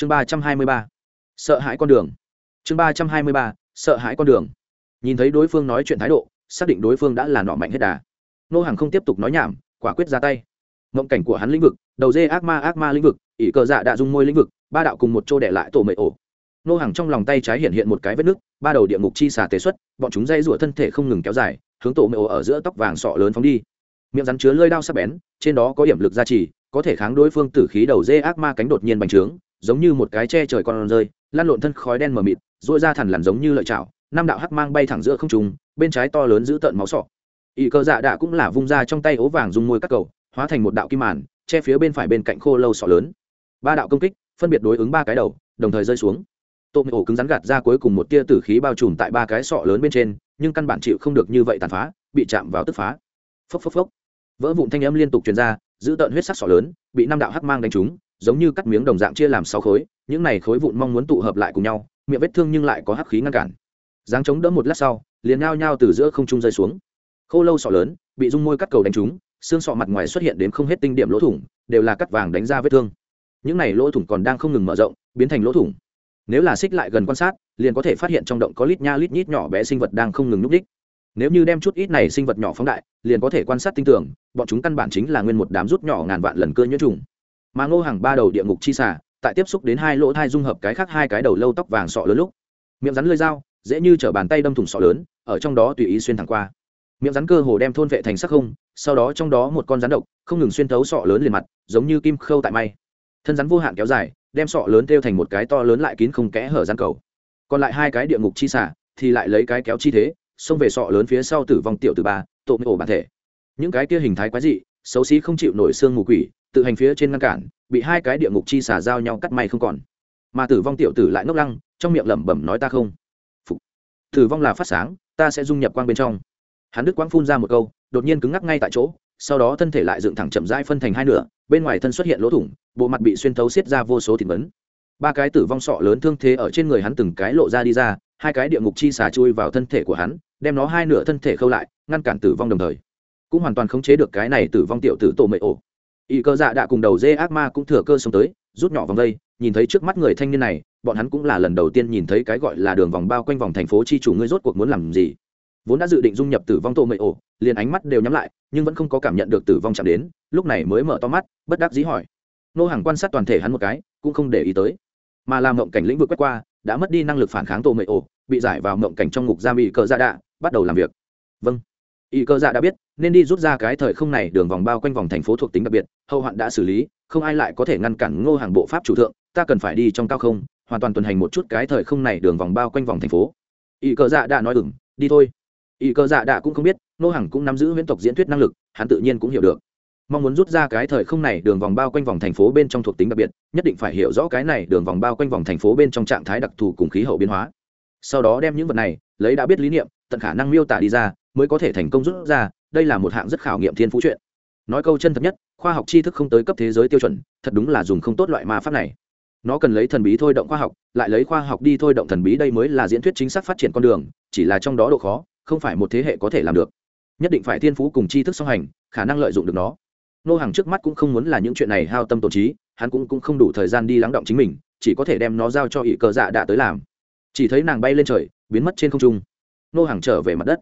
chương ba trăm hai mươi ba, sợ hãi con đường. Chương ba trăm hai mươi ba, sợ hãi con đường. Nhìn thấy đối phương nói chuyện thái độ, xác định đối phương đã là nọ mạnh hết đà. Nô hàng không tiếp tục nói nhảm, quả quyết ra tay. Mộng cảnh của hắn lĩnh vực, đầu dê ác ma ác ma lĩnh vực, ỷ cờ dạ đã dung môi lĩnh vực, ba đạo cùng một chỗ đẻ lại tổ mệ ổ. Nô hàng trong lòng tay trái hiện hiện một cái vết nứt, ba đầu địa ngục chi xà tế xuất, bọn chúng dây rủa thân thể không ngừng kéo dài, hướng tổ mệ ổ ở giữa tóc vàng sọ lớn phóng đi. Miệng rắn chứa lơi đao sắc bén, trên đó có hiểm lực gia trì, có thể kháng đối phương tử khí đầu dê ác ma cánh đột nhiên bành trướng giống như một cái che trời con rơi lan lộn thân khói đen mờ mịt dội ra thằn lằn giống như lợi chảo, năm đạo hắc mang bay thẳng giữa không trùng bên trái to lớn giữ tợn máu sọ. Ỵ cơ dạ đạ cũng là vung ra trong tay ố vàng dùng môi các cầu, hóa thành một đạo kim màn, che phía bên phải bên cạnh khô lâu sọ lớn. Ba đạo công kích, phân biệt đối ứng ba cái đầu, đồng thời rơi xuống. Tôm ổ cứng rắn gạt ra cuối cùng một tia tử khí bao trùm tại ba cái sọ lớn bên trên, nhưng căn bản chịu không được như vậy tàn phá, bị chạm vào tức phá. Phốc phốc phốc. Vỡ vụn thanh âm liên tục truyền ra, giữ tợn huyết sắc sọ lớn, bị năm đạo hắc mang đánh trúng giống như cắt miếng đồng dạng chia làm sáu khối, những này khối vụn mong muốn tụ hợp lại cùng nhau, miệng vết thương nhưng lại có hắc khí ngăn cản. Giáng chống đỡ một lát sau, liền ngao nhao từ giữa không trung rơi xuống. Khô lâu sọ lớn, bị dung môi cắt cầu đánh trúng, xương sọ mặt ngoài xuất hiện đến không hết tinh điểm lỗ thủng, đều là cắt vàng đánh ra vết thương. Những này lỗ thủng còn đang không ngừng mở rộng, biến thành lỗ thủng. Nếu là xích lại gần quan sát, liền có thể phát hiện trong động có lít nha lít nhít nhỏ bé sinh vật đang không ngừng núp đích. Nếu như đem chút ít này sinh vật nhỏ phóng đại, liền có thể quan sát tinh tưởng, bọn chúng căn bản chính là nguyên một đám rút nhỏ ngàn vạn lần cơ nhiễm trùng mà ngô hàng ba đầu địa ngục chi xả tại tiếp xúc đến hai lỗ thai dung hợp cái khác hai cái đầu lâu tóc vàng sọ lớn lúc. Miệng rắn lơi dao, dễ như chở bàn tay đâm thủng sọ lớn, ở trong đó tùy ý xuyên thẳng qua. Miệng rắn cơ hồ đem thôn vệ thành sắc không, sau đó trong đó một con rắn độc, không ngừng xuyên thấu sọ lớn liền mặt, giống như kim khâu tại may. Thân rắn vô hạn kéo dài, đem sọ lớn theo thành một cái to lớn lại kín không kẽ hở rắn cầu. Còn lại hai cái địa ngục chi xả thì lại lấy cái kéo chi thế, xông về sọ lớn phía sau tử vong tiểu từ ba, tổ ổ bản thể. Những cái kia hình thái quái dị, xấu xí không chịu nổi xương mù quỷ tự hành phía trên ngăn cản, bị hai cái địa ngục chi xả giao nhau cắt may không còn. Mà tử vong tiểu tử lại ngốc lăng, trong miệng lẩm bẩm nói ta không. Phục. tử vong là phát sáng, ta sẽ dung nhập quang bên trong. Hắn đức quang phun ra một câu, đột nhiên cứng ngắc ngay tại chỗ, sau đó thân thể lại dựng thẳng chậm rãi phân thành hai nửa, bên ngoài thân xuất hiện lỗ thủng, bộ mặt bị xuyên thấu xiết ra vô số thịt vấn ba cái tử vong sọ lớn thương thế ở trên người hắn từng cái lộ ra đi ra, hai cái địa ngục chi xà chui vào thân thể của hắn, đem nó hai nửa thân thể khâu lại, ngăn cản tử vong đồng thời. Cũng hoàn toàn khống chế được cái này tử vong tiểu tử tổ mệ ổ y cơ dạ đã cùng đầu dê ác ma cũng thừa cơ xông tới, rút nhỏ vòng đây, nhìn thấy trước mắt người thanh niên này, bọn hắn cũng là lần đầu tiên nhìn thấy cái gọi là đường vòng bao quanh vòng thành phố chi chủ ngươi rốt cuộc muốn làm gì. Vốn đã dự định dung nhập tử vong tổ mệ ổ, liền ánh mắt đều nhắm lại, nhưng vẫn không có cảm nhận được tử vong chạm đến, lúc này mới mở to mắt, bất đắc dĩ hỏi. Nô hàng quan sát toàn thể hắn một cái, cũng không để ý tới. Mà làm mộng cảnh lĩnh vực quét qua, đã mất đi năng lực phản kháng tổ mệ ổ, bị giải vào mộng cảnh trong ngục giam bị cờ dạ đạ bắt đầu làm việc. Vâng y cơ dạ đã biết, nên đi rút ra cái thời không này đường vòng bao quanh vòng thành phố thuộc tính đặc biệt, hậu hoạn đã xử lý, không ai lại có thể ngăn cản ngô hàng bộ pháp chủ thượng, ta cần phải đi trong cao không, hoàn toàn tuần hành một chút cái thời không này đường vòng bao quanh vòng thành phố. Y cơ dạ đã nói ừng đi thôi. Y cơ dạ đã cũng không biết, ngô hàng cũng nắm giữ huyễn tộc diễn thuyết năng lực, hắn tự nhiên cũng hiểu được. Mong muốn rút ra cái thời không này đường vòng bao quanh vòng thành phố bên trong thuộc tính đặc biệt, nhất định phải hiểu rõ cái này đường vòng bao quanh vòng thành phố bên trong trạng thái đặc thù cùng khí hậu biến hóa. Sau đó đem những vật này, lấy đã biết lý niệm, tận khả năng miêu tả đi ra mới có thể thành công rút ra đây là một hạng rất khảo nghiệm thiên phú chuyện. Nói câu chân thật nhất khoa học tri thức không tới cấp thế giới tiêu chuẩn thật đúng là dùng không tốt loại ma pháp này. Nó cần lấy thần bí thôi động khoa học lại lấy khoa học đi thôi động thần bí đây mới là diễn thuyết chính xác phát triển con đường chỉ là trong đó độ khó không phải một thế hệ có thể làm được. Nhất định phải thiên phú cùng tri thức song hành khả năng lợi dụng được nó. Nô hàng trước mắt cũng không muốn là những chuyện này hao tâm tổn trí hắn cũng, cũng không đủ thời gian đi lắng động chính mình chỉ có thể đem nó giao cho ỷ cờ dạ đã tới làm. Chỉ thấy nàng bay lên trời biến mất trên không trung. Nô hàng trở về mặt đất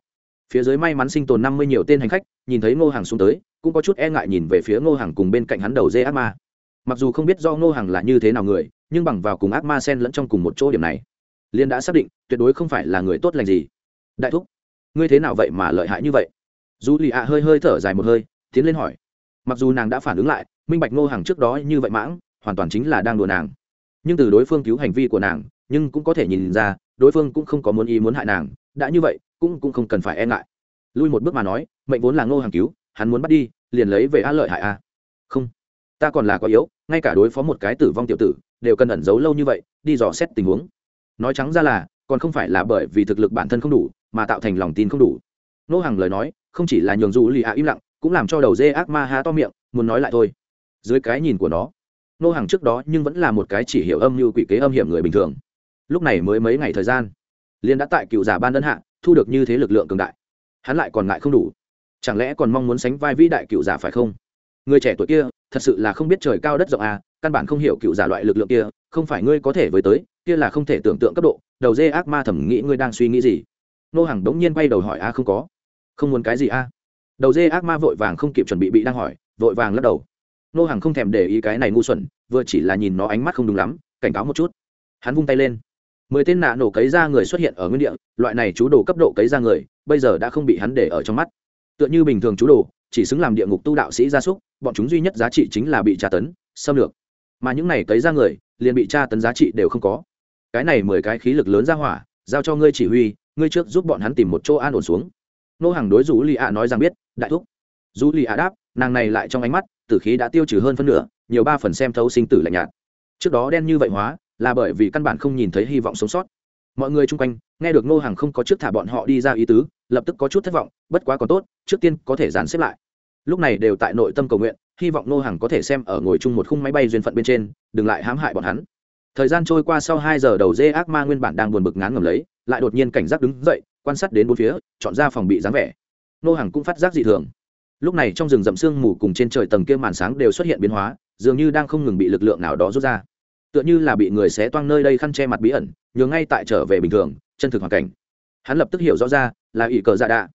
phía dưới may mắn sinh tồn năm mươi nhiều tên hành khách, nhìn thấy ngô hàng xuống tới, cũng có chút e ngại nhìn về phía ngô hàng cùng bên cạnh hắn đầu dê ác ma. Mặc dù không biết do ngô hàng là như thế nào người, nhưng bằng vào cùng ác ma sen lẫn trong cùng một chỗ điểm này liên đã xác định tuyệt đối không phải là người tốt lành gì. Đại thúc, ngươi thế nào vậy mà lợi hại như vậy? Dù lì ạ hơi hơi thở dài một hơi, tiến lên hỏi. Mặc dù nàng đã phản ứng lại, minh bạch ngô hàng trước đó như vậy mãng, hoàn toàn chính là đang đùa nàng. Nhưng từ đối phương cứu hành vi của nàng, nhưng cũng có thể nhìn ra, đối phương cũng không có muốn ý muốn hại nàng, đã như vậy cũng cũng không cần phải e ngại. Lui một bước mà nói, mệnh vốn là ngô hàng cứu, hắn muốn bắt đi, liền lấy về a lợi hại a. Không, ta còn là có yếu, ngay cả đối phó một cái tử vong tiểu tử, đều cần ẩn giấu lâu như vậy, đi dò xét tình huống. Nói trắng ra là, còn không phải là bởi vì thực lực bản thân không đủ, mà tạo thành lòng tin không đủ. Ngô hàng lời nói, không chỉ là nhường dù lì a im lặng, cũng làm cho đầu dê ác ma há to miệng, muốn nói lại thôi. Dưới cái nhìn của nó, Ngô hàng trước đó nhưng vẫn là một cái chỉ hiểu âm như quỷ kế âm hiểm người bình thường. Lúc này mới mấy ngày thời gian liên đã tại cựu giả ban đơn hạ thu được như thế lực lượng cường đại, hắn lại còn ngại không đủ. Chẳng lẽ còn mong muốn sánh vai vĩ đại cựu giả phải không? Người trẻ tuổi kia, thật sự là không biết trời cao đất rộng à căn bản không hiểu cựu giả loại lực lượng kia, không phải ngươi có thể với tới, kia là không thể tưởng tượng cấp độ. Đầu dê ác ma thẩm nghĩ ngươi đang suy nghĩ gì? Nô hàng đống nhiên quay đầu hỏi, a, không có. Không muốn cái gì a? Đầu dê ác ma vội vàng không kịp chuẩn bị bị đang hỏi, vội vàng lắc đầu. Nô hàng không thèm để ý cái này ngu xuẩn, vừa chỉ là nhìn nó ánh mắt không đúng lắm, cảnh cáo một chút. Hắn vung tay lên mười tên nạ nổ cấy ra người xuất hiện ở nguyên địa, loại này chú đồ cấp độ cấy ra người, bây giờ đã không bị hắn để ở trong mắt. Tựa như bình thường chú đồ, chỉ xứng làm địa ngục tu đạo sĩ gia súc, bọn chúng duy nhất giá trị chính là bị tra tấn, xâm lược. Mà những này cấy ra người, liền bị tra tấn giá trị đều không có. Cái này mười cái khí lực lớn ra hỏa, giao cho ngươi chỉ huy, ngươi trước giúp bọn hắn tìm một chỗ an ổn xuống. Nô hàng đối rủ lì ạ nói rằng biết, đại thúc. Rủ lì ạ đáp, nàng này lại trong ánh mắt, tử khí đã tiêu trừ hơn phân nửa, nhiều ba phần xem thấu sinh tử lạnh nhạt. Trước đó đen như vậy hóa là bởi vì căn bản không nhìn thấy hy vọng sống sót. Mọi người chung quanh, nghe được Ngô hàng không có trước thả bọn họ đi ra ý tứ, lập tức có chút thất vọng, bất quá còn tốt, trước tiên có thể dàn xếp lại. Lúc này đều tại nội tâm cầu nguyện, hy vọng Ngô hàng có thể xem ở ngồi chung một khung máy bay duyên phận bên trên, đừng lại hãm hại bọn hắn. Thời gian trôi qua sau hai giờ đầu dê ác ma nguyên bản đang buồn bực ngán ngầm lấy, lại đột nhiên cảnh giác đứng dậy, quan sát đến bốn phía, chọn ra phòng bị dáng vẻ. Ngô hàng cũng phát giác dị thường. Lúc này trong rừng rậm sương mù cùng trên trời tầng kia màn sáng đều xuất hiện biến hóa, dường như đang không ngừng bị lực lượng nào đó rút ra tựa như là bị người xé toang nơi đây khăn che mặt bí ẩn, nhường ngay tại trở về bình thường, chân thực hoàn cảnh. Hắn lập tức hiểu rõ ra, là ỷ cờ dạ đạ.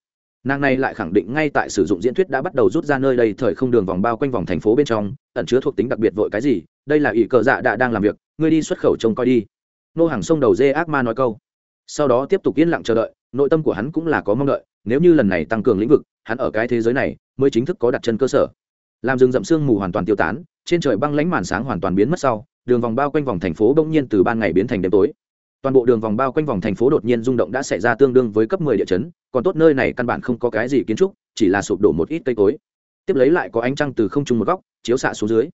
Nàng này lại khẳng định ngay tại sử dụng diễn thuyết đã bắt đầu rút ra nơi đây thời không đường vòng bao quanh vòng thành phố bên trong, ẩn chứa thuộc tính đặc biệt vội cái gì, đây là ỷ cờ dạ đạ đang làm việc, ngươi đi xuất khẩu trông coi đi. Nô hàng sông đầu dê ác ma nói câu. Sau đó tiếp tục yên lặng chờ đợi, nội tâm của hắn cũng là có mong đợi, nếu như lần này tăng cường lĩnh vực, hắn ở cái thế giới này mới chính thức có đặt chân cơ sở. Làm rừng rậm sương mù hoàn toàn tiêu tán, trên trời băng lánh màn sáng hoàn toàn biến mất sau đường vòng bao quanh vòng thành phố bỗng nhiên từ ban ngày biến thành đêm tối. Toàn bộ đường vòng bao quanh vòng thành phố đột nhiên rung động đã xảy ra tương đương với cấp 10 địa chấn, còn tốt nơi này căn bản không có cái gì kiến trúc, chỉ là sụp đổ một ít cây cối. Tiếp lấy lại có ánh trăng từ không trung một góc, chiếu xạ xuống dưới.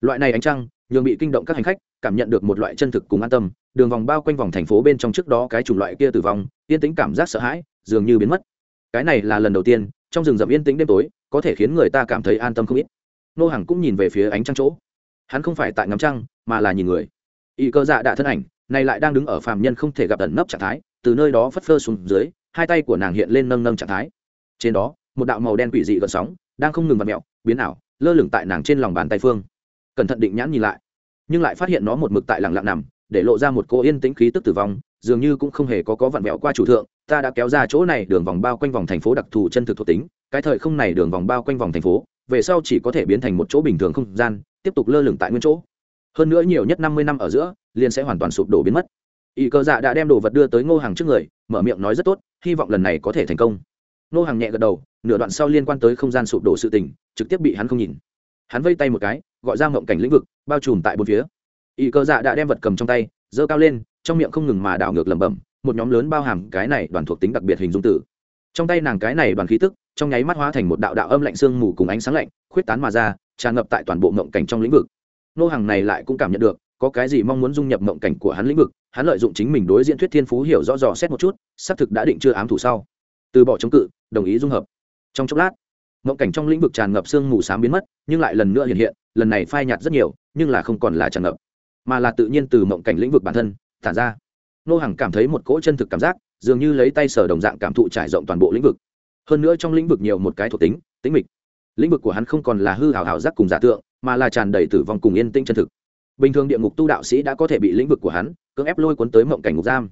Loại này ánh trăng, nhường bị kinh động các hành khách, cảm nhận được một loại chân thực cùng an tâm, đường vòng bao quanh vòng thành phố bên trong trước đó cái chủng loại kia tử vong, yên tĩnh cảm giác sợ hãi, dường như biến mất. Cái này là lần đầu tiên, trong rừng rậm yên tĩnh đêm tối, có thể khiến người ta cảm thấy an tâm không ít. Nô hàng cũng nhìn về phía ánh trăng chỗ hắn không phải tại ngắm trăng, mà là nhìn người. Y cơ dạ đạ thân ảnh, này lại đang đứng ở phàm nhân không thể gặp ẩn nấp trạng thái, từ nơi đó phất phơ xuống dưới, hai tay của nàng hiện lên nâng nâng trạng thái. Trên đó, một đạo màu đen quỷ dị gợn sóng, đang không ngừng vặt mẹo biến ảo, lơ lửng tại nàng trên lòng bàn tay phương. Cẩn thận định nhãn nhìn lại, nhưng lại phát hiện nó một mực tại lặng lặng nằm, để lộ ra một cô yên tĩnh khí tức tử vong, dường như cũng không hề có có vặn vẹo qua chủ thượng, ta đã kéo ra chỗ này đường vòng bao quanh vòng thành phố đặc thù chân thực thuộc tính, cái thời không này đường vòng bao quanh vòng thành phố, về sau chỉ có thể biến thành một chỗ bình thường không gian tiếp tục lơ lửng tại nguyên chỗ. Hơn nữa nhiều nhất năm mươi năm ở giữa, liền sẽ hoàn toàn sụp đổ biến mất. Y cơ dạ đã đem đồ vật đưa tới ngô hàng trước người, mở miệng nói rất tốt, hy vọng lần này có thể thành công. Ngô hàng nhẹ gật đầu, nửa đoạn sau liên quan tới không gian sụp đổ sự tình, trực tiếp bị hắn không nhìn. Hắn vây tay một cái, gọi ra mộng cảnh lĩnh vực, bao trùm tại bốn phía. Y cơ dạ đã đem vật cầm trong tay, giơ cao lên, trong miệng không ngừng mà đảo ngược lẩm bẩm, một nhóm lớn bao hàm cái này đoàn thuộc tính đặc biệt hình dung tử. Trong tay nàng cái này đoàn khí tức, trong nháy mắt hóa thành một đạo đạo âm lạnh sương mù cùng ánh sáng lạnh, khuyết tán mà ra tràn ngập tại toàn bộ mộng cảnh trong lĩnh vực. Nô hàng này lại cũng cảm nhận được, có cái gì mong muốn dung nhập mộng cảnh của hắn lĩnh vực, hắn lợi dụng chính mình đối diện thuyết thiên phú hiểu rõ dò xét một chút, xác thực đã định chưa ám thủ sau. Từ bỏ chống cự, đồng ý dung hợp. Trong chốc lát, mộng cảnh trong lĩnh vực tràn ngập sương mù s biến mất, nhưng lại lần nữa hiện hiện, lần này phai nhạt rất nhiều, nhưng là không còn là tràn ngập, mà là tự nhiên từ mộng cảnh lĩnh vực bản thân tản ra. Nô hàng cảm thấy một cỗ chân thực cảm giác, dường như lấy tay sở đồng dạng cảm thụ trải rộng toàn bộ lĩnh vực. Hơn nữa trong lĩnh vực nhiều một cái thuộc tính tính mịch lĩnh vực của hắn không còn là hư hào hào giác cùng giả tượng, mà là tràn đầy tử vong cùng yên tĩnh chân thực. Bình thường địa ngục tu đạo sĩ đã có thể bị lĩnh vực của hắn cưỡng ép lôi cuốn tới mộng cảnh ngục giam.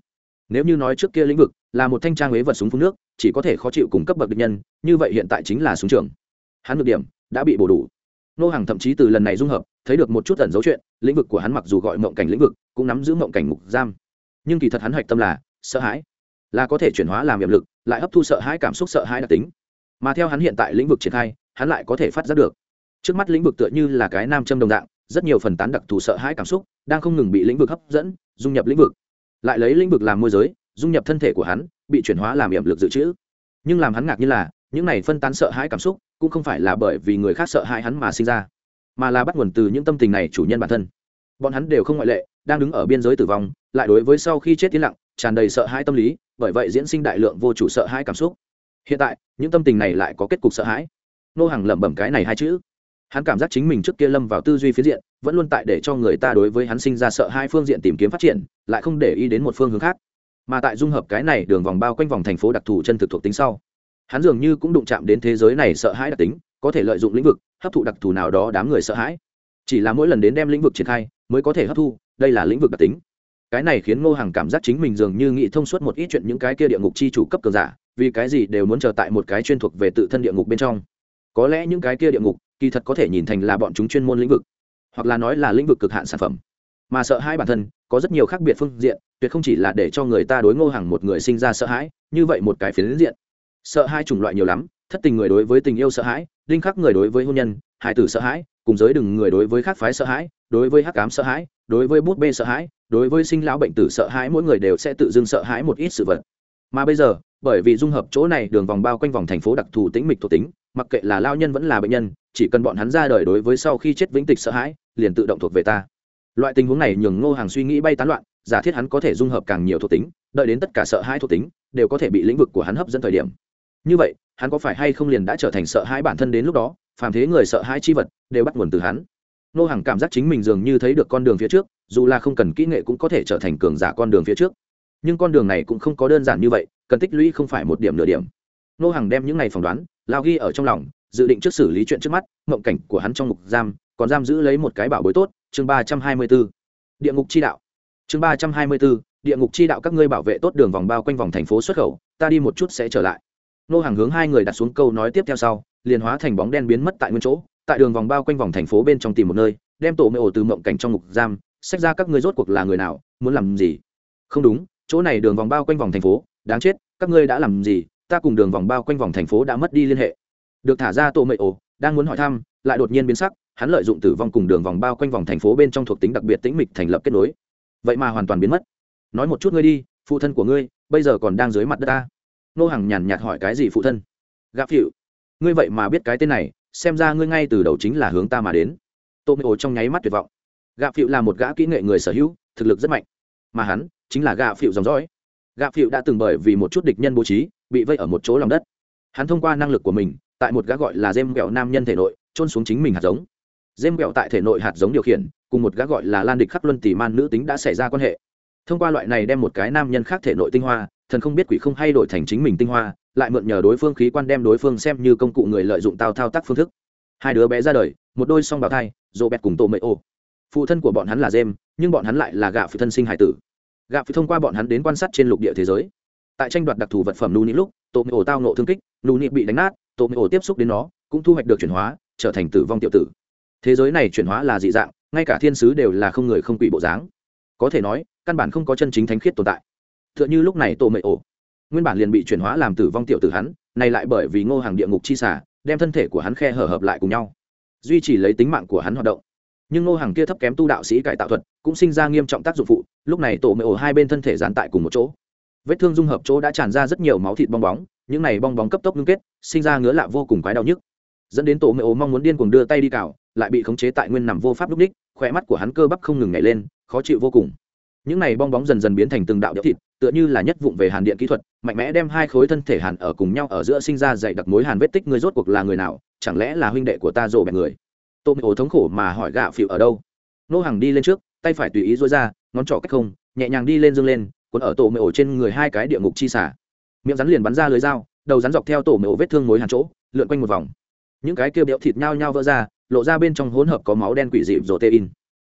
Nếu như nói trước kia lĩnh vực là một thanh trang huế vật súng phun nước, chỉ có thể khó chịu cùng cấp bậc địch nhân, như vậy hiện tại chính là súng trường. Hắn được điểm đã bị bổ đủ. Nô hàng thậm chí từ lần này dung hợp, thấy được một chút ẩn dấu chuyện, lĩnh vực của hắn mặc dù gọi mộng cảnh lĩnh vực, cũng nắm giữ mộng cảnh ngục giam. Nhưng kỳ thật hắn hạch tâm là sợ hãi, là có thể chuyển hóa làm hiệp lực, lại hấp thu sợ hãi cảm xúc sợ hãi đặc tính. Mà theo hắn hiện tại lĩnh vực triển khai hắn lại có thể phát giác được. Trước mắt lĩnh vực tựa như là cái nam châm đồng dạng, rất nhiều phần tán đặc thù sợ hãi cảm xúc đang không ngừng bị lĩnh vực hấp dẫn, dung nhập lĩnh vực. Lại lấy lĩnh vực làm môi giới, dung nhập thân thể của hắn, bị chuyển hóa làm hiểm lực dự trữ. Nhưng làm hắn ngạc như là, những này phân tán sợ hãi cảm xúc cũng không phải là bởi vì người khác sợ hãi hắn mà sinh ra, mà là bắt nguồn từ những tâm tình này chủ nhân bản thân. Bọn hắn đều không ngoại lệ, đang đứng ở biên giới tử vong, lại đối với sau khi chết tiến lặng, tràn đầy sợ hãi tâm lý, bởi vậy diễn sinh đại lượng vô chủ sợ hãi cảm xúc. Hiện tại, những tâm tình này lại có kết cục sợ hãi nô hàng lẩm bẩm cái này hai chữ. Hắn cảm giác chính mình trước kia lâm vào tư duy phía diện, vẫn luôn tại để cho người ta đối với hắn sinh ra sợ hai phương diện tìm kiếm phát triển, lại không để ý đến một phương hướng khác. Mà tại dung hợp cái này đường vòng bao quanh vòng thành phố đặc thù chân thực thuộc tính sau, hắn dường như cũng đụng chạm đến thế giới này sợ hãi đặc tính, có thể lợi dụng lĩnh vực, hấp thụ đặc thù nào đó đám người sợ hãi. Chỉ là mỗi lần đến đem lĩnh vực triển khai, mới có thể hấp thu, đây là lĩnh vực đặc tính. Cái này khiến ngô hàng cảm giác chính mình dường như nghĩ thông suốt một ít chuyện những cái kia địa ngục chi chủ cấp cường giả, vì cái gì đều muốn chờ tại một cái chuyên thuộc về tự thân địa ngục bên trong có lẽ những cái kia địa ngục, kỳ thật có thể nhìn thành là bọn chúng chuyên môn lĩnh vực, hoặc là nói là lĩnh vực cực hạn sản phẩm. Mà sợ hãi bản thân, có rất nhiều khác biệt phương diện, tuyệt không chỉ là để cho người ta đối ngô hàng một người sinh ra sợ hãi, như vậy một cái phiến diện. Sợ hai chủng loại nhiều lắm, thất tình người đối với tình yêu sợ hãi linh khắc người đối với hôn nhân, hải tử sợ hãi, cùng giới đừng người đối với khác phái sợ hãi, đối với hắc cám sợ hãi, đối với bút bê sợ hãi, đối với sinh lão bệnh tử sợ hãi, mỗi người đều sẽ tự dưng sợ hãi một ít sự vật. Mà bây giờ, bởi vì dung hợp chỗ này đường vòng bao quanh vòng thành phố đặc thù tĩnh mịch thuộc tính mặc kệ là lao nhân vẫn là bệnh nhân, chỉ cần bọn hắn ra đời đối với sau khi chết vĩnh tịch sợ hãi, liền tự động thuộc về ta. Loại tình huống này nhường ngô hàng suy nghĩ bay tán loạn, giả thiết hắn có thể dung hợp càng nhiều thuộc tính, đợi đến tất cả sợ hãi thuộc tính đều có thể bị lĩnh vực của hắn hấp dẫn thời điểm. Như vậy, hắn có phải hay không liền đã trở thành sợ hãi bản thân đến lúc đó, phàm thế người sợ hãi chi vật đều bắt nguồn từ hắn? Ngô hàng cảm giác chính mình dường như thấy được con đường phía trước, dù là không cần kỹ nghệ cũng có thể trở thành cường giả con đường phía trước. Nhưng con đường này cũng không có đơn giản như vậy, cần tích lũy không phải một điểm nửa điểm. Ngô hàng đem những ngày phỏng đoán lao ghi ở trong lòng, dự định trước xử lý chuyện trước mắt, mộng cảnh của hắn trong ngục giam, còn giam giữ lấy một cái bảo bối tốt, chương ba trăm hai mươi b ố địa ngục chi đạo. Chương ba trăm hai mươi b ố địa ngục chi đạo các ngươi bảo vệ tốt đường vòng bao quanh vòng thành phố xuất khẩu, ta đi một chút sẽ trở lại. Nô hàng hướng hai người đặt xuống câu nói tiếp theo sau, liền hóa thành bóng đen biến mất tại nguyên chỗ, tại đường vòng bao quanh vòng thành phố bên trong tìm một nơi, đem tổ mê ổ từ mộng cảnh trong ngục giam xét ra các ngươi rốt cuộc là người nào, muốn làm gì? Không đúng, chỗ này đường vòng bao quanh vòng thành phố, đáng chết, các ngươi đã làm gì ta cùng đường vòng bao quanh vòng thành phố đã mất đi liên hệ. Được thả ra tổ mệ ổ, đang muốn hỏi thăm, lại đột nhiên biến sắc, hắn lợi dụng tử vong cùng đường vòng bao quanh vòng thành phố bên trong thuộc tính đặc biệt tĩnh mịch thành lập kết nối. Vậy mà hoàn toàn biến mất. Nói một chút ngươi đi, phụ thân của ngươi, bây giờ còn đang dưới mặt đất ta. Nô hàng nhàn nhạt hỏi cái gì phụ thân? Gạ phịu, ngươi vậy mà biết cái tên này, xem ra ngươi ngay từ đầu chính là hướng ta mà đến. Tô mê ổ trong nháy mắt tuyệt vọng. Gạ phịu là một gã kỹ nghệ người sở hữu, thực lực rất mạnh. Mà hắn, chính là gạ phịu dòng dõi. Gạ phịu đã từng bởi vì một chút địch nhân bố trí bị vây ở một chỗ lòng đất. Hắn thông qua năng lực của mình, tại một gã gọi là dêm kẹo nam nhân thể nội trôn xuống chính mình hạt giống. Dêm kẹo tại thể nội hạt giống điều khiển, cùng một gã gọi là lan địch khắc luân tỷ man nữ tính đã xảy ra quan hệ. Thông qua loại này đem một cái nam nhân khác thể nội tinh hoa, thần không biết quỷ không hay đổi thành chính mình tinh hoa, lại mượn nhờ đối phương khí quan đem đối phương xem như công cụ người lợi dụng tao thao tác phương thức. Hai đứa bé ra đời, một đôi song bào thai dồ bẹt cùng tổ mệ ô. Phụ thân của bọn hắn là jem nhưng bọn hắn lại là gạo phụ thân sinh hải tử. Gạo phụ thông qua bọn hắn đến quan sát trên lục địa thế giới tại tranh đoạt đặc thù vật phẩm nụ nị lúc tổ mệ ổ tao nộ thương kích nụ nị bị đánh nát tổ mệ ổ tiếp xúc đến nó, cũng thu hoạch được chuyển hóa, trở thành tử vong tiểu tử. Thế giới này chuyển hóa là dị dạng, ngay cả thiên sứ đều là không người không quỷ bộ dáng. Có thể nói, căn bản không có chân chính thánh khiết tồn tại. T h ư ợ n h ư lúc này tổ mệ ổ nguyên bản liền bị chuyển hóa làm tử vong tiểu tử hắn này lại bởi vì ngô hàng địa ngục chi xả, đem thân thể của hắn khe hở hợp lại cùng nhau, duy trì lấy tính mạng của hắn hoạt động. Nhưng ngô hàng kia thấp kém tu đạo sĩ cải tạo thuật, cũng sinh ra nghiêm trọng tác dụng phụ, lúc này tổ mệ ổ hai bên thân thể dán tại cùng một chỗ vết thương dung hợp chỗ đã tràn ra rất nhiều máu thịt bong bóng, những này bong bóng cấp tốc ngưng kết, sinh ra ngứa lạ vô cùng quái đau nhức. Dẫn đến tổ mẹ ố mong muốn điên cuồng đưa tay đi cào, lại bị khống chế tại nguyên nằm vô pháp lúc ních khỏe mắt của hắn cơ bắp không ngừng nhảy lên, khó chịu vô cùng. Những này bong bóng dần dần biến thành từng đạo đĩa thịt, tựa như là nhất vụng về hàn điện kỹ thuật, mạnh mẽ đem hai khối thân thể hàn ở cùng nhau ở giữa sinh ra dày đặc mối hàn vết tích người rốt cuộc là người nào? Chẳng lẽ là huynh đệ của ta rộ bẹn người? Tô mẹ ố thống khổ mà hỏi gạo phịu ở đâu? Nô hàng đi lên trước, tay phải tùy ý dối ra, ngón trỏ cách không, nhẹ nhàng đi lên dương lên cuốn ở tổ mị ổ trên người hai cái địa ngục chi xả miệng rắn liền bắn ra lưới dao, đầu rắn dọc theo tổ mị ổ vết thương mối hàn chỗ, lượn quanh một vòng. Những cái kia béo thịt nhao nhao vỡ ra, lộ ra bên trong hỗn hợp có máu đen quỷ dị rổ tê in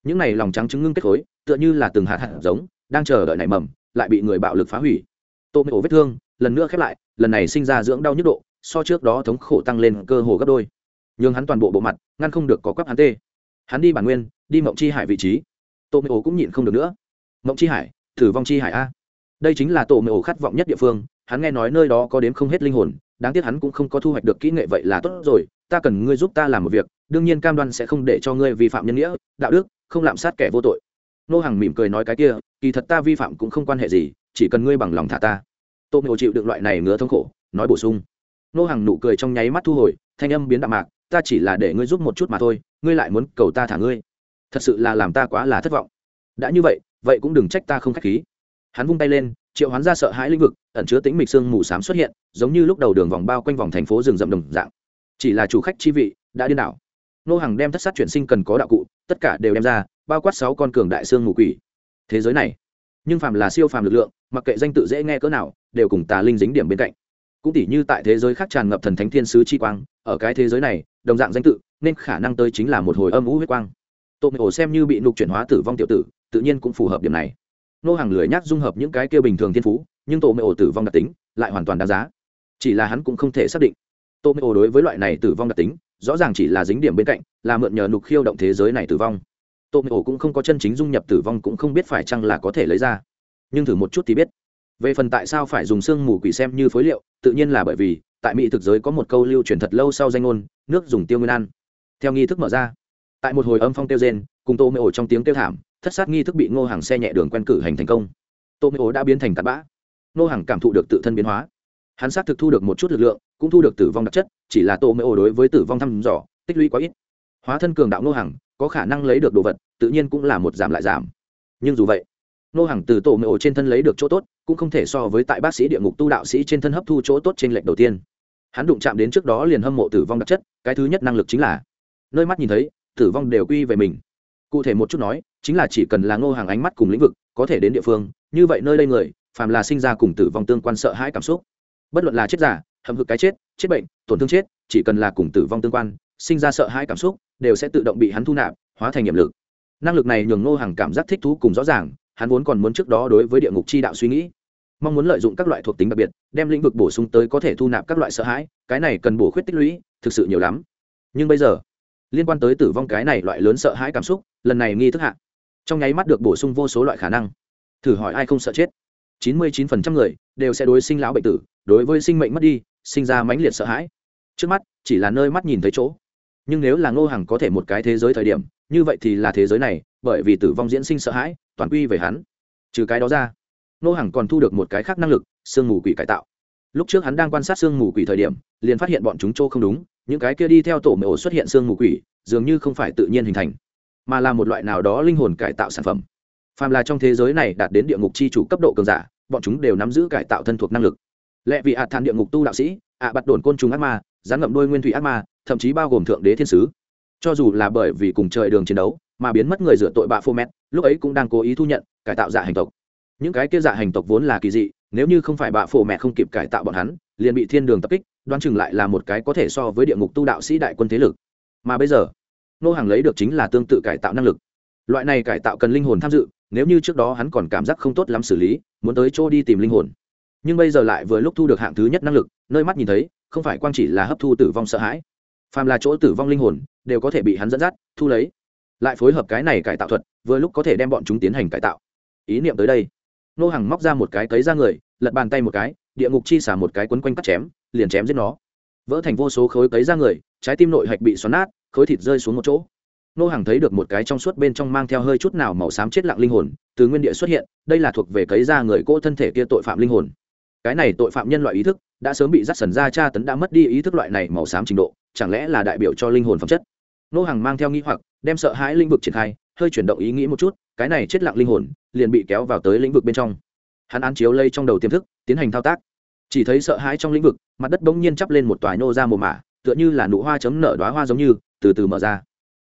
những này lòng trắng trứng ngưng kết khối, tựa như là từng hạt hạt giống, đang chờ đợi nảy mầm, lại bị người bạo lực phá hủy. Tổ mê ổ vết thương, lần nữa khép lại, lần này sinh ra dưỡng đau nhức độ, so trước đó thống khổ tăng lên cơ hồ gấp đôi. Nhưng hắn toàn bộ bộ mặt, ngăn không được có quắp hắn tê. Hắn đi bản nguyên, đi mộng chi hải vị trí. Tô mê ổ cũng nhịn không được nữa. Mộng chi hải thử vong chi hải a. Đây chính là tổ mộ ổ khát vọng nhất địa phương, hắn nghe nói nơi đó có đến không hết linh hồn, đáng tiếc hắn cũng không có thu hoạch được kỹ nghệ vậy là tốt rồi, ta cần ngươi giúp ta làm một việc, đương nhiên cam đoan sẽ không để cho ngươi vi phạm nhân nghĩa, đạo đức, không lạm sát kẻ vô tội. Nô hàng mỉm cười nói cái kia, kỳ thật ta vi phạm cũng không quan hệ gì, chỉ cần ngươi bằng lòng thả ta. Tô mộ chịu được loại này ngứa thống khổ, nói bổ sung. Nô hàng nụ cười trong nháy mắt thu hồi, thanh âm biến đạm mạc, ta chỉ là để ngươi giúp một chút mà thôi, ngươi lại muốn cầu ta thả ngươi. Thật sự là làm ta quá là thất vọng đã như vậy vậy cũng đừng trách ta không k h á c h khí. Hắn vung tay lên, triệu hoán ra sợ hãi lĩnh vực, ẩn chứa tính mịch sương mù s á m xuất hiện, giống như lúc đầu đường vòng bao quanh vòng thành phố rừng rậm đồng dạng. Chỉ là chủ khách chi vị, đã điên đảo. Nô hàng đem thất sát chuyển sinh cần có đạo cụ, tất cả đều đem ra, bao quát sáu con cường đại sương mù quỷ. Thế giới này, nhưng phàm là siêu phàm lực lượng, mặc kệ danh tự dễ nghe cỡ nào, đều cùng tà linh dính điểm bên cạnh. Cũng tỉ như tại thế giới khác tràn ngập thần thánh thiên sứ chi quang, ở cái thế giới này, đồng dạng danh tự, nên khả năng tới chính là một hồi âm ú huyết quang. Tô mê ổ xem như bị nục chuyển hóa tử vong tiểu tử tự nhiên cũng phù hợp điểm này. Nô hàng lười nhác dung hợp những cái kia bình thường thiên phú, nhưng tô mê ổ tử vong đặc tính lại hoàn toàn đáng giá. Chỉ là hắn cũng không thể xác định. Tô mê ổ đối với loại này tử vong đặc tính, rõ ràng chỉ là dính điểm bên cạnh, là mượn nhờ nục khiêu động thế giới này tử vong. Tô mê ổ cũng không có chân chính dung nhập tử vong cũng không biết phải chăng là có thể lấy ra. Nhưng thử một chút thì biết. Về phần tại sao phải dùng xương mù quỷ xem như phối liệu, tự nhiên là bởi vì, tại mỹ thực giới có một câu lưu truyền thật lâu sau danh ngôn, nước dùng tiêu nguyên ăn. Theo nghi thức mở ra, tại một hồi âm phong tiêu rên, cùng tô mê ổ trong tiếng tiêu thảm thất sát nghi thức bị ngô hàng xe nhẹ đường quen cử hành thành công. Tô mê ổ đã biến thành tạt bã. Ngô hàng cảm thụ được tự thân biến hóa. Hắn xác thực thu được một chút lực lượng, cũng thu được tử vong đặc chất, chỉ là tô mê ổ đối với tử vong thăm dò, tích lũy quá ít. Hóa thân cường đạo ngô hàng có khả năng lấy được đồ vật, tự nhiên cũng là một giảm lại giảm. Nhưng dù vậy, ngô hàng từ tổ mê ổ trên thân lấy được chỗ tốt, cũng không thể so với tại bác sĩ địa ngục tu đạo sĩ trên thân hấp thu chỗ tốt trên lệnh đầu tiên. Hắn đụng chạm đến trước đó liền hâm mộ tử vong đặc chất, cái thứ nhất năng lực chính là, nơi mắt nhìn thấy, tử vong đều quy về mình. Cụ thể một chút nói chính là chỉ cần là ngô hàng ánh mắt cùng lĩnh vực, có thể đến địa phương, như vậy nơi đây người, phàm là sinh ra cùng tử vong tương quan sợ hãi cảm xúc. Bất luận là chết giả hầm hực cái chết chết bệnh, tổn thương chết, chỉ cần là cùng tử vong tương quan, sinh ra sợ hãi cảm xúc, đều sẽ tự động bị hắn thu nạp, hóa thành nhiệm lực. Năng lực này nhường ngô hàng cảm giác thích thú cùng rõ ràng, hắn vốn còn muốn trước đó đối với địa ngục chi đạo suy nghĩ. Mong muốn lợi dụng các loại thuộc tính đặc biệt, đem lĩnh vực bổ sung tới có thể thu nạp các loại sợ hãi, cái này cần bổ khuyết tích lũy, thực sự nhiều lắm. Nhưng bây giờ, liên quan tới tử vong cái này loại lớn sợ hãi cảm xúc, lần này nghi thức hạ trong nháy mắt được bổ sung vô số loại khả năng. Thử hỏi ai không sợ chết? Chín mươi chín phần trăm người đều sẽ đối sinh lão bệnh tử, đối với sinh mệnh mất đi, sinh ra mãnh liệt sợ hãi. Trước mắt, chỉ là nơi mắt nhìn thấy chỗ. Nhưng nếu là ngô Hằng có thể một cái thế giới thời điểm, như vậy thì là thế giới này, bởi vì tử vong diễn sinh sợ hãi, toàn quy về hắn. Trừ cái đó ra, ngô Hằng còn thu được một cái khác năng lực, sương mù quỷ cải tạo. Lúc trước hắn đang quan sát sương mù quỷ thời điểm, liền phát hiện bọn chúng chỗ không đúng, những cái kia đi theo tổ mệ ổ xuất hiện sương mù quỷ, dường như không phải tự nhiên hình thành mà là một loại nào đó linh hồn cải tạo sản phẩm. Phàm là trong thế giới này đạt đến địa ngục c h i chủ cấp độ cường giả, bọn chúng đều nắm giữ cải tạo thân thuộc năng lực. Lẽ vì ạ thản địa ngục tu đạo sĩ, ạ à bặt đồn côn trùng ác ma rán ngậm đôi nguyên thủy ác ma, thậm chí bao gồm thượng đế thiên sứ. Cho dù là bởi vì cùng trời đường chiến đấu, mà biến mất người rửa tội bạ phô mét lúc ấy cũng đang cố ý thu nhận, cải tạo giả hành tộc. Những cái kia giả hành tộc vốn là kỳ dị, nếu như không phải bạ phổ mẹ không kịp cải tạo bọn hắn, liền bị thiên đường tập kích, đoán chừng lại là một cái có thể so với địa ngục tu đạo sĩ đại quân thế lực. Mà bây giờ nô hàng lấy được chính là tương tự cải tạo năng lực. Loại này cải tạo cần linh hồn tham dự, nếu như trước đó hắn còn cảm giác không tốt lắm xử lý, muốn tới chỗ đi tìm linh hồn. Nhưng bây giờ lại vừa lúc thu được hạng thứ nhất năng lực, nơi mắt nhìn thấy, không phải quang chỉ là hấp thu tử vong sợ hãi. Phàm là chỗ tử vong linh hồn, đều có thể bị hắn dẫn dắt, thu lấy. Lại phối hợp cái này cải tạo thuật, vừa lúc có thể đem bọn chúng tiến hành cải tạo. Ý niệm tới đây. Nô hàng móc ra một cái cấy ra người, lật bàn tay một cái, địa ngục chi xả một cái quấn quanh cắt chém, liền chém giết nó. Vỡ thành vô số khối cấy ra người, trái tim nội hạch bị xoắn nát khối thịt rơi xuống một chỗ. Nô hàng thấy được một cái trong suốt bên trong mang theo hơi chút nào màu xám chết lặng linh hồn, từ nguyên địa xuất hiện, đây là thuộc về cấy ra người cỗ thân thể kia tội phạm linh hồn. Cái này tội phạm nhân loại ý thức, đã sớm bị rắt sần ra tra tấn đã mất đi ý thức loại này màu xám trình độ, chẳng lẽ là đại biểu cho linh hồn phẩm chất? Nô hàng mang theo nghĩ hoặc, đem sợ hãi lĩnh vực triển khai, hơi chuyển động ý nghĩ một chút, cái này chết lặng linh hồn, liền bị kéo vào tới lĩnh vực bên trong. Hắn án chiếu lây trong đầu tiềm thức, tiến hành thao tác. Chỉ thấy sợ hãi trong lĩnh vực, mặt đất bỗng nhiên chắp lên một tòa nô ra mồ mả, tựa như là nụ hoa chấm nở đoá hoa giống như từ từ mở ra.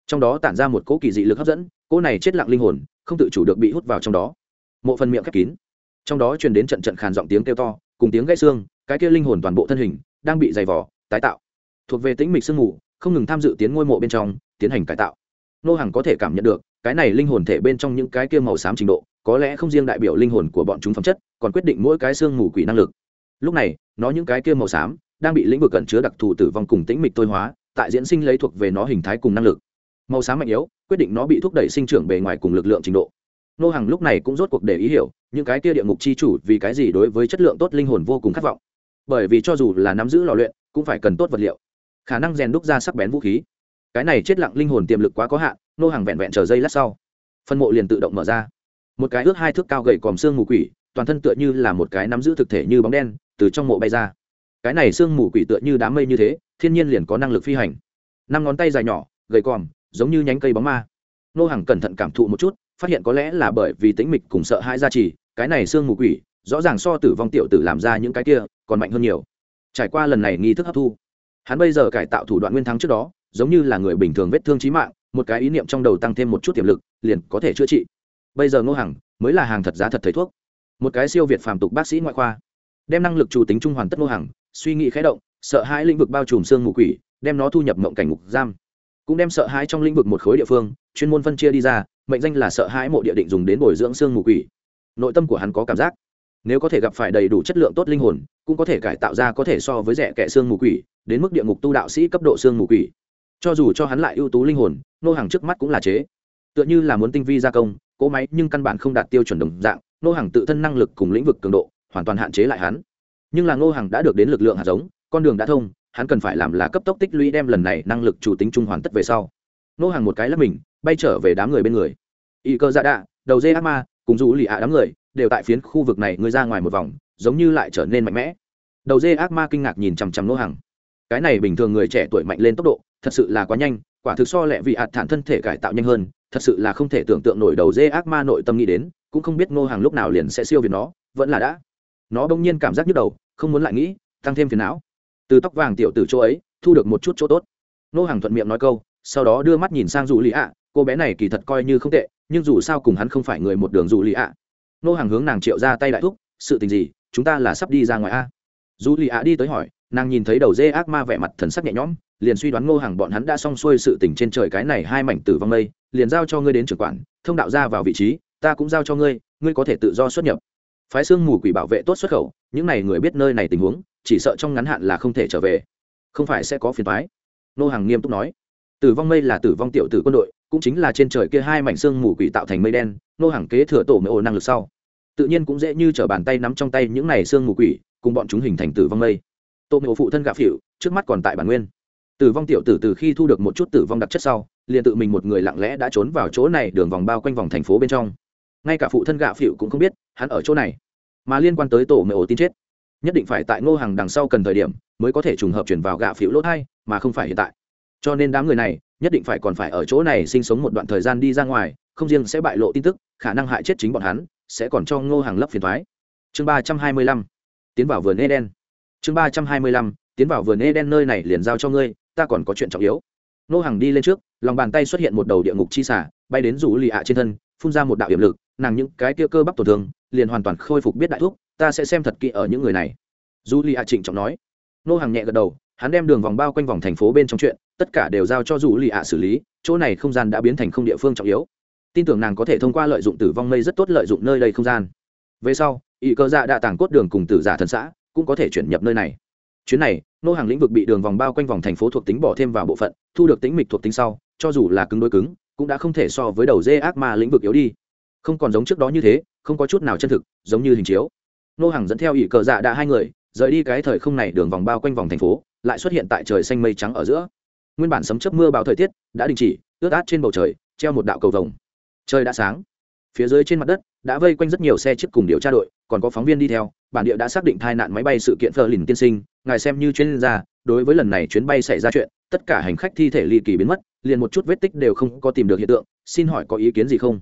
Trong đó tản ra một cỗ kỳ dị lực hấp dẫn, cỗ này chết lặng linh hồn, không tự chủ được bị hút vào trong đó. Mộ phần miệng khép kín. Trong đó truyền đến trận trận khàn giọng tiếng kêu to, cùng tiếng gãy xương, cái kia linh hồn toàn bộ thân hình, đang bị dày vỏ tái tạo. Thuộc về tĩnh mịch sương mù, không ngừng tham dự tiến ngôi mộ bên trong, tiến hành cải tạo. Nô hàng có thể cảm nhận được, cái này linh hồn thể bên trong những cái kia màu xám trình độ, có lẽ không riêng đại biểu linh hồn của bọn chúng phẩm chất, còn quyết định mỗi cái xương mù quỷ năng lực. Lúc này, nó những cái kia màu xám, đang bị lĩnh vực cẩn chứa đặc thù tử vong cùng tĩnh mịch tôi hóa tại diễn sinh lấy thuộc về nó hình thái cùng năng lực. Màu sáng mạnh yếu, quyết định nó bị thúc đẩy sinh trưởng bề ngoài cùng lực lượng trình độ. Nô hàng lúc này cũng rốt cuộc để ý hiểu, những cái kia địa ngục chi chủ vì cái gì đối với chất lượng tốt linh hồn vô cùng khát vọng. Bởi vì cho dù là nắm giữ lò luyện, cũng phải cần tốt vật liệu. Khả năng rèn đúc ra sắc bén vũ khí. Cái này chết lặng linh hồn tiềm lực quá có hạn, nô hàng vẹn vẹn chờ dây lát sau, phân mộ liền tự động mở ra. Một cái ước hai thước cao gầy còm xương mù quỷ, toàn thân tựa như là một cái nắm giữ thực thể như bóng đen, từ trong mộ bay ra. Cái này xương mù quỷ tựa như đám mây như thế thiên nhiên liền có năng lực phi hành. Năm ngón tay dài nhỏ, gầy còm, giống như nhánh cây bóng ma. Nô hàng cẩn thận cảm thụ một chút, phát hiện có lẽ là bởi vì tính mịch cùng sợ hãi gia trì, cái này xương mù quỷ, rõ ràng so tử vong tiểu tử làm ra những cái kia, còn mạnh hơn nhiều. Trải qua lần này nghi thức hấp thu, hắn bây giờ cải tạo thủ đoạn nguyên thắng trước đó, giống như là người bình thường vết thương trí mạng, một cái ý niệm trong đầu tăng thêm một chút tiềm lực, liền có thể chữa trị. Bây giờ ngô hằng mới là hàng thật giá thật thầy thuốc. Một cái siêu việt phàm tục bác sĩ ngoại khoa, đem năng lực chủ tính trung hoàn tất ngô hằng, suy nghĩ khé động sợ hãi lĩnh vực bao trùm xương mù quỷ, đem nó thu nhập mộng cảnh ngục giam. Cũng đem sợ hãi trong lĩnh vực một khối địa phương, chuyên môn phân chia đi ra, mệnh danh là sợ hãi mộ địa định dùng đến bồi dưỡng xương mù quỷ. Nội tâm của hắn có cảm giác, nếu có thể gặp phải đầy đủ chất lượng tốt linh hồn, cũng có thể cải tạo ra có thể so với rẻ kẻ xương mù quỷ, đến mức địa ngục tu đạo sĩ cấp độ xương mù quỷ. Cho dù cho hắn lại ưu tú linh hồn, nô hàng trước mắt cũng là chế. Tựa như là muốn tinh vi gia công, cỗ máy nhưng căn bản không đạt tiêu chuẩn đồng dạng, nô hàng tự thân năng lực cùng lĩnh vực cường độ, hoàn toàn hạn chế lại hắn. Nhưng là ngô hàng đã được đến lực lượng hạt giống con đường đã thông, hắn cần phải làm là cấp tốc tích lũy đem lần này năng lực chủ tính trung hoàn tất về sau. Nô hàng một cái lắp mình, bay trở về đám người bên người. Y cơ dạ đạ, đầu dê ác ma, cùng dù lì ạ đám người, đều tại phiến khu vực này ngươi ra ngoài một vòng, giống như lại trở nên mạnh mẽ. Đầu dê ác ma kinh ngạc nhìn chằm chằm nô hàng. Cái này bình thường người trẻ tuổi mạnh lên tốc độ, thật sự là quá nhanh, quả thực so lẹ vị ạt thản thân thể cải tạo nhanh hơn, thật sự là không thể tưởng tượng nổi đầu dê ác ma nội tâm nghĩ đến, cũng không biết ngô hàng lúc nào liền sẽ siêu việt nó, vẫn là đã. Nó bỗng nhiên cảm giác nhức đầu, không muốn lại nghĩ, tăng thêm phiền não từ tóc vàng tiểu tử chỗ ấy, thu được một chút chỗ tốt. Ngô hàng thuận miệng nói câu, sau đó đưa mắt nhìn sang dù lì ạ. Cô bé này kỳ thật coi như không tệ, nhưng dù sao cùng hắn không phải người một đường dù lì ạ. Ngô hàng hướng nàng triệu ra tay đại thúc, sự tình gì? Chúng ta là sắp đi ra ngoài a? Dù lì ạ đi tới hỏi, nàng nhìn thấy đầu dê ác ma vẻ mặt thần sắc nhẹ nhõm, liền suy đoán ngô hàng bọn hắn đã xong xuôi sự tình trên trời cái này hai mảnh tử vong mây, liền giao cho ngươi đến trưởng quản, thông đạo ra vào vị trí, ta cũng giao cho ngươi ngươi có thể tự do xuất nhập. Phái xương mù quỷ bảo vệ tốt xuất khẩu những này người biết nơi này tình huống, chỉ sợ trong ngắn hạn là không thể trở về. Không phải sẽ có phiền thoái nô hàng nghiêm túc nói. Tử vong mây là tử vong tiểu tử quân đội, cũng chính là trên trời kia hai mảnh xương mù quỷ tạo thành mây đen. Nô hàng kế thừa tổ mê ồ năng lực sau, tự nhiên cũng dễ như t r ở bàn tay nắm trong tay những này xương mù quỷ, cùng bọn chúng hình thành tử vong mây. Tổ mê ồ phụ thân gạ phịu, trước mắt còn tại bản nguyên. Tử vong tiểu tử từ khi thu được một chút tử vong đặc chất sau, liền tự mình một người lặng lẽ đã trốn vào chỗ này đường vòng bao quanh vòng thành phố bên trong. Ngay cả phụ thân gạ phịu cũng không biết, hắn ở chỗ này mà liên quan tới tổ mẹ ổ tin chết. Nhất định phải tại ngô hàng đằng sau cần thời điểm mới có thể trùng hợp chuyển vào gạ phịu lỗ thai mà không phải hiện tại. Cho nên đám người này nhất định phải còn phải ở chỗ này sinh sống một đoạn thời gian đi ra ngoài, không riêng sẽ bại lộ tin tức, khả năng hại chết chính bọn hắn, sẽ còn cho ngô hàng lấp phiền thoái chương ba trăm hai mươi lăm, tiến vào vườn eden. Chương ba trăm hai mươi lăm, tiến vào vườn eden nơi này liền giao cho ngươi, ta còn có chuyện trọng yếu. Ngô hàng đi lên trước, lòng bàn tay xuất hiện một đầu địa ngục chi xả bay đến rủ lì ạ trên thân, phun ra một đạo hiểm lực, nàng những cái kia cơ bắp tổn thương liền hoàn toàn khôi phục biết đại thuốc ta sẽ xem thật kỹ ở những người này. Julia trịnh trọng nói. Nô hàng nhẹ gật đầu, hắn đem đường vòng bao quanh vòng thành phố bên trong chuyện, tất cả đều giao cho dù lì a xử lý, chỗ này không gian đã biến thành không địa phương trọng yếu. Tin tưởng nàng có thể thông qua lợi dụng tử vong mây rất tốt lợi dụng nơi đây không gian. Về sau ỵ cơ dạ đạ tàng cốt đường cùng tử giả thần xã, cũng có thể chuyển nhập nơi này. Chuyến này, nô hàng lĩnh vực bị đường vòng bao quanh vòng thành phố thuộc tính bỏ thêm vào bộ phận, thu được tính mịch thuộc tính sau, cho dù là cứng đối cứng, cũng đã không thể so với đầu dê ác ma lĩnh vực yếu đi không còn giống trước đó như thế, không có chút nào chân thực, giống như hình chiếu. Nô hàng dẫn theo ỷ cờ dạ đã hai người, rời đi cái thời không này đường vòng bao quanh vòng thành phố, lại xuất hiện tại trời xanh mây trắng ở giữa. Nguyên bản sấm chớp mưa bão thời tiết đã đình chỉ, ướt át trên bầu trời, treo một đạo cầu vồng. Trời đã sáng. Phía dưới trên mặt đất đã vây quanh rất nhiều xe chiếc cùng điều tra đội, còn có phóng viên đi theo, bản địa đã xác định tai nạn máy bay sự kiện phờ lìn tiên sinh, ngài xem như chuyên gia, đối với lần này chuyến bay xảy ra chuyện, tất cả hành khách thi thể ly kỳ biến mất, liền một chút vết tích đều không có tìm được hiện tượng, xin hỏi có ý kiến gì không?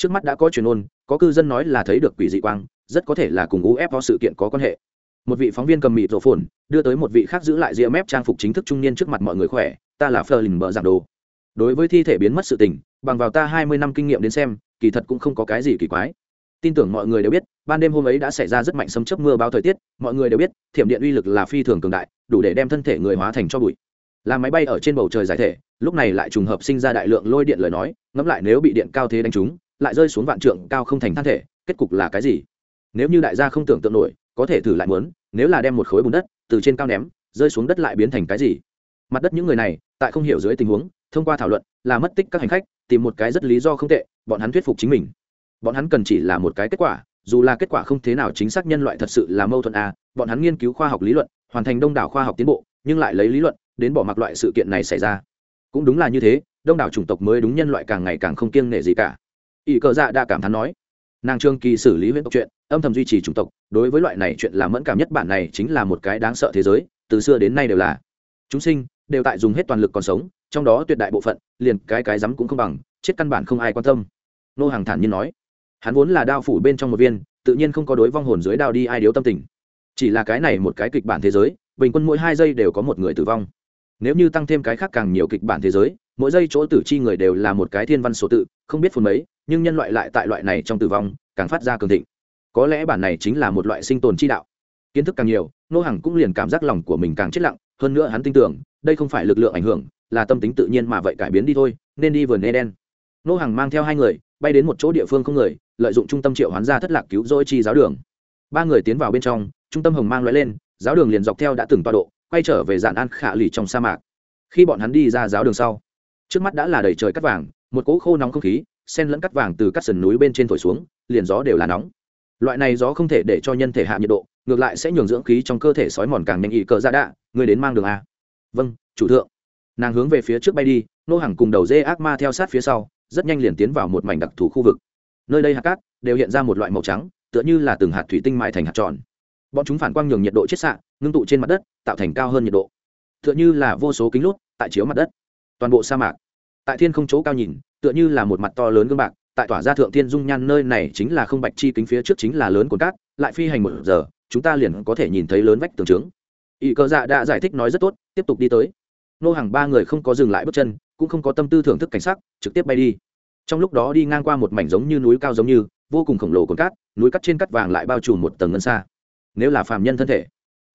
Trước mắt đã có truyền ôn, có cư dân nói là thấy được quỷ dị quang, rất có thể là cùng ufo sự kiện có quan hệ. Một vị phóng viên cầm mịt rổ phồn, đưa tới một vị khác giữ lại ria mép trang phục chính thức trung niên trước mặt mọi người khỏe, ta là phờ lình mở giảng đồ. Đối với thi thể biến mất sự tình, bằng vào ta hai mươi năm kinh nghiệm đến xem, kỳ thật cũng không có cái gì kỳ quái. Tin tưởng mọi người đều biết, ban đêm hôm ấy đã xảy ra rất mạnh sấm chớp mưa bao thời tiết, mọi người đều biết, thiểm điện uy lực là phi thường cường đại, đủ để đem thân thể người hóa thành cho bụi. Là máy bay ở trên bầu trời giải thể, lúc này lại trùng hợp sinh ra đại lượng lôi điện lời nói, ngẫm lại nếu bị điện cao thế đánh trúng lại rơi xuống vạn trượng cao không thành thân thể, kết cục là cái gì? Nếu như đại gia không tưởng tượng nổi, có thể thử lại muốn, nếu là đem một khối bùn đất từ trên cao ném, rơi xuống đất lại biến thành cái gì? Mặt đất những người này, tại không hiểu dưới tình huống, thông qua thảo luận, là mất tích các hành khách, tìm một cái rất lý do không tệ, bọn hắn thuyết phục chính mình. Bọn hắn cần chỉ là một cái kết quả, dù là kết quả không thế nào chính xác nhân loại thật sự là mâu thuẫn à bọn hắn nghiên cứu khoa học lý luận, hoàn thành đông đảo khoa học tiến bộ, nhưng lại lấy lý luận, đến bỏ mặc loại sự kiện này xảy ra. Cũng đúng là như thế, đông đảo chủng tộc mới đúng nhân loại càng ngày càng không kiêng nể gì cả ỷ cờ dạ đã cảm thán nói, nàng trương kỳ xử lý huyễn tộc chuyện, âm thầm duy trì chủng tộc, đối với loại này chuyện là mẫn cảm nhất bản này chính là một cái đáng sợ thế giới, từ xưa đến nay đều là. Chúng sinh đều tại dùng hết toàn lực còn sống, trong đó tuyệt đại bộ phận liền cái cái rắm cũng không bằng, chết căn bản không ai quan tâm. Nô hàng thản nhiên nói. Hắn vốn là đao phủ bên trong một viên, tự nhiên không có đối vong hồn dưới đao đi ai điếu tâm tình. Chỉ là cái này một cái kịch bản thế giới, bình quân mỗi hai giây đều có một người tử vong. Nếu như tăng thêm cái khác càng nhiều kịch bản thế giới, mỗi giây chỗ tử chi người đều là một cái thiên văn số tự, không biết phun mấy nhưng nhân loại lại tại loại này trong tử vong, càng phát ra cường thịnh. Có lẽ bản này chính là một loại sinh tồn chi đạo. Kiến thức càng nhiều nô hằng cũng liền cảm giác lòng của mình càng chết lặng, hơn nữa hắn tin tưởng, đây không phải lực lượng ảnh hưởng, là tâm tính tự nhiên mà vậy cải biến đi thôi, nên đi vườn eden. Nô hàng mang theo hai người, bay đến một chỗ địa phương không người, lợi dụng trung tâm triệu hoán ra thất lạc cứu rỗi chi giáo đường. Ba người tiến vào bên trong, trung tâm hồng mang loại lên, giáo đường liền dọc theo đã từng tọa độ, quay trở về dạn an khả lì trong sa mạc. Khi bọn hắn đi ra giáo đường sau, trước mắt đã là đầy trời cắt vàng, một cỗ khô nóng không khí sen lẫn cắt vàng từ các sườn núi bên trên thổi xuống, liền gió đều là nóng. Loại này gió không thể để cho nhân thể hạ nhiệt độ, ngược lại sẽ nhường dưỡng khí trong cơ thể sói mòn càng nhanh ý cờ ra đạ người đến mang đường a. Vâng chủ thượng. Nàng hướng về phía trước bay đi, nô hàng cùng đầu dê ác ma theo sát phía sau, rất nhanh liền tiến vào một mảnh đặc thù khu vực. Nơi đây hạt cát đều hiện ra một loại màu trắng, tựa như là từng hạt thủy tinh mài thành hạt tròn. Bọn chúng phản quang nhường nhiệt độ chiết xạ, ngưng tụ trên mặt đất, tạo thành cao hơn nhiệt độ. Tựa như là vô số kính lút tại chiếu mặt đất. Toàn bộ sa mạc. Tại thiên không chỗ cao nhìn tựa như là một mặt to lớn gương bạc, tại tỏa ra thượng thiên dung nhan nơi này chính là không bạch chi kính phía trước chính là lớn cồn cát, lại phi hành một giờ, chúng ta liền có thể nhìn thấy lớn vách tường trướng. Ỵ cờ dạ đã giải thích nói rất tốt, tiếp tục đi tới. Nô hàng ba người không có dừng lại bước chân, cũng không có tâm tư thưởng thức cảnh sắc, trực tiếp bay đi. Trong lúc đó đi ngang qua một mảnh giống như núi cao giống như, vô cùng khổng lồ cồn cát, núi cắt trên cắt vàng lại bao trùm một tầng ngân xa. Nếu là phàm nhân thân thể,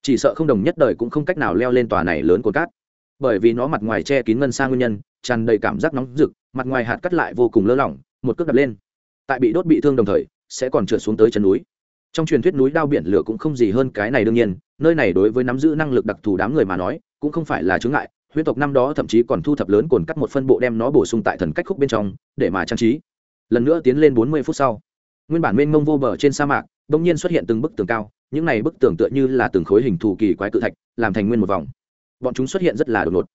chỉ sợ không đồng nhất đời cũng không cách nào leo lên tòa này lớn cồn cát. Bởi vì nó mặt ngoài che kín ngân xa nguyên nhân, tràn đầy cảm giác nóng rực mặt ngoài hạt cắt lại vô cùng lơ lỏng, một cước đập lên. Tại bị đốt bị thương đồng thời, sẽ còn trượt xuống tới chân núi. Trong truyền thuyết núi đao biển lửa cũng không gì hơn cái này đương nhiên, nơi này đối với nắm giữ năng lực đặc thù đám người mà nói, cũng không phải là chướng ngại. Huyết tộc năm đó thậm chí còn thu thập lớn cồn cắt một phân bộ đem nó bổ sung tại thần cách khúc bên trong, để mà trang trí. Lần nữa tiến lên bốn mươi phút sau, nguyên bản mênh mông vô bờ trên sa mạc đ ỗ n g nhiên xuất hiện từng bức tường cao, những này bức tường tựa như là từng khối hình thù kỳ quái cự thạch, làm thành nguyên một vòng. Bọn chúng xuất hiện rất là đột ngột.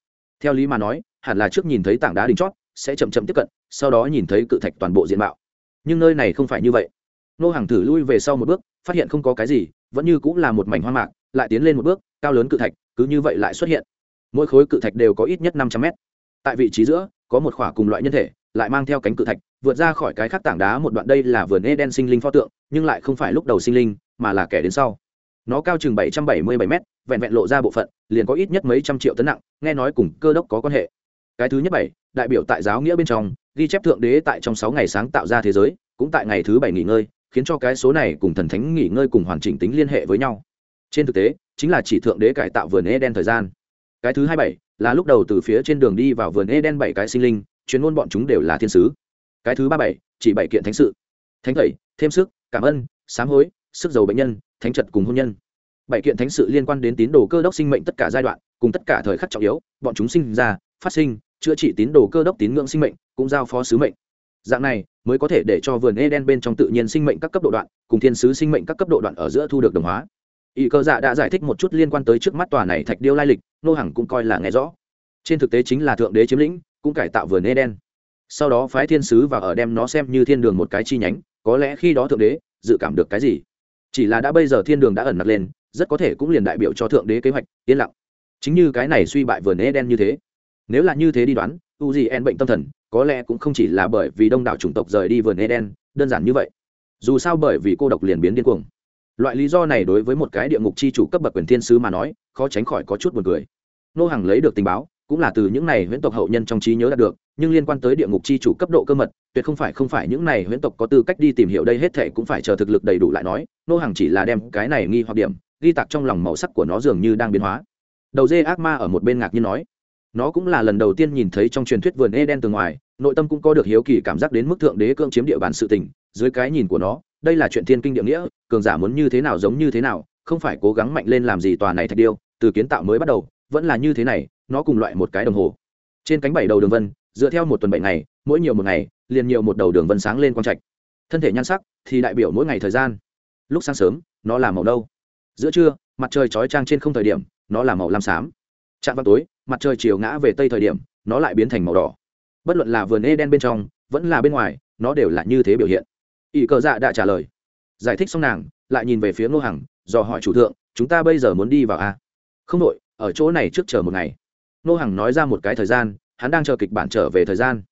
Theo lý mà nói, hẳn là trước nhìn thấy tảng đá đỉnh chót sẽ chậm chậm tiếp cận sau đó nhìn thấy cự thạch toàn bộ diện mạo nhưng nơi này không phải như vậy nô hàng thử lui về sau một bước phát hiện không có cái gì vẫn như cũng là một mảnh hoang mạc lại tiến lên một bước cao lớn cự thạch cứ như vậy lại xuất hiện mỗi khối cự thạch đều có ít nhất năm trăm mét tại vị trí giữa có một khỏa cùng loại nhân thể lại mang theo cánh cự thạch vượt ra khỏi cái khắc tảng đá một đoạn đây là vườn Eden sinh linh pho tượng, nhưng lại không phải lúc đầu sinh linh, mà là kẻ đến sau. Nó cao chừng 777 m vẹn vẹn lộ ra bộ phận, liền có ít nhất mấy trăm triệu tấn nặng, nghe nói cùng cơ đốc có quan hệ. Cái thứ nhất bảy, đại biểu tại giáo nghĩa bên trong, ghi chép thượng đế tại trong sáu ngày sáng tạo ra thế giới, cũng tại ngày thứ bảy nghỉ ngơi, khiến cho cái số này cùng thần thánh nghỉ ngơi cùng hoàn chỉnh tính liên hệ với nhau. Trên thực tế, chính là chỉ thượng đế cải tạo vườn Eden thời gian. Cái thứ hai bảy là lúc đầu từ phía trên đường đi vào vườn Eden bảy cái sinh linh, chuyên môn bọn chúng đều là thiên sứ cái thứ ba bảy chỉ bảy kiện thánh sự thánh thầy thêm sức cảm ơn sám hối sức giàu bệnh nhân thánh trật cùng hôn nhân bảy kiện thánh sự liên quan đến tín đồ cơ đốc sinh mệnh tất cả giai đoạn cùng tất cả thời khắc trọng yếu bọn chúng sinh ra phát sinh chữa trị tín đồ cơ đốc tín ngưỡng sinh mệnh, cũng giao phó sứ mệnh. Dạng này, mới có thể để cho vườn eden bên trong tự nhiên sinh mệnh các cấp độ đoạn, cùng thiên sứ sinh mệnh các cấp độ đoạn ở giữa thu được đồng hóa. Ý cơ dạ đã giải thích một chút liên quan tới trước mắt tòa này thạch điêu lai lịch, nô hằng cũng coi là nghe rõ. Trên thực tế chính là thượng đế chiếm lĩnh, cũng cải tạo vườn eden. Sau đó phái thiên sứ và ở đem nó xem như thiên đường một cái chi nhánh, có lẽ khi đó thượng đế, dự cảm được cái gì? Chỉ là đã bây giờ thiên đường đã ẩn nặc lên, rất có thể cũng liền đại biểu cho thượng đế kế hoạch, yên lặng. Chính như cái này suy bại vườn eden như thế nếu là như thế đi đoán, u gì en bệnh tâm thần, có lẽ cũng không chỉ là bởi vì đông đảo chủng tộc rời đi vườn eden, đơn giản như vậy. Dù sao bởi vì cô độc liền biến điên cuồng. Loại lý do này đối với một cái địa ngục chi chủ cấp bậc quyền thiên sứ mà nói, khó tránh khỏi có chút buồn cười. Nô hàng lấy được tình báo, cũng là từ những này huyễn tộc hậu nhân trong trí nhớ đạt được, nhưng liên quan tới địa ngục chi chủ cấp độ cơ mật, tuyệt không phải không phải những này huyễn tộc có tư cách đi tìm hiểu đây hết thệ cũng phải chờ thực lực đầy đủ lại nói, nô hàng chỉ là đem cái này nghi hoặc điểm, ghi tặc trong lòng màu sắc của nó dường như đang biến hóa. Đầu dê ác ma ở một bên ngạc nhiên nói nó cũng là lần đầu tiên nhìn thấy trong truyền thuyết vườn Eden từ ngoài, nội tâm cũng có được hiếu kỳ cảm giác đến mức thượng đế cưỡng chiếm địa bàn sự tình, dưới cái nhìn của nó, đây là chuyện thiên kinh địa nghĩa, cường giả muốn như thế nào giống như thế nào, không phải cố gắng mạnh lên làm gì tòa này thạch điêu, từ kiến tạo mới bắt đầu, vẫn là như thế này, nó cùng loại một cái đồng hồ. Trên cánh bảy đầu đường vân, dựa theo một tuần bảy ngày, mỗi nhiều một ngày, liền nhiều một đầu đường vân sáng lên quang trạch. Thân thể nhan sắc thì đại biểu mỗi ngày thời gian. Lúc sáng sớm, nó là màu đâu giữa trưa, mặt trời chói trang trên không thời điểm, nó là màu lam xám. Chạm vào tối mặt trời chiều ngã về tây thời điểm, nó lại biến thành màu đỏ. Bất luận là vườn e đen bên trong, vẫn là bên ngoài, nó đều là như thế biểu hiện. Ỷ cờ dạ đã trả lời. Giải thích xong nàng, lại nhìn về phía ngô hằng, dò hỏi chủ thượng, chúng ta bây giờ muốn đi vào a không đội, ở chỗ này trước chờ một ngày. Nô hằng nói ra một cái thời gian, hắn đang chờ kịch bản trở về thời gian.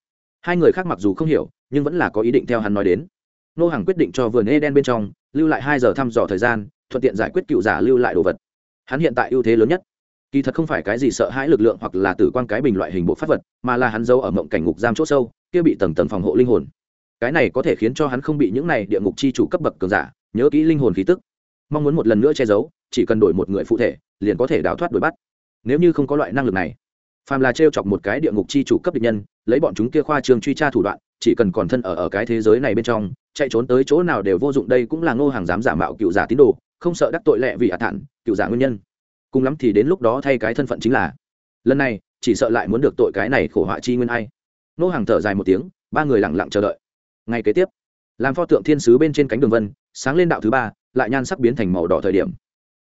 Hai người khác mặc dù không hiểu, nhưng vẫn là có ý định theo hắn nói đến. Nô hằng quyết định cho vườn eden bên trong, lưu lại hai giờ thăm dò thời gian, thuận tiện giải quyết cựu giả lưu lại đồ vật. Hắn hiện tại ưu thế lớn nhất kỳ thật không phải cái gì sợ hãi lực lượng hoặc là tử quan cái bình loại hình bộ phát vật, mà là hắn giấu ở mộng cảnh ngục giam c h ỗ sâu, kia bị tầng tầng phòng hộ linh hồn. Cái này có thể khiến cho hắn không bị những này địa ngục chi chủ cấp bậc cường giả nhớ kỹ linh hồn khí tức. Mong muốn một lần nữa che giấu, chỉ cần đổi một người phụ thể, liền có thể đào thoát đuổi bắt. Nếu như không có loại năng lực này, phàm là t chọc một cái địa ngục chi chủ cấp địch nhân, lấy bọn chúng kia khoa trường truy tra thủ đoạn, chỉ cần còn thân ở ở cái thế giới này bên trong, chạy trốn tới chỗ nào đều vô dụng, đây cũng là ngô hàng dám giả mạo cựu giả tín đồ, không sợ đắc tội lệ vì hạ thản, cựu giả nguyên nhân cùng lắm thì đến lúc đó thay cái thân phận chính là. Lần này, chỉ sợ lại muốn được tội cái này khổ họa chi nguyên ai. Nô hàng thở dài một tiếng, ba người lặng lặng chờ đợi. Ngay kế tiếp, làm pho tượng thiên sứ bên trên cánh đường vân, sáng lên đạo thứ ba, lại nhan sắc biến thành màu đỏ thời điểm.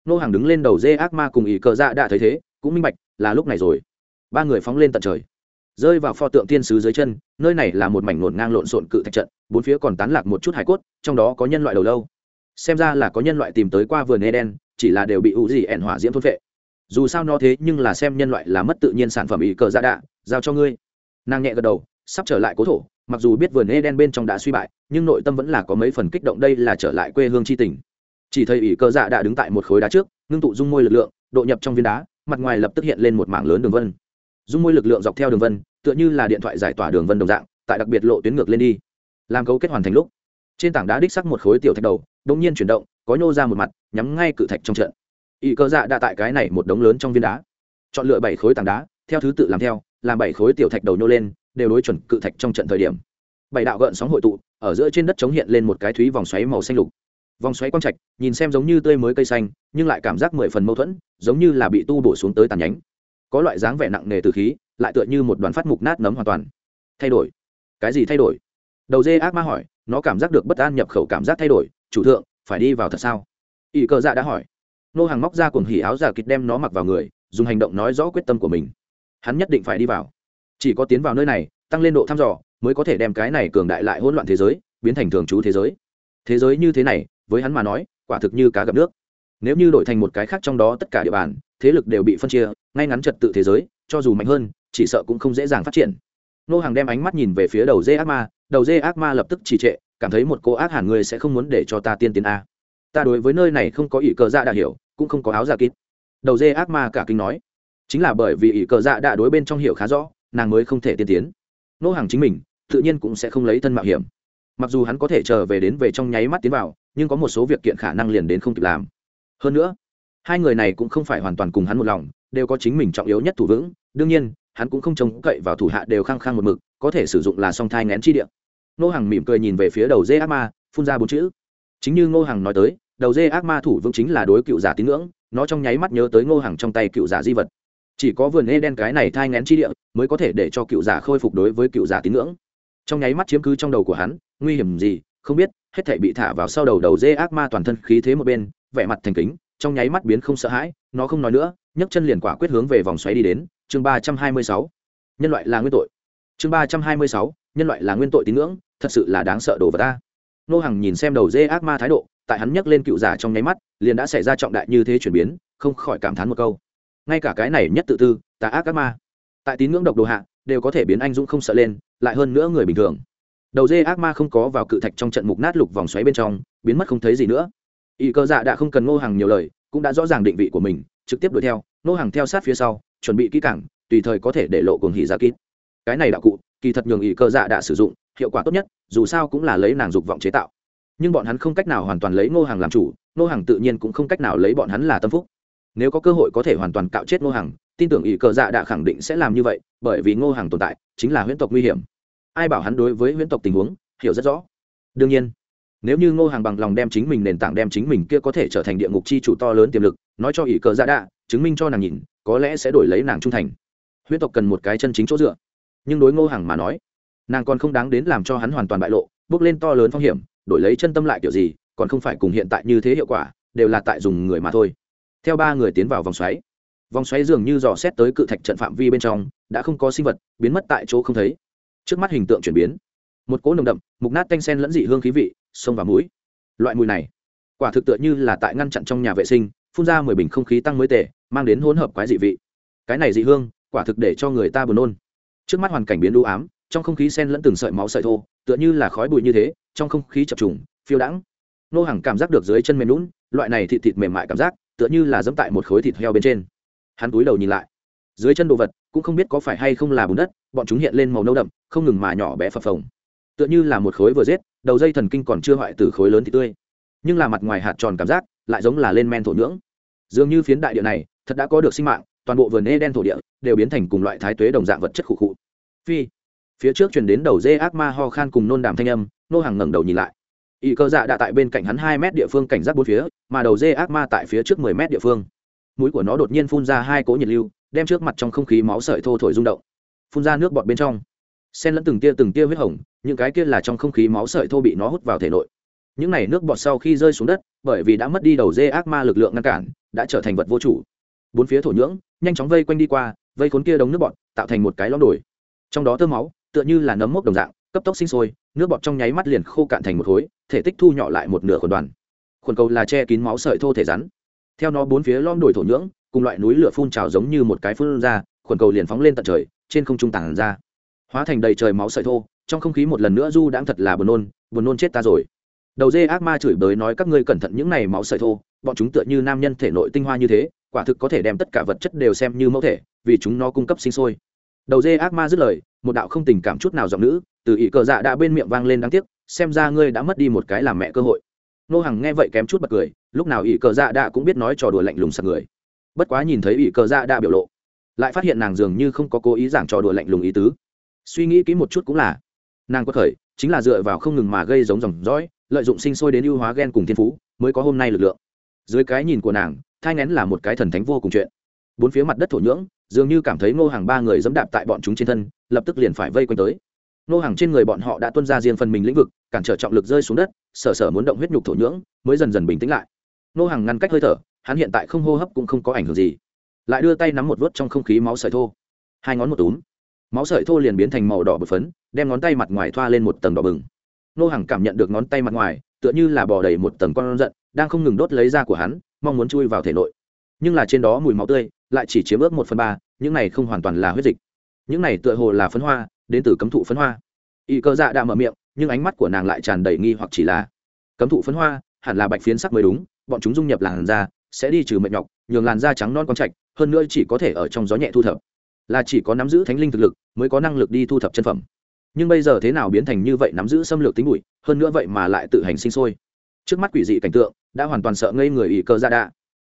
Nô hàng đứng lên đầu dê ác ma cùng ý cờ dạ đã thấy thế, cũng minh bạch, là lúc này rồi. Ba người phóng lên tận trời. Rơi vào pho tượng thiên sứ dưới chân, nơi này là một mảnh ngổn ngang lộn xộn cự thạch trận, bốn phía còn tán lạc một chút hải cốt, trong đó có nhân loại đầu lâu. Xem ra là có nhân loại tìm tới qua vườn eden chỉ là đều bị ủ gì ẻn hỏa diễm thôn vệ dù sao nó thế nhưng là xem nhân loại là mất tự nhiên sản phẩm ý cờ dạ đạ, giao cho ngươi. Nàng nhẹ gật đầu, sắp trở lại cố thổ, mặc dù biết vườn eden bên trong đã suy bại, nhưng nội tâm vẫn là có mấy phần kích động đây là trở lại quê hương c h i tình. Chỉ thấy ỷ cơ dạ đã đứng tại một khối đá trước, ngưng tụ dung môi lực lượng, độ nhập trong viên đá, mặt ngoài lập tức hiện lên một mảng lớn đường vân. Dung môi lực lượng dọc theo đường vân, tựa như là điện thoại giải tỏa đường vân đồng dạng, tại đặc biệt lộ tuyến ngược lên đi. Làm cấu kết hoàn thành lúc, trên tảng đá đích sắc một khối tiểu thạch đầu đ ỗ n g nhiên chuyển động có nhô ra một mặt, nhắm ngay cự thạch trong trận. Ỵ cơ dạ đã tại cái này một đống lớn trong viên đá. Chọn lựa bảy khối tảng đá, theo thứ tự làm theo, làm bảy khối tiểu thạch đầu nhô lên, đều đối chuẩn cự thạch trong trận thời điểm. Bảy đạo gợn sóng hội tụ, ở giữa trên đất chống hiện lên một cái thúy vòng xoáy màu xanh lục. Vòng xoáy quang trạch, nhìn xem giống như tươi mới cây xanh, nhưng lại cảm giác mười phần mâu thuẫn, giống như là bị tu bổ xuống tới tàn nhánh. Có loại dáng vẻ nặng nề từ khí, lại tựa như một đoàn phát mục nát nấm hoàn toàn. Thay đổi. Cái gì thay đổi? Đầu dê ác ma hỏi, nó cảm giác được bất an nhập khẩu cảm giác thay đổi. Chủ thượng phải đi vào thật sao? Ỷ cờ dạ đã hỏi. Nô hàng móc ra cuồng hỉ áo giả kịch đem nó mặc vào người, dùng hành động nói rõ quyết tâm của mình. Hắn nhất định phải đi vào. Chỉ có tiến vào nơi này, tăng lên độ thăm dò, mới có thể đem cái này cường đại lại hỗn loạn thế giới, biến thành thường trú thế giới. Thế giới như thế này, với hắn mà nói, quả thực như cá gặp nước. Nếu như đổi thành một cái khác trong đó tất cả địa bàn, thế lực đều bị phân chia, ngay ngắn trật tự thế giới, cho dù mạnh hơn, chỉ sợ cũng không dễ dàng phát triển. Nô hàng đem ánh mắt nhìn về phía đầu dê ác ma, đầu dê ác ma lập tức trì trệ cảm thấy một cô ác hẳn người sẽ không muốn để cho ta tiên tiến a. Ta đối với nơi này không có ỷ cờ dạ đã hiểu, cũng không có áo giả kít. Đầu dê ác ma cả kinh nói. Chính là bởi vì ỷ cờ dạ đã đối bên trong hiểu khá rõ, nàng mới không thể tiên tiến. Nô hàng chính mình, tự nhiên cũng sẽ không lấy thân mạo hiểm. Mặc dù hắn có thể trở về đến về trong nháy mắt tiến vào, nhưng có một số việc kiện khả năng liền đến không kịp làm. Hơn nữa, hai người này cũng không phải hoàn toàn cùng hắn một lòng, đều có chính mình trọng yếu nhất thủ vững. Đương nhiên, hắn cũng không trông cậy vào thủ hạ đều khăng khăng một mực, có thể sử dụng là song thai ngén chi điện nô hàng mỉm cười nhìn về phía đầu dê ác ma, phun ra bốn chữ. Chính như ngô hàng nói tới, đầu dê ác ma thủ vững chính là đối cựu giả tín ngưỡng, nó trong nháy mắt nhớ tới ngô hàng trong tay cựu giả di vật. Chỉ có vườn ê đen cái này thai ngén chi địa mới có thể để cho cựu giả khôi phục đối với cựu giả tín ngưỡng. Trong nháy mắt chiếm cứ trong đầu của hắn, nguy hiểm gì, không biết, hết thể bị thả vào sau đầu đầu dê ác ma toàn thân khí thế một bên, vẻ mặt thành kính, trong nháy mắt biến không sợ hãi, nó không nói nữa, nhấc chân liền quả quyết hướng về vòng xoáy đi đến, chương ba trăm hai mươi sáu. Nhân loại là nguyên tội. Chương ba trăm hai mươi sáu, nhân loại là nguyên tội tín ngưỡng thật sự là đáng sợ đồ vật ta. Nô hằng nhìn xem đầu dê ác ma thái độ, tại hắn nhấc lên cựu giả trong nháy mắt, liền đã xảy ra trọng đại như thế chuyển biến, không khỏi cảm thán một câu. Ngay cả cái này nhất tự tư, tà ác ác ma, tại tín ngưỡng độc đồ hạ, đều có thể biến anh dũng không sợ lên, lại hơn nữa người bình thường. Đầu dê ác ma không có vào cự thạch trong trận mục nát lục vòng xoáy bên trong, biến mất không thấy gì nữa. Y cơ dạ đã không cần ngô hàng nhiều lời, cũng đã rõ ràng định vị của mình, trực tiếp đuổi theo. Ngô hàng theo sát phía sau, chuẩn bị kỹ cảng tùy thời có thể để lộ cuồng hỉ ra kít. Cái này đạo cụ, kỳ thật nhường y cơ dạ đã sử dụng hiệu quả tốt nhất, dù sao cũng là lấy nàng dục vọng chế tạo. Nhưng bọn hắn không cách nào hoàn toàn lấy ngô hàng làm chủ, ngô hàng tự nhiên cũng không cách nào lấy bọn hắn là tâm phúc. Nếu có cơ hội có thể hoàn toàn cạo chết ngô hàng tin tưởng ỷ cờ dạ đã khẳng định sẽ làm như vậy, bởi vì ngô hàng tồn tại chính là huyễn tộc nguy hiểm. Ai bảo hắn đối với huyễn tộc tình huống hiểu rất rõ. Đương nhiên, nếu như ngô hàng bằng lòng đem chính mình nền tảng đem chính mình kia có thể trở thành địa ngục chi chủ to lớn tiềm lực, nói cho ỷ cờ dạ đạ chứng minh cho nàng nhìn, có lẽ sẽ đổi lấy nàng trung thành. Huyễn tộc cần một cái chân chính chỗ dựa. Nhưng đối ngô hàng mà nói nàng còn không đáng đến làm cho hắn hoàn toàn bại lộ, bước lên to lớn phong hiểm, đổi lấy chân tâm lại kiểu gì, còn không phải cùng hiện tại như thế hiệu quả, đều là tại dùng người mà thôi. Theo ba người tiến vào vòng xoáy vòng xoáy dường như dò xét tới cự thạch trận phạm vi bên trong, đã không có sinh vật, biến mất tại chỗ không thấy. Trước mắt hình tượng chuyển biến, một cỗ nồng đậm, mục nát tanh sen lẫn dị hương khí vị, sông vào mũi. Loại mùi này, quả thực tựa như là tại ngăn chặn trong nhà vệ sinh, phun ra mười bình không khí tăng mới tệ mang đến hỗn hợp quái dị vị. Cái này dị hương, quả thực để cho người ta buồn nôn. Trước mắt hoàn cảnh biến đũ ám trong không khí sen lẫn từng sợi máu sợi thô, tựa như là khói bụi như thế, trong không khí chập trùng, phiêu đãng. Nô hàng cảm giác được dưới chân mềm lún loại này thịt thịt mềm mại cảm giác, tựa như là dẫm tại một khối thịt heo bên trên. Hắn túi đầu nhìn lại. Dưới chân đồ vật, cũng không biết có phải hay không là bùn đất, bọn chúng hiện lên màu nâu đậm, không ngừng mà nhỏ bé phập phồng. Tựa như là một khối vừa rết đầu dây thần kinh còn chưa hoại từ khối lớn thì tươi. Nhưng là mặt ngoài hạt tròn cảm giác, lại giống là lên men thổ nhưỡng. Dường như phiến đại địa này, thật đã có được sinh mạng, toàn bộ vườn nê đen thổ địa đều biến thành cùng loại thái tuế đồng dạng vật chất khụ khụ. Phi phía trước chuyển đến đầu dê ác ma ho khan cùng nôn đàm thanh âm, nô hàng ngẩng đầu nhìn lại. Y cơ dạ đã tại bên cạnh hắn hai mét địa phương cảnh giác bốn phía, mà đầu dê ác ma tại phía trước mười mét địa phương. Mũi của nó đột nhiên phun ra hai cỗ nhiệt lưu, đem trước mặt trong không khí máu sợi thô thổi rung động. Phun ra nước bọt bên trong. Xen lẫn từng tia từng tia huyết hồng, những cái kia là trong không khí máu sợi thô bị nó hút vào thể nội. Những này nước bọt sau khi rơi xuống đất, bởi vì đã mất đi đầu dê ác ma lực lượng ngăn cản, đã trở thành vật vô chủ. Bốn phía thổ nhưỡng nhanh chóng vây quanh đi qua, vây khốn kia đống nước bọt, tạo thành một cái lõm đồi. Trong đó tơ máu tựa như là nấm mốc đồng dạng, cấp tốc sinh sôi, nước bọt trong nháy mắt liền khô cạn thành một khối, thể tích thu nhỏ lại một nửa khuẩn đoàn. Khuẩn cầu là che kín máu sợi thô thể rắn. Theo nó bốn phía lom đổi thổ nhưỡng, cùng loại núi lửa phun trào giống như một cái phun ra, khuẩn cầu liền phóng lên tận trời, trên không trung tản ra. Hóa thành đầy trời máu sợi thô, trong không khí một lần nữa du đãng thật là buồn nôn buồn nôn chết ta rồi. Đầu dê ác ma chửi bới nói các ngươi cẩn thận những này máu sợi thô, bọn chúng tựa như nam nhân thể nội tinh hoa như thế, quả thực có thể đem tất cả vật chất đều xem như mẫu thể, vì chúng nó cung cấp sinh sôi. Đầu dê ác ma dứt lời một đạo không tình cảm chút nào giọng nữ, từ ỷ cờ dạ đã bên miệng vang lên đáng tiếc, xem ra ngươi đã mất đi một cái làm mẹ cơ hội. Nô hằng nghe vậy kém chút bật cười, lúc nào ỷ cờ dạ đã cũng biết nói trò đùa lạnh lùng sặc người. Bất quá nhìn thấy ỷ cờ dạ đã biểu lộ, lại phát hiện nàng dường như không có cố ý giảng trò đùa lạnh lùng ý tứ. Suy nghĩ kỹ một chút cũng là, nàng có khởi, chính là dựa vào không ngừng mà gây giống dòng dõi, lợi dụng sinh sôi đến ưu hóa ghen cùng thiên phú, mới có hôm nay lực lượng. Dưới cái nhìn của nàng, thai ngén là một cái thần thánh vô cùng chuyện bốn phía mặt đất thổ nhưỡng, dường như cảm thấy ngô hàng ba người dẫm đạp tại bọn chúng trên thân, lập tức liền phải vây quanh tới. Ngô hàng trên người bọn họ đã tuân ra riêng phần mình lĩnh vực, cản trở trọng lực rơi xuống đất, sở sở muốn động huyết nhục thổ nhưỡng, mới dần dần bình tĩnh lại. Ngô hàng ngăn cách hơi thở, hắn hiện tại không hô hấp cũng không có ảnh hưởng gì. Lại đưa tay nắm một vớt trong không khí máu sợi thô. Hai ngón một túm. Máu sợi thô liền biến thành màu đỏ bột phấn, đem ngón tay mặt ngoài thoa lên một tầng đỏ bừng. Nô hàng cảm nhận được ngón tay mặt ngoài, tựa như là bò đầy một tầng con giận đang không ngừng đốt lấy da của hắn, mong muốn chui vào thể nội. Nhưng là trên đó mùi máu tươi lại chỉ chiếm ước một phần ba, những này không hoàn toàn là huyết dịch. Những này tựa hồ là phấn hoa, đến từ cấm thụ phấn hoa. Y cơ dạ đã mở miệng, nhưng ánh mắt của nàng lại tràn đầy nghi hoặc chỉ là, cấm thụ phấn hoa, hẳn là bạch phiến sắc mới đúng, bọn chúng dung nhập làn da, sẽ đi trừ mệt nhọc, nhường làn da trắng non con trạch, hơn nữa chỉ có thể ở trong gió nhẹ thu thập. Là chỉ có nắm giữ thánh linh thực lực, mới có năng lực đi thu thập chân phẩm. Nhưng bây giờ thế nào biến thành như vậy nắm giữ xâm lược tính bụi, hơn nữa vậy mà lại tự hành sinh sôi. Trước mắt quỷ dị cảnh tượng, đã hoàn toàn sợ ngây người ỷ cơ ra đã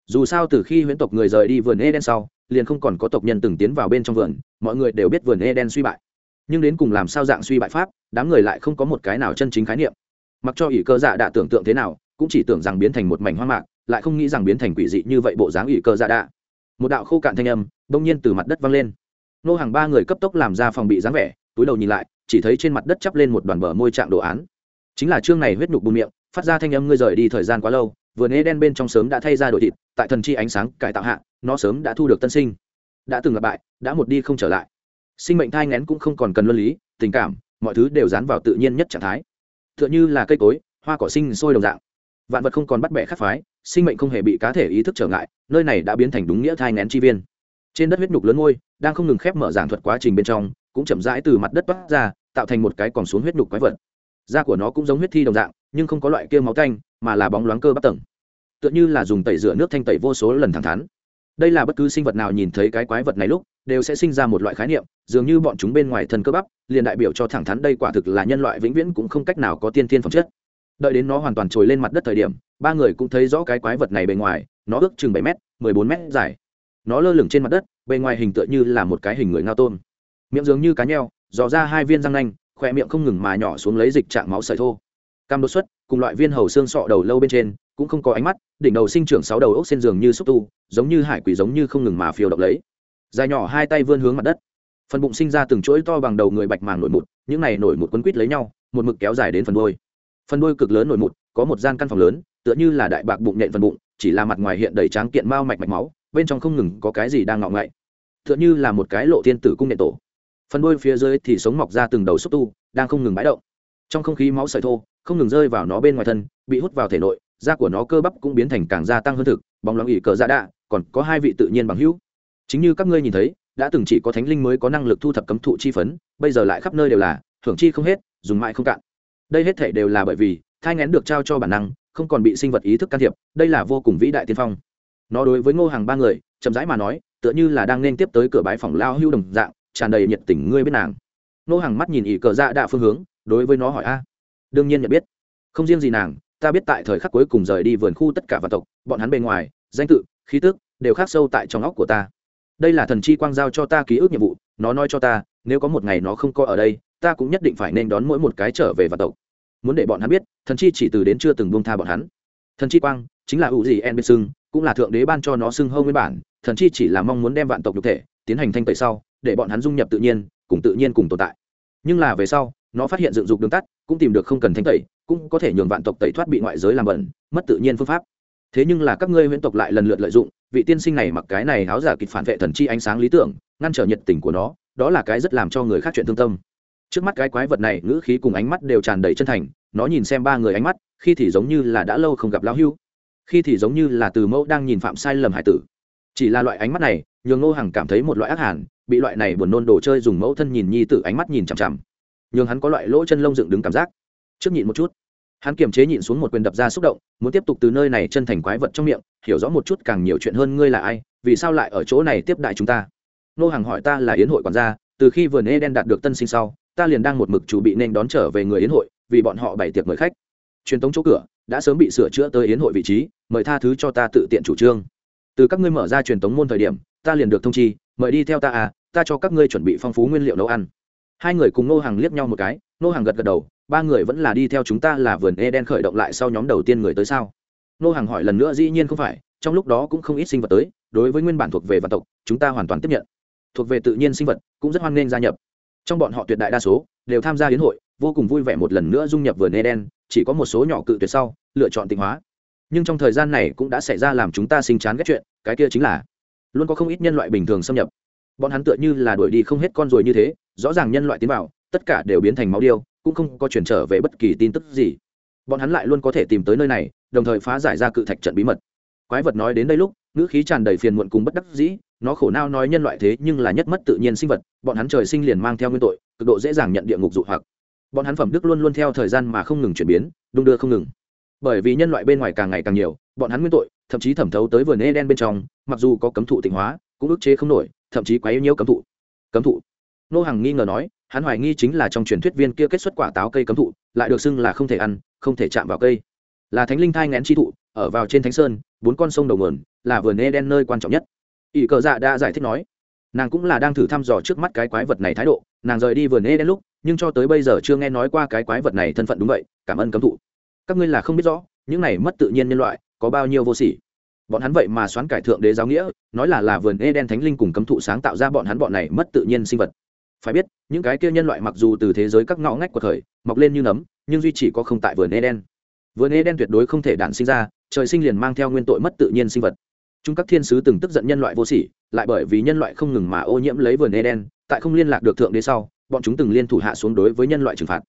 dù sao từ khi huyễn tộc người rời đi vườn eden sau, liền không còn có tộc nhân từng tiến vào bên trong vườn, mọi người đều biết vườn eden suy bại. Nhưng đến cùng làm sao dạng suy bại pháp, đám người lại không có một cái nào chân chính khái niệm. Mặc cho ỷ cơ dạ đã tưởng tượng thế nào, cũng chỉ tưởng rằng biến thành một mảnh hoa mạc, lại không nghĩ rằng biến thành quỷ dị như vậy bộ dáng ỷ cơ dạ đạ một đạo khô cạn thanh âm bỗng nhiên từ mặt đất vang lên. Nô hàng ba người cấp tốc làm ra phòng bị dáng vẻ, túi đầu nhìn lại, chỉ thấy trên mặt đất chắp lên một đoàn bờ môi trạng đồ án. Chính là chương này huyết nhục bùn miệng, phát ra thanh âm ngươi rời đi thời gian quá lâu vườn ê đen bên trong sớm đã thay ra đổi thịt, tại thần chi ánh sáng cải tạo hạ, nó sớm đã thu được tân sinh. Đã từng lặp bại, đã một đi không trở lại. Sinh mệnh thai ngén cũng không còn cần luân lý, tình cảm, mọi thứ đều dán vào tự nhiên nhất trạng thái. T h ư ợ n h ư là cây cối, hoa cỏ sinh sôi đồng dạng. Vạn vật không còn bắt bẻ khắc phái, sinh mệnh không hề bị cá thể ý thức trở ngại, nơi này đã biến thành đúng nghĩa thai ngén chi viên. Trên đất huyết nhục lớn ngôi, đang không ngừng khép mở giảng thuật quá trình bên trong, cũng chậm rãi từ mặt đất toát ra, tạo thành một cái còn xuống huyết nhục quái vật. Da của nó cũng giống huyết thi đồng dạng, nhưng không có loại kia máu tanh mà là bóng loáng cơ bắp tầng. Tựa như là dùng tẩy rửa nước thanh tẩy vô số lần thẳng thắn. Đây là bất cứ sinh vật nào nhìn thấy cái quái vật này lúc, đều sẽ sinh ra một loại khái niệm, dường như bọn chúng bên ngoài thân cơ bắp, liền đại biểu cho thẳng thắn đây quả thực là nhân loại vĩnh viễn cũng không cách nào có tiên thiên phẩm chất. Đợi đến nó hoàn toàn trồi lên mặt đất thời điểm, ba người cũng thấy rõ cái quái vật này bề ngoài, nó ước chừng bảy m mười bốn m dài. Nó lơ lửng trên mặt đất, bề ngoài hình tựa như là một cái hình người ngao tôm. Miệng dường như cá nheo, dò ra hai viên răng nanh khoe miệng không ngừng mà nhỏ xuống lấy dịch trạng máu sợi thô cam đột xuất, cùng loại viên hầu xương sọ đầu lâu bên trên, cũng không có ánh mắt, đỉnh đầu sinh trưởng sáu đầu ốc xen giường như xúc tu, giống như hải quỷ giống như không ngừng mà phiêu độc lấy. Dài nhỏ hai tay vươn hướng mặt đất. Phần bụng sinh ra từng chuỗi to bằng đầu người bạch màng nổi mụt, những này nổi mụt quấn quít lấy nhau, một mực kéo dài đến phần đôi phần đôi cực lớn nổi mụt, có một gian căn phòng lớn, tựa như là đại bạc bụng nhện phần bụng, chỉ là mặt ngoài hiện đầy tráng kiện mao mạch mạch máu, bên trong không ngừng có cái gì đang ngọ ngậy. Tựa như là một cái lộ thiên tử cung nhện tổ. Phần đôi phía dưới thì sống mọc ra từng đầu xúc tu, đang không ngừng bãi động. Trong không khí máu sợi thô không ngừng rơi vào nó bên ngoài thân, bị hút vào thể nội, da của nó cơ bắp cũng biến thành càng gia tăng hơn thực, bóng loáng ỉ cờ dạ đạ, còn có hai vị tự nhiên bằng hữu. Chính như các ngươi nhìn thấy, đã từng chỉ có thánh linh mới có năng lực thu thập cấm thụ chi phấn, bây giờ lại khắp nơi đều là, thưởng chi không hết, dùng mãi không cạn. Đây hết thể đều là bởi vì, thai ngén được trao cho bản năng, không còn bị sinh vật ý thức can thiệp, đây là vô cùng vĩ đại tiên phong. Nó đối với ngô hàng ba người, chậm rãi mà nói, tựa như là đang nên tiếp tới cửa bãi phòng lao hưu đồng dạng, tràn đầy nhiệt tình, ngươi bên nàng. Ngô hàng mắt nhìn ỉ cờ dạ đạ phương hướng, đối với nó hỏi a đương nhiên nhận biết. Không riêng gì nàng, ta biết tại thời khắc cuối cùng rời đi vườn khu tất cả vạn tộc, bọn hắn bề ngoài, danh tự, khí tức, đều khắc sâu tại trong óc của ta. Đây là thần chi quang giao cho ta ký ức nhiệm vụ, nó nói cho ta, nếu có một ngày nó không có ở đây, ta cũng nhất định phải nên đón mỗi một cái trở về vạn tộc. Muốn để bọn hắn biết, thần chi chỉ từ đến chưa từng buông tha bọn hắn. Thần chi quang, chính là ủ gì en biết xưng cũng là thượng đế ban cho nó xưng hâu nguyên bản, thần chi chỉ là mong muốn đem vạn tộc nhục thể, tiến hành thanh tẩy sau, để bọn hắn dung nhập tự nhiên, cùng tự nhiên cùng tồn tại. Nhưng là về sau, nó phát hiện dựng dục đường tắt cũng tìm được không cần thanh tẩy, cũng có thể nhường vạn tộc tẩy thoát bị ngoại giới làm bẩn, mất tự nhiên phương pháp. Thế nhưng là các ngươi huyễn tộc lại lần lượt lợi dụng, vị tiên sinh này mặc cái này áo giả kịch phản vệ thần chi ánh sáng lý tưởng, ngăn trở nhiệt tình của nó, đó là cái rất làm cho người khác chuyện thương tâm. Trước mắt cái quái vật này, ngữ khí cùng ánh mắt đều tràn đầy chân thành, nó nhìn xem ba người ánh mắt, khi thì giống như là đã lâu không gặp lão hưu. Khi thì giống như là từ mẫu đang nhìn phạm sai lầm hải tử. Chỉ là loại ánh mắt này, nhường ngô hằng cảm thấy một loại ác hàn, bị loại này buồn nôn đồ chơi dùng mẫu thân nhìn nhi tử ánh mắt nhìn chằm chằm nhường hắn có loại lỗ chân lông dựng đứng cảm giác. Trước nhịn một chút. Hắn kiềm chế nhịn xuống một quyền đập ra xúc động, muốn tiếp tục từ nơi này chân thành quái vật trong miệng, hiểu rõ một chút càng nhiều chuyện hơn ngươi là ai, vì sao lại ở chỗ này tiếp đại chúng ta. Nô hàng hỏi ta là yến hội quản gia, từ khi vườn ê đen đạt được tân sinh sau, ta liền đang một mực chủ bị nên đón trở về người yến hội, vì bọn họ bày tiệc mời khách. Truyền thống chỗ cửa, đã sớm bị sửa chữa tới yến hội vị trí, mời tha thứ cho ta tự tiện chủ trương. Từ các ngươi mở ra truyền thống môn thời điểm, ta liền được thông chi, mời đi theo ta à ta cho các ngươi chuẩn bị phong phú nguyên liệu nấu ăn hai người cùng nô hàng liếc nhau một cái nô hàng gật gật đầu, ba người vẫn là đi theo chúng ta là vườn Eden khởi động lại sau nhóm đầu tiên người tới sao? Nô hàng hỏi lần nữa, dĩ nhiên không phải, trong lúc đó cũng không ít sinh vật tới, đối với nguyên bản thuộc về vạn tộc, chúng ta hoàn toàn tiếp nhận. Thuộc về tự nhiên sinh vật, cũng rất hoan nghênh gia nhập. Trong bọn họ tuyệt đại đa số, đều tham gia hiến hội, vô cùng vui vẻ một lần nữa dung nhập vườn Eden chỉ có một số nhỏ cự tuyệt sau, lựa chọn tịnh hóa. Nhưng trong thời gian này cũng đã xảy ra làm chúng ta sinh chán ghét chuyện, cái kia chính là, luôn có không ít nhân loại bình thường xâm nhập bọn hắn tựa như là đuổi đi không hết con rồi như thế, rõ ràng nhân loại tiến vào, tất cả đều biến thành máu điêu, cũng không có chuyển trở về bất kỳ tin tức gì. Bọn hắn lại luôn có thể tìm tới nơi này, đồng thời phá giải ra cự thạch trận bí mật. Quái vật nói đến đây lúc, ngữ khí tràn đầy phiền muộn cùng bất đắc dĩ, nó khổ nao nói nhân loại thế nhưng là nhất mất tự nhiên sinh vật, bọn hắn trời sinh liền mang theo nguyên tội, cực độ dễ dàng nhận địa ngục dụ hoặc. Bọn hắn phẩm đức luôn luôn theo thời gian mà không ngừng chuyển biến, đung đưa không ngừng. Bởi vì nhân loại bên ngoài càng ngày càng nhiều, bọn hắn nguyên tội, thậm chí thẩm thấu tới vườn e đen bên trong, mặc dù có cấm thụ tịnh hóa, cũng ức chế không nổi thậm chí quấy nhiễu cấm thụ. Cấm thụ? Nô hằng nghi ngờ nói, hắn hoài nghi chính là trong truyền thuyết viên kia kết xuất quả táo cây cấm thụ, lại được xưng là không thể ăn, không thể chạm vào cây. Là thánh linh thai ngén chi thụ, ở vào trên thánh sơn, bốn con sông đầu nguồn, là vườn e đen nơi quan trọng nhất. Ỷ cờ dạ đã giải thích nói, nàng cũng là đang thử thăm dò trước mắt cái quái vật này thái độ, nàng rời đi vườn e đen lúc, nhưng cho tới bây giờ chưa nghe nói qua cái quái vật này thân phận đúng vậy, cảm ơn cấm thụ. Các ngươi là không biết rõ, những này mất tự nhiên nhân loại, có bao nhiêu vô sỉ bọn hắn vậy mà xoán cải thượng đế giáo nghĩa, nói là là vườn e đen thánh linh cùng cấm thụ sáng tạo ra bọn hắn bọn này mất tự nhiên sinh vật. Phải biết, những cái kia nhân loại mặc dù từ thế giới các ngõ ngách của thời, mọc lên như nấm, nhưng duy chỉ có không tại vườn e đen vườn e đen tuyệt đối không thể đản sinh ra, trời sinh liền mang theo nguyên tội mất tự nhiên sinh vật. Chúng các thiên sứ từng tức giận nhân loại vô sỉ, lại bởi vì nhân loại không ngừng mà ô nhiễm lấy vườn e đen tại không liên lạc được thượng đế sau, bọn chúng từng liên thủ hạ xuống đối với nhân loại trừng phạt.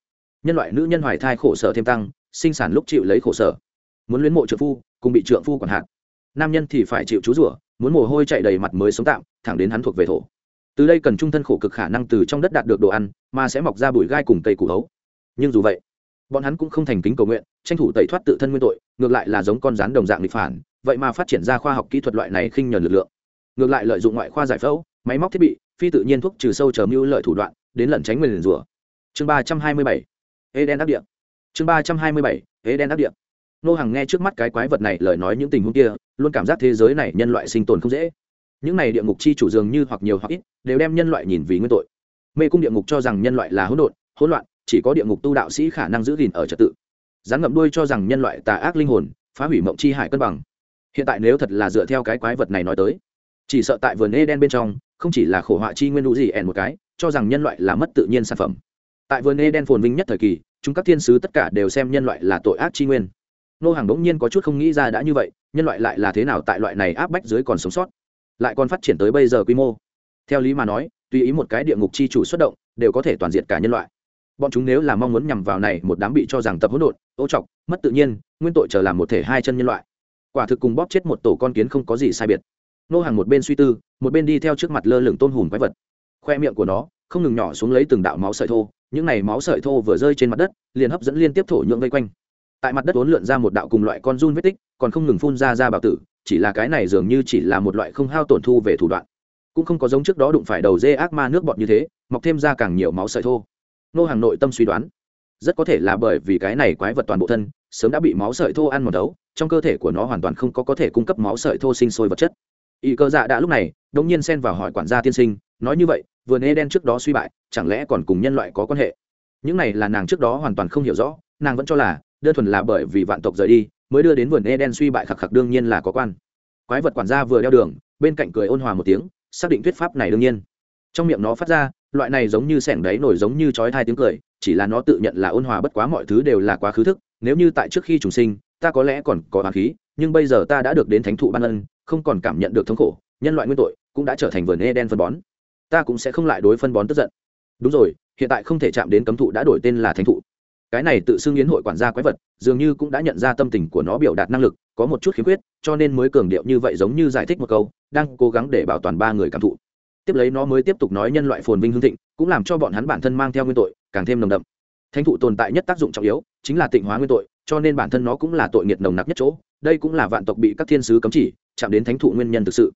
Nhân loại nữ nhân hoài thai khổ sở thêm tăng, sinh sản lúc chịu lấy khổ sở. Muốn luyến mộ trợ phu, cùng bị trượng phu còn hạn nam nhân thì phải chịu chú rủa, muốn mồ hôi chạy đầy mặt mới sống tạm, thẳng đến hắn thuộc về thổ. Từ đây cần trung thân khổ cực khả năng từ trong đất đạt được đồ ăn, mà sẽ mọc ra bụi gai cùng cây củ hấu. Nhưng dù vậy, bọn hắn cũng không thành kính cầu nguyện, tranh thủ tẩy thoát tự thân nguyên tội, ngược lại là giống con rắn đồng dạng lịch phản, vậy mà phát triển ra khoa học kỹ thuật loại này khinh nhờn lực lượng. Ngược lại lợi dụng ngoại khoa giải phẫu, máy móc thiết bị, phi tự nhiên thuốc trừ sâu chờ mưu lợi thủ đoạn, đến lẩn tránh nguyền rủa. Chương ba trăm hai mươi bảy, eden đắc địa. Chương ba trăm hai mươi bảy, eden đắc địa. Nô hàng nghe trước mắt cái quái vật này lời nói những tình huống kia luôn cảm giác thế giới này nhân loại sinh tồn không dễ. Những này địa ngục chi chủ dường như hoặc nhiều hoặc ít đều đem nhân loại nhìn vì nguyên tội. Mê cung địa ngục cho rằng nhân loại là hỗn độn, hỗn loạn, chỉ có địa ngục tu đạo sĩ khả năng giữ gìn ở trật tự. Rắn ngậm đuôi cho rằng nhân loại tà ác linh hồn, phá hủy mộng chi hải cân bằng. Hiện tại nếu thật là dựa theo cái quái vật này nói tới, chỉ sợ tại vườn eden bên trong, không chỉ là khổ họa chi nguyên lũ gì ẻn một cái, cho rằng nhân loại là mất tự nhiên sản phẩm. Tại vườn eden phồn vinh nhất thời kỳ, chúng các thiên sứ tất cả đều xem nhân loại là tội ác chi nguyên. Nô hàng đống nhiên có chút không nghĩ ra đã như vậy nhân loại lại là thế nào tại loại này áp bách dưới còn sống sót, lại còn phát triển tới bây giờ quy mô. Theo lý mà nói, tùy ý một cái địa ngục chi chủ xuất động, đều có thể toàn diện cả nhân loại. Bọn chúng nếu là mong muốn nhằm vào này một đám bị cho rằng tập hỗn độn, ô chọc, mất tự nhiên, nguyên tội trở làm một thể hai chân nhân loại. Quả thực cùng bóp chết một tổ con kiến không có gì sai biệt. Nô hàng một bên suy tư, một bên đi theo trước mặt lơ lửng tôn hùm quái vật. Khoe miệng của nó, không ngừng nhỏ xuống lấy từng đạo máu sợi thô, những này máu sợi thô vừa rơi trên mặt đất, liền hấp dẫn liên tiếp thổ nhượng vây quanh tại mặt đất uốn lượn ra một đạo cùng loại con run vết tích, còn không ngừng phun ra ra bào tử, chỉ là cái này dường như chỉ là một loại không hao tổn thu về thủ đoạn. Cũng không có giống trước đó đụng phải đầu dê ác ma nước bọt như thế, mọc thêm ra càng nhiều máu sợi thô. Nô hàng nội tâm suy đoán, rất có thể là bởi vì cái này quái vật toàn bộ thân, sớm đã bị máu sợi thô ăn một đấu, trong cơ thể của nó hoàn toàn không có có thể cung cấp máu sợi thô sinh sôi vật chất. Y cơ dạ đã lúc này, đống nhiên xen vào hỏi quản gia tiên sinh, nói như vậy, vừa nê đen trước đó suy bại, chẳng lẽ còn cùng nhân loại có quan hệ? Những này là nàng trước đó hoàn toàn không hiểu rõ, nàng vẫn cho là đơn thuần là bởi vì vạn tộc rời đi, mới đưa đến vườn eden suy bại khạc khạc đương nhiên là có quan. Quái vật quản gia vừa đeo đường, bên cạnh cười ôn hòa một tiếng, xác định thuyết pháp này đương nhiên. Trong miệng nó phát ra, loại này giống như sẻng đáy nổi giống như chói hai tiếng cười, chỉ là nó tự nhận là ôn hòa bất quá mọi thứ đều là quá khứ thức, nếu như tại trước khi trùng sinh, ta có lẽ còn có hoàng khí, nhưng bây giờ ta đã được đến thánh thụ ban ân, không còn cảm nhận được thống khổ, nhân loại nguyên tội cũng đã trở thành vườn eden phân bón. Ta cũng sẽ không lại đối phân bón tức giận. Đúng rồi, hiện tại không thể chạm đến cấm thụ đã đổi tên là thánh thụ cái này tự xưng yến hội quản gia quái vật, dường như cũng đã nhận ra tâm tình của nó biểu đạt năng lực, có một chút khiếm khuyết, cho nên mới cường điệu như vậy giống như giải thích một câu, đang cố gắng để bảo toàn ba người cảm thụ. Tiếp lấy nó mới tiếp tục nói nhân loại phồn vinh hương thịnh, cũng làm cho bọn hắn bản thân mang theo nguyên tội, càng thêm nồng đậm. Thánh thụ tồn tại nhất tác dụng trọng yếu, chính là tịnh hóa nguyên tội, cho nên bản thân nó cũng là tội nghiệt nồng nặc nhất chỗ, đây cũng là vạn tộc bị các thiên sứ cấm chỉ, chạm đến thánh thụ nguyên nhân thực sự.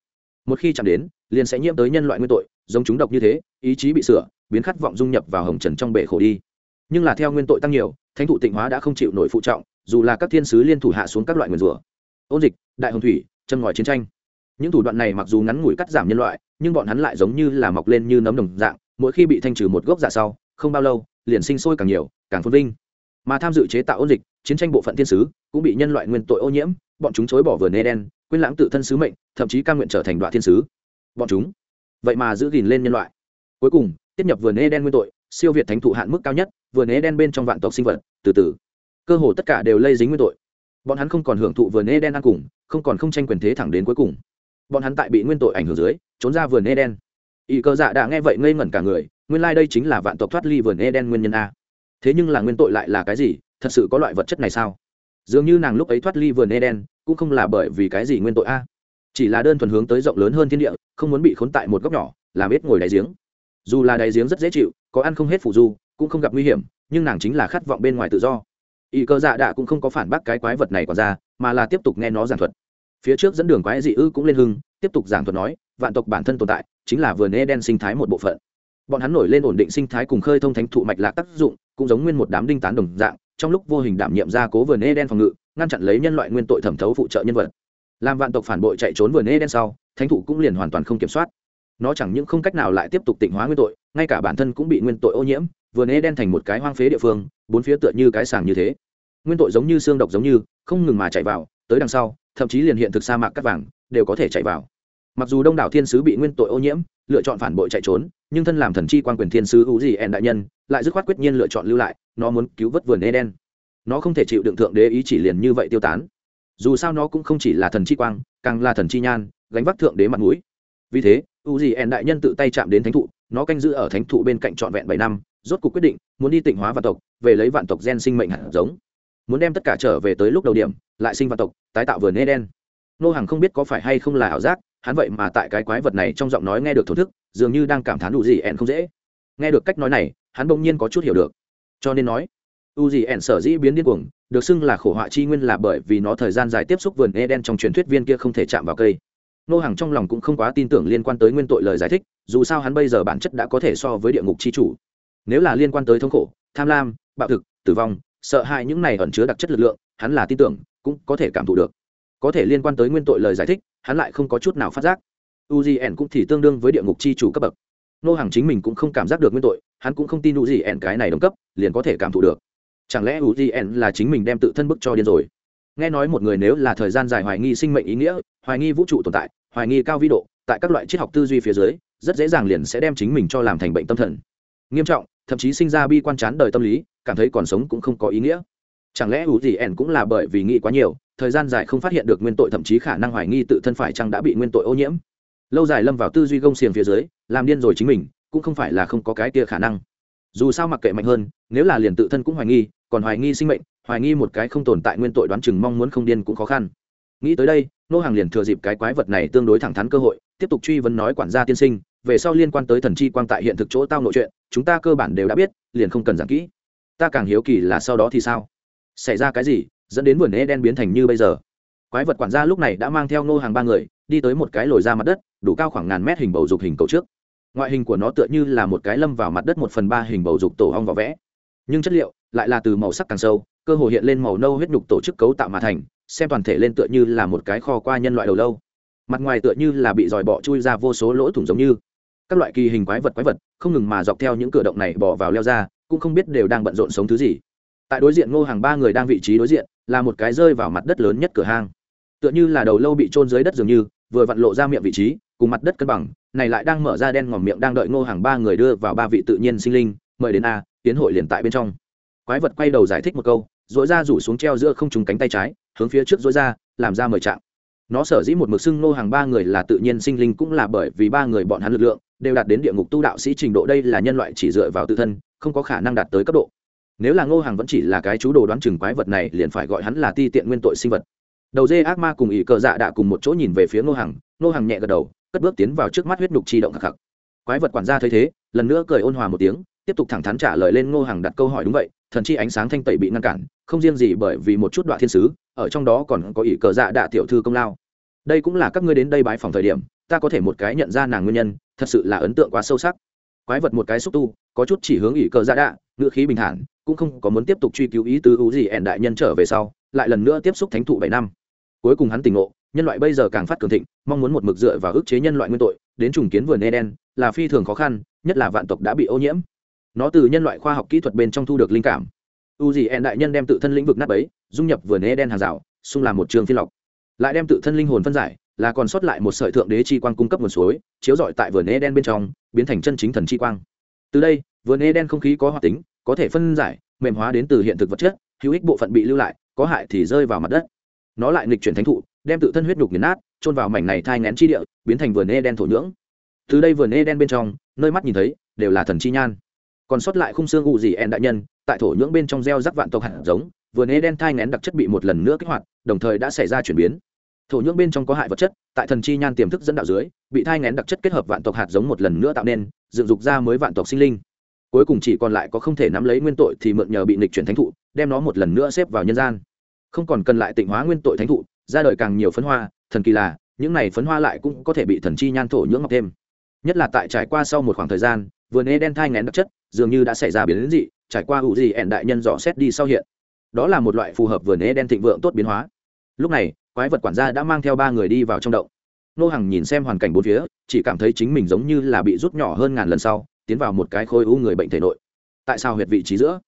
Một khi chạm đến, liền sẽ nhiễm tới nhân loại nguyên tội, giống chúng độc như thế, ý chí bị sửa, biến khát vọng dung nhập vào hồng trần trong bể khổ đi nhưng là theo nguyên tội tăng nhiều, thánh thụ tịnh hóa đã không chịu nổi phụ trọng, dù là các thiên sứ liên thủ hạ xuống các loại nguyền rủa. Ôn dịch, đại hồng thủy, châm ngòi chiến tranh. Những thủ đoạn này mặc dù ngắn ngủi cắt giảm nhân loại, nhưng bọn hắn lại giống như là mọc lên như nấm đồng dạng, mỗi khi bị thanh trừ một gốc dạ sau, không bao lâu, liền sinh sôi càng nhiều, càng phồn vinh. Mà tham dự chế tạo ôn dịch, chiến tranh bộ phận thiên sứ, cũng bị nhân loại nguyên tội ô nhiễm, bọn chúng chối bỏ vườn đen, quên lãng tự thân sứ mệnh, thậm chí ca nguyện trở thành đoạn thiên sứ. Bọn chúng. Vậy mà giữ gìn lên nhân loại. Cuối cùng, tiếp nhập vườn đen nguyên tội siêu việt thánh thụ hạn mức cao nhất vườn đen bên trong vạn tộc sinh vật, từ từ. Cơ hồ tất cả đều lây dính nguyên tội. Bọn hắn không còn hưởng thụ vườn đen ăn cùng, không còn không tranh quyền thế thẳng đến cuối cùng. Bọn hắn tại bị nguyên tội ảnh hưởng dưới, trốn ra vườn đen. Y cơ dạ đã nghe vậy ngây ngẩn cả người, nguyên lai、like、đây chính là vạn tộc thoát ly vườn đen nguyên nhân a. Thế nhưng là nguyên tội lại là cái gì, thật sự có loại vật chất này sao? Dường như nàng lúc ấy thoát ly vườn eden cũng không là bởi vì cái gì nguyên tội a. Chỉ là đơn thuần hướng tới rộng lớn hơn thiên địa, không muốn bị khốn tại một góc nhỏ, làm biết ngồi đáy giếng. Dù là đáy giếng rất dễ chịu có ăn không hết phụ du, cũng không gặp nguy hiểm, nhưng nàng chính là khát vọng bên ngoài tự do. Y cơ dạ đạ cũng không có phản bác cái quái vật này còn ra, mà là tiếp tục nghe nó giảng thuật. Phía trước dẫn đường quái dị ư cũng lên hưng, tiếp tục giảng thuật nói, vạn tộc bản thân tồn tại, chính là vườn eden sinh thái một bộ phận. Bọn hắn nổi lên ổn định sinh thái cùng khơi thông thánh thụ mạch lạc tác dụng, cũng giống nguyên một đám đinh tán đồng dạng, trong lúc vô hình đảm nhiệm ra cố vườn eden phòng ngự, ngăn chặn lấy nhân loại nguyên tội thẩm thấu phụ trợ nhân vật. Làm vạn tộc phản bội chạy trốn vườn eden sau, thánh thụ cũng liền hoàn toàn không kiểm soát nó chẳng những không cách nào lại tiếp tục tịnh hóa nguyên tội, ngay cả bản thân cũng bị nguyên tội ô nhiễm vườn eden thành một cái hoang phế địa phương, bốn phía tựa như cái sàng như thế. Nguyên tội giống như xương độc giống như, không ngừng mà chạy vào, tới đằng sau, thậm chí liền hiện thực sa mạc cắt vàng, đều có thể chạy vào. Mặc dù đông đảo thiên sứ bị nguyên tội ô nhiễm, lựa chọn phản bội chạy trốn, nhưng thân làm thần chi quan quyền thiên sứ hữu gì ẹn đại nhân, lại dứt khoát quyết nhiên lựa chọn lưu lại, nó muốn cứu vớt vườn eden nó không thể chịu đựng thượng đế ý chỉ liền như vậy tiêu tán. Dù sao nó cũng không chỉ là thần chi quang, càng là thần chi nhan, gánh vác thượng đế mặt mũi. Vì thế u gì en đại nhân tự tay chạm đến thánh thụ, nó canh giữ ở thánh thụ bên cạnh trọn vẹn bảy năm, rốt cuộc quyết định muốn đi tịnh hóa vạn tộc, về lấy vạn tộc gen sinh mệnh hạt giống. Muốn đem tất cả trở về tới lúc đầu điểm, lại sinh vạn tộc, tái tạo vườn eden. Nô hàng không biết có phải hay không là ảo giác, hắn vậy mà tại cái quái vật này trong giọng nói nghe được thổ thức, dường như đang cảm thán đủ gì ẻn không dễ. Nghe được cách nói này, hắn bỗng nhiên có chút hiểu được. Cho nên nói, u gì ẻn sở dĩ biến điên cuồng, được xưng là khổ họa chi nguyên là bởi vì nó thời gian dài tiếp xúc vườn eden trong truyền thuyết viên kia không thể chạm vào cây nô hàng trong lòng cũng không quá tin tưởng liên quan tới nguyên tội lời giải thích, dù sao hắn bây giờ bản chất đã có thể so với địa ngục chi chủ. Nếu là liên quan tới thống khổ, tham lam, bạo thực, tử vong, sợ hãi những này ẩn chứa đặc chất lực lượng, hắn là tin tưởng, cũng có thể cảm thụ được. Có thể liên quan tới nguyên tội lời giải thích, hắn lại không có chút nào phát giác. Uzn cũng thì tương đương với địa ngục chi chủ cấp bậc. Nô hàng chính mình cũng không cảm giác được nguyên tội, hắn cũng không tin uzn cái này đồng cấp, liền có thể cảm thụ được. Chẳng lẽ uzn là chính mình đem tự thân bức cho điên rồi? Nghe nói một người nếu là thời gian dài hoài nghi sinh mệnh ý nghĩa, hoài nghi vũ trụ tồn tại hoài nghi cao vĩ độ, tại các loại triết học tư duy phía dưới, rất dễ dàng liền sẽ đem chính mình cho làm thành bệnh tâm thần. Nghiêm trọng, thậm chí sinh ra bi quan chán đời tâm lý, cảm thấy còn sống cũng không có ý nghĩa. Chẳng lẽ ủ gì ẻn cũng là bởi vì nghĩ quá nhiều, thời gian dài không phát hiện được nguyên tội thậm chí khả năng hoài nghi tự thân phải chăng đã bị nguyên tội ô nhiễm? Lâu dài lâm vào tư duy gông xiềng phía dưới, làm điên rồi chính mình, cũng không phải là không có cái kia khả năng. Dù sao mặc kệ mạnh hơn, nếu là liền tự thân cũng hoài nghi, còn hoài nghi sinh mệnh, hoài nghi một cái không tồn tại nguyên tội đoán chừng mong muốn không điên cũng khó khăn nghĩ tới đây, nô hàng liền thừa dịp cái quái vật này tương đối thẳng thắn cơ hội, tiếp tục truy vấn nói quản gia tiên sinh, về sau liên quan tới thần chi quang tại hiện thực chỗ tao nội chuyện, chúng ta cơ bản đều đã biết, liền không cần giảng kỹ. Ta càng hiếu kỳ là sau đó thì sao? Xảy ra cái gì, dẫn đến vườn đen biến thành như bây giờ? Quái vật quản gia lúc này đã mang theo nô hàng ba người, đi tới một cái lồi ra mặt đất, đủ cao khoảng ngàn mét hình bầu dục hình cầu trước. Ngoại hình của nó tựa như là một cái lâm vào mặt đất một phần ba hình bầu dục tổ ong vỏ vẽ. Nhưng chất liệu lại là từ màu sắc càng sâu, cơ hồ hiện lên màu nâu huyết nhục tổ chức cấu tạo mà thành xem toàn thể lên tựa như là một cái kho qua nhân loại đầu lâu. Mặt ngoài tựa như là bị dòi bọ chui ra vô số lỗ thủng giống như. Các loại kỳ hình quái vật quái vật, không ngừng mà dọc theo những cửa động này bỏ vào leo ra, cũng không biết đều đang bận rộn sống thứ gì. Tại đối diện ngô hàng ba người đang vị trí đối diện, là một cái rơi vào mặt đất lớn nhất cửa hang. Tựa như là đầu lâu bị trôn dưới đất dường như, vừa vặn lộ ra miệng vị trí, cùng mặt đất cân bằng, này lại đang mở ra đen ngòm miệng đang đợi ngô hàng ba người đưa vào ba vị tự nhiên sinh linh, mời đến a, tiến hội liền tại bên trong. Quái vật quay đầu giải thích một câu dội ra rủ xuống treo giữa không trùng cánh tay trái hướng phía trước dối ra, làm ra mời trạng. Nó sở dĩ một mực xưng nô hàng ba người là tự nhiên sinh linh cũng là bởi vì ba người bọn hắn lực lượng đều đạt đến địa ngục tu đạo sĩ trình độ đây là nhân loại chỉ dựa vào tự thân, không có khả năng đạt tới cấp độ. Nếu là ngô hàng vẫn chỉ là cái chú đồ đoán chừng quái vật này liền phải gọi hắn là ti tiện nguyên tội sinh vật. Đầu dê ác ma cùng ỷ cờ dạ đạ cùng một chỗ nhìn về phía ngô hàng ngô hàng nhẹ gật đầu, cất bước tiến vào trước mắt huyết nhục chi động khắc khắc. Quái vật quản gia thấy thế, lần nữa cười ôn hòa một tiếng, tiếp tục thẳng thắn trả lời lên ngô hàng đặt câu hỏi đúng vậy thần chi ánh sáng thanh tẩy bị ngăn cản, không riêng gì bởi vì một chút đoạn thiên sứ, ở trong đó còn có ỷ cờ dạ đạ tiểu thư công lao. Đây cũng là các ngươi đến đây bái phòng thời điểm, ta có thể một cái nhận ra nàng nguyên nhân, thật sự là ấn tượng quá sâu sắc. Quái vật một cái xúc tu, có chút chỉ hướng ỷ cờ dạ đạ, ngữ khí bình thản, cũng không có muốn tiếp tục truy cứu ý tứ hữu gì ẻn đại nhân trở về sau, lại lần nữa tiếp xúc thánh thụ bảy năm. Cuối cùng hắn tỉnh ngộ, nhân loại bây giờ càng phát cường thịnh, mong muốn một mực dựa vào ức chế nhân loại nguyên tội, đến trùng kiến vườn eden, là phi thường khó khăn, nhất là vạn tộc đã bị ô nhiễm nó từ nhân loại khoa học kỹ thuật bên trong thu được linh cảm. U gì ẹn đại nhân đem tự thân lĩnh vực nát ấy dung nhập vườn eden hàng rào, xung làm một trường phi lọc. Lại đem tự thân linh hồn phân giải, là còn sót lại một sợi thượng đế chi quang cung cấp nguồn suối, chiếu rọi tại vườn eden bên trong, biến thành chân chính thần chi quang. Từ đây, vườn eden không khí có hoạt tính, có thể phân giải, mềm hóa đến từ hiện thực vật chất, hữu ích bộ phận bị lưu lại, có hại thì rơi vào mặt đất. Nó lại nghịch chuyển thánh thụ, đem tự thân huyết nhục nghiền nát trôn vào mảnh này thai ngén chi địa, biến thành vườn eden thổ nhưỡng. Từ đây vườn eden bên trong, nơi mắt nhìn thấy, đều là thần chi nhan còn sót lại khung xương ụ gì en đại nhân, tại thổ nhưỡng bên trong gieo rắc vạn tộc hạt giống vườn eden thai ngén đặc chất bị một lần nữa kích hoạt, đồng thời đã xảy ra chuyển biến. Thổ nhưỡng bên trong có hại vật chất, tại thần chi nhan tiềm thức dẫn đạo dưới, bị thai ngén đặc chất kết hợp vạn tộc hạt giống một lần nữa tạo nên, dựng dục ra mới vạn tộc sinh linh. Cuối cùng chỉ còn lại có không thể nắm lấy nguyên tội thì mượn nhờ bị nịch chuyển thánh thụ, đem nó một lần nữa xếp vào nhân gian. Không còn cần lại tịnh hóa nguyên tội thánh thụ, ra đời càng nhiều phấn hoa, thần kỳ là, những này phấn hoa lại cũng có thể bị thần chi nhan thổ nhưỡng ngọc thêm. Nhất là tại trải qua sau một khoảng thời gian vườn ê đen thai ngén đặc chất dường như đã xảy ra biến dị, trải qua hữu gì ẹn đại nhân dò xét đi sau hiện. Đó là một loại phù hợp vườn ê đen thịnh vượng tốt biến hóa. Lúc này, quái vật quản gia đã mang theo ba người đi vào trong động. Nô hằng nhìn xem hoàn cảnh bốn phía, chỉ cảm thấy chính mình giống như là bị rút nhỏ hơn ngàn lần sau, tiến vào một cái khối u người bệnh thể nội. Tại sao huyệt vị trí giữa?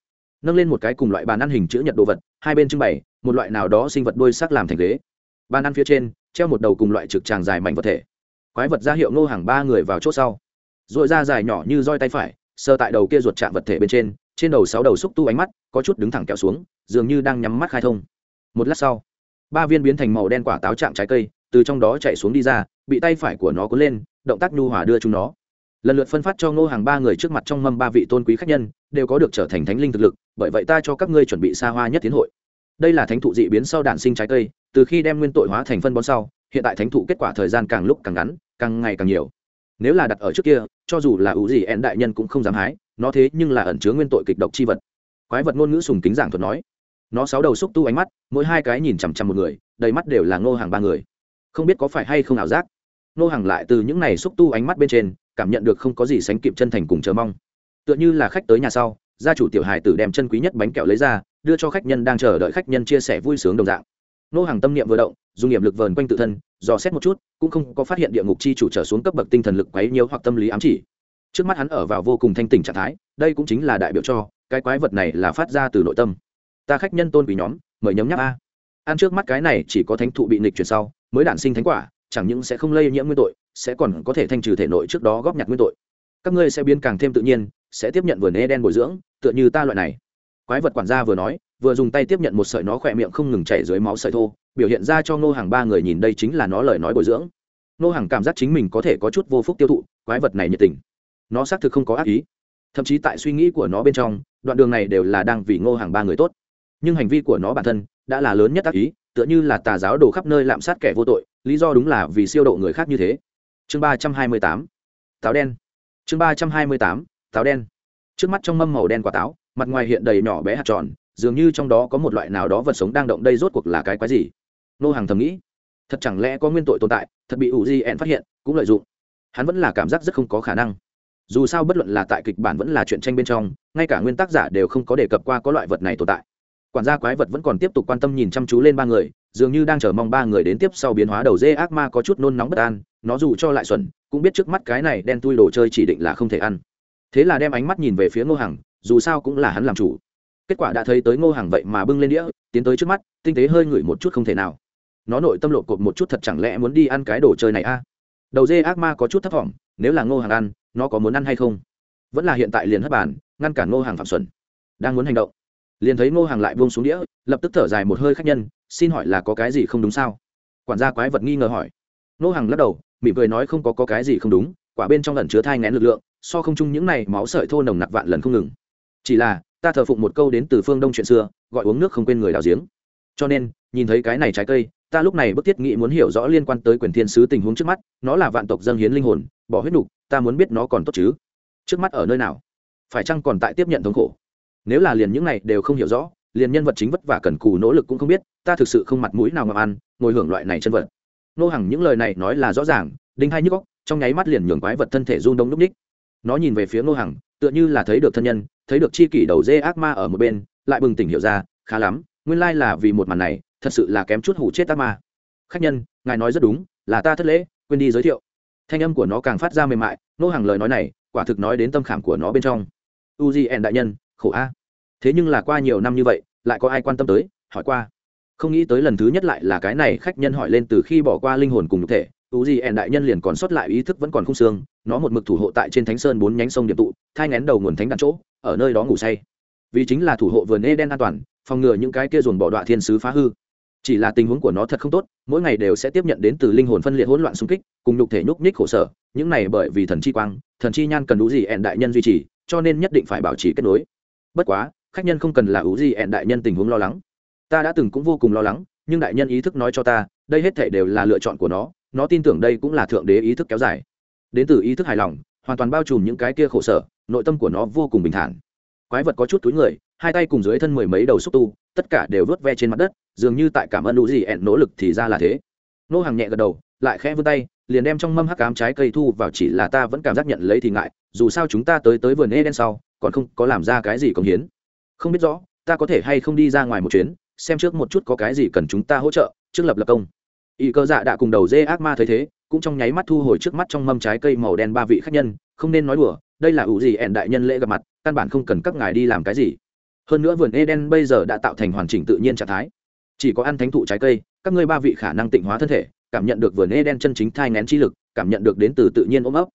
Nâng lên một cái cùng loại bàn ăn hình chữ nhật đồ vật, hai bên trưng bày, một loại nào đó sinh vật đôi sắc làm thành ghế. Bàn ăn phía trên, treo một đầu cùng loại trực tràng dài mảnh vật thể. Quái vật ra hiệu nô hàng ba người vào c h ỗ sau. R ồ i ra dài nhỏ như roi tay phải sơ tại đầu kia ruột chạm vật thể bên trên trên đầu sáu đầu xúc tu ánh mắt có chút đứng thẳng kẹo xuống, dường như đang nhắm mắt khai thông. Một lát sau, ba viên biến thành màu đen quả táo chạm trái cây, từ trong đó chạy xuống đi ra, bị tay phải của nó cuốn lên, động tác nhu hòa đưa chúng nó. Lần lượt phân phát cho ngô hàng ba người trước mặt trong mâm ba vị tôn quý khách nhân, đều có được trở thành thánh linh thực lực, bởi vậy ta cho các ngươi chuẩn bị xa hoa nhất tiến hội. Đây là thánh thụ dị biến sau đạn sinh trái cây, từ khi đem nguyên tội hóa thành phân bón sau, hiện tại thánh thụ kết quả thời gian càng lúc càng ngắn, càng ngày càng nhiều nếu là đặt ở trước kia, cho dù là ủ gì ẹn đại nhân cũng không dám hái, nó thế nhưng là ẩn chứa nguyên tội kịch độc chi vật. Quái vật ngôn ngữ sùng kính giảng thuật nói, nó sáu đầu xúc tu ánh mắt, mỗi hai cái nhìn chằm chằm một người, đầy mắt đều là ngô hàng ba người. Không biết có phải hay không ảo giác, ngô hàng lại từ những này xúc tu ánh mắt bên trên, cảm nhận được không có gì sánh kịp chân thành cùng chờ mong. Tựa như là khách tới nhà sau, gia chủ tiểu hài tử đem chân quý nhất bánh kẹo lấy ra, đưa cho khách nhân đang chờ đợi khách nhân chia sẻ vui sướng đồng dạng nô hàng tâm niệm vừa động, dùng niệm lực vờn quanh tự thân, dò xét một chút, cũng không có phát hiện địa ngục chi chủ trở xuống cấp bậc tinh thần lực quấy nhiều hoặc tâm lý ám chỉ. Trước mắt hắn ở vào vô cùng thanh tỉnh trạng thái, đây cũng chính là đại biểu cho, cái quái vật này là phát ra từ nội tâm. Ta khách nhân tôn quý nhóm, mời nhấm nháp a. Ăn trước mắt cái này chỉ có thánh thụ bị nịch chuyển sau, mới đản sinh thánh quả, chẳng những sẽ không lây nhiễm nguyên tội, sẽ còn có thể thanh trừ thể nội trước đó góp nhặt nguyên tội. Các ngươi sẽ biến càng thêm tự nhiên, sẽ tiếp nhận vườn e đen bồi dưỡng, tựa như ta loại này quái vật quản gia vừa nói, vừa dùng tay tiếp nhận một sợi nó khỏe miệng không ngừng chảy dưới máu sợi thô, biểu hiện ra cho ngô hàng ba người nhìn đây chính là nó lời nói bồi dưỡng. Ngô hàng cảm giác chính mình có thể có chút vô phúc tiêu thụ, quái vật này nhiệt tình. Nó xác thực không có ác ý. Thậm chí tại suy nghĩ của nó bên trong, đoạn đường này đều là đang vì ngô hàng ba người tốt. Nhưng hành vi của nó bản thân đã là lớn nhất ác ý, tựa như là tà giáo đổ khắp nơi lạm sát kẻ vô tội, lý do đúng là vì siêu độ người khác như thế. Chương ba trăm hai mươi tám. Táo đen. Chương ba trăm hai mươi tám. Táo đen. Trước mắt trong mâm màu đen quả táo mặt ngoài hiện đầy nhỏ bé hạt tròn, dường như trong đó có một loại nào đó vật sống đang động đây rốt cuộc là cái quái gì? Nô hàng thầm nghĩ. Thật chẳng lẽ có nguyên tội tồn tại, thật bị ủ di ẹn phát hiện, cũng lợi dụng. Hắn vẫn là cảm giác rất không có khả năng. Dù sao bất luận là tại kịch bản vẫn là chuyện tranh bên trong, ngay cả nguyên tác giả đều không có đề cập qua có loại vật này tồn tại. Quản gia quái vật vẫn còn tiếp tục quan tâm nhìn chăm chú lên ba người, dường như đang chờ mong ba người đến tiếp sau biến hóa đầu dê ác ma có chút nôn nóng bất an, nó dù cho lại xuẩn, cũng biết trước mắt cái này đen tui đồ chơi chỉ định là không thể ăn. Thế là đem ánh mắt nhìn về phía ngô hằng dù sao cũng là hắn làm chủ. Kết quả đã thấy tới ngô hàng vậy mà bưng lên đĩa tiến tới trước mắt tinh tế hơi ngửi một chút không thể nào. Nó nội tâm lộ cột một chút thật chẳng lẽ muốn đi ăn cái đồ chơi này a? Đầu dê ác ma có chút thấp t nếu là ngô hàng ăn nó có muốn ăn hay không? Vẫn là hiện tại liền hất bàn ngăn cản ngô hàng phạm xuẩn. Đang muốn hành động liền thấy ngô hàng lại buông xuống đĩa lập tức thở dài một hơi khách nhân xin hỏi là có cái gì không đúng sao? Quản gia quái vật nghi ngờ hỏi. Ngô hàng lắc đầu mỉm cười nói không có, có cái gì không đúng quả bên trong lần chứa thai ngén lực lượng so không chung những này máu sợi thô nồng nặc vạn lần không ngừng chỉ là, ta thờ phụng một câu đến từ phương đông chuyện xưa, gọi uống nước không quên người đào giếng. Cho nên, nhìn thấy cái này trái cây, ta lúc này bức thiết nghĩ muốn hiểu rõ liên quan tới quyền thiên sứ tình huống trước mắt, nó là vạn tộc dâng hiến linh hồn, bỏ huyết nục, ta muốn biết nó còn tốt chứ? Trước mắt ở nơi nào? Phải chăng còn tại tiếp nhận thống khổ? Nếu là liền những này đều không hiểu rõ, liền nhân vật chính vất vả cần cù nỗ lực cũng không biết, ta thực sự không mặt mũi nào ngọc ăn, ngồi hưởng loại này chân vật. Nô hằng những lời này nói là rõ ràng, đinh hai nhức góc trong nháy mắt liền nhường quái vật thân thể run đông núp ních nó nhìn về phía nô hằng, tựa như là thấy được thân nhân, thấy được chi kỷ đầu dê ác ma ở một bên, lại bừng tỉnh hiểu ra, khá lắm, nguyên lai là vì một màn này, thật sự là kém chút hủ chết ác ma. Khách nhân, ngài nói rất đúng, là ta thất lễ, quên đi giới thiệu. Thanh âm của nó càng phát ra mềm mại nô hằng lời nói này, quả thực nói đến tâm khảm của nó bên trong. U di đại nhân, khổ a. Thế nhưng là qua nhiều năm như vậy, lại có ai quan tâm tới? Hỏi qua. Không nghĩ tới lần thứ nhất lại là cái này, khách nhân hỏi lên từ khi bỏ qua linh hồn cùng nhục thể u di đại nhân liền còn sót lại ý thức vẫn còn không xương, nó một mực thủ hộ tại trên thánh sơn bốn nhánh sông điểm tụ, thai ngén đầu nguồn thánh đạn chỗ, ở nơi đó ngủ say. Vì chính là thủ hộ vườn đen an toàn, phòng ngừa những cái kia dồn bỏ đoạn thiên sứ phá hư. Chỉ là tình huống của nó thật không tốt, mỗi ngày đều sẽ tiếp nhận đến từ linh hồn phân liệt hỗn loạn xung kích, cùng nhục thể nhúc nhích khổ sở, những này bởi vì thần chi quang, thần chi nhan cần đủ gì ẹn đại nhân duy trì, cho nên nhất định phải bảo trì kết nối. Bất quá, khách nhân không cần là ủ gì ẹn đại nhân tình huống lo lắng. Ta đã từng cũng vô cùng lo lắng, nhưng đại nhân ý thức nói cho ta, đây hết thể đều là lựa chọn của nó nó tin tưởng đây cũng là thượng đế ý thức kéo dài. Đến từ ý thức hài lòng, hoàn toàn bao trùm những cái kia khổ sở, nội tâm của nó vô cùng bình thản. Quái vật có chút túi người, hai tay cùng dưới thân mười mấy đầu xúc tu, tất cả đều vớt ve trên mặt đất, dường như tại cảm ơn đủ gì ẹn nỗ lực thì ra là thế. Nô hàng nhẹ gật đầu, lại khẽ vươn tay, liền đem trong mâm hắc cám trái cây thu vào chỉ là ta vẫn cảm giác nhận lấy thì ngại, dù sao chúng ta tới tới vườn eden sau, còn không có làm ra cái gì công hiến. Không biết rõ, ta có thể hay không đi ra ngoài một chuyến, xem trước một chút có cái gì cần chúng ta hỗ trợ, trước lập lập công y cơ dạ đã cùng đầu dê ác ma thấy thế, cũng trong nháy mắt thu hồi trước mắt trong mâm trái cây màu đen ba vị khách nhân, không nên nói đùa, đây là ủ gì ẻn đại nhân lễ gặp mặt, căn bản không cần các ngài đi làm cái gì. Hơn nữa vườn eden bây giờ đã tạo thành hoàn chỉnh tự nhiên trạng thái. Chỉ có ăn thánh thụ trái cây, các ngươi ba vị khả năng tịnh hóa thân thể, cảm nhận được vườn eden chân chính thai ngén chi lực, cảm nhận được đến từ tự nhiên ôm ấp.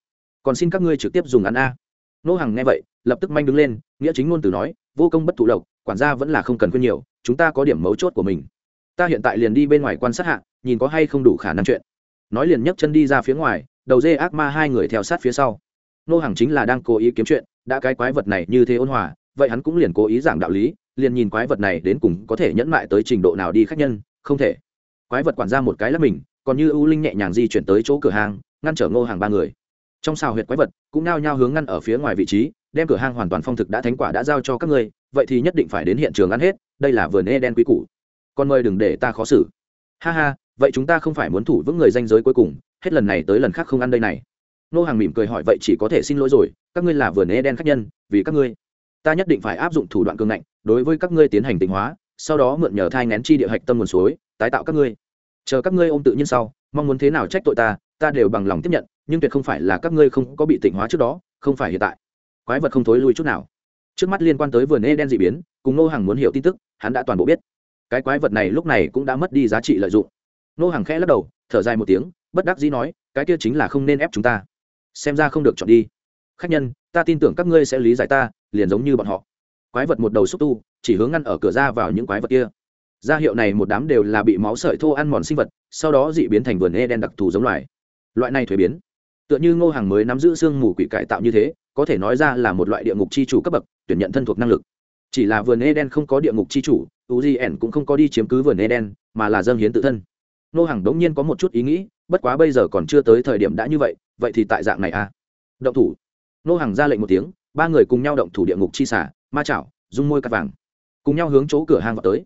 Còn xin các ngươi trực tiếp dùng ăn a. Nô hàng nghe vậy, lập tức manh đứng lên, nghĩa chính ngôn từ nói, vô công bất thụ lộc, quản gia vẫn là không cần khuyên nhiều, chúng ta có điểm mấu chốt của mình ta hiện tại liền đi bên ngoài quan sát hạ, nhìn có hay không đủ khả năng chuyện. Nói liền nhấc chân đi ra phía ngoài, đầu dê ác ma hai người theo sát phía sau. Nô hàng chính là đang cố ý kiếm chuyện, đã cái quái vật này như thế ôn hòa, vậy hắn cũng liền cố ý giảng đạo lý, liền nhìn quái vật này đến cùng có thể nhẫn mại tới trình độ nào đi khách nhân, không thể. Quái vật quản ra một cái là mình, còn như ưu linh nhẹ nhàng di chuyển tới chỗ cửa hàng, ngăn trở ngô hàng ba người. Trong xào huyệt quái vật, cũng nao nhao hướng ngăn ở phía ngoài vị trí, đem cửa hàng hoàn toàn phong thực đã thánh quả đã giao cho các ngươi, vậy thì nhất định phải đến hiện trường ăn hết, đây là vườn e đen quý củ con mời đừng để ta khó xử. Ha ha, vậy chúng ta không phải muốn thủ vững người danh giới cuối cùng, hết lần này tới lần khác không ăn đây này. Nô hàng mỉm cười hỏi, vậy chỉ có thể xin lỗi rồi, các ngươi là vườn e đen khách nhân, vì các ngươi. Ta nhất định phải áp dụng thủ đoạn cường ngạnh, đối với các ngươi tiến hành tịnh hóa, sau đó mượn nhờ thai ngén chi địa hạch tâm nguồn suối, tái tạo các ngươi. Chờ các ngươi ôm tự nhiên sau, mong muốn thế nào trách tội ta ta đều bằng lòng tiếp nhận, nhưng tuyệt không phải là các ngươi không có bị tịnh hóa trước đó, không phải hiện tại. Quái vật không thối lui chút nào. Trước mắt liên quan tới vườn e đen dị biến, cùng nô hàng muốn hiểu tin tức, hắn đã toàn bộ biết cái quái vật này lúc này cũng đã mất đi giá trị lợi dụng. Nô hàng khẽ lắc đầu, thở dài một tiếng, bất đắc dĩ nói, cái kia chính là không nên ép chúng ta. Xem ra không được chọn đi. Khách nhân, ta tin tưởng các ngươi sẽ lý giải ta, liền giống như bọn họ. Quái vật một đầu xúc tu, chỉ hướng ngăn ở cửa ra vào những quái vật kia. Gia hiệu này một đám đều là bị máu sợi thô ăn mòn sinh vật, sau đó dị biến thành vườn e đen đặc thù giống loài. Loại này thuế biến, tựa như ngô hàng mới nắm giữ xương mù quỷ cải tạo như thế, có thể nói ra là một loại địa ngục c h i chủ cấp bậc, tuyển nhận thân thuộc năng lực chỉ là vườn Eden không có địa ngục chi chủ uzn cũng không có đi chiếm cứ vườn Eden, mà là dâng hiến tự thân. Nô hàng đống nhiên có một chút ý nghĩ, bất quá bây giờ còn chưa tới thời điểm đã như vậy vậy thì tại dạng này à? Động thủ. Nô hàng ra lệnh một tiếng, ba người cùng nhau động thủ địa ngục chi xả, ma chảo dung môi cắt vàng. Cùng nhau hướng chỗ cửa hang vào tới.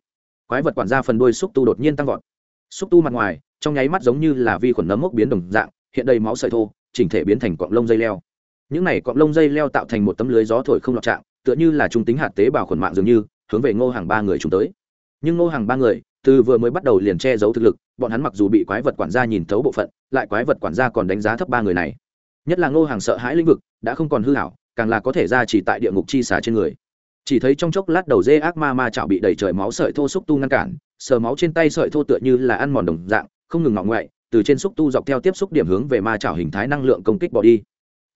Quái vật quản gia phần đuôi xúc tu đột nhiên tăng vọt. Xúc tu mặt ngoài, trong nháy mắt giống như là vi khuẩn nấm mốc biến đồng dạng, hiện đầy máu sợi thô, chỉnh thể biến thành cọng lông dây leo. Những này cọng lông dây leo tạo thành một tấm lưới gió thổi không lọt trạng tựa như là trung tính hạt tế bào khuẩn mạng dường như, hướng về ngô hàng ba người chúng tới. Nhưng ngô hàng ba người, từ vừa mới bắt đầu liền che giấu thực lực, bọn hắn mặc dù bị quái vật quản gia nhìn thấu bộ phận, lại quái vật quản gia còn đánh giá thấp ba người này. Nhất là ngô hàng sợ hãi lĩnh vực, đã không còn hư hảo, càng là có thể ra chỉ tại địa ngục chi xả trên người. Chỉ thấy trong chốc lát đầu dê ác ma ma chảo bị đầy trời máu sợi thô xúc tu ngăn cản, sờ máu trên tay sợi thô tựa như là ăn mòn đồng dạng, không ngừng ngọng ngoại, từ trên xúc tu dọc theo tiếp xúc điểm hướng về ma chảo hình thái năng lượng công kích bỏ đi.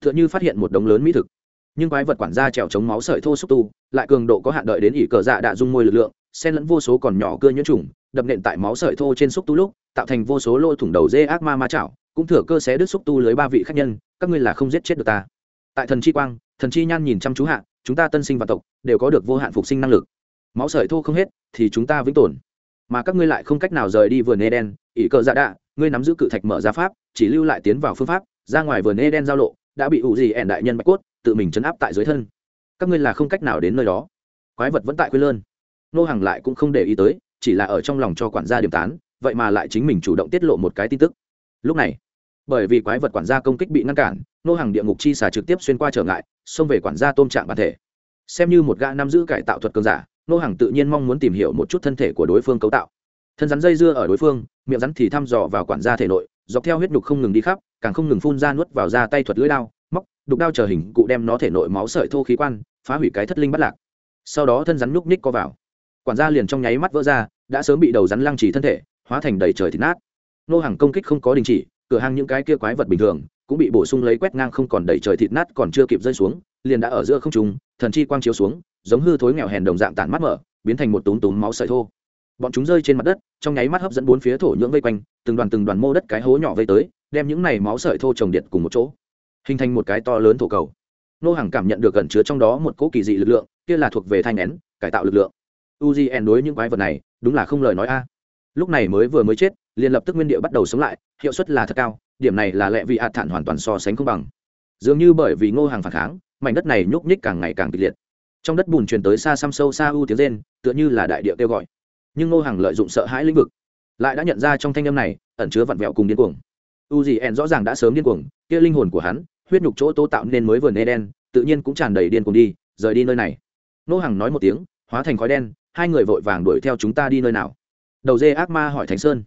Tựa như phát hiện một đống lớn mỹ thực nhưng quái vật quản gia trèo chống máu sợi thô xúc tu, lại cường độ có hạn đợi đến ỉ cờ dạ đạ dung môi lực lượng, xen lẫn vô số còn nhỏ cơ nhiễm trùng, đập nện tại máu sợi thô trên xúc tu lúc, tạo thành vô số lỗ thủng đầu dê ác ma ma chảo, cũng thừa cơ xé đứt xúc tu lưới ba vị khách nhân, các ngươi là không giết chết được ta. Tại thần chi quang, thần chi nhan nhìn chăm chú hạ, chúng ta tân sinh và tộc, đều có được vô hạn phục sinh năng lực. Máu sợi thô không hết, thì chúng ta vĩnh tồn. Mà các ngươi lại không cách nào rời đi vườn e đen ỉ cờ dạ đạ, ngươi nắm giữ cự thạch mở ra pháp, chỉ lưu lại tiến vào phương pháp, ra ngoài vườn e đen giao lộ, đã bị ủ gì ẻn đại nhân bạch cốt tự mình chấn áp tại dưới thân. Các ngươi là không cách nào đến nơi đó. Quái vật vẫn tại quê lơn. Nô hàng lại cũng không để ý tới, chỉ là ở trong lòng cho quản gia điểm tán, vậy mà lại chính mình chủ động tiết lộ một cái tin tức. Lúc này, bởi vì quái vật quản gia công kích bị ngăn cản, nô hàng địa ngục chi xả trực tiếp xuyên qua trở ngại, xông về quản gia tôm trạng bản thể. Xem như một gã nam giữ cải tạo thuật cường giả, nô hàng tự nhiên mong muốn tìm hiểu một chút thân thể của đối phương cấu tạo. Thân rắn dây dưa ở đối phương, miệng rắn thì thăm dò vào quản gia thể nội, dọc theo huyết nhục không ngừng đi khắp, càng không ngừng phun ra nuốt vào da tay thuật lưỡi đao đục đao chờ hình cụ đem nó thể nội máu sợi thô khí quan, phá hủy cái thất linh bắt lạc. Sau đó thân rắn nhúc ních co vào. Quản gia liền trong nháy mắt vỡ ra, đã sớm bị đầu rắn lăng trì thân thể, hóa thành đầy trời thịt nát. Nô hàng công kích không có đình chỉ, cửa hàng những cái kia quái vật bình thường, cũng bị bổ sung lấy quét ngang không còn đầy trời thịt nát còn chưa kịp rơi xuống, liền đã ở giữa không trung, thần chi quang chiếu xuống, giống hư thối nghèo hèn đồng dạng tản mắt mở, biến thành một túm túm máu sợi thô. Bọn chúng rơi trên mặt đất, trong nháy mắt hấp dẫn bốn phía thổ nhưỡng vây quanh, từng đoàn từng đoàn mô đất cái hố nhỏ vây tới, đem những này máu sợi thô trồng điện cùng một chỗ hình thành một cái to lớn thổ cầu. Nô hàng cảm nhận được gần chứa trong đó một cỗ kỳ dị lực lượng, kia là thuộc về thanh nén, cải tạo lực lượng. Uzn đối những quái vật này, đúng là không lời nói a. Lúc này mới vừa mới chết, liền lập tức nguyên địa bắt đầu sống lại, hiệu suất là thật cao, điểm này là lệ vì hạt thản hoàn toàn so sánh không bằng. Dường như bởi vì ngô hàng phản kháng, mảnh đất này nhúc nhích càng ngày càng kịch liệt. Trong đất bùn truyền tới xa xăm sâu xa u tiếng rên, tựa như là đại địa kêu gọi. Nhưng ngô hàng lợi dụng sợ hãi lĩnh vực, lại đã nhận ra trong thanh âm này ẩn chứa vặn vẹo cùng điên cuồng. U gì rõ ràng đã sớm điên cuồng, kia linh hồn của hắn huyết nhục chỗ tố tạo nên mới vườn Eden, tự nhiên cũng tràn đầy điên cuồng đi rời đi nơi này. Nô Hằng nói một tiếng hóa thành khói đen hai người vội vàng đuổi theo chúng ta đi nơi nào? Đầu dê ác ma hỏi thánh sơn.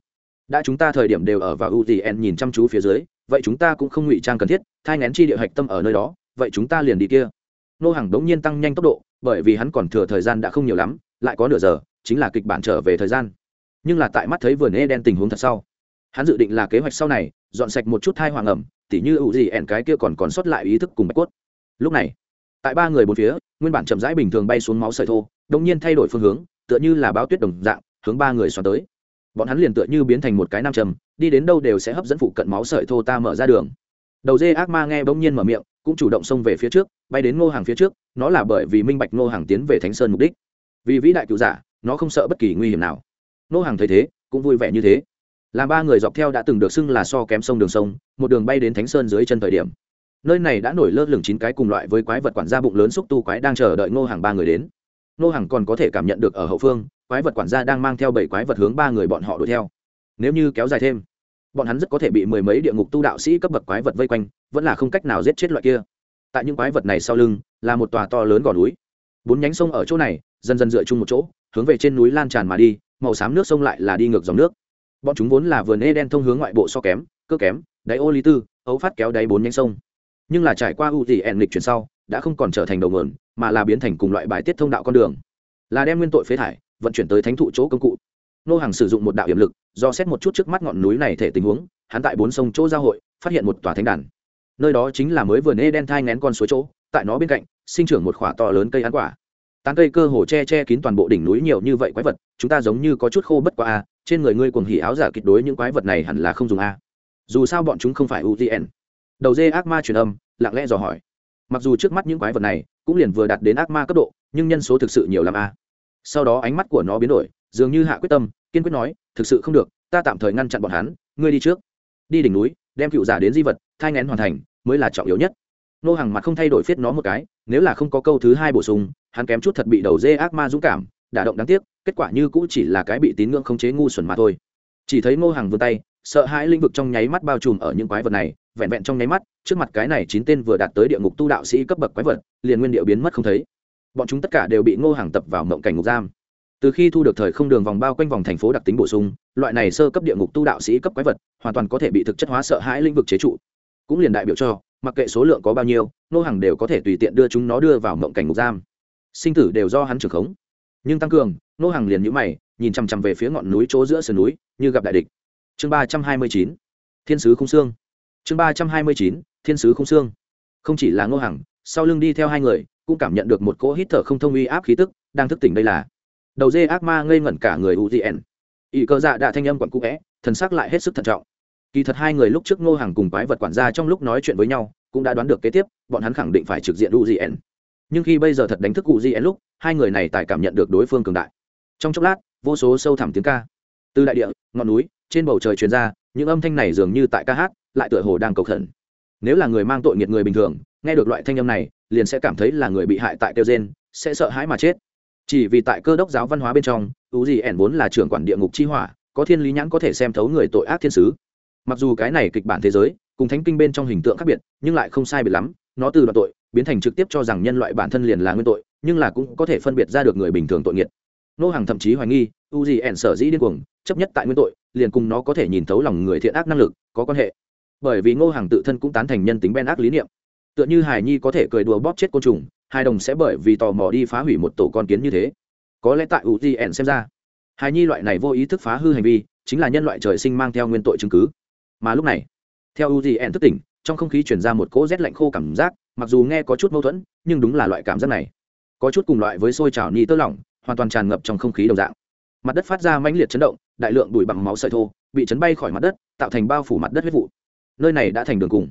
Đã chúng ta thời điểm đều ở vào utn nhìn chăm chú phía dưới vậy chúng ta cũng không ngụy trang cần thiết thai ngén chi địa hạch tâm ở nơi đó vậy chúng ta liền đi kia. Nô hàng đống nhiên tăng nhanh tốc độ bởi vì hắn còn thừa thời gian đã không nhiều lắm lại có nửa giờ chính là kịch bản trở về thời gian. Nhưng là tại mắt thấy vườn e đen tình huống thật sau. Hắn dự định là kế hoạch sau này dọn sạch một chút thai hoàng ẩm tỉ như ủ gì ẻn cái kia còn còn sót lại ý thức cùng bạch quất lúc này, tại ba người bốn phía, nguyên bản chậm rãi bình thường bay xuống máu sợi thô, đột nhiên thay đổi phương hướng, tựa như là báo tuyết đồng dạng, hướng ba người xoắn tới. Bọn hắn liền tựa như biến thành một cái nam trầm đi đến đâu đều sẽ hấp dẫn phụ cận máu sợi thô ta mở ra đường. Đầu dê ác ma nghe bỗng nhiên mở miệng, cũng chủ động xông về phía trước, bay đến ngô hàng phía trước, nó là bởi vì minh bạch ngô hàng tiến về thánh sơn mục đích. Vì vĩ đại cựu giả, nó không sợ bất kỳ nguy hiểm nào. Ngô hàng thấy thế, cũng vui vẻ như thế là ba người dọc theo đã từng được xưng là so kém sông đường sông, một đường bay đến thánh sơn dưới chân thời điểm. Nơi này đã nổi lơ lửng chín cái cùng loại với quái vật quản gia bụng lớn xúc tu quái đang chờ đợi ngô hàng ba người đến. Ngô hàng còn có thể cảm nhận được ở hậu phương, quái vật quản gia đang mang theo bảy quái vật hướng ba người bọn họ đuổi theo. Nếu như kéo dài thêm, bọn hắn rất có thể bị mười mấy địa ngục tu đạo sĩ cấp bậc quái vật vây quanh, vẫn là không cách nào giết chết loại kia. Tại những quái vật này sau lưng, là một tòa to lớn gò núi. Bốn nhánh sông ở chỗ này, dần dần dựa chung một chỗ, hướng về trên núi lan tràn mà đi, màu xám nước sông lại là đi ngược dòng nước bọn chúng vốn là vườn ê đen thông hướng ngoại bộ so kém, cơ kém, đáy ô lý tư, ấu phát kéo đáy bốn nhánh sông. Nhưng là trải qua ưu thị ẻn lịch chuyển sau, đã không còn trở thành đầu nguồn, mà là biến thành cùng loại bài tiết thông đạo con đường. Là đem nguyên tội phế thải, vận chuyển tới thánh thụ chỗ công cụ. Nô hàng sử dụng một đạo hiểm lực, do xét một chút trước mắt ngọn núi này thể tình huống, hắn tại bốn sông chỗ giao hội, phát hiện một tòa thánh đàn. Nơi đó chính là mới vườn ê đen thai ngén con suối chỗ, tại nó bên cạnh, sinh trưởng một khỏa to lớn cây ăn quả. Tán cây cơ hồ che che kín toàn bộ đỉnh núi nhiều như vậy quái vật, chúng ta giống như có chút khô bất qua a à, trên người ngươi cuồng hỉ áo giả kịch đối những quái vật này hẳn là không dùng a. Dù sao bọn chúng không phải utn đầu dê ác ma truyền âm, lặng lẽ dò hỏi. Mặc dù trước mắt những quái vật này cũng liền vừa đạt đến ác ma cấp độ, nhưng nhân số thực sự nhiều l a. Sau đó ánh mắt của nó biến đổi, dường như hạ quyết tâm, kiên quyết nói, thực sự không được, ta tạm thời ngăn chặn bọn hắn, ngươi đi trước. Đi đỉnh núi, đem cựu giả đến di vật, thai ngén hoàn thành, mới là trọng yếu nhất. Nô hàng mặt không thay đổi phết nó một cái, nếu là không có câu thứ hai bổ sung, hắn kém chút thật bị đầu dê ác ma dũng cảm, đả động đáng tiếc kết quả như cũ chỉ là cái bị tín ngưỡng khống chế ngu xuẩn mà thôi. Chỉ thấy ngô hàng vươn tay, sợ hãi lĩnh vực trong nháy mắt bao trùm ở những quái vật này, vẹn vẹn trong nháy mắt, trước mặt cái này chín tên vừa đạt tới địa ngục tu đạo sĩ cấp bậc quái vật, liền nguyên điệu biến mất không thấy. Bọn chúng tất cả đều bị ngô hàng tập vào mộng cảnh ngục giam. Từ khi thu được thời không đường vòng bao quanh vòng thành phố đặc tính bổ sung, loại này sơ cấp địa ngục tu đạo sĩ cấp quái vật, hoàn toàn có thể bị thực chất hóa sợ hãi lĩnh vực chế trụ. Cũng liền đại biểu cho, mặc kệ số lượng có bao nhiêu, Ngô hàng đều có thể tùy tiện đưa chúng nó đưa vào mộng cảnh ngục giam. Sinh tử đều do hắn trưởng khống. Nhưng tăng cường nô hàng liền nhũ mày, nhìn chằm chằm về phía ngọn núi chỗ giữa sườn núi, như gặp đại địch. Chương ba trăm hai mươi chín, thiên sứ không xương. Chương ba trăm hai mươi chín, thiên sứ không xương. Không chỉ là ngô hàng sau lưng đi theo hai người, cũng cảm nhận được một cỗ hít thở không thông uy áp khí tức, đang thức tỉnh đây là. Đầu dê ác ma ngây ngẩn cả người uzn ỵ cơ dạ đã thanh âm quặn cũ vẽ, thần sắc lại hết sức thận trọng. Kỳ thật hai người lúc trước ngô hàng cùng quái vật quản gia trong lúc nói chuyện với nhau, cũng đã đoán được kế tiếp, bọn hắn khẳng định phải trực diện uzn nhưng khi bây giờ thật đánh thức uzn lúc, hai người này tài cảm nhận được đối phương cường đại trong chốc lát, vô số sâu thẳm tiếng ca. Từ đại địa, ngọn núi, trên bầu trời truyền ra, những âm thanh này dường như tại ca hát, lại tựa hồ đang cầu khẩn. Nếu là người mang tội nghiệt người bình thường, nghe được loại thanh âm này, liền sẽ cảm thấy là người bị hại tại kêu gen sẽ sợ hãi mà chết. Chỉ vì tại cơ đốc giáo văn hóa bên trong u gì ẻn vốn là trưởng quản địa ngục chi hỏa, có thiên lý nhãn có thể xem thấu người tội ác thiên sứ. Mặc dù cái này kịch bản thế giới, cùng thánh kinh bên trong hình tượng khác biệt, nhưng lại không sai biệt lắm, nó từ đoạn tội, biến thành trực tiếp cho rằng nhân loại bản thân liền là nguyên tội, nhưng là cũng có thể phân biệt ra được người bình thường tội nghiệt nô hàng thậm chí hoài nghi, u gì ẻn sở dĩ điên cuồng, chấp nhất tại nguyên tội, liền cùng nó có thể nhìn thấu lòng người thiện ác năng lực, có quan hệ. Bởi vì ngô hàng tự thân cũng tán thành nhân tính ben ác lý niệm. Tựa như Hải nhi có thể cười đùa bóp chết côn trùng, hai đồng sẽ bởi vì tò mò đi phá hủy một tổ con kiến như thế. Có lẽ tại u gì ẻn xem ra, Hải nhi loại này vô ý thức phá hư hành vi, chính là nhân loại trời sinh mang theo nguyên tội chứng cứ. Mà lúc này, theo u gì ẻn thức tỉnh, trong không khí chuyển ra một cỗ rét lạnh khô cảm giác, mặc dù nghe có chút mâu thuẫn, nhưng đúng là loại cảm giác này. Có chút cùng loại với xôi trào ni tơ lỏng hoàn toàn tràn ngập trong không khí đồng dạng. Mặt đất phát ra mãnh liệt chấn động, đại lượng bụi bằng máu sợi thô bị chấn bay khỏi mặt đất, tạo thành bao phủ mặt đất huyết vụ. Nơi này đã thành đường cùng.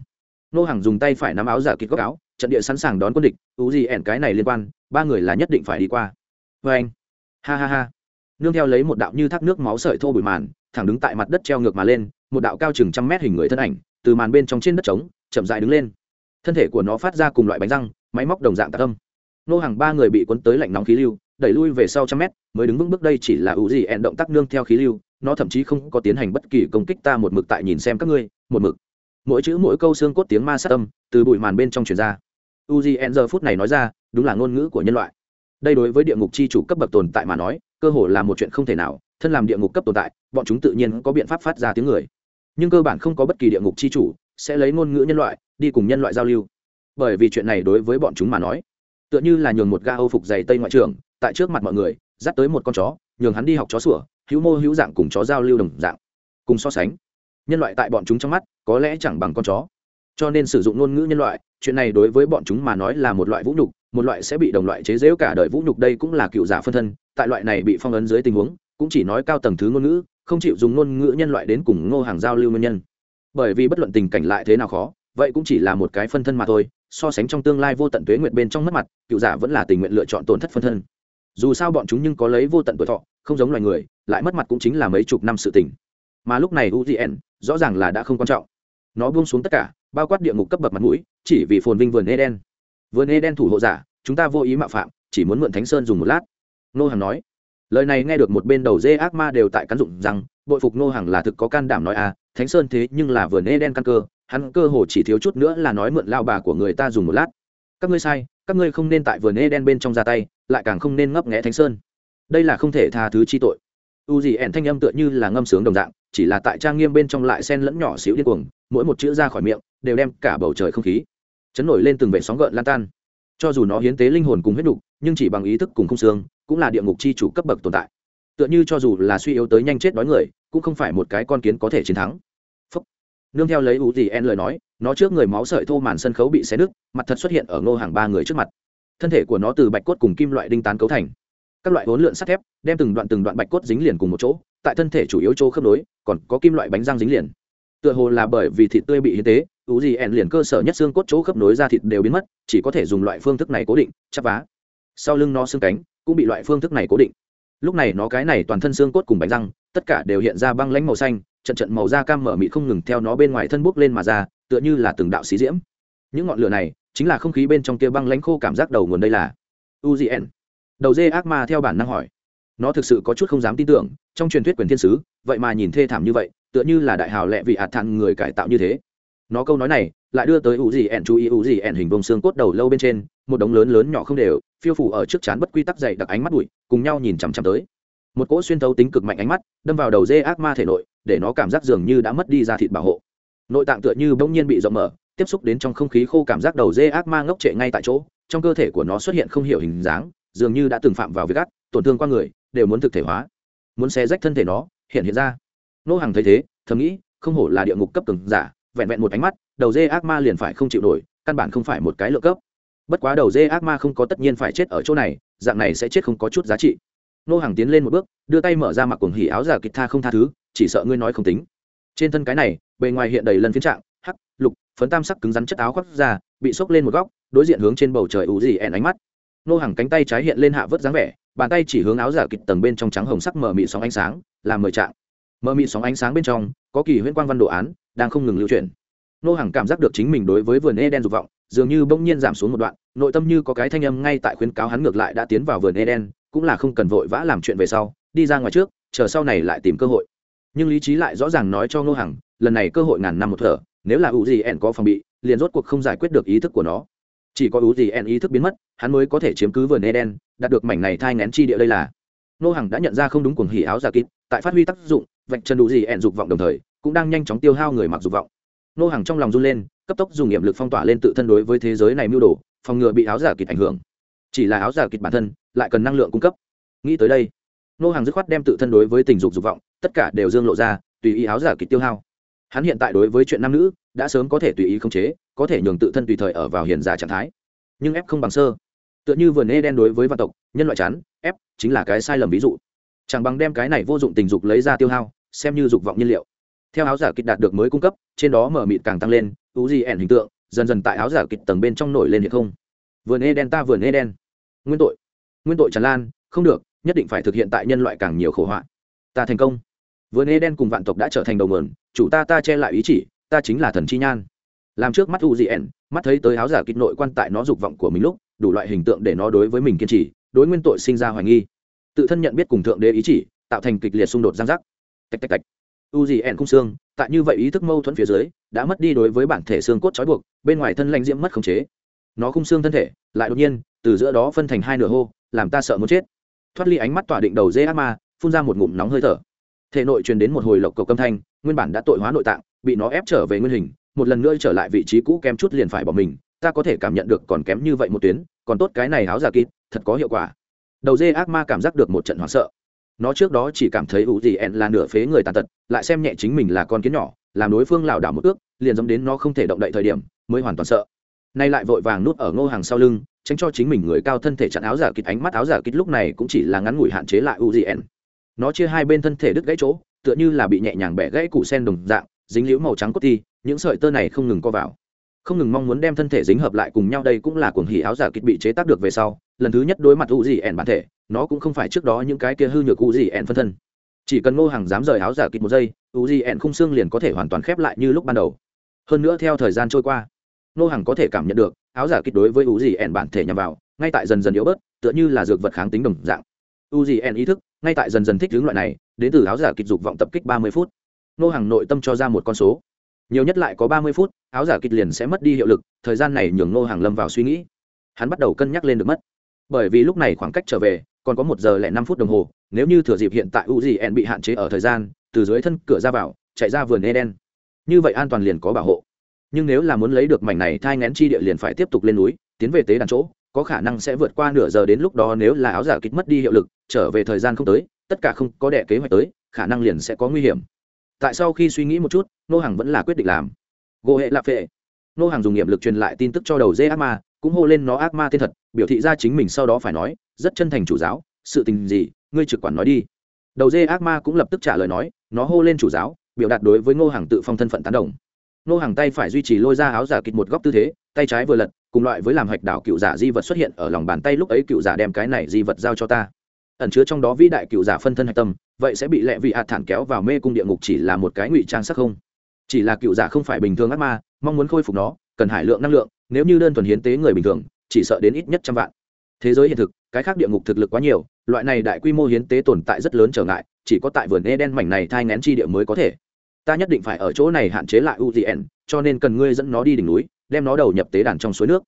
Nô hàng dùng tay phải nắm áo giả kịch góc áo, trận địa sẵn sàng đón quân địch U gì ẻn cái này liên quan, ba người là nhất định phải đi qua. Vê anh. Ha ha ha. Nương theo lấy một đạo như thác nước máu sợi thô bụi màn, thẳng đứng tại mặt đất treo ngược mà lên, một đạo cao chừng trăm mét hình người thân ảnh, từ màn bên trong trên đất trống, chậm dại đứng lên. Thân thể của nó phát ra cùng loại bánh răng, máy móc đồng dạng tạc âm nô hàng ba người bị cuốn tới lạnh nóng khí lưu đẩy lui về sau trăm mét, mới đứng vững bước. Đây chỉ là ủ gì ẹn động tác nương theo khí lưu, nó thậm chí không có tiến hành bất kỳ công kích. Ta một mực tại nhìn xem các ngươi, một mực. Mỗi chữ, mỗi câu xương cốt tiếng ma sát âm từ bụi màn bên trong truyền ra. U gì ẹn giờ phút này nói ra, đúng là ngôn ngữ của nhân loại. Đây đối với địa ngục chi chủ cấp bậc tồn tại mà nói, cơ hồ là một chuyện không thể nào. Thân làm địa ngục cấp tồn tại, bọn chúng tự nhiên có biện pháp phát ra tiếng người. Nhưng cơ bản không có bất kỳ địa ngục chi chủ sẽ lấy ngôn ngữ nhân loại đi cùng nhân loại giao lưu. Bởi vì chuyện này đối với bọn chúng mà nói tựa như là nhường một ga âu phục dày tây ngoại trưởng, tại trước mặt mọi người, dắt tới một con chó, nhường hắn đi học chó sủa, hữu mô hữu dạng cùng chó giao lưu đồng dạng, cùng so sánh. Nhân loại tại bọn chúng trong mắt, có lẽ chẳng bằng con chó. Cho nên sử dụng ngôn ngữ nhân loại, chuyện này đối với bọn chúng mà nói là một loại vũ nhục, một loại sẽ bị đồng loại chế giễu cả đời vũ nhục đây cũng là cựu giả phân thân, tại loại này bị phong ấn dưới tình huống, cũng chỉ nói cao tầng thứ ngôn ngữ, không chịu dùng ngôn ngữ nhân loại đến cùng ngô hàng giao lưu nguyên nhân. Bởi vì bất luận tình cảnh lại thế nào khó, vậy cũng chỉ là một cái phân thân mà thôi so sánh trong tương lai vô tận tuế nguyệt bên trong mất mặt, cựu giả vẫn là tình nguyện lựa chọn tổn thất phân thân. Dù sao bọn chúng nhưng có lấy vô tận tuổi thọ, không giống loài người, lại mất mặt cũng chính là mấy chục năm sự tình. Mà lúc này uzn rõ ràng là đã không quan trọng. Nó buông xuống tất cả, bao quát địa ngục cấp bậc mặt mũi, chỉ vì phồn vinh vườn eden. Vườn eden thủ hộ giả, chúng ta vô ý mạo phạm, chỉ muốn mượn thánh sơn dùng một lát. Nô hàng nói, lời này nghe được một bên đầu dê ác ma đều tại cán dụng rằng, bội phục nô hàng là thực có can đảm nói à thánh sơn thế nhưng là vườn eden căn cơ, hắn cơ hồ chỉ thiếu chút nữa là nói mượn lao bà của người ta dùng một lát. Các ngươi sai, các ngươi không nên tại vườn eden bên trong ra tay, lại càng không nên ngấp nghẽ thánh sơn. Đây là không thể tha thứ chi tội. U gì ẻn thanh âm tựa như là ngâm sướng đồng dạng, chỉ là tại trang nghiêm bên trong lại sen lẫn nhỏ xíu điên cuồng, mỗi một chữ ra khỏi miệng, đều đem cả bầu trời không khí chấn nổi lên từng vệ sóng gợn lan tan. Cho dù nó hiến tế linh hồn cùng huyết đục nhưng chỉ bằng ý thức cùng không xương, cũng là địa ngục chi chủ cấp bậc tồn tại. Tựa như cho dù là suy yếu tới nhanh chết đói người, cũng không phải một cái con kiến có thể chiến thắng nương theo lấy u gì en lời nói, nó trước người máu sợi thô màn sân khấu bị xé nứt, mặt thật xuất hiện ở ngô hàng ba người trước mặt. Thân thể của nó từ bạch cốt cùng kim loại đinh tán cấu thành. Các loại vốn lượn sắt thép đem từng đoạn từng đoạn bạch cốt dính liền cùng một chỗ, tại thân thể chủ yếu chỗ khớp nối, còn có kim loại bánh răng dính liền. Tựa hồ là bởi vì thịt tươi bị hiến tế ú gì en liền cơ sở nhất xương cốt chỗ khớp nối ra thịt đều biến mất, chỉ có thể dùng loại phương thức này cố định, chắp vá. Sau lưng nó xương cánh cũng bị loại phương thức này cố định. Lúc này nó cái này toàn thân xương cốt cùng bánh răng, tất cả đều hiện ra băng lãnh màu xanh trận trận màu da cam mở mịt không ngừng theo nó bên ngoài thân bốc lên mà ra, tựa như là từng đạo xí diễm. Những ngọn lửa này chính là không khí bên trong kia băng lãnh khô cảm giác đầu nguồn đây là uzn đầu dê ác ma theo bản năng hỏi. Nó thực sự có chút không dám tin tưởng, trong truyền thuyết quyền thiên sứ, vậy mà nhìn thê thảm như vậy, tựa như là đại hào lẹ vị hạt thằng người cải tạo như thế. Nó câu nói này lại đưa tới ủ gì ẻn chú ý ủ gì ẻn hình vông xương cốt đầu lâu bên trên, một đống lớn lớn nhỏ không đều, phiêu phủ ở trước chán bất quy tắc dày đặc ánh mắt bụi, cùng nhau nhìn chằm chằm tới một cỗ xuyên thấu tính cực mạnh ánh mắt đâm vào đầu dê ác ma thể nội, để nó cảm giác dường như đã mất đi ra thịt bảo hộ. Nội tạng tựa như bỗng nhiên bị rộng mở, tiếp xúc đến trong không khí khô cảm giác đầu dê ác ma ngốc trệ ngay tại chỗ, trong cơ thể của nó xuất hiện không hiểu hình dáng, dường như đã từng phạm vào việc gắt tổn thương qua người, đều muốn thực thể hóa. Muốn xé rách thân thể nó, hiện hiện ra. Nô hàng thấy thế, thầm nghĩ, không hổ là địa ngục cấp từng giả, vẹn vẹn một ánh mắt, đầu dê ác ma liền phải không chịu nổi, căn bản không phải một cái lượng cấp. Bất quá đầu dê ác ma không có tất nhiên phải chết ở chỗ này, dạng này sẽ chết không có chút giá trị nô hàng tiến lên một bước, đưa tay mở ra mặc cuồng hỉ áo giả kịch tha không tha thứ, chỉ sợ ngươi nói không tính. Trên thân cái này, bề ngoài hiện đầy lần phiến trạng, hắc, lục, phấn tam sắc cứng rắn chất áo khoác ra, bị xốc lên một góc, đối diện hướng trên bầu trời ủ gì ẻn ánh mắt. Nô hàng cánh tay trái hiện lên hạ vớt dáng vẻ, bàn tay chỉ hướng áo giả kịch tầng bên trong trắng hồng sắc mờ mị sóng ánh sáng, làm mời trạng. Mờ mị sóng ánh sáng bên trong, có kỳ huyễn quang văn đồ án, đang không ngừng lưu chuyển. Nô hàng cảm giác được chính mình đối với vườn eden dục vọng, dường như bỗng nhiên giảm xuống một đoạn, nội tâm như có cái thanh âm ngay tại khuyến cáo hắn ngược lại đã tiến vào vườn eden cũng là không cần vội vã làm chuyện về sau đi ra ngoài trước chờ sau này lại tìm cơ hội. Nhưng lý trí lại rõ ràng nói cho Ngô Hằng, lần này cơ hội ngàn năm một thở nếu là u gì ẻn có phòng bị liền rốt cuộc không giải quyết được ý thức của nó. Chỉ có u gì ẻn ý thức biến mất hắn mới có thể chiếm cứ vườn eden đạt được mảnh này thai ngén chi địa đây là. Ngô Hằng đã nhận ra không đúng cuồng hỉ áo giả kịp tại phát huy tác dụng vạch chân đủ gì ẻn dục vọng đồng thời cũng đang nhanh chóng tiêu hao người mặc dục vọng. Ngô Hằng trong lòng run lên cấp tốc dùng nghiệm lực phong tỏa lên tự thân đối với thế giới này mưu đồ phòng ngừa bị áo giả kịp ảnh hưởng. Chỉ là áo giả kịp bản thân lại cần năng lượng cung cấp. Nghĩ tới đây, nô hàng dứt khoát đem tự thân đối với tình dục dục vọng, tất cả đều dương lộ ra, tùy ý áo giả kịch tiêu hao. Hắn hiện tại đối với chuyện nam nữ, đã sớm có thể tùy ý khống chế, có thể nhường tự thân tùy thời ở vào hiền giả trạng thái. Nhưng ép không bằng sơ. Tựa như vườn Eden đen đối với vạn tộc, nhân loại chán, ép chính là cái sai lầm ví dụ. Chẳng bằng đem cái này vô dụng tình dục lấy ra tiêu hao, xem như dục vọng nhiên liệu. Theo áo giả kịch đạt được mới cung cấp, trên đó mở mịt càng tăng lên ú gì ẻn hình tượng, dần dần tại áo giả kịch tầng bên trong nổi lên hiện không. Vườn Eden đen ta vườn Eden đen. Nguyên tội nguyên tội tràn lan, không được, nhất định phải thực hiện tại nhân loại càng nhiều khổ họa. Ta thành công. Vườn e đen cùng vạn tộc đã trở thành đầu mườn chủ ta ta che lại ý chỉ, ta chính là thần chi nhan. Làm trước mắt u dị ẻn mắt thấy tới áo giả kịch nội quan tại nó dục vọng của mình lúc, đủ loại hình tượng để nó đối với mình kiên trì, đối nguyên tội sinh ra hoài nghi. Tự thân nhận biết cùng thượng đế ý chỉ, tạo thành kịch liệt xung đột giang giác. Tạch tạch tạch. U dị ẻn khung xương, tại như vậy ý thức mâu thuẫn phía dưới, đã mất đi đối với bản thể xương cốt trói buộc, bên ngoài thân lanh diễm mất khống chế. Nó khung xương thân thể, lại đột nhiên, từ giữa đó phân thành hai nửa hô làm ta sợ muốn chết. Thoát ly ánh mắt tỏa định đầu dê ác ma, phun ra một ngụm nóng hơi thở. Thể nội truyền đến một hồi lộc cầu âm thanh, nguyên bản đã tội hóa nội tạng, bị nó ép trở về nguyên hình, một lần nữa trở lại vị trí cũ kém chút liền phải bỏ mình, ta có thể cảm nhận được còn kém như vậy một tuyến, còn tốt cái này áo giả kít thật có hiệu quả. Đầu dê ác ma cảm giác được một trận hoảng sợ. Nó trước đó chỉ cảm thấy ủ gì ẹn là nửa phế người tàn tật, lại xem nhẹ chính mình là con kiến nhỏ, làm đối phương lảo đảo một ước, liền dẫm đến nó không thể động đậy thời điểm, mới hoàn toàn sợ. Nay lại vội vàng nút ở ngô hàng sau lưng tránh cho chính mình người cao thân thể chặn áo giả kịch ánh mắt áo giả kịch lúc này cũng chỉ là ngắn ngủi hạn chế lại uzn nó chia hai bên thân thể đứt gãy chỗ, tựa như là bị nhẹ nhàng bẻ gãy củ sen đồng dạng, dính liễu màu trắng cốt ti, những sợi tơ này không ngừng co vào. Không ngừng mong muốn đem thân thể dính hợp lại cùng nhau đây cũng là cuồng hỉ áo giả kịch bị chế tác được về sau, lần thứ nhất đối mặt u gì ẻn bản thể, nó cũng không phải trước đó những cái kia hư nhược u gì ẻn phân thân. Chỉ cần ngô hàng dám rời áo giả kịch một giây, u gì ẻn khung xương liền có thể hoàn toàn khép lại như lúc ban đầu. Hơn nữa theo thời gian trôi qua Nô hàng có thể cảm nhận được, áo giả kích đối với u gì ẻn bản thể nhằm vào, ngay tại dần dần yếu bớt, tựa như là dược vật kháng tính đồng dạng. U gì ẻn ý thức, ngay tại dần dần thích hướng loại này, đến từ áo giả kịch dục vọng tập kích ba mươi phút. Nô hàng nội tâm cho ra một con số. Nhiều nhất lại có ba mươi phút, áo giả kịch liền sẽ mất đi hiệu lực, thời gian này nhường Nô hàng lâm vào suy nghĩ. Hắn bắt đầu cân nhắc lên được mất. Bởi vì lúc này khoảng cách trở về, còn có một giờ lẻ năm phút đồng hồ, nếu như thừa dịp hiện tại u gì ẹn bị hạn chế ở thời gian, từ dưới thân cửa ra vào, chạy ra vườn eden. Như vậy an toàn liền có bảo hộ nhưng nếu là muốn lấy được mảnh này thai ngén chi địa liền phải tiếp tục lên núi, tiến về tế đàn chỗ, có khả năng sẽ vượt qua nửa giờ đến lúc đó nếu là áo giả kịch mất đi hiệu lực, trở về thời gian không tới, tất cả không có đẻ kế hoạch tới, khả năng liền sẽ có nguy hiểm. Tại sau khi suy nghĩ một chút nô hàng vẫn là quyết định làm. Gỗ hệ lạp phệ. Nô hàng dùng nghiệm lực truyền lại tin tức cho đầu dê ác ma, cũng hô lên nó ác ma tên thật, biểu thị ra chính mình sau đó phải nói, rất chân thành chủ giáo, sự tình gì, ngươi trực quản nói đi. Đầu dê ác ma cũng lập tức trả lời nói, nó hô lên chủ giáo, biểu đạt đối với ngô hàng tự phong thân phận tán đồng. Nô hàng tay phải duy trì lôi ra áo giả kịch một góc tư thế, tay trái vừa lật, cùng loại với làm hạch đảo cựu giả di vật xuất hiện ở lòng bàn tay lúc ấy cựu giả đem cái này di vật giao cho ta. Ẩn chứa trong đó vĩ đại cựu giả phân thân hạch tâm, vậy sẽ bị lệ vị hạt thản kéo vào mê cung địa ngục chỉ là một cái ngụy trang sắc không? Chỉ là cựu giả không phải bình thường ác ma, mong muốn khôi phục nó, cần hải lượng năng lượng, nếu như đơn thuần hiến tế người bình thường, chỉ sợ đến ít nhất trăm vạn. Thế giới hiện thực, cái khác địa ngục thực lực quá nhiều, loại này đại quy mô hiến tế tồn tại rất lớn trở ngại, chỉ có tại vườn e đen mảnh này thai ngén chi địa mới có thể ta nhất định phải ở chỗ này hạn chế lại uzn cho nên cần ngươi dẫn nó đi đỉnh núi, đem nó đầu nhập tế đàn trong suối nước.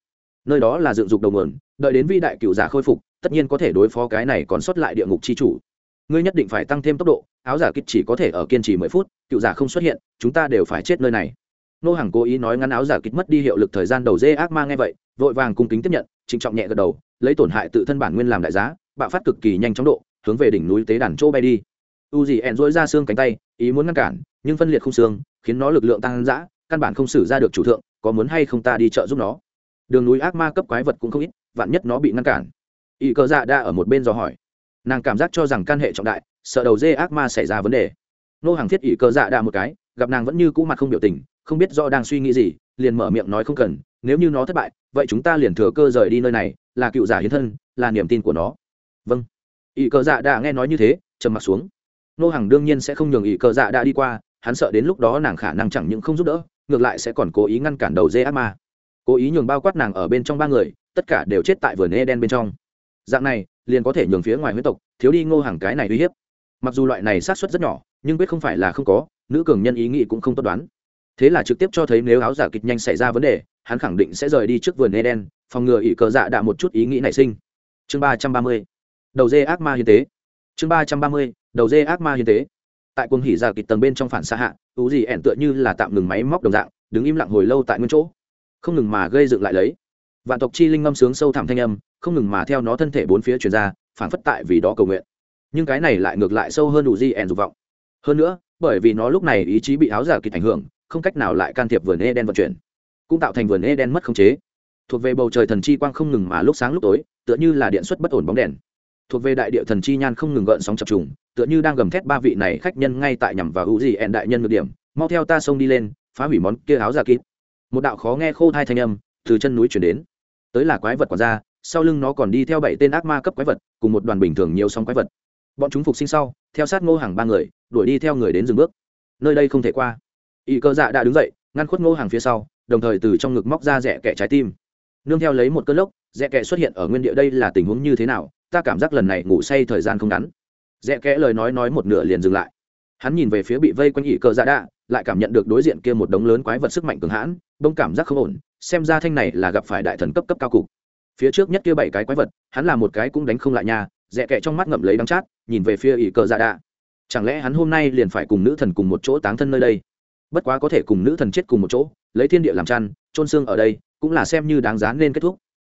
Nơi đó là dựng dục đầu nguồn, đợi đến vi đại cựu giả khôi phục, tất nhiên có thể đối phó cái này còn sót lại địa ngục chi chủ. Ngươi nhất định phải tăng thêm tốc độ, áo giả kịch chỉ có thể ở kiên trì mười phút, cựu giả không xuất hiện, chúng ta đều phải chết nơi này. Nô hàng cố ý nói ngắn áo giả kịch mất đi hiệu lực thời gian đầu dê ác ma nghe vậy, vội vàng cung kính tiếp nhận, trịnh trọng nhẹ gật đầu, lấy tổn hại tự thân bản nguyên làm đại giá, bạo phát cực kỳ nhanh chóng độ, hướng về đỉnh núi tế đàn chỗ bay đi. U dị ra xương cánh tay ý muốn ngăn cản, nhưng phân liệt không xương, khiến nó lực lượng tăng dã, căn bản không xử ra được chủ thượng, có muốn hay không ta đi chợ giúp nó. Đường núi ác ma cấp quái vật cũng không ít, vạn nhất nó bị ngăn cản. Ý cơ dạ đa ở một bên dò hỏi. Nàng cảm giác cho rằng can hệ trọng đại, sợ đầu dê ác ma xảy ra vấn đề. Nô hàng thiết Ý cơ dạ đa một cái, gặp nàng vẫn như cũ mặt không biểu tình, không biết do đang suy nghĩ gì, liền mở miệng nói không cần, nếu như nó thất bại, vậy chúng ta liền thừa cơ rời đi nơi này, là cựu giả hiến thân, là niềm tin của nó. Vâng. Ý cơ dạ đa nghe nói như thế, trầm mặt xuống nô hàng đương nhiên sẽ không nhường ý cơ dạ đã đi qua, hắn sợ đến lúc đó nàng khả năng chẳng những không giúp đỡ, ngược lại sẽ còn cố ý ngăn cản đầu dê ác ma. Cố ý nhường bao quát nàng ở bên trong ba người, tất cả đều chết tại vườn e đen bên trong. Dạng này, liền có thể nhường phía ngoài huyết tộc, thiếu đi ngô hàng cái này uy hiếp. Mặc dù loại này sát xuất rất nhỏ, nhưng quyết không phải là không có, nữ cường nhân ý nghĩ cũng không tốt đoán. Thế là trực tiếp cho thấy nếu áo giả kịch nhanh xảy ra vấn đề, hắn khẳng định sẽ rời đi trước vườn eden phòng ngừa ỷ cờ dạ đạ một chút ý nghĩ nảy sinh. Chương ba trăm ba mươi. Đầu dê ác ma hiến tế. Chương ba trăm ba mươi đầu dê ác ma hiến tế. Tại quân hỉ giả kịch tầng bên trong phản xa hạ u gì ẻn tựa như là tạm ngừng máy móc đồng dạng, đứng im lặng hồi lâu tại nguyên chỗ. Không ngừng mà gây dựng lại lấy. Vạn tộc chi linh ngâm sướng sâu thẳm thanh âm, không ngừng mà theo nó thân thể bốn phía truyền ra, phản phất tại vì đó cầu nguyện. Nhưng cái này lại ngược lại sâu hơn đủ gì ẻn dục vọng. Hơn nữa, bởi vì nó lúc này ý chí bị áo giả kịch ảnh hưởng, không cách nào lại can thiệp vườn e đen vận chuyển, cũng tạo thành vườn e đen mất khống chế. Thuộc về bầu trời thần chi quang không ngừng mà lúc sáng lúc tối, tựa như là điện suất bất ổn bóng đèn. Thuộc về đại địa thần chi nhan không ngừng gợn sóng chập trùng tựa như đang gầm thét ba vị này khách nhân ngay tại nhằm vào hữu gì ẹn đại nhân ngược điểm. Mau theo ta xông đi lên, phá hủy món kia áo giả kít một đạo khó nghe khô thai thanh âm từ chân núi chuyển đến. Tới là quái vật còn ra sau lưng nó còn đi theo bảy tên ác ma cấp quái vật, cùng một đoàn bình thường nhiều song quái vật. Bọn chúng phục sinh sau, theo sát ngô hàng ba người, đuổi đi theo người đến dừng bước. Nơi đây không thể qua. Y cơ dạ đã đứng dậy, ngăn khuất ngô hàng phía sau, đồng thời từ trong ngực móc ra rẽ kẻ trái tim. Nương theo lấy một cơn lốc rẽ kẻ xuất hiện ở nguyên địa đây là tình huống như thế nào, ta cảm giác lần này ngủ say thời gian không ngắn rẽ kẽ lời nói nói một nửa liền dừng lại. Hắn nhìn về phía bị vây quanh ỵ cơ dạ đạ, lại cảm nhận được đối diện kia một đống lớn quái vật sức mạnh cường hãn bông cảm giác không ổn, xem ra thanh này là gặp phải đại thần cấp cấp cao cục. Phía trước nhất kia bảy cái quái vật, hắn là một cái cũng đánh không lại nha, rẽ kẽ trong mắt ngậm lấy đắng chát, nhìn về phía ỵ cơ dạ đạ. Chẳng lẽ hắn hôm nay liền phải cùng nữ thần cùng một chỗ táng thân nơi đây? Bất quá có thể cùng nữ thần chết cùng một chỗ, lấy thiên địa làm chăn trôn xương ở đây, cũng là xem như đáng giá nên kết thúc.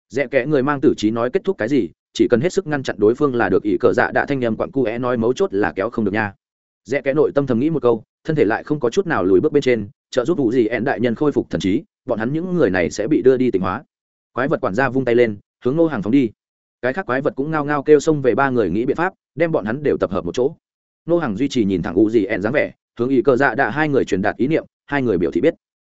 Rẽ kẽ người mang tử trí nói kết thúc cái gì chỉ cần hết sức ngăn chặn đối phương là được ỷ cờ dạ đã thanh nhầm quặn cu é nói mấu chốt là kéo không được nha. Rẽ kẽ nội tâm thầm nghĩ một câu, thân thể lại không có chút nào lùi bước bên trên, trợ giúp vụ gì ẹn đại nhân khôi phục thần trí, bọn hắn những người này sẽ bị đưa đi tỉnh hóa. Quái vật quản gia vung tay lên, hướng ngô hàng phóng đi. Cái khác quái vật cũng ngao ngao kêu xông về ba người nghĩ biện pháp, đem bọn hắn đều tập hợp một chỗ. Ngô hàng duy trì nhìn thẳng u gì ẹn dáng vẻ, hướng ỷ cờ dạ đã hai người truyền đạt ý niệm, hai người biểu thị biết.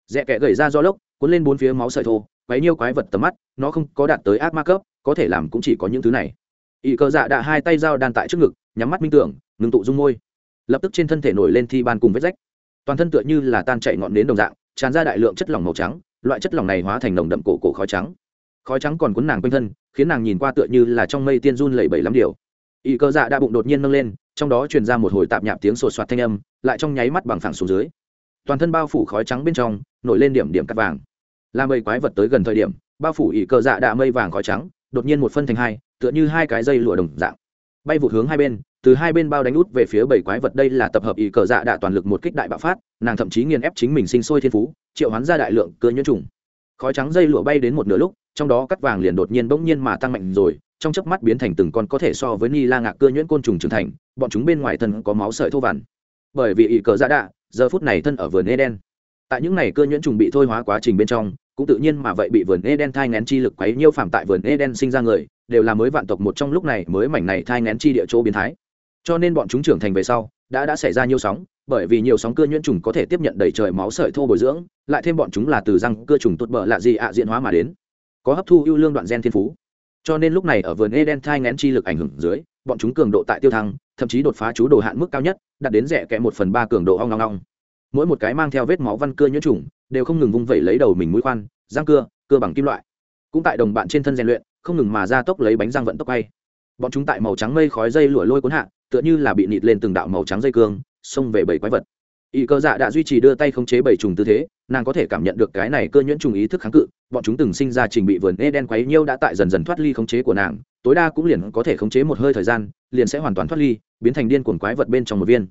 Rẽ kẽ gầy ra do lốc, cuốn lên bốn phía máu sợi thô, quấy nhiêu quái vật tầm mắt, nó không có đạt tới ác ma cấp có thể làm cũng chỉ có những thứ này. Ỵ cờ dạ đã hai tay dao đan tại trước ngực, nhắm mắt minh tưởng ngừng tụ dung môi. Lập tức trên thân thể nổi lên thi ban cùng vết rách. Toàn thân tựa như là tan chạy ngọn nến đồng dạng, tràn ra đại lượng chất lỏng màu trắng, loại chất lỏng này hóa thành nồng đậm cổ cổ khói trắng. Khói trắng còn cuốn nàng quanh thân, khiến nàng nhìn qua tựa như là trong mây tiên run lẩy bẩy lắm điều. Ỵ cờ dạ đã bụng đột nhiên nâng lên, trong đó truyền ra một hồi tạp nhạp tiếng sột soạt thanh âm, lại trong nháy mắt bằng phẳng xuống dưới. Toàn thân bao phủ khói trắng bên trong, nổi lên điểm điểm cắt vàng. Làm mây quái vật tới gần thời điểm, bao phủ ỵ cờ dạ đã mây vàng khói trắng đột nhiên một phân thành hai, tựa như hai cái dây lụa đồng dạng. Bay vụt hướng hai bên, từ hai bên bao đánh út về phía bảy quái vật đây là tập hợp ý cờ dạ đạ toàn lực một kích đại bạo phát, nàng thậm chí nghiền ép chính mình sinh sôi thiên phú, triệu hoán ra đại lượng cơ nhuyễn trùng. Khói trắng dây lụa bay đến một nửa lúc, trong đó cắt vàng liền đột nhiên bỗng nhiên mà tăng mạnh rồi, trong chớp mắt biến thành từng con có thể so với ni la ngạc cơ nhuyễn côn trùng trưởng thành, bọn chúng bên ngoài thân có máu sợi thô vằn. Bởi vì ý cờ dạ đạ, giờ phút này thân ở vườn eden. Tại những này cơ nhuyễn trùng bị thôi hóa quá trình bên trong cũng tự nhiên mà vậy bị vườn Eden thai ngén chi lực quấy nhiêu phạm tại vườn Eden sinh ra người, đều là mới vạn tộc một trong lúc này mới mảnh này thai ngén chi địa chỗ biến thái. Cho nên bọn chúng trưởng thành về sau, đã đã xảy ra nhiều sóng, bởi vì nhiều sóng cưa nhuyễn trùng có thể tiếp nhận đầy trời máu sợi thô bồi dưỡng, lại thêm bọn chúng là từ răng cưa trùng tốt bợ lạ gì ạ à diện hóa mà đến, có hấp thu ưu lương đoạn gen thiên phú. Cho nên lúc này ở vườn Eden thai ngén chi lực ảnh hưởng dưới, bọn chúng cường độ tại tiêu thăng, thậm chí đột phá chú đồ hạn mức cao nhất, đạt đến rẻ kẽ một phần ba cường độ ong ong ong. Mỗi một cái mang theo vết máu văn cưa nhuyễn trùng, đều không ngừng vung vẩy lấy đầu mình mũi khoan, răng cưa cưa bằng kim loại. Cũng tại đồng bạn trên thân rèn luyện không ngừng mà ra tốc lấy bánh răng vận tốc bay bọn chúng tại màu trắng mây khói dây lụa lôi cuốn hạ tựa như là bị nịt lên từng đạo màu trắng dây cương xông về bảy quái vật. Y cơ dạ đã duy trì đưa tay khống chế bảy trùng tư thế nàng có thể cảm nhận được cái này cơ nhuyễn trùng ý thức kháng cự bọn chúng từng sinh ra trình bị vườn e đen quấy nhiêu đã tại dần dần thoát ly khống chế của nàng tối đa cũng liền có thể khống chế một hơi thời gian liền sẽ hoàn toàn thoát ly biến thành điên cuồng quái vật bên trong một viên.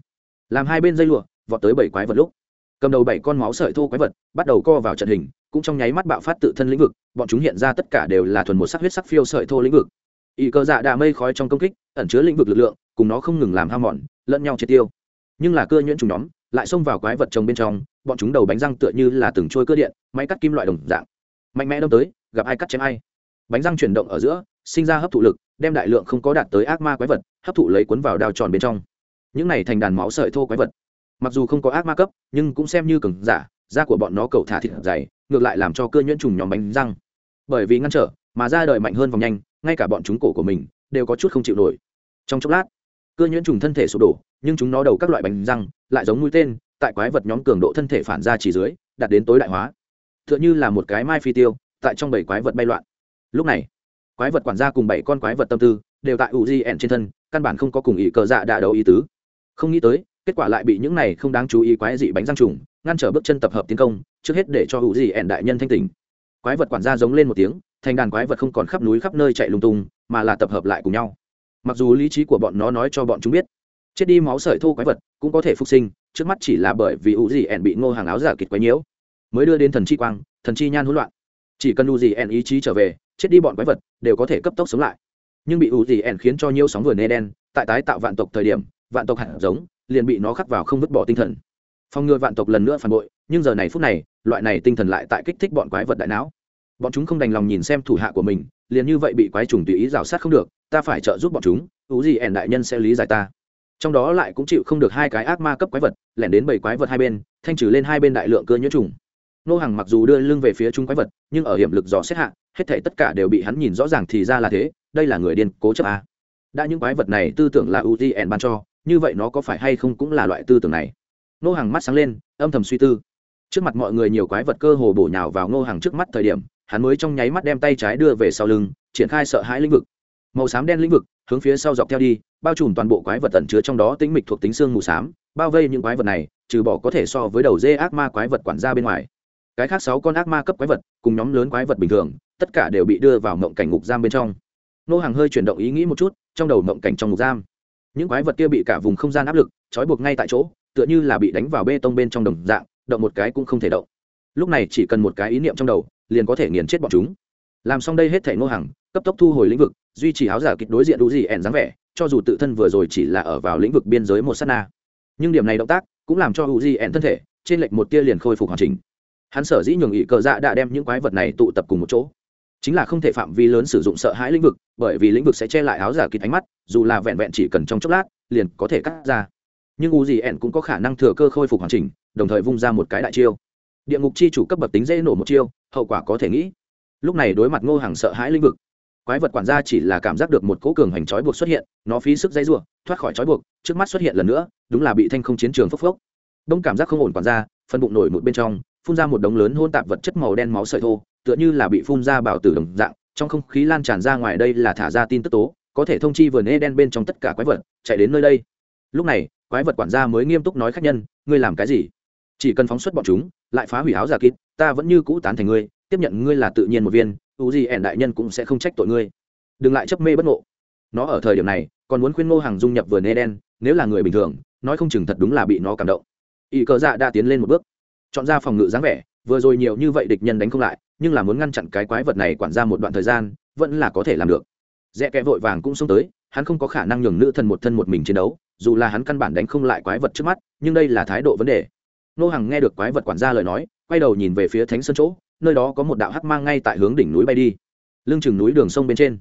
Làm hai bên dây lụa vọt tới bảy quái vật lúc cầm đầu bảy con máu sợi thô quái vật, bắt đầu co vào trận hình, cũng trong nháy mắt bạo phát tự thân lĩnh vực, bọn chúng hiện ra tất cả đều là thuần một sắc huyết sắc phiêu sợi thô lĩnh vực. Y cơ dạ đạ mây khói trong công kích, ẩn chứa lĩnh vực lực lượng, cùng nó không ngừng làm ham mòn, lẫn nhau triệt tiêu. Nhưng là cơ nhuyễn trùng nhóm, lại xông vào quái vật trồng bên trong, bọn chúng đầu bánh răng tựa như là từng trôi cơ điện, máy cắt kim loại đồng dạng. Mạnh mẽ đâm tới, gặp ai cắt chém ai. Bánh răng chuyển động ở giữa, sinh ra hấp thụ lực, đem đại lượng không có đạt tới ác ma quái vật, hấp thụ lấy cuốn vào đao tròn bên trong. Những này thành đàn máu sợi thô quái vật mặc dù không có ác ma cấp, nhưng cũng xem như cường giả, da của bọn nó cầu thả thịt dày, ngược lại làm cho cơ nhuyễn trùng nhóm bánh răng. Bởi vì ngăn trở, mà ra đời mạnh hơn vòng nhanh, ngay cả bọn chúng cổ của mình đều có chút không chịu nổi. Trong chốc lát cơ nhuyễn trùng thân thể sụp đổ, nhưng chúng nó đầu các loại bánh răng lại giống mũi tên, tại quái vật nhóm cường độ thân thể phản ra chỉ dưới, đạt đến tối đại hóa. T h ư ợ n h ư là một cái mai phi tiêu, tại trong bảy quái vật bay loạn. Lúc này, quái vật quản gia cùng bảy con quái vật tâm tư đều tại u di ẻn trên thân, căn bản không có cùng ý cờ dạ đạ đầu ý tứ. Không nghĩ tới kết quả lại bị những này không đáng chú ý quái dị bánh răng trùng ngăn trở bước chân tập hợp tiến công, trước hết để cho u dị ẻn đại nhân thanh tình quái vật quản gia giống lên một tiếng, thành đàn quái vật không còn khắp núi khắp nơi chạy lung tung, mà là tập hợp lại cùng nhau. Mặc dù lý trí của bọn nó nói cho bọn chúng biết, chết đi máu sợi thô quái vật cũng có thể phục sinh, trước mắt chỉ là bởi vì u dị ẻn bị ngô hàng áo giả kịch quái nhiễu, mới đưa đến thần chi quang, thần chi nhan hỗn loạn. Chỉ cần u dị ẻn ý chí trở về, chết đi bọn quái vật đều có thể cấp tốc sống lại. Nhưng bị u dị ẻn khiến cho nhiều sóng vừa nê đen, tại tái tạo vạn tộc thời điểm, vạn tộc hạt giống liền bị nó khắc vào không vứt bỏ tinh thần. Phòng ngừa vạn tộc lần nữa phản bội, nhưng giờ này phút này, loại này tinh thần lại tại kích thích bọn quái vật đại não. Bọn chúng không đành lòng nhìn xem thủ hạ của mình, liền như vậy bị quái trùng tùy ý rào sát không được, ta phải trợ giúp bọn chúng ú gì ẻn đại nhân sẽ lý giải ta. Trong đó lại cũng chịu không được hai cái ác ma cấp quái vật, lẻn đến bảy quái vật hai bên, thanh trừ lên hai bên đại lượng cơ nhiễm trùng. Nô hàng mặc dù đưa lưng về phía chúng quái vật, nhưng ở hiểm lực dò xét hạ, hết thể tất cả đều bị hắn nhìn rõ ràng thì ra là thế, đây là người điên cố chấp a. Đã những quái vật này tư tưởng là utn ban cho như vậy nó có phải hay không cũng là loại tư tưởng này. Nô hàng mắt sáng lên, âm thầm suy tư. Trước mặt mọi người nhiều quái vật cơ hồ bổ nhào vào nô hàng trước mắt thời điểm, hắn mới trong nháy mắt đem tay trái đưa về sau lưng, triển khai sợ hãi lĩnh vực. Màu xám đen lĩnh vực, hướng phía sau dọc theo đi, bao trùm toàn bộ quái vật tẩn chứa trong đó tính mịch thuộc tính xương mù xám, bao vây những quái vật này, trừ bỏ có thể so với đầu dê ác ma quái vật quản gia bên ngoài. Cái khác sáu con ác ma cấp quái vật, cùng nhóm lớn quái vật bình thường, tất cả đều bị đưa vào mộng cảnh ngục giam bên trong. Nô hàng hơi chuyển động ý nghĩ một chút, trong đầu mộng cảnh trong ngục giam những quái vật kia bị cả vùng không gian áp lực, trói buộc ngay tại chỗ, tựa như là bị đánh vào bê tông bên trong đồng dạng, động một cái cũng không thể động. Lúc này chỉ cần một cái ý niệm trong đầu, liền có thể nghiền chết bọn chúng. Làm xong đây hết thể nô hàng, cấp tốc thu hồi lĩnh vực, duy trì áo giả kịch đối diện đủ gì ẻn dáng vẻ, cho dù tự thân vừa rồi chỉ là ở vào lĩnh vực biên giới một s á t na. Nhưng điểm này động tác, cũng làm cho hữu di ẻn thân thể, trên lệch một tia liền khôi phục hoàn chỉnh. Hắn sở dĩ nhường ỵ cờ dạ đã đem những quái vật này tụ tập cùng một chỗ chính là không thể phạm vi lớn sử dụng sợ hãi lĩnh vực, bởi vì lĩnh vực sẽ che lại áo giả kịt ánh mắt, dù là vẹn vẹn chỉ cần trong chốc lát, liền có thể cắt ra. Nhưng u gì ẻn cũng có khả năng thừa cơ khôi phục hoàn chỉnh, đồng thời vung ra một cái đại chiêu. Địa ngục chi chủ cấp bậc tính dễ nổ một chiêu, hậu quả có thể nghĩ. Lúc này đối mặt ngô hàng sợ hãi lĩnh vực, quái vật quản gia chỉ là cảm giác được một cỗ cường hành trói buộc xuất hiện, nó phí sức dây r thoát khỏi trói buộc, trước mắt xuất hiện lần nữa, đúng là bị thanh không chiến trường phốc phốc. Đông cảm giác không ổn quản gia phân bụng nổi một bên trong, phun ra một đống lớn hôn tạp vật chất màu đen máu sợi thô tựa như là bị phun ra bảo tử đồng dạng, trong không khí lan tràn ra ngoài đây là thả ra tin tức tố, có thể thông chi vườn e đen bên trong tất cả quái vật, chạy đến nơi đây. Lúc này, quái vật quản gia mới nghiêm túc nói khách nhân, ngươi làm cái gì? Chỉ cần phóng xuất bọn chúng, lại phá hủy áo giả kít ta vẫn như cũ tán thành ngươi, tiếp nhận ngươi là tự nhiên một viên, u gì ẻn đại nhân cũng sẽ không trách tội ngươi. Đừng lại chấp mê bất ngộ. Nó ở thời điểm này, còn muốn khuyên ngô hàng dung nhập vườn eden nếu là người bình thường, nói không chừng thật đúng là bị nó cảm động. Ỵ cờ dạ đã tiến lên một bước, chọn ra phòng ngự dáng vẻ vừa rồi nhiều như vậy địch nhân đánh không lại, nhưng là muốn ngăn chặn cái quái vật này quản ra một đoạn thời gian, vẫn là có thể làm được. Rẽ kẽ vội vàng cũng xông tới, hắn không có khả năng nhường nữ thần một thân một mình chiến đấu, dù là hắn căn bản đánh không lại quái vật trước mắt, nhưng đây là thái độ vấn đề. Nô hằng nghe được quái vật quản gia lời nói, quay đầu nhìn về phía thánh sơn chỗ, nơi đó có một đạo hắc mang ngay tại hướng đỉnh núi bay đi. Lưng chừng núi đường sông bên trên,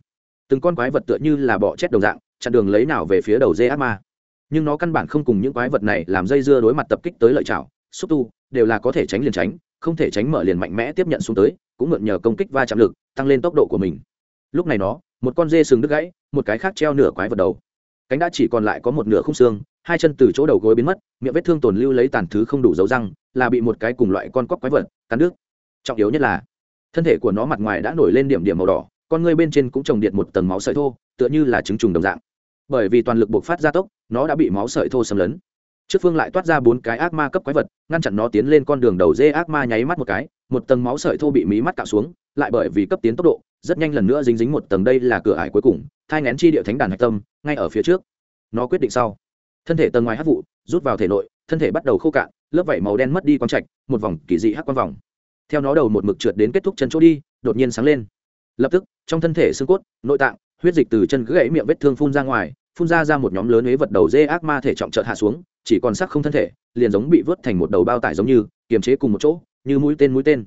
từng con quái vật tựa như là bọ chết đồng dạng, chặn đường lấy nào về phía đầu dê ác ma. Nhưng nó căn bản không cùng những quái vật này làm dây dưa đối mặt tập kích tới lợi chảo, xúc tu, đều là có thể tránh liền tránh không thể tránh mở liền mạnh mẽ tiếp nhận xuống tới, cũng mượn nhờ công kích va chạm lực, tăng lên tốc độ của mình. Lúc này nó, một con dê sừng đứt gãy, một cái khác treo nửa quái vật đầu. Cánh đã chỉ còn lại có một nửa khung xương, hai chân từ chỗ đầu gối biến mất, miệng vết thương tồn lưu lấy tàn thứ không đủ dấu răng, là bị một cái cùng loại con cóc quái vật cắn đứt. Trọng yếu nhất là, thân thể của nó mặt ngoài đã nổi lên điểm điểm màu đỏ, con ngươi bên trên cũng trồng điện một tầng máu sợi thô, tựa như là trứng trùng đồng dạng. Bởi vì toàn lực buộc phát gia tốc, nó đã bị máu sợi thô xâm lấn trước phương lại toát ra bốn cái ác ma cấp quái vật, ngăn chặn nó tiến lên con đường đầu dê ác ma nháy mắt một cái, một tầng máu sợi thô bị mí mắt cạo xuống, lại bởi vì cấp tiến tốc độ, rất nhanh lần nữa dính dính một tầng đây là cửa ải cuối cùng, thai ngén chi địa thánh đàn hạch tâm, ngay ở phía trước. Nó quyết định sau. Thân thể tầng ngoài hát vụ, rút vào thể nội, thân thể bắt đầu khô cạn, lớp vảy màu đen mất đi quang trạch, một vòng kỳ dị hắc quang vòng. Theo nó đầu một mực trượt đến kết thúc chân chỗ đi, đột nhiên sáng lên. Lập tức, trong thân thể xương cốt, nội tạng, huyết dịch từ chân cứ gãy miệng vết thương phun ra ngoài phun ra ra một nhóm lớn huế vật đầu dê ác ma thể trọng trợt hạ xuống, chỉ còn sắc không thân thể, liền giống bị vớt thành một đầu bao tải giống như, kiềm chế cùng một chỗ, như mũi tên mũi tên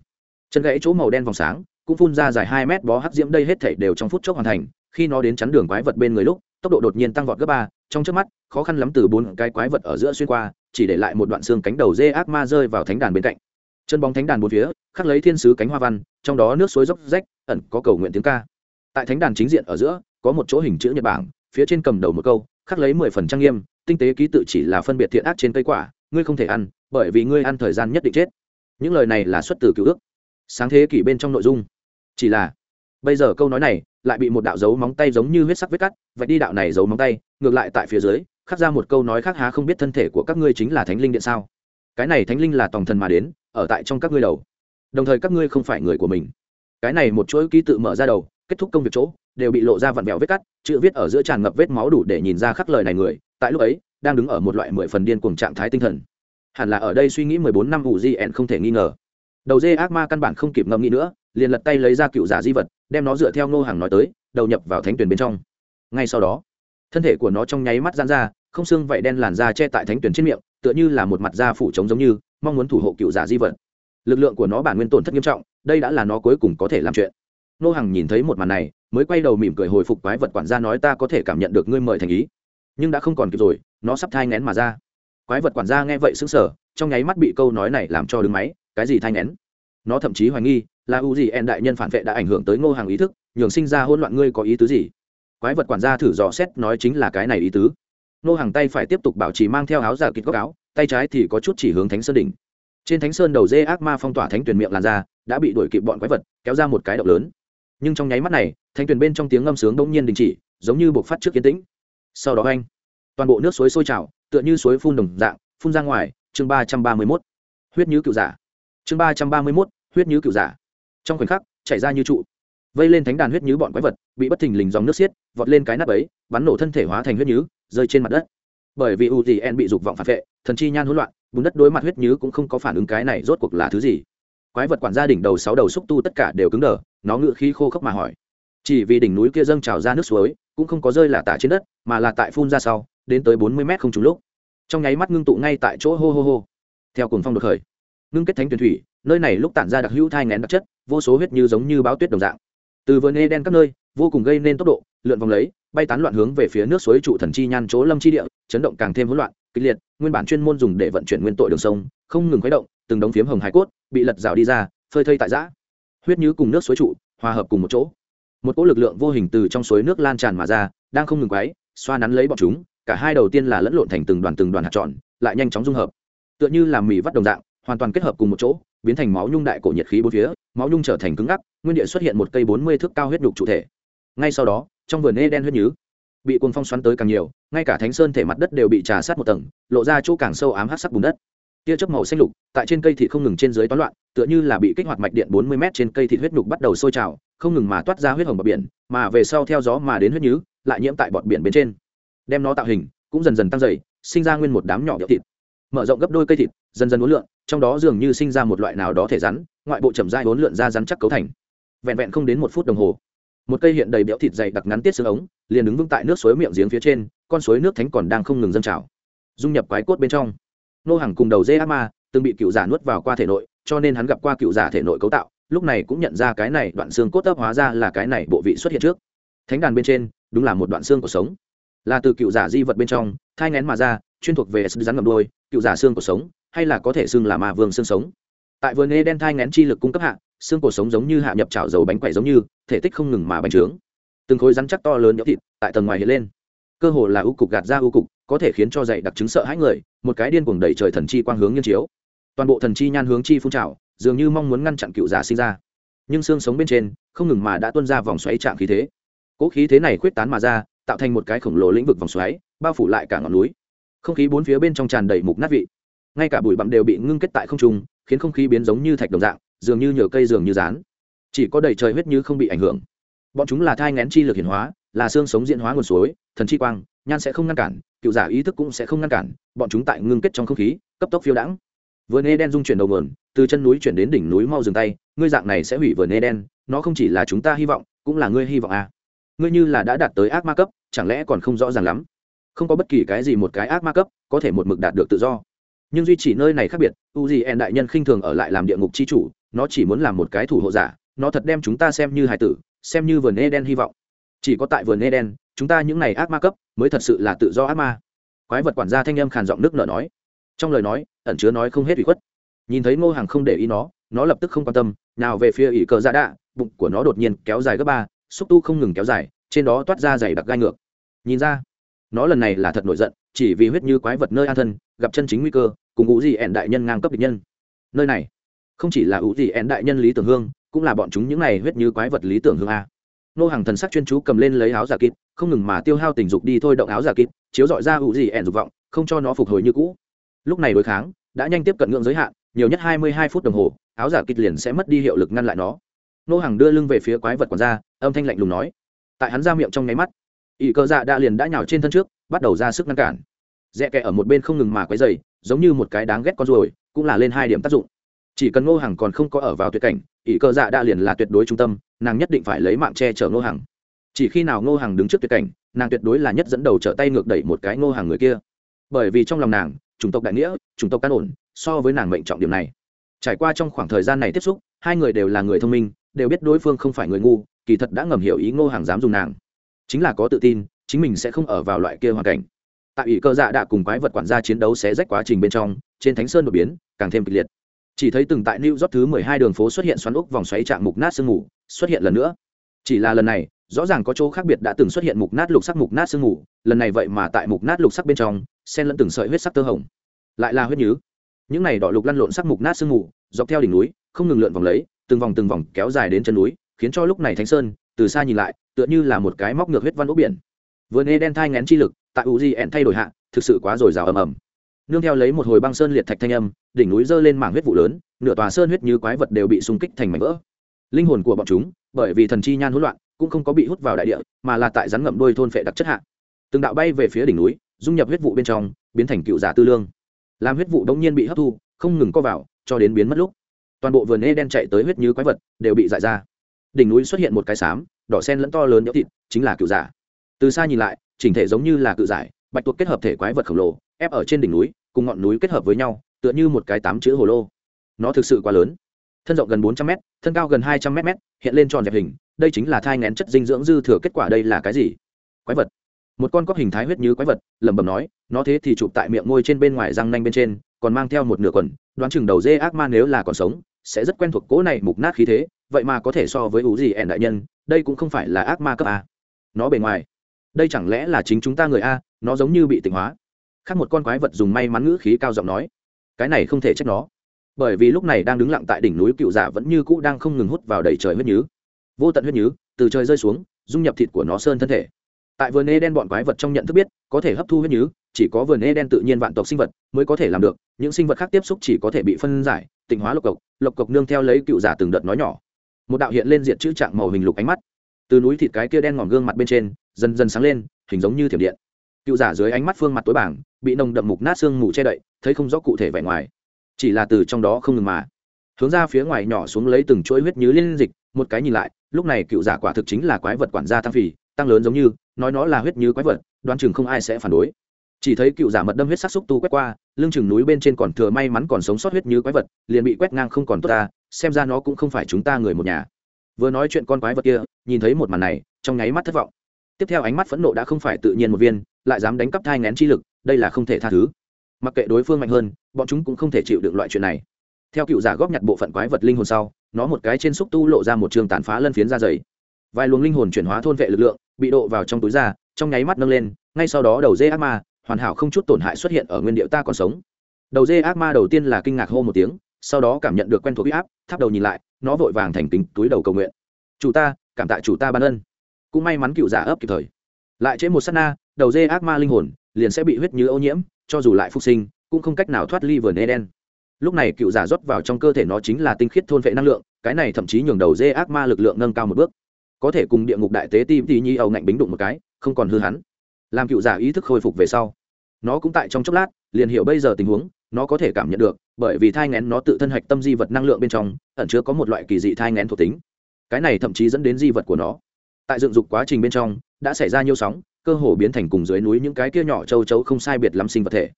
chân gãy chỗ màu đen vòng sáng, cũng phun ra dài hai mét bó hắc diễm đây hết thể đều trong phút chốc hoàn thành, khi nó đến chắn đường quái vật bên người lúc, tốc độ đột nhiên tăng vọt gấp ba, trong trước mắt, khó khăn lắm từ bốn cái quái vật ở giữa xuyên qua, chỉ để lại một đoạn xương cánh đầu dê ác ma rơi vào thánh đàn bên cạnh chân bóng thánh đàn bốn phía, khắc lấy thiên sứ cánh hoa văn, trong đó nước suối dốc rách, ẩn có cầu nguyện tiếng ca tại thánh đàn chính diện ở giữa, có một chỗ hình chữ nhật bảng phía trên cầm đầu một câu, khắc lấy mười phần trang nghiêm, tinh tế ký tự chỉ là phân biệt thiện ác trên cây quả, ngươi không thể ăn, bởi vì ngươi ăn thời gian nhất định chết. Những lời này là xuất từ cựu ước. Sáng thế kỷ bên trong nội dung. Chỉ là, bây giờ câu nói này lại bị một đạo dấu móng tay giống như huyết sắc vết cắt, vạch đi đạo này dấu móng tay, ngược lại tại phía dưới, khắc ra một câu nói khác há không biết thân thể của các ngươi chính là thánh linh điện sao? Cái này thánh linh là tòng thần mà đến, ở tại trong các ngươi đầu. Đồng thời các ngươi không phải người của mình. Cái này một chuỗi ký tự mở ra đầu kết thúc công việc chỗ, đều bị lộ ra vặn vẹo vết cắt, chữ viết ở giữa tràn ngập vết máu đủ để nhìn ra khắc lời này người, tại lúc ấy, đang đứng ở một loại mười phần điên cuồng trạng thái tinh thần. Hẳn là ở đây suy nghĩ mười bốn năm ủ di ẹn không thể nghi ngờ. Đầu dê ác ma căn bản không kịp ngẫm nghĩ nữa, liền lật tay lấy ra cựu giả di vật, đem nó dựa theo ngô hàng nói tới, đầu nhập vào thánh tuyển bên trong. Ngay sau đó, thân thể của nó trong nháy mắt giãn ra, không xương vậy đen làn da che tại thánh tuyển trên miệng, tựa như là một mặt da phủ trống giống như, mong muốn thủ hộ cựu giả di vật. Lực lượng của nó bản nguyên tổn thất nghiêm trọng, đây đã là nó cuối cùng có thể làm chuyện nô hằng nhìn thấy một màn này, mới quay đầu mỉm cười hồi phục quái vật quản gia nói ta có thể cảm nhận được ngươi mời thành ý. Nhưng đã không còn kịp rồi, nó sắp thai ngén mà ra. Quái vật quản gia nghe vậy sững sờ, trong nháy mắt bị câu nói này làm cho đứng máy, cái gì thai ngén nó thậm chí hoài nghi, là u gì en đại nhân phản vệ đã ảnh hưởng tới ngô hàng ý thức, nhường sinh ra hỗn loạn ngươi có ý tứ gì? Quái vật quản gia thử dò xét, nói chính là cái này ý tứ. Ngô hàng tay phải tiếp tục bảo trì mang theo áo giả kịch góc áo, tay trái thì có chút chỉ hướng thánh sơn đỉnh. Trên thánh sơn đầu dê ác ma phong tỏa thánh tuyển miệng làn ra đã bị đuổi kịp bọn quái vật, kéo ra một cái động lớn nhưng trong nháy mắt này thánh Tuyền bên trong tiếng ngâm sướng bỗng nhiên đình chỉ, giống như buộc phát trước kiến tĩnh. Sau đó anh, toàn bộ nước suối sôi trào, tựa như suối phun đồng dạng, phun ra ngoài, chương ba trăm ba mươi mốt. Huyết nhứ cựu giả. Chương ba trăm ba mươi mốt, huyết nhứ cựu giả. Trong khoảnh khắc, chảy ra như trụ. Vây lên thánh đàn huyết nhứ bọn quái vật, bị bất thình lình dòng nước xiết, vọt lên cái nắp ấy, bắn nổ thân thể hóa thành huyết nhứ, rơi trên mặt đất. Bởi vì u tì en bị dục vọng phản vệ, thần chi nhan hỗn loạn, bùn đất đối mặt huyết nhứ cũng không có phản ứng cái này rốt cuộc là thứ gì quái vật quản gia đỉnh đầu sáu đầu xúc tu tất cả đều cứng đờ, nó ngự khí khô khốc mà hỏi. Chỉ vì đỉnh núi kia dâng trào ra nước suối, cũng không có rơi là tả trên đất, mà là tại phun ra sau, đến tới bốn mươi mét không trúng lúc. Trong nháy mắt ngưng tụ ngay tại chỗ hô hô hô. Theo cùng phong đột khởi, ngưng kết thánh tuyển thủy, nơi này lúc tản ra đặc hữu thai ngén đặc chất, vô số huyết như giống như báo tuyết đồng dạng. Từ vườn nê đen các nơi, vô cùng gây nên tốc độ, lượn vòng lấy, bay tán loạn hướng về phía nước suối trụ thần chi nhan chỗ lâm chi địa, chấn động càng thêm hỗn loạn, kịch liệt, nguyên bản chuyên môn dùng để vận chuyển nguyên tội đường sông, không ngừng khuấy động từng đống phiếm hồng hải cốt, bị lật rào đi ra, phơi thây tại giã. Huyết như cùng nước suối trụ, hòa hợp cùng một chỗ. Một cỗ lực lượng vô hình từ trong suối nước lan tràn mà ra, đang không ngừng quấy, xoa nắn lấy bọn chúng, cả hai đầu tiên là lẫn lộn thành từng đoàn từng đoàn hạt tròn, lại nhanh chóng dung hợp. Tựa như làm mì vắt đồng dạng, hoàn toàn kết hợp cùng một chỗ, biến thành máu nhung đại cổ nhiệt khí bốn phía, máu nhung trở thành cứng ngắc, nguyên địa xuất hiện một cây bốn mươi thước cao huyết đục chủ thể. Ngay sau đó, trong vườn ê đen huyết nhứ, bị cuồng phong xoắn tới càng nhiều, ngay cả thánh sơn thể mặt đất đều bị trà sát một tầng, lộ ra chỗ càng sâu ám hát sắc bùn đất tia chớp màu xanh lục, tại trên cây thịt không ngừng trên dưới toán loạn, tựa như là bị kích hoạt mạch điện bốn mươi m trên cây thịt huyết nhục bắt đầu sôi trào, không ngừng mà toát ra huyết hồng bọt biển, mà về sau theo gió mà đến huyết nhứ, lại nhiễm tại bọt biển bên trên. Đem nó tạo hình, cũng dần dần tăng dày, sinh ra nguyên một đám nhỏ đậu thịt. Mở rộng gấp đôi cây thịt, dần dần uốn lượn, trong đó dường như sinh ra một loại nào đó thể rắn, ngoại bộ chậm dai uốn lượn ra rắn chắc cấu thành. Vẹn vẹn không đến một phút đồng hồ, một cây hiện đầy béo thịt dày đặc ngắn tiết xương ống, liền đứng vững tại nước suối miệng giếng phía trên, con suối nước thánh còn đang không ngừng dâng trào, dung nhập quái cốt bên trong nô hàng cùng đầu dê ác ma từng bị cựu giả nuốt vào qua thể nội, cho nên hắn gặp qua cựu giả thể nội cấu tạo, lúc này cũng nhận ra cái này đoạn xương cốt tấp hóa ra là cái này bộ vị xuất hiện trước. Thánh đàn bên trên, đúng là một đoạn xương của sống. Là từ cựu giả di vật bên trong, thai ngén mà ra, chuyên thuộc về rắn ngầm đôi cựu giả xương của sống, hay là có thể xương là ma vương xương sống. Tại vườn nghe đen thai ngén chi lực cung cấp hạ, xương cổ sống giống như hạ nhập chảo dầu bánh quẩy giống như, thể tích không ngừng mà bánh trướng. Từng khối rắn chắc to lớn nhỡ thịt tại tầng ngoài hiện lên cơ hồ là ưu cục gạt ra ưu cục, có thể khiến cho dạy đặc chứng sợ hãi người, một cái điên cuồng đẩy trời thần chi quang hướng nghiên chiếu. Toàn bộ thần chi nhan hướng chi phun trào, dường như mong muốn ngăn chặn cựu giả sinh ra. Nhưng xương sống bên trên, không ngừng mà đã tuôn ra vòng xoáy trạng khí thế. Cỗ khí thế này khuyết tán mà ra, tạo thành một cái khổng lồ lĩnh vực vòng xoáy, bao phủ lại cả ngọn núi. Không khí bốn phía bên trong tràn đầy mục nát vị. Ngay cả bụi bặm đều bị ngưng kết tại không trung, khiến không khí biến giống như thạch đồng dạng, dường như nhờ cây dường như rán. Chỉ có đầy trời huyết như không bị ảnh hưởng. Bọn chúng là thai ngén chi lực hiển hóa là xương sống diễn hóa nguồn suối, thần chi quang, nhan sẽ không ngăn cản, cựu giả ý thức cũng sẽ không ngăn cản, bọn chúng tại ngưng kết trong không khí, cấp tốc phiêu đãng. Vườn eden dung chuyển đầu nguồn, từ chân núi chuyển đến đỉnh núi mau dừng tay, ngươi dạng này sẽ hủy vườn eden nó không chỉ là chúng ta hy vọng, cũng là ngươi hy vọng à. ngươi như là đã đạt tới ác ma cấp, chẳng lẽ còn không rõ ràng lắm? Không có bất kỳ cái gì một cái ác ma cấp có thể một mực đạt được tự do. Nhưng duy chỉ nơi này khác biệt, u gì en đại nhân khinh thường ở lại làm địa ngục chi chủ, nó chỉ muốn làm một cái thủ hộ giả, nó thật đem chúng ta xem như hải tử, xem như vườn eden hy vọng chỉ có tại vườn eden chúng ta những này ác ma cấp, mới thật sự là tự do ác ma. Quái vật quản gia thanh âm khàn giọng nước nở nói. Trong lời nói, ẩn chứa nói không hết ủy khuất. Nhìn thấy ngô hàng không để ý nó nó lập tức không quan tâm, nào về phía ỷ cờ dạ đạ, bụng của nó đột nhiên kéo dài gấp ba, xúc tu không ngừng kéo dài, trên đó toát ra dày đặc gai ngược. Nhìn ra, nó lần này là thật nổi giận, chỉ vì huyết như quái vật nơi an thân, gặp chân chính nguy cơ, cùng ngũ gì ẻn đại nhân ngang cấp địch nhân. Nơi này, không chỉ là ngũ gì ẻn đại nhân lý tưởng hương, cũng là bọn chúng những này huyết như quái vật lý tưởng hương a nô hàng thần sắc chuyên chú cầm lên lấy áo giả kịp, không ngừng mà tiêu hao tình dục đi thôi động áo giả kịp, chiếu dọi ra hữu gì ẻn dục vọng, không cho nó phục hồi như cũ. Lúc này đối kháng, đã nhanh tiếp cận ngưỡng giới hạn, nhiều nhất hai mươi hai phút đồng hồ, áo giả kịp liền sẽ mất đi hiệu lực ngăn lại nó. Nô hàng đưa lưng về phía quái vật còn ra âm thanh lạnh lùng nói. Tại hắn ra miệng trong nháy mắt ỵ cơ dạ đã liền đã nhào trên thân trước, bắt đầu ra sức ngăn cản. Rẽ kẹ ở một bên không ngừng mà quấy dày giống như một cái đáng ghét con ruồi, cũng là lên hai điểm tác dụng chỉ cần ngô Hằng còn không có ở vào tuyệt cảnh, ỷ cơ dạ đã liền là tuyệt đối trung tâm, nàng nhất định phải lấy mạng che chở ngô Hằng. chỉ khi nào ngô Hằng đứng trước tuyệt cảnh, nàng tuyệt đối là nhất dẫn đầu trở tay ngược đẩy một cái ngô hàng người kia. Bởi vì trong lòng nàng, chủng tộc đại nghĩa, chủng tộc căn ổn, so với nàng mệnh trọng điểm này. Trải qua trong khoảng thời gian này tiếp xúc, hai người đều là người thông minh, đều biết đối phương không phải người ngu, kỳ thật đã ngầm hiểu ý ngô hàng dám dùng nàng. Chính là có tự tin, chính mình sẽ không ở vào loại kia hoàn cảnh. Tại ủy cơ dạ đã cùng quái vật quản gia chiến đấu xé rách quá trình bên trong, trên thánh sơn đột biến, càng thêm kịch liệt chỉ thấy từng tại new york thứ mười hai đường phố xuất hiện xoắn ốc vòng xoáy trạng mục nát sương mù, xuất hiện lần nữa. Chỉ là lần này, rõ ràng có chỗ khác biệt đã từng xuất hiện mục nát lục sắc mục nát sương mù, lần này vậy mà tại mục nát lục sắc bên trong, xen lẫn từng sợi huyết sắc tơ hồng. Lại là huyết nhứ. Những này đỏ lục lăn lộn sắc mục nát sương mù, dọc theo đỉnh núi, không ngừng lượn vòng lấy, từng vòng từng vòng kéo dài đến chân núi, khiến cho lúc này thánh sơn, từ xa nhìn lại, tựa như là một cái móc ngược huyết văn ốc biển. Vườn eden đen thai ngén chi lực, tại u di ẹn thay đổi hạ, thực sự quá dồi dào ầm ầm. Nương theo lấy một hồi băng sơn liệt thạch thanh âm đỉnh núi dơ lên mảng huyết vụ lớn, nửa tòa sơn huyết như quái vật đều bị xung kích thành mảnh vỡ. Linh hồn của bọn chúng, bởi vì thần chi nhan hỗn loạn, cũng không có bị hút vào đại địa, mà là tại rắn ngậm đôi thôn phệ đặc chất hạ. Từng đạo bay về phía đỉnh núi, dung nhập huyết vụ bên trong, biến thành cựu giả tư lương. Làm huyết vụ đống nhiên bị hấp thu, không ngừng co vào, cho đến biến mất lúc, toàn bộ vườn e đen chạy tới huyết như quái vật, đều bị dại ra. Đỉnh núi xuất hiện một cái xám, đỏ sen lẫn to lớn nhỡ thịt, chính là cựu giả. Từ xa nhìn lại, chỉnh thể giống như là cự giải, bạch tuộc kết hợp thể quái vật khổng lồ, ép ở trên đỉnh núi, cùng ngọn núi kết hợp với nhau tựa như một cái tám chữ hồ lô. Nó thực sự quá lớn. Thân rộng gần bốn trăm m thân cao gần hai trăm m hiện lên tròn dẹp hình. Đây chính là thai ngén chất dinh dưỡng dư thừa kết quả đây là cái gì? Quái vật. Một con cóc hình thái huyết như quái vật, lẩm bẩm nói, nó thế thì chụp tại miệng môi trên bên ngoài răng nanh bên trên, còn mang theo một nửa quần, đoán chừng đầu dê ác ma nếu là còn sống, sẽ rất quen thuộc cỗ này mục nát khí thế, vậy mà có thể so với ủ gì ẻn đại nhân, đây cũng không phải là ác ma cấp a. Nó bề ngoài. Đây chẳng lẽ là chính chúng ta người a, nó giống như bị tịnh hóa. Khác một con quái vật dùng may mắn ngữ khí cao giọng nói cái này không thể trách nó. Bởi vì lúc này đang đứng lặng tại đỉnh núi cựu giả vẫn như cũ đang không ngừng hút vào đầy trời huyết nhứ. Vô tận huyết nhứ, từ trời rơi xuống, dung nhập thịt của nó sơn thân thể. Tại vườn e đen bọn quái vật trong nhận thức biết, có thể hấp thu huyết nhứ, chỉ có vườn e đen tự nhiên vạn tộc sinh vật mới có thể làm được, những sinh vật khác tiếp xúc chỉ có thể bị phân giải, tịnh hóa lộc cộc lộc cộc nương theo lấy cựu giả từng đợt nói nhỏ. Một đạo hiện lên diện chữ trạng màu hình lục ánh mắt. Từ núi thịt cái kia đen ngòm gương mặt bên trên, dần dần sáng lên, hình giống như thiểm điện cựu giả dưới ánh mắt phương mặt tối bảng, bị nồng đậm mục nát xương mù che đậy, thấy không rõ cụ thể vẻ ngoài. Chỉ là từ trong đó không ngừng mà. Hướng ra phía ngoài nhỏ xuống lấy từng chuỗi huyết như liên dịch, một cái nhìn lại, lúc này cựu giả quả thực chính là quái vật quản gia tăng phì, tăng lớn giống như, nói nó là huyết như quái vật, đoán chừng không ai sẽ phản đối. Chỉ thấy cựu giả mật đâm huyết sắc xúc tu quét qua, lưng chừng núi bên trên còn thừa may mắn còn sống sót huyết như quái vật, liền bị quét ngang không còn tốt ta, xem ra nó cũng không phải chúng ta người một nhà. Vừa nói chuyện con quái vật kia, nhìn thấy một màn này, trong nháy mắt thất vọng tiếp theo ánh mắt phẫn nộ đã không phải tự nhiên một viên, lại dám đánh cắp thai ngén chi lực, đây là không thể tha thứ. Mặc kệ đối phương mạnh hơn, bọn chúng cũng không thể chịu được loại chuyện này. Theo cựu giả góp nhặt bộ phận quái vật linh hồn sau, nó một cái trên xúc tu lộ ra một trường tàn phá lân phiến ra dày. Vài luồng linh hồn chuyển hóa thôn vệ lực lượng, bị độ vào trong túi da trong nháy mắt nâng lên, ngay sau đó đầu dê ác ma, hoàn hảo không chút tổn hại xuất hiện ở nguyên điệu ta còn sống. Đầu dê ác ma đầu tiên là kinh ngạc hô một tiếng, sau đó cảm nhận được quen thuộc huy áp thắp đầu nhìn lại, nó vội vàng thành kính túi đầu cầu nguyện. Chủ ta, cảm tạ chủ ta ban ân cũng may mắn cựu giả ấp kịp thời. Lại chế một s á t na, đầu dê ác ma linh hồn liền sẽ bị huyết như ô nhiễm, cho dù lại phục sinh, cũng không cách nào thoát ly vườn eden. Lúc này cựu giả rót vào trong cơ thể nó chính là tinh khiết thôn vệ năng lượng, cái này thậm chí nhường đầu dê ác ma lực lượng nâng cao một bước. Có thể cùng địa ngục đại tế tim thì nhi âu ngạnh bính đụng một cái, không còn hư hắn. Làm cựu giả ý thức khôi phục về sau, nó cũng tại trong chốc lát, liền hiểu bây giờ tình huống, nó có thể cảm nhận được, bởi vì thai ngén nó tự thân hạch tâm di vật năng lượng bên trong, ẩn chứa có một loại kỳ dị thai ngén thuộc tính. Cái này thậm chí dẫn đến di vật của nó tại dựng dục quá trình bên trong, đã xảy ra nhiều sóng, cơ hồ biến thành cùng dưới núi những cái kia nhỏ châu chấu không sai biệt lắm sinh vật thể.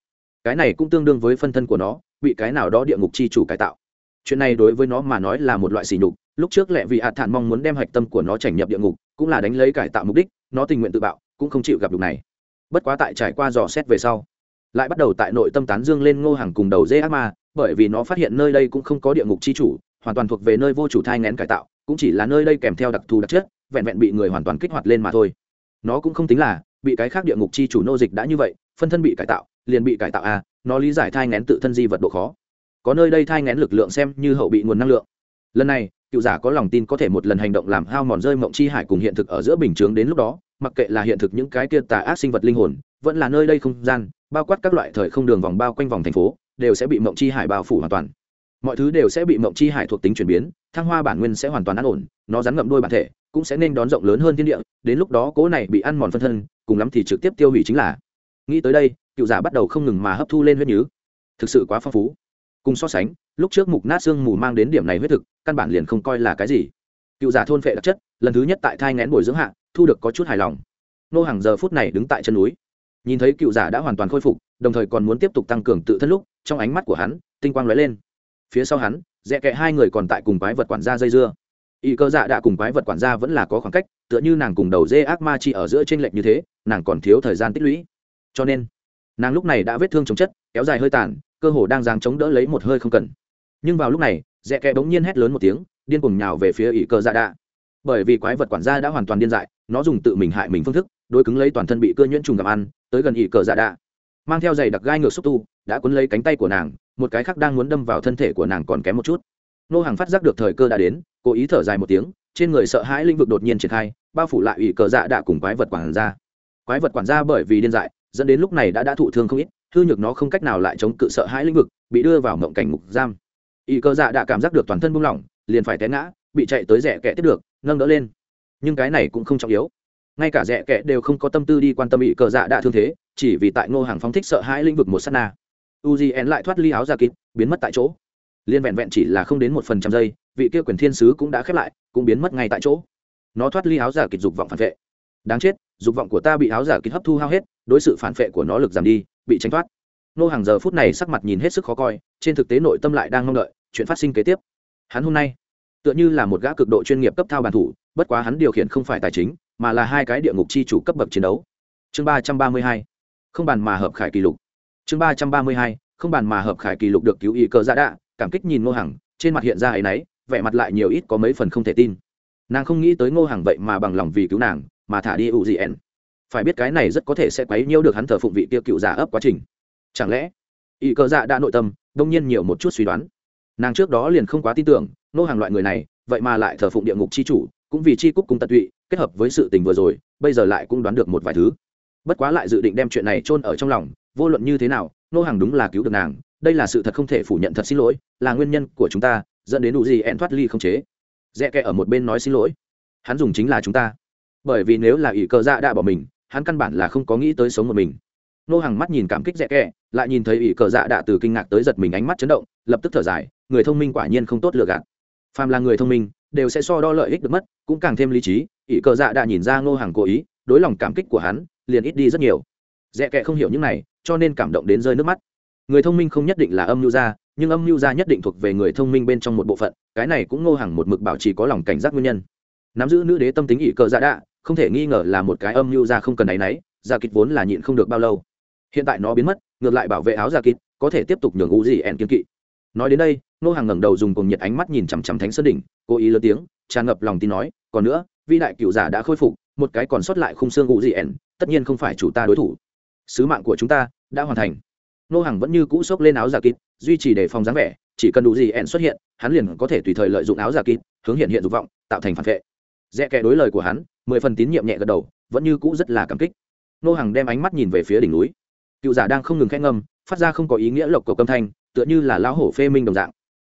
Cái này cũng tương đương với phân thân của nó, bị cái nào đó địa ngục chi chủ cải tạo. Chuyện này đối với nó mà nói là một loại sỉ nhục, lúc trước lẹ vì hạt thản mong muốn đem hạch tâm của nó trải nhập địa ngục, cũng là đánh lấy cải tạo mục đích, nó tình nguyện tự bạo, cũng không chịu gặp đục này. Bất quá tại trải qua dò xét về sau, lại bắt đầu tại nội tâm tán dương lên ngô hàng cùng đầu dê ác ma, bởi vì nó phát hiện nơi đây cũng không có địa ngục chi chủ, hoàn toàn thuộc về nơi vô chủ thai ngén cải tạo, cũng chỉ là nơi đây kèm theo đặc thù đặc chất vẹn vẹn bị người hoàn toàn kích hoạt lên mà thôi. Nó cũng không tính là, bị cái khác địa ngục chi chủ nô dịch đã như vậy, phân thân bị cải tạo, liền bị cải tạo à nó lý giải thai ngén tự thân di vật độ khó. Có nơi đây thai ngén lực lượng xem như hậu bị nguồn năng lượng. Lần này, cựu giả có lòng tin có thể một lần hành động làm hao mòn rơi mộng chi hải cùng hiện thực ở giữa bình chướng đến lúc đó, mặc kệ là hiện thực những cái kia tà ác sinh vật linh hồn, vẫn là nơi đây không gian, bao quát các loại thời không đường vòng bao quanh vòng thành phố, đều sẽ bị mộng chi hải bao phủ hoàn toàn mọi thứ đều sẽ bị mộng chi hải thuộc tính chuyển biến, thăng hoa bản nguyên sẽ hoàn toàn an ổn, nó rắn ngậm đôi bản thể cũng sẽ nên đón rộng lớn hơn thiên địa, đến lúc đó cố này bị ăn mòn phân thân, cùng lắm thì trực tiếp tiêu hủy chính là. Nghĩ tới đây, cựu giả bắt đầu không ngừng mà hấp thu lên huyết nhứ. Thực sự quá phong phú. Cùng so sánh, lúc trước mục nát xương mù mang đến điểm này huyết thực, căn bản liền không coi là cái gì. Cựu giả thôn phệ đặc chất, lần thứ nhất tại thai ngén bồi dưỡng hạ, thu được có chút hài lòng. Nô hàng giờ phút này đứng tại chân núi. Nhìn thấy cựu giả đã hoàn toàn khôi phục, đồng thời còn muốn tiếp tục tăng cường tự thân lúc, trong ánh mắt của hắn, tinh quang lóe lên phía sau hắn dẹ kệ hai người còn tại cùng quái vật quản gia dây dưa. Y cơ dạ đã cùng quái vật quản gia vẫn là có khoảng cách, tựa như nàng cùng đầu dê ác ma chi ở giữa t r ê n lệch như thế, nàng còn thiếu thời gian tích lũy. Cho nên, nàng lúc này đã vết thương chống chất, kéo dài hơi tàn, cơ hồ đang giang chống đỡ lấy một hơi không cần. Nhưng vào lúc này dẹ kẹ bỗng nhiên hét lớn một tiếng, điên cùng nhào về phía ỷ cơ dạ đạ bởi vì quái vật quản gia đã hoàn toàn điên dại, nó dùng tự mình hại mình phương thức đôi cứng lấy toàn thân bị cơ nhuyễn trùng gặp ăn, tới gần ỷ cờ dạ đạ mang theo giày đặc gai ngược xúc tu, đã quấn lấy cánh tay của nàng một cái khác đang muốn đâm vào thân thể của nàng còn kém một chút. Nô hàng phát giác được thời cơ đã đến, cố ý thở dài một tiếng, trên người sợ hãi lĩnh vực đột nhiên triển khai, bao phủ lại ủy cờ dạ đã cùng quái vật quản gia. Quái vật quản gia bởi vì điên dại, dẫn đến lúc này đã đã thụ thương không ít, hư nhược nó không cách nào lại chống cự sợ hãi lĩnh vực, bị đưa vào mộng cảnh mục giam. Ỷ cờ dạ đã cảm giác được toàn thân buông lỏng, liền phải té ngã, bị chạy tới rẻ kẻ tiếp được, nâng đỡ lên. Nhưng cái này cũng không trọng yếu. Ngay cả rẻ kẻ đều không có tâm tư đi quan tâm ỷ cờ dạ đã thương thế, chỉ vì tại ngô hàng phóng thích sợ hãi lĩnh vực một s á t na uzn lại thoát ly áo giả kín biến mất tại chỗ. Liên vẹn vẹn chỉ là không đến một phần trăm giây, vị kia quyền thiên sứ cũng đã khép lại, cũng biến mất ngay tại chỗ. Nó thoát ly áo giả kịch dục vọng phản vệ. Đáng chết, dục vọng của ta bị áo giả kịch hấp thu hao hết, đối sự phản vệ của nó lực giảm đi, bị tránh thoát. Nô hàng giờ phút này sắc mặt nhìn hết sức khó coi, trên thực tế nội tâm lại đang mong đợi, chuyện phát sinh kế tiếp. Hắn hôm nay, tựa như là một gã cực độ chuyên nghiệp cấp thao bàn thủ, bất quá hắn điều khiển không phải tài chính, mà là hai cái địa ngục chi chủ cấp bậc chiến đấu. Chương ba trăm ba mươi hai, không bàn mà hợp khải kỷ lục chương ba trăm ba mươi hai, không bàn mà hợp khải kỷ lục được cứu ý cơ giả đạ, cảm kích nhìn ngô hằng, trên mặt hiện ra ấ y n ấ y vẻ mặt lại nhiều ít có mấy phần không thể tin. Nàng không nghĩ tới ngô hằng vậy mà bằng lòng vì cứu nàng, mà thả đi ủ gì ẻn phải biết cái này rất có thể sẽ quấy nhiễu được hắn thờ phụng vị tiêu cựu giả ấp quá trình. Chẳng lẽ, y cơ dạ đã nội tâm, đông nhiên nhiều một chút suy đoán. Nàng trước đó liền không quá tin tưởng, ngô hàng loại người này, vậy mà lại thờ phụng địa ngục c h i chủ, cũng vì c h i cúc cùng tận tụy, kết hợp với sự tình vừa rồi, bây giờ lại cũng đoán được một vài thứ. Bất quá lại dự định đem chuyện này chôn ở trong lòng vô luận như thế nào, Nô hàng đúng là cứu được nàng, đây là sự thật không thể phủ nhận thật xin lỗi, là nguyên nhân của chúng ta, dẫn đến đủ gì ẹn thoát ly không chế. Rẽ kẹ ở một bên nói xin lỗi. Hắn dùng chính là chúng ta. Bởi vì nếu là ỷ cờ dạ đã bỏ mình, hắn căn bản là không có nghĩ tới sống một mình. Nô hàng mắt nhìn cảm kích rẽ kẹ lại nhìn thấy ỷ cờ dạ đã từ kinh ngạc tới giật mình ánh mắt chấn động, lập tức thở dài, người thông minh quả nhiên không tốt lừa gạt. Phàm là người thông minh, đều sẽ so đo lợi ích được mất, cũng càng thêm lý trí, ỷ cờ dạ đã nhìn ra Nô hàng cố ý, đối lòng cảm kích của hắn, liền ít đi rất nhiều dẹ kệ không hiểu những này, cho nên cảm động đến rơi nước mắt. Người thông minh không nhất định là âm mưu gia, nhưng âm mưu gia nhất định thuộc về người thông minh bên trong một bộ phận, cái này cũng ngô hàng một mực bảo trì có lòng cảnh giác nguyên nhân. Nắm giữ nữ đế tâm tính ỷ cờ dạ đạ, không thể nghi ngờ là một cái âm mưu gia không cần áy náy dạ gia kịch vốn là nhịn không được bao lâu. Hiện tại nó biến mất, ngược lại bảo vệ áo dạ gia kịch có thể tiếp tục nhường u gì ẹn kiên kỵ. Nói đến đây, ngô hàng ngẩng đầu dùng cùng nhiệt ánh mắt nhìn chằm chằm thánh sơn đỉnh, cố ý lớn tiếng, tràn ngập lòng tin nói, còn nữa vi đại cựu giả đã khôi phục, một cái còn sót lại khung xương u gì ẹn, tất nhiên không phải chủ ta đối thủ sứ mạng của chúng ta đã hoàn thành. Nô hàng vẫn như cũ xốc lên áo giả kịp duy trì để phòng dáng vẻ, chỉ cần đủ gì ẹn xuất hiện, hắn liền có thể tùy thời lợi dụng áo giả kịp hướng hiện hiện dục vọng, tạo thành phản vệ. Dẹ kẻ đối lời của hắn, mười phần tín nhiệm nhẹ gật đầu, vẫn như cũ rất là cảm kích. Nô hàng đem ánh mắt nhìn về phía đỉnh núi. Cựu giả đang không ngừng khẽ ngâm, phát ra không có ý nghĩa lộc cầu âm thanh, tựa như là lão hổ phê minh đồng dạng.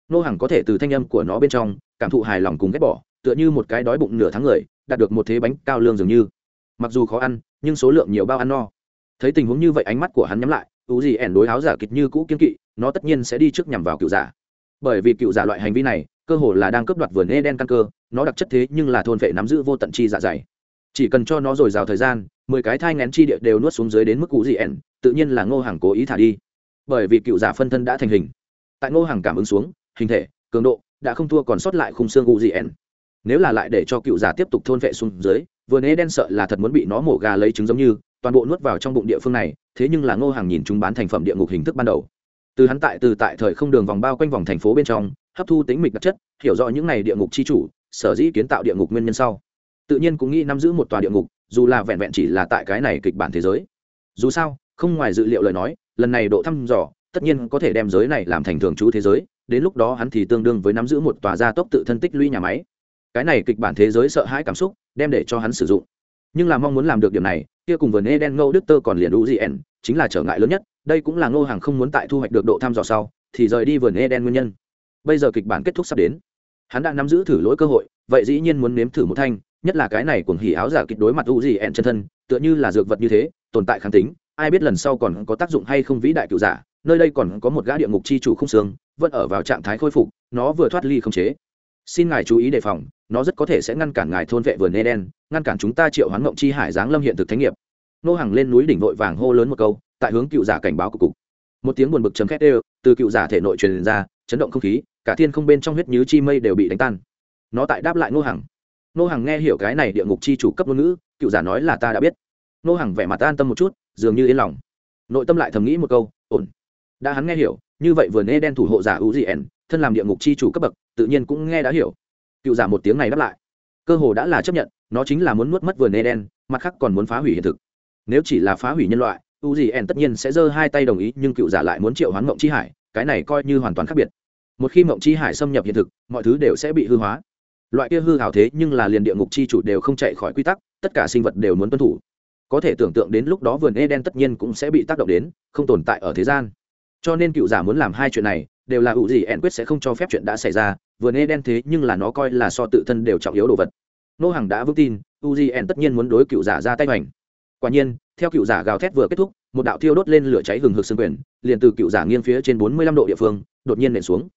Nô hàng có thể từ thanh âm của nó bên trong, cảm thụ hài lòng cùng ghét bỏ, tựa như một cái đói bụng nửa tháng người, đạt được một thế bánh cao lương dường như. Mặc dù khó ăn, nhưng số lượng nhiều bao ăn no thấy tình huống như vậy ánh mắt của hắn nhắm lại U gì ẻn đối áo giả kịch như cũ kiên kỵ, nó tất nhiên sẽ đi trước nhằm vào cựu giả. Bởi vì cựu giả loại hành vi này, cơ hồ là đang cướp đoạt vườn eden căn cơ, nó đặc chất thế nhưng là thôn vệ nắm giữ vô tận chi dạ dày. Chỉ cần cho nó dồi dào thời gian, mười cái thai ngén chi địa đều nuốt xuống dưới đến mức cụ dị ẻn, tự nhiên là ngô hàng cố ý thả đi. Bởi vì cựu giả phân thân đã thành hình. Tại ngô hàng cảm ứng xuống, hình thể, cường độ đã không thua còn sót lại khung xương cụ dị ẻn. Nếu là lại để cho cựu giả tiếp tục thôn vệ xuống dưới vừa nế đen sợ là thật muốn bị nó mổ gà lấy trứng giống như toàn bộ nuốt vào trong bụng địa phương này, thế nhưng là ngô hàng nhìn chúng bán thành phẩm địa ngục hình thức ban đầu. Từ hắn tại, từ tại thời không đường vòng bao quanh vòng thành phố bên trong, hấp thu tính mịch đặc chất, hiểu rõ những này địa ngục chi chủ, sở dĩ kiến tạo địa ngục nguyên nhân sau. Tự nhiên cũng nghĩ nắm giữ một tòa địa ngục, dù là vẹn vẹn chỉ là tại cái này kịch bản thế giới. Dù sao, không ngoài dự liệu lời nói, lần này độ thăm dò, tất nhiên có thể đem giới này làm thành thường trú thế giới, đến lúc đó hắn thì tương đương với nắm giữ một tòa gia tốc tự thân tích lũy nhà máy. Cái này kịch bản thế giới sợ hãi cảm xúc, đem để cho hắn sử dụng nhưng là mong muốn làm được điểm này, kia cùng vườn eden ngô đức tơ còn liền đủ gì ẻn chính là trở ngại lớn nhất, đây cũng là ngô hàng không muốn tại thu hoạch được độ thăm dò sau, thì rời đi vườn eden nguyên nhân. Bây giờ kịch bản kết thúc sắp đến. Hắn đã nắm giữ thử lỗi cơ hội, vậy dĩ nhiên muốn nếm thử một thanh, nhất là cái này cuồng hỉ áo giả kịch đối mặt u gì chân thân, tựa như là dược vật như thế, tồn tại kháng tính, ai biết lần sau còn có tác dụng hay không vĩ đại cựu giả, nơi đây còn có một gã địa ngục chi chủ không xương, vẫn ở vào trạng thái khôi phục, nó vừa thoát ly không chế xin ngài chú ý đề phòng, nó rất có thể sẽ ngăn cản ngài thôn vệ vườn eden, ngăn cản chúng ta triệu hoán mộng chi hải giáng lâm hiện thực thánh nghiệp. Nô hàng lên núi đỉnh vội vàng hô lớn một câu, tại hướng cựu giả cảnh báo của cục. Một tiếng buồn bực chấm khét đều, từ cựu giả thể nội truyền ra, chấn động không khí, cả thiên không bên trong huyết nhứ chi mây đều bị đánh tan. Nó tại đáp lại nô hàng nô hàng nghe hiểu cái này địa ngục chi chủ cấp ngôn ngữ, cựu giả nói là ta đã biết. Nô hàng vẻ mặt an tâm một chút, dường như yên lòng. Nội tâm lại thầm nghĩ một câu, ổn. Đã hắn nghe hiểu, như vậy vừa nê đen thủ hộ giả u gì ẻn thân làm địa ngục chi chủ cấp bậc tự nhiên cũng nghe đã hiểu. Cựu giả một tiếng này đáp lại. Cơ hồ đã là chấp nhận nó chính là muốn nuốt mất vườn Eden, mặt khác còn muốn phá hủy hiện thực. Nếu chỉ là phá hủy nhân loại u gì ẻn tất nhiên sẽ giơ hai tay đồng ý nhưng cựu giả lại muốn triệu hoán mộng chi hải cái này coi như hoàn toàn khác biệt. Một khi mộng chi hải xâm nhập hiện thực mọi thứ đều sẽ bị hư hóa. Loại kia hư hào thế nhưng là liền địa ngục chi chủ đều không chạy khỏi quy tắc tất cả sinh vật đều muốn tuân thủ. Có thể tưởng tượng đến lúc đó vườn eden tất nhiên cũng sẽ bị tác động đến không tồn tại ở thế gian. Cho nên cựu giả muốn làm hai chuyện này đều là ủ gì ẻn quyết sẽ không cho phép chuyện đã xảy ra, vừa nghe đen thế nhưng là nó coi là so tự thân đều trọng yếu đồ vật. Nô hàng đã vững tin u gì ẻn tất nhiên muốn đối cựu giả ra tay hoành. Quả nhiên, theo cựu giả gào thét vừa kết thúc, một đạo thiêu đốt lên lửa cháy hừng hực xương quyền, liền từ cựu giả nghiêng phía trên bốn mươi lăm độ địa phương, đột nhiên nện xuống.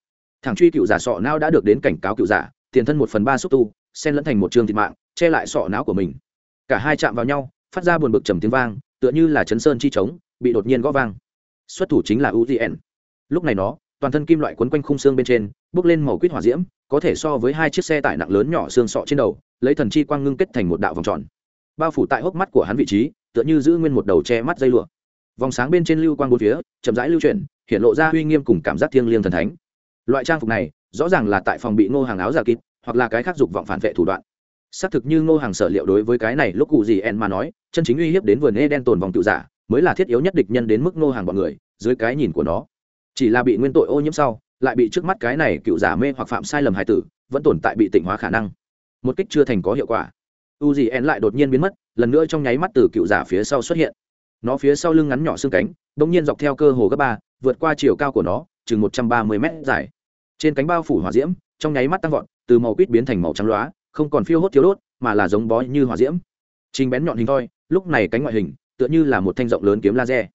Thằng truy cựu giả sọ não đã được đến cảnh cáo cựu giả, tiền thân một phần ba xúc tu, xen lẫn thành một trường thịt mạng, che lại sọ não của mình. Cả hai chạm vào nhau, phát ra buồn bực trầm tiếng vang, tựa như là chấn sơn chi trống, bị đột nhiên gõ vang. Xuất thủ chính là uzn lúc này nó toàn thân kim loại quấn quanh khung xương bên trên, bước lên màu quýt hỏa diễm, có thể so với hai chiếc xe tải nặng lớn nhỏ xương sọ trên đầu, lấy thần chi quang ngưng kết thành một đạo vòng tròn. Bao phủ tại hốc mắt của hắn vị trí, tựa như giữ nguyên một đầu che mắt dây lụa. Vòng sáng bên trên lưu quang bốn phía, chậm rãi lưu chuyển, hiện lộ ra uy nghiêm cùng cảm giác thiêng liêng thần thánh. Loại trang phục này, rõ ràng là tại phòng bị ngô hàng áo giả kịp hoặc là cái khác dục vọng phản vệ thủ đoạn. Xác thực như ngô hàng sở liệu đối với cái này lúc cụ gì en mà nói, chân chính uy hiếp đến vườn e đen tồn vòng tự giả, mới là thiết yếu nhất địch nhân đến mức ngô hàng bọn người, dưới cái nhìn của nó chỉ là bị nguyên tội ô nhiễm sau, lại bị trước mắt cái này cựu giả mê hoặc phạm sai lầm hài tử, vẫn tồn tại bị tỉnh hóa khả năng. Một kích chưa thành có hiệu quả. U gì en lại đột nhiên biến mất, lần nữa trong nháy mắt từ cựu giả phía sau xuất hiện. Nó phía sau lưng ngắn nhỏ xương cánh đ ỗ n g nhiên dọc theo cơ hồ gấp ba, vượt qua chiều cao của nó, chừng một trăm ba mươi mét dài. Trên cánh bao phủ hỏa diễm, trong nháy mắt tăng vọt, từ màu quýt biến thành màu trắng loá, không còn phiêu hốt thiếu đốt, mà là giống bó như hỏa diễm. Trình bén nhọn hình thoi, lúc này cánh ngoại hình, tựa như là một thanh rộng lớn kiếm laser.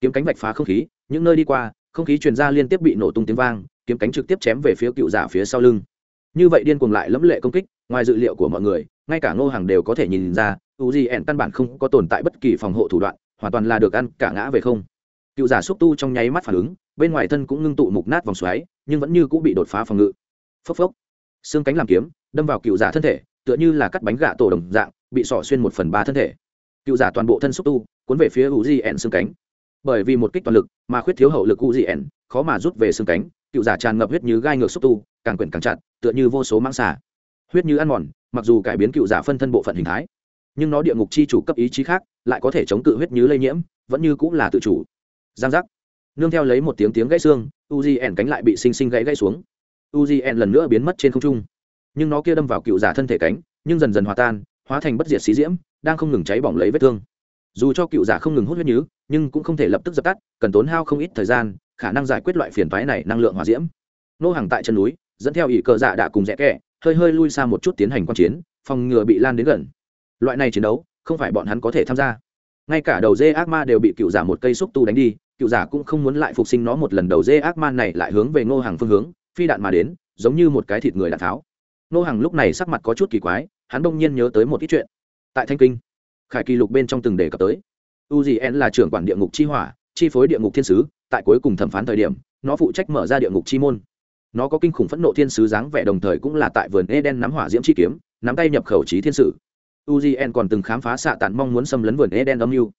Kiếm cánh vạch phá không khí, những nơi đi qua không khí truyền ra liên tiếp bị nổ tung tiếng vang, kiếm cánh trực tiếp chém về phía cựu giả phía sau lưng. Như vậy điên cuồng lại lẫm lệ công kích, ngoài dự liệu của mọi người, ngay cả ngô hàng đều có thể nhìn ra, u di ẻn căn bản không có tồn tại bất kỳ phòng hộ thủ đoạn, hoàn toàn là được ăn cả ngã về không. Cựu giả xúc tu trong nháy mắt phản ứng, bên ngoài thân cũng ngưng tụ mục nát vòng xoáy, nhưng vẫn như cũng bị đột phá phòng ngự. Phốc phốc. Xương cánh làm kiếm, đâm vào cựu giả thân thể, tựa như là cắt bánh gạ tổ đồng dạng, bị sỏ xuyên một phần ba thân thể. Cựu giả toàn bộ thân xúc tu, cuốn về phía u di ẻn xương cánh bởi vì một kích toàn lực mà khuyết thiếu hậu lực u dị ẻn khó mà rút về xương cánh, cựu giả tràn ngập huyết như gai ngược xúc tu, càng quyển càng chặt, tựa như vô số mãng xả huyết như ăn mòn, mặc dù cải biến cựu giả phân thân bộ phận hình thái, nhưng nó địa ngục chi chủ cấp ý chí khác, lại có thể chống cự huyết như lây nhiễm, vẫn như cũng là tự chủ. Giang giác. Nương theo lấy một tiếng tiếng gãy xương uzi ẻn cánh lại bị xinh xinh gãy gãy xuống. Uzi ẻn lần nữa biến mất trên không trung. Nhưng nó kia đâm vào cựu giả thân thể cánh, nhưng dần dần hòa tan, hóa thành bất diệt xí diễm, đang không ngừng cháy bỏng lấy vết thương. Dù cho cựu giả không ngừng hút huyết nhứ nhưng cũng không thể lập tức dập tắt, cần tốn hao không ít thời gian, khả năng giải quyết loại phiền toái này năng lượng hỏa diễm. Nô hàng tại chân núi, dẫn theo ỷ cờ dạ đã cùng rẽ kẹ, hơi hơi lui xa một chút tiến hành quan chiến, phòng ngừa bị lan đến gần. Loại này chiến đấu, không phải bọn hắn có thể tham gia. Ngay cả đầu dê ác ma đều bị cựu giả một cây xúc tu đánh đi, cựu giả cũng không muốn lại phục sinh nó một lần đầu dê ác ma này lại hướng về ngô hàng phương hướng, phi đạn mà đến, giống như một cái thịt người đạn tháo. Ngô hàng lúc này sắc mặt có chút kỳ quái, hắn bỗng nhiên nhớ tới một ít chuyện. Tại thanh kinh, khải kỳ lục bên trong từng đề cập tới uzn là trưởng quản địa ngục chi hỏa, chi phối địa ngục thiên sứ, tại cuối cùng thẩm phán thời điểm, nó phụ trách mở ra địa ngục chi môn. Nó có kinh khủng phẫn nộ thiên sứ dáng vẻ đồng thời cũng là tại vườn eden nắm hỏa diễm chi kiếm, nắm tay nhập khẩu trí thiên sử uzn còn từng khám phá xạ tàn mong muốn xâm lấn vườn eden âm mưu.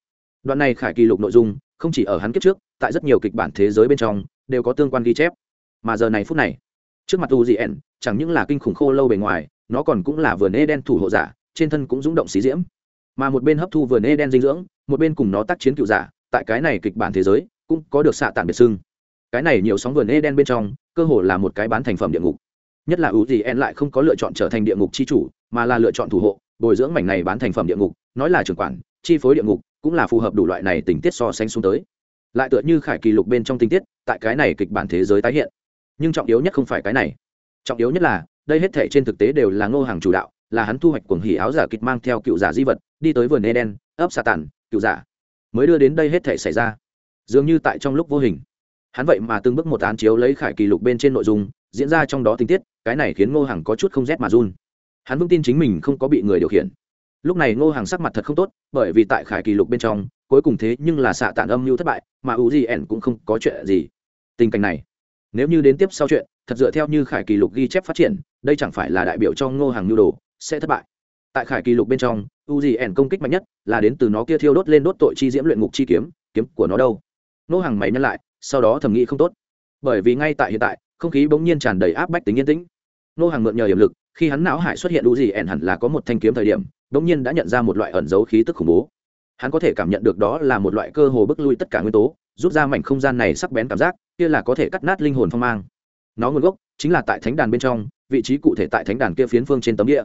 Đoạn này khải kỳ lục nội dung, không chỉ ở hắn kiếp trước, tại rất nhiều kịch bản thế giới bên trong, đều có tương quan ghi chép. Mà giờ này phút này, trước mặt uzn chẳng những là kinh khủng khô lâu bề ngoài, nó còn cũng là vườn eden thủ hộ giả, trên thân cũng rúng động xí diễm mà một bên hấp thu vườn eden dinh dưỡng, một bên cùng nó tác chiến cựu giả, tại cái này kịch bản thế giới, cũng có được xạ tản biệt xưng. Cái này nhiều sóng vườn eden bên trong, cơ hồ là một cái bán thành phẩm địa ngục. Nhất là ưu gì en lại không có lựa chọn trở thành địa ngục chi chủ, mà là lựa chọn thủ hộ, bồi dưỡng mảnh này bán thành phẩm địa ngục, nói là trưởng quản, chi phối địa ngục, cũng là phù hợp đủ loại này tình tiết so sánh xuống tới. Lại tựa như khải kỳ lục bên trong tình tiết, tại cái này kịch bản thế giới tái hiện. Nhưng trọng yếu nhất không phải cái này. Trọng yếu nhất là, đây hết thể trên thực tế đều là ngô hàng chủ đạo là hắn thu hoạch cuồng hỉ áo giả kịch mang theo cựu giả di vật, đi tới vườn eden, ấp xà tàn, cựu giả. Mới đưa đến đây hết thể xảy ra. Dường như tại trong lúc vô hình. Hắn vậy mà từng bước một án chiếu lấy khải kỳ lục bên trên nội dung, diễn ra trong đó tình tiết, cái này khiến ngô Hằng có chút không rét mà run. Hắn vững tin chính mình không có bị người điều khiển. Lúc này ngô hàng sắc mặt thật không tốt, bởi vì tại khải kỳ lục bên trong, cuối cùng thế nhưng là xạ tản âm mưu thất bại, mà u gì ẻn cũng không có chuyện gì. Tình cảnh này, nếu như đến tiếp sau chuyện, thật dựa theo như khải kỳ lục ghi chép phát triển, đây chẳng phải là đại biểu cho ngô hàng nhu đồ sẽ thất bại. Tại khải kỳ lục bên trong, u gì ẻn công kích mạnh nhất là đến từ nó kia thiêu đốt lên đốt tội chi diễm luyện ngục chi kiếm kiếm của nó đâu? Nô hàng mày nhắc lại, sau đó thầm nghĩ không tốt. Bởi vì ngay tại hiện tại, không khí bỗng nhiên tràn đầy áp bách tính yên tĩnh. Nô hàng mượn nhờ hiểm lực, khi hắn não hải xuất hiện u gì ẻn hẳn là có một thanh kiếm thời điểm, bỗng nhiên đã nhận ra một loại ẩn dấu khí tức khủng bố. Hắn có thể cảm nhận được đó là một loại cơ hồ bức lui tất cả nguyên tố, rút ra mảnh không gian này sắc bén cảm giác, kia là có thể cắt nát linh hồn phong mang. Nó nguồn gốc chính là tại thánh đàn bên trong, vị trí cụ thể tại thánh đàn kia phiến phương trên tấm địa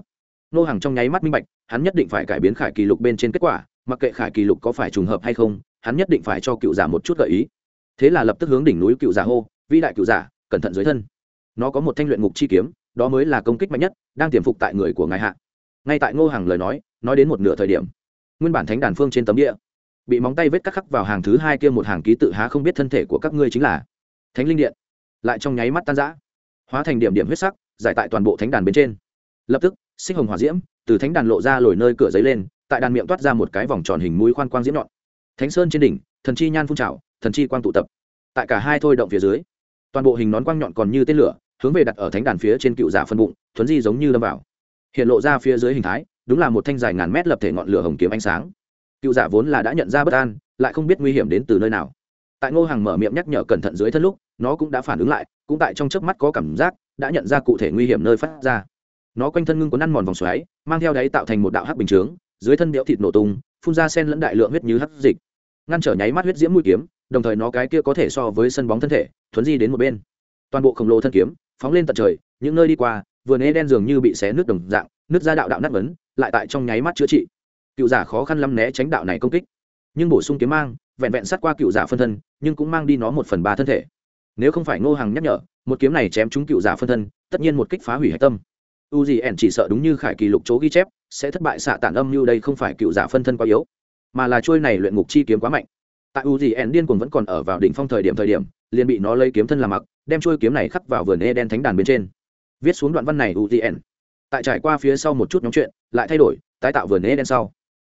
nô hàng trong nháy mắt minh bạch, hắn nhất định phải cải biến khải kỳ lục bên trên kết quả, mặc kệ khải kỳ lục có phải trùng hợp hay không, hắn nhất định phải cho cựu giả một chút gợi ý. Thế là lập tức hướng đỉnh núi cựu giả hô, vĩ đại cựu giả, cẩn thận dưới thân. Nó có một thanh luyện ngục chi kiếm, đó mới là công kích mạnh nhất, đang tiềm phục tại người của ngài hạ. Ngay tại ngô hàng lời nói nói đến một nửa thời điểm, nguyên bản thánh đàn phương trên tấm địa, bị móng tay vết cắt khắc vào hàng thứ hai kia một hàng ký tự há không biết thân thể của các ngươi chính là thánh linh điện. Lại trong nháy mắt tan rã, hóa thành điểm điểm huyết sắc, giải tại toàn bộ thánh đàn bên trên. Lập tức sinh hồng hỏa diễm, từ thánh đàn lộ ra lồi nơi cửa giấy lên, tại đàn miệng toát ra một cái vòng tròn hình mũi khoan quang diễm nhọn. Thánh sơn trên đỉnh, thần chi nhan phun trào, thần chi quang tụ tập. Tại cả hai thôi động phía dưới, toàn bộ hình nón quang nhọn còn như tên lửa, hướng về đặt ở thánh đàn phía trên cựu giả phân bụng, thuấn di giống như lâm vào. Hiện lộ ra phía dưới hình thái, đúng là một thanh dài ngàn mét lập thể ngọn lửa hồng kiếm ánh sáng. Cựu giả vốn là đã nhận ra bất an, lại không biết nguy hiểm đến từ nơi nào. Tại ngô hàng mở miệng nhắc nhở cẩn thận dưới thân lúc, nó cũng đã phản ứng lại, cũng tại trong chớp mắt có cảm giác, đã nhận ra cụ thể nguy hiểm nơi phát ra nó quanh thân ngưng có năn mòn vòng xoáy, mang theo đáy tạo thành một đạo hắc bình chướng, dưới thân béo thịt nổ tung, phun ra sen lẫn đại lượng huyết như hắc dịch. Ngăn trở nháy mắt huyết diễm mũi kiếm, đồng thời nó cái kia có thể so với sân bóng thân thể, thuấn di đến một bên. Toàn bộ khổng lồ thân kiếm, phóng lên tận trời, những nơi đi qua, vừa ê đen dường như bị xé nước đồng dạng nước ra đạo đạo nát vấn lại tại trong nháy mắt chữa trị. Cựu giả khó khăn lắm né tránh đạo này công kích. Nhưng bổ sung kiếm mang, vẹn vẹn sát qua cựu giả phân thân, nhưng cũng mang đi nó một phần ba thân thể. Nếu không phải ngô hàng nhắc nhở, một kiếm này chém trúng cựu giả phân thân, tất nhiên một kích phá hủy hạch tâm u gì ẻn chỉ sợ đúng như khải kỳ lục chỗ ghi chép, sẽ thất bại xạ tản âm như đây không phải cựu giả phân thân quá yếu, mà là trôi này luyện ngục chi kiếm quá mạnh. Tại u gì ẻn điên cuồng vẫn còn ở vào đỉnh phong thời điểm thời điểm, liền bị nó lấy kiếm thân làm mặc, đem trôi kiếm này khắc vào vườn e đen thánh đàn bên trên. Viết xuống đoạn văn này, u gì ẻn tại trải qua phía sau một chút nhóm chuyện, lại thay đổi, tái tạo vườn e đen sau.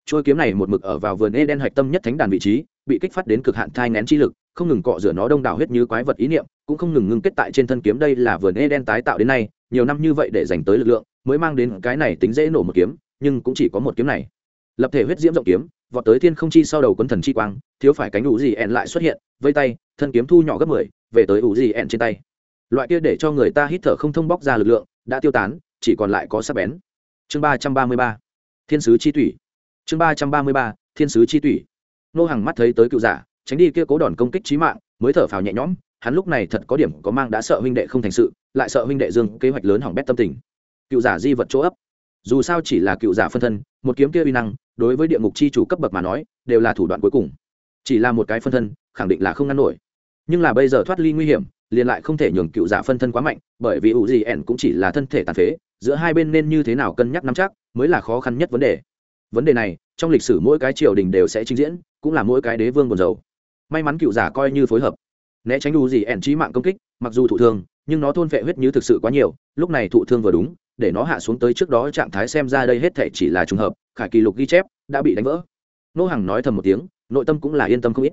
Trôi kiếm này một mực ở vào vườn e đen hạch tâm nhất thánh đàn vị trí, bị kích phát đến cực hạn thai nén chi lực, không ngừng cọ rửa nó đông đảo huyết như quái vật ý niệm, cũng không ngừng ngưng kết tại trên thân kiếm. Đây là vườn e đen tái tạo đến nay nhiều năm như vậy để dành tới lực lượng, mới mang đến cái này tính dễ nổ một kiếm, nhưng cũng chỉ có một kiếm này. Lập thể huyết diễm rộng kiếm, vọt tới thiên không chi sau đầu quân thần chi quang, thiếu phải cánh ủ gì ẹn lại xuất hiện, vây tay, thân kiếm thu nhỏ gấp mười, về tới ủ gì ẹn trên tay. Loại kia để cho người ta hít thở không thông bóc ra lực lượng, đã tiêu tán, chỉ còn lại có sắc bén. Chương ba trăm ba mươi ba, thiên sứ chi tủy chương ba trăm ba mươi ba, thiên sứ chi tủy nô hàng mắt thấy tới cựu giả, tránh đi kia cố đòn công kích trí mạng, mới thở phào nhẹ nhõm hắn lúc này thật có điểm có mang đã sợ huynh đệ không thành sự, lại sợ huynh đệ dương kế hoạch lớn hỏng bét tâm tình. Cựu giả di vật chỗ ấp. Dù sao chỉ là cựu giả phân thân, một kiếm kia uy năng, đối với địa ngục chi chủ cấp bậc mà nói, đều là thủ đoạn cuối cùng. Chỉ là một cái phân thân, khẳng định là không ngăn nổi. Nhưng là bây giờ thoát ly nguy hiểm, liền lại không thể nhường cựu giả phân thân quá mạnh, bởi vì ủ gì ẻn cũng chỉ là thân thể tàn phế, giữa hai bên nên như thế nào cân nhắc nắm chắc, mới là khó khăn nhất vấn đề. Vấn đề này, trong lịch sử mỗi cái triều đình đều sẽ trình diễn, cũng là mỗi cái đế vương buồn dầu may mắn cựu giả coi như phối hợp né tránh đủ gì ẻn trí mạng công kích, mặc dù thụ thương, nhưng nó thôn vệ huyết như thực sự quá nhiều, lúc này thụ thương vừa đúng, để nó hạ xuống tới trước đó trạng thái xem ra đây hết thể chỉ là trùng hợp, khải kỳ lục ghi chép, đã bị đánh vỡ. Nô Hằng nói thầm một tiếng, nội tâm cũng là yên tâm không ít.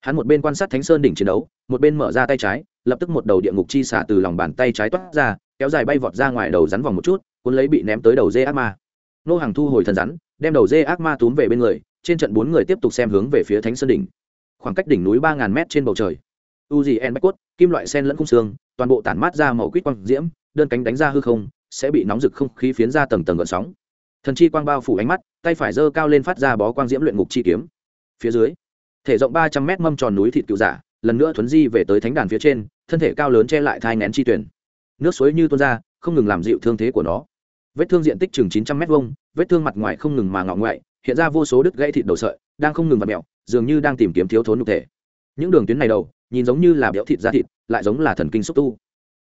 Hắn một bên quan sát thánh sơn đỉnh chiến đấu, một bên mở ra tay trái, lập tức một đầu địa ngục chi xả từ lòng bàn tay trái toát ra, kéo dài bay vọt ra ngoài đầu rắn vòng một chút, cuốn lấy bị ném tới đầu dê ác ma. Nô hàng thu hồi thần rắn, đem đầu dê ác ma túm về bên người, trên trận bốn người tiếp tục xem hướng về phía thánh sơn đỉnh. Khoảng cách đỉnh núi ba ngàn mét trên bầu trời u gì en bách Cốt, kim loại sen lẫn khung xương toàn bộ tản mát ra màu quýt quang diễm đơn cánh đánh ra hư không sẽ bị nóng rực không khí phiến ra tầng tầng gợn sóng. Thần chi quang bao phủ ánh mắt tay phải giơ cao lên phát ra bó quang diễm luyện ngục chi kiếm. Phía dưới thể rộng ba trăm mét mâm tròn núi thịt cựu giả lần nữa thuấn di về tới thánh đàn phía trên thân thể cao lớn che lại thai ngén chi tuyển nước suối như tuôn ra không ngừng làm dịu thương thế của nó. Vết thương diện tích chừng chín trăm mét vuông vết thương mặt ngoài không ngừng mà ngọ ngoại hiện ra vô số đứt gãy thịt đầu sợi đang không ngừng và mẹo dường như đang tìm kiếm thiếu thốn nhục thể những đường tuyến này đầu, nhìn giống như là béo thịt da thịt, lại giống là thần kinh xúc tu.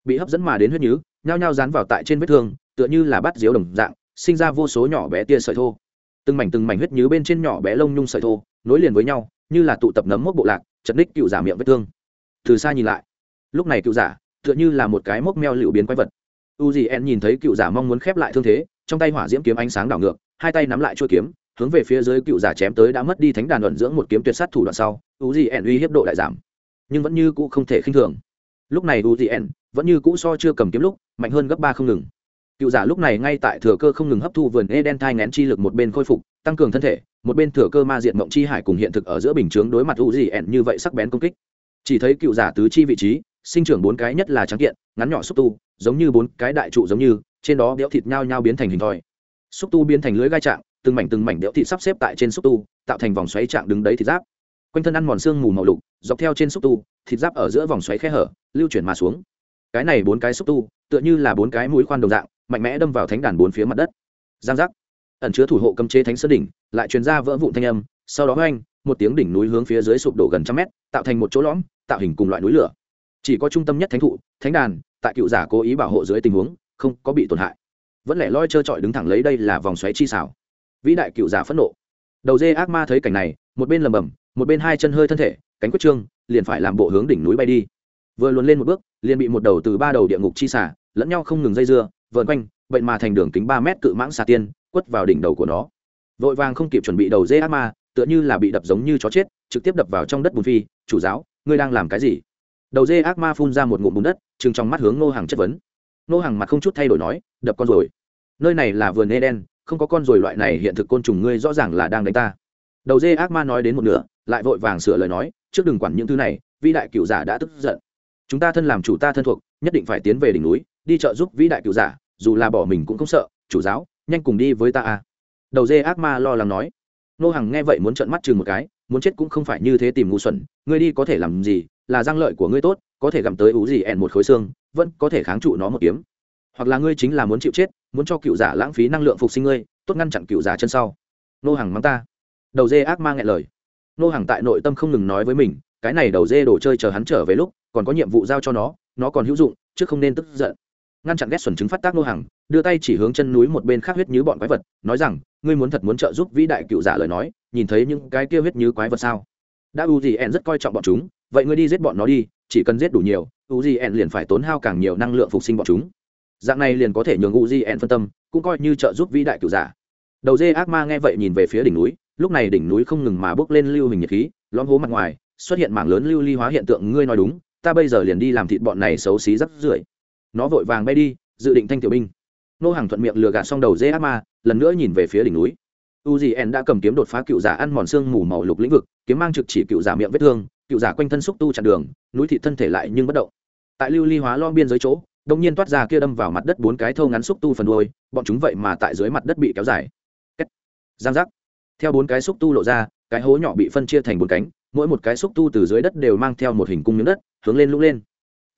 Bị hấp dẫn mà đến huyết nhứ, nhao nhao dán vào tại trên vết thương, tựa như là bắt diếu đồng dạng, sinh ra vô số nhỏ bé tia sợi thô. Từng mảnh từng mảnh huyết nhứ bên trên nhỏ bé lông nhung sợi thô, nối liền với nhau, như là tụ tập nấm mốc bộ lạc, chật ních cựu giả miệng vết thương. Từ xa nhìn lại, lúc này cựu giả, tựa như là một cái mốc meo liệu biến quái vật. U gì en nhìn thấy cựu giả mong muốn khép lại thương thế, trong tay hỏa diễm kiếm ánh sáng đảo ngược, hai tay nắm lại chuôi kiếm hướng về phía dưới cựu giả chém tới đã mất đi thánh đàn luận dưỡng một kiếm tuyệt sát thủ đoạn sau u gì en uy hiếp độ lại giảm. Nhưng vẫn như cũ không thể khinh thường. Lúc này u gì en vẫn như cũ so chưa cầm kiếm lúc, mạnh hơn gấp ba không ngừng. Cựu giả lúc này ngay tại thừa cơ không ngừng hấp thu vườn eden thai ngén chi lực một bên khôi phục, tăng cường thân thể, một bên thừa cơ ma diện mộng chi hải cùng hiện thực ở giữa bình chướng đối mặt u gì ẹn như vậy sắc bén công kích. Chỉ thấy cựu giả tứ chi vị trí, sinh trưởng bốn cái nhất là trắng kiện, ngắn nhỏ xúc tu, giống như bốn cái đại trụ giống như, trên đó béo thịt nhao nhao biến thành hình thòi xúc tu biến thành lưới gai trạng từng mảnh từng mảnh đẽo thịt sắp xếp tại trên xúc tu, tạo thành vòng xoáy trạng đứng đấy thịt giáp. Quanh thân ăn mòn xương mù màu lục, dọc theo trên xúc tu, thịt giáp ở giữa vòng xoáy khe hở, lưu chuyển mà xuống. Cái này bốn cái xúc tu, tựa như là bốn cái mũi khoan đồng dạng, mạnh mẽ đâm vào thánh đàn bốn phía mặt đất. Giang giác. Ẩn chứa thủ hộ cấm chế thánh sơn đỉnh, lại truyền ra vỡ vụn thanh âm, sau đó oanh một tiếng đỉnh núi hướng phía dưới sụp đổ gần trăm mét, tạo thành một chỗ lõm, tạo hình cùng loại núi lửa. Chỉ có trung tâm nhất thánh thụ, thánh đàn, tại cựu giả cố ý bảo hộ dưới tình huống, không có bị tổn hại. Vẫn lẻ loi trơ trọi đứng thẳng lấy đây là vòng xoáy chi xảo vĩ đại cựu giả phẫn nộ. Đầu dê ác ma thấy cảnh này, một bên lầm bầm, một bên hai chân hơi thân thể, cánh quyết trương, liền phải làm bộ hướng đỉnh núi bay đi. Vừa luồn lên một bước, liền bị một đầu từ ba đầu địa ngục chi xả lẫn nhau không ngừng dây dưa vợn quanh, vậy mà thành đường kính ba mét cự mãng xà tiên, quất vào đỉnh đầu của nó. Vội vàng không kịp chuẩn bị đầu dê ác ma, tựa như là bị đập giống như chó chết, trực tiếp đập vào trong đất bùn phi, chủ giáo, ngươi đang làm cái gì? Đầu dê ác ma phun ra một ngụm bùn đất, chừng trong mắt hướng nô hàng chất vấn. Nô hàng mặt không chút thay đổi nói, đập con rồi. Nơi này là vườn eden không có con rồi loại này hiện thực côn trùng ngươi rõ ràng là đang đánh ta. Đầu dê ác ma nói đến một nửa, lại vội vàng sửa lời nói, trước đừng quản những thứ này, vĩ đại cựu giả đã tức giận. Chúng ta thân làm chủ ta thân thuộc, nhất định phải tiến về đỉnh núi, đi trợ giúp vĩ đại cựu giả, dù là bỏ mình cũng không sợ, chủ giáo, nhanh cùng đi với ta a đầu dê ác ma lo lắng nói. Nô hằng nghe vậy muốn trợn mắt chừng một cái, muốn chết cũng không phải như thế tìm ngu xuẩn, ngươi đi có thể làm gì, là giang lợi của ngươi tốt, có thể gặm tới ú gì ẹn một khối xương, vẫn có thể kháng trụ nó một kiếm hoặc là ngươi chính là muốn chịu chết, muốn cho cựu giả lãng phí năng lượng phục sinh ngươi, tốt ngăn chặn cựu giả chân sau. Nô hàng mắng ta. Đầu dê ác ma ngại lời. Nô hàng tại nội tâm không ngừng nói với mình, cái này đầu dê đồ chơi chờ hắn trở về lúc, còn có nhiệm vụ giao cho nó nó còn hữu dụng, chứ không nên tức giận. Ngăn chặn ghét xuẩn chứng phát tác nô hàng đưa tay chỉ hướng chân núi một bên khác huyết như bọn quái vật, nói rằng, ngươi muốn thật muốn trợ giúp vĩ đại cựu giả lời nói, nhìn thấy những cái kia huyết như quái vật sao? Đã u gì en rất coi trọng bọn chúng, vậy ngươi đi giết bọn nó đi, chỉ cần giết đủ nhiều, u gì en liền phải tốn hao càng nhiều năng lượng phục sinh bọn chúng dạng này liền có thể nhường u di en phân tâm, cũng coi như trợ giúp vĩ đại cựu giả. Đầu dê ác ma nghe vậy nhìn về phía đỉnh núi, lúc này đỉnh núi không ngừng mà bước lên lưu hình nhiệt khí, lõm hố mặt ngoài, xuất hiện mảng lớn lưu ly hóa hiện tượng, ngươi nói đúng, ta bây giờ liền đi làm thịt bọn này xấu xí rắc rưởi. Nó vội vàng bay đi, dự định thanh tiểu binh. Nô hàng thuận miệng lừa gạt xong đầu dê ác ma, lần nữa nhìn về phía đỉnh núi. U dì đã cầm kiếm đột phá cựu giả ăn mòn xương mù màu lục lĩnh vực, kiếm mang trực chỉ cựu giả miệng vết thương, cựu giả quanh thân xúc tu chặn đường, núi thị thân thể lại nhưng bất động. Tại lưu ly hóa lo biên giới chỗ đông nhiên toát ra kia đâm vào mặt đất bốn cái thâu ngắn xúc tu phần đuôi, bọn chúng vậy mà tại dưới mặt đất bị kéo dài. Giang giác. Theo bốn cái xúc tu lộ ra, cái hố nhỏ bị phân chia thành bốn cánh, mỗi một cái xúc tu từ dưới đất đều mang theo một hình cung miếng đất, hướng lên lũng lên.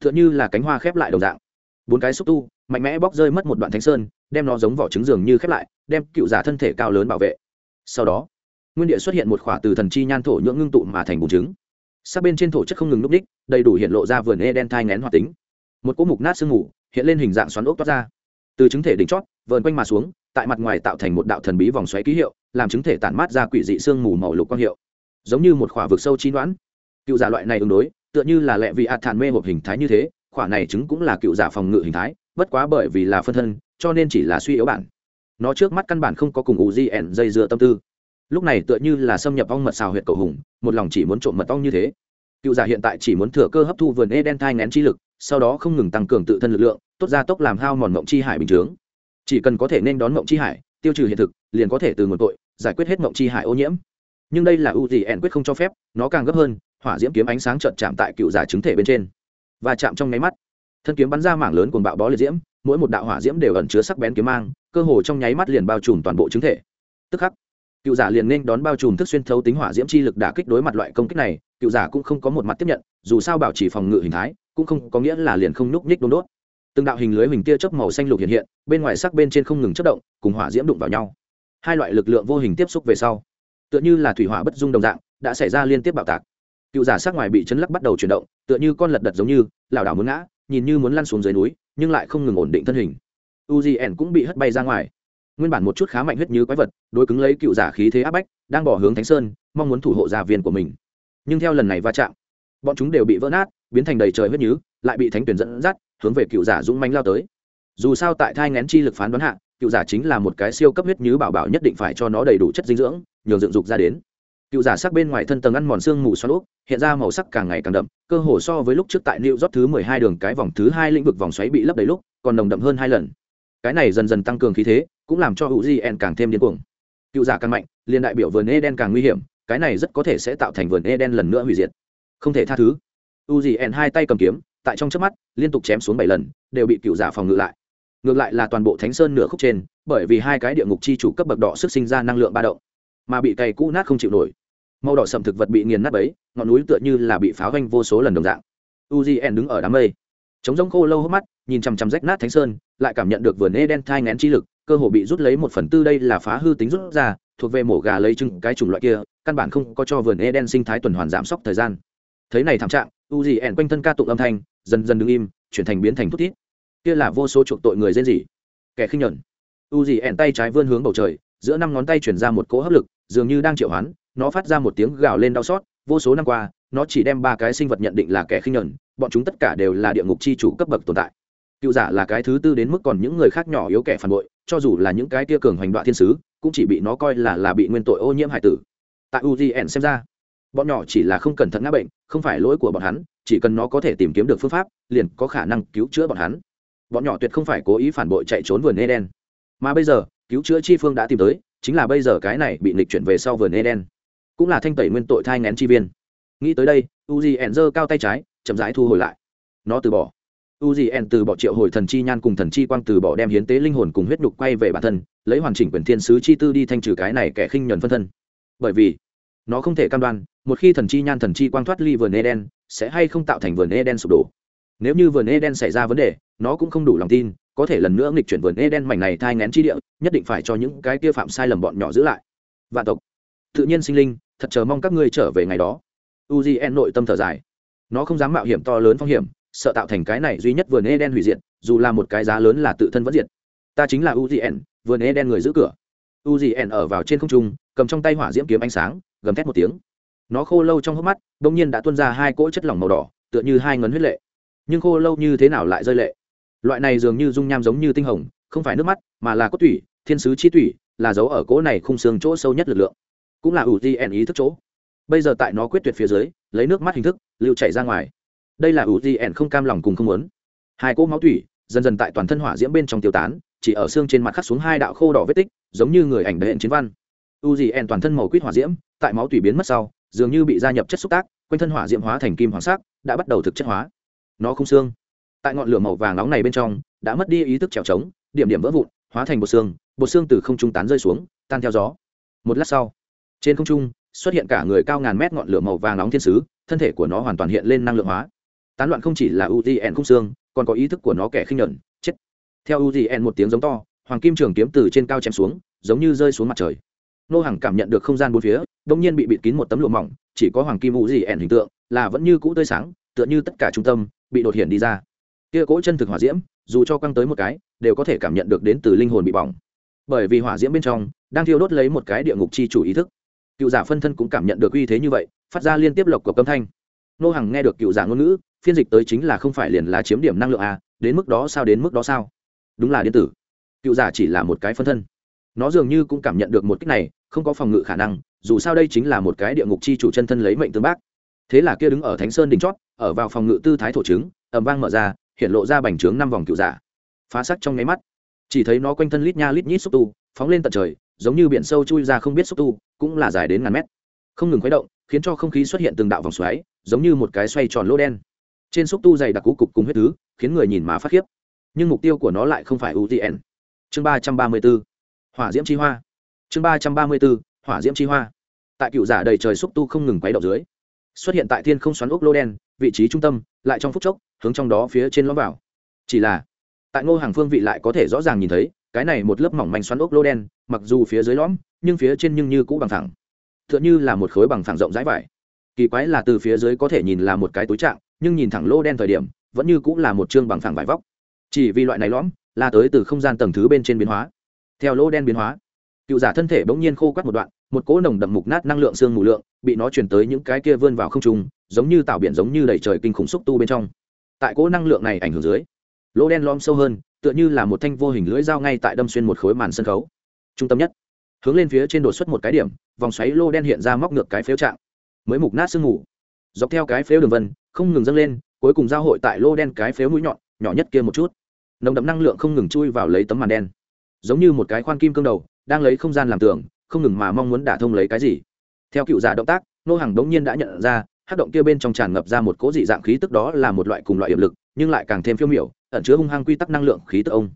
T h ư ợ n h ư là cánh hoa khép lại đồng dạng. Bốn cái xúc tu, mạnh mẽ bóc rơi mất một đoạn thánh sơn, đem nó giống vỏ trứng giường như khép lại, đem cựu giả thân thể cao lớn bảo vệ. Sau đó, nguyên địa xuất hiện một khỏa từ thần chi nhan thổ nhưỡng ngưng tụ mà thành bùn trứng. Sát bên trên thổ chất không ngừng núp đích, đầy đủ hiện lộ ra vườn e đen thai ngén hoạt tính một cỗ mục nát sương mù hiện lên hình dạng xoắn ốc toát ra. Từ trứng thể đỉnh chót, vờn quanh mà xuống, tại mặt ngoài tạo thành một đạo thần bí vòng xoáy ký hiệu, làm chứng thể tản mát ra quỷ dị sương mù màu lục quang hiệu. Giống như một khỏa vực sâu chi đoán cựu giả loại này ứng đối, tựa như là lẹ vị ạt thản mê hộp hình thái như thế, khỏa này chứng cũng là cựu giả phòng ngự hình thái, bất quá bởi vì là phân thân, cho nên chỉ là suy yếu bản. Nó trước mắt căn bản không có cùng ủ di ẻn dây dưa tâm tư. Lúc này tựa như là xâm nhập ong mật xào huyện cầu hùng, một lòng chỉ muốn trộm mật ong như thế. Cựu giả hiện tại chỉ muốn thừa cơ hấp thu vườn e đen thai ngén chi lực sau đó không ngừng tăng cường tự thân lực lượng, tốt ra tốc làm hao mòn mộng chi hải bình chướng. Chỉ cần có thể nên đón mộng chi hải, tiêu trừ hiện thực, liền có thể từ nguồn tội, giải quyết hết mộng chi hải ô nhiễm. Nhưng đây là ưu gì ẻn quyết không cho phép, nó càng gấp hơn, hỏa diễm kiếm ánh sáng trợn chạm tại cựu giả chứng thể bên trên. Và chạm trong nháy mắt, thân kiếm bắn ra mảng lớn cuồng bạo bó liệt diễm, mỗi một đạo hỏa diễm đều ẩn chứa sắc bén kiếm mang, cơ hồ trong nháy mắt liền bao trùm toàn bộ chứng thể. Tức khắc, cựu giả liền nên đón bao trùm thức xuyên thấu tính hỏa diễm chi lực đả kích đối mặt loại công kích này, cựu giả cũng không có một mặt tiếp nhận, dù sao bảo trì phòng ngự hình thái cũng không có nghĩa là liền không núc nhích đốn đốt. Từng đạo hình lưới hình tia chớp màu xanh lục hiện hiện, bên ngoài sắc bên trên không ngừng chất động, cùng hỏa diễm đụng vào nhau. Hai loại lực lượng vô hình tiếp xúc về sau, tựa như là thủy hỏa bất dung đồng dạng, đã xảy ra liên tiếp bạo tạc. Cựu giả sắc ngoài bị chấn lắc bắt đầu chuyển động, tựa như con lật đật giống như, lảo đảo muốn ngã, nhìn như muốn lăn xuống dưới núi, nhưng lại không ngừng ổn định thân hình. Uzn cũng bị hất bay ra ngoài. Nguyên bản một chút khá mạnh huyết như quái vật, đối cứng lấy cựu giả khí thế áp bách, đang bỏ hướng thánh sơn, mong muốn thủ hộ gia viên của mình. Nhưng theo lần này va chạm, bọn chúng đều bị vỡ nát biến thành đầy trời huyết nhứ, lại bị thánh tuyển dẫn dắt, hướng về cựu giả dũng manh lao tới. Dù sao tại thai ngén chi lực phán đoán hạ, cựu giả chính là một cái siêu cấp huyết nhứ bảo bảo nhất định phải cho nó đầy đủ chất dinh dưỡng, nhường dựng dục ra đến. Cựu giả sắc bên ngoài thân tầng ăn mòn xương mù xoắn úp, hiện ra màu sắc càng ngày càng đậm, cơ hồ so với lúc trước tại new rót thứ mười hai đường cái vòng thứ hai lĩnh vực vòng xoáy bị lấp đầy lúc, còn nồng đậm hơn hai lần. Cái này dần dần tăng cường khí thế, cũng làm cho hữu di càng thêm điên cuồng. Cựu giả càng mạnh, liền đại biểu vườn e đen càng nguy hiểm, cái này rất có thể sẽ tạo thành vườn e đen lần nữa hủy diệt. Không thể tha thứ u di en hai tay cầm kiếm, tại trong trước mắt, liên tục chém xuống bảy lần, đều bị cựu giả phòng ngự lại. Ngược lại là toàn bộ thánh sơn nửa khúc trên, bởi vì hai cái địa ngục chi chủ cấp bậc đỏ sức sinh ra năng lượng ba động, mà bị cày cũ nát không chịu nổi. Màu đỏ sầm thực vật bị nghiền nát bấy, ngọn núi tựa như là bị pháo vanh vô số lần đồng dạng. Uzn đứng ở đám mây. Chống giống khô lâu hốc mắt, nhìn chằm chằm rách nát thánh sơn, lại cảm nhận được vườn ê đen thai ngén chi lực, cơ hồ bị rút lấy một phần tư đây là phá hư tính rút ra, thuộc về mổ gà lấy trứng, cái chủng loại kia, căn bản không có cho vườn e đen sinh thái tuần hoàn giảm sốc thời gian. Thấy này thảm trạng U Dĩ ẻn quanh thân ca tụng âm thanh, dần dần đứng im, chuyển thành biến thành thút thít. Kia là vô số chuộc tội người dên gì kẻ khinh nhẫn. Ẻn tay trái vươn hướng bầu trời, giữa năm ngón tay chuyển ra một cỗ hấp lực, dường như đang triệu hoán, nó phát ra một tiếng gào lên đau xót, vô số năm qua, nó chỉ đem ba cái sinh vật nhận định là kẻ khinh nhẫn, bọn chúng tất cả đều là địa ngục chi chủ cấp bậc tồn tại. Cựu giả là cái thứ tư đến mức còn những người khác nhỏ yếu kẻ phản bội, cho dù là những cái tia cường hoành đoạn thiên sứ, cũng chỉ bị nó coi là là bị nguyên tội ô nhiễm hải tử. Tại U Dĩ ẻn xem ra bọn nhỏ chỉ là không cẩn thận ngã bệnh, không phải lỗi của bọn hắn, chỉ cần nó có thể tìm kiếm được phương pháp, liền có khả năng cứu chữa bọn hắn. Bọn nhỏ tuyệt không phải cố ý phản bội chạy trốn vườn eden. Mà bây giờ, cứu chữa chi phương đã tìm tới, chính là bây giờ cái này bị nịch chuyển về sau vườn eden. Cũng là thanh tẩy nguyên tội thai ngén chi viên. Nghĩ tới đây uzi ẩn giơ cao tay trái, chậm rãi thu hồi lại. Nó từ bỏ. Uzi ẩn từ bỏ triệu hồi thần chi nhan cùng thần chi quang từ bỏ đem hiến tế linh hồn cùng huyết nhục quay về bản thân, lấy hoàn chỉnh quyền thiên sứ chi tư đi thanh trừ cái này kẻ khinh nhuần phân thân. Bởi vì nó không thể cam đoan, một khi thần chi nhan thần chi quang thoát ly vườn eden, sẽ hay không tạo thành vườn eden sụp đổ. Nếu như vườn eden xảy ra vấn đề, nó cũng không đủ lòng tin, có thể lần nữa nghịch chuyển vườn eden mảnh này thai ngén chi địa, nhất định phải cho những cái kia phạm sai lầm bọn nhỏ giữ lại. Vạn tộc, tự nhiên sinh linh, thật chờ mong các ngươi trở về ngày đó. Uzn nội tâm thở dài. Nó không dám mạo hiểm to lớn phong hiểm, sợ tạo thành cái này duy nhất vườn eden hủy diệt, dù là một cái giá lớn là tự thân vẫn diệt. Ta chính là uzn vườn eden người giữ cửa. Uzn ở vào trên không trung cầm trong tay hỏa diễm kiếm ánh sáng, gầm thét một tiếng. Nó khô lâu trong hốc mắt đ ỗ n g nhiên đã tuân ra hai cỗ chất lỏng màu đỏ, tựa như hai ngấn huyết lệ. Nhưng khô lâu như thế nào lại rơi lệ? Loại này dường như dung nham giống như tinh hồng, không phải nước mắt, mà là cốt tủy, thiên sứ chi tủy, là dấu ở cỗ này khung xương chỗ sâu nhất lực lượng. Cũng là ủ ti ẻn ý thức chỗ. Bây giờ tại nó quyết tuyệt phía dưới, lấy nước mắt hình thức, lưu chảy ra ngoài. Đây là ủ ti ẻn không cam lòng cùng không muốn. Hai cỗ máu tủy, dần dần tại toàn thân hỏa diễm bên trong tiêu tán, chỉ ở xương trên mặt khắc xuống hai đạo khô đỏ vết tích, giống như người ảnh đệ chiến văn u dị ẻn toàn thân màu quýt hỏa diễm, tại máu tủy biến mất sau, dường như bị gia nhập chất xúc tác, quanh thân hỏa diễm hóa thành kim hoàng sắc, đã bắt đầu thực chất hóa. Nó không xương. Tại ngọn lửa màu vàng nóng này bên trong, đã mất đi ý thức trèo trống, điểm điểm vỡ vụn, hóa thành bột xương bột xương từ không trung tán rơi xuống, tan theo gió. Một lát sau, trên không trung, xuất hiện cả người cao ngàn mét ngọn lửa màu vàng nóng thiên sứ, thân thể của nó hoàn toàn hiện lên năng lượng hóa. Tán loạn không chỉ là uzn không xương, còn có ý thức của nó kẻ khinh nhẫn chết. Theo uzn một tiếng giống to, hoàng kim trường kiếm từ trên cao chém xuống, giống như rơi xuống mặt trời nô hàng cảm nhận được không gian bốn phía đông nhiên bị bịt kín một tấm lụa mỏng, chỉ có hoàng kim vũ gì ẻn hình tượng, là vẫn như cũ tươi sáng, tựa như tất cả trung tâm, bị đột hiện đi ra. Kia cỗ chân thực hỏa diễm, dù cho quăng tới một cái, đều có thể cảm nhận được đến từ linh hồn bị bỏng. Bởi vì hỏa diễm bên trong, đang thiêu đốt lấy một cái địa ngục chi chủ ý thức. Cựu giả phân thân cũng cảm nhận được uy thế như vậy, phát ra liên tiếp lộc của câm thanh. Nô hàng nghe được cựu giả ngôn ngữ, phiên dịch tới chính là không phải liền là chiếm điểm năng lượng à đến mức đó sao đến mức đó sao? Đúng là điện tử. Cựu giả chỉ là một cái phân thân. Nó dường như cũng cảm nhận được một cách này không có phòng ngự khả năng, dù sao đây chính là một cái địa ngục chi chủ chân thân lấy mệnh tương bác. Thế là kia đứng ở thánh sơn đỉnh chót, ở vào phòng ngự tư thái thổ trứng ẩm vang mở ra, hiện lộ ra bành trướng năm vòng cựu giả. Phá sắc trong nháy mắt. Chỉ thấy nó quanh thân lít nha lít nhít xúc tu, phóng lên tận trời, giống như biển sâu chui ra không biết xúc tu, cũng là dài đến ngàn mét. Không ngừng khuấy động, khiến cho không khí xuất hiện từng đạo vòng xoáy, giống như một cái xoay tròn lỗ đen. Trên xúc tu dày đặc cú cục cùng huyết thứ, khiến người nhìn má phát khiếp. Nhưng mục tiêu của nó lại không phải utn chương ba trăm ba mươi b ố hỏa diễm chi hoa chương ba trăm ba mươi bốn, hỏa diễm chi hoa. Tại cựu giả đầy trời xúc tu không ngừng quấy động dưới xuất hiện tại thiên không xoắn ốc lô đen vị trí trung tâm lại trong phút chốc hướng trong đó phía trên lõm vào. Chỉ là tại ngô hàng phương vị lại có thể rõ ràng nhìn thấy cái này một lớp mỏng manh xoắn ốc lô đen mặc dù phía dưới lõm nhưng phía trên nhưng như cũ bằng thẳng t h ư ợ n như là một khối bằng thẳng rộng rãi vải. Kỳ quái là từ phía dưới có thể nhìn là một cái túi trạng nhưng nhìn thẳng lô đen thời điểm vẫn như cũng là một chương bằng thẳng vải vóc. Chỉ vì loại này lõm là tới từ không gian tầng thứ bên trên biến hóa. Theo lô đen biến hóa cựu giả thân thể bỗng nhiên khô quắt một đoạn, một cỗ nồng đậm mục nát năng lượng xương mù lượng bị nó chuyển tới những cái kia vươn vào không trung, giống như tạo biển giống như đầy trời kinh khủng xúc tu bên trong. Tại cỗ năng lượng này ảnh hưởng dưới, lỗ đen lom sâu hơn, tựa như là một thanh vô hình lưỡi dao ngay tại đâm xuyên một khối màn sân khấu. Trung tâm nhất, hướng lên phía trên đột xuất một cái điểm, vòng xoáy lô đen hiện ra móc ngược cái phếu trạng, mới mục nát sương mù. Dọc theo cái phếu đường vân, không ngừng dâng lên, cuối cùng giao hội tại lô đen cái phếu mũi nhọn, nhỏ nhất kia một chút. Nồng đậm năng lượng không ngừng chui vào lấy tấm màn đen, giống như một cái khoan kim cương đầu đang lấy không gian làm tường, không ngừng mà mong muốn đả thông lấy cái gì. Theo cựu giả động tác, nô hàng đống nhiên đã nhận ra hát động kia bên trong tràn ngập ra một cỗ dị dạng khí tức đó là một loại cùng loại hiệp lực, nhưng lại càng thêm phiêu miểu, ẩn chứa hung hăng quy tắc năng lượng khí tức ông.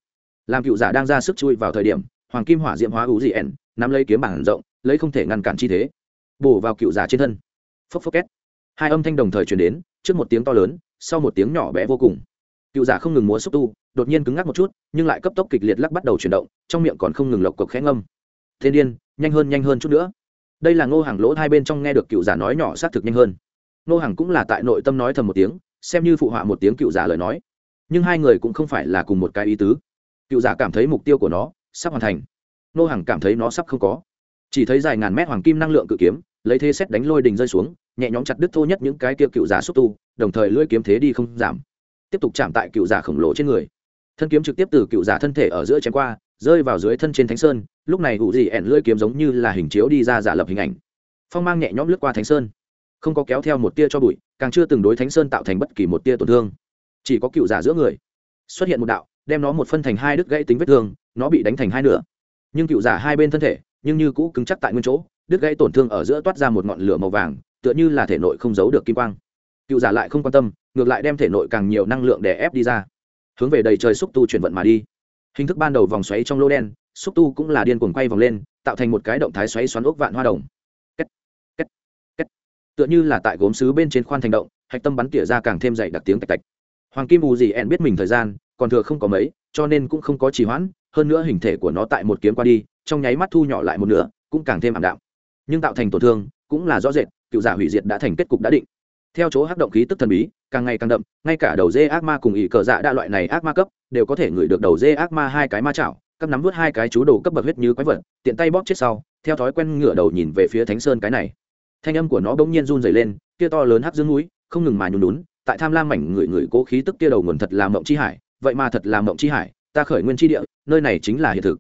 Làm cựu giả đang ra sức chui vào thời điểm, hoàng kim hỏa diễm hóa ú dị ẻn, nắm lấy kiếm bản rộng, lấy không thể ngăn cản chi thế. Bổ vào cựu giả trên thân. Phốc phốc két. Hai âm thanh đồng thời truyền đến, trước một tiếng to lớn, sau một tiếng nhỏ bé vô cùng cựu giả không ngừng múa xúc tu, đột nhiên cứng ngắc một chút, nhưng lại cấp tốc kịch liệt lắc bắt đầu chuyển động, trong miệng còn không ngừng lộc cộc khẽ ngâm. Thiên điên, nhanh hơn nhanh hơn chút nữa. Đây là ngô hàng lỗ hai bên trong nghe được cựu giả nói nhỏ xác thực nhanh hơn. Ngô hàng cũng là tại nội tâm nói thầm một tiếng, xem như phụ họa một tiếng cựu giả lời nói. Nhưng hai người cũng không phải là cùng một cái ý tứ. Cựu giả cảm thấy mục tiêu của nó sắp hoàn thành. Ngô hàng cảm thấy nó sắp không có. Chỉ thấy dài ngàn mét hoàng kim năng lượng cự kiếm, lấy thế xét đánh lôi đình rơi xuống, nhẹ nhõm chặt đứt thô nhất những cái kia cựu giả xúc tu, đồng thời lưỡi kiếm thế đi không giảm tiếp tục chạm tại cựu giả khổng lồ trên người. Thân kiếm trực tiếp từ cựu giả thân thể ở giữa chém qua, rơi vào dưới thân trên thánh sơn, lúc này ủ gì ẻn lưỡi kiếm giống như là hình chiếu đi ra giả lập hình ảnh. Phong mang nhẹ nhõm lướt qua thánh sơn. Không có kéo theo một tia cho bụi, càng chưa từng đối thánh sơn tạo thành bất kỳ một tia tổn thương. Chỉ có cựu giả giữa người. Xuất hiện một đạo, đem nó một phân thành hai đứt gãy tính vết thương, nó bị đánh thành hai nửa. Nhưng cựu giả hai bên thân thể, nhưng như cũ cứng chắc tại nguyên chỗ, đứt gãy tổn thương ở giữa toát ra một ngọn lửa màu vàng, tựa như là thể nội không giấu được kim quang. Cựu giả lại không quan tâm ngược lại đem thể nội càng nhiều năng lượng để ép đi ra. Hướng về đầy trời xúc tu chuyển vận mà đi. Hình thức ban đầu vòng xoáy trong lô đen xúc tu cũng là điên cuồng quay vòng lên tạo thành một cái động thái xoáy xoắn ốc vạn hoa đồng. Kết, kết, kết. tựa như là tại gốm xứ bên trên khoan thành động hạch tâm bắn tỉa ra càng thêm dày đặc tiếng tạch tạch. Hoàng kim ù gì ẹn biết mình thời gian còn thừa không có mấy cho nên cũng không có trì hoãn hơn nữa hình thể của nó tại một kiếm qua đi trong nháy mắt thu nhỏ lại một nửa cũng càng thêm ảm đạm. Nhưng tạo thành tổn thương cũng là rõ rệt cựu giả hủy diệt đã thành kết cục đã định theo chỗ hắc động khí tức thần bí, càng ngày càng đậm, ngay cả đầu dê ác ma cùng ỷ cờ dạ đa loại này ác ma cấp, đều có thể ngửi được đầu dê ác ma hai cái ma chảo, các nắm vớt hai cái chú đồ cấp bậc huyết như quái vật, tiện tay bóp chết sau, theo thói quen ngửa đầu nhìn về phía thánh sơn cái này. Thanh âm của nó bỗng nhiên run dày lên, kia to lớn hắc dương núi, không ngừng mà nhún nhún, tại tham lam mảnh người người cố khí tức kia đầu nguồn thật là mộng chi hải, vậy mà thật là mộng chi hải, ta khởi nguyên chi địa, nơi này chính là hiện thực.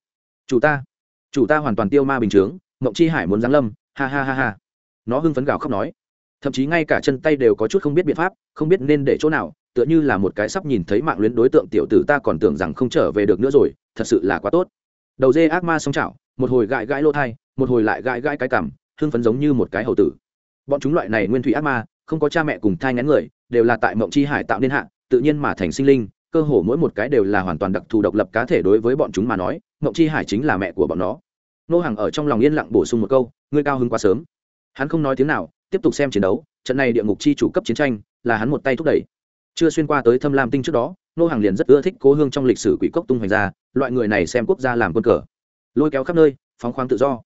Chủ ta chủ ta hoàn toàn tiêu ma bình chướng, mộng chi hải muốn giáng lâm, ha ha ha ha. Nó hưng phấn gào khóc nói thậm chí ngay cả chân tay đều có chút không biết biện pháp, không biết nên để chỗ nào, tựa như là một cái sắp nhìn thấy mạng luyến đối tượng tiểu tử ta còn tưởng rằng không trở về được nữa rồi, thật sự là quá tốt. Đầu dê ác ma song chảo một hồi gãi gãi lỗ thai, một hồi lại gãi gãi cái cằm, hưng phấn giống như một cái hầu tử. Bọn chúng loại này nguyên thủy ác ma, không có cha mẹ cùng thai ngắn người, đều là tại mộng chi hải tạo nên hạ, tự nhiên mà thành sinh linh, cơ hồ mỗi một cái đều là hoàn toàn đặc thù độc lập cá thể đối với bọn chúng mà nói, mộng chi hải chính là mẹ của bọn nó. Nô hàng ở trong lòng yên lặng bổ sung một câu, ngươi cao hứng quá sớm. Hắn không nói tiếng nào tiếp tục xem chiến đấu, trận này địa ngục chi chủ cấp chiến tranh là hắn một tay thúc đẩy. Chưa xuyên qua tới thâm lam tinh trước đó, nô hàng liền rất ưa thích cố hương trong lịch sử quỷ cốc tung hoành ra, loại người này xem quốc gia làm quân cờ. Lôi kéo khắp nơi, phóng khoáng tự do.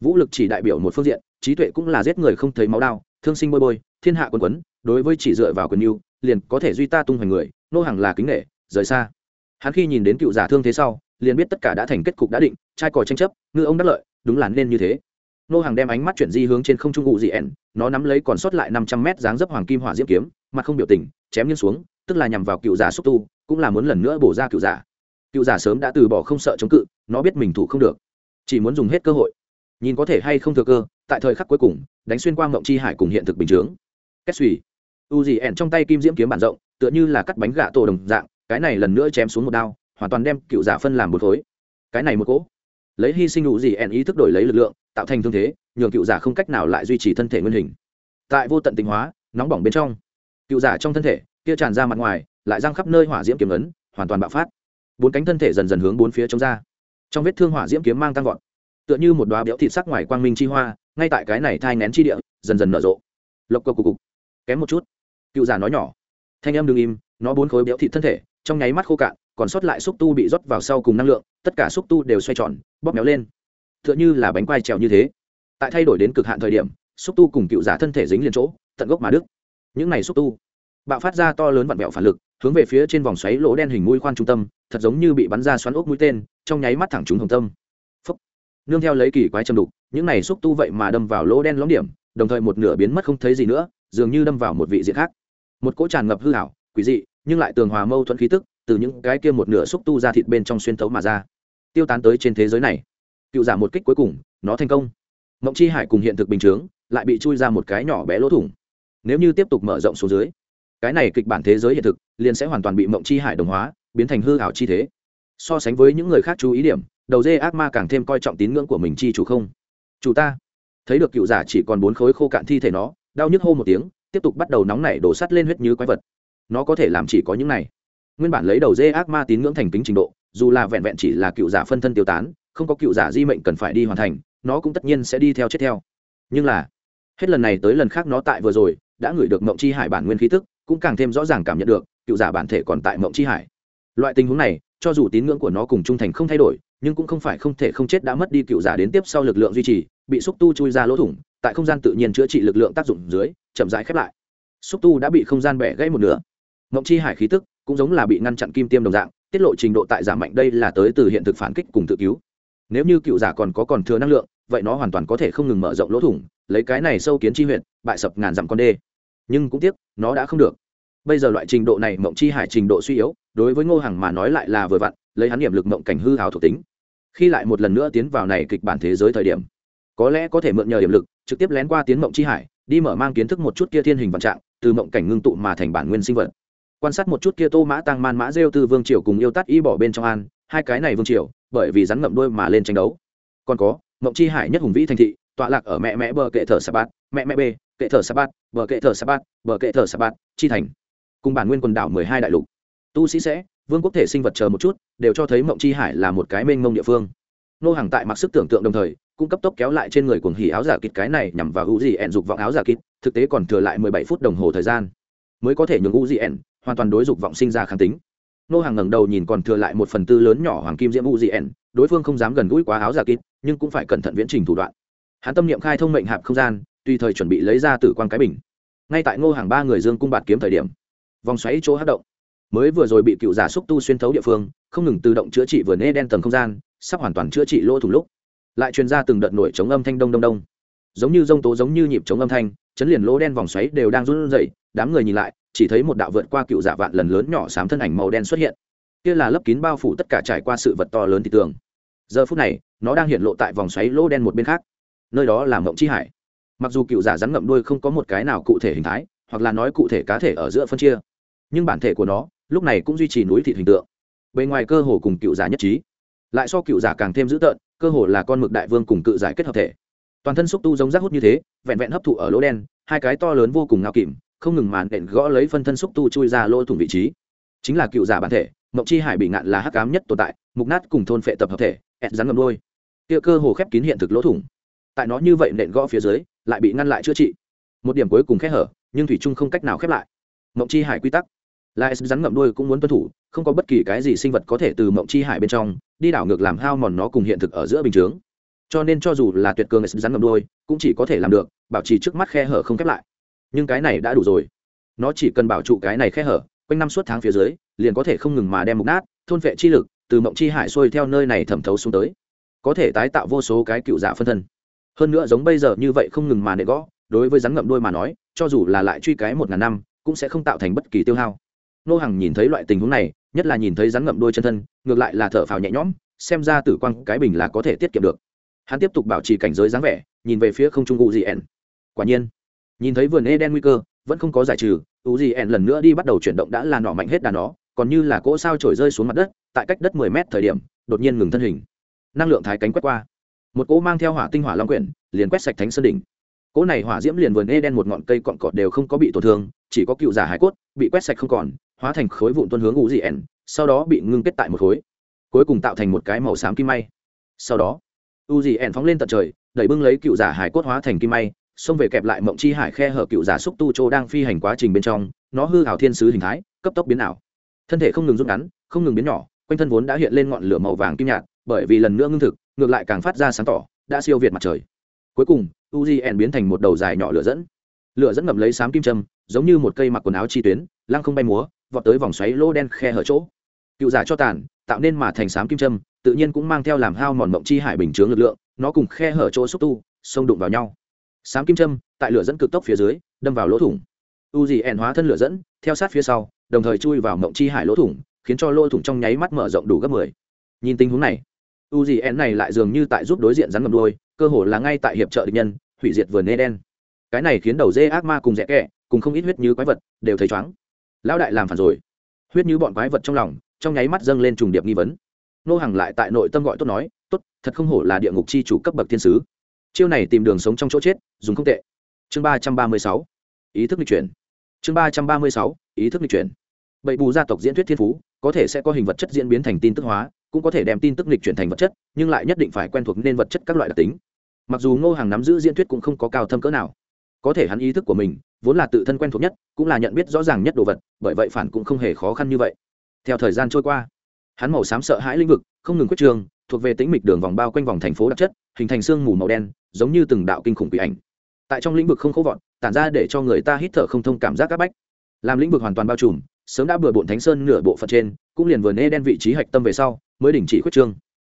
Vũ lực chỉ đại biểu một phương diện, trí tuệ cũng là giết người không thấy máu đau, thương sinh bôi bôi, thiên hạ quân quấn, đối với chỉ dựa vào quyền yêu liền có thể duy ta tung hoành người, nô hàng là kính nghệ rời xa. Hắn khi nhìn đến cựu giả thương thế sau, liền biết tất cả đã thành kết cục đã định, trai còi tranh chấp, ngư ông đắc lợi, đúng là nên như thế nô hàng đem ánh mắt chuyển di hướng trên không trung ngụ dị ẻn, nó nắm lấy còn sót lại năm trăm mét dáng dấp hoàng kim hỏa diễm kiếm, mặt không biểu tình, chém nghiêng xuống, tức là nhằm vào cựu giả xúc tu, cũng là muốn lần nữa bổ ra cựu giả. Cựu giả sớm đã từ bỏ không sợ chống cự, nó biết mình thủ không được, chỉ muốn dùng hết cơ hội. Nhìn có thể hay không thừa cơ, tại thời khắc cuối cùng, đánh xuyên qua mộng chi hải cùng hiện thực bình chướng. Kết suy u dị ẻn trong tay kim diễm kiếm bản rộng, tựa như là cắt bánh gạ tổ đồng dạng, cái này lần nữa chém xuống một đao, hoàn toàn đem cựu giả phân làm một khối. Cái này một cỗ lấy hy sinh đủ gì, ẻn ý thức đổi lấy lực lượng tạo thành thương thế nhường cựu giả không cách nào lại duy trì thân thể nguyên hình. Tại vô tận tình hóa nóng bỏng bên trong cựu giả trong thân thể kia tràn ra mặt ngoài lại răng khắp nơi hỏa diễm kiếm ấn hoàn toàn bạo phát. Bốn cánh thân thể dần dần hướng bốn phía chống ra. Trong vết thương hỏa diễm kiếm mang tăng vọt. Tựa như một đoá béo thịt sắc ngoài quang minh chi hoa ngay tại cái này thai nén chi địa dần dần nở rộ. Lộc cộc cục cục. Kém một chút. Cựu giả nói nhỏ. Thanh em đ n g im nó bốn khối béo thịt thân thể trong nháy mắt khô cạn còn sót lại xúc tu bị rót vào sau cùng năng lượng, tất cả xúc tu đều xoay tròn, bóp méo lên. T h ư ợ n h ư là bánh quai trèo như thế. Tại thay đổi đến cực hạn thời điểm, xúc tu cùng cựu giả thân thể dính liền chỗ, tận gốc mà đức những này xúc tu, bạo phát ra to lớn vặn vẹo phản lực, hướng về phía trên vòng xoáy lỗ đen hình mũi khoan trung tâm, thật giống như bị bắn ra xoắn ốc mũi tên, trong nháy mắt thẳng trúng hồng tâm. Nương theo lấy kỳ quái châm đục, những này xúc tu vậy mà đâm vào lỗ đen lõm điểm, đồng thời một nửa biến mất không thấy gì nữa, dường như đâm vào một vị diện khác. Một cỗ tràn ngập hư hảo quỷ dị, nhưng lại tường hòa mâu thuẫn khí tức từ những cái kia một nửa xúc tu ra thịt bên trong xuyên tấu mà ra, tiêu tán tới trên thế giới này. Cựu giả một kích cuối cùng, nó thành công. Mộng chi hải cùng hiện thực bình chướng, lại bị chui ra một cái nhỏ bé lỗ thủng. Nếu như tiếp tục mở rộng xuống dưới, cái này kịch bản thế giới hiện thực liền sẽ hoàn toàn bị mộng chi hải đồng hóa, biến thành hư hảo chi thế. So sánh với những người khác chú ý điểm, đầu dê ác ma càng thêm coi trọng tín ngưỡng của mình chi chủ không? Chủ ta. Thấy được cựu giả chỉ còn bốn khối khô cạn thi thể nó, đau nhức hô một tiếng, tiếp tục bắt đầu nóng nảy đổ sắt lên huyết như quái vật. Nó có thể làm chỉ có những này nguyên bản lấy đầu dê ác ma tín ngưỡng thành kính trình độ, dù là vẹn vẹn chỉ là cựu giả phân thân tiêu tán, không có cựu giả di mệnh cần phải đi hoàn thành, nó cũng tất nhiên sẽ đi theo chết theo. Nhưng là, hết lần này tới lần khác nó tại vừa rồi, đã ngửi được mộng chi hải bản nguyên khí tức, cũng càng thêm rõ ràng cảm nhận được, cựu giả bản thể còn tại mộng chi hải. Loại tình huống này, cho dù tín ngưỡng của nó cùng trung thành không thay đổi, nhưng cũng không phải không thể không chết đã mất đi cựu giả đến tiếp sau lực lượng duy trì, bị xúc tu chui ra lỗ thủng, tại không gian tự nhiên chữa trị lực lượng tác dụng dưới, chậm rãi khép lại. Xúc tu đã bị không gian bẻ gãy một nửa. Mộng chi hải khí tức cũng giống là bị ngăn chặn kim tiêm đồng dạng, tiết lộ trình độ tại giảm mạnh đây là tới từ hiện thực phản kích cùng tự cứu. Nếu như cựu giả còn có còn thừa năng lượng, vậy nó hoàn toàn có thể không ngừng mở rộng lỗ thủng, lấy cái này sâu kiến chi huyện bại sập ngàn dặm con đê. Nhưng cũng tiếc, nó đã không được. Bây giờ loại trình độ này mộng chi hải trình độ suy yếu, đối với ngô hằng mà nói lại là vừa vặn, lấy hắn điểm lực mộng cảnh hư hào thuộc tính. Khi lại một lần nữa tiến vào này kịch bản thế giới thời điểm, có lẽ có thể mượn nhờ điểm lực, trực tiếp lén qua tiến mộng chi hải, đi mở mang kiến thức một chút kia thiên hình vạn trạng, từ mộng cảnh ngưng tụ mà thành bản nguyên sinh vật quan sát một chút kia tô mã tăng man mã rêu tư vương triều cùng yêu tắt y bỏ bên trong an, hai cái này vương triều, bởi vì rắn ngậm đôi mà lên tranh đấu. Còn có, mộng chi hải nhất hùng vĩ thành thị, tọa lạc ở mẹ mẹ bờ kệ thờ sabat mẹ mẹ b, kệ thờ sabat bờ kệ thờ sabat bờ kệ thờ sabat chi thành. Cùng bản nguyên quần đảo mười hai đại lục. Tu sĩ sẽ, vương quốc thể sinh vật chờ một chút, đều cho thấy mộng chi hải là một cái mênh mông địa phương. Nô hàng tại mặc sức tưởng tượng đồng thời, cũng cấp tốc kéo lại trên người cuồng hỉ áo giả kịt cái này nhằm vào u gì ẹn dục vọng áo giả kịt, thực tế còn thừa lại mười bảy phút đồng hồ thời gian. Mới có thể nhường u gì ẹn hoàn toàn đối dục vọng sinh ra kháng tính. Nô hàng ngẩng đầu nhìn còn thừa lại một phần tư lớn nhỏ hoàng kim diễm u dị ẹn đối phương không dám gần gũi quá áo giả kịp, nhưng cũng phải cẩn thận viễn trình thủ đoạn. Hắn tâm niệm khai thông mệnh hạp không gian, tùy thời chuẩn bị lấy ra tử quan cái bình. Ngay tại ngô hàng ba người dương cung bạt kiếm thời điểm, vòng xoáy chỗ hát động. Mới vừa rồi bị cựu giả xúc tu xuyên thấu địa phương, không ngừng tự động chữa trị vừa nê đen tầng không gian, sắp hoàn toàn chữa trị lỗ thủng lúc. Lại truyền ra từng đợt nổi chống âm thanh đông đông đông. Giống như rông tố giống như nhịp chống âm thanh, chấn liền lỗ đen vòng xoáy đều đang run rẩy, đám người nhìn lại chỉ thấy một đạo vượt qua cựu giả vạn lần lớn nhỏ xám thân ảnh màu đen xuất hiện. Kia là lấp kín bao phủ tất cả trải qua sự vật to lớn thì tường. Giờ phút này, nó đang hiện lộ tại vòng xoáy lỗ đen một bên khác. Nơi đó là mộng chi hải. Mặc dù cựu giả rắn ngậm đuôi không có một cái nào cụ thể hình thái, hoặc là nói cụ thể cá thể ở giữa phân chia, nhưng bản thể của nó lúc này cũng duy trì núi thịt hình tượng. Bề ngoài cơ hồ cùng cựu giả nhất trí. Lại so cựu giả càng thêm dữ tợn, cơ hồ là con mực đại vương cùng cự giải kết hợp thể. Toàn thân xúc tu giống rác hút như thế, vẹn vẹn hấp thụ ở lỗ đen, hai cái to lớn vô cùng ngao kìm không ngừng màn đện gõ lấy phân thân xúc tu chui ra lỗ thủng vị trí. Chính là cựu giả bản thể mộng chi hải bị ngạn là hắc cám nhất tồn tại, mục nát cùng thôn phệ tập hợp thể, ẹt rắn ngầm đôi kia cơ hồ khép kín hiện thực lỗ thủng. Tại nó như vậy nện gõ phía dưới, lại bị ngăn lại chữa trị. Một điểm cuối cùng khẽ hở, nhưng thủy trung không cách nào khép lại. Mộng chi hải quy tắc. Là s rắn ngậm đuôi cũng muốn tuân thủ, không có bất kỳ cái gì sinh vật có thể từ mộng chi hải bên trong, đi đảo ngược làm hao mòn nó cùng hiện thực ở giữa bình chướng. Cho nên cho dù là tuyệt cường s rắn ngậm đuôi, cũng chỉ có thể làm được, bảo trì trước mắt khe hở không khép lại nhưng cái này đã đủ rồi. Nó chỉ cần bảo trụ cái này khe hở, quanh năm suốt tháng phía dưới, liền có thể không ngừng mà đem mục nát, thôn vệ chi lực, từ mộng chi hải xuôi theo nơi này thẩm thấu xuống tới. Có thể tái tạo vô số cái cựu giả phân thân. Hơn nữa giống bây giờ như vậy không ngừng mà nệ gõ, đối với rắn ngậm đôi mà nói, cho dù là lại truy cái một ngàn năm, cũng sẽ không tạo thành bất kỳ tiêu hao. Nô hàng nhìn thấy loại tình huống này, nhất là nhìn thấy rắn ngậm đôi chân thân, ngược lại là thở phào nhẹ nhõm, xem ra tử quang cái bình là có thể tiết kiệm được. Hắn tiếp tục bảo trì cảnh giới dáng vẻ, nhìn về phía không trung cụ gì ẻn quả nhiên nhìn thấy vườn eden nguy cơ, vẫn không có giải trừ u gì ẻn lần nữa đi bắt đầu chuyển động đã là nọ mạnh hết đàn nó, còn như là cỗ sao trổi rơi xuống mặt đất, tại cách đất mười mét thời điểm, đột nhiên ngừng thân hình. Năng lượng thái cánh quét qua. Một cỗ mang theo hỏa tinh hỏa long quyển, liền quét sạch thánh sơn đỉnh. Cỗ này hỏa diễm liền vườn eden một ngọn cây cọn cọt đều không có bị tổn thương, chỉ có cựu giả hải cốt, bị quét sạch không còn, hóa thành khối vụn tuân hướng u gì ẻn sau đó bị ngưng kết tại một khối. Cuối cùng tạo thành một cái màu xám kim may. Sau đó u gì ẻn phóng lên tận trời, đẩy bưng lấy cựu giả hải cốt hóa thành kim may xông về kẹp lại mộng chi hải khe hở cựu giả xúc tu châu đang phi hành quá trình bên trong, nó hư hào thiên sứ hình thái, cấp tốc biến ảo. Thân thể không ngừng rút ngắn, không ngừng biến nhỏ, quanh thân vốn đã hiện lên ngọn lửa màu vàng kim nhạt, bởi vì lần nữa ngưng thực, ngược lại càng phát ra sáng tỏ, đã siêu việt mặt trời. Cuối cùng uzn biến thành một đầu dài nhỏ lửa dẫn. Lửa dẫn ngậm lấy sám kim châm, giống như một cây mặc quần áo chi tuyến, lăng không bay múa, vọt tới vòng xoáy lỗ đen khe hở chỗ. Cựu giả cho tàn, tạo nên mà thành sám kim châm, tự nhiên cũng mang theo làm hao mòn mộng chi hải bình chướng lực lượng, nó cùng khe hở chỗ xúc tu, xông đụng vào nhau sám kim châm, tại lửa dẫn cực tốc phía dưới, đâm vào lỗ thủng. U dì ẻn hóa thân lửa dẫn, theo sát phía sau, đồng thời chui vào mộng chi hải lỗ thủng, khiến cho lỗ thủng trong nháy mắt mở rộng đủ gấp mười. Nhìn tình huống này, u dì ẻn này lại dường như tại giúp đối diện rắn ngầm đôi cơ hồ là ngay tại hiệp trợ địch nhân, hủy diệt vườn nê đen. Cái này khiến đầu dê ác ma cùng rẽ kẹ cùng không ít huyết như quái vật, đều thấy chóng lão đại làm phản rồi. Huyết như bọn quái vật trong lòng, trong nháy mắt dâng lên trùng điệp nghi vấn. Nô hàng lại tại nội tâm gọi tốt nói, tốt, thật không hổ là địa ngục chi chủ cấp bậc thiên sứ chiêu này tìm đường sống trong chỗ chết, dùng không tệ. Chương ba trăm ba mươi sáu. Ý thức lịch chuyển. Chương ba trăm ba mươi sáu, ý thức lịch chuyển. Bậy bù gia tộc diễn thuyết thiên phú, có thể sẽ có hình vật chất diễn biến thành tin tức hóa, cũng có thể đem tin tức lịch chuyển thành vật chất, nhưng lại nhất định phải quen thuộc nên vật chất các loại đặc tính. Mặc dù ngô hàng nắm giữ diễn thuyết cũng không có cao thâm cỡ nào. Có thể hắn ý thức của mình, vốn là tự thân quen thuộc nhất, cũng là nhận biết rõ ràng nhất đồ vật, bởi vậy phản cũng không hề khó khăn như vậy. Theo thời gian trôi qua, hắn màu xám sợ hãi lĩnh vực, không ngừng quyết trường, thuộc về tính mịch đường vòng bao quanh vòng thành phố đặc chất, hình thành sương mù màu đen giống như từng đạo kinh khủng quỷ ảnh. Tại trong lĩnh vực không khô vọt, tản ra để cho người ta hít thở không thông cảm giác các bách. Làm lĩnh vực hoàn toàn bao trùm, sớm đã bừa bộn thánh sơn nửa bộ phận trên, cũng liền vừa nê đen vị trí hạch tâm về sau, mới đình chỉ khuyết trương.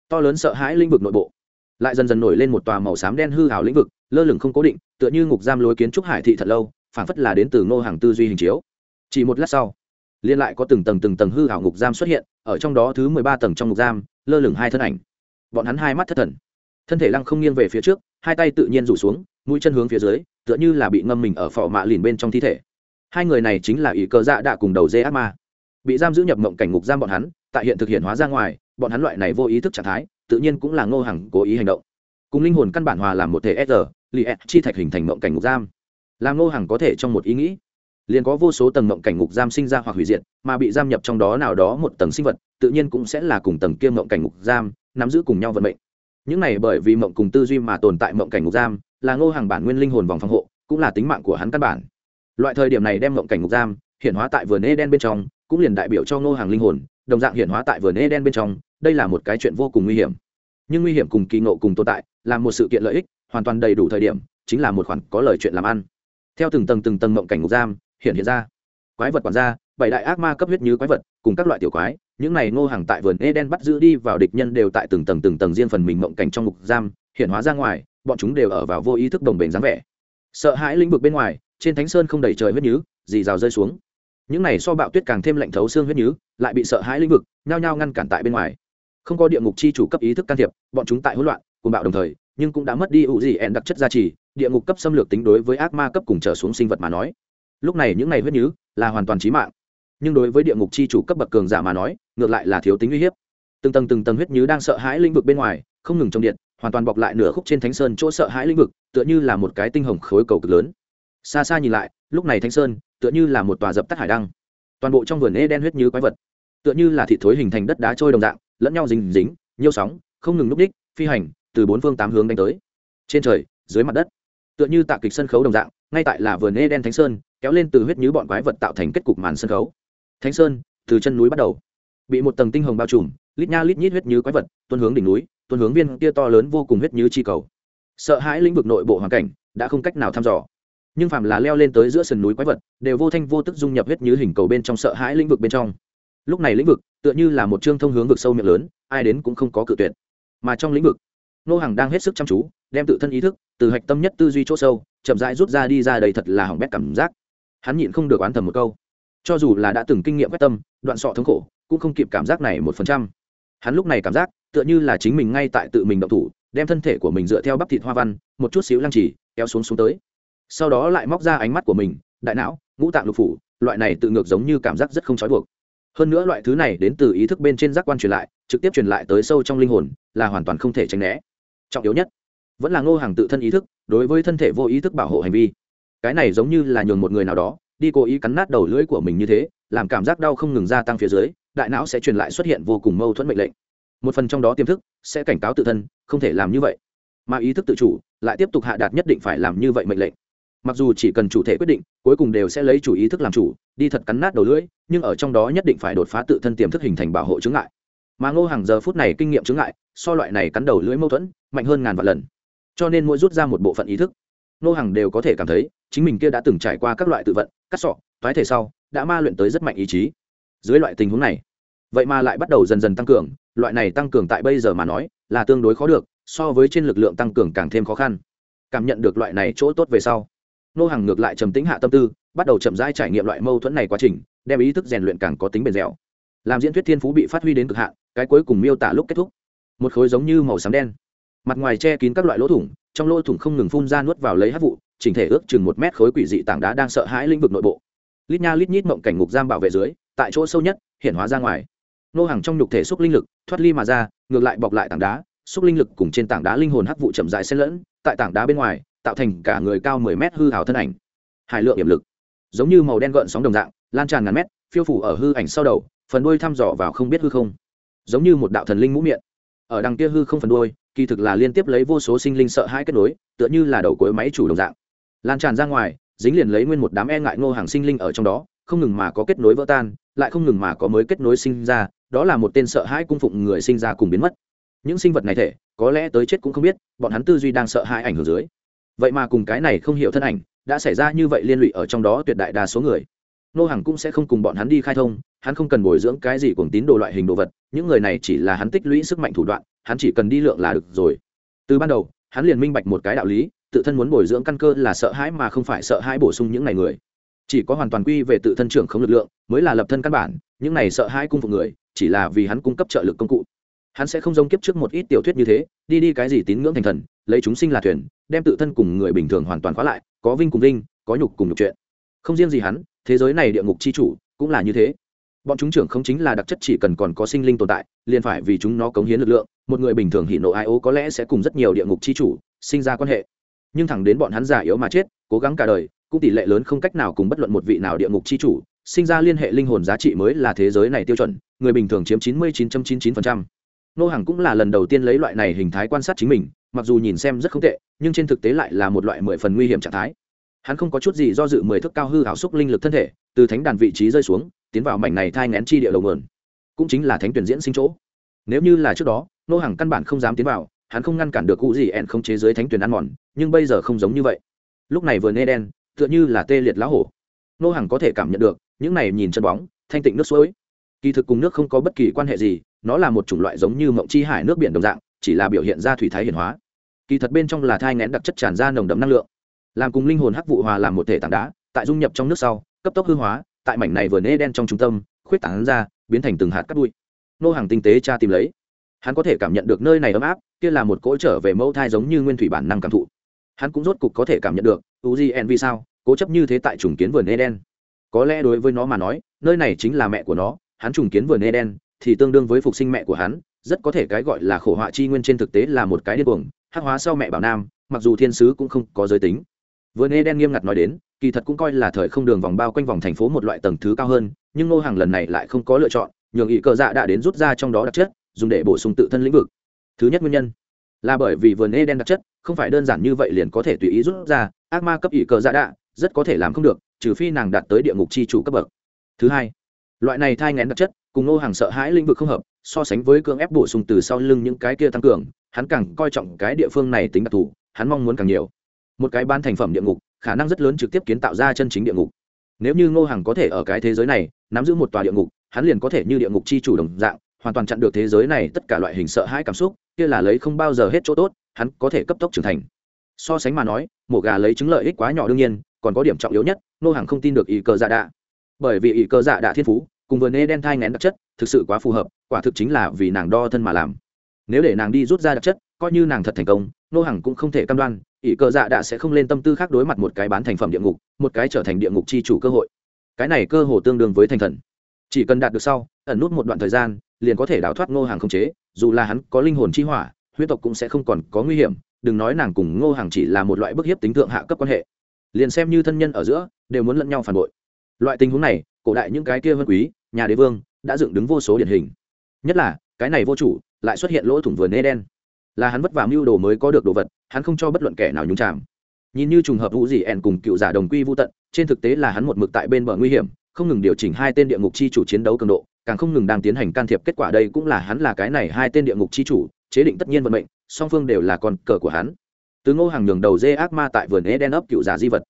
To lớn sợ hãi lĩnh vực nội bộ, lại dần dần nổi lên một tòa màu xám đen hư hào lĩnh vực, lơ lửng không cố định, tựa như ngục giam lối kiến trúc hải thị thật lâu phản phất là đến từ ngô hàng tư duy hình chiếu. Chỉ một lát sau liên lại có từng tầng từng tầng hư hảo ngục giam xuất hiện, ở trong đó thứ mười ba tầng trong ngục giam, lơ lửng hai thân ảnh. Bọn hắn hai mắt thất thần, thân thể lăng không nghiêng về phía trước hai tay tự nhiên rủ xuống, mũi chân hướng phía dưới, tựa như là bị ngâm mình ở phò mạ lìn bên trong thi thể. Hai người này chính là ý cờ dạ đạ cùng đầu dê ác ma. Bị giam giữ nhập mộng cảnh ngục giam bọn hắn, tại hiện thực hiện hóa ra ngoài, bọn hắn loại này vô ý thức trạng thái, tự nhiên cũng là ngô hằng cố ý hành động. Cùng linh hồn căn bản hòa làm một thể s li chi thạch hình thành mộng cảnh ngục giam. Làm ngô hằng có thể trong một ý nghĩ, liền có vô số tầng mộng cảnh ngục giam sinh ra hoặc hủy diệt, mà bị giam nhập trong đó nào đó một tầng sinh vật, tự nhiên cũng sẽ là cùng tầng kia mộng cảnh ngục giam, nắm giữ cùng nhau vận mệnh những này bởi vì mộng cùng tư duy mà tồn tại mộng cảnh ngục giam, là ngô hàng bản nguyên linh hồn vòng phòng hộ, cũng là tính mạng của hắn căn bản. Loại thời điểm này đem mộng cảnh ngục giam hiện hóa tại vườn e đen bên trong, cũng liền đại biểu cho ngô hàng linh hồn, đồng dạng hiện hóa tại vườn e đen bên trong, đây là một cái chuyện vô cùng nguy hiểm. Nhưng nguy hiểm cùng kỳ ngộ cùng tồn tại, là một sự kiện lợi ích, hoàn toàn đầy đủ thời điểm, chính là một khoản có lời chuyện làm ăn. Theo từng tầng từng tầng mộng cảnh ngục giam, hiện hiện ra. Quái vật quản gia, bảy đại ác ma cấp huyết như quái vật, cùng các loại tiểu quái những này ngô hàng tại vườn eden bắt giữ đi vào địch nhân đều tại từng tầng từng tầng riêng phần mình mộng cảnh trong ngục giam, hiện hóa ra ngoài, bọn chúng đều ở vào vô ý thức đồng bền dáng vẻ. Sợ hãi lĩnh vực bên ngoài, trên thánh sơn không đầy trời huyết nhứ, dì rào rơi xuống. Những này so bạo tuyết càng thêm lạnh thấu xương huyết nhứ, lại bị sợ hãi lĩnh vực nhao nhao ngăn cản tại bên ngoài. Không có địa ngục chi chủ cấp ý thức can thiệp, bọn chúng tại hỗn loạn cùng bạo đồng thời, nhưng cũng đã mất đi ủ gì ẹn đặc chất gia trì, địa ngục cấp xâm lược tính đối với ác ma cấp cùng trở xuống sinh vật mà nói. Lúc này những này huyết nhứ là hoàn toàn chí mạng nhưng đối với địa ngục chi chủ cấp bậc cường giả mà nói, ngược lại là thiếu tính uy hiếp. Từng tầng từng tầng huyết nhứ đang sợ hãi lĩnh vực bên ngoài, không ngừng trong điện, hoàn toàn bọc lại nửa khúc trên thánh sơn chỗ sợ hãi lĩnh vực, tựa như là một cái tinh hồng khối cầu cực lớn. Xa xa nhìn lại, lúc này thánh sơn, tựa như là một tòa dập tắt hải đăng. Toàn bộ trong vườn ê đen huyết như quái vật, tựa như là thị thối hình thành đất đá trôi đồng dạng, lẫn nhau dính dính, nhiêu sóng, không ngừng núp đích, phi hành, từ bốn phương tám hướng đánh tới. Trên trời, dưới mặt đất, tựa như tạ kịch sân khấu đồng dạng, ngay tại là vườn ê đen thánh sơn, kéo lên từ huyết như bọn quái vật tạo thành kết cục màn sân khấu thánh sơn, từ chân núi bắt đầu. Bị một tầng tinh hồng bao trùm, lít nha lít nhít huyết như quái vật tuân hướng đỉnh núi tuân hướng viên kia to lớn vô cùng huyết như chi cầu. Sợ hãi lĩnh vực nội bộ hoàn cảnh, đã không cách nào thăm dò. Nhưng phàm là leo lên tới giữa sườn núi quái vật, đều vô thanh vô tức dung nhập huyết như hình cầu bên trong sợ hãi lĩnh vực bên trong. Lúc này lĩnh vực, tựa như là một chương thông hướng vực sâu miệng lớn, ai đến cũng không có cự tuyệt. Mà trong lĩnh vực, nô hàng đang hết sức chăm chú, đem tự thân ý thức, từ hạch tâm nhất tư duy chỗ sâu, chậm rãi rút ra đi ra đây thật là hỏng bét cảm giác. Hắn nhịn không được oán thầm một câu cho dù là đã từng kinh nghiệm quyết tâm, đoạn sọ thống khổ, cũng không kịp cảm giác này một phần trăm. Hắn lúc này cảm giác, tựa như là chính mình ngay tại tự mình động thủ, đem thân thể của mình dựa theo bắp thịt hoa văn, một chút xíu lăng trì, kéo xuống xuống tới. Sau đó lại móc ra ánh mắt của mình, đại não, ngũ tạng lục phủ, loại này tự ngược giống như cảm giác rất không trói buộc. Hơn nữa loại thứ này đến từ ý thức bên trên giác quan truyền lại, trực tiếp truyền lại tới sâu trong linh hồn, là hoàn toàn không thể tránh né. Trọng yếu nhất, vẫn là ngô hàng tự thân ý thức, đối với thân thể vô ý thức bảo hộ hành vi. Cái này giống như là nhường một người nào đó đi cố ý cắn nát đầu lưỡi của mình như thế, làm cảm giác đau không ngừng gia tăng phía dưới, đại não sẽ truyền lại xuất hiện vô cùng mâu thuẫn mệnh lệnh. Một phần trong đó tiềm thức sẽ cảnh cáo tự thân, không thể làm như vậy. Mà ý thức tự chủ lại tiếp tục hạ đạt nhất định phải làm như vậy mệnh lệnh. Mặc dù chỉ cần chủ thể quyết định, cuối cùng đều sẽ lấy chủ ý thức làm chủ, đi thật cắn nát đầu lưỡi, nhưng ở trong đó nhất định phải đột phá tự thân tiềm thức hình thành bảo hộ chứng ngại. Mà ngô hàng giờ phút này kinh nghiệm chứng ngại, so loại này cắn đầu lưỡi mâu thuẫn mạnh hơn ngàn vạn lần. Cho nên mỗi rút ra một bộ phận ý thức Nô hàng đều có thể cảm thấy, chính mình kia đã từng trải qua các loại tự vận, cắt sọ thoái thể sau, đã ma luyện tới rất mạnh ý chí. Dưới loại tình huống này, vậy mà lại bắt đầu dần dần tăng cường, loại này tăng cường tại bây giờ mà nói, là tương đối khó được, so với trên lực lượng tăng cường càng thêm khó khăn. Cảm nhận được loại này chỗ tốt về sau, nô hàng ngược lại trầm tĩnh hạ tâm tư, bắt đầu chậm rãi trải nghiệm loại mâu thuẫn này quá trình, đem ý thức rèn luyện càng có tính bền dẻo. Làm diễn thuyết thiên phú bị phát huy đến cực hạn, cái cuối cùng miêu tả lúc kết thúc. Một khối giống như màu xám đen, mặt ngoài che kín các loại lỗ thủng trong lỗ thủng không ngừng phun ra nuốt vào lấy hát vụ, chỉnh thể ước chừng một mét khối quỷ dị tảng đá đang sợ hãi lĩnh vực nội bộ. Lít nha lít nhít mộng cảnh ngục giam bảo vệ dưới, tại chỗ sâu nhất, hiện hóa ra ngoài. Nô hàng trong nhục thể xúc linh lực, thoát ly mà ra, ngược lại bọc lại tảng đá, xúc linh lực cùng trên tảng đá linh hồn hắc vụ chậm rãi xen lẫn, tại tảng đá bên ngoài, tạo thành cả người cao mười mét hư hào thân ảnh. Hải lượng hiểm lực, giống như màu đen gợn sóng đồng dạng, lan tràn ngàn mét, phiêu phủ ở hư ảnh sau đầu, phần đuôi thăm dò vào không biết hư không. Giống như một đạo thần linh mũ miệng. Ở đằng kia hư không phần đuôi kỳ thực là liên tiếp lấy vô số sinh linh sợ hãi kết nối, tựa như là đầu cuối máy chủ đồng dạng. Lan tràn ra ngoài, dính liền lấy nguyên một đám e ngại ngô hàng sinh linh ở trong đó, không ngừng mà có kết nối vỡ tan, lại không ngừng mà có mới kết nối sinh ra, đó là một tên sợ hãi cung phụng người sinh ra cùng biến mất. Những sinh vật này thể, có lẽ tới chết cũng không biết, bọn hắn tư duy đang sợ hãi ảnh hưởng dưới. Vậy mà cùng cái này không hiểu thân ảnh, đã xảy ra như vậy liên lụy ở trong đó tuyệt đại đa số người nô hàng cũng sẽ không cùng bọn hắn đi khai thông, hắn không cần bồi dưỡng cái gì cùng tín đồ loại hình đồ vật, những người này chỉ là hắn tích lũy sức mạnh thủ đoạn, hắn chỉ cần đi lượng là được rồi. Từ ban đầu, hắn liền minh bạch một cái đạo lý, tự thân muốn bồi dưỡng căn cơ là sợ hãi mà không phải sợ hãi bổ sung những này người. Chỉ có hoàn toàn quy về tự thân trưởng không lực lượng, mới là lập thân căn bản, những này sợ hãi cung phục người, chỉ là vì hắn cung cấp trợ lực công cụ. Hắn sẽ không giống kiếp trước một ít tiểu thuyết như thế, đi đi cái gì tín ngưỡng thành thần, lấy chúng sinh là thuyền, đem tự thân cùng người bình thường hoàn toàn khóa lại, có vinh cùng vinh, có nhục cùng nhục chuyện không riêng gì hắn, thế giới này địa ngục c h i chủ cũng là như thế. Bọn chúng trưởng không chính là đặc chất chỉ cần còn có sinh linh tồn tại, liền phải vì chúng nó cống hiến lực lượng, một người bình thường hỉ nộ ai ố có lẽ sẽ cùng rất nhiều địa ngục c h i chủ sinh ra quan hệ. Nhưng thẳng đến bọn hắn già yếu mà chết, cố gắng cả đời, cũng tỷ lệ lớn không cách nào cùng bất luận một vị nào địa ngục c h i chủ sinh ra liên hệ linh hồn giá trị mới là thế giới này tiêu chuẩn, người bình thường chiếm chín mươi chín chín mươi chín nô hàng cũng là lần đầu tiên lấy loại này hình thái quan sát chính mình, mặc dù nhìn xem rất không tệ, nhưng trên thực tế lại là một loại mười phần nguy hiểm trạng thái hắn không có chút gì do dự mười thước cao hư hảo xúc linh lực thân thể, từ thánh đàn vị trí rơi xuống, tiến vào mảnh này thai ngén chi địa đầu mườn cũng chính là thánh tuyển diễn sinh chỗ. Nếu như là trước đó, nô hàng căn bản không dám tiến vào, hắn không ngăn cản được cụ gì ẹn không chế giới thánh tuyển ăn mòn, nhưng bây giờ không giống như vậy. Lúc này vừa nê đen, tựa như là tê liệt lá hổ. Nô hàng có thể cảm nhận được, những này nhìn chân bóng, thanh tịnh nước suối. Kỳ thực cùng nước không có bất kỳ quan hệ gì, nó là một chủng loại giống như mộng chi hải nước biển đồng dạng, chỉ là biểu hiện ra thủy thái hiển hóa. Kỳ thật bên trong là thai ngén đặc chất tràn ra nồng đậm năng lượng làm cùng linh hồn hắc vụ hòa làm một thể tảng đá, tại dung nhập trong nước sau, cấp tốc hư hóa, tại mảnh này vừa nê đen trong trung tâm, khuyết tảng ra, biến thành từng hạt cắt bụi. Nô hàng tinh tế tra tìm lấy. Hắn có thể cảm nhận được nơi này ấm áp, kia là một cỗ trở về mẫu thai giống như nguyên thủy bản năng cảm thụ. Hắn cũng rốt cục có thể cảm nhận được uzn vì sao, cố chấp như thế tại trùng kiến vườn eden có lẽ đối với nó mà nói, nơi này chính là mẹ của nó, hắn trùng kiến vườn eden thì tương đương với phục sinh mẹ của hắn, rất có thể cái gọi là khổ họa chi nguyên trên thực tế là một cái điên cuồng, hắc hóa sau mẹ bảo nam, mặc dù thiên sứ cũng không có giới tính vừa nê đen nghiêm ngặt nói đến, kỳ thật cũng coi là thời không đường vòng bao quanh vòng thành phố một loại tầng thứ cao hơn, nhưng ngô hàng lần này lại không có lựa chọn, nhường ý cờ dạ đã đến rút ra trong đó đặc chất, dùng để bổ sung tự thân lĩnh vực. Thứ nhất nguyên nhân là bởi vì vườn nê đen đặc chất, không phải đơn giản như vậy liền có thể tùy ý rút ra, ác ma cấp ý cờ dạ đạ rất có thể làm không được, trừ phi nàng đạt tới địa ngục c h i chủ cấp bậc. Thứ hai, loại này thai ngén đặc chất, cùng ngô hàng sợ hãi lĩnh vực không hợp, so sánh với cưỡng ép bổ sung từ sau lưng những cái kia tăng cường, hắn càng coi trọng cái địa phương này tính đặc thù, hắn mong muốn càng nhiều một cái ban thành phẩm địa ngục, khả năng rất lớn trực tiếp kiến tạo ra chân chính địa ngục. Nếu như ngô Hằng có thể ở cái thế giới này, nắm giữ một tòa địa ngục, hắn liền có thể như địa ngục chi chủ đồng dạng, hoàn toàn chặn được thế giới này tất cả loại hình sợ hãi cảm xúc, kia là lấy không bao giờ hết chỗ tốt, hắn có thể cấp tốc trưởng thành. So sánh mà nói, mổ gà lấy trứng lợi ích quá nhỏ đương nhiên, còn có điểm trọng yếu nhất nô Hằng không tin được ý cơ dạ đạ. Bởi vì ý cơ dạ đạ thiên phú, cùng vừa nê đen thai ngén đặc chất, thực sự quá phù hợp, quả thực chính là vì nàng đo thân mà làm. Nếu để nàng đi rút ra đặc chất, coi như nàng thật thành công nô Hằng cũng không thể cam đoan ỷ cơ dạ đã sẽ không lên tâm tư khác đối mặt một cái bán thành phẩm địa ngục, một cái trở thành địa ngục c h i chủ cơ hội. Cái này cơ hồ tương đương với thành thần. Chỉ cần đạt được sau, ẩn nút một đoạn thời gian, liền có thể đào thoát ngô hàng không chế, dù là hắn có linh hồn chi hỏa, huyết tộc cũng sẽ không còn có nguy hiểm, đừng nói nàng cùng ngô hàng chỉ là một loại bức hiếp tính thượng hạ cấp quan hệ. Liền xem như thân nhân ở giữa, đều muốn lẫn nhau phản bội. Loại tình huống này, cổ đại những cái kia vân quý, nhà đế vương, đã dựng đứng vô số điển hình. Nhất là, cái này vô chủ, lại xuất hiện lỗ thủng vườn nê đen là hắn vất vả mưu đồ mới có được đồ vật hắn không cho bất luận kẻ nào nhúng chạm nhìn như trùng hợp vũ dị ẻn cùng cựu giả đồng quy vô tận, trên thực tế là hắn một mực tại bên bờ nguy hiểm, không ngừng điều chỉnh hai tên địa ngục chi chủ chiến đấu cường độ, càng không ngừng đang tiến hành can thiệp kết quả đây cũng là hắn là cái này hai tên địa ngục chi chủ, chế định tất nhiên vận mệnh, song phương đều là con cờ của hắn. Từ ngô hàng nhường đầu dê ác ma tại vườn eden ấp cựu giả di vật.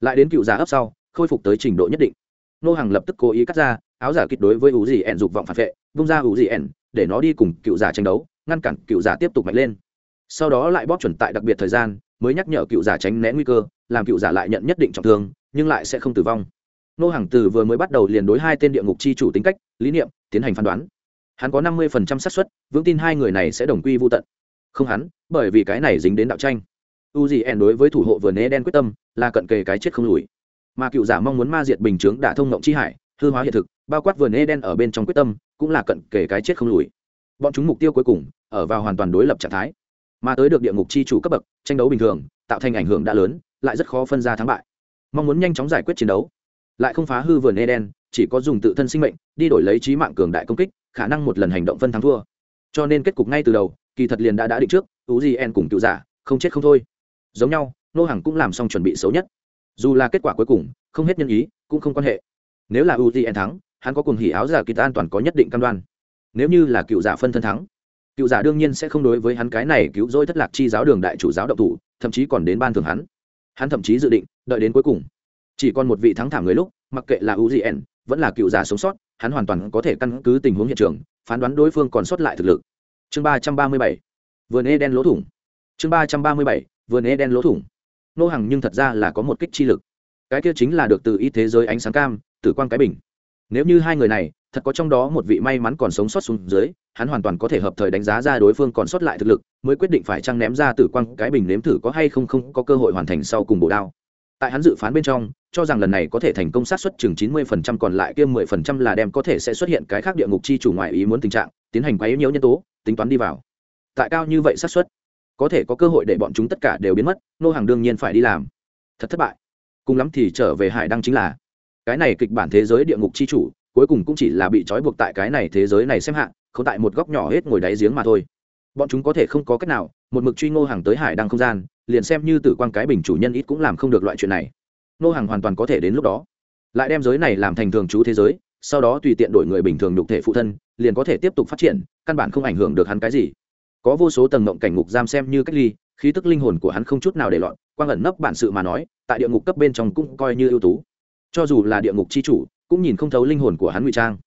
Lại đến cựu giả ấp sau, khôi phục tới trình độ nhất định. Ngô hàng lập tức cố ý cắt ra, áo giả kịch đối với ủ gì ẻn dục vọng phản vệ, vung ra ủ gì ẻn, để nó đi cùng cựu giả tranh đấu, ngăn cản cựu giả tiếp tục mạnh lên sau đó lại bóp chuẩn tại đặc biệt thời gian, mới nhắc nhở cựu giả tránh né nguy cơ, làm cựu giả lại nhận nhất định trọng thương, nhưng lại sẽ không tử vong. Nô hàng từ vừa mới bắt đầu liền đối hai tên địa ngục chi chủ tính cách, lý niệm, tiến hành phán đoán. Hắn có năm mươi phần trăm xác suất, vững tin hai người này sẽ đồng quy vô tận. Không hắn, bởi vì cái này dính đến đạo tranh. U gì ẻn đối với thủ hộ vườn né đen quyết tâm, là cận kề cái chết không lùi. Mà cựu giả mong muốn ma diệt bình chướng đả thông ngộng chi hải, hư hóa hiện thực, bao quát vườn né đen ở bên trong quyết tâm, cũng là cận kề cái chết không lùi. Bọn chúng mục tiêu cuối cùng, ở vào hoàn toàn đối lập trạng thái mà tới được địa ngục chi chủ cấp bậc, tranh đấu bình thường, tạo thành ảnh hưởng đã lớn, lại rất khó phân ra thắng bại. Mong muốn nhanh chóng giải quyết chiến đấu. Lại không phá hư vườn eden, chỉ có dùng tự thân sinh mệnh, đi đổi lấy trí mạng cường đại công kích, khả năng một lần hành động phân thắng thua. Cho nên kết cục ngay từ đầu, kỳ thật liền đã đã định trước ú gì en cùng cựu giả, không chết không thôi. Giống nhau, nô hàng cũng làm xong chuẩn bị xấu nhất. Dù là kết quả cuối cùng, không hết nhân ý, cũng không quan hệ. Nếu là u gì en thắng, hắn có cùng hỉ áo giả kỳ ta an toàn có nhất định cam đoan. Nếu như là cựu giả phân thân thắng cựu giả đương nhiên sẽ không đối với hắn cái này cứu rỗi thất lạc chi giáo đường đại chủ giáo độc thủ, thậm chí còn đến ban thường hắn. Hắn thậm chí dự định, đợi đến cuối cùng. Chỉ còn một vị thắng thảm người lúc, mặc kệ là uzn vẫn là cựu giả sống sót, hắn hoàn toàn có thể căn cứ tình huống hiện trường, phán đoán đối phương còn sót lại thực lực. Chương ba trăm ba mươi bảy, vườn e đen lỗ thủng. Chương ba trăm ba mươi bảy, vườn e đen lỗ thủng. Nô hàng nhưng thật ra là có một kích chi lực. Cái kia chính là được từ ý thế giới ánh sáng cam, tử quang cái bình. Nếu như hai người này thật có trong đó một vị may mắn còn sống sót xuống dưới, hắn hoàn toàn có thể hợp thời đánh giá ra đối phương còn sót lại thực lực, mới quyết định phải trăng ném ra tử quang cái bình nếm thử có hay không không có cơ hội hoàn thành sau cùng bổ đao. Tại hắn dự phán bên trong, cho rằng lần này có thể thành công sát xuất chừng chín mươi phần trăm còn lại kia mười phần trăm là đem có thể sẽ xuất hiện cái khác địa ngục chi chủ ngoại ý muốn tình trạng, tiến hành quá yếu nhiễu nhân tố, tính toán đi vào. Tại cao như vậy sát xuất, có thể có cơ hội để bọn chúng tất cả đều biến mất, nô hàng đương nhiên phải đi làm. Thật thất bại. Cùng lắm thì trở về hải đăng chính là, cái này kịch bản thế giới địa ngục chi chủ cuối cùng cũng chỉ là bị trói buộc tại cái này thế giới này xem hạng, không tại một góc nhỏ hết ngồi đáy giếng mà thôi. Bọn chúng có thể không có cách nào một mực truy ngô hàng tới hải đăng không gian liền xem như tử quan cái bình chủ nhân ít cũng làm không được loại chuyện này. Ngô hàng hoàn toàn có thể đến lúc đó lại đem giới này làm thành thường trú thế giới sau đó tùy tiện đổi người bình thường nhục thể phụ thân liền có thể tiếp tục phát triển căn bản không ảnh hưởng được hắn cái gì. Có vô số tầng ngộng cảnh ngục giam xem như cách ly khí tức linh hồn của hắn không chút nào để lọt quang ẩn nấp bản sự mà nói tại địa ngục cấp bên trong cũng coi như ưu tú. Cho dù là địa ngục c h i chủ cũng nhìn không thấu linh hồn của hắn ngụy trang.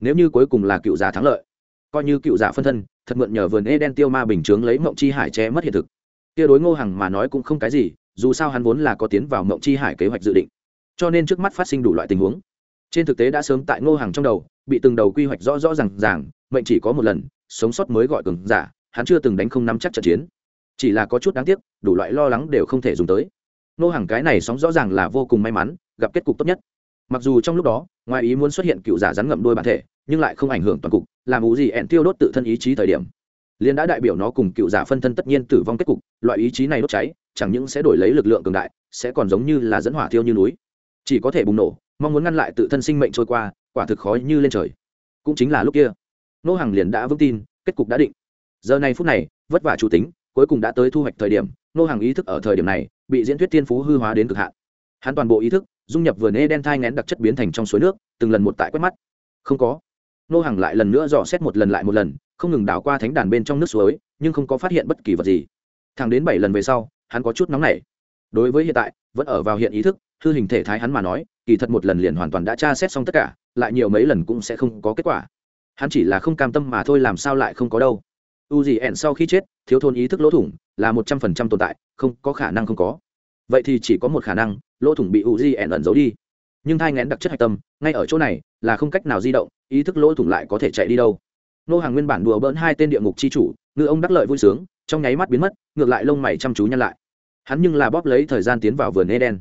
Nếu như cuối cùng là cựu giả thắng lợi, coi như cựu giả phân thân, thật mượn nhờ vườn e đen tiêu ma bình chướng lấy mộng chi hải che mất hiện thực. Tia đối ngô hằng mà nói cũng không cái gì, dù sao hắn vốn là có tiến vào mộng chi hải kế hoạch dự định. Cho nên trước mắt phát sinh đủ loại tình huống. Trên thực tế đã sớm tại ngô hằng trong đầu, bị từng đầu quy hoạch rõ rõ r à n g ràng, mệnh chỉ có một lần, sống sót mới gọi cường giả, hắn chưa từng đánh không nắm chắc trận chiến. Chỉ là có chút đáng tiếc, đủ loại lo lắng đều không thể dùng tới. Ngô hằng cái này sóng rõ ràng là vô cùng may mắn, gặp kết cục tốt nhất mặc dù trong lúc đó, ngoài ý muốn xuất hiện cựu giả rắn ngậm đôi bản thể, nhưng lại không ảnh hưởng toàn cục, làm ủ gì ẹn tiêu đốt tự thân ý chí thời điểm. Liên đã đại biểu nó cùng cựu giả phân thân tất nhiên tử vong kết cục, loại ý chí này đốt cháy, chẳng những sẽ đổi lấy lực lượng cường đại, sẽ còn giống như là dẫn hỏa thiêu như núi. Chỉ có thể bùng nổ, mong muốn ngăn lại tự thân sinh mệnh trôi qua, quả thực khói như lên trời. Cũng chính là lúc kia, nô hàng liền đã vững tin, kết cục đã định. Giờ này phút này, vất vả chủ tính, cuối cùng đã tới thu hoạch thời điểm, nô hàng ý thức ở thời điểm này, bị diễn thuyết thiên phú hư hóa đến cực hạn. Hắn toàn bộ ý thức dung nhập vườn e đen thai ngén đặc chất biến thành trong suối nước, từng lần một tại quét mắt. Không có. Nô hàng lại lần nữa dò xét một lần lại một lần, không ngừng đảo qua thánh đàn bên trong nước suối, nhưng không có phát hiện bất kỳ vật gì. Thẳng đến bảy lần về sau, hắn có chút nóng nảy. Đối với hiện tại, vẫn ở vào hiện ý thức, hư hình thể thái hắn mà nói, kỳ thật một lần liền hoàn toàn đã tra xét xong tất cả, lại nhiều mấy lần cũng sẽ không có kết quả. Hắn chỉ là không cam tâm mà thôi làm sao lại không có đâu. U gì ẹn sau khi chết, thiếu thôn ý thức lỗ thủng, là một trăm phần trăm tồn tại, không có khả năng không có. Vậy thì chỉ có một khả năng lỗ thủng bị u di ẩn ẩn giấu đi. Nhưng thai ngén đặc chất hạch tâm, ngay ở chỗ này, là không cách nào di động, ý thức lỗ thủng lại có thể chạy đi đâu. Nô hàng nguyên bản đùa bỡn hai tên địa ngục chi chủ ngư ông đắc lợi vui sướng, trong nháy mắt biến mất, ngược lại lông mày chăm chú nhăn lại. Hắn nhưng là bóp lấy thời gian tiến vào vườn eden.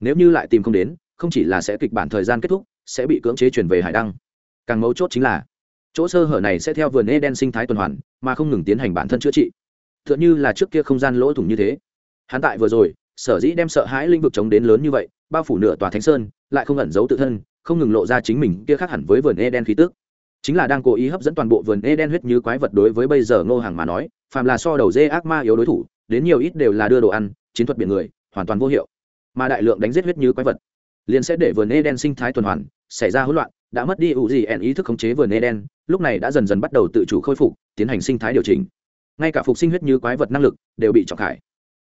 Nếu như lại tìm không đến, không chỉ là sẽ kịch bản thời gian kết thúc, sẽ bị cưỡng chế chuyển về hải đăng. Càng mấu chốt chính là, chỗ sơ hở này sẽ theo vườn eden sinh thái tuần hoàn, mà không ngừng tiến hành bản thân chữa trị. T h ư ợ n h ư là trước kia không gian lỗ thủng như thế. Hắn tại vừa rồi sở dĩ đem sợ hãi lĩnh vực chống đến lớn như vậy, bao phủ nửa tòa thánh sơn, lại không ẩn giấu tự thân, không ngừng lộ ra chính mình kia khác hẳn với vườn eden khí tức. Chính là đang cố ý hấp dẫn toàn bộ vườn eden huyết như quái vật đối với bây giờ ngô hàng mà nói, phàm là so đầu dê ác ma yếu đối thủ, đến nhiều ít đều là đưa đồ ăn, chiến thuật biển người, hoàn toàn vô hiệu. Mà đại lượng đánh giết huyết như quái vật, liền sẽ để vườn eden sinh thái tuần hoàn, xảy ra hỗn loạn, đã mất đi ủ gì ẻn ý thức khống chế vườn eden, lúc này đã dần dần bắt đầu tự chủ khôi phục, tiến hành sinh thái điều chỉnh. Ngay cả phục sinh huyết như quái vật năng lực đều bị trọng khải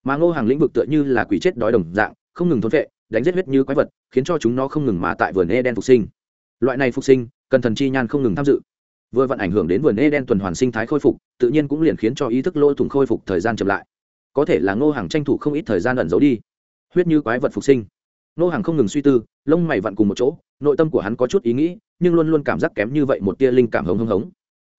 mà ngô hàng lĩnh vực tựa như là quỷ chết đói đồng dạng, không ngừng thốn vệ đánh giết huyết như quái vật, khiến cho chúng nó không ngừng mà tại vườn eden phục sinh. Loại này phục sinh, cần thần chi nhan không ngừng tham dự. Vừa vặn ảnh hưởng đến vườn eden tuần hoàn sinh thái khôi phục, tự nhiên cũng liền khiến cho ý thức lỗ thủng khôi phục thời gian chậm lại. Có thể là ngô hàng tranh thủ không ít thời gian ẩn giấu đi. Huyết như quái vật phục sinh. Ngô hàng không ngừng suy tư, lông mày vặn cùng một chỗ, nội tâm của hắn có chút ý nghĩ, nhưng luôn luôn cảm giác kém như vậy một tia linh cảm hống hống hống.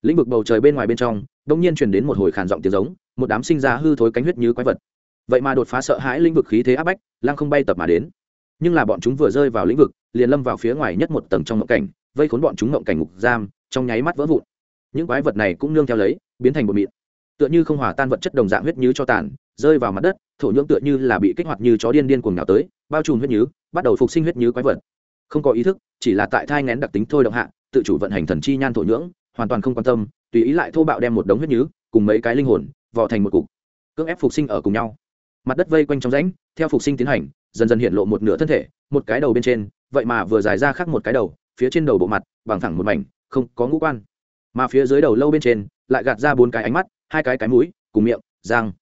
Lĩnh vực bầu trời bên ngoài bên trong đông nhiên truyền đến một hồi khàn giọng tiếng giống, một đám sinh ra hư thối cánh huyết như quái vật vậy mà đột phá sợ hãi lĩnh vực khí thế áp bách lang không bay tập mà đến. Nhưng là bọn chúng vừa rơi vào lĩnh vực, liền lâm vào phía ngoài nhất một tầng trong ngộng cảnh, vây khốn bọn chúng ngộng cảnh ngục giam, trong nháy mắt vỡ vụn. Những quái vật này cũng nương theo lấy, biến thành bột mịn. Tựa như không hòa tan vật chất đồng dạng huyết như cho tàn, rơi vào mặt đất, thổ nhưỡng tựa như là bị kích hoạt như chó điên điên cuồng nào tới, bao trùm huyết nhứ, bắt đầu phục sinh huyết nhứ quái vật. Không có ý thức, chỉ là tại thai ngén đặc tính thôi động hạ, tự chủ vận hành thần chi nhan thổ nhưỡng, hoàn toàn không quan tâm, tùy ý lại thô bạo đem một đống huyết nhứ, cùng mấy cái linh hồn, vò thành một cục. Cưỡng ép phục sinh ở cùng nhau mặt đất vây quanh trong rãnh, theo phục sinh tiến hành, dần dần hiện lộ một nửa thân thể, một cái đầu bên trên, vậy mà vừa dài ra khác một cái đầu, phía trên đầu bộ mặt, bằng thẳng một mảnh, không có ngũ quan. Mà phía dưới đầu lâu bên trên, lại gạt ra bốn cái ánh mắt, hai cái cái mũi, cùng miệng, răng.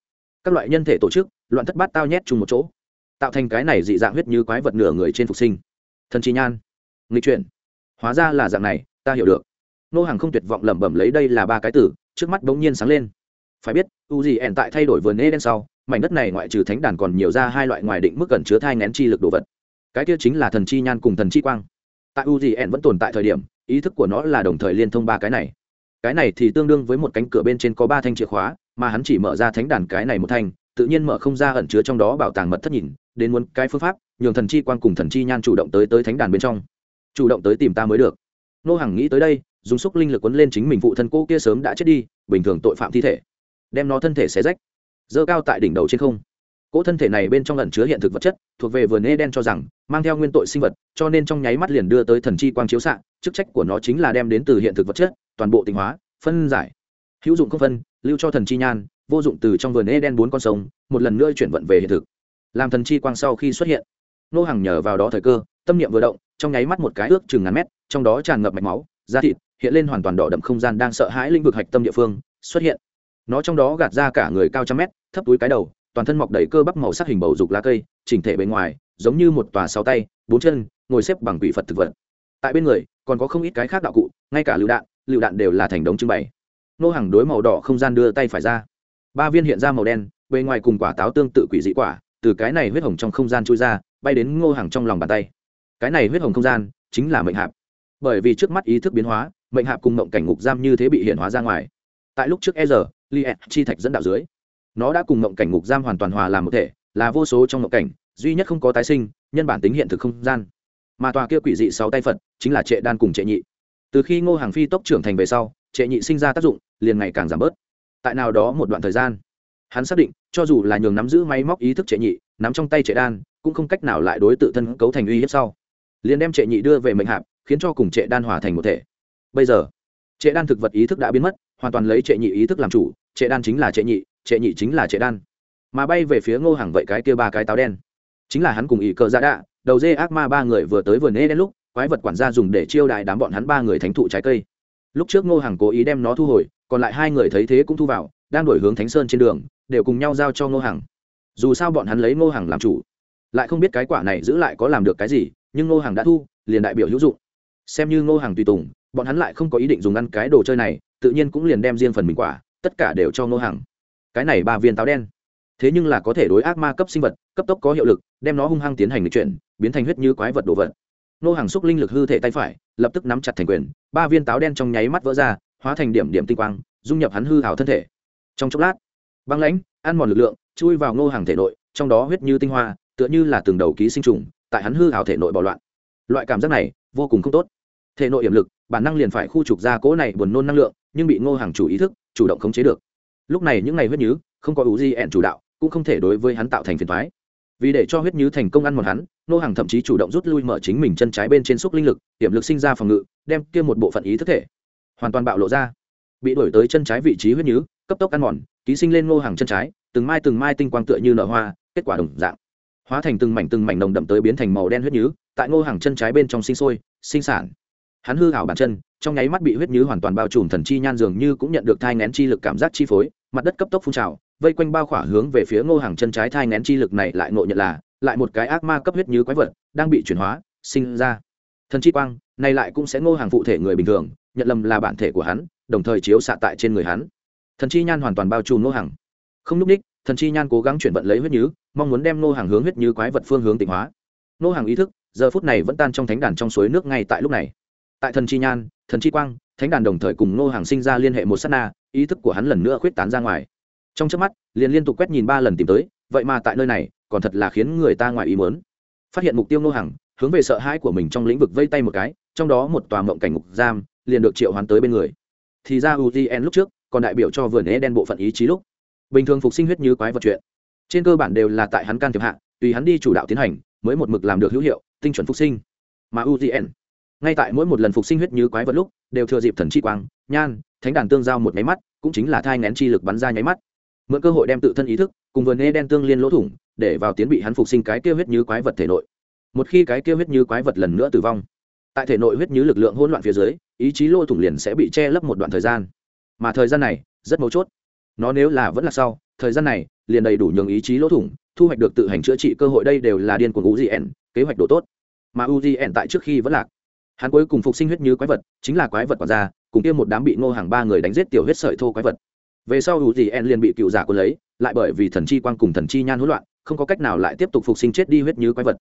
Các loại nhân thể tổ chức, loạn thất bát tao nhét chung một chỗ, tạo thành cái này dị dạng huyết như quái vật nửa người trên phục sinh. Thần trí nhan, nghịch chuyển. Hóa ra là dạng này, ta hiểu được. Nô hàng không tuyệt vọng lẩm bẩm lấy đây là ba cái tử trước mắt bỗng nhiên sáng lên. Phải biết u gì ẻn tại thay đổi vườn ê đen sau mảnh đất này ngoại trừ thánh đàn còn nhiều ra hai loại ngoài định mức cần chứa thai ngén chi lực đồ vật. Cái kia chính là thần chi nhan cùng thần chi quang. Tại u gì ẻn vẫn tồn tại thời điểm, ý thức của nó là đồng thời liên thông ba cái này. Cái này thì tương đương với một cánh cửa bên trên có ba thanh chìa khóa, mà hắn chỉ mở ra thánh đàn cái này một thanh, tự nhiên mở không ra ẩn chứa trong đó bảo tàng mật thất nhìn, đến muốn cái phương pháp, nhường thần chi quang cùng thần chi nhan chủ động tới tới thánh đàn bên trong. Chủ động tới tìm ta mới được. Nô hằng nghĩ tới đây, dùng xúc linh lực quấn lên chính mình phụ thân cô kia sớm đã chết đi, bình thường tội phạm thi thể. Đem nó thân thể xé rách dơ cao tại đỉnh đầu trên không. Cỗ thân thể này bên trong ẩn chứa hiện thực vật chất, thuộc về vườn e đen cho rằng, mang theo nguyên tội sinh vật, cho nên trong nháy mắt liền đưa tới thần chi quang chiếu xạ, chức trách của nó chính là đem đến từ hiện thực vật chất, toàn bộ tinh hóa, phân giải. Hữu dụng không phân, lưu cho thần chi nhan, vô dụng từ trong vườn e đen bốn con sông, một lần nữa chuyển vận về hiện thực. Làm thần chi quang sau khi xuất hiện, nô hàng nhờ vào đó thời cơ, tâm niệm vừa động, trong nháy mắt một cái ước chừng ngàn mét, trong đó tràn ngập mạch máu, da thịt, hiện lên hoàn toàn đỏ đậm không gian đang sợ hãi lĩnh vực hạch tâm địa phương, xuất hiện nó trong đó gạt ra cả người cao trăm mét, thấp túi cái đầu, toàn thân mọc đầy cơ bắp màu sắc hình bầu dục lá cây, chỉnh thể bên ngoài, giống như một tòa sáu tay, bốn chân, ngồi xếp bằng quỷ phật thực vật. Tại bên người, còn có không ít cái khác đạo cụ, ngay cả lựu đạn lựu đạn đều là thành đống trưng bày. Nô hàng đối màu đỏ không gian đưa tay phải ra. Ba viên hiện ra màu đen, bề ngoài cùng quả táo tương tự quỷ dị quả, từ cái này huyết hồng trong không gian trôi ra, bay đến ngô hàng trong lòng bàn tay. Cái này huyết hồng không gian chính là mệnh hạp. Bởi vì trước mắt ý thức biến hóa, mệnh hạp cùng mộng cảnh ngục giam như thế bị hiện hóa ra ngoài. Tại lúc trước e giờ Liệt chi thạch dẫn đạo dưới. Nó đã cùng mộng cảnh ngục giam hoàn toàn hòa làm một thể, là vô số trong mộng cảnh, duy nhất không có tái sinh, nhân bản tính hiện thực không gian. Mà tòa kia quỷ dị sáu tay phật, chính là trệ đan cùng trệ nhị. Từ khi ngô hàng phi tốc trưởng thành về sau, trệ nhị sinh ra tác dụng, liền ngày càng giảm bớt. Tại nào đó một đoạn thời gian, hắn xác định, cho dù là nhường nắm giữ máy móc ý thức trệ nhị, nắm trong tay trệ đan, cũng không cách nào lại đối tự thân cấu thành uy hiếp sau. Liền đem trệ nhị đưa về mệnh hạp, khiến cho cùng trệ đan hòa thành một thể. Bây giờ, trệ đan thực vật ý thức đã biến mất hoàn toàn lấy trệ nhị ý thức làm chủ, trệ đan chính là trệ nhị trệ nhị chính là trệ đan. Mà bay về phía ngô hàng vậy cái kia ba cái táo đen. Chính là hắn cùng ý cờ ra đạ, đầu dê ác ma ba người vừa tới vừa nê đen lúc, quái vật quản gia dùng để chiêu đại đám bọn hắn ba người thánh thụ trái cây. Lúc trước ngô hàng cố ý đem nó thu hồi, còn lại hai người thấy thế cũng thu vào, đang đổi hướng thánh sơn trên đường, đều cùng nhau giao cho ngô hàng dù sao bọn hắn lấy ngô hàng làm chủ, lại không biết cái quả này giữ lại có làm được cái gì, nhưng ngô hàng đã thu, liền đại biểu hữu dụng. Xem như ngô hàng tùy tùng, bọn hắn lại không có ý định dùng ăn cái đồ chơi này tự nhiên cũng liền đem riêng phần mình quả, tất cả đều cho ngô hàng cái này ba viên táo đen. Thế nhưng là có thể đối ác ma cấp sinh vật, cấp tốc có hiệu lực, đem nó hung hăng tiến hành lịch chuyển, biến thành huyết như quái vật đồ vật. Nô hàng xúc linh lực hư thể tay phải, lập tức nắm chặt thành quyền, ba viên táo đen trong nháy mắt vỡ ra, hóa thành điểm điểm tinh quang, dung nhập hắn hư hào thân thể. Trong chốc lát, băng lãnh, ăn mòn lực lượng, chui vào ngô hàng thể nội, trong đó huyết như tinh hoa, tựa như là từng đầu ký sinh trùng, tại hắn hư hào thể nội bạo loạn. Loại cảm giác này vô cùng không tốt. Thể nội hiểm lực, bản năng liền phải khu trục ra cỗ này buồn nôn năng lượng nhưng bị ngô hàng chủ ý thức, chủ động khống chế được. Lúc này những ngày huyết nhứ, không có ủ di ẹn chủ đạo, cũng không thể đối với hắn tạo thành phiền thoái vì để cho huyết nhứ thành công ăn một hắn, Ngô hàng thậm chí chủ động rút lui mở chính mình chân trái bên trên xúc linh lực, tiềm lực sinh ra phòng ngự, đem kia một bộ phận ý thức thể hoàn toàn bạo lộ ra. Bị đổi tới chân trái vị trí huyết nhứ, cấp tốc ăn mòn, ký sinh lên ngô hàng chân trái, từng mai từng mai tinh quang tựa như nở hoa, kết quả đồng dạng. Hóa thành từng mảnh từng mảnh nồng đậm tới biến thành màu đen huyết nhứ, tại ngô hàng chân trái bên trong sinh sôi, sinh sản hắn hư hảo bàn chân, trong nháy mắt bị huyết nhứ hoàn toàn bao trùm thần chi nhan dường như cũng nhận được thai ngén chi lực cảm giác chi phối, mặt đất cấp tốc phun trào, vây quanh bao khỏa hướng về phía ngô hàng chân trái thai ngén chi lực này lại ngộ nhận là, lại một cái ác ma cấp huyết như quái vật, đang bị chuyển hóa, sinh ra. Thần chi quang, này lại cũng sẽ ngô hàng phụ thể người bình thường, nhận lầm là bản thể của hắn, đồng thời chiếu xạ tại trên người hắn. Thần chi nhan hoàn toàn bao trùm ngô hàng không núp ních, thần chi nhan cố gắng chuyển vận lấy huyết nhứ, mong muốn đem ngô hàng hướng huyết như quái vật phương hướng tịnh hóa. Ngô hàng ý thức, giờ phút này vẫn tan trong thánh đàn trong suối nước ngay tại lúc này tại thần chi nhan, thần chi quang, thánh đàn đồng thời cùng ngô hàng sinh ra liên hệ một s á t na, ý thức của hắn lần nữa khuyết tán ra ngoài. Trong trước mắt, liền liên tục quét nhìn ba lần tìm tới, vậy mà tại nơi này, còn thật là khiến người ta ngoài ý muốn. Phát hiện mục tiêu ngô hàng, hướng về sợ hãi của mình trong lĩnh vực vây tay một cái, trong đó một tòa mộng cảnh ngục giam, liền được triệu hoán tới bên người. Thì ra uzn lúc trước, còn đại biểu cho vườn é đen bộ phận ý chí lúc. Bình thường phục sinh huyết như quái vật chuyện. Trên cơ bản đều là tại hắn can thiệp hạ, tùy hắn đi chủ đạo tiến hành, mới một mực làm được hữu hiệu, tinh chuẩn phục sinh. Mà uzn ngay tại mỗi một lần phục sinh huyết như quái vật lúc, đều thừa dịp thần chi quang, nhan, thánh đàn tương giao một nháy mắt, cũng chính là thai ngén chi lực bắn ra nháy mắt. Mượn cơ hội đem tự thân ý thức, cùng vườn nê đen tương liên lỗ thủng, để vào tiến bị hắn phục sinh cái kia huyết như quái vật thể nội. Một khi cái kia huyết như quái vật lần nữa tử vong, tại thể nội huyết như lực lượng hỗn loạn phía dưới, ý chí lỗ thủng liền sẽ bị che lấp một đoạn thời gian. Mà thời gian này, rất mấu chốt. Nó nếu là vẫn là sau, thời gian này, liền đầy đủ nhường ý chí lỗ thủng, thu hoạch được tự hành chữa trị cơ hội đây đều là điên của uzn kế hoạch độ tốt. Mà uzn tại trước khi vẫn lạc hắn cuối cùng phục sinh huyết như quái vật, chính là quái vật còn ra cùng kia một đám bị ngô hàng ba người đánh giết tiểu huyết sợi thô quái vật. Về sau hữu gì en liền bị cựu giả quân lấy, lại bởi vì thần chi quang cùng thần chi nhan hỗn loạn, không có cách nào lại tiếp tục phục sinh chết đi huyết như quái vật.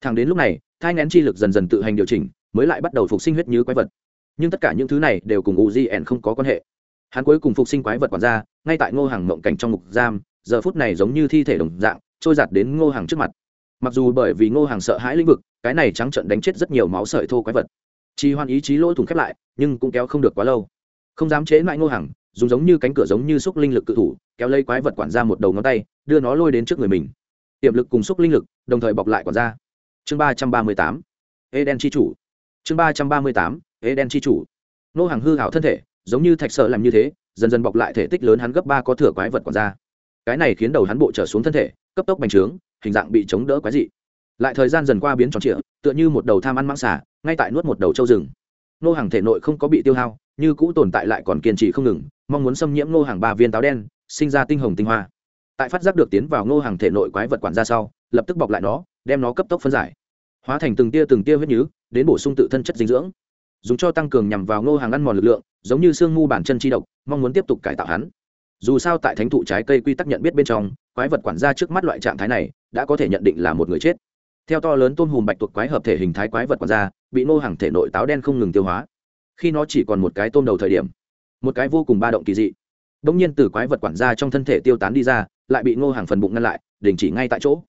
Thẳng đến lúc này, thai ngén chi lực dần dần tự hành điều chỉnh, mới lại bắt đầu phục sinh huyết như quái vật. Nhưng tất cả những thứ này đều cùng u di ẻn không có quan hệ. Hắn cuối cùng phục sinh quái vật quản ra ngay tại ngô hàng mộng cảnh trong ngục giam, giờ phút này giống như thi thể đồng dạng, trôi giạt đến ngô hàng trước mặt mặc dù bởi vì ngô hàng sợ hãi lĩnh vực, cái này trắng trận đánh chết rất nhiều máu sợi thô quái vật. Chỉ hoan ý chí lỗ thủng khép lại, nhưng cũng kéo không được quá lâu. Không dám chế lại ngô hàng, dùng giống như cánh cửa giống như xúc linh lực cự thủ, kéo lấy quái vật quản ra một đầu ngón tay, đưa nó lôi đến trước người mình. Tiềm lực cùng xúc linh lực, đồng thời bọc lại quản ra chương ba trăm ba mươi tám, eden chi chủ. Chương ba trăm ba mươi tám, eden chi chủ. Nô hàng hư hảo thân thể, giống như thạch sợ làm như thế, dần dần bọc lại thể tích lớn hắn gấp ba có thừa quái vật quản ra cái này khiến đầu hắn bộ trở xuống thân thể cấp tốc bành trướng, hình dạng bị chống đỡ quái dị. Lại thời gian dần qua biến tròn trịa, tựa như một đầu tham ăn mãng xả ngay tại nuốt một đầu trâu rừng. Nô hàng thể nội không có bị tiêu hao, như cũ tồn tại lại còn kiên trì không ngừng, mong muốn xâm nhiễm nô hàng ba viên táo đen, sinh ra tinh hồng tinh hoa. Tại phát giác được tiến vào nô hàng thể nội quái vật quản ra sau, lập tức bọc lại nó, đem nó cấp tốc phân giải. Hóa thành từng tia từng tia huyết nhứ, đến bổ sung tự thân chất dinh dưỡng. Dùng cho tăng cường nhằm vào nô hàng ăn mòn lực lượng, giống như sương mu bản chân chi độc, mong muốn tiếp tục cải tạo hắn dù sao tại thánh thụ trái cây quy tắc nhận biết bên trong, quái vật quản gia trước mắt loại trạng thái này, đã có thể nhận định là một người chết. Theo to lớn tôn hùm bạch tuộc quái hợp thể hình thái quái vật quản gia, bị nô hàng thể nội táo đen không ngừng tiêu hóa. Khi nó chỉ còn một cái tôm đầu thời điểm, một cái vô cùng ba động kỳ dị. Đ ỗ n g nhiên từ quái vật quản gia trong thân thể tiêu tán đi ra, lại bị ngô hàng phần bụng ngăn lại, đình chỉ ngay tại chỗ.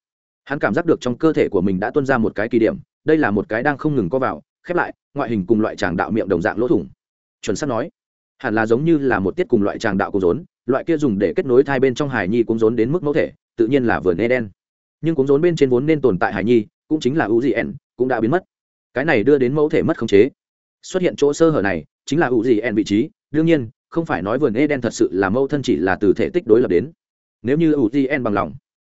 Hắn cảm giác được trong cơ thể của mình đã tuân ra một cái kỳ điểm, đây là một cái đang không ngừng có vào, khép lại, ngoại hình cùng loại tràng đạo miệng đồng dạng lỗ thủng. Chuẩn sắp nói, hẳn là giống như là một tiết cùng loại tràng đạo cung rốn loại kia dùng để kết nối thai bên trong hải nhi cũng rốn đến mức mẫu thể, tự nhiên là vườn đen. Nhưng cũng rốn bên trên vốn nên tồn tại hải nhi, cũng chính là u gì n, cũng đã biến mất. Cái này đưa đến mẫu thể mất khống chế. Xuất hiện chỗ sơ hở này, chính là u gì n vị trí. Đương nhiên, không phải nói vườn eden thật sự là mẫu thân chỉ là từ thể tích đối lập đến. Nếu như u gì n bằng lòng,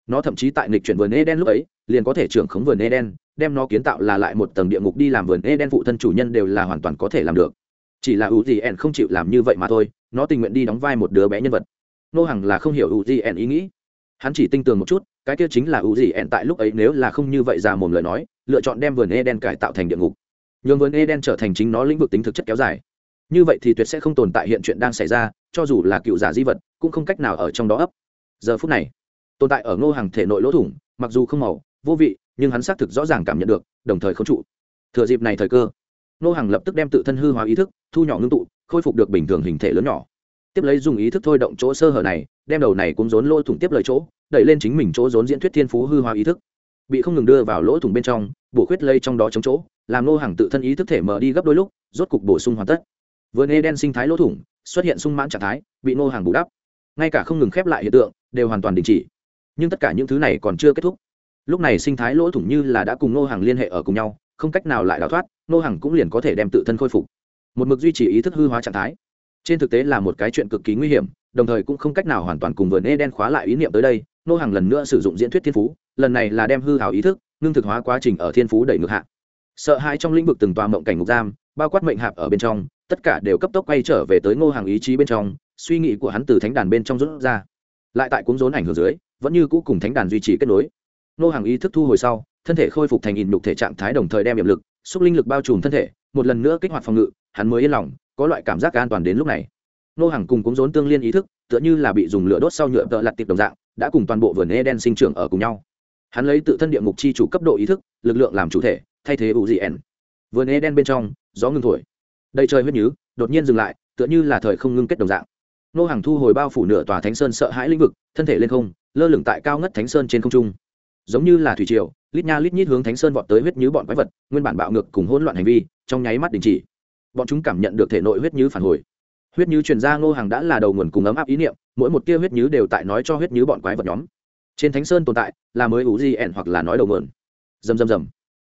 nó thậm chí tại nghịch chuyển vườn eden lúc ấy, liền có thể trưởng khống vườn eden đem nó kiến tạo là lại một tầng địa ngục đi làm vườn eden phụ thân chủ nhân đều là hoàn toàn có thể làm được. Chỉ là u gì n không chịu làm như vậy mà thôi nó tình nguyện đi đóng vai một đứa bé nhân vật. Nô hằng là không hiểu u gì ẻn ý nghĩ. Hắn chỉ tin tưởng một chút, cái kia chính là u gì ẻn tại lúc ấy nếu là không như vậy ra mồm lời nói, lựa chọn đem vườn eden cải tạo thành địa ngục. Nhường vườn eden trở thành chính nó lĩnh vực tính thực chất kéo dài. Như vậy thì tuyệt sẽ không tồn tại hiện chuyện đang xảy ra, cho dù là cựu giả di vật, cũng không cách nào ở trong đó ấp. Giờ phút này, tồn tại ở ngô hàng thể nội lỗ thủng, mặc dù không màu, vô vị, nhưng hắn xác thực rõ ràng cảm nhận được, đồng thời không trụ. Thừa dịp này thời cơ, ngô hàng lập tức đem tự thân hư hóa ý thức, thu nhỏ ngưng tụ khôi phục được bình thường hình thể lớn nhỏ. Tiếp lấy dùng ý thức thôi động chỗ sơ hở này, đem đầu này cũng rốn lỗ thủng tiếp lời chỗ, đẩy lên chính mình chỗ rốn diễn thuyết thiên phú hư hóa ý thức. Bị không ngừng đưa vào lỗ thủng bên trong, bổ khuyết lây trong đó chống chỗ, làm nô hàng tự thân ý thức thể mở đi gấp đôi lúc, rốt cục bổ sung hoàn tất. Vừa nê đen sinh thái lỗ thủng, xuất hiện sung mãn trạng thái, bị nô hàng bù đắp. Ngay cả không ngừng khép lại hiện tượng, đều hoàn toàn đình chỉ. Nhưng tất cả những thứ này còn chưa kết thúc. Lúc này sinh thái lỗ thủng như là đã cùng nô hàng liên hệ ở cùng nhau, không cách nào lại đào thoát nô hàng cũng liền có thể đem tự thân khôi phục một mực duy trì ý thức hư hóa trạng thái. Trên thực tế là một cái chuyện cực kỳ nguy hiểm, đồng thời cũng không cách nào hoàn toàn cùng vườn e đen khóa lại ý niệm tới đây ngô hàng lần nữa sử dụng diễn thuyết thiên phú, lần này là đem hư hào ý thức, ngưng thực hóa quá trình ở thiên phú đẩy ngược hạ. Sợ hãi trong lĩnh vực từng tòa mộng cảnh ngục giam, bao quát mệnh hạp ở bên trong, tất cả đều cấp tốc quay trở về tới ngô hàng ý chí bên trong, suy nghĩ của hắn từ thánh đàn bên trong rút ra. Lại tại cuốn rốn ảnh hưởng dưới, vẫn như cũ cùng thánh đàn duy trì kết nối. Ngô hàng ý thức thu hồi sau, thân thể khôi phục thành in đục thể trạng thái đồng thời đem hiệp lực, xúc linh lực bao trùm thân thể, một lần nữa kích hoạt phòng ngự hắn mới yên lòng, có loại cảm giác an toàn đến lúc này. Nô hàng cùng cuốn rốn tương liên ý thức, tựa như là bị dùng lửa đốt sau nhựa tợ lặt tiệp đồng dạng, đã cùng toàn bộ vườn eden sinh trưởng ở cùng nhau. Hắn lấy tự thân địa ngục chi chủ cấp độ ý thức, lực lượng làm chủ thể, thay thế u gn vườn eden bên trong, gió ngưng thổi. Đầy trời huyết nhứ, đột nhiên dừng lại, tựa như là thời không ngưng kết đồng dạng. Nô hàng thu hồi bao phủ nửa tòa thánh sơn sợ hãi lĩnh vực, thân thể lên không, lơ lửng tại cao ngất thánh sơn trên không trung. Giống như là thủy triều, lít nha lít nhít hướng thánh sơn vọt tới huyết nhứ bọn quái vật, nguyên bản bạo ngược cùng hỗn loạn hành vi, trong nháy mắt đình chỉ bọn chúng cảm nhận được thể nội huyết như phản hồi. Huyết như truyền ra ngô hàng đã là đầu nguồn cùng ấm áp ý niệm, mỗi một tia huyết như đều tại nói cho huyết như bọn quái vật nhóm. Trên thánh sơn tồn tại, là mới ủ di ẻn hoặc là nói đầu nguồn. Rầm rầm rầm.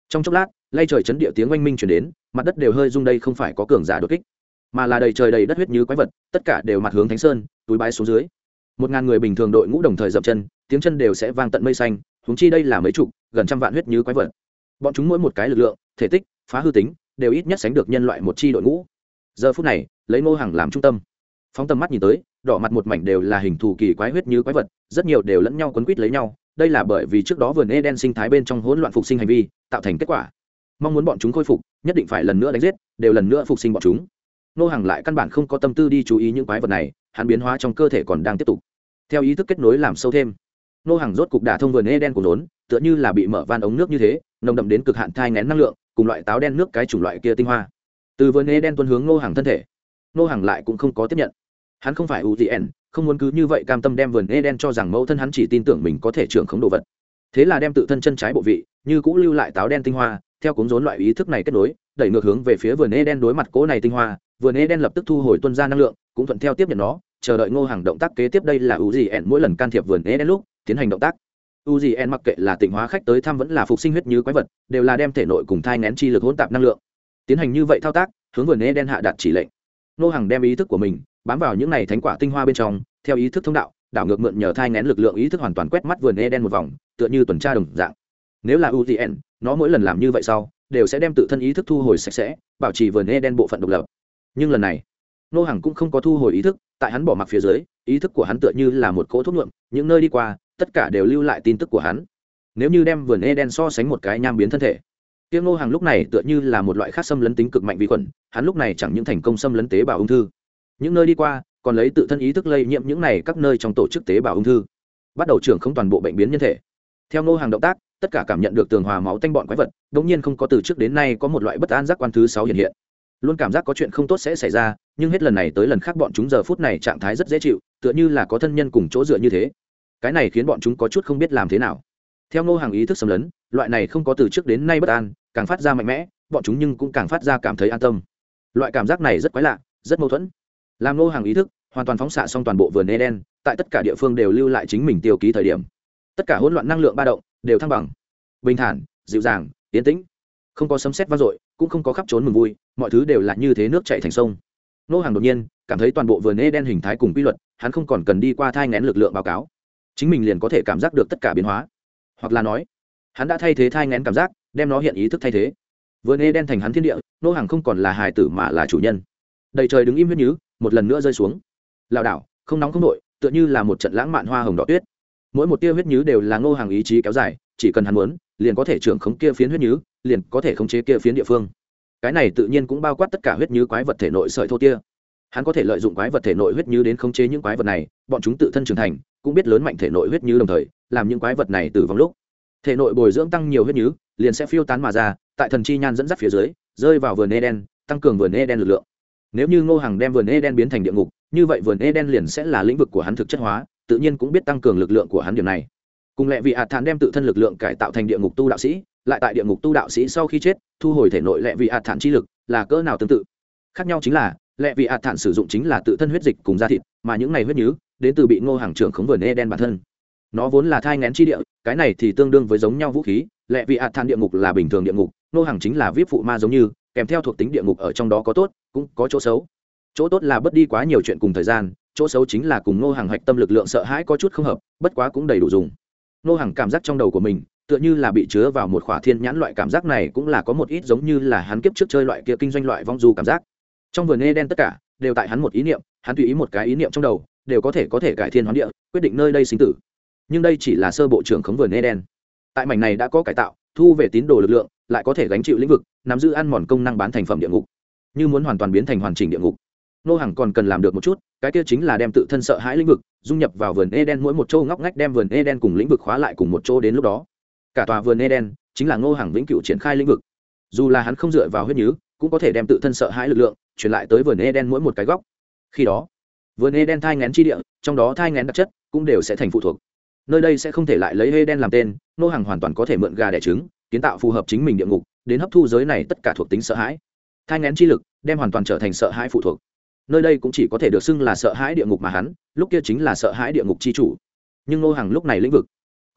Trong chốc lát, lay trời chấn địa tiếng oanh minh chuyển đến, mặt đất đều hơi rung đây không phải có cường giả đột kích, mà là đầy trời đầy đất huyết như quái vật, tất cả đều mặt hướng thánh sơn, túi bãi xuống dưới. Một ngàn người bình thường đội ngũ đồng thời dậm chân, tiếng chân đều sẽ vang tận mây xanh húng chi đây là mấy chục, gần trăm vạn huyết như quái vật. Bọn chúng mỗi một cái lực lượng, thể tích, phá hư tính đều ít nhất sánh được nhân loại một chi đội ngũ. Giờ phút này, lấy ngô hàng làm trung tâm. Phóng tầm mắt nhìn tới, đỏ mặt một mảnh đều là hình thù kỳ quái huyết như quái vật, rất nhiều đều lẫn nhau quấn quýt lấy nhau, đây là bởi vì trước đó vườn eden sinh thái bên trong hỗn loạn phục sinh hành vi, tạo thành kết quả. Mong muốn bọn chúng khôi phục, nhất định phải lần nữa đánh giết, đều lần nữa phục sinh bọn chúng. Nô hàng lại căn bản không có tâm tư đi chú ý những quái vật này, hắn biến hóa trong cơ thể còn đang tiếp tục. Theo ý thức kết nối làm sâu thêm nô hàng rốt cục đả thông vườn eden của rốn tựa như là bị mở van ống nước như thế, nồng đậm đến cực hạn thai ngén năng lượng cùng loại táo đen nước cái chủng loại kia tinh hoa. Từ vườn eden tuân hướng nô hàng thân thể nô hàng lại cũng không có tiếp nhận. Hắn không phải uzn không muốn cứ như vậy cam tâm đem vườn eden cho rằng mẫu thân hắn chỉ tin tưởng mình có thể trưởng khống đồ vật. Thế là đem tự thân chân trái bộ vị, như cũng lưu lại táo đen tinh hoa, theo cuốn rốn loại ý thức này kết nối, đẩy ngược hướng về phía vườn eden đối mặt cỗ này tinh hoa, vườn eden lập tức thu hồi tuân ra năng lượng, cũng thuận theo tiếp nhận nó, chờ đợi ngô hàng động tác kế tiếp đây là uzn mỗi lần can thiệp vườn eden lúc, tiến hành động tác. U gì En mặc kệ là tịnh hóa khách tới thăm vẫn là phục sinh huyết như quái vật đều là đem thể nội cùng thai nén chi lực hỗn tạp năng lượng. Tiến hành như vậy thao tác hướng vườn eden hạ đặt chỉ lệnh. Nô hàng đem ý thức của mình bám vào những này thánh quả tinh hoa bên trong theo ý thức thông đạo đảo ngược mượn nhờ thai nén lực lượng ý thức hoàn toàn quét mắt vườn eden một vòng tựa như tuần tra đồng dạng. Nếu là U gì En, nó mỗi lần làm như vậy sau đều sẽ đem tự thân ý thức thu hồi sạch sẽ bảo trì vườn eden bộ phận độc lập. Nhưng lần này nô hàng cũng không có thu hồi ý thức tại hắn bỏ mặc phía dưới ý thức của hắn tựa như là một cỗ thuốc nhuộm những nơi đi qua tất cả đều lưu lại tin tức của hắn. Nếu như đem vườn eden so sánh một cái nham biến thân thể tiếng nô hàng lúc này tựa như là một loại khác xâm lấn tính cực mạnh vi khuẩn, hắn lúc này chẳng những thành công xâm lấn tế bào ung thư. Những nơi đi qua, còn lấy tự thân ý thức lây nhiễm những này các nơi trong tổ chức tế bào ung thư. Bắt đầu trưởng không toàn bộ bệnh biến nhân thể. Theo nô hàng động tác, tất cả cảm nhận được tường hòa máu tanh bọn quái vật đống nhiên không có từ trước đến nay có một loại bất an giác quan thứ sáu hiện hiện. Luôn cảm giác có chuyện không tốt sẽ xảy ra, nhưng hết lần này tới lần khác bọn chúng giờ phút này trạng thái rất dễ chịu, tựa như là có thân nhân cùng chỗ dựa như thế cái này khiến bọn chúng có chút không biết làm thế nào. Theo ngô hàng ý thức xâm lấn, loại này không có từ trước đến nay bất an, càng phát ra mạnh mẽ, bọn chúng nhưng cũng càng phát ra cảm thấy an tâm. Loại cảm giác này rất quái lạ, rất mâu thuẫn. Làm ngô hàng ý thức, hoàn toàn phóng xạ xong toàn bộ vườn eden, tại tất cả địa phương đều lưu lại chính mình tiêu ký thời điểm. Tất cả hỗn loạn năng lượng ba động, đều thăng bằng. Bình thản, dịu dàng tiến tĩnh. Không có sấm sét vang dội, cũng không có khắp trốn mừng vui, mọi thứ đều là như thế nước chảy thành sông. Nô hàng đột nhiên, cảm thấy toàn bộ vườn ê đen hình thái cùng quy luật, hắn không còn cần đi qua thai ngén lực lượng báo cáo chính mình liền có thể cảm giác được tất cả biến hóa. Hoặc là nói, hắn đã thay thế thai ngén cảm giác, đem nó hiện ý thức thay thế. Vừa nghe đen thành hắn thiên địa, nô hàng không còn là hài tử mà là chủ nhân. Đầy trời đứng im huyết nhứ, một lần nữa rơi xuống. Lảo đảo, không nóng không nội tựa như là một trận lãng mạn hoa hồng đỏ tuyết. Mỗi một tia huyết nhứ đều là ngô hàng ý chí kéo dài, chỉ cần hắn muốn, liền có thể trưởng khống kia phiến huyết nhứ, liền có thể khống chế kia phiến địa phương. Cái này tự nhiên cũng bao quát tất cả huyết nhứ quái vật thể nội sợi thô tia hắn có thể lợi dụng quái vật thể nội huyết như đến khống chế những quái vật này bọn chúng tự thân trưởng thành cũng biết lớn mạnh thể nội huyết như đồng thời làm những quái vật này tử vong lúc. Thể nội bồi dưỡng tăng nhiều huyết như, liền sẽ phiêu tán mà ra tại thần chi nhan dẫn dắt phía dưới rơi vào vườn eden tăng cường vườn eden lực lượng. Nếu như ngô hàng đem vườn eden biến thành địa ngục như vậy vườn eden liền sẽ là lĩnh vực của hắn thực chất hóa tự nhiên cũng biết tăng cường lực lượng của hắn điểm này. Cùng lẽ vị hạt thản đem tự thân lực lượng cải tạo thành địa ngục tu đạo sĩ lại tại địa ngục tu đạo sĩ sau khi chết thu hồi thể nội lẽ vị hạt thản chi lực là cỡ nào tương tự? Khác nhau chính là Lệ vị hạt thản sử dụng chính là tự thân huyết dịch cùng da thịt, mà những này huyết nhứ đến từ bị ngô hàng trưởng khống vườn eden bản thân. Nó vốn là thai ngén chi địa, cái này thì tương đương với giống nhau vũ khí Lệ vị hạt thản địa ngục là bình thường địa ngục, ngô hàng chính là vip phụ ma giống như, kèm theo thuộc tính địa ngục ở trong đó có tốt, cũng có chỗ xấu. Chỗ tốt là bớt đi quá nhiều chuyện cùng thời gian, chỗ xấu chính là cùng ngô hàng hạch tâm lực lượng sợ hãi có chút không hợp, bất quá cũng đầy đủ dùng. Ngô hàng cảm giác trong đầu của mình, tựa như là bị chứa vào một khỏa thiên nhãn loại cảm giác này cũng là có một ít giống như là hắn kiếp trước chơi loại kia kinh doanh loại vong du cảm giác trong vườn ê đen tất cả đều tại hắn một ý niệm, hắn tùy ý một cái ý niệm trong đầu, đều có thể có thể cải thiên hoán địa, quyết định nơi đây sinh tử. Nhưng đây chỉ là sơ bộ trưởng khống vườn ê đen tại mảnh này đã có cải tạo, thu về tín đồ lực lượng, lại có thể gánh chịu lĩnh vực, nắm giữ ăn mòn công năng bán thành phẩm địa ngục. Như muốn hoàn toàn biến thành hoàn chỉnh địa ngục. Nô hàng còn cần làm được một chút, cái kia chính là đem tự thân sợ hãi lĩnh vực dung nhập vào vườn eden mỗi một chỗ ngóc ngách đem vườn eden cùng lĩnh vực khóa lại cùng một chỗ đến lúc đó. Cả tòa vườn eden chính là ngô hàng vĩnh cửu triển khai lĩnh vực. Dù là hắn không dựa vào huyết nhứ cũng có thể đem tự thân sợ hãi lực lượng truyền lại tới vườn eden mỗi một cái góc. Khi đó, vườn eden thai ngén chi địa, trong đó thai ngén đặc chất cũng đều sẽ thành phụ thuộc. Nơi đây sẽ không thể lại lấy eden làm tên ngô hàng hoàn toàn có thể mượn gà đẻ trứng, kiến tạo phù hợp chính mình địa ngục, đến hấp thu giới này tất cả thuộc tính sợ hãi. Thai ngén chi lực đem hoàn toàn trở thành sợ hãi phụ thuộc. Nơi đây cũng chỉ có thể được xưng là sợ hãi địa ngục mà hắn, lúc kia chính là sợ hãi địa ngục chi chủ. Nhưng ngô hàng lúc này lĩnh vực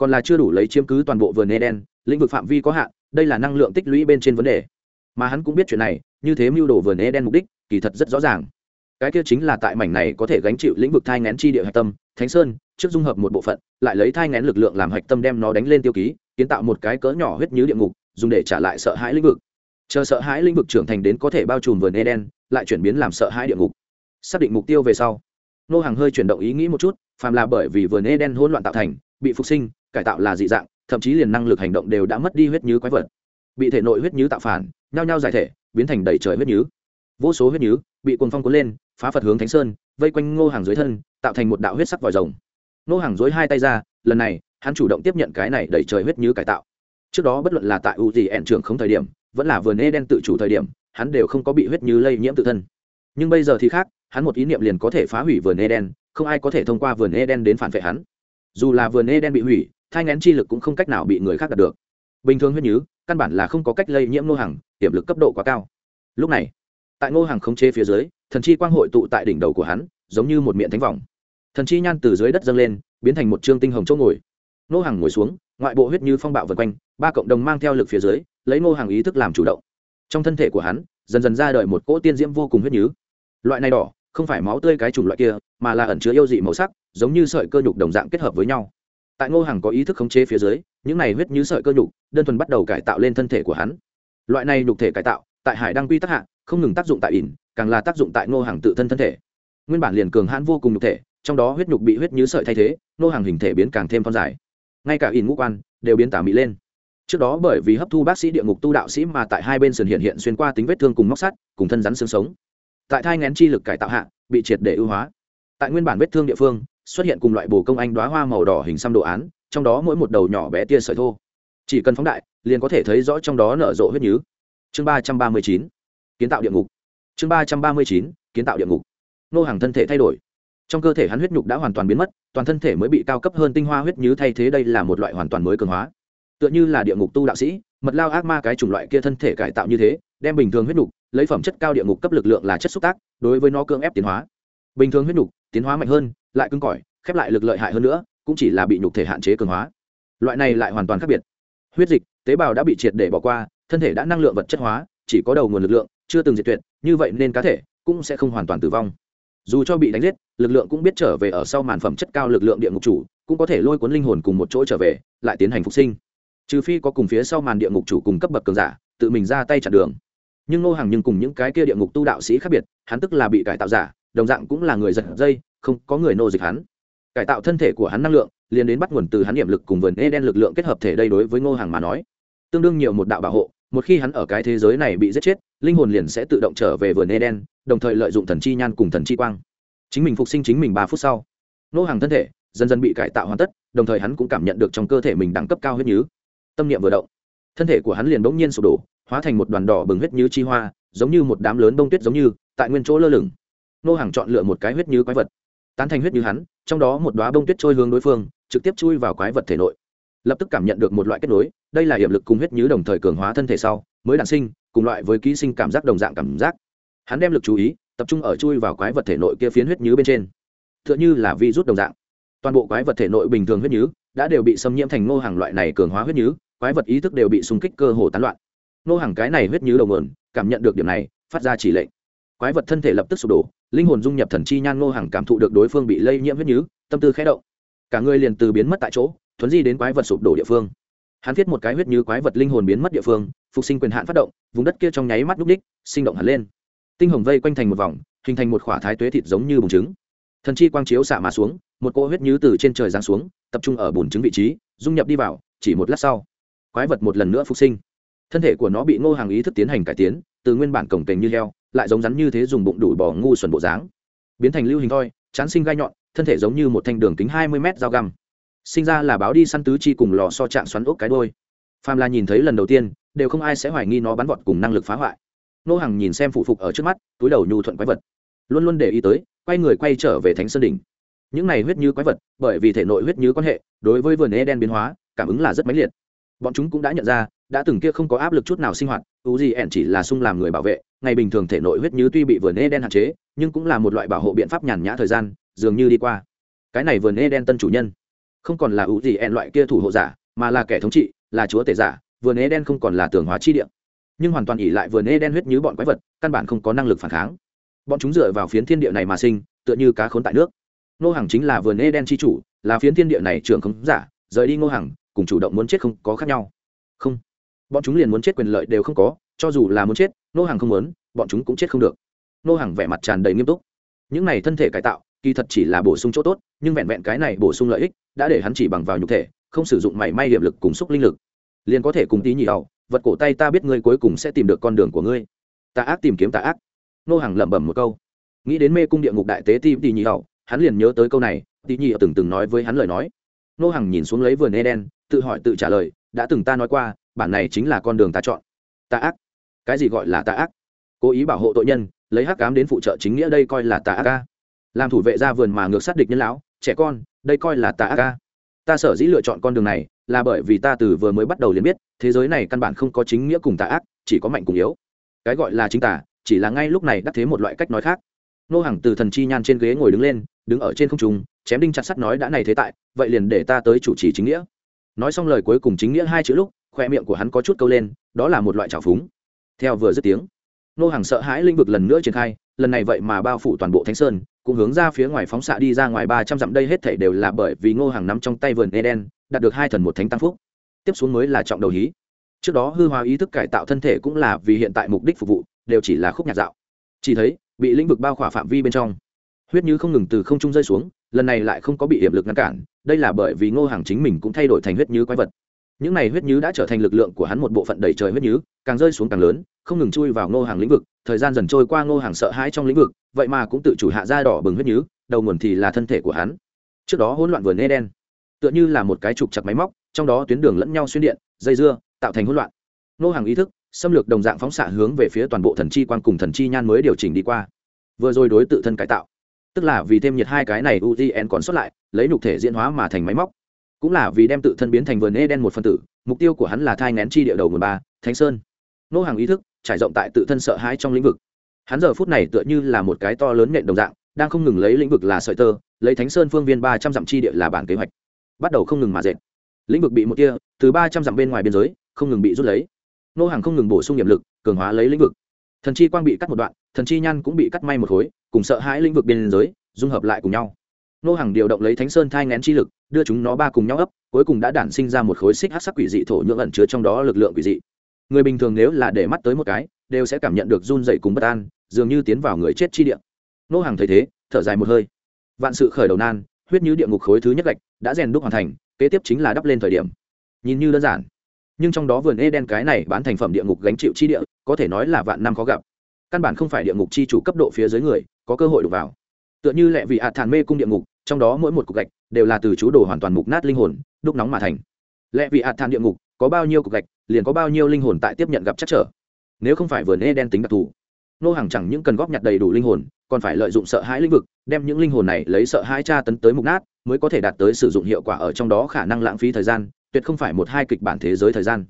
còn là chưa đủ lấy chiếm cứ toàn bộ vườn eden, lĩnh vực phạm vi có hạn, đây là năng lượng tích lũy bên trên vấn đề mà hắn cũng biết chuyện này, như thế mưu đồ vườn eden mục đích, kỳ thật rất rõ ràng. Cái kia chính là tại mảnh này có thể gánh chịu lĩnh vực thai ngén chi địa hạch tâm, thánh sơn, trước dung hợp một bộ phận, lại lấy thai ngén lực lượng làm hạch tâm đem nó đánh lên tiêu ký, kiến tạo một cái cỡ nhỏ huyết như địa ngục, dùng để trả lại sợ hãi lĩnh vực. Chờ sợ hãi lĩnh vực trưởng thành đến có thể bao trùm vườn eden lại chuyển biến làm sợ hãi địa ngục. Xác định mục tiêu về sau, nô hàng hơi chuyển động ý nghĩ một chút, phàm là bởi vì vườn eden hỗn loạn tạo thành, bị phục sinh, cải tạo là dị dạng, thậm chí liền năng lực hành động đều đã mất đi huyết như quái vật. Bị thể nội huyết như tạo phản nhao nhao giải thể, biến thành đầy trời huyết nhứ. Vô số huyết nhứ bị cuồng phong cuốn lên, phá phật hướng thánh sơn, vây quanh ngô hàng dưới thân, tạo thành một đạo huyết sắc vòi rồng. Ngô hàng dối hai tay ra, lần này, hắn chủ động tiếp nhận cái này đầy trời huyết nhứ cải tạo. Trước đó bất luận là tại u gì ẹn trưởng không thời điểm, vẫn là vườn eden tự chủ thời điểm, hắn đều không có bị huyết nhứ lây nhiễm tự thân. Nhưng bây giờ thì khác, hắn một ý niệm liền có thể phá hủy vườn eden không ai có thể thông qua vườn eden đến phản vệ hắn. Dù là vườn eden bị hủy, thai ngén chi lực cũng không cách nào bị người khác đạt được. Bình thường huyết nhứ căn bản là không có cách lây nhiễm ngô hàng tiềm lực cấp độ quá cao. Lúc này, tại ngô hàng không chế phía dưới, thần chi quang hội tụ tại đỉnh đầu của hắn, giống như một miệng thánh vòng thần chi nhan từ dưới đất dâng lên, biến thành một trương tinh hồng chỗ ngồi. Ngô hàng ngồi xuống, ngoại bộ huyết như phong bạo vần quanh, ba cộng đồng mang theo lực phía dưới, lấy ngô hàng ý thức làm chủ động. Trong thân thể của hắn, dần dần ra đời một cỗ tiên diễm vô cùng huyết nhứ. Loại này đỏ, không phải máu tươi cái chủng loại kia, mà là ẩn chứa yêu dị màu sắc, giống như sợi cơ nhục đồng dạng kết hợp với nhau. Tại ngô hàng có ý thức khống chế phía dưới những này huyết như sợi cơ nhục, đơn thuần bắt đầu cải tạo lên thân thể của hắn. Loại này nhục thể cải tạo, tại hải đăng quy tắc hạ, không ngừng tác dụng tại ỉn, càng là tác dụng tại ngô hàng tự thân thân thể. Nguyên bản liền cường hãn vô cùng nhục thể, trong đó huyết nhục bị huyết như sợi thay thế, ngô hàng hình thể biến càng thêm con dài. Ngay cả ỉn ngũ quan đều biến tả mỹ lên. Trước đó bởi vì hấp thu bác sĩ địa ngục tu đạo sĩ mà tại hai bên sườn hiện hiện xuyên qua tính vết thương cùng móc sắt, cùng thân rắn xương sống. Tại thai ngén chi lực cải tạo hạ, bị triệt để ưu hóa. Tại nguyên bản vết thương địa phương, xuất hiện cùng loại bồ công anh đoá hoa màu đỏ hình xăm đồ án trong đó mỗi một đầu nhỏ bé tia sợi thô. Chỉ cần phóng đại, liền có thể thấy rõ trong đó nở rộ huyết nhứ. Chương ba trăm ba mươi chín, kiến tạo địa ngục. Chương ba trăm ba mươi chín, kiến tạo địa ngục. Nô hàng thân thể thay đổi. Trong cơ thể hắn huyết nhục đã hoàn toàn biến mất, toàn thân thể mới bị cao cấp hơn tinh hoa huyết nhứ thay thế đây là một loại hoàn toàn mới cường hóa. Tựa như là địa ngục tu đạo sĩ, mật lao ác ma cái chủng loại kia thân thể cải tạo như thế, đem bình thường huyết nhục, lấy phẩm chất cao địa ngục cấp lực lượng là chất xúc tác, đối với nó cưỡng ép tiến hóa. Bình thường huyết nhục, tiến hóa mạnh hơn, lại cứng cỏi, khép lại lực lợi hại hơn nữa cũng chỉ là bị nhục thể hạn chế cường hóa. Loại này lại hoàn toàn khác biệt. Huyết dịch, tế bào đã bị triệt để bỏ qua, thân thể đã năng lượng vật chất hóa, chỉ có đầu nguồn lực lượng, chưa từng diệt tuyệt, như vậy nên cá thể cũng sẽ không hoàn toàn tử vong. Dù cho bị đánh giết, lực lượng cũng biết trở về ở sau màn phẩm chất cao lực lượng địa ngục chủ, cũng có thể lôi cuốn linh hồn cùng một chỗ trở về, lại tiến hành phục sinh. Trừ phi có cùng phía sau màn địa ngục chủ cùng cấp bậc cường giả, tự mình ra tay chặn đường. Nhưng nô hàng nhưng cùng những cái kia địa ngục tu đạo sĩ khác biệt, hắn tức là bị cải tạo giả, đồng dạng cũng là người giật dây, không có người nô dịch hắn cải tạo thân thể của hắn năng lượng, liền đến bắt nguồn từ hắn niệm lực cùng vườn e đen lực lượng kết hợp thể đây đối với ngô hàng mà nói. Tương đương nhiều một đạo bảo hộ, một khi hắn ở cái thế giới này bị giết chết, linh hồn liền sẽ tự động trở về vườn eden đồng thời lợi dụng thần chi nhan cùng thần chi quang. Chính mình phục sinh chính mình ba phút sau, Ngô hàng thân thể dần dần bị cải tạo hoàn tất, đồng thời hắn cũng cảm nhận được trong cơ thể mình đẳng cấp cao huyết nhứ. Tâm niệm vừa động, thân thể của hắn liền bỗng nhiên sụp đổ, hóa thành một đoàn đỏ bừng huyết nhứ chi hoa, giống như một đám lớn bông tuyết giống như, tại nguyên chỗ lơ lửng. Nô hàng chọn lựa một cái huyết như quái vật tán thành huyết như hắn trong đó một đoá bông tuyết trôi hướng đối phương trực tiếp chui vào quái vật thể nội. Lập tức cảm nhận được một loại kết nối đây là hiệp lực cùng huyết như đồng thời cường hóa thân thể sau mới đản sinh cùng loại với ký sinh cảm giác đồng dạng cảm giác. Hắn đem lực chú ý tập trung ở chui vào quái vật thể nội kia phiến huyết như bên trên. T h ư ợ n h ư là vi rút đồng dạng. Toàn bộ quái vật thể nội bình thường huyết như đã đều bị xâm nhiễm thành ngô hàng loại này cường hóa huyết như, quái vật ý thức đều bị xung kích cơ hồ tán loạn. Ngô hàng cái này huyết như đầu mượn cảm nhận được điểm này phát ra chỉ lệnh. Quái vật thân thể lập tức sụp đổ linh hồn dung nhập thần chi nhan ngô hàng cảm thụ được đối phương bị lây nhiễm huyết nhứ, tâm tư khẽ động. Cả người liền từ biến mất tại chỗ, thuấn di đến quái vật sụp đổ địa phương. Hắn thiết một cái huyết như quái vật linh hồn biến mất địa phương, phục sinh quyền hạn phát động, vùng đất kia trong nháy mắt núp đích sinh động hẳn lên. Tinh hồng vây quanh thành một vòng, hình thành một khỏa thái tuế thịt giống như bùn trứng. Thần chi quang chiếu xạ mà xuống, một cỗ huyết như từ trên trời giáng xuống, tập trung ở bùn trứng vị trí, dung nhập đi vào, chỉ một lát sau, quái vật một lần nữa phục sinh. Thân thể của nó bị ngô hàng ý thức tiến hành cải tiến, từ nguyên bản cổng kềnh như heo lại giống rắn như thế dùng bụng đùi bỏ ngu xuẩn bộ dáng. Biến thành lưu hình thoi, chán sinh gai nhọn, thân thể giống như một thanh đường kính hai mươi mét dao găm. Sinh ra là báo đi săn tứ chi cùng lò so trạng xoắn ốc cái đôi phàm là nhìn thấy lần đầu tiên, đều không ai sẽ hoài nghi nó bắn vọt cùng năng lực phá hoại. Nô hàng nhìn xem phụ phục ở trước mắt, túi đầu nhu thuận quái vật. Luôn luôn để ý tới, quay người quay trở về thánh sơn đỉnh. Những này huyết như quái vật, bởi vì thể nội huyết như quan hệ, đối với vườn đen biến hóa, cảm ứng là rất mãnh liệt bọn chúng cũng đã nhận ra, đã từng kia không có áp lực chút nào sinh hoạt u gì ẻn chỉ là sung làm người bảo vệ, ngày bình thường thể nội huyết như tuy bị vườn đen hạn chế, nhưng cũng là một loại bảo hộ biện pháp nhàn nhã thời gian, dường như đi qua. Cái này vườn đen tân chủ nhân, không còn là U gì ẹn loại kia thủ hộ giả, mà là kẻ thống trị, là chúa tể giả, vườn e đen không còn là tường hóa chi địa. Nhưng hoàn toàn ỉ lại vườn e đen huyết như bọn quái vật, căn bản không có năng lực phản kháng. Bọn chúng dựa vào phiến thiên địa này mà sinh, tựa như cá khốn tại nước. Ngô hằng chính là vườn e đen chi chủ, là phiến thiên địa này trưởng không giả, rời đi ngô hằng cùng chủ động muốn chết không có khác nhau. Không. Bọn chúng liền muốn chết quyền lợi đều không có, cho dù là muốn chết, nô hàng không muốn, bọn chúng cũng chết không được. Nô hàng vẻ mặt tràn đầy nghiêm túc. Những này thân thể cải tạo, kỳ thật chỉ là bổ sung chỗ tốt, nhưng vẹn vẹn cái này bổ sung lợi ích đã để hắn chỉ bằng vào nhục thể, không sử dụng mảy may hiệp lực cùng xúc linh lực. Liền có thể cùng tí nhị đầu vật cổ tay ta biết ngươi cuối cùng sẽ tìm được con đường của ngươi. Tà ác tìm kiếm tà ác. Nô hàng lẩm bẩm một câu. Nghĩ đến mê cung địa ngục đại tế tim tí nhị đầu hắn liền nhớ tới câu này tí nhị từng từng nói với hắn lời nói nô hằng nhìn xuống lấy vườn eden, tự hỏi tự trả lời, đã từng ta nói qua, bản này chính là con đường ta chọn. Tà ác. Cái gì gọi là tà ác? Cố ý bảo hộ tội nhân, lấy hắc cám đến phụ trợ chính nghĩa đây coi là tà ác ca làm thủ vệ ra vườn mà ngược sát địch nhân lão, trẻ con, đây coi là tà ác ca ta sở dĩ lựa chọn con đường này, là bởi vì ta từ vừa mới bắt đầu liền biết, thế giới này căn bản không có chính nghĩa cùng tà ác, chỉ có mạnh cùng yếu. Cái gọi là chính tà, chỉ là ngay lúc này đắc thế một loại cách nói khác. Nô hàng từ thần chi nhan trên ghế ngồi đứng lên, đứng ở trên không trung chém đinh chặt sắt nói đã này thế tại, vậy liền để ta tới chủ trì chính nghĩa. Nói xong lời cuối cùng chính nghĩa hai chữ lúc, khoe miệng của hắn có chút câu lên, đó là một loại trào phúng. Theo vừa dứt tiếng, nô hàng sợ hãi lĩnh vực lần nữa triển khai, lần này vậy mà bao phủ toàn bộ thánh sơn, cũng hướng ra phía ngoài phóng xạ đi ra ngoài ba trăm dặm đây hết thảy đều là bởi vì ngô hàng nắm trong tay vườn eden, đạt được hai thần một thánh tăng phúc. Tiếp xuống mới là trọng đầu hí. Trước đó hư hóa ý thức cải tạo thân thể cũng là vì hiện tại mục đích phục vụ, đều chỉ là khúc nhạc dạo. Chỉ thấy, bị lĩnh vực bao khỏa phạm vi bên trong, huyết như không ngừng từ không trung rơi xuống lần này lại không có bị hiệp lực ngăn cản, đây là bởi vì ngô hàng chính mình cũng thay đổi thành huyết như quái vật. Những này huyết nhứ đã trở thành lực lượng của hắn một bộ phận đầy trời huyết nhứ, càng rơi xuống càng lớn, không ngừng chui vào ngô hàng lĩnh vực, thời gian dần trôi qua ngô hàng sợ hãi trong lĩnh vực, vậy mà cũng tự chủ hạ ra đỏ bừng huyết nhứ, đầu nguồn thì là thân thể của hắn. Trước đó hỗn loạn vừa nê đen, tựa như là một cái trục chặt máy móc, trong đó tuyến đường lẫn nhau xuyên điện, dây dưa, tạo thành hỗn loạn. Ngô hàng ý thức, xâm lược đồng dạng phóng xạ hướng về phía toàn bộ thần chi quan cùng thần chi nhan mới điều chỉnh đi qua. Vừa rồi đối tự thân cải tạo tức là vì thêm nhiệt hai cái này UTN còn sót lại, lấy nhục thể diễn hóa mà thành máy móc. Cũng là vì đem tự thân biến thành vườn eden một phân tử, mục tiêu của hắn là thai nén chi địa đầu nguồn ba, thánh sơn. Nô hàng ý thức, trải rộng tại tự thân sợ hãi trong lĩnh vực. Hắn giờ phút này tựa như là một cái to lớn nện đồng dạng, đang không ngừng lấy lĩnh vực là sợi tơ, lấy thánh sơn phương viên ba trăm dặm chi địa là bản kế hoạch. Bắt đầu không ngừng mà dệt. Lĩnh vực bị một kia từ ba trăm dặm bên ngoài biên giới, không ngừng bị rút lấy. Nô hàng không ngừng bổ sung nghiệp lực, cường hóa lấy lĩnh vực. Thần chi quang bị cắt một đoạn, thần chi nhan cũng bị cắt may một khối cùng sợ hãi lĩnh vực biên giới, dung hợp lại cùng nhau. Nô hàng điều động lấy thánh sơn thai ngén chi lực, đưa chúng nó ba cùng nhau ấp, cuối cùng đã đản sinh ra một khối xích hát sắc quỷ dị thổ nhưỡng ẩn chứa trong đó lực lượng quỷ dị. Người bình thường nếu là để mắt tới một cái, đều sẽ cảm nhận được run dậy cùng bất an, dường như tiến vào người chết chi địa. Nô hàng thấy thế, thở dài một hơi. Vạn sự khởi đầu nan, huyết như địa ngục khối thứ nhất gạch đã rèn đúc hoàn thành, kế tiếp chính là đắp lên thời điểm. Nhìn như đơn giản, nhưng trong đó vườn eden cái này bán thành phẩm địa ngục gánh chịu chi địa, có thể nói là vạn năm khó gặp. Căn bản không phải địa ngục chi chủ cấp độ phía dưới người có cơ hội đụng vào. Tựa như lệ vị hạt thản mê cung địa ngục, trong đó mỗi một cục gạch đều là từ chú đồ hoàn toàn mục nát linh hồn, đúc nóng mà thành. Lệ vị hạt thản địa ngục, có bao nhiêu cục gạch, liền có bao nhiêu linh hồn tại tiếp nhận gặp chắc trở. Nếu không phải vườn eden tính đặc thù, nô hàng chẳng những cần góp nhặt đầy đủ linh hồn, còn phải lợi dụng sợ hãi lĩnh vực, đem những linh hồn này lấy sợ hãi tra tấn tới mục nát, mới có thể đạt tới sử dụng hiệu quả ở trong đó khả năng lãng phí thời gian, tuyệt không phải một hai kịch bản thế giới thời gian.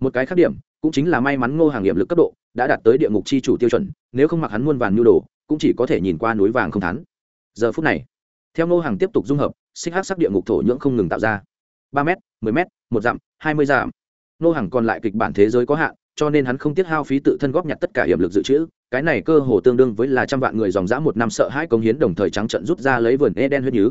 Một cái khác điểm, cũng chính là may mắn ngô hàng nghiệm lực cấp độ, đã đạt tới địa ngục chi chủ tiêu chuẩn, nếu không mặc hắn muôn vàn nhu đồ cũng chỉ có thể nhìn qua núi vàng không thắn. Giờ phút này, theo ngô hàng tiếp tục dung hợp, xích hát sắc địa ngục thổ nhưỡng không ngừng tạo ra. Ba m mười m một dặm, hai mươi dặm. Ngô hàng còn lại kịch bản thế giới có hạn, cho nên hắn không tiếc hao phí tự thân góp nhặt tất cả hiểm lực dự trữ, cái này cơ hồ tương đương với là trăm vạn người dòng dã một năm sợ hãi công hiến đồng thời trắng trận rút ra lấy vườn eden huyết nhứ.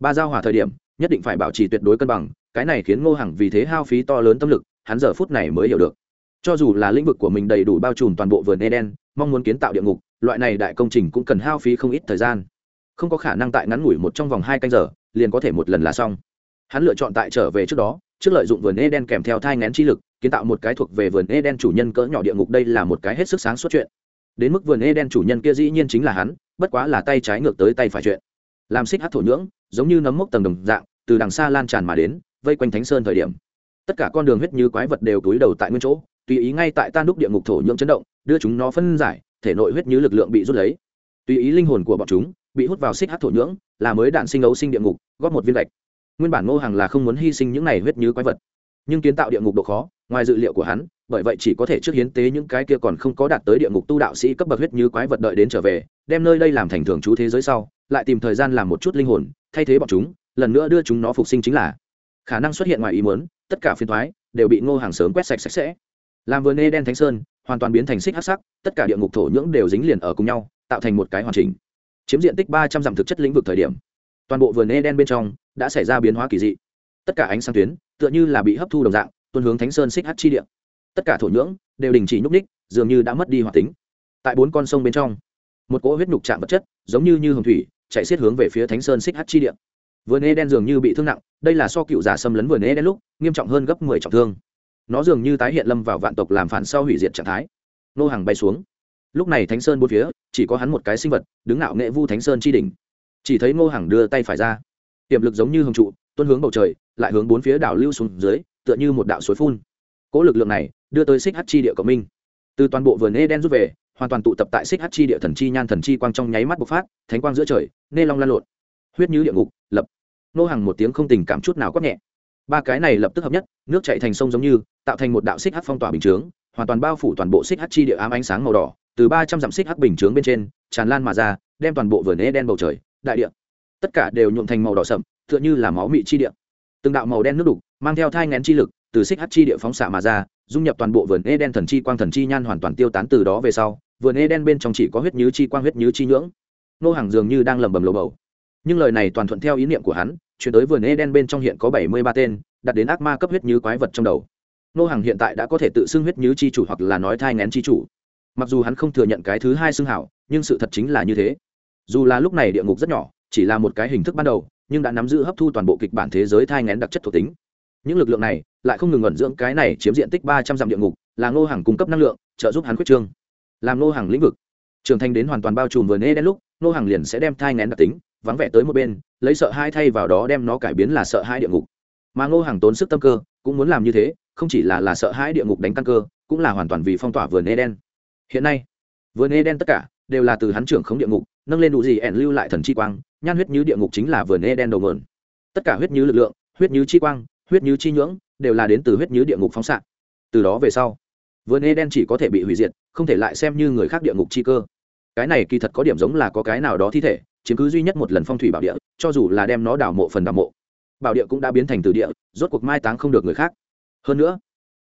Ba giao hòa thời điểm, nhất định phải bảo trì tuyệt đối cân bằng, cái này khiến ngô hằng vì thế hao phí to lớn tâm lực, hắn giờ phút này mới hiểu được. Cho dù là lĩnh vực của mình đầy đủ bao trùm toàn bộ vườn eden mong muốn kiến tạo địa ngục, loại này đại công trình cũng cần hao phí không ít thời gian. Không có khả năng tại ngắn ngủi một trong vòng hai canh giờ, liền có thể một lần là xong. Hắn lựa chọn tại trở về trước đó, trước lợi dụng vườn eden kèm theo thai ngén chi lực, kiến tạo một cái thuộc về vườn eden chủ nhân cỡ nhỏ địa ngục đây là một cái hết sức sáng suốt chuyện. Đến mức vườn eden chủ nhân kia dĩ nhiên chính là hắn, bất quá là tay trái ngược tới tay phải chuyện. Làm xích hát thổ nhưỡng, giống như nấm mốc tầng đồng dạng, từ đằng xa lan tràn mà đến, vây quanh thánh sơn thời điểm. Tất cả con đường huyết như quái vật đều túi đầu tại nguyên chỗ, tùy ý ngay tại tan đúc địa ngục thổ nhưỡng chấn động đưa chúng nó phân giải, thể nội huyết như lực lượng bị rút lấy. Tùy ý linh hồn của bọn chúng, bị hút vào xích hát thổ nhưỡng, là mới đạn sinh ấu sinh địa ngục, góp một viên gạch. Nguyên bản ngô hàng là không muốn hy sinh những này huyết như quái vật, nhưng kiến tạo địa ngục độ khó, ngoài dự liệu của hắn, bởi vậy chỉ có thể trước hiến tế những cái kia còn không có đạt tới địa ngục tu đạo sĩ cấp bậc huyết như quái vật đợi đến trở về, đem nơi đây làm thành thường trú thế giới sau, lại tìm thời gian làm một chút linh hồn, thay thế bọn chúng, lần nữa đưa chúng nó phục sinh chính là. Khả năng xuất hiện ngoài ý muốn, tất cả phiên thoái đều bị ngô hàng sớm quét sạch sạch sẽ. Làm vừa nê đen thánh sơn hoàn toàn biến thành xích hắc sắc, tất cả địa ngục thổ nhưỡng đều dính liền ở cùng nhau, tạo thành một cái hoàn chỉnh. Chiếm diện tích ba trăm dặm thực chất lĩnh vực thời điểm, toàn bộ vườn Eden đen bên trong đã xảy ra biến hóa kỳ dị. Tất cả ánh sáng tuyến tựa như là bị hấp thu đồng dạng tuân hướng thánh sơn xích hắc chi địa. Tất cả thổ nhưỡng đều đình chỉ nhúc ních dường như đã mất đi hoạt tính. Tại bốn con sông bên trong, một cỗ huyết nhục chạm vật chất, giống như như hồng thủy, chạy xiết hướng về phía thánh sơn xích hắc chi địa. Vườn e đen dường như bị thương nặng, đây là so cựu giả xâm lấn vườn e đen lúc nghiêm trọng hơn gấp mười trọng thương nó dường như tái hiện lâm vào vạn tộc làm phản sau hủy diệt trạng thái. Nô hàng bay xuống. Lúc này thánh sơn bốn phía, chỉ có hắn một cái sinh vật, đứng ngạo nghệ vu thánh sơn chi đỉnh. Chỉ thấy ngô hàng đưa tay phải ra. Tiềm lực giống như hồng trụ tuân hướng bầu trời, lại hướng bốn phía đảo lưu xuống dưới, tựa như một đạo suối phun. Cỗ lực lượng này, đưa tới xích hát chi địa cộng minh. Từ toàn bộ vườn nê đen rút về, hoàn toàn tụ tập tại xích hát chi địa thần chi nhan thần chi quang trong nháy mắt bộc phát, thánh quang giữa trời, nê long lan lộn. Huyết như địa ngục, lập. Nô hàng một tiếng không tình cảm chút nào quát nhẹ ba cái này lập tức hợp nhất, nước chạy thành sông giống như, tạo thành một đạo xích hát phong tỏa bình chướng, hoàn toàn bao phủ toàn bộ xích hát chi địa ám ánh sáng màu đỏ, từ ba trăm dặm xích hát bình chướng bên trên, tràn lan mà ra, đem toàn bộ vườn e đen bầu trời, đại địa, tất cả đều nhuộm thành màu đỏ sậm, tựa như là máu mị chi địa. Từng đạo màu đen nước đục, mang theo thai ngén chi lực, từ xích hát chi địa phóng xạ mà ra, dung nhập toàn bộ vườn e đen thần chi quang thần chi nhan hoàn toàn tiêu tán từ đó về sau, vườn e đen bên trong chỉ có huyết nhứ chi quang huyết nhứ chi nhưỡng. Nô hàng dường như đang lầm bầm lầu bầu. Nhưng lời này toàn thuận theo ý niệm của hắn chuyển tới vườn Eden bên trong hiện có bảy mươi ba tên đặt đến ác ma cấp huyết như quái vật trong đầu. Nô hàng hiện tại đã có thể tự xưng huyết như chi chủ hoặc là nói thai ngén chi chủ. Mặc dù hắn không thừa nhận cái thứ hai xưng hảo, nhưng sự thật chính là như thế. Dù là lúc này địa ngục rất nhỏ, chỉ là một cái hình thức ban đầu, nhưng đã nắm giữ hấp thu toàn bộ kịch bản thế giới thai ngén đặc chất thuộc tính. Những lực lượng này lại không ngừng ẩn dưỡng cái này chiếm diện tích ba trăm dặm địa ngục, là ngô hàng cung cấp năng lượng, trợ giúp hắn quyết trương. Làm ngô hàng lĩnh vực, trưởng thành đến hoàn toàn bao trùm vườn Eden lúc ngô hàng liền sẽ đem thai ngén đặc tính vắng vẻ tới một bên lấy sợ hai thay vào đó đem nó cải biến là sợ hai địa ngục. Mà ngô hàng tốn sức tâm cơ, cũng muốn làm như thế, không chỉ là là sợ hai địa ngục đánh căn cơ, cũng là hoàn toàn vì phong tỏa vườn Eden. hiện nay, vườn Eden tất cả đều là từ hắn trưởng khống địa ngục, nâng lên đủ gì ẻn lưu lại thần chi quang, nhan huyết như địa ngục chính là vườn Eden đầu mượn tất cả huyết như lực lượng, huyết như chi quang, huyết như chi nhưỡng, đều là đến từ huyết như địa ngục phóng xạ. Từ đó về sau, vườn Eden chỉ có thể bị hủy diệt, không thể lại xem như người khác địa ngục chi cơ. Cái này kỳ thật có điểm giống là có cái nào đó thi thể chiếm cứ duy nhất một lần phong thủy bảo địa, cho dù là đem nó đào mộ phần đào mộ. Bảo địa cũng đã biến thành từ địa, rốt cuộc mai táng không được người khác. Hơn nữa,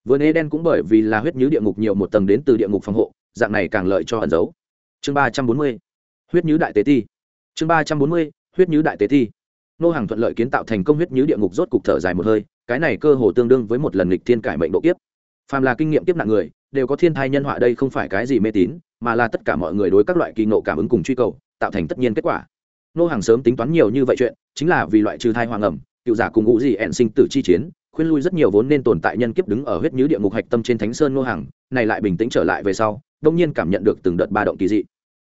vườn ê đen cũng bởi vì là huyết nhứ địa ngục nhiều một tầng đến từ địa ngục phòng hộ, dạng này càng lợi cho ẩn giấu. Chương ba trăm bốn mươi, huyết nhứ đại tế thi chương ba trăm bốn mươi, huyết nhứ đại tế thi nô hàng thuận lợi kiến tạo thành công huyết nhứ địa ngục rốt cục thở dài một hơi, cái này cơ hồ tương đương với một lần lịch thiên cải mệnh độ kiếp. Phàm là kinh nghiệm tiếp nạn người, đều có thiên thai nhân họa đây không phải cái gì mê tín, mà là tất cả mọi người đối các loại kỳ nộ cảm ứng cùng truy cầu tạo thành tất nhiên kết quả. Nô hàng sớm tính toán nhiều như vậy chuyện, chính là vì loại trừ thai hoàng ẩm, cựu giả cùng ngũ gì ẹn sinh tử chi chiến, khuyên lui rất nhiều vốn nên tồn tại nhân kiếp đứng ở huyết nhứ địa ngục hạch tâm trên thánh sơn nô hàng, này lại bình tĩnh trở lại về sau, đông nhiên cảm nhận được từng đợt ba động kỳ dị.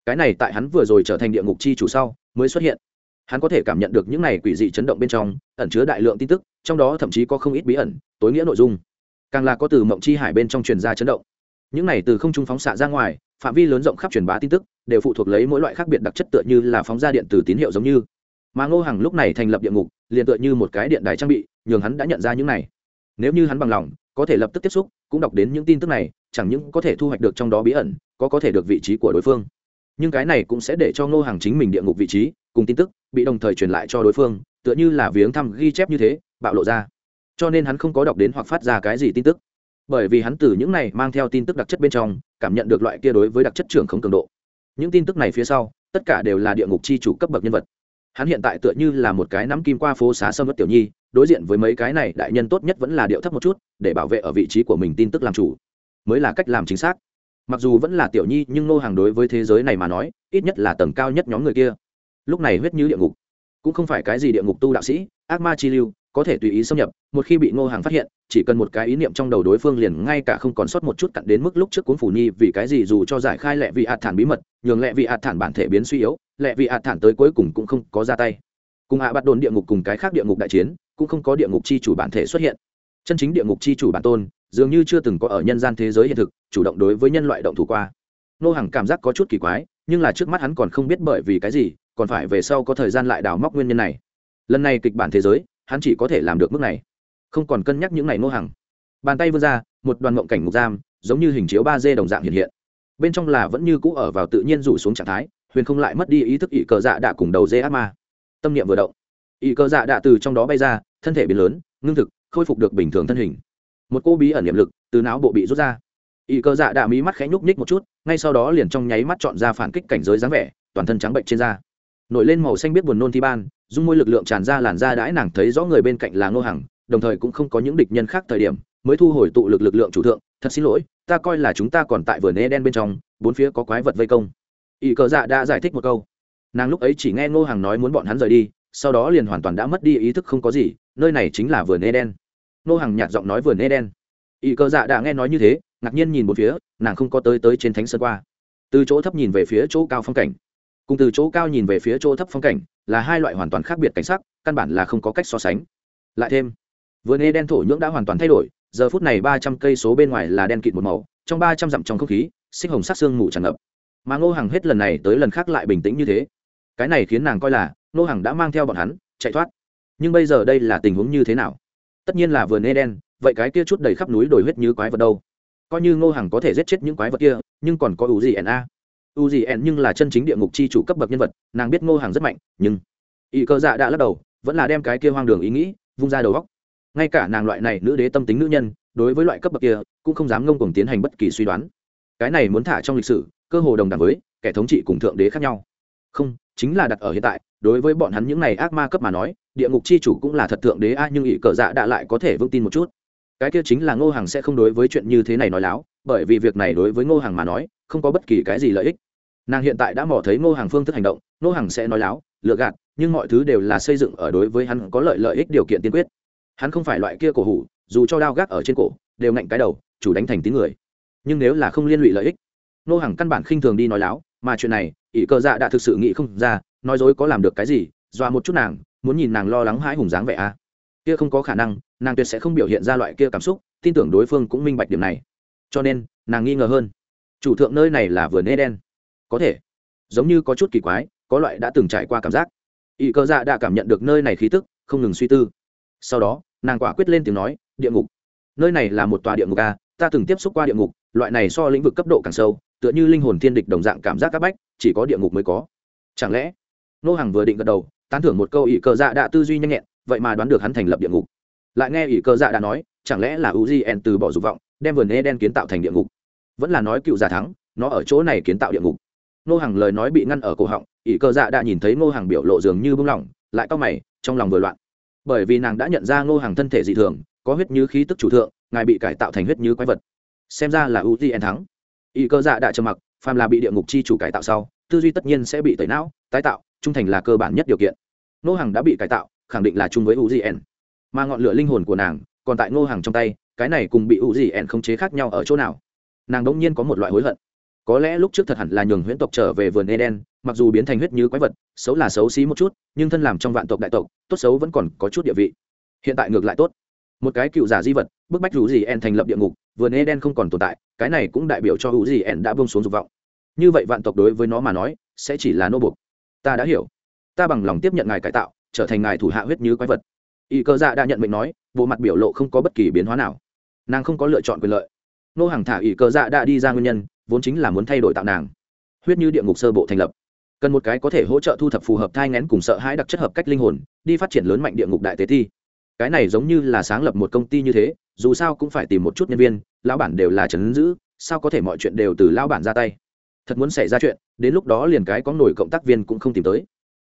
Cái này tại hắn vừa rồi trở thành địa ngục chi chủ sau, mới xuất hiện. Hắn có thể cảm nhận được những này quỷ dị chấn động bên trong, ẩn chứa đại lượng tin tức, trong đó thậm chí có không ít bí ẩn, tối nghĩa nội dung. Càng là có từ mộng chi hải bên trong truyền ra chấn động. Những này từ không trung phóng xạ ra ngoài, phạm vi lớn rộng khắp truyền bá tin tức đều phụ thuộc lấy mỗi loại khác biệt đặc chất tựa như là phóng ra điện từ tín hiệu giống như. Mà ngô hằng lúc này thành lập địa ngục, liền tựa như một cái điện đài trang bị, nhường hắn đã nhận ra những này. Nếu như hắn bằng lòng, có thể lập tức tiếp xúc, cũng đọc đến những tin tức này, chẳng những có thể thu hoạch được trong đó bí ẩn, có có thể được vị trí của đối phương. Nhưng cái này cũng sẽ để cho ngô hàng chính mình địa ngục vị trí, cùng tin tức, bị đồng thời truyền lại cho đối phương, tựa như là viếng thăm ghi chép như thế, bạo lộ ra. Cho nên hắn không có đọc đến hoặc phát ra cái gì tin tức. Bởi vì hắn từ những này mang theo tin tức đặc chất bên trong, cảm nhận được loại kia đối với đặc chất trưởng không cường độ những tin tức này phía sau, tất cả đều là địa ngục c h i chủ cấp bậc nhân vật. Hắn hiện tại tựa như là một cái nắm kim qua phố xá sâm mất tiểu nhi, đối diện với mấy cái này đại nhân tốt nhất vẫn là điệu thấp một chút, để bảo vệ ở vị trí của mình tin tức làm chủ. Mới là cách làm chính xác. Mặc dù vẫn là tiểu nhi, nhưng nô hàng đối với thế giới này mà nói, ít nhất là tầng cao nhất nhóm người kia. Lúc này huyết như địa ngục. Cũng không phải cái gì địa ngục tu đạo sĩ, ác ma chi lưu có thể tùy ý xâm nhập, một khi bị ngô hàng phát hiện, chỉ cần một cái ý niệm trong đầu đối phương liền ngay cả không còn sót một chút cặn đến mức lúc trước cuốn phủ nhi vì cái gì dù cho giải khai lệ vị hạt thản bí mật, nhường lệ vị hạt thản bản thể biến suy yếu, lệ vị hạt thản tới cuối cùng cũng không có ra tay. Cùng hạ bắt đồn địa ngục cùng cái khác địa ngục đại chiến, cũng không có địa ngục chi chủ bản thể xuất hiện. Chân chính địa ngục chi chủ bản tôn, dường như chưa từng có ở nhân gian thế giới hiện thực, chủ động đối với nhân loại động thủ qua. Nô hàng cảm giác có chút kỳ quái, nhưng là trước mắt hắn còn không biết bởi vì cái gì, còn phải về sau có thời gian lại đào móc nguyên nhân này. Lần này kịch bản thế giới hắn chỉ có thể làm được mức này. Không còn cân nhắc những ngày nô hàng bàn tay vươn ra, một đoàn mộng cảnh ngục giam, giống như hình chiếu ba d đồng dạng hiện hiện. Bên trong là vẫn như cũ ở vào tự nhiên rủ xuống trạng thái, huyền không lại mất đi ý thức ỵ cờ dạ đạ cùng đầu dê ác ma. Tâm niệm vừa động ỵ cờ dạ đạ từ trong đó bay ra, thân thể biến lớn, ngưng thực, khôi phục được bình thường thân hình. Một cô bí ẩn niệm lực từ não bộ bị rút ra. Ỵ cờ dạ đạ mí mắt khẽ nhúc nhích một chút, ngay sau đó liền trong nháy mắt chọn ra phản kích cảnh giới dáng vẻ, toàn thân trắng bệnh trên da. Nổi lên màu xanh biết buồn nôn thi ban dung môi lực lượng tràn ra làn da đãi nàng thấy rõ người bên cạnh là ngô hằng, đồng thời cũng không có những địch nhân khác thời điểm, mới thu hồi tụ lực lực lượng chủ thượng, thật xin lỗi, ta coi là chúng ta còn tại vườn e đen bên trong, bốn phía có quái vật vây công. Ỵ cờ dạ đã giải thích một câu. Nàng lúc ấy chỉ nghe ngô hằng nói muốn bọn hắn rời đi, sau đó liền hoàn toàn đã mất đi ý thức không có gì, nơi này chính là vườn e đen ngô hằng nhạt giọng nói vườn e đen ỵ cờ dạ đã nghe nói như thế, ngạc nhiên nhìn một phía, nàng không có tới tới trên thánh sơn qua. Từ chỗ thấp nhìn về phía chỗ cao phong cảnh cùng từ chỗ cao nhìn về phía chỗ thấp phong cảnh, là hai loại hoàn toàn khác biệt cảnh sắc, căn bản là không có cách so sánh. Lại thêm vườn ê đen thổ nhưỡng đã hoàn toàn thay đổi, giờ phút này ba trăm cây số bên ngoài là đen kịt một màu, trong ba trăm dặm trong không khí, xích hồng sắc sương mù tràn ngập. Mà ngô hàng hết lần này tới lần khác lại bình tĩnh như thế. Cái này khiến nàng coi là, ngô hàng đã mang theo bọn hắn, chạy thoát. Nhưng bây giờ đây là tình huống như thế nào? Tất nhiên là vườn ê đen, vậy cái kia chút đầy khắp núi đồi huyết như quái vật đâu? Coi như ngô hàng có thể giết chết những quái vật kia, nhưng còn có ủ gì ẻn a? U gì ẻn nhưng là chân chính địa ngục chi chủ cấp bậc nhân vật, nàng biết ngô hàng rất mạnh, nhưng ý cơ dạ đã lắc đầu, vẫn là đem cái kia hoang đường ý nghĩ vung ra đầu góc ngay cả nàng loại này nữ đế tâm tính nữ nhân, đối với loại cấp bậc kia, cũng không dám ngông cuồng tiến hành bất kỳ suy đoán. Cái này muốn thả trong lịch sử, cơ hồ đồng đẳng với kẻ thống trị cùng thượng đế khác nhau. Không, chính là đặt ở hiện tại, đối với bọn hắn những này ác ma cấp mà nói, địa ngục chi chủ cũng là thật thượng đế a, nhưng ỷ cờ dạ đã lại có thể vững tin một chút. Cái kia chính là ngô hàng sẽ không đối với chuyện như thế này nói láo, bởi vì việc này đối với ngô hàng mà nói, không có bất kỳ cái gì lợi ích nàng hiện tại đã mò thấy ngô hàng phương thức hành động, ngô hàng sẽ nói láo lựa gạt, nhưng mọi thứ đều là xây dựng ở đối với hắn có lợi lợi ích điều kiện tiên quyết hắn không phải loại kia cổ hủ, dù cho đao gác ở trên cổ, đều ngạnh cái đầu, chủ đánh thành tín người nhưng nếu là không liên lụy lợi ích, ngô hàng căn bản khinh thường đi nói láo, mà chuyện này, ỷ cơ dạ đã thực sự nghĩ không ra, nói dối có làm được cái gì, dọa một chút nàng, muốn nhìn nàng lo lắng hãi hùng dáng vẻ a à. kia không có khả năng, nàng tuyệt sẽ không biểu hiện ra loại kia cảm xúc, tin tưởng đối phương cũng minh bạch điểm này cho nên, nàng nghi ngờ hơn chủ thượng nơi này là vườn đen có thể. Giống như có chút kỳ quái, có loại đã từng trải qua cảm giác. Ỵ cơ dạ đã cảm nhận được nơi này khí tức, không ngừng suy tư. Sau đó, nàng quả quyết lên tiếng nói, địa ngục. Nơi này là một tòa địa ngục a ta từng tiếp xúc qua địa ngục, loại này so lĩnh vực cấp độ càng sâu, tựa như linh hồn thiên địch đồng dạng cảm giác các bách, chỉ có địa ngục mới có. Chẳng lẽ, nô hàng vừa định gật đầu, tán thưởng một câu ỷ cờ dạ đã tư duy nhanh nhẹn, vậy mà đoán được hắn thành lập địa ngục. Lại nghe ỷ cờ dạ đã nói, chẳng lẽ là uzien từ bỏ dục vọng, đem vườn e đen kiến tạo thành địa ngục? Vẫn là nói cựu giả thắng, nó ở chỗ này kiến tạo địa ngục nô hàng lời nói bị ngăn ở cổ họng, ỷ cờ dạ đã nhìn thấy ngô hàng biểu lộ dường như bưng lỏng, lại cau mày, trong lòng vừa loạn. Bởi vì nàng đã nhận ra ngô hàng thân thể dị thường, có huyết như khí tức chủ thượng, ngài bị cải tạo thành huyết như quái vật. Xem ra là uzien thắng. Ỷ cờ dạ đã trầm mặc, phàm là bị địa ngục chi chủ cải tạo sau, tư duy tất nhiên sẽ bị tẩy não, tái tạo, trung thành là cơ bản nhất điều kiện. Nô hàng đã bị cải tạo, khẳng định là chung với uzien mà ngọn lửa linh hồn của nàng, còn tại ngô hàng trong tay, cái này cùng bị U gì không chế khác nhau ở chỗ nào? Nàng đột nhiên có một loại hối hận có lẽ lúc trước thật hẳn là nhường huyễn tộc trở về vườn eden, mặc dù biến thành huyết như quái vật, xấu là xấu xí một chút, nhưng thân làm trong vạn tộc đại tộc, tốt xấu vẫn còn có chút địa vị. Hiện tại ngược lại tốt. Một cái cựu giả di vật, bức bách hữu gì En thành lập địa ngục, vườn eden không còn tồn tại, cái này cũng đại biểu cho hữu gì En đã bông xuống dục vọng. Như vậy vạn tộc đối với nó mà nói, sẽ chỉ là nô buộc. Ta đã hiểu. Ta bằng lòng tiếp nhận ngài cải tạo, trở thành ngài thủ hạ huyết như quái vật. Y cơ dạ đã nhận mệnh nói, bộ mặt biểu lộ không có bất kỳ biến hóa nào. Nàng không có lựa chọn quyền lợi. Nô hàng thả y cơ dạ đã đi ra nguyên nhân vốn chính là muốn thay đổi tạo nàng. Huyết như địa ngục sơ bộ thành lập. Cần một cái có thể hỗ trợ thu thập phù hợp thai ngén cùng sợ hãi đặc chất hợp cách linh hồn, đi phát triển lớn mạnh địa ngục đại tế thi. Cái này giống như là sáng lập một công ty như thế, dù sao cũng phải tìm một chút nhân viên, lão bản đều là trấn giữ, sao có thể mọi chuyện đều từ lão bản ra tay? Thật muốn xảy ra chuyện, đến lúc đó liền cái có nổi cộng tác viên cũng không tìm tới.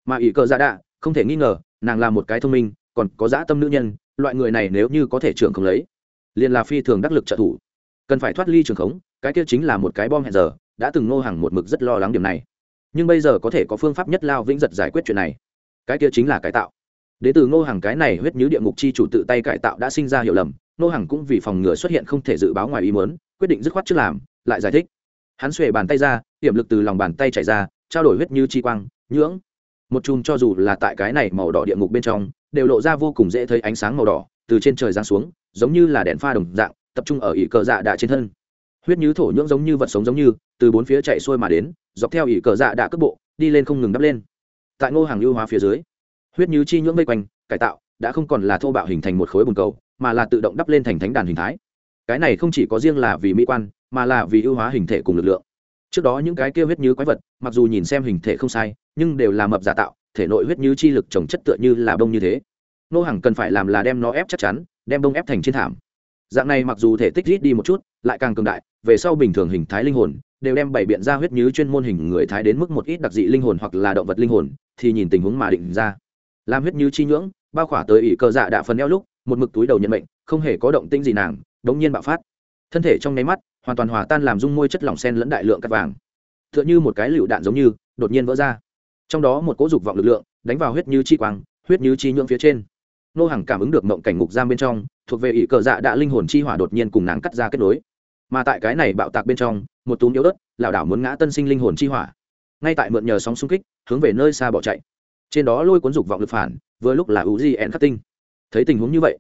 Mà ỷ cờ dạ đạ, không thể nghi ngờ, nàng là một cái thông minh, còn có dã tâm nữ nhân, loại người này nếu như có thể trưởng không lấy, liền là phi thường đắc lực trợ thủ. Cần phải thoát ly trường khống cái kia chính là một cái bom hẹn giờ, đã từng ngô hàng một mực rất lo lắng điểm này. Nhưng bây giờ có thể có phương pháp nhất lao vĩnh giật giải quyết chuyện này. Cái kia chính là cải tạo. Đến từ ngô hàng cái này huyết như địa ngục chi chủ tự tay cải tạo đã sinh ra hiểu lầm, ngô hàng cũng vì phòng ngừa xuất hiện không thể dự báo ngoài ý mớn quyết định dứt khoát trước làm, lại giải thích. Hắn xuề bàn tay ra hiểm lực từ lòng bàn tay chảy ra, trao đổi huyết như chi quang, nhưỡng. Một chùm cho dù là tại cái này màu đỏ địa ngục bên trong, đều lộ ra vô cùng dễ thấy ánh sáng màu đỏ, từ trên trời giáng xuống, giống như là đèn pha đồng dạng, tập trung ở ỷ cờ dạ đạ trên thân huyết như thổ nhưỡng giống như vật sống giống như, từ bốn phía chạy xuôi mà đến, dọc theo ỷ cờ dạ đã cước bộ, đi lên không ngừng đắp lên. Tại ngô hàng lưu hóa phía dưới, huyết như chi nhưỡng vây quanh, cải tạo, đã không còn là thô bạo hình thành một khối bồn cầu, mà là tự động đắp lên thành thánh đàn hình thái. Cái này không chỉ có riêng là vì mỹ quan, mà là vì ưu hóa hình thể cùng lực lượng. Trước đó những cái kia huyết như quái vật, mặc dù nhìn xem hình thể không sai, nhưng đều là mập giả tạo, thể nội huyết như chi lực trồng chất tựa như là bông như thế. Nô hàng cần phải làm là đem nó ép chắc chắn, đem bông ép thành trên thảm dạng này mặc dù thể tích rít đi một chút, lại càng cường đại, về sau bình thường hình thái linh hồn, đều đem bảy biện ra huyết như chuyên môn hình người thái đến mức một ít đặc dị linh hồn hoặc là động vật linh hồn, thì nhìn tình huống mà định ra. Làm huyết như chi nhưỡng, bao khỏa tới ỷ cơ dạ đạ phần eo lúc, một mực túi đầu nhận mệnh, không hề có động tinh gì nàng, đống nhiên bạo phát. Thân thể trong nháy mắt, hoàn toàn hòa tan làm dung môi chất lỏng sen lẫn đại lượng cắt vàng. T h ư ợ n h ư một cái lựu đạn giống như, đột nhiên vỡ ra. Trong đó một cỗ dục vọng lực lượng, đánh vào huyết như chi quang, huyết như chi nhưỡng phía trên. Nô hàng cảm ứng được mộng cảnh ngục giam bên trong thuộc về ỷ cờ dạ đã linh hồn chi hỏa đột nhiên cùng nàng cắt ra kết nối. Mà tại cái này bạo tạc bên trong, một túm yếu đất lảo đảo muốn ngã tân sinh linh hồn chi hỏa. Ngay tại mượn nhờ sóng xung kích, hướng về nơi xa bỏ chạy. Trên đó lôi cuốn dục vọng lực phản, vừa lúc là u di ẹn khắc tinh. Thấy tình huống như vậy,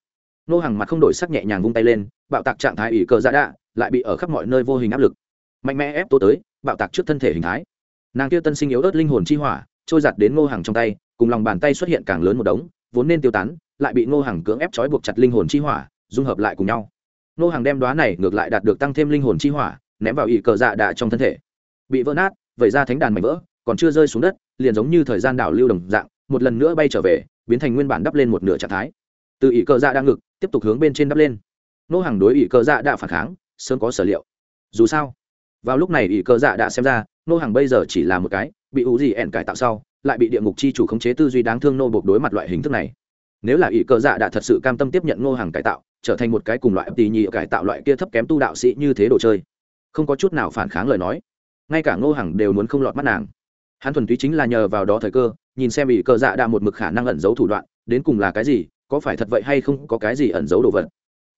nô hàng mặt không đổi sắc nhẹ nhàng vung tay lên, bạo tạc trạng thái ỷ cờ dạ đạ lại bị ở khắp mọi nơi vô hình áp lực. Mạnh mẽ ép tố tới, bạo tạc trước thân thể hình thái. Nàng kia tân sinh yếu ớt linh hồn chi hỏa, trôi giặt đến ngô hàng trong tay, cùng lòng bàn tay xuất hiện càng lớn một đống, vốn nên tiêu tán lại bị ngô Hằng cưỡng ép trói buộc chặt linh hồn chi hỏa, dung hợp lại cùng nhau. Ngô Hằng đem đoá này ngược lại đạt được tăng thêm linh hồn chi hỏa, ném vào ỷ cờ dạ đạ trong thân thể. Bị vỡ nát, vẩy ra thánh đàn mảnh vỡ, còn chưa rơi xuống đất, liền giống như thời gian đảo lưu đồng dạng, một lần nữa bay trở về, biến thành nguyên bản đắp lên một nửa trạng thái. Từ ỷ cờ dạ đang ngực, tiếp tục hướng bên trên đắp lên. Nô hàng đối ỷ cờ dạ đã phản kháng, sớm có sở liệu. Dù sao, vào lúc này ỷ cờ dạ đã xem ra nô hàng bây giờ chỉ là một cái, bị ủ gì ẹn cải tạo sau, lại bị địa ngục chi chủ khống chế tư duy đáng thương nô buộc đối mặt loại hình thức này nếu là ỷ cờ dạ đã thật sự cam tâm tiếp nhận Ngô hàng cải tạo, trở thành một cái cùng loại tỉ nhị cải tạo loại kia thấp kém tu đạo sĩ như thế đồ chơi. Không có chút nào phản kháng lời nói. Ngay cả ngô hằng đều muốn không lọt mắt nàng. Hắn thuần túy chính là nhờ vào đó thời cơ, nhìn xem ỷ cờ dạ đã một mực khả năng ẩn giấu thủ đoạn, đến cùng là cái gì, có phải thật vậy hay không, có cái gì ẩn giấu đồ vật.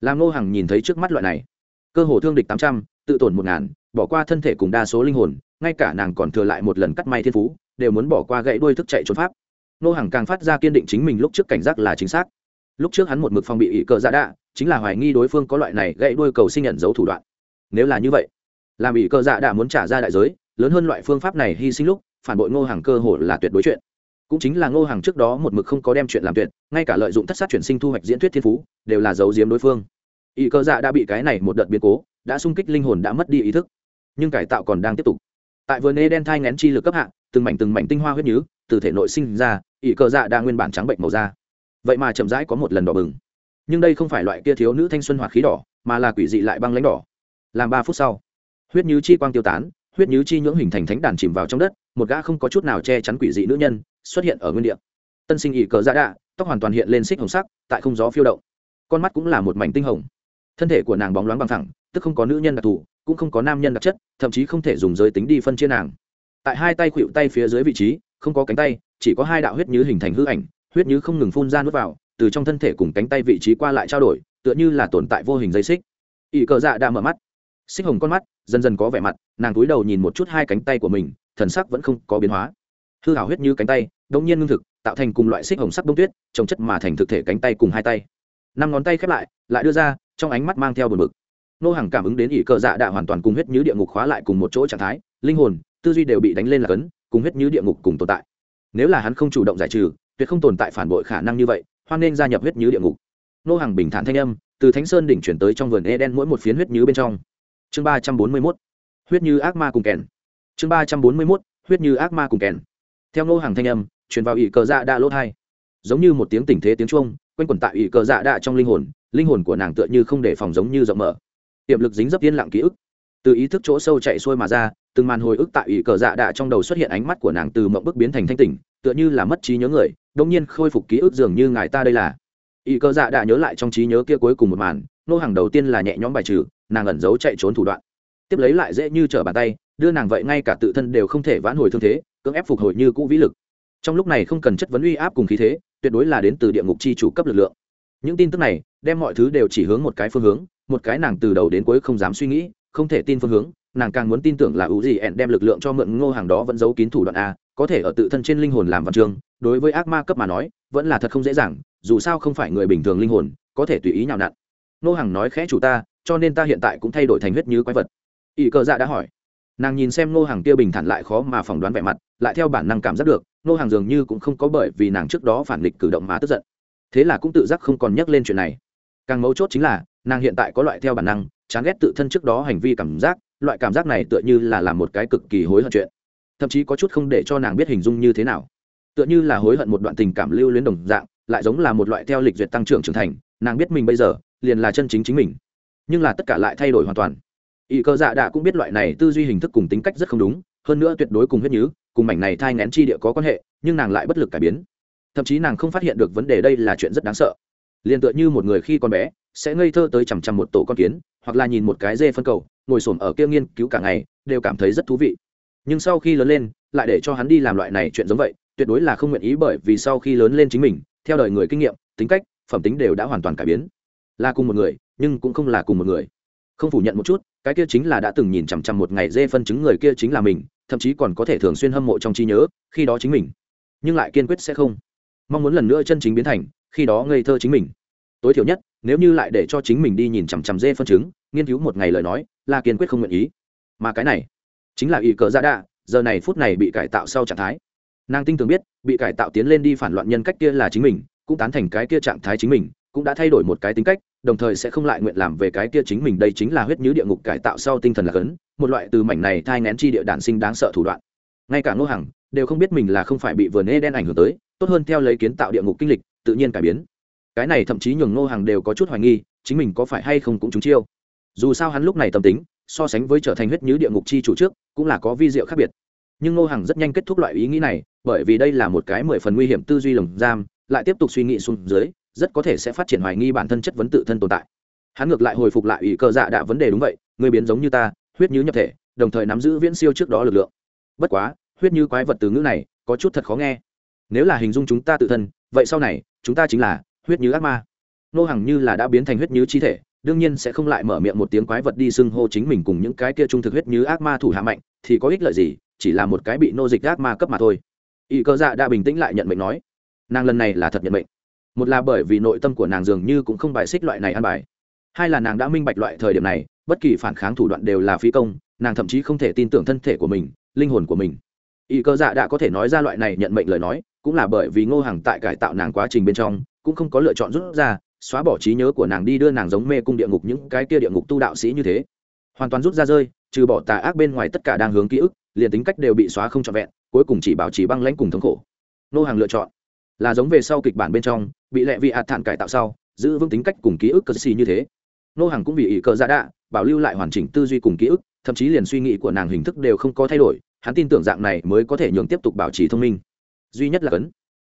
Làm ngô hằng nhìn thấy trước mắt loại này, cơ hồ thương địch tám trăm, tự tổn một ngàn, bỏ qua thân thể cùng đa số linh hồn, ngay cả nàng còn thừa lại một lần cắt may thiên phú, đều muốn bỏ qua gãy đuôi thức chạy trốn pháp ngô hằng càng phát ra kiên định chính mình lúc trước cảnh giác là chính xác. Lúc trước hắn một mực phong bị ỷ cờ dạ đạ chính là hoài nghi đối phương có loại này gãy đuôi cầu sinh nhận dấu thủ đoạn. Nếu là như vậy làm ỷ cờ dạ đạ muốn trả ra đại giới lớn hơn loại phương pháp này hy sinh lúc phản bội ngô hàng cơ hồ là tuyệt đối chuyện. Cũng chính là ngô hàng trước đó một mực không có đem chuyện làm tuyệt ngay cả lợi dụng thất sát chuyển sinh thu hoạch diễn thuyết thiên phú đều là giấu giếm đối phương. Ỷ cờ dạ đã bị cái này một đợt biến cố đã sung kích linh hồn đã mất đi ý thức. Nhưng cải tạo còn đang tiếp tục. Tại vườn nê đen thai ngén chi lực cấp hạng, từng mảnh từng mảnh tinh hoa huyết nhứ từ thể nội sinh ra, ỷ cờ dạ đã nguyên bản trắng bệnh màu da. Vậy mà chậm rãi có một lần đỏ bừng. Nhưng đây không phải loại kia thiếu nữ thanh xuân hoạt khí đỏ, mà là quỷ dị lại băng lãnh đỏ. Làm ba phút sau, huyết như chi quang tiêu tán, huyết như chi nhưỡng hình thành thánh đàn chìm vào trong đất, một gã không có chút nào che chắn quỷ dị nữ nhân xuất hiện ở nguyên địa. Tân sinh ỷ cờ dạ đạ tóc hoàn toàn hiện lên xích hồng sắc, tại không gió phiêu động. Con mắt cũng là một mảnh tinh hồng. Thân thể của nàng bóng loáng bằng thẳng, tức không có nữ nhân đặc thù, cũng không có nam nhân đặc chất, thậm chí không thể dùng giới tính đi phân chia nàng. Tại hai tay khuỵu tay phía dưới vị trí không có cánh tay, chỉ có hai đạo huyết như hình thành hư ảnh, huyết như không ngừng phun ra nuốt vào, từ trong thân thể cùng cánh tay vị trí qua lại trao đổi, tựa như là tồn tại vô hình dây xích. Ỵ cờ dạ đã mở mắt. Xích hồng con mắt, dần dần có vẻ mặt, nàng túi đầu nhìn một chút hai cánh tay của mình, thần sắc vẫn không có biến hóa. Hư hảo huyết như cánh tay đông nhiên ngưng thực, tạo thành cùng loại xích hồng sắc đông tuyết, trồng chất mà thành thực thể cánh tay cùng hai tay. Năm ngón tay khép lại lại đưa ra, trong ánh mắt mang theo buồn bực. nô hàng cảm ứng đến ỷ cờ dạ đã hoàn toàn cùng huyết như địa ngục khóa lại cùng một chỗ trạng thái, linh hồn, tư duy đều bị đánh lên là cấn cùng huyết như địa ngục cùng tồn tại. Nếu là hắn không chủ động giải trừ, tuyệt không tồn tại phản bội khả năng như vậy, hoan nên gia nhập huyết như địa ngục. Nô hàng bình thản thanh âm, từ thánh sơn đỉnh chuyển tới trong vườn eden mỗi một phiến huyết như bên trong. Chương ba trăm bốn mươi mốt, huyết như ác ma cùng kèn. Chương ba trăm bốn mươi mốt, huyết như ác ma cùng kèn. Theo nô hàng thanh âm, truyền vào ỷ cờ dạ đa lốt hai. Giống như một tiếng tình thế tiếng chuông, quanh quẩn tại ỷ cờ dạ đa trong linh hồn linh hồn của nàng tựa như không để phòng giống như rộng mở. Tiềm lực dính dấp yên lặng ký ức. Từ ý thức chỗ sâu chạy xuôi mà ra từng màn hồi ức tại ủy cờ dạ đạ trong đầu xuất hiện ánh mắt của nàng từ mộng bức biến thành thanh tỉnh, tựa như là mất trí nhớ người đông nhiên khôi phục ký ức dường như ngài ta đây là. Ủy cờ dạ đạ nhớ lại trong trí nhớ kia cuối cùng một màn, nô hàng đầu tiên là nhẹ nhõm bài trừ, nàng ẩn giấu chạy trốn thủ đoạn. Tiếp lấy lại dễ như trở bàn tay, đưa nàng vậy ngay cả tự thân đều không thể vãn hồi thương thế, cưỡng ép phục hồi như cũ vĩ lực. Trong lúc này không cần chất vấn uy áp cùng khí thế, tuyệt đối là đến từ địa ngục chi chủ cấp lực lượng. Những tin tức này, đem mọi thứ đều chỉ hướng một cái phương hướng, một cái nàng từ đầu đến cuối không dám suy nghĩ, không thể tin phương hướng nàng càng muốn tin tưởng là ưu gì ẹn đem lực lượng cho mượn ngô hàng đó vẫn giấu kín thủ đoạn a, có thể ở tự thân trên linh hồn làm văn chương, đối với ác ma cấp mà nói, vẫn là thật không dễ dàng, dù sao không phải người bình thường linh hồn, có thể tùy ý nhào nặn. Ngô hàng nói khẽ chủ ta, cho nên ta hiện tại cũng thay đổi thành huyết như quái vật. Ỷ cờ dạ đã hỏi. Nàng nhìn xem ngô hàng kia bình thản lại khó mà phỏng đoán vẻ mặt, lại theo bản năng cảm giác được, ngô hàng dường như cũng không có bởi vì nàng trước đó phản nghịch cử động mà tức giận. Thế là cũng tự giác không còn nhắc lên chuyện này. Càng mấu chốt chính là, nàng hiện tại có loại theo bản năng, chán ghét tự thân trước đó hành vi cảm giác loại cảm giác này tựa như là làm một cái cực kỳ hối hận chuyện. Thậm chí có chút không để cho nàng biết hình dung như thế nào. Tựa như là hối hận một đoạn tình cảm lưu luyến đồng dạng, lại giống là một loại theo lịch duyệt tăng trưởng trưởng thành, nàng biết mình bây giờ, liền là chân chính chính mình. Nhưng là tất cả lại thay đổi hoàn toàn. Ý cơ dạ đạ cũng biết loại này tư duy hình thức cùng tính cách rất không đúng, hơn nữa tuyệt đối cùng huyết nhứ, cùng mảnh này thai ngén chi địa có quan hệ, nhưng nàng lại bất lực cải biến. Thậm chí nàng không phát hiện được vấn đề đây là chuyện rất đáng sợ. Liền tựa như một người khi còn bé, sẽ ngây thơ tới chằm chằm một tổ con kiến, hoặc là nhìn một cái dê phân cầu ngồi xổm ở kia nghiên cứu cả ngày, đều cảm thấy rất thú vị. Nhưng sau khi lớn lên, lại để cho hắn đi làm loại này chuyện giống vậy, tuyệt đối là không nguyện ý bởi vì sau khi lớn lên chính mình, theo đời người kinh nghiệm, tính cách, phẩm tính đều đã hoàn toàn cải biến. Là cùng một người, nhưng cũng không là cùng một người. Không phủ nhận một chút, cái kia chính là đã từng nhìn chằm chằm một ngày dê phân chứng người kia chính là mình, thậm chí còn có thể thường xuyên hâm mộ trong trí nhớ, khi đó chính mình. Nhưng lại kiên quyết sẽ không. Mong muốn lần nữa chân chính biến thành, khi đó ngây thơ chính mình. Tối thiểu nhất, nếu như lại để cho chính mình đi nhìn chằm chằm dê phân chứng nghiên cứu một ngày lời nói là kiên quyết không nguyện ý. Mà cái này, chính là ý cờ giả đạ. giờ này phút này bị cải tạo sau trạng thái. Nàng tinh tường biết, bị cải tạo tiến lên đi phản loạn nhân cách kia là chính mình, cũng tán thành cái kia trạng thái chính mình, cũng đã thay đổi một cái tính cách, đồng thời sẽ không lại nguyện làm về cái kia chính mình. Đây chính là huyết nhứ địa ngục cải tạo sau tinh thần là cấn một loại từ mảnh này thai ngén chi địa đản sinh đáng sợ thủ đoạn. Ngay cả ngô hằng đều không biết mình là không phải bị vườn ê đen ảnh hưởng tới, tốt hơn theo lấy kiến tạo địa ngục kinh lịch, tự nhiên cải biến. Cái này thậm chí nhường ngô hằng đều có chút hoài nghi, chính mình có phải hay không cũng trúng chiêu dù sao hắn lúc này tâm tính, so sánh với trở thành huyết nhứ địa ngục chi chủ trước, cũng là có vi diệu khác biệt. Nhưng ngô hằng rất nhanh kết thúc loại ý nghĩ này, bởi vì đây là một cái mười phần nguy hiểm tư duy lồng giam, lại tiếp tục suy nghĩ xuống dưới, rất có thể sẽ phát triển hoài nghi bản thân chất vấn tự thân tồn tại. Hắn ngược lại hồi phục lại ủy cơ dạ đạ vấn đề đúng vậy, người biến giống như ta, huyết như nhập thể, đồng thời nắm giữ viễn siêu trước đó lực lượng. Bất quá, huyết như quái vật từ ngữ này, có chút thật khó nghe. Nếu là hình dung chúng ta tự thân, vậy sau này, chúng ta chính là huyết như ác ma. Nô hằng như là đã biến thành huyết như chi thể đương nhiên sẽ không lại mở miệng một tiếng quái vật đi xưng hô chính mình cùng những cái kia trung thực huyết như ác ma thủ hạ mạnh, thì có ích lợi gì, chỉ là một cái bị nô dịch ác ma cấp mà thôi. Y cơ dạ đã bình tĩnh lại nhận mệnh nói, nàng lần này là thật nhận mệnh. Một là bởi vì nội tâm của nàng dường như cũng không bài xích loại này ăn bài. Hai là nàng đã minh bạch loại thời điểm này, bất kỳ phản kháng thủ đoạn đều là phí công, nàng thậm chí không thể tin tưởng thân thể của mình, linh hồn của mình. Y cơ dạ đã có thể nói ra loại này nhận mệnh lời nói, cũng là bởi vì ngô hàng tại cải tạo nàng quá trình bên trong, cũng không có lựa chọn rút ra xóa bỏ trí nhớ của nàng đi đưa nàng giống mê cung địa ngục những cái kia địa ngục tu đạo sĩ như thế. Hoàn toàn rút ra rơi, trừ bỏ tà ác bên ngoài tất cả đang hướng ký ức, liền tính cách đều bị xóa không trọn vẹn, cuối cùng chỉ bảo trì băng lãnh cùng thống khổ. Nô hàng lựa chọn là giống về sau kịch bản bên trong, bị lệ vị hạt thản cải tạo sau, giữ vững tính cách cùng ký ức cờ xì như thế. Nô hàng cũng bị ỷ cờ dạ đạ, bảo lưu lại hoàn chỉnh tư duy cùng ký ức, thậm chí liền suy nghĩ của nàng hình thức đều không có thay đổi, hắn tin tưởng dạng này mới có thể nhường tiếp tục bảo trì thông minh. Duy nhất là cấn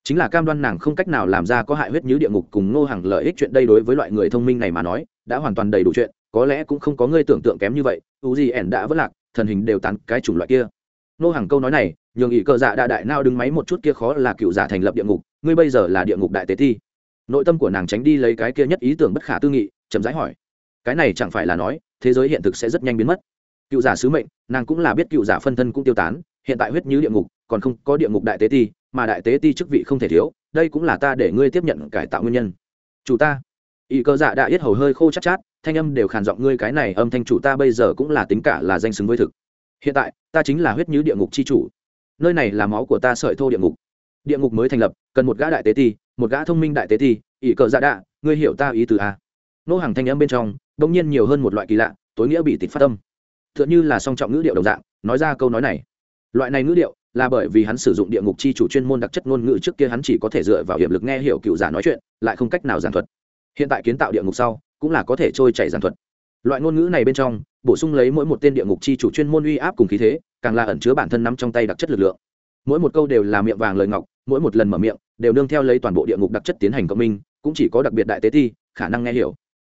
chính là cam đoan nàng không cách nào làm ra có hại huyết như địa ngục cùng nô hàng lợi ích chuyện đây đối với loại người thông minh này mà nói, đã hoàn toàn đầy đủ chuyện, có lẽ cũng không có người tưởng tượng kém như vậy, u gì ẻn đã vất lạc, thần hình đều tán cái chủng loại kia. Nô hàng câu nói này, nhường ỷ cờ dạ đại đại nao đứng máy một chút kia khó là cựu giả thành lập địa ngục, ngươi bây giờ là địa ngục đại tế thi. Nội tâm của nàng tránh đi lấy cái kia nhất ý tưởng bất khả tư nghị, chậm rãi hỏi. Cái này chẳng phải là nói, thế giới hiện thực sẽ rất nhanh biến mất. Cựu giả sứ mệnh, nàng cũng là biết cựu giả phân thân cũng tiêu tán, hiện tại huyết như địa ngục, còn không có địa ngục đại tế thi mà đại tế ti chức vị không thể thiếu, đây cũng là ta để ngươi tiếp nhận cải tạo nguyên nhân. Chủ ta. Ý cơ dạ đã yết hầu hơi khô chát chát, thanh âm đều khàn giọng ngươi cái này âm thanh chủ ta bây giờ cũng là tính cả là danh xứng với thực. Hiện tại, ta chính là huyết như địa ngục c h i chủ. Nơi này là máu của ta sợi thô địa ngục. Địa ngục mới thành lập, cần một gã đại tế ti, một gã thông minh đại tế ti ỷ cờ dạ đạ ngươi hiểu ta ý từ a. Nô hàng thanh âm bên trong, đông nhiên nhiều hơn một loại kỳ lạ, tối nghĩa bị tịch phát tâm t h ư ợ n như là song trọng ngữ điệu đồng dạng, nói ra câu nói này. Loại này ngữ điệu là bởi vì hắn sử dụng địa ngục chi chủ chuyên môn đặc chất ngôn ngữ trước kia hắn chỉ có thể dựa vào hiệp lực nghe hiểu cựu giả nói chuyện, lại không cách nào giảng thuật. Hiện tại kiến tạo địa ngục sau, cũng là có thể trôi chảy giảng thuật. Loại ngôn ngữ này bên trong, bổ sung lấy mỗi một tên địa ngục chi chủ chuyên môn uy áp cùng khí thế, càng là ẩn chứa bản thân nắm trong tay đặc chất lực lượng. Mỗi một câu đều là miệng vàng lời ngọc, mỗi một lần mở miệng, đều nương theo lấy toàn bộ địa ngục đặc chất tiến hành cộng minh, cũng chỉ có đặc biệt đại tế thi khả năng nghe hiểu.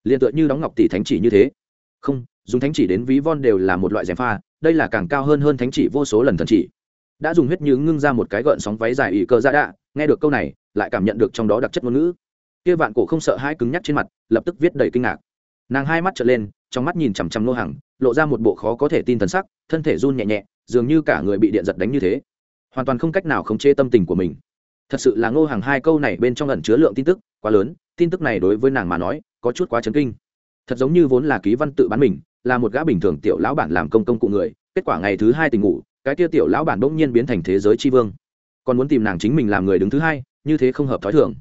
Liền tựa như đóng ngọc tỷ thánh chỉ như thế. Không, dùng thánh chỉ đến ví von đều là một loại gièm pha, đây là càng cao hơn hơn thánh chỉ vô số lần thần chỉ đã dùng huyết như ngưng ra một cái gợn sóng váy dài ỷ cơ ra dạ đạ, nghe được câu này, lại cảm nhận được trong đó đặc chất ngôn ngữ. Kia vạn cổ không sợ hai cứng nhắc trên mặt, lập tức viết đầy kinh ngạc. Nàng hai mắt trở lên, trong mắt nhìn chằm chằm nô hàng lộ ra một bộ khó có thể tin thần sắc, thân thể run nhẹ nhẹ, dường như cả người bị điện giật đánh như thế. Hoàn toàn không cách nào khống chế tâm tình của mình. Thật sự là ngô hàng hai câu này bên trong ẩn chứa lượng tin tức quá lớn, tin tức này đối với nàng mà nói, có chút quá chấn kinh. Thật giống như vốn là ký văn tự bán mình, là một gã bình thường tiểu lão bản làm công công cụ người, kết quả ngày thứ hai tình ngủ cái kia tiểu lão bản bỗng nhiên biến thành thế giới tri vương. Còn muốn tìm nàng chính mình làm người đứng thứ hai, như thế không hợp t h ó i thường.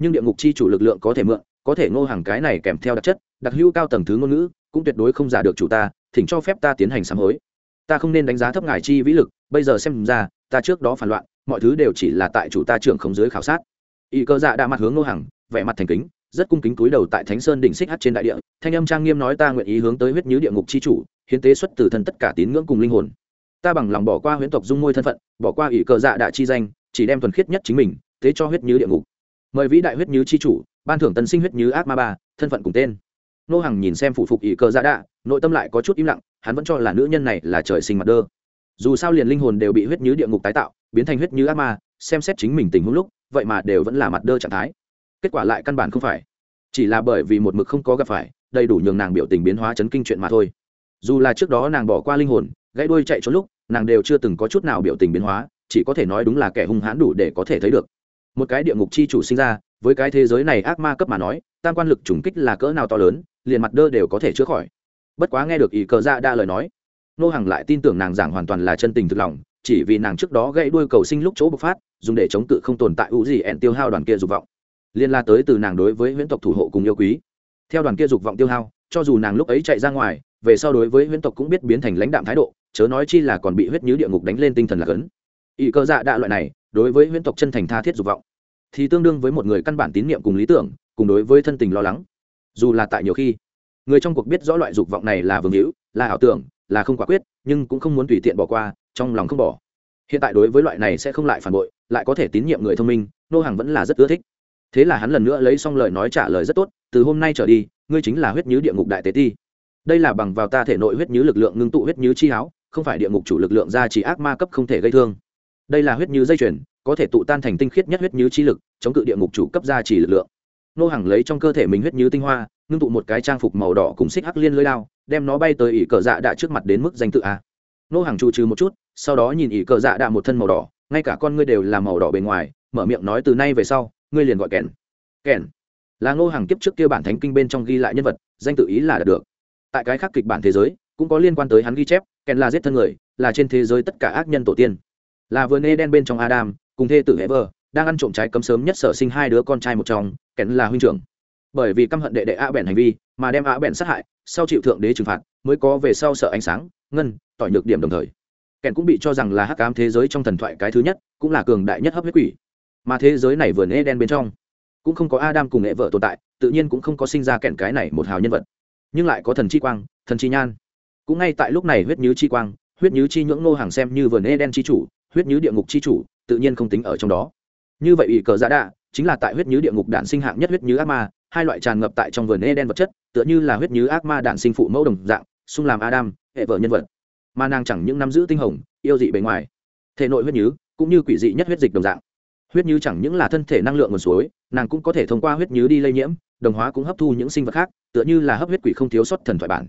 Nhưng địa ngục chi chủ lực lượng có thể mượn, có thể ngô hàng cái này kèm theo đặc chất, đặc hữu cao tầng thứ ngôn ngữ, cũng tuyệt đối không giả được chủ ta, thỉnh cho phép ta tiến hành sám hối. Ta không nên đánh giá thấp ngài chi vĩ lực, bây giờ xem ra, ta trước đó phản loạn, mọi thứ đều chỉ là tại chủ ta trưởng không giới khảo sát. Y cơ dạ đã mặt hướng ngô hàng vẻ mặt thành kính, rất cung kính túi đầu tại thánh sơn đỉnh xích hát trên đại địa, thanh âm trang nghiêm nói ta nguyện ý hướng tới huyết nhứ địa ngục c h i chủ, hiến tế xuất từ thân tất cả tín ngưỡng cùng linh hồn ta bằng lòng bỏ qua huyễn tộc dung môi thân phận, bỏ qua ỷ cờ dạ đạ chi danh, chỉ đem thuần khiết nhất chính mình, thế cho huyết nhứ địa ngục. Mời vĩ đại huyết nhứ c h i chủ, ban thưởng tân sinh huyết nhứ ác ma ba, thân phận cùng tên. Nô hằng nhìn xem phụ phục ỷ cờ dạ đạ, nội tâm lại có chút im lặng, hắn vẫn cho là nữ nhân này là trời sinh mặt đơ. Dù sao liền linh hồn đều bị huyết nhứ địa ngục tái tạo, biến thành huyết nhứ ác ma, xem xét chính mình tình huống lúc, vậy mà đều vẫn là mặt đơ trạng thái. Kết quả lại căn bản không phải. Chỉ là bởi vì một mực không có gặp phải, đầy đủ nhường nàng biểu tình biến hóa chấn kinh chuyện mà thôi. Dù là trước đó nàng bỏ qua linh hồn, gãy đuôi chạy trốn lúc nàng đều chưa từng có chút nào biểu tình biến hóa, chỉ có thể nói đúng là kẻ hung hãn đủ để có thể thấy được. Một cái địa ngục chi chủ sinh ra, với cái thế giới này ác ma cấp mà nói, tam quan lực trùng kích là cỡ nào to lớn, liền mặt đơ đều có thể chữa khỏi. Bất quá nghe được ý cờ ra đa lời nói, nô hàng lại tin tưởng nàng giảng hoàn toàn là chân tình thực lòng, chỉ vì nàng trước đó gãy đuôi cầu sinh lúc chỗ bộc phát, dùng để chống cự không tồn tại ủ gì ẹn tiêu hao đoàn kia dục vọng. Liên la tới từ nàng đối với huyễn tộc thủ hộ cùng yêu quý. Theo đoàn kia dục vọng tiêu hao, cho dù nàng lúc ấy chạy ra ngoài, về sau đối với huyễn tộc cũng biết biến thành lãnh đạm thái độ chớ nói chi là còn bị huyết nhứ địa ngục đánh lên tinh thần là cấn. Ỵ cơ dạ đạ loại này, đối với huyễn tộc chân thành tha thiết dục vọng, thì tương đương với một người căn bản tín nhiệm cùng lý tưởng, cùng đối với thân tình lo lắng. Dù là tại nhiều khi, người trong cuộc biết rõ loại dục vọng này là vương hữu, là ảo tưởng, là không quả quyết, nhưng cũng không muốn tùy tiện bỏ qua, trong lòng không bỏ. Hiện tại đối với loại này sẽ không lại phản bội, lại có thể tín nhiệm người thông minh, nô hàng vẫn là rất ưa thích. Thế là hắn lần nữa lấy xong lời nói trả lời rất tốt, từ hôm nay trở đi, ngươi chính là huyết nhứ địa ngục đại tế ti. Đây là bằng vào ta thể nội huyết nhứ lực lượng ngưng tụ huyết nhứ chi háo không phải địa ngục chủ lực lượng ra chỉ ác ma cấp không thể gây thương. Đây là huyết như dây chuyền, có thể tụ tan thành tinh khiết nhất huyết như chi lực, chống cự địa ngục chủ cấp ra chỉ lực lượng. Nô hàng lấy trong cơ thể mình huyết như tinh hoa, ngưng tụ một cái trang phục màu đỏ cùng xích hắc liên lưới lao đem nó bay tới ỷ cờ dạ đạ trước mặt đến mức danh tự a. Nô hàng trụ trừ một chút, sau đó nhìn ỷ cờ dạ đạ một thân màu đỏ, ngay cả con ngươi đều là màu đỏ bề ngoài, mở miệng nói từ nay về sau, ngươi liền gọi kèn. Kèn. Là ngô hàng kiếp trước kia bản thánh kinh bên trong ghi lại nhân vật, danh tự ý là đạt được. Tại cái khác kịch bản thế giới, cũng có liên quan tới hắn ghi chép kèn là giết thân người, là trên thế giới tất cả ác nhân tổ tiên. Là vườn nê đen bên trong adam, cùng thê tử hever đang ăn trộm trái cấm sớm nhất sở sinh hai đứa con trai một trong kèn là huynh trưởng. Bởi vì căm hận đệ đệ a bèn hành vi, mà đem a bèn sát hại, sau chịu thượng đế trừng phạt, mới có về sau sợ ánh sáng, ngân, tỏi nhược điểm đồng thời. Kèn cũng bị cho rằng là hắc ám thế giới trong thần thoại cái thứ nhất, cũng là cường đại nhất hấp huyết quỷ. Mà thế giới này vườn nê đen bên trong, cũng không có adam cùng nghệ vợ tồn tại, tự nhiên cũng không có sinh ra kèn cái này một hào nhân vật. Nhưng lại có thần chi quang, thần chi nhan cũng ngay tại lúc này huyết nhứ chi quang, huyết nhứ chi nhưỡng nô hàng xem như vườn ê đen chi chủ, huyết nhứ địa ngục chi chủ, tự nhiên không tính ở trong đó. Như vậy ủy cờ giả đạ, chính là tại huyết nhứ địa ngục đạn sinh hạng nhất huyết nhứ ác ma, hai loại tràn ngập tại trong vườn ê đen vật chất, tựa như là huyết nhứ ác ma đạn sinh phụ mẫu đồng dạng, xung làm adam, hệ vợ nhân vật. Mà nàng chẳng những nắm giữ tinh hồng, yêu dị bề ngoài, thể nội huyết nhứ cũng như quỷ dị nhất huyết dịch đồng dạng. Huyết nhứ chẳng những là thân thể năng lượng nguồn suối, nàng cũng có thể thông qua huyết nhứ đi lây nhiễm, đồng hóa cũng hấp thu những sinh vật khác, tựa như là hấp huyết quỷ không thiếu sót thần thoại bản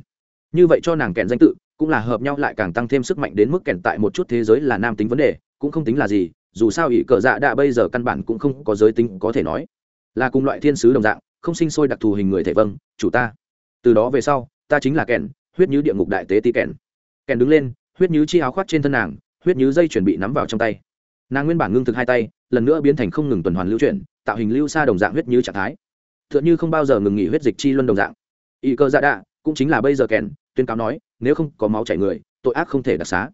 như vậy cho nàng kèn danh tự, cũng là hợp nhau lại càng tăng thêm sức mạnh đến mức kèn tại một chút thế giới là nam tính vấn đề, cũng không tính là gì, dù sao ỷ cờ dạ đạ bây giờ căn bản cũng không có giới tính, có thể nói là cùng loại thiên sứ đồng dạng, không sinh sôi đặc thù hình người thể vâng chủ ta. Từ đó về sau, ta chính là kèn, huyết như địa ngục đại tế tí kèn. Kèn đứng lên, huyết như chi áo khoác trên thân nàng, huyết như dây chuẩn bị nắm vào trong tay. Nàng nguyên bản ngưng thực hai tay, lần nữa biến thành không ngừng tuần hoàn lưu chuyển, tạo hình lưu xa đồng dạng huyết như trạng thái. T h ư ợ n h ư không bao giờ ngừng nghỉ huyết dịch chi luân đồng dạng. Y cơ dạ đạ cũng chính là bây giờ kèn tuyên cáo nói, nếu không có máu chảy người, tội ác không thể đặc xá.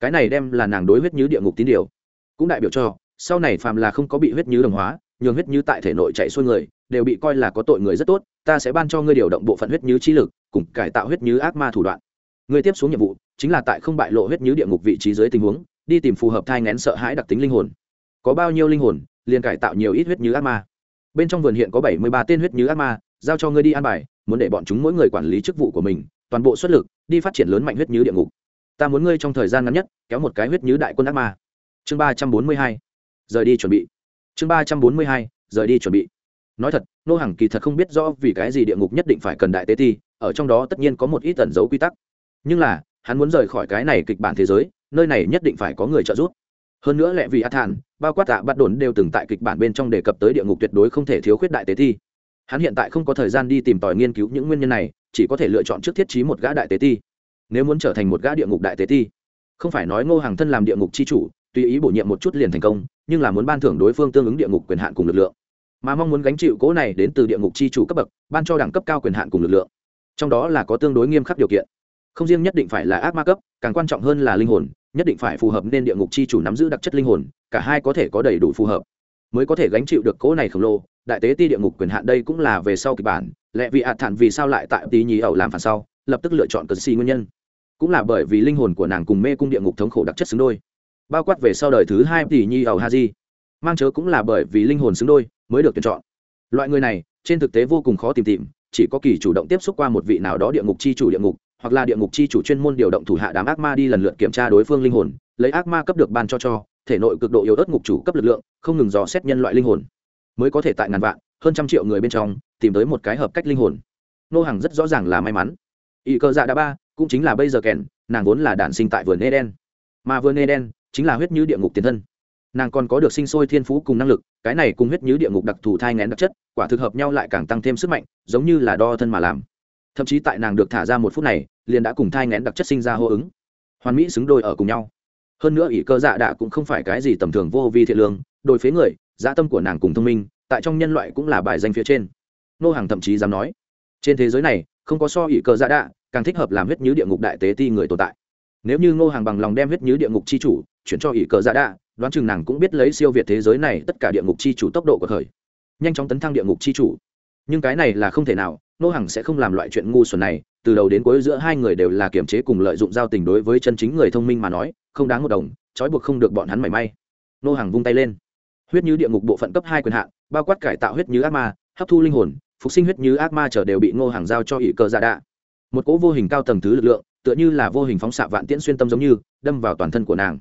Cái này đem là nàng đối huyết như địa ngục tín điều. Cũng đại biểu cho, sau này phàm là không có bị huyết như đồng hóa, nhường huyết như tại thể nội chạy xuôi người, đều bị coi là có tội người rất tốt, ta sẽ ban cho ngươi điều động bộ phận huyết như chi lực, cùng cải tạo huyết như ác ma thủ đoạn. Ngươi tiếp xuống nhiệm vụ, chính là tại không bại lộ huyết như địa ngục vị trí dưới tình huống, đi tìm phù hợp thai ngén sợ hãi đặc tính linh hồn. Có bao nhiêu linh hồn, liền cải tạo nhiều ít huyết như ác ma. Bên trong vườn hiện có bảy mươi ba tên huyết như ác ma, giao cho ngươi đi an bài, muốn để bọn chúng mỗi người quản lý chức vụ của mình toàn bộ xuất lực, đi phát triển lớn mạnh huyết như địa ngục. Ta muốn ngươi trong thời gian ngắn nhất, kéo một cái huyết như đại quân ác ma. Chương ba trăm bốn mươi hai, rời đi chuẩn bị. Chương ba trăm bốn mươi hai, rời đi chuẩn bị. Nói thật, nô hàng kỳ thật không biết rõ vì cái gì địa ngục nhất định phải cần đại tế ti, ở trong đó tất nhiên có một ít tẩn dấu quy tắc. Nhưng là, hắn muốn rời khỏi cái này kịch bản thế giới, nơi này nhất định phải có người trợ giúp. Hơn nữa lẽ vì a thản, bao quát tạ bắt đồn đều từng tại kịch bản bên trong đề cập tới địa ngục tuyệt đối không thể thiếu khuyết đại tế thi hắn hiện tại không có thời gian đi tìm tòi nghiên cứu những nguyên nhân này chỉ có thể lựa chọn trước thiết trí một gã đại tế thi nếu muốn trở thành một gã địa ngục đại tế thi không phải nói ngô hàng thân làm địa ngục c h i chủ, tùy ý bổ nhiệm một chút liền thành công, nhưng là muốn ban thưởng đối phương tương ứng địa ngục quyền hạn cùng lực lượng. Mà mong muốn gánh chịu cố này đến từ địa ngục c h i chủ cấp bậc, ban cho đẳng cấp cao quyền hạn cùng lực lượng. Trong đó là có tương đối nghiêm khắc điều kiện. Không riêng nhất định phải là ác ma cấp, càng quan trọng hơn là linh hồn, nhất định phải phù hợp nên địa ngục chi chủ nắm giữ đặc chất linh hồn, cả hai có thể có đầy đủ phù hợp. Mới có thể gánh chịu được cỗ này khổng lồ, đại tế ti địa ngục quyền hạn đây cũng là về sau kịch bản lẽ vì hạt thản vì sao lại tại tí nhì ẩu làm phản sau, lập tức lựa chọn cờ xì nguyên nhân. Cũng là bởi vì linh hồn của nàng cùng mê cung địa ngục thống khổ đặc chất xứng đôi. Bao quát về sau đời thứ hai tỷ nhi ẩu ha di mang chớ cũng là bởi vì linh hồn xứng đôi mới được tuyển chọn. Loại người này, trên thực tế vô cùng khó tìm tìm, chỉ có kỳ chủ động tiếp xúc qua một vị nào đó địa ngục chi chủ địa ngục, hoặc là địa ngục chi chủ chuyên môn điều động thủ hạ đám ác ma đi lần lượt kiểm tra đối phương linh hồn, lấy ác ma cấp được ban cho cho, thể nội cực độ yếu ớt ngục chủ cấp lực lượng, không ngừng dò xét nhân loại linh hồn. Mới có thể tại ngàn vạn, hơn trăm triệu người bên trong tìm tới một cái hợp cách linh hồn. Nô hàng rất rõ ràng là may mắn. Ỵ cơ dạ đa ba, cũng chính là bây giờ kèn, nàng vốn là đản sinh tại vườn eden. Mà vườn eden chính là huyết như địa ngục tiền thân. Nàng còn có được sinh sôi thiên phú cùng năng lực, cái này cùng huyết như địa ngục đặc thù thai ngén đặc chất, quả thực hợp nhau lại càng tăng thêm sức mạnh, giống như là đo thân mà làm. Thậm chí tại nàng được thả ra một phút này, liền đã cùng thai ngén đặc chất sinh ra hô ứng. Hoàn mỹ xứng đôi ở cùng nhau. Hơn nữa ỷ cơ dạ đạ cũng không phải cái gì tầm thường vô vi thiện lương đôi phế người, dã tâm của nàng cùng thông minh, tại trong nhân loại cũng là bài danh phía trên nô hàng thậm chí dám nói, trên thế giới này, không có so ỷ cờ dạ đạ, càng thích hợp làm huyết như địa ngục đại tế ti người tồn tại. Nếu như ngô hàng bằng lòng đem huyết như địa ngục c h i chủ chuyển cho ỷ cờ dạ đạ, đoán chừng nàng cũng biết lấy siêu việt thế giới này tất cả địa ngục c h i chủ tốc độ của khởi nhanh chóng tấn thăng địa ngục c h i chủ. Nhưng cái này là không thể nào nô hàng sẽ không làm loại chuyện ngu xuẩn này, từ đầu đến cuối giữa hai người đều là kiềm chế cùng lợi dụng giao tình đối với chân chính người thông minh mà nói, không đáng một đồng, trói buộc không được bọn hắn mảy may. Nô hàng vung tay lên. Huyết như địa ngục bộ phận cấp hai quyền hạn, bao quát cải tạo huyết như ác ma, hấp thu linh hồn phục sinh huyết như ác ma trở đều bị ngô hàng giao cho ỷ cờ giả dạ đạ. Một cỗ vô hình cao tầng thứ lực lượng, tựa như là vô hình phóng xạ vạn tiễn xuyên tâm giống như, đâm vào toàn thân của nàng.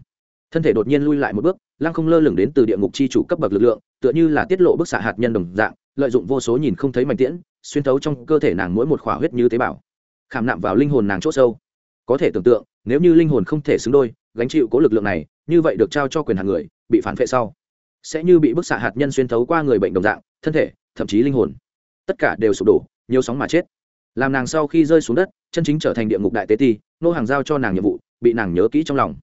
Thân thể đột nhiên lui lại một bước, lăng không lơ lửng đến từ địa ngục chi chủ cấp bậc lực lượng, tựa như là tiết lộ bức xạ hạt nhân đồng dạng, lợi dụng vô số nhìn không thấy mảnh tiễn, xuyên thấu trong cơ thể nàng mỗi một khỏa huyết như tế bào. Khảm nạm vào linh hồn nàng c h ỗ sâu. Có thể tưởng tượng, nếu như linh hồn không thể xứng đôi, gánh chịu cố lực lượng này, như vậy được trao cho quyền hạt người, bị phản vệ sau, sẽ như bị bức xạ hạt nhân xuyên thấu qua người bệnh đồng dạng, thân thể, thậm chí linh hồn tất cả đều sụp đổ, nhiều sóng mà chết. Làm nàng sau khi rơi xuống đất, chân chính trở thành địa ngục đại tế ti, nô hàng giao cho nàng nhiệm vụ, bị nàng nhớ kỹ trong lòng.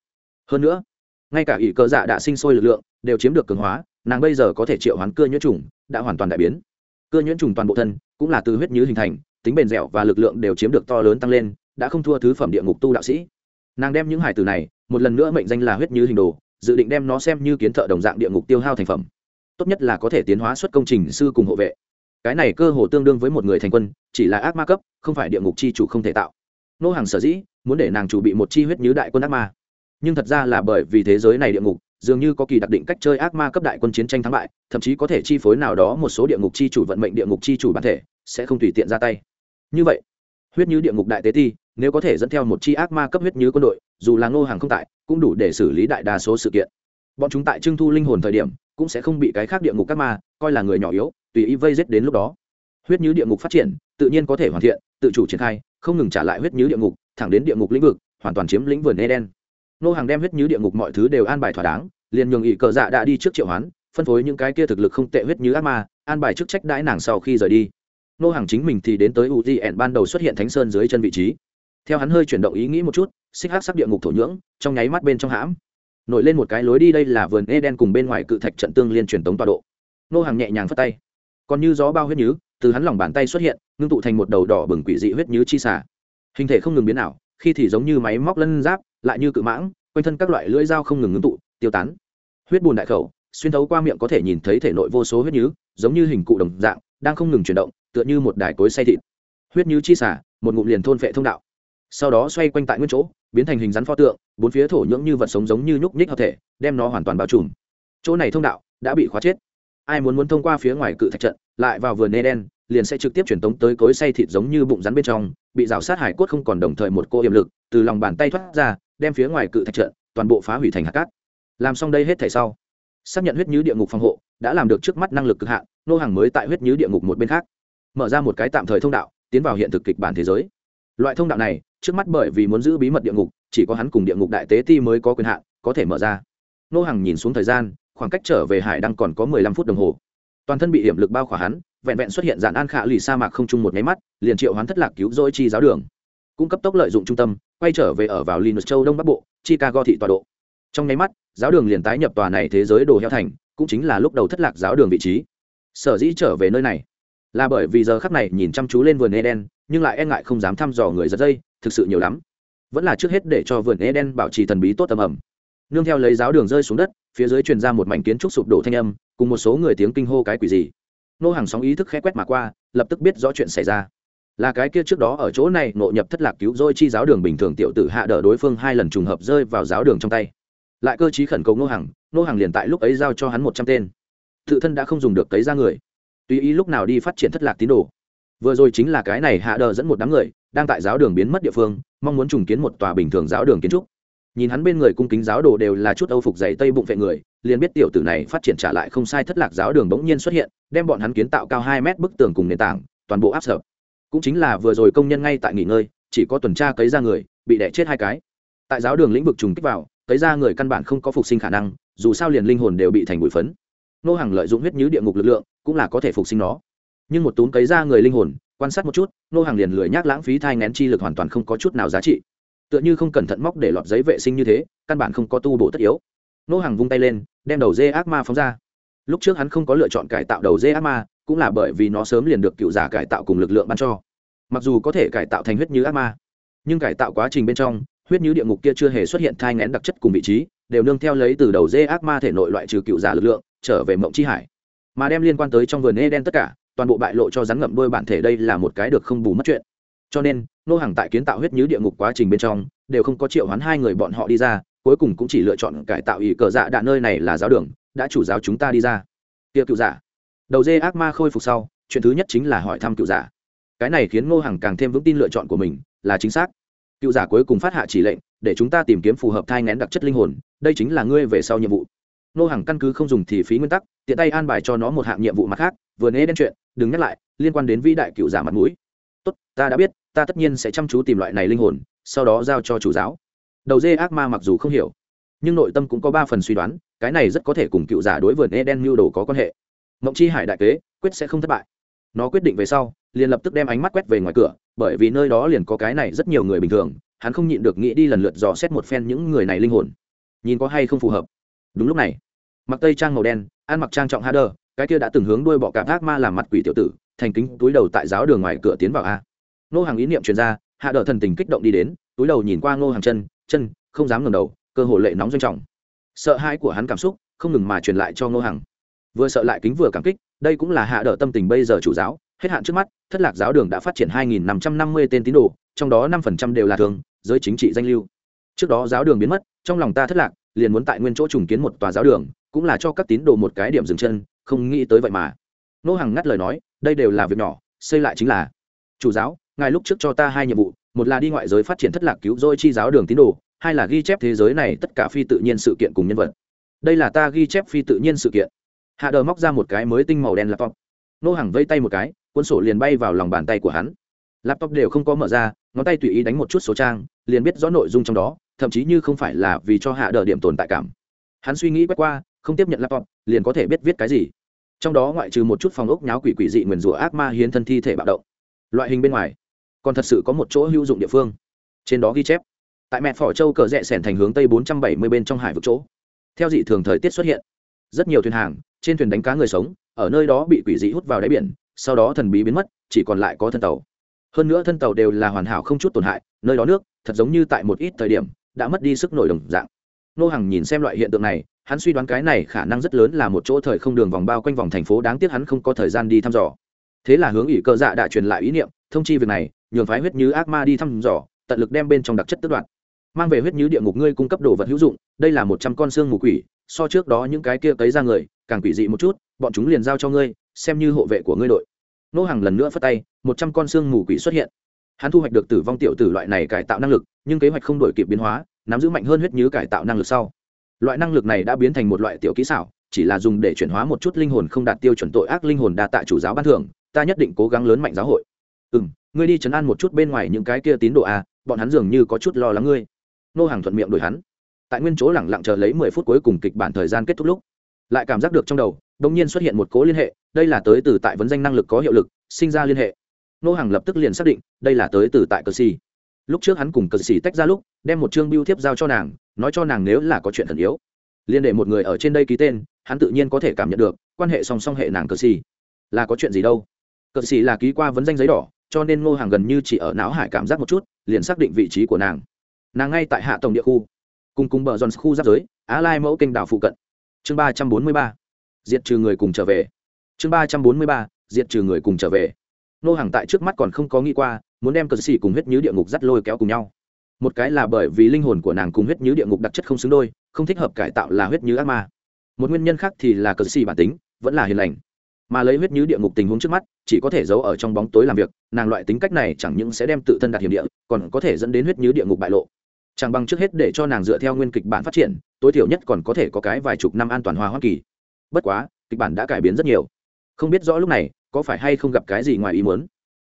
Hơn nữa, ngay cả ỷ cơ dạ đã sinh sôi lực lượng, đều chiếm được cường hóa, nàng bây giờ có thể triệu hoán cưa nhuyễn trùng, đã hoàn toàn đại biến. Cưa nhuyễn trùng toàn bộ thân, cũng là từ huyết nhứ hình thành, tính bền dẻo và lực lượng đều chiếm được to lớn tăng lên, đã không thua thứ phẩm địa ngục tu đạo sĩ. Nàng đem những hải tử này, một lần nữa mệnh danh là huyết nhứ hình đồ, dự định đem nó xem như kiến thợ đồng dạng địa ngục tiêu hao thành phẩm. Tốt nhất là có thể tiến hóa xuất công trình sư cùng hộ vệ cái này cơ hồ tương đương với một người thành quân, chỉ là ác ma cấp, không phải địa ngục chi chủ không thể tạo. Nô hàng sở dĩ muốn để nàng chủ bị một chi huyết nhứ đại quân ác ma. Nhưng thật ra là bởi vì thế giới này địa ngục, dường như có kỳ đặc định cách chơi ác ma cấp đại quân chiến tranh thắng bại, thậm chí có thể chi phối nào đó một số địa ngục chi chủ vận mệnh địa ngục chi chủ bản thể, sẽ không tùy tiện ra tay. Như vậy, huyết như địa ngục đại tế ti, nếu có thể dẫn theo một chi ác ma cấp huyết như quân đội, dù là ngô hàng không tại, cũng đủ để xử lý đại đa số sự kiện. Bọn chúng tại trưng thu linh hồn thời điểm, cũng sẽ không bị cái khác địa ngục các ma coi là người nhỏ yếu tùy ý vây giết đến lúc đó. Huyết như địa ngục phát triển, tự nhiên có thể hoàn thiện, tự chủ triển khai, không ngừng trả lại huyết như địa ngục, thẳng đến địa ngục lĩnh vực, hoàn toàn chiếm lĩnh vườn eden. Nô hàng đem huyết như địa ngục mọi thứ đều an bài thỏa đáng, liền nhường ỵ cờ dạ đã đi trước triệu hoán, phân phối những cái kia thực lực không tệ huyết như ác ma, an bài chức trách đãi nàng sau khi rời đi. Nô hàng chính mình thì đến tới u ẻn ban đầu xuất hiện thánh sơn dưới chân vị trí. Theo hắn hơi chuyển động ý nghĩ một chút, xích hát sắc địa ngục thổ nhưỡng, trong nháy mắt bên trong hãm. Nổi lên một cái lối đi đây là vườn eden cùng bên ngoài cự thạch trận tương liên truyền tống tọa độ. Nô hàng nhẹ nhàng phất tay còn như gió bao huyết nhứ, từ hắn lòng bàn tay xuất hiện, ngưng tụ thành một đầu đỏ bừng quỷ dị huyết nhứ chi xả hình thể không ngừng biến ảo, khi thì giống như máy móc lân giáp, lại như cự mãng, quanh thân các loại lưỡi dao không ngừng ngưng tụ, tiêu tán. Huyết bùn đại khẩu, xuyên thấu qua miệng có thể nhìn thấy thể nội vô số huyết nhứ, giống như hình cụ đồng dạng, đang không ngừng chuyển động, tựa như một đài cối say thịt. Huyết nhứ chi xả một ngụm liền thôn phệ thông đạo. Sau đó xoay quanh tại nguyên chỗ, biến thành hình rắn pho tượng, bốn phía thổ nhưỡng như vật sống giống như nhúc nhích hợp thể, đem nó hoàn toàn bao trùm. Chỗ này thông đạo đã bị khóa chết ai muốn muốn thông qua phía ngoài cự thạch trận, lại vào vườn eden, liền sẽ trực tiếp truyền tống tới cối say thịt giống như bụng rắn bên trong, bị rào sát hải cốt không còn đồng thời một cô hiểm lực, từ lòng bàn tay thoát ra, đem phía ngoài cự thạch trận, toàn bộ phá hủy thành hạt cát. Làm xong đây hết thảy sau, xác nhận huyết nhứ địa ngục phòng hộ, đã làm được trước mắt năng lực cực hạn, nô hàng mới tại huyết nhứ địa ngục một bên khác, mở ra một cái tạm thời thông đạo, tiến vào hiện thực kịch bản thế giới. Loại thông đạo này, trước mắt bởi vì muốn giữ bí mật địa ngục, chỉ có hắn cùng địa ngục đại tế ti mới có quyền hạn, có thể mở ra. Nô hàng nhìn xuống thời gian khoảng cách trở về hải đăng còn có mười lăm phút đồng hồ. Toàn thân bị hiểm lực bao khỏa hắn, vẹn vẹn xuất hiện dạn an khả lì sa mạc không chung một nháy mắt, liền triệu hoán thất lạc cứu rỗi chi giáo đường. Cung cấp tốc lợi dụng trung tâm, quay trở về ở vào linus châu đông bắc bộ, chicago thị tọa độ. Trong nháy mắt, giáo đường liền tái nhập tòa này thế giới đồ heo thành, cũng chính là lúc đầu thất lạc giáo đường vị trí. Sở dĩ trở về nơi này, là bởi vì giờ khắc này nhìn chăm chú lên vườn eden, nhưng lại e ngại không dám thăm dò người giật dây, thực sự nhiều lắm. Vẫn là trước hết để cho vườn eden bảo trì thần bí tốt tầm ẩm. Nương theo lấy giáo đường rơi xuống đất phía dưới truyền ra một mảnh kiến trúc sụp đổ thanh âm, cùng một số người tiếng kinh hô cái quỷ gì. Nô hàng sóng ý thức khẽ quét mà qua, lập tức biết rõ chuyện xảy ra. Là cái kia trước đó ở chỗ này ngộ nhập thất lạc cứu dôi chi giáo đường bình thường tiểu tử hạ đỡ đối phương hai lần trùng hợp rơi vào giáo đường trong tay. Lại cơ chí khẩn cầu nô hàng nô hàng liền tại lúc ấy giao cho hắn một trăm tên. Tự thân đã không dùng được cấy ra người. Tùy ý lúc nào đi phát triển thất lạc tín đồ. Vừa rồi chính là cái này hạ đờ dẫn một đám người, đang tại giáo đường biến mất địa phương, mong muốn trùng kiến một tòa bình thường giáo đường kiến trúc nhìn hắn bên người cung kính giáo đồ đều là chút âu phục dày tây bụng vệ người, liền biết tiểu tử này phát triển trả lại không sai thất lạc giáo đường bỗng nhiên xuất hiện, đem bọn hắn kiến tạo cao hai mét bức tường cùng nền tảng, toàn bộ áp sợ cũng chính là vừa rồi công nhân ngay tại nghỉ ngơi, chỉ có tuần tra cấy ra người, bị đẻ chết hai cái. Tại giáo đường lĩnh vực trùng kích vào, cấy ra người căn bản không có phục sinh khả năng, dù sao liền linh hồn đều bị thành bụi phấn. Nô hàng lợi dụng huyết như địa ngục lực lượng, cũng là có thể phục sinh nó. Nhưng một túm cấy ra người linh hồn, quan sát một chút, nô hàng liền lười nhác lãng phí thai ngén chi lực hoàn toàn không có chút nào giá trị tựa như không cẩn thận móc để lọt giấy vệ sinh như thế, căn bản không có tu bổ tất yếu. Nô hàng vung tay lên, đem đầu dê ác ma phóng ra. Lúc trước hắn không có lựa chọn cải tạo đầu dê ác ma, cũng là bởi vì nó sớm liền được cựu giả cải tạo cùng lực lượng ban cho. Mặc dù có thể cải tạo thành huyết như ác ma, nhưng cải tạo quá trình bên trong, huyết như địa ngục kia chưa hề xuất hiện thai ngén đặc chất cùng vị trí, đều nương theo lấy từ đầu dê ác ma thể nội loại trừ cựu giả lực lượng, trở về mộng chi hải. Mà đem liên quan tới trong vườn e đen tất cả, toàn bộ bại lộ cho rắn ngậm đôi bản thể đây là một cái được không bù mất chuyện. Cho nên nô hàng tại kiến tạo huyết như địa ngục quá trình bên trong, đều không có triệu hoán hai người bọn họ đi ra, cuối cùng cũng chỉ lựa chọn cải tạo ý cờ dạ đạn nơi này là giáo đường, đã chủ giáo chúng ta đi ra. Tiệc cựu giả. Đầu dê ác ma khôi phục sau, chuyện thứ nhất chính là hỏi thăm cựu giả. Cái này khiến ngô hằng càng thêm vững tin lựa chọn của mình, là chính xác. Cựu giả cuối cùng phát hạ chỉ lệnh, để chúng ta tìm kiếm phù hợp thai ngén đặc chất linh hồn, đây chính là ngươi về sau nhiệm vụ. Ngô hằng căn cứ không dùng thì phí nguyên tắc, tiện tay an bài cho nó một hạng nhiệm vụ mặt khác, vừa nế đen chuyện, đừng nhắc lại, liên quan đến vĩ đại cựu giả mặt mũi. Tốt, ta đã biết ta tất nhiên sẽ chăm chú tìm loại này linh hồn, sau đó giao cho chủ giáo. Đầu dê ác ma mặc dù không hiểu, nhưng nội tâm cũng có ba phần suy đoán, cái này rất có thể cùng cựu giả đối vườn eden mưu đồ có quan hệ. Mộng chi hải đại kế, quyết sẽ không thất bại. Nó quyết định về sau, liền lập tức đem ánh mắt quét về ngoài cửa, bởi vì nơi đó liền có cái này rất nhiều người bình thường, hắn không nhịn được nghĩ đi lần lượt dò xét một phen những người này linh hồn. Nhìn có hay không phù hợp. Đúng lúc này, mặc tây trang màu đen, ăn mặc trang trọng ha đơ cái kia đã từng hướng đuôi bọ cạp ác ma làm mặt quỷ tiểu tử, thành kính túi đầu tại giáo đường ngoài cửa tiến vào a nô hàng ý niệm truyền ra, hạ đỡ thần tình kích động đi đến, túi đầu nhìn qua ngô hàng chân chân, không dám ngẩng đầu, cơ hồ lệ nóng doanh trọng. Sợ hãi của hắn cảm xúc không ngừng mà truyền lại cho ngô hàng vừa sợ lại kính vừa cảm kích, đây cũng là hạ đỡ tâm tình bây giờ chủ giáo, hết hạn trước mắt, thất lạc giáo đường đã phát triển 2.550 tên tín đồ, trong đó 5% đều là thường, giới chính trị danh lưu. Trước đó giáo đường biến mất, trong lòng ta thất lạc, liền muốn tại nguyên chỗ trùng kiến một tòa giáo đường, cũng là cho các tín đồ một cái điểm dừng chân, không nghĩ tới vậy mà. Nô hàng ngắt lời nói, đây đều là việc nhỏ, xây lại chính là chủ giáo ngài lúc trước cho ta hai nhiệm vụ, một là đi ngoại giới phát triển thất lạc cứu rỗi chi giáo đường tín đồ, hai là ghi chép thế giới này tất cả phi tự nhiên sự kiện cùng nhân vật. Đây là ta ghi chép phi tự nhiên sự kiện. Hạ đờ móc ra một cái mới tinh màu đen laptop. Nô hàng vây tay một cái, cuốn sổ liền bay vào lòng bàn tay của hắn. Laptop đều không có mở ra, ngón tay tùy ý đánh một chút số trang, liền biết rõ nội dung trong đó, thậm chí như không phải là vì cho hạ đờ điểm tồn tại cảm. Hắn suy nghĩ quét qua, không tiếp nhận laptop, liền có thể biết viết cái gì. Trong đó ngoại trừ một chút phòng ốc nháo quỷ quỷ dị nguyền rủa ác ma hiến thân thi thể bạo động. Loại hình bên ngoài còn thật sự có một chỗ hữu dụng địa phương. Trên đó ghi chép, tại mẹ phỏ châu cờ rẽ sẻn thành hướng tây 470 bên trong hải vực chỗ. Theo dị thường thời tiết xuất hiện, rất nhiều thuyền hàng, trên thuyền đánh cá người sống, ở nơi đó bị quỷ dị hút vào đáy biển, sau đó thần bí biến mất, chỉ còn lại có thân tàu. Hơn nữa thân tàu đều là hoàn hảo không chút tổn hại, nơi đó nước, thật giống như tại một ít thời điểm, đã mất đi sức nổi đồng dạng. Nô hàng nhìn xem loại hiện tượng này, hắn suy đoán cái này khả năng rất lớn là một chỗ thời không đường vòng bao quanh vòng thành phố, đáng tiếc hắn không có thời gian đi thăm dò thế là hướng ủy cơ dạ đã truyền lại ý niệm, thông chi việc này, nhường phái huyết như ác ma đi thăm dò, tận lực đem bên trong đặc chất tước đoạt. Mang về huyết như địa ngục ngươi cung cấp đồ vật hữu dụng, đây là một trăm con xương mù quỷ, so trước đó những cái kia cấy ra người, càng quỷ dị một chút, bọn chúng liền giao cho ngươi, xem như hộ vệ của ngươi đội. Nô hàng lần nữa phất tay, một trăm con xương mù quỷ xuất hiện. Hắn thu hoạch được tử vong tiểu tử loại này cải tạo năng lực, nhưng kế hoạch không đổi kịp biến hóa, nắm giữ mạnh hơn huyết như cải tạo năng lực sau. Loại năng lực này đã biến thành một loại tiểu kỹ xảo, chỉ là dùng để chuyển hóa một chút linh hồn không đạt tiêu chuẩn tội ác linh hồn đa tại chủ giáo ban thưởng ta nhất định cố gắng lớn mạnh giáo hội. Ừ m ngươi đi chấn an một chút bên ngoài những cái kia tín đồ a à, bọn hắn dường như có chút lo lắng ngươi. Nô hàng thuận miệng đổi hắn. Tại nguyên chỗ lẳng lặng chờ lấy mười phút cuối cùng kịch bản thời gian kết thúc lúc lại cảm giác được trong đầu đ ỗ n g nhiên xuất hiện một cố liên hệ đây là tới từ tại vấn danh năng lực có hiệu lực sinh ra liên hệ. Nô hàng lập tức liền xác định đây là tới từ tại cờ xì. Lúc trước hắn cùng cờ xì tách ra lúc đem một chương biêu thiếp giao cho nàng nói cho nàng nếu là có chuyện thần yếu. Liên để một người ở trên đây ký tên hắn tự nhiên có thể cảm nhận được quan hệ song song hệ nàng cờ xì. Là có chuyện gì đâu? Cờ xì là ký qua vấn danh giấy đỏ, cho nên ngô hàng gần như chỉ ở não hải cảm giác một chút, liền xác định vị trí của nàng. Nàng ngay tại hạ tổng địa khu, cùng cùng bờ giòn khu giáp giới, á lai mẫu kênh đảo phụ cận. Chương ba trăm bốn mươi ba, diệt trừ người cùng trở về. Chương ba trăm bốn mươi ba, diệt trừ người cùng trở về. Ngô hàng tại trước mắt còn không có nghĩ qua, muốn đem cờ xì cùng huyết nhứ địa ngục dắt lôi kéo cùng nhau. Một cái là bởi vì linh hồn của nàng cùng huyết nhứ địa ngục đặc chất không xứng đôi, không thích hợp cải tạo là huyết nhứ ác ma. Một nguyên nhân khác thì là cờ xì bản tính, vẫn là hiền lành mà lấy huyết như địa ngục tình huống trước mắt, chỉ có thể giấu ở trong bóng tối làm việc, nàng loại tính cách này chẳng những sẽ đem tự thân đặt hiểm địa, còn có thể dẫn đến huyết như địa ngục bại lộ. Chẳng bằng trước hết để cho nàng dựa theo nguyên kịch bản phát triển, tối thiểu nhất còn có thể có cái vài chục năm an toàn hòa hoa kỳ. Bất quá, kịch bản đã cải biến rất nhiều. Không biết rõ lúc này, có phải hay không gặp cái gì ngoài ý muốn?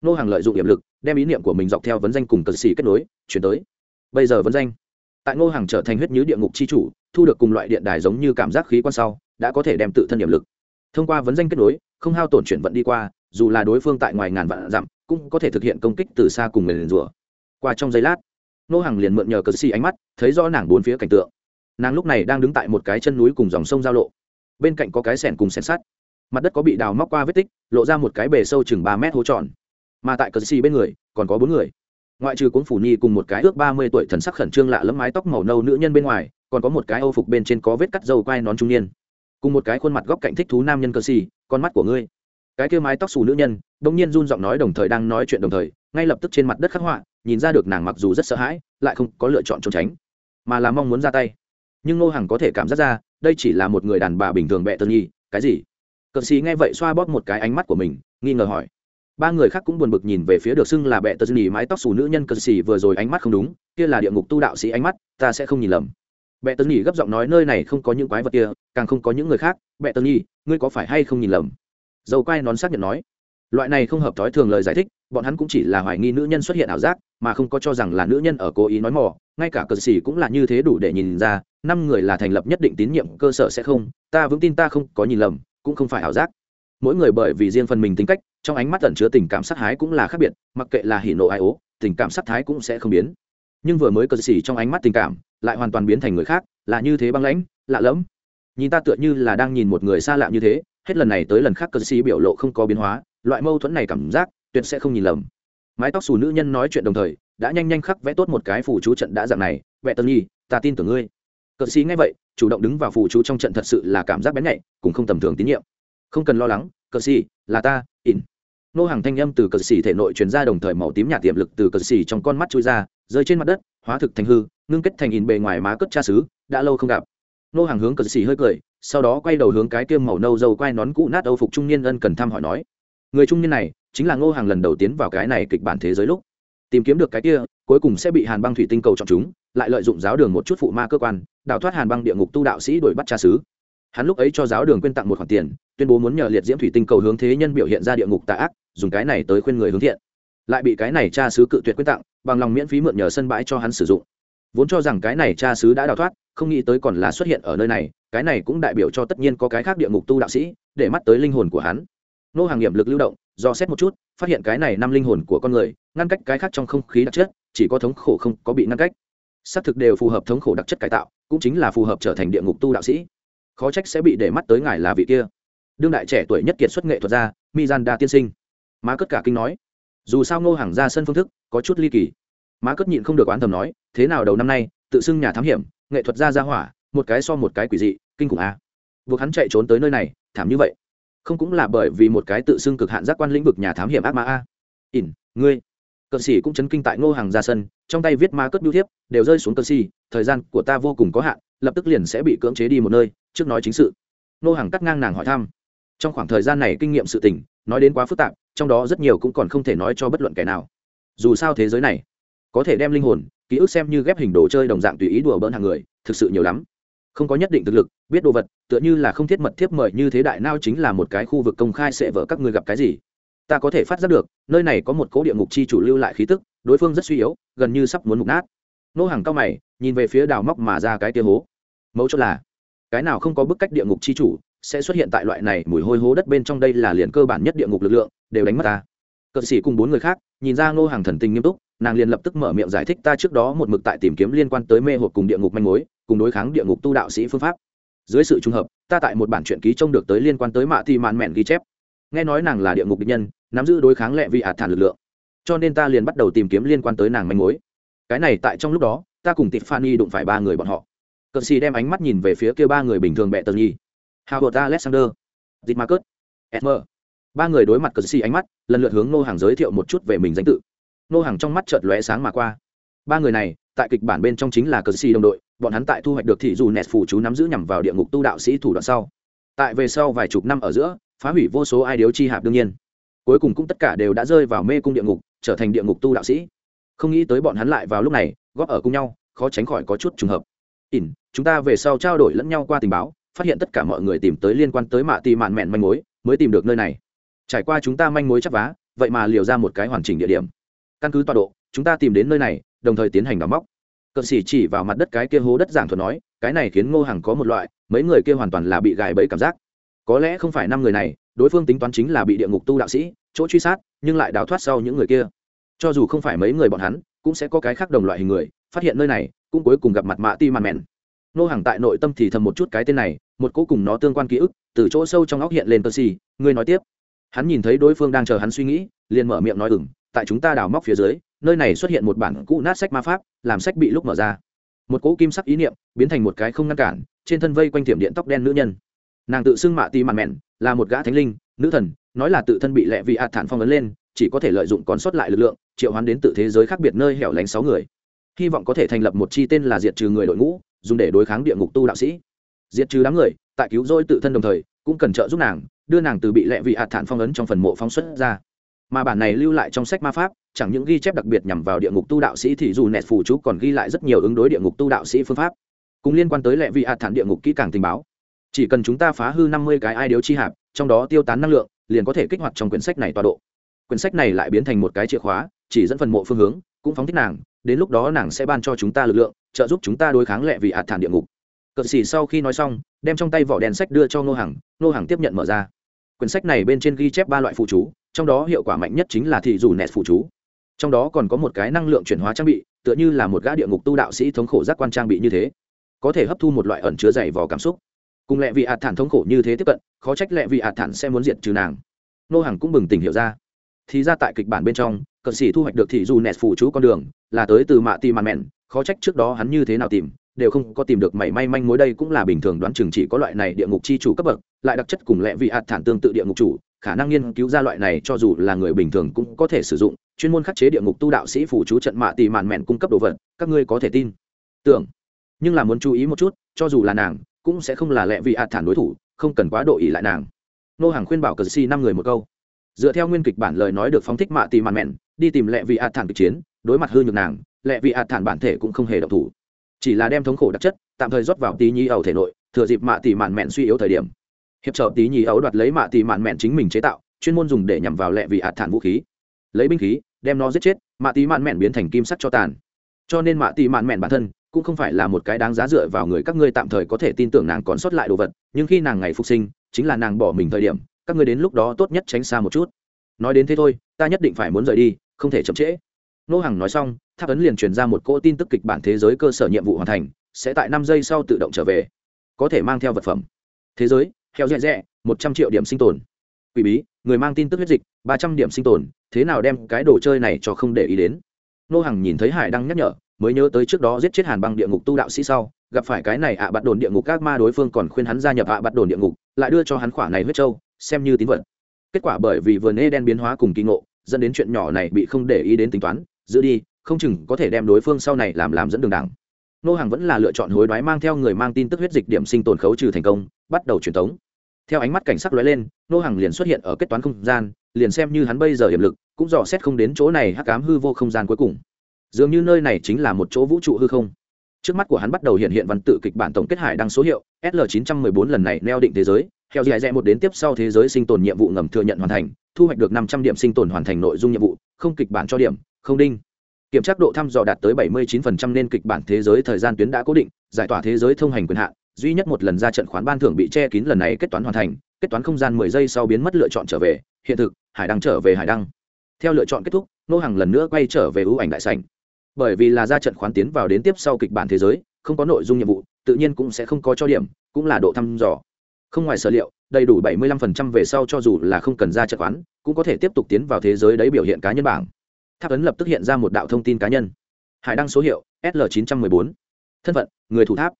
Nô hàng lợi dụng hiểm lực, đem ý niệm của mình dọc theo vấn danh cùng cờ xì kết nối, chuyển tới. Bây giờ vấn danh. Tại ngô hàng trở thành huyết nhứ địa ngục c h i chủ, thu được cùng loại điện đài giống như cảm giác khí quan sau, đã có thể đem tự thân điểm lực thông qua vấn danh kết nối, không hao tổn chuyển vận đi qua, dù là đối phương tại ngoài ngàn vạn dặm, cũng có thể thực hiện công kích từ xa cùng người liền rủa. Qua trong giây lát, nô hàng liền mượn nhờ cờ xì ánh mắt, thấy rõ nàng bốn phía cảnh tượng. Nàng lúc này đang đứng tại một cái chân núi cùng dòng sông giao lộ. Bên cạnh có cái sẻn cùng sẻn sắt. Mặt đất có bị đào móc qua vết tích, lộ ra một cái bề sâu chừng ba mét hố tròn. Mà tại cờ xì bên người, còn có bốn người. Ngoại trừ cuốn phủ nhi cùng một cái ước ba mươi tuổi thần sắc khẩn trương lạ lẫm mái tóc màu nâu nữ nhân bên ngoài, còn có một cái âu phục bên trên có vết cắt dâu quai nón trung niên cùng một cái khuôn mặt góc cạnh thích thú nam nhân cơ xì con mắt của ngươi. Cái kia mái tóc xù nữ nhân đông nhiên run giọng nói đồng thời đang nói chuyện đồng thời, ngay lập tức trên mặt đất khắc họa, nhìn ra được nàng mặc dù rất sợ hãi, lại không có lựa chọn trốn tránh, mà là mong muốn ra tay. Nhưng ngô hằng có thể cảm giác ra, đây chỉ là một người đàn bà bình thường bẹ tân nhi cái gì? Cờ xì nghe vậy xoa bóp một cái ánh mắt của mình, nghi ngờ hỏi. Ba người khác cũng buồn bực nhìn về phía được xưng là bẹ tân nhi mái tóc xù nữ nhân cờ xì vừa rồi ánh mắt không đúng, kia là địa ngục tu đạo sĩ ánh mắt, ta sẽ không nhìn lầm. Bệ tờ nhì gấp giọng nói nơi này không có những quái vật kia, càng không có những người khác. Bệ tờ nhì ngươi có phải hay không nhìn lầm? Dầu quai nón xác nhận nói. Loại này không hợp thói thường lời giải thích, bọn hắn cũng chỉ là hoài nghi nữ nhân xuất hiện ảo giác, mà không có cho rằng là nữ nhân ở cố ý nói mò. Ngay cả cờ sĩ cũng là như thế đủ để nhìn ra, năm người là thành lập nhất định tín nhiệm cơ sở sẽ không. Ta vững tin ta không có nhìn lầm, cũng không phải ảo giác. Mỗi người bởi vì riêng phần mình tính cách, trong ánh mắt ẩn chứa tình cảm sát hái cũng là khác biệt, mặc kệ là hỉ nộ ai ố, tình cảm sát thái cũng sẽ không biến nhưng vừa mới cờ xỉ trong ánh mắt tình cảm, lại hoàn toàn biến thành người khác, là như thế băng lãnh, lạ lẫm. Nhìn ta tựa như là đang nhìn một người xa lạ như thế, hết lần này tới lần khác cờ xỉ biểu lộ không có biến hóa, loại mâu thuẫn này cảm giác, tuyệt sẽ không nhìn lầm. Mái tóc xù nữ nhân nói chuyện đồng thời, đã nhanh nhanh khắc vẽ tốt một cái phù chú trận đã dạng này vẽ tân nhi, ta tin tưởng ngươi. Cờ xỉ nghe vậy, chủ động đứng vào phù chú trong trận thật sự là cảm giác bén nhạy, cũng không tầm thường tín nhiệm. Không cần lo lắng, cờ xỉ, là ta in nô hàng thanh âm từ cờ xỉ thể nội truyền ra đồng thời màu tím nhạt tiềm lực từ cờ xỉ trong con mắt chui ra rơi trên mặt đất, hóa thực thành hư, ngưng kết thành in bề ngoài má cất cha xứ, đã lâu không gặp. Nô hàng hướng cờ xì hơi cười, sau đó quay đầu hướng cái tiêm màu nâu dâu quai nón cũ nát âu phục trung niên ân cần thăm hỏi nói, người trung niên này chính là ngô hàng lần đầu tiến vào cái này kịch bản thế giới lúc. Tìm kiếm được cái kia, cuối cùng sẽ bị hàn băng thủy tinh cầu chọn chúng, lại lợi dụng giáo đường một chút phụ ma cơ quan, đào thoát hàn băng địa ngục tu đạo sĩ đuổi bắt cha xứ. Hắn lúc ấy cho giáo đường quyên tặng một khoản tiền, tuyên bố muốn nhờ liệt diễm thủy tinh cầu hướng thế nhân biểu hiện ra địa ngục tà ác, dùng cái này tới khuyên người hướng thiện lại bị cái này cha sứ cự tuyệt quyết tặng, bằng lòng miễn phí mượn nhờ sân bãi cho hắn sử dụng. Vốn cho rằng cái này cha sứ đã đào thoát, không nghĩ tới còn là xuất hiện ở nơi này, cái này cũng đại biểu cho tất nhiên có cái khác địa ngục tu đạo sĩ để mắt tới linh hồn của hắn. Nô hàng nghiệm lực lưu động, do xét một chút, phát hiện cái này năm linh hồn của con người, ngăn cách cái khác trong không khí đặc chất, chỉ có thống khổ không có bị ngăn cách. Xác thực đều phù hợp thống khổ đặc chất cải tạo, cũng chính là phù hợp trở thành địa ngục tu đạo sĩ. Khó trách sẽ bị để mắt tới ngài là vị kia. Đương đại trẻ tuổi nhất kiệt xuất nghệ thuật gia mizanda tiên sinh. Má cất cả kinh nói dù sao ngô hàng ra sân phương thức có chút ly kỳ. Má cất nhịn không được oán thầm nói, thế nào đầu năm nay, tự xưng nhà thám hiểm, nghệ thuật gia ra hỏa, một cái so một cái quỷ dị, kinh khủng a à. buộc hắn chạy trốn tới nơi này, thảm như vậy. Không cũng là bởi vì một cái tự xưng cực hạn giác quan lĩnh vực nhà thám hiểm ác ma a. Ỉn, ngươi. Cờ xỉ cũng chấn kinh tại ngô hàng ra sân, trong tay viết ma cất biêu thiếp, đều rơi xuống cờ xỉ. thời gian của ta vô cùng có hạn, lập tức liền sẽ bị cưỡng chế đi một nơi, trước nói chính sự. Ngô hàng cắt ngang nàng hỏi thăm. Trong khoảng thời gian này kinh nghiệm sự tình, nói đến quá phức tạp trong đó rất nhiều cũng còn không thể nói cho bất luận kẻ nào. Dù sao thế giới này, có thể đem linh hồn, ký ức xem như ghép hình đồ chơi đồng dạng tùy ý đùa bỡn hàng người, thực sự nhiều lắm. Không có nhất định thực lực, biết đồ vật, tựa như là không thiết mật thiếp mời như thế đại nao chính là một cái khu vực công khai sẽ vỡ các người gặp cái gì. Ta có thể phát giác được, nơi này có một cố địa ngục chi chủ lưu lại khí tức, đối phương rất suy yếu, gần như sắp muốn mục nát. Nô hàng cao mày, nhìn về phía đào móc mà ra cái tia hố. Mẫu chốt là, cái nào không có bức cách địa ngục chi chủ sẽ xuất hiện tại loại này mùi hôi hố đất bên trong đây là liền cơ bản nhất địa ngục lực lượng, đều đánh mất ta. Cờ sĩ cùng bốn người khác, nhìn ra ngô hàng thần tình nghiêm túc, nàng liền lập tức mở miệng giải thích ta trước đó một mực tại tìm kiếm liên quan tới mê hộp cùng địa ngục manh mối, cùng đối kháng địa ngục tu đạo sĩ phương pháp. Dưới sự trùng hợp, ta tại một bản truyện ký trông được tới liên quan tới mạ thì mạn mẹn ghi chép. Nghe nói nàng là địa ngục địch nhân, nắm giữ đối kháng lệ vị hạt thản lực lượng. Cho nên ta liền bắt đầu tìm kiếm liên quan tới nàng manh mối. Cái này tại trong lúc đó, ta cùng tịp Fanny đụng phải ba người bọn họ. Cờ xì đem ánh mắt nhìn về phía kia ba người bình thường bẹ tờ nhi howard alexander? Dịp marcus esmer ba người đối mặt cờ xì ánh mắt, lần lượt hướng nô hàng giới thiệu một chút về mình danh tự. Nô hàng trong mắt chợt lóe sáng mà qua. Ba người này, tại kịch bản bên trong chính là cờ xì đồng đội, bọn hắn tại thu hoạch được thị dù nẹt phủ chú nắm giữ nhằm vào địa ngục tu đạo sĩ thủ đoạn sau. Tại về sau vài chục năm ở giữa, phá hủy vô số ai điếu chi hạp đương nhiên. Cuối cùng cũng tất cả đều đã rơi vào mê cung địa ngục, trở thành địa ngục tu đạo sĩ. Không nghĩ tới bọn hắn lại vào lúc này, góp ở cùng nhau, khó tránh khỏi có chút trùng hợp. Ỉn, chúng ta về sau trao đổi lẫn nhau qua tình báo phát hiện tất cả mọi người tìm tới liên quan tới mạ tì mạn mẹn manh mối, mới tìm được nơi này. Trải qua chúng ta manh mối chắc vá, vậy mà liều ra một cái hoàn chỉnh địa điểm. Căn cứ tọa độ, chúng ta tìm đến nơi này, đồng thời tiến hành đào móc. Cờ sĩ chỉ vào mặt đất cái kia hố đất giảng thuật nói, cái này khiến ngô hằng có một loại, mấy người kia hoàn toàn là bị gài bẫy cảm giác. Có lẽ không phải năm người này, đối phương tính toán chính là bị địa ngục tu đạo sĩ, chỗ truy sát, nhưng lại đào thoát sau những người kia. Cho dù không phải mấy người bọn hắn, cũng sẽ có cái khác đồng loại hình người, phát hiện nơi này, cũng cuối cùng gặp mặt mạ ti màn mẹn nô hàng tại nội tâm thì thầm một chút cái tên này, một cố cùng nó tương quan ký ức, từ chỗ sâu trong óc hiện lên tờ xì ngươi nói tiếp. Hắn nhìn thấy đối phương đang chờ hắn suy nghĩ, liền mở miệng nói ừng tại chúng ta đào móc phía dưới, nơi này xuất hiện một bản cũ nát sách ma pháp, làm sách bị lúc mở ra. Một cỗ kim sắc ý niệm biến thành một cái không ngăn cản, trên thân vây quanh tiệm điện tóc đen nữ nhân. Nàng tự xưng mạ ti màn mẹn, là một gã thánh linh, nữ thần, nói là tự thân bị lẹ vị hạt thản phong ấn lên, chỉ có thể lợi dụng còn sót lại lực lượng, triệu hoán đến tự thế giới khác biệt nơi hẻo lánh sáu người. Hy vọng có thể thành lập một chi tên là diệt trừ người đội ngũ dùng để đối kháng địa ngục tu đạo sĩ. Diệt trừ đám người, tại cứu rỗi tự thân đồng thời, cũng cần trợ giúp nàng, đưa nàng từ bị lệ vị hạt thản phong ấn trong phần mộ phong xuất ra. Mà bản này lưu lại trong sách ma pháp, chẳng những ghi chép đặc biệt nhằm vào địa ngục tu đạo sĩ thì dù nẹt phù chú còn ghi lại rất nhiều ứng đối địa ngục tu đạo sĩ phương pháp. Cũng liên quan tới lệ vị hạt thản địa ngục kỹ càng tình báo. Chỉ cần chúng ta phá hư năm mươi cái ai điếu chi hạp, trong đó tiêu tán năng lượng, liền có thể kích hoạt trong quyển sách này tọa độ. Quyển sách này lại biến thành một cái chìa khóa, chỉ dẫn phần mộ phương hướng, cũng phóng thích nàng đến lúc đó nàng sẽ ban cho chúng ta lực lượng, trợ giúp chúng ta đối kháng lệ vì hạt thản địa ngục. Cờ xỉ sau khi nói xong, đem trong tay vỏ đèn sách đưa cho ngô hằng ngô hằng tiếp nhận mở ra. Quyển sách này bên trên ghi chép ba loại phụ chú, trong đó hiệu quả mạnh nhất chính là thị dù nẹt phụ chú. Trong đó còn có một cái năng lượng chuyển hóa trang bị, tựa như là một gã địa ngục tu đạo sĩ thống khổ giác quan trang bị như thế. Có thể hấp thu một loại ẩn chứa dày vò cảm xúc. Cùng lẹ vị hạt thản thống khổ như thế tiếp cận, khó trách lẹ vị hạt thản sẽ muốn diệt trừ nàng. Nô Hằng cũng bừng tỉnh hiểu ra. Thì ra tại kịch bản bên trong cận sĩ thu hoạch được thị dù nẹt phụ chú con đường, là tới từ mạ tì màn mẹn, khó trách trước đó hắn như thế nào tìm, đều không có tìm được mảy may manh mối đây cũng là bình thường đoán chừng chỉ có loại này địa ngục chi chủ cấp bậc, lại đặc chất cùng lẽ vị hạt thản tương tự địa ngục chủ, khả năng nghiên cứu ra loại này cho dù là người bình thường cũng có thể sử dụng, chuyên môn khắc chế địa ngục tu đạo sĩ phủ chú trận mạ tì màn mẹn cung cấp đồ vật, các ngươi có thể tin. Tưởng, nhưng là muốn chú ý một chút, cho dù là nàng, cũng sẽ không là lẽ vị hạt thản đối thủ, không cần quá độ ỉ lại nàng. Nô hàng khuyên bảo cờ si năm người một câu. Dựa theo nguyên kịch bản lời nói được phóng thích mạ tì màn mẹn đi tìm lẹ vị hạt thản kịch chiến, đối mặt hư nhược nàng, lẹ vị hạt thản bản thể cũng không hề động thủ. Chỉ là đem thống khổ đặc chất, tạm thời rót vào tí nhi ẩu thể nội, thừa dịp mạ tỷ mạn mẹn suy yếu thời điểm. Hiệp trợ tí nhì ấu đoạt lấy mạ tỷ mạn mẹn chính mình chế tạo, chuyên môn dùng để nhằm vào lẹ vị hạt thản vũ khí. Lấy binh khí, đem nó giết chết, mạ tỷ mạn mẹn biến thành kim sắt cho tàn. Cho nên mạ tỷ mạn mẹn bản thân cũng không phải là một cái đáng giá dựa vào người các ngươi tạm thời có thể tin tưởng nàng còn sót lại đồ vật, nhưng khi nàng ngày phục sinh, chính là nàng bỏ mình thời điểm, các ngươi đến lúc đó tốt nhất tránh xa một chút. Nói đến thế thôi, ta nhất định phải muốn rời đi không thể chậm trễ. Nô hằng nói xong, tháp ấn liền truyền ra một cỗ tin tức kịch bản thế giới cơ sở nhiệm vụ hoàn thành, sẽ tại năm giây sau tự động trở về. Có thể mang theo vật phẩm. Thế giới, heo rẽ rẽ một trăm triệu điểm sinh tồn. Quỷ bí, người mang tin tức huyết dịch, ba trăm điểm sinh tồn, thế nào đem cái đồ chơi này cho không để ý đến? Nô hằng nhìn thấy hải đang nhắc nhở, mới nhớ tới trước đó giết chết hàn băng địa ngục tu đạo sĩ sau, gặp phải cái này ạ à bắt đồn địa ngục các ma đối phương còn khuyên hắn gia nhập ạ à bắt đồn địa ngục, lại đưa cho hắn khỏa này huyết trâu, xem như tín vật. Kết quả bởi vì vườn ê đen biến hóa cùng kỳ ngộ dẫn đến chuyện nhỏ này bị không để ý đến tính toán, giữ đi, không chừng có thể đem đối phương sau này làm làm dẫn đường đảng nô hàng vẫn là lựa chọn hối đoái mang theo người mang tin tức huyết dịch điểm sinh tồn khấu trừ thành công, bắt đầu truyền tống. Theo ánh mắt cảnh sắc lóe lên, nô hàng liền xuất hiện ở kết toán không gian, liền xem như hắn bây giờ hiểm lực, cũng dò xét không đến chỗ này hắc ám hư vô không gian cuối cùng. Dường như nơi này chính là một chỗ vũ trụ hư không. Trước mắt của hắn bắt đầu hiện hiện văn tự kịch bản tổng kết hải đăng số hiệu sl 914 lần này neo định thế giới, theo dài rẽ một đến tiếp sau thế giới sinh tồn nhiệm vụ ngầm thừa nhận hoàn thành thu hoạch được 500 điểm sinh tồn hoàn thành nội dung nhiệm vụ, không kịch bản cho điểm, không đinh. Kiểm tra độ thăm dò đạt tới 79% nên kịch bản thế giới thời gian tuyến đã cố định, giải tỏa thế giới thông hành quyền hạn, duy nhất một lần ra trận khoán ban thưởng bị che kín lần này kết toán hoàn thành, kết toán không gian 10 giây sau biến mất lựa chọn trở về, hiện thực, hải đăng trở về hải đăng. Theo lựa chọn kết thúc nô hàng lần nữa quay trở về ưu ảnh đại sảnh. Bởi vì là ra trận khoán tiến vào đến tiếp sau kịch bản thế giới, không có nội dung nhiệm vụ, tự nhiên cũng sẽ không có cho điểm, cũng là độ thăm dò. Không ngoài sở liệu đầy đủ 75% về sau cho dù là không cần ra trận quán, cũng có thể tiếp tục tiến vào thế giới đấy biểu hiện cá nhân bảng. Tháp ấn lập tức hiện ra một đạo thông tin cá nhân. Hải đăng số hiệu sl 914 thân phận, người thủ tháp.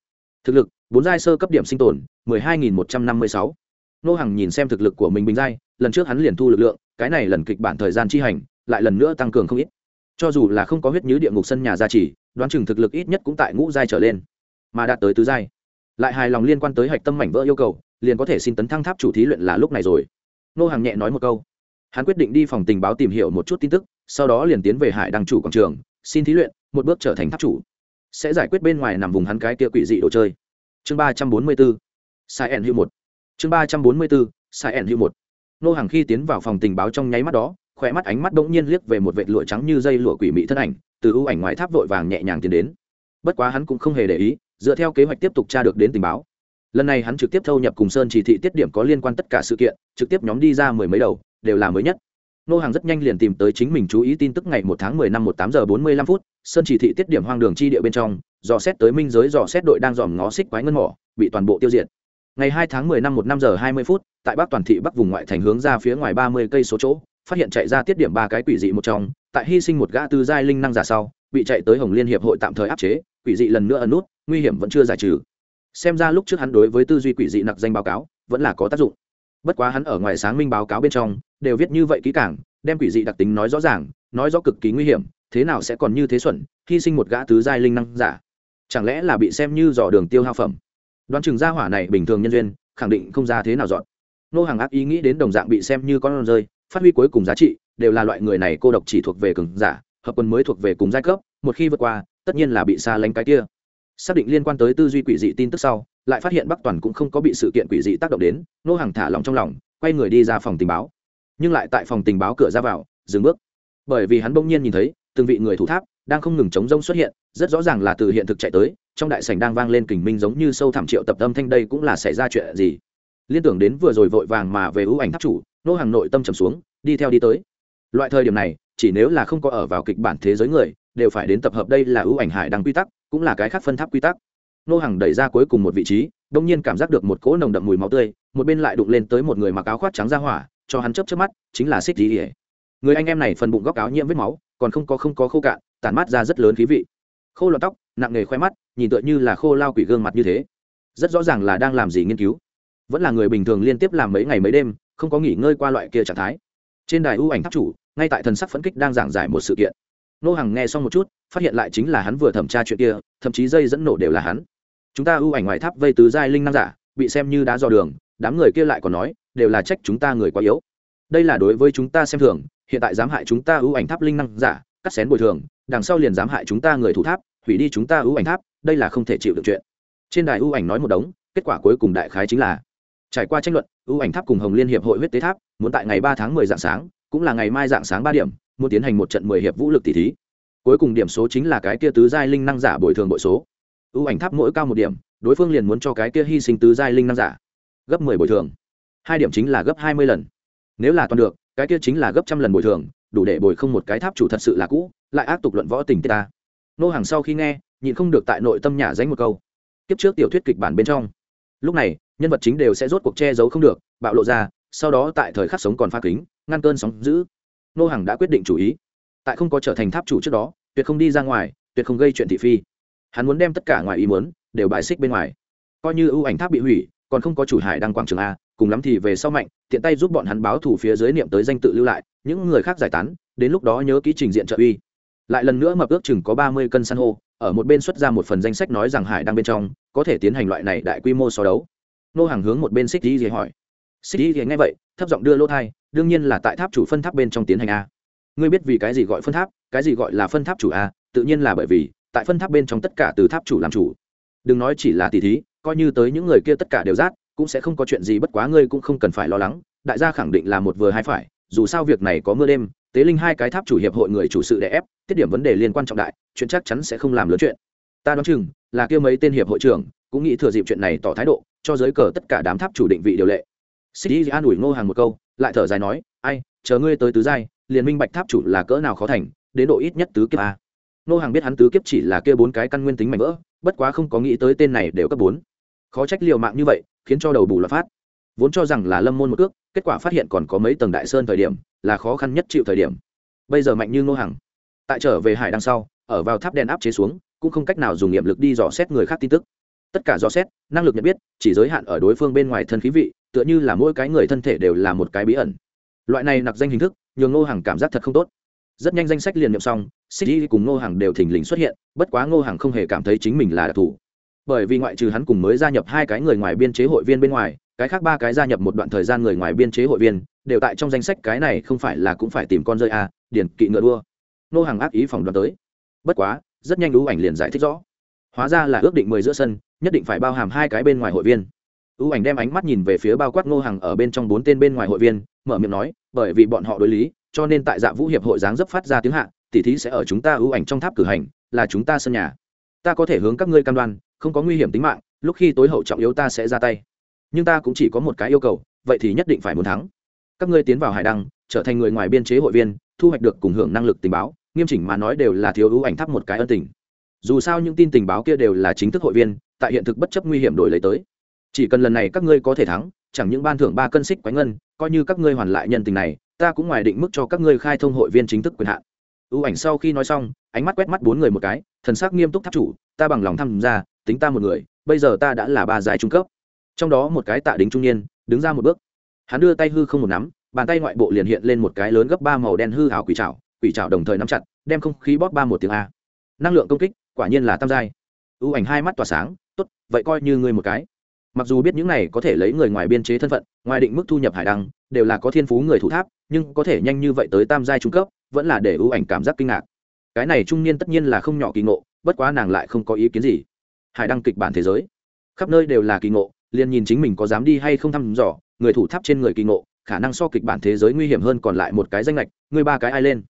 Thực lực, bốn giai sơ cấp điểm sinh tồn 12.156. nô hàng nhìn xem thực lực của mình bình giai, lần trước hắn liền thu lực lượng, cái này lần kịch bản thời gian chi hành, lại lần nữa tăng cường không ít. Cho dù là không có huyết nhũ địa ngục sân nhà gia trì, đoán chừng thực lực ít nhất cũng tại ngũ giai trở lên, mà đạt tới tứ giai. Lại hài lòng liên quan tới hạch tâm mảnh vỡ yêu cầu liền có thể xin tấn thăng tháp chủ thí luyện là lúc này rồi. Nô hàng nhẹ nói một câu. Hắn quyết định đi phòng tình báo tìm hiểu một chút tin tức, sau đó liền tiến về hải đăng chủ quảng trường, xin thí luyện, một bước trở thành tháp chủ. Sẽ giải quyết bên ngoài nằm vùng hắn cái kia quỷ dị đồ chơi. Chương ba trăm bốn mươi bốn, sai ẩn hữu một. Chương ba trăm bốn mươi bốn, sai ẩn hữu một. Nô hàng khi tiến vào phòng tình báo trong nháy mắt đó, khỏe mắt ánh mắt bỗng nhiên liếc về một vệt lụa trắng như dây lụa quỷ mị thân ảnh, từ ưu ảnh ngoài tháp vội vàng nhẹ nhàng tiến đến. Bất quá hắn cũng không hề để ý, dựa theo kế hoạch tiếp tục tra được đến tình báo lần này hắn trực tiếp thâu nhập cùng sơn chỉ thị tiết điểm có liên quan tất cả sự kiện, trực tiếp nhóm đi ra mười mấy đầu, đều là mới nhất. Nô hàng rất nhanh liền tìm tới chính mình chú ý tin tức ngày một tháng mười năm một tám giờ bốn mươi lăm phút, sơn chỉ thị tiết điểm hoang đường chi địa bên trong, dò xét tới minh giới dò xét đội đang dòm ngó xích quái ngân mỏ, bị toàn bộ tiêu diệt. Ngày hai tháng mười năm một năm giờ hai mươi phút, tại bắc toàn thị bắc vùng ngoại thành hướng ra phía ngoài ba mươi cây số chỗ, phát hiện chạy ra tiết điểm ba cái quỷ dị một trong, tại hy sinh một gã tư giai linh năng giả sau, bị chạy tới hồng liên hiệp hội tạm thời áp chế, quỷ dị lần nữa ẩn nút, nguy hiểm vẫn chưa giải trừ xem ra lúc trước hắn đối với tư duy quỷ dị nặc danh báo cáo, vẫn là có tác dụng. Bất quá hắn ở ngoài sáng minh báo cáo bên trong, đều viết như vậy kỹ càng, đem quỷ dị đặc tính nói rõ ràng, nói rõ cực kỳ nguy hiểm, thế nào sẽ còn như thế xuẩn, hy sinh một gã tứ giai linh năng giả. Chẳng lẽ là bị xem như dò đường tiêu hao phẩm? Đoán chừng gia hỏa này bình thường nhân duyên, khẳng định không ra thế nào dọn. Nô hàng ác ý nghĩ đến đồng dạng bị xem như con rơi, phát huy cuối cùng giá trị, đều là loại người này cô độc chỉ thuộc về cường giả, hợp quân mới thuộc về cùng giai cấp, một khi vượt qua, tất nhiên là bị xa lánh cái kia xác định liên quan tới tư duy quỷ dị tin tức sau, lại phát hiện bắc toàn cũng không có bị sự kiện quỷ dị tác động đến, nô hàng thả lòng trong lòng, quay người đi ra phòng tình báo. Nhưng lại tại phòng tình báo cửa ra vào, dừng bước. Bởi vì hắn bỗng nhiên nhìn thấy, từng vị người thủ tháp đang không ngừng chống rông xuất hiện, rất rõ ràng là từ hiện thực chạy tới, trong đại sảnh đang vang lên kình minh giống như sâu thảm triệu tập âm thanh đây cũng là xảy ra chuyện gì. Liên tưởng đến vừa rồi vội vàng mà về ưu ảnh tháp chủ, nô hàng nội tâm trầm xuống, đi theo đi tới. Loại thời điểm này, chỉ nếu là không có ở vào kịch bản thế giới người, đều phải đến tập hợp đây là ưu ảnh hải đăng quy tắc cũng là cái khác phân tháp quy tắc. Nô hàng đẩy ra cuối cùng một vị trí, đông nhiên cảm giác được một cỗ nồng đậm mùi máu tươi, một bên lại đụng lên tới một người mặc áo khoác trắng ra hỏa, cho hắn chớp chớp mắt, chính là xích gì ỉa người anh em này phần bụng góc áo nhiễm vết máu, còn không có không có khô cạn, tản mát ra rất lớn khí vị. Khô lọt tóc, nặng nề khoe mắt, nhìn tựa như là khô lao quỷ gương mặt như thế. Rất rõ ràng là đang làm gì nghiên cứu. Vẫn là người bình thường liên tiếp làm mấy ngày mấy đêm, không có nghỉ ngơi qua loại kia trạng thái. Trên đài ưu ảnh tháp chủ, ngay tại thần sắc phấn kích đang giảng giải một sự kiện nô hàng nghe xong một chút, phát hiện lại chính là hắn vừa thẩm tra chuyện kia, thậm chí dây dẫn nổ đều là hắn. Chúng ta ưu ảnh ngoài tháp vây tứ giai linh năng giả, bị xem như đá dò đường, đám người kia lại còn nói, đều là trách chúng ta người quá yếu. Đây là đối với chúng ta xem thường, hiện tại dám hại chúng ta ưu ảnh tháp linh năng giả, cắt xén bồi thường, đằng sau liền dám hại chúng ta người thủ tháp, hủy đi chúng ta ưu ảnh tháp, đây là không thể chịu được chuyện. Trên đài ưu ảnh nói một đống, kết quả cuối cùng đại khái chính là, trải qua tranh luận, ưu ảnh tháp cùng hồng liên hiệp hội huyết tế tháp, muốn tại ngày ba tháng mười dạng sáng, cũng là ngày mai dạng sáng ba điểm muốn tiến hành một trận mười hiệp vũ lực tỷ thí. Cuối cùng điểm số chính là cái kia tứ giai linh năng giả bồi thường bội số. Ưu ảnh tháp mỗi cao một điểm, đối phương liền muốn cho cái kia hy sinh tứ giai linh năng giả gấp mười bồi thường. Hai điểm chính là gấp hai mươi lần. Nếu là toàn được, cái kia chính là gấp trăm lần bồi thường, đủ để bồi không một cái tháp chủ thật sự là cũ, lại ác tục luận võ tình ta. Nô hàng sau khi nghe, nhịn không được tại nội tâm nhà danh một câu. Kiếp trước tiểu thuyết kịch bản bên trong. Lúc này, nhân vật chính đều sẽ rốt cuộc che giấu không được, bạo lộ ra, sau đó tại thời khắc sống còn pha kính, ngăn cơn sóng giữ nô Hằng đã quyết định chủ ý. Tại không có trở thành tháp chủ trước đó, tuyệt không đi ra ngoài, tuyệt không gây chuyện thị phi. Hắn muốn đem tất cả ngoài ý muốn đều bài xích bên ngoài. Coi như ưu ảnh tháp bị hủy, còn không có chủ hải đăng quảng trường a, cùng lắm thì về sau mạnh, tiện tay giúp bọn hắn báo thủ phía dưới niệm tới danh tự lưu lại, những người khác giải tán, đến lúc đó nhớ ký trình diện trợ uy. Lại lần nữa mập ước chừng có ba mươi cân san hô, ở một bên xuất ra một phần danh sách nói rằng hải đang bên trong, có thể tiến hành loại này đại quy mô so đấu. Nô hàng hướng một bên xích đi gì hỏi. Xích đi gì nghe vậy, thấp giọng đưa lô thai đương nhiên là tại tháp chủ phân tháp bên trong tiến hành a. Ngươi biết vì cái gì gọi phân tháp? Cái gì gọi là phân tháp chủ a? Tự nhiên là bởi vì, tại phân tháp bên trong tất cả từ tháp chủ làm chủ. Đừng nói chỉ là tỷ thí, coi như tới những người kia tất cả đều rát, cũng sẽ không có chuyện gì bất quá ngươi cũng không cần phải lo lắng, đại gia khẳng định là một vừa hai phải, dù sao việc này có mưa đêm, tế linh hai cái tháp chủ hiệp hội người chủ sự đè ép, tiết điểm vấn đề liên quan trọng đại, chuyện chắc chắn sẽ không làm lớn chuyện. Ta đoán chừng, là kia mấy tên hiệp hội trưởng, cũng nghĩ thừa dịp chuyện này tỏ thái độ, cho giới cờ tất cả đám tháp chủ định vị điều lệ. Sĩ an ủi ngô hàng một câu lại thở dài nói, ai, chờ ngươi tới tứ giai, liền minh bạch tháp chủ là cỡ nào khó thành, đến độ ít nhất tứ kiếp a. Nô hàng biết hắn tứ kiếp chỉ là kia bốn cái căn nguyên tính mạnh vỡ, bất quá không có nghĩ tới tên này đều cấp bốn. Khó trách liều mạng như vậy, khiến cho đầu bù loạt phát. Vốn cho rằng là lâm môn một cước, kết quả phát hiện còn có mấy tầng đại sơn thời điểm, là khó khăn nhất chịu thời điểm. Bây giờ mạnh như nô hằng, tại trở về hải đằng sau, ở vào tháp đen áp chế xuống, cũng không cách nào dùng nghiệm lực đi dò xét người khác tin tức tất cả do xét năng lực nhận biết chỉ giới hạn ở đối phương bên ngoài thân khí vị tựa như là mỗi cái người thân thể đều là một cái bí ẩn. Loại này nặc danh hình thức nhường ngô hằng cảm giác thật không tốt. Rất nhanh danh sách liền nhậm xong xích y cùng ngô hằng đều thình lình xuất hiện bất quá ngô hằng không hề cảm thấy chính mình là đặc thù. Bởi vì ngoại trừ hắn cùng mới gia nhập hai cái người ngoài biên chế hội viên bên ngoài cái khác ba cái gia nhập một đoạn thời gian người ngoài biên chế hội viên đều tại trong danh sách cái này không phải là cũng phải tìm con rơi à, điển kỵ ngựa đua. Ngô hàng ác ý phòng đoàn tới. Bất quá rất nhanh lũ ảnh liền giải thích rõ. Hóa ra là ước định mười giữa sân nhất định phải bao hàm hai cái bên ngoài hội viên. Ưu ảnh đem ánh mắt nhìn về phía bao quát ngô hàng ở bên trong bốn tên bên ngoài hội viên, mở miệng nói, bởi vì bọn họ đối lý, cho nên tại dạ vũ hiệp hội dáng dấp phát ra tiếng hạ tỉ thí sẽ ở chúng ta ưu ảnh trong tháp cử hành, là chúng ta sân nhà. Ta có thể hướng các ngươi cam đoan, không có nguy hiểm tính mạng, lúc khi tối hậu trọng yếu ta sẽ ra tay. Nhưng ta cũng chỉ có một cái yêu cầu, vậy thì nhất định phải muốn thắng. Các ngươi tiến vào hải đăng, trở thành người ngoài biên chế hội viên, thu hoạch được cùng hưởng năng lực tình báo, nghiêm chỉnh mà nói đều là thiếu ưu ảnh thắp một cái ân tình. Dù sao những tin tình báo kia đều là chính thức hội viên tại hiện thực bất chấp nguy hiểm đổi lấy tới. Chỉ cần lần này các ngươi có thể thắng, chẳng những ban thưởng ba cân xích quánh ngân, coi như các ngươi hoàn lại nhân tình này, ta cũng ngoài định mức cho các ngươi khai thông hội viên chính thức quyền hạn. Ưu ảnh sau khi nói xong, ánh mắt quét mắt bốn người một cái, thần sắc nghiêm túc tháp chủ, ta bằng lòng tham gia, tính ta một người, bây giờ ta đã là ba giải trung cấp. Trong đó một cái tạ đính trung niên, đứng ra một bước. Hắn đưa tay hư không một nắm, bàn tay ngoại bộ liền hiện lên một cái lớn gấp ba màu đen hư hảo quỷ trào quỷ trào đồng thời nắm chặt, đem không khí bóp ba một tiếng a. Năng lượng công kích, quả nhiên là tam giai. Ưu ảnh hai mắt tỏa sáng vậy coi như ngươi một cái. Mặc dù biết những này có thể lấy người ngoài biên chế thân phận, ngoài định mức thu nhập hải đăng, đều là có thiên phú người thủ tháp, nhưng có thể nhanh như vậy tới tam giai trung cấp, vẫn là để ưu ảnh cảm giác kinh ngạc. Cái này trung niên tất nhiên là không nhỏ kỳ ngộ, bất quá nàng lại không có ý kiến gì. Hải đăng kịch bản thế giới. Khắp nơi đều là kỳ ngộ, liền nhìn chính mình có dám đi hay không thăm dò, người thủ tháp trên người kỳ ngộ, khả năng so kịch bản thế giới nguy hiểm hơn còn lại một cái danh lệch người ba cái ai lên.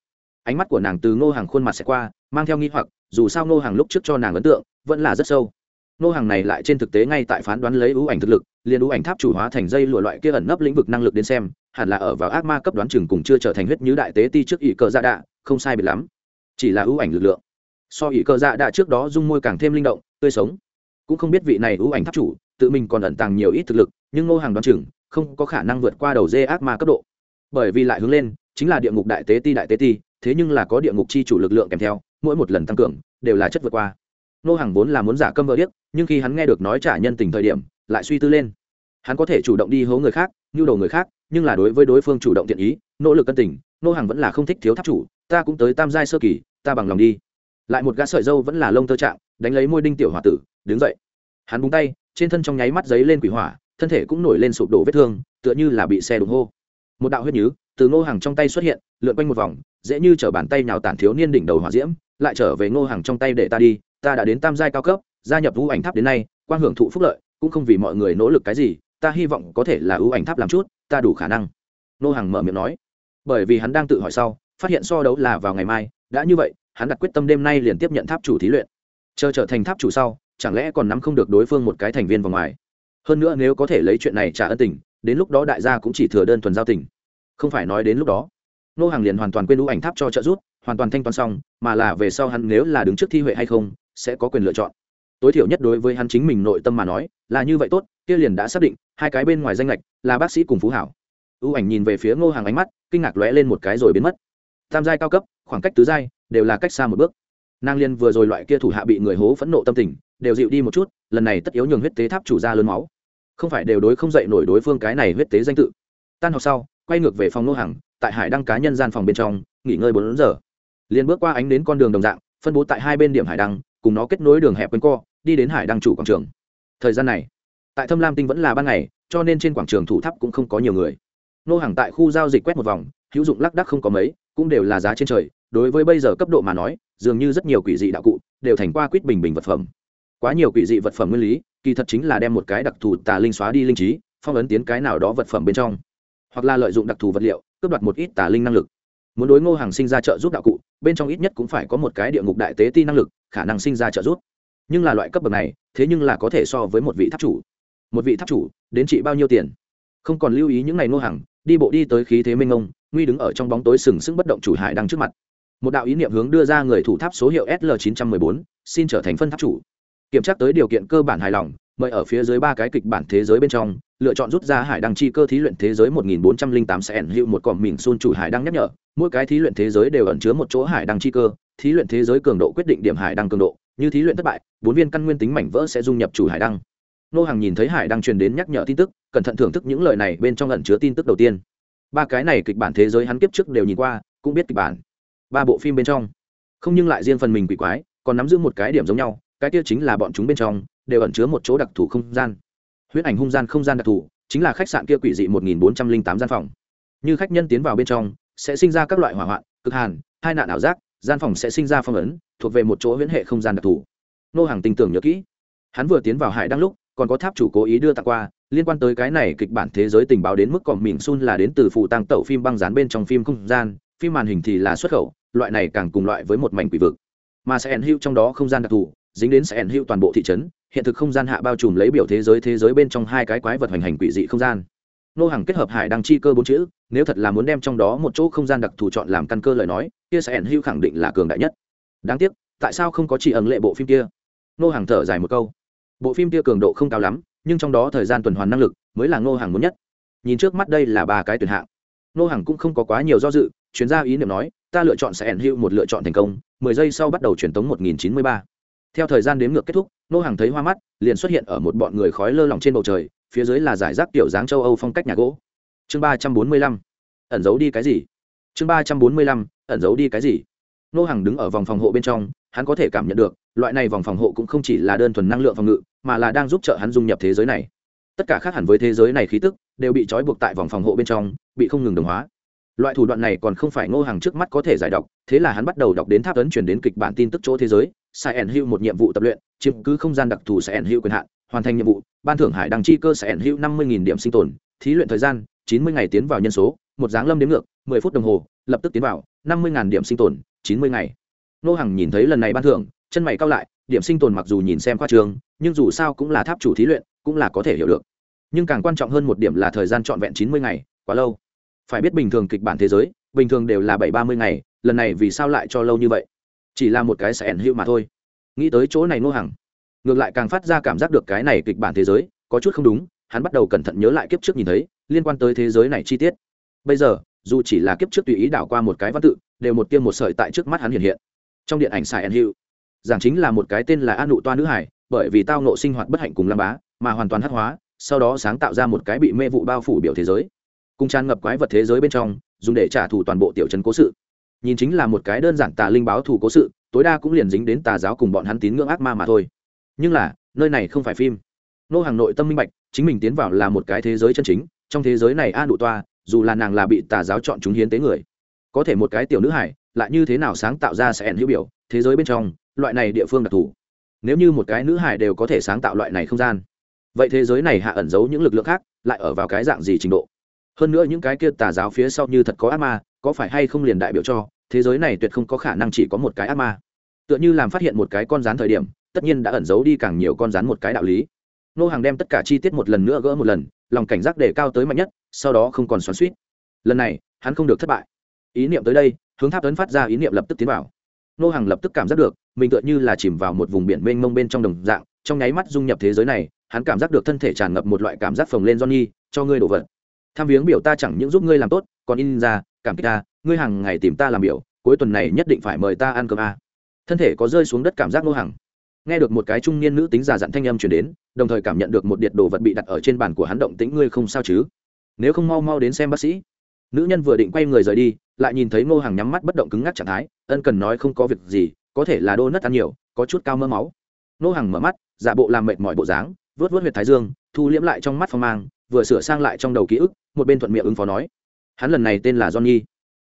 Ánh mắt của nàng từ ngô hàng khuôn mặt sẽ qua, mang theo nghi hoặc, dù sao ngô hàng lúc trước cho nàng ấn tượng, vẫn là rất sâu nô hàng này lại trên thực tế ngay tại phán đoán lấy ưu ảnh thực lực, liền ưu ảnh tháp chủ hóa thành dây lụa loại kia ẩn nấp lĩnh vực năng lực đến xem, hẳn là ở vào ác ma cấp đoán chừng cùng chưa trở thành huyết như đại tế ti trước ỷ cờ dạ đạ, không sai biệt lắm. Chỉ là ưu ảnh lực lượng. So ỷ cờ dạ đạ trước đó dung môi càng thêm linh động, tươi sống. Cũng không biết vị này ưu ảnh tháp chủ, tự mình còn ẩn tàng nhiều ít thực lực, nhưng nô hàng đoán chừng, không có khả năng vượt qua đầu dê ác ma cấp độ. Bởi vì lại hướng lên, chính là địa ngục đại tế ti đại tế ti, thế nhưng là có địa ngục chi chủ lực lượng kèm theo, mỗi một lần tăng cường, đều là chất vượt qua. Nô hàng vốn là muốn giả câm vỡ điếc, nhưng khi hắn nghe được nói trả nhân tình thời điểm, lại suy tư lên. Hắn có thể chủ động đi hố người khác, nhu đồ người khác, nhưng là đối với đối phương chủ động thiện ý, nỗ lực cân tình, Nô hàng vẫn là không thích thiếu tháp chủ, ta cũng tới tam giai sơ kỳ, ta bằng lòng đi. Lại một gã sợi dâu vẫn là lông tơ trạng, đánh lấy môi đinh tiểu h o a tử, đứng dậy. Hắn búng tay, trên thân trong nháy mắt giấy lên quỷ hỏa, thân thể cũng nổi lên sụp đổ vết thương, tựa như là bị xe đụng hô. Một đạo huyết nhứ từ ngô hàng trong tay xuất hiện, lượn quanh một vòng, dễ như chở bàn tay nào tản thiếu niên đỉnh đầu hỏa diễm, lại trở về ngô hàng trong tay để ta đi ta đã đến tam giai cao cấp, gia nhập ưu ảnh tháp đến nay quan hưởng thụ phúc lợi, cũng không vì mọi người nỗ lực cái gì, ta hy vọng có thể là ưu ảnh tháp làm chút, ta đủ khả năng. Nô hàng mở miệng nói. Bởi vì hắn đang tự hỏi sau, phát hiện so đấu là vào ngày mai, đã như vậy, hắn đặt quyết tâm đêm nay liền tiếp nhận tháp chủ thí luyện. Chờ trở thành tháp chủ sau, chẳng lẽ còn nắm không được đối phương một cái thành viên vào ngoài? Hơn nữa nếu có thể lấy chuyện này trả ân tình, đến lúc đó đại gia cũng chỉ thừa đơn thuần giao tình. Không phải nói đến lúc đó. Nô hàng liền hoàn toàn quên ưu ảnh tháp cho trợ giúp, hoàn toàn thanh toán xong, mà là về sau hắn nếu là đứng trước thi huệ hay không sẽ có quyền lựa chọn. Tối thiểu nhất đối với hắn chính mình nội tâm mà nói, là như vậy tốt, kia liền đã xác định, hai cái bên ngoài danh lệch, là bác sĩ cùng phú hảo. Ưu ảnh nhìn về phía ngô hàng ánh mắt, kinh ngạc lóe lên một cái rồi biến mất. Tam giai cao cấp, khoảng cách tứ giai, đều là cách xa một bước. Nàng liên vừa rồi loại kia thủ hạ bị người hố phẫn nộ tâm tình, đều dịu đi một chút, lần này tất yếu nhường huyết tế tháp chủ ra lớn máu. Không phải đều đối không dậy nổi đối phương cái này huyết tế danh tự. Tan học sau, quay ngược về phòng Ngô hàng tại hải đăng cá nhân gian phòng bên trong, nghỉ ngơi bốn giờ. Liền bước qua ánh đến con đường đồng dạng, phân bố tại hai bên điểm hải đăng cùng nó kết nối đường hẹp quanh co, đi đến hải đăng chủ quảng trường. Thời gian này, tại thâm lam tinh vẫn là ban ngày, cho nên trên quảng trường thủ tháp cũng không có nhiều người. Nô hàng tại khu giao dịch quét một vòng, hữu dụng lác đắc không có mấy, cũng đều là giá trên trời, đối với bây giờ cấp độ mà nói, dường như rất nhiều quỷ dị đạo cụ, đều thành qua quýt bình bình vật phẩm. Quá nhiều quỷ dị vật phẩm nguyên lý, kỳ thật chính là đem một cái đặc thù tà linh xóa đi linh trí, phong ấn tiến cái nào đó vật phẩm bên trong. Hoặc là lợi dụng đặc thù vật liệu, cướp đoạt một ít tà linh năng lực. Muốn đối ngô hàng sinh ra trợ giúp đạo cụ, bên trong ít nhất cũng phải có một cái địa ngục đại tế ti năng lực khả năng sinh ra trợ giúp. Nhưng là loại cấp bậc này, thế nhưng là có thể so với một vị tháp chủ. Một vị tháp chủ, đến trị bao nhiêu tiền? Không còn lưu ý những ngày nô hàng, đi bộ đi tới khí thế minh ông nguy đứng ở trong bóng tối sừng sững bất động chủ hải đang trước mặt. Một đạo ý niệm hướng đưa ra người thủ tháp số hiệu sl 914 xin trở thành phân tháp chủ. Kiểm tra tới điều kiện cơ bản hài lòng mời ở phía dưới ba cái kịch bản thế giới bên trong, lựa chọn rút ra hải đăng chi cơ thí luyện thế giới 1408 sẽ ẩn hữu một cọm mình xôn chủ hải đăng nhắc nhở, mỗi cái thí luyện thế giới đều ẩn chứa một chỗ hải đăng chi cơ, thí luyện thế giới cường độ quyết định điểm hải đăng cường độ, như thí luyện thất bại, bốn viên căn nguyên tính mảnh vỡ sẽ dung nhập chủ hải đăng. Nô hàng nhìn thấy hải đăng truyền đến nhắc nhở tin tức, cẩn thận thưởng thức những lời này bên trong ẩn chứa tin tức đầu tiên. Ba cái này kịch bản thế giới hắn kiếp trước đều nhìn qua, cũng biết kịch bản. Ba bộ phim bên trong. Không nhưng lại riêng phần mình quỷ quái, còn nắm giữ một cái điểm giống nhau, cái kia chính là bọn chúng bên trong đều ẩn chứa một chỗ đặc thù không gian. Huyễn ảnh hung gian không gian đặc thù chính là khách sạn kia quỷ dị một nghìn bốn trăm linh tám gian phòng. Như khách nhân tiến vào bên trong, sẽ sinh ra các loại hỏa hoạn, cực hàn, hai nạn ảo giác, gian phòng sẽ sinh ra phong ấn, thuộc về một chỗ huyễn hệ không gian đặc thù. Nô hàng tình tưởng nhớ kỹ, hắn vừa tiến vào hải đăng lúc, còn có tháp chủ cố ý đưa tặng qua, liên quan tới cái này kịch bản thế giới tình báo đến mức còn mỉm sun là đến từ phụ tăng tẩu phim băng dán bên trong phim không gian, phim màn hình thì là xuất khẩu, loại này càng cùng loại với một mảnh quỷ vực. Mà sẽ ẩn hữu trong đó không gian đặc thù, dính đến sẽ ẩn hữu toàn bộ thị trấn hiện thực không gian hạ bao trùm lấy biểu thế giới thế giới bên trong hai cái quái vật hoành hành quỷ dị không gian. Nô hàng kết hợp hải đăng chi cơ bốn chữ, nếu thật là muốn đem trong đó một chỗ không gian đặc thù chọn làm căn cơ lời nói, kia sẽ ẩn hưu khẳng định là cường đại nhất. Đáng tiếc, tại sao không có chỉ ẩn lệ bộ phim kia? Nô hàng thở dài một câu. Bộ phim kia cường độ không cao lắm, nhưng trong đó thời gian tuần hoàn năng lực mới là ngô hàng muốn nhất. Nhìn trước mắt đây là ba cái tuyển hạng. Ngô hàng cũng không có quá nhiều do dự, chuyên gia ý niệm nói, ta lựa chọn sẽ ẩn hưu một lựa chọn thành công, mười giây sau bắt đầu truyền tống một nghìn chín mươi ba. Theo thời gian đếm ngược kết thúc Nô hàng thấy hoa mắt, liền xuất hiện ở một bọn người khói lơ lỏng trên bầu trời, phía dưới là giải rác tiểu dáng châu âu phong cách nhà gỗ. Chương ba trăm bốn mươi lăm. Ẩn giấu đi cái gì? Chương ba trăm bốn mươi lăm. Ẩn giấu đi cái gì? Nô hàng đứng ở vòng phòng hộ bên trong, hắn có thể cảm nhận được, loại này vòng phòng hộ cũng không chỉ là đơn thuần năng lượng phòng ngự, mà là đang giúp trợ hắn dung nhập thế giới này. Tất cả khác hẳn với thế giới này khí tức, đều bị trói buộc tại vòng phòng hộ bên trong, bị không ngừng đồng hóa. Loại thủ đoạn này còn không phải ngô hàng trước mắt có thể giải đọc thế là hắn bắt đầu đọc đến tháp ấn chuyển đến kịch bản tin tức chỗ thế giới sai ẩn hưu một nhiệm vụ tập luyện chiếm cứ không gian đặc thù sẽ ẩn hữu quyền hạn, hoàn thành nhiệm vụ, ban thưởng hải đăng chi cơ sẽ ẩn hữu năm mươi điểm sinh tồn, thí luyện thời gian, chín mươi ngày tiến vào nhân số, một dáng lâm đến ngược, mười phút đồng hồ, lập tức tiến vào, năm mươi điểm sinh tồn, chín mươi ngày. Nô hằng nhìn thấy lần này ban thưởng, chân mày cao lại, điểm sinh tồn mặc dù nhìn xem khoa trường, nhưng dù sao cũng là tháp chủ thí luyện, cũng là có thể hiểu được. Nhưng càng quan trọng hơn một điểm là thời gian trọn vẹn chín mươi ngày, quá lâu. Phải biết bình thường kịch bản thế giới, bình thường đều là bảy ba mươi ngày, lần này vì sao lại cho lâu như vậy? Chỉ là một cái sẽ ẩn hữu mà thôi nghĩ tới chỗ này nô hàng ngược lại càng phát ra cảm giác được cái này kịch bản thế giới, có chút không đúng, hắn bắt đầu cẩn thận nhớ lại kiếp trước nhìn thấy, liên quan tới thế giới này chi tiết. Bây giờ, dù chỉ là kiếp trước tùy ý đảo qua một cái văn tự, đều một tiêm một sợi tại trước mắt hắn hiện hiện. Trong điện ảnh sài ẩn hữu, giảng chính là một cái tên là an nụ toa nữ hải, bởi vì tao nộ sinh hoạt bất hạnh cùng lam bá, mà hoàn toàn hắc hóa, sau đó sáng tạo ra một cái bị mê vụ bao phủ biểu thế giới. Cùng tràn ngập quái vật thế giới bên trong, dùng để trả thù toàn bộ tiểu trấn cố sự nhìn chính là một cái đơn giản tà linh báo thù cố sự, tối đa cũng liền dính đến tà giáo cùng bọn hắn tín ngưỡng ác ma mà thôi. Nhưng là, nơi này không phải phim. Nô hàng nội tâm minh bạch, chính mình tiến vào là một cái thế giới chân chính, trong thế giới này a đủ toa, dù là nàng là bị tà giáo chọn chúng hiến tế người, có thể một cái tiểu nữ hải, lại như thế nào sáng tạo ra sẽ ẩn hữu biểu, thế giới bên trong, loại này địa phương đặc thù. Nếu như một cái nữ hải đều có thể sáng tạo loại này không gian, vậy thế giới này hạ ẩn giấu những lực lượng khác, lại ở vào cái dạng gì trình độ? Hơn nữa những cái kia tà giáo phía sau như thật có ác ma có phải hay không liền đại biểu cho, thế giới này tuyệt không có khả năng chỉ có một cái ác ma. Tựa như làm phát hiện một cái con rán thời điểm, tất nhiên đã ẩn giấu đi càng nhiều con rán một cái đạo lý. Nô hàng đem tất cả chi tiết một lần nữa gỡ một lần, lòng cảnh giác đề cao tới mạnh nhất, sau đó không còn xoắn suýt lần này, hắn không được thất bại. Ý niệm tới đây, hướng tháp tấn phát ra ý niệm lập tức tiến vào. Nô hàng lập tức cảm giác được, mình tựa như là chìm vào một vùng biển mênh mông bên trong đồng dạng, trong nháy mắt dung nhập thế giới này, hắn cảm giác được thân thể tràn ngập một loại cảm giác phồng lên johnny, cho ngươi đổ vật. Tham viếng biểu ta chẳng những giúp ngươi làm tốt, còn in ra cảm kích ta, ngươi hàng ngày tìm ta làm biểu, cuối tuần này nhất định phải mời ta ăn cơm a. Thân thể có rơi xuống đất cảm giác nô hàng nghe được một cái trung niên nữ tính già dặn thanh âm chuyển đến, đồng thời cảm nhận được một điện đồ vật bị đặt ở trên bàn của hắn động tĩnh, ngươi không sao chứ? Nếu không mau mau đến xem bác sĩ. Nữ nhân vừa định quay người rời đi, lại nhìn thấy ngô hàng nhắm mắt bất động cứng ngắc trạng thái, ân cần nói không có việc gì, có thể là đô nất ăn nhiều, có chút cao mơ máu. Ngô hàng mở mắt, giả bộ làm mệt mỏi bộ dáng vớt vớt huyệt thái dương, thu liễm lại trong mắt phong mang, vừa sửa sang lại trong đầu ký ức, một bên thuận miệng ứng phó nói hắn lần này tên là johnny.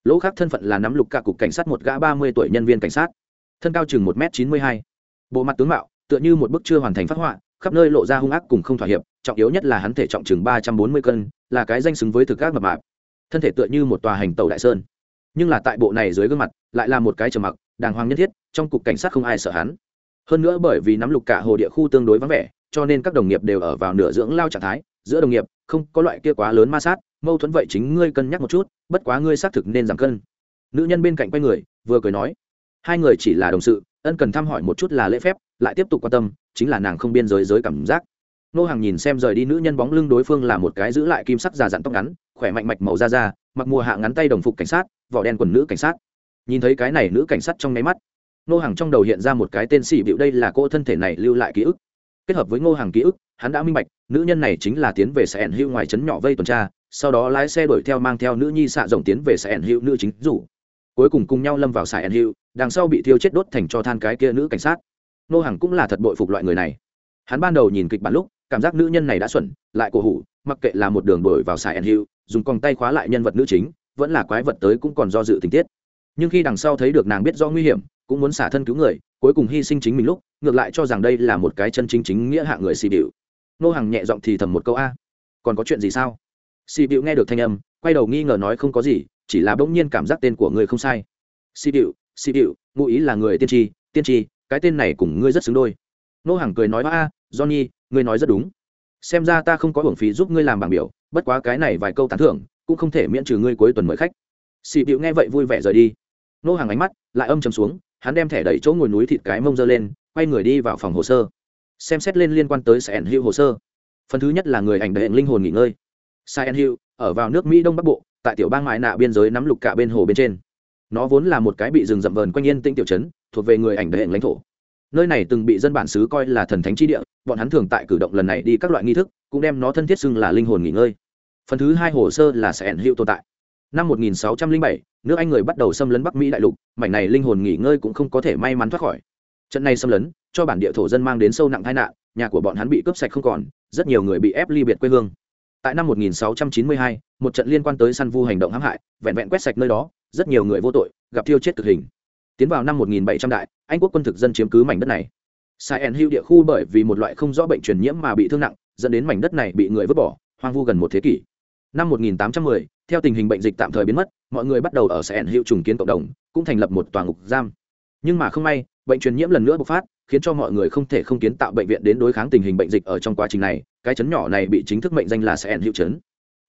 Lỗ khác thân phận là nắm lục cả cục cảnh sát một gã ba mươi tuổi nhân viên cảnh sát. Thân cao chừng một m chín mươi hai. Bộ mặt tướng mạo, tựa như một bức chưa hoàn thành phát họa, khắp nơi lộ ra hung ác cùng không thỏa hiệp, trọng yếu nhất là hắn thể trọng chừng ba trăm bốn mươi cân, là cái danh xứng với thực các mập mạp. Thân thể tựa như một tòa hành tàu đại sơn. Nhưng là tại bộ này dưới gương mặt, lại là một cái trầm mặc, đàng hoàng nhất thiết, trong cục cảnh sát không ai sợ hắn. Hơn nữa bởi vì nắm lục cả hồ địa khu tương đối vắng vẻ cho nên các đồng nghiệp đều ở vào nửa dưỡng lao trạng thái, giữa đồng nghiệp, không có loại kia quá lớn ma sát, mâu thuẫn vậy chính ngươi cân nhắc một chút, bất quá ngươi xác thực nên giảm cân. Nữ nhân bên cạnh quay người, vừa cười nói, hai người chỉ là đồng sự, ân cần thăm hỏi một chút là lễ phép, lại tiếp tục quan tâm, chính là nàng không biên giới giới cảm giác. Nô hàng nhìn xem rời đi nữ nhân bóng lưng đối phương là một cái giữ lại kim sắc già dặn tóc ngắn, khỏe mạnh mạch màu da da, mặc mùa hạ ngắn tay đồng phục cảnh sát, vỏ đen quần nữ cảnh sát. Nhìn thấy cái này nữ cảnh sát trong nháy mắt, nô hàng trong đầu hiện ra một cái tên xỉ bịu đây là cô thân thể này lưu lại ký ức kết hợp với ngô hàng ký ức, hắn đã minh bạch, nữ nhân này chính là tiến về sẽ ẩn hữu ngoài trấn nhỏ vây tuần tra, sau đó lái xe đuổi theo mang theo nữ nhi xạ rộng tiến về sẽ ẩn hữu nữ chính rủ. Cuối cùng cùng nhau lâm vào sài ẩn hữu, đằng sau bị thiêu chết đốt thành cho than cái kia nữ cảnh sát. Ngô hàng cũng là thật bội phục loại người này. Hắn ban đầu nhìn kịch bản lúc, cảm giác nữ nhân này đã xuẩn, lại cổ hủ, mặc kệ là một đường đổi vào sài ẩn hữu, dùng còng tay khóa lại nhân vật nữ chính, vẫn là quái vật tới cũng còn do dự tình tiết. Nhưng khi đằng sau thấy được nàng biết do nguy hiểm, cũng muốn xả thân cứu người, cuối cùng hy sinh chính mình lúc ngược lại cho rằng đây là một cái chân chính chính nghĩa hạ người xì bịu nô hàng nhẹ giọng thì thầm một câu, a, còn có chuyện gì sao? Xì bịu nghe được thanh âm, quay đầu nghi ngờ nói, không có gì, chỉ là bỗng nhiên cảm giác tên của người không sai. Xì bịu xì bịu ngụ ý là người tiên tri tiên tri, cái tên này cùng ngươi rất xứng đôi. Nô hàng cười nói, a, johnny, ngươi nói rất đúng. Xem ra ta không có hưởng phí giúp ngươi làm bảng biểu, bất quá cái này vài câu tán thưởng, cũng không thể miễn trừ ngươi cuối tuần mời khách. Xì bịu nghe vậy vui vẻ rời đi. Nô hàng ánh mắt lại âm chầm xuống, hắn đem thẻ đẩy chỗ ngồi núi thịt cái mông dơ lên quay người đi vào phòng hồ sơ. Xem xét lên liên quan tới sài hữu hồ sơ. Phần thứ nhất là người ảnh đệ linh hồn nghỉ ngơi. Sài hữu ở vào nước mỹ đông bắc bộ tại tiểu bang mãi nạ biên giới nắm lục cả bên hồ bên trên. Nó vốn là một cái bị rừng rậm vờn quanh yên tĩnh tiểu trấn thuộc về người ảnh đệ lãnh thổ. Nơi này từng bị dân bản xứ coi là thần thánh chi địa bọn hắn thường tại cử động lần này đi các loại nghi thức cũng đem nó thân thiết xưng là linh hồn nghỉ ngơi. Phần thứ hai hồ sơ là sài hữu tồn tại. Năm 1607, nước anh người bắt đầu xâm lấn bắc mỹ đại lục mảnh này linh hồn nghỉ ngơi cũng không có thể may mắn thoát khỏi trận này xâm lấn cho bản địa thổ dân mang đến sâu nặng tai nạn nhà của bọn hắn bị cướp sạch không còn rất nhiều người bị ép ly biệt quê hương. Tại năm 1692, một trận liên quan tới săn vu hành động hãm hại vẹn vẹn quét sạch nơi đó rất nhiều người vô tội gặp thiêu chết cực hình. Tiến vào năm 1700 đại anh quốc quân thực dân chiếm cứ mảnh đất này. Sai en hữu địa khu bởi vì một loại không rõ bệnh truyền nhiễm mà bị thương nặng dẫn đến mảnh đất này bị người vứt bỏ hoang vu gần một thế kỷ. Năm 1810, theo tình hình bệnh dịch tạm thời biến mất mọi người bắt đầu ở sài hữu trùng kiến cộng đồng cũng thành lập một tòa ngục giam. Nhưng mà không may bệnh truyền nhiễm lần nữa bộc phát khiến cho mọi người không thể không kiến tạo bệnh viện đến đối kháng tình hình bệnh dịch ở trong quá trình này cái chấn nhỏ này bị chính thức mệnh danh là sài hữu chấn.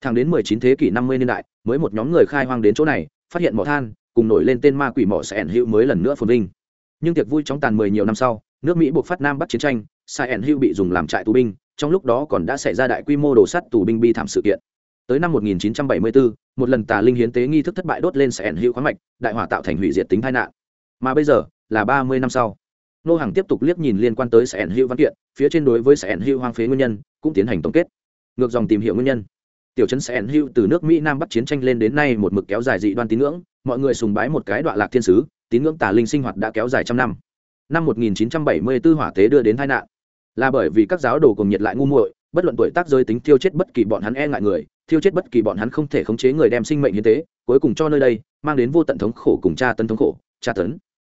Thẳng đến 19 thế kỷ 50 niên đại mới một nhóm người khai hoang đến chỗ này phát hiện mỏ than cùng nổi lên tên ma quỷ mỏ sài hữu mới lần nữa phồn vinh. Nhưng tiệc vui chóng tàn mười nhiều năm sau nước mỹ buộc phát nam bắc chiến tranh sài hữu bị dùng làm trại tù binh trong lúc đó còn đã xảy ra đại quy mô đồ sắt tù binh bi thảm sự kiện. Tới năm 1974, một lần tà linh hiến tế nghi thức thất bại đốt lên sẽ ẩn hữu khoáng mạch đại hỏa tạo thành hủy diệt tính tai nạn. Mà bây giờ là ba mươi năm sau. Nô hàng tiếp tục liếc nhìn liên quan tới Sẻn hữu văn kiện, phía trên đối với Sẻn hữu hoang phế nguyên nhân, cũng tiến hành tổng kết. Ngược dòng tìm hiểu nguyên nhân. Tiểu trấn Sẻn hữu từ nước mỹ nam bắc chiến tranh lên đến nay một mực kéo dài dị đoan tín ngưỡng, mọi người sùng bái một cái đoạn lạc thiên sứ, tín ngưỡng tà linh sinh hoạt đã kéo dài trăm năm. Năm 1974 hỏa tế đưa đến tai nạn. Là bởi vì các giáo đồ cùng nhiệt lại ngu muội, bất luận tuổi tác giới tính tiêu chết bất kỳ bọn hắn e ngại người, thiêu chết bất kỳ bọn hắn không thể khống chế người đem sinh mệnh hiến tế, cuối cùng cho nơi đây, mang đến vô tận thống khổ cùng tra tấn thống khổ, tra tấn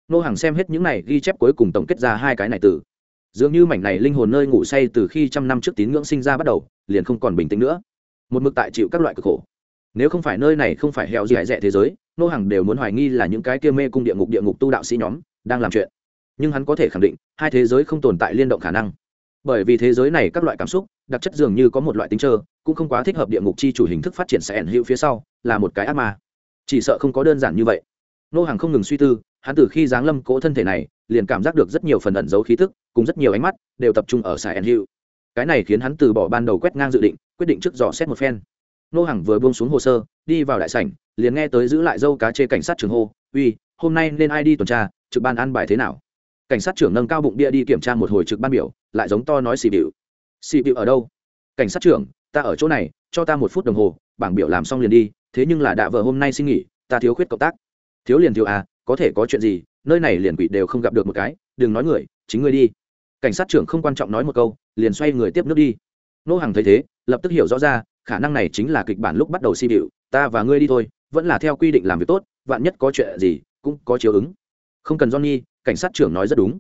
nô hàng xem hết những này ghi chép cuối cùng tổng kết ra hai cái này từ. Dường như mảnh này linh hồn nơi ngủ say từ khi trăm năm trước tín ngưỡng sinh ra bắt đầu, liền không còn bình tĩnh nữa. Một mực tại chịu các loại cực khổ. Nếu không phải nơi này không phải heo gì hại rẻ thế giới, nô hàng đều muốn hoài nghi là những cái kia mê cung địa ngục địa ngục tu đạo sĩ nhóm đang làm chuyện. Nhưng hắn có thể khẳng định, hai thế giới không tồn tại liên động khả năng. Bởi vì thế giới này các loại cảm xúc, đặc chất dường như có một loại tính trơ, cũng không quá thích hợp địa ngục chi chủ hình thức phát triển sẽ ẩn hữu phía sau, là một cái ác ma. Chỉ sợ không có đơn giản như vậy. Nô hàng không ngừng suy tư hắn từ khi giáng lâm cỗ thân thể này, liền cảm giác được rất nhiều phần ẩn giấu khí thức cùng rất nhiều ánh mắt đều tập trung ở sài ẩn hữu. Cái này khiến hắn từ bỏ ban đầu quét ngang dự định, quyết định trước dò xét một phen. Nô Hằng vừa buông xuống hồ sơ, đi vào đại sảnh, liền nghe tới giữ lại dâu cá chê cảnh sát trường hô, uy, hôm nay nên ai đi tuần tra, trực ban ăn bài thế nào? Cảnh sát trưởng nâng cao bụng bia đi kiểm tra một hồi trực ban biểu, lại giống to nói xì bịu xì bịu ở đâu? Cảnh sát trưởng, ta ở chỗ này, cho ta một phút đồng hồ, bảng biểu làm xong liền đi, thế nhưng là đạ vợ hôm nay xin nghỉ, ta thiếu khuyết cộng tác. Thiếu liền thiếu à có thể có chuyện gì, nơi này liền quỷ đều không gặp được một cái, đừng nói người, chính ngươi đi. Cảnh sát trưởng không quan trọng nói một câu, liền xoay người tiếp nước đi. Nô hàng thấy thế, lập tức hiểu rõ ra, khả năng này chính là kịch bản lúc bắt đầu si bịu ta và ngươi đi thôi, vẫn là theo quy định làm việc tốt, vạn nhất có chuyện gì, cũng có chiếu ứng. Không cần johnny, cảnh sát trưởng nói rất đúng.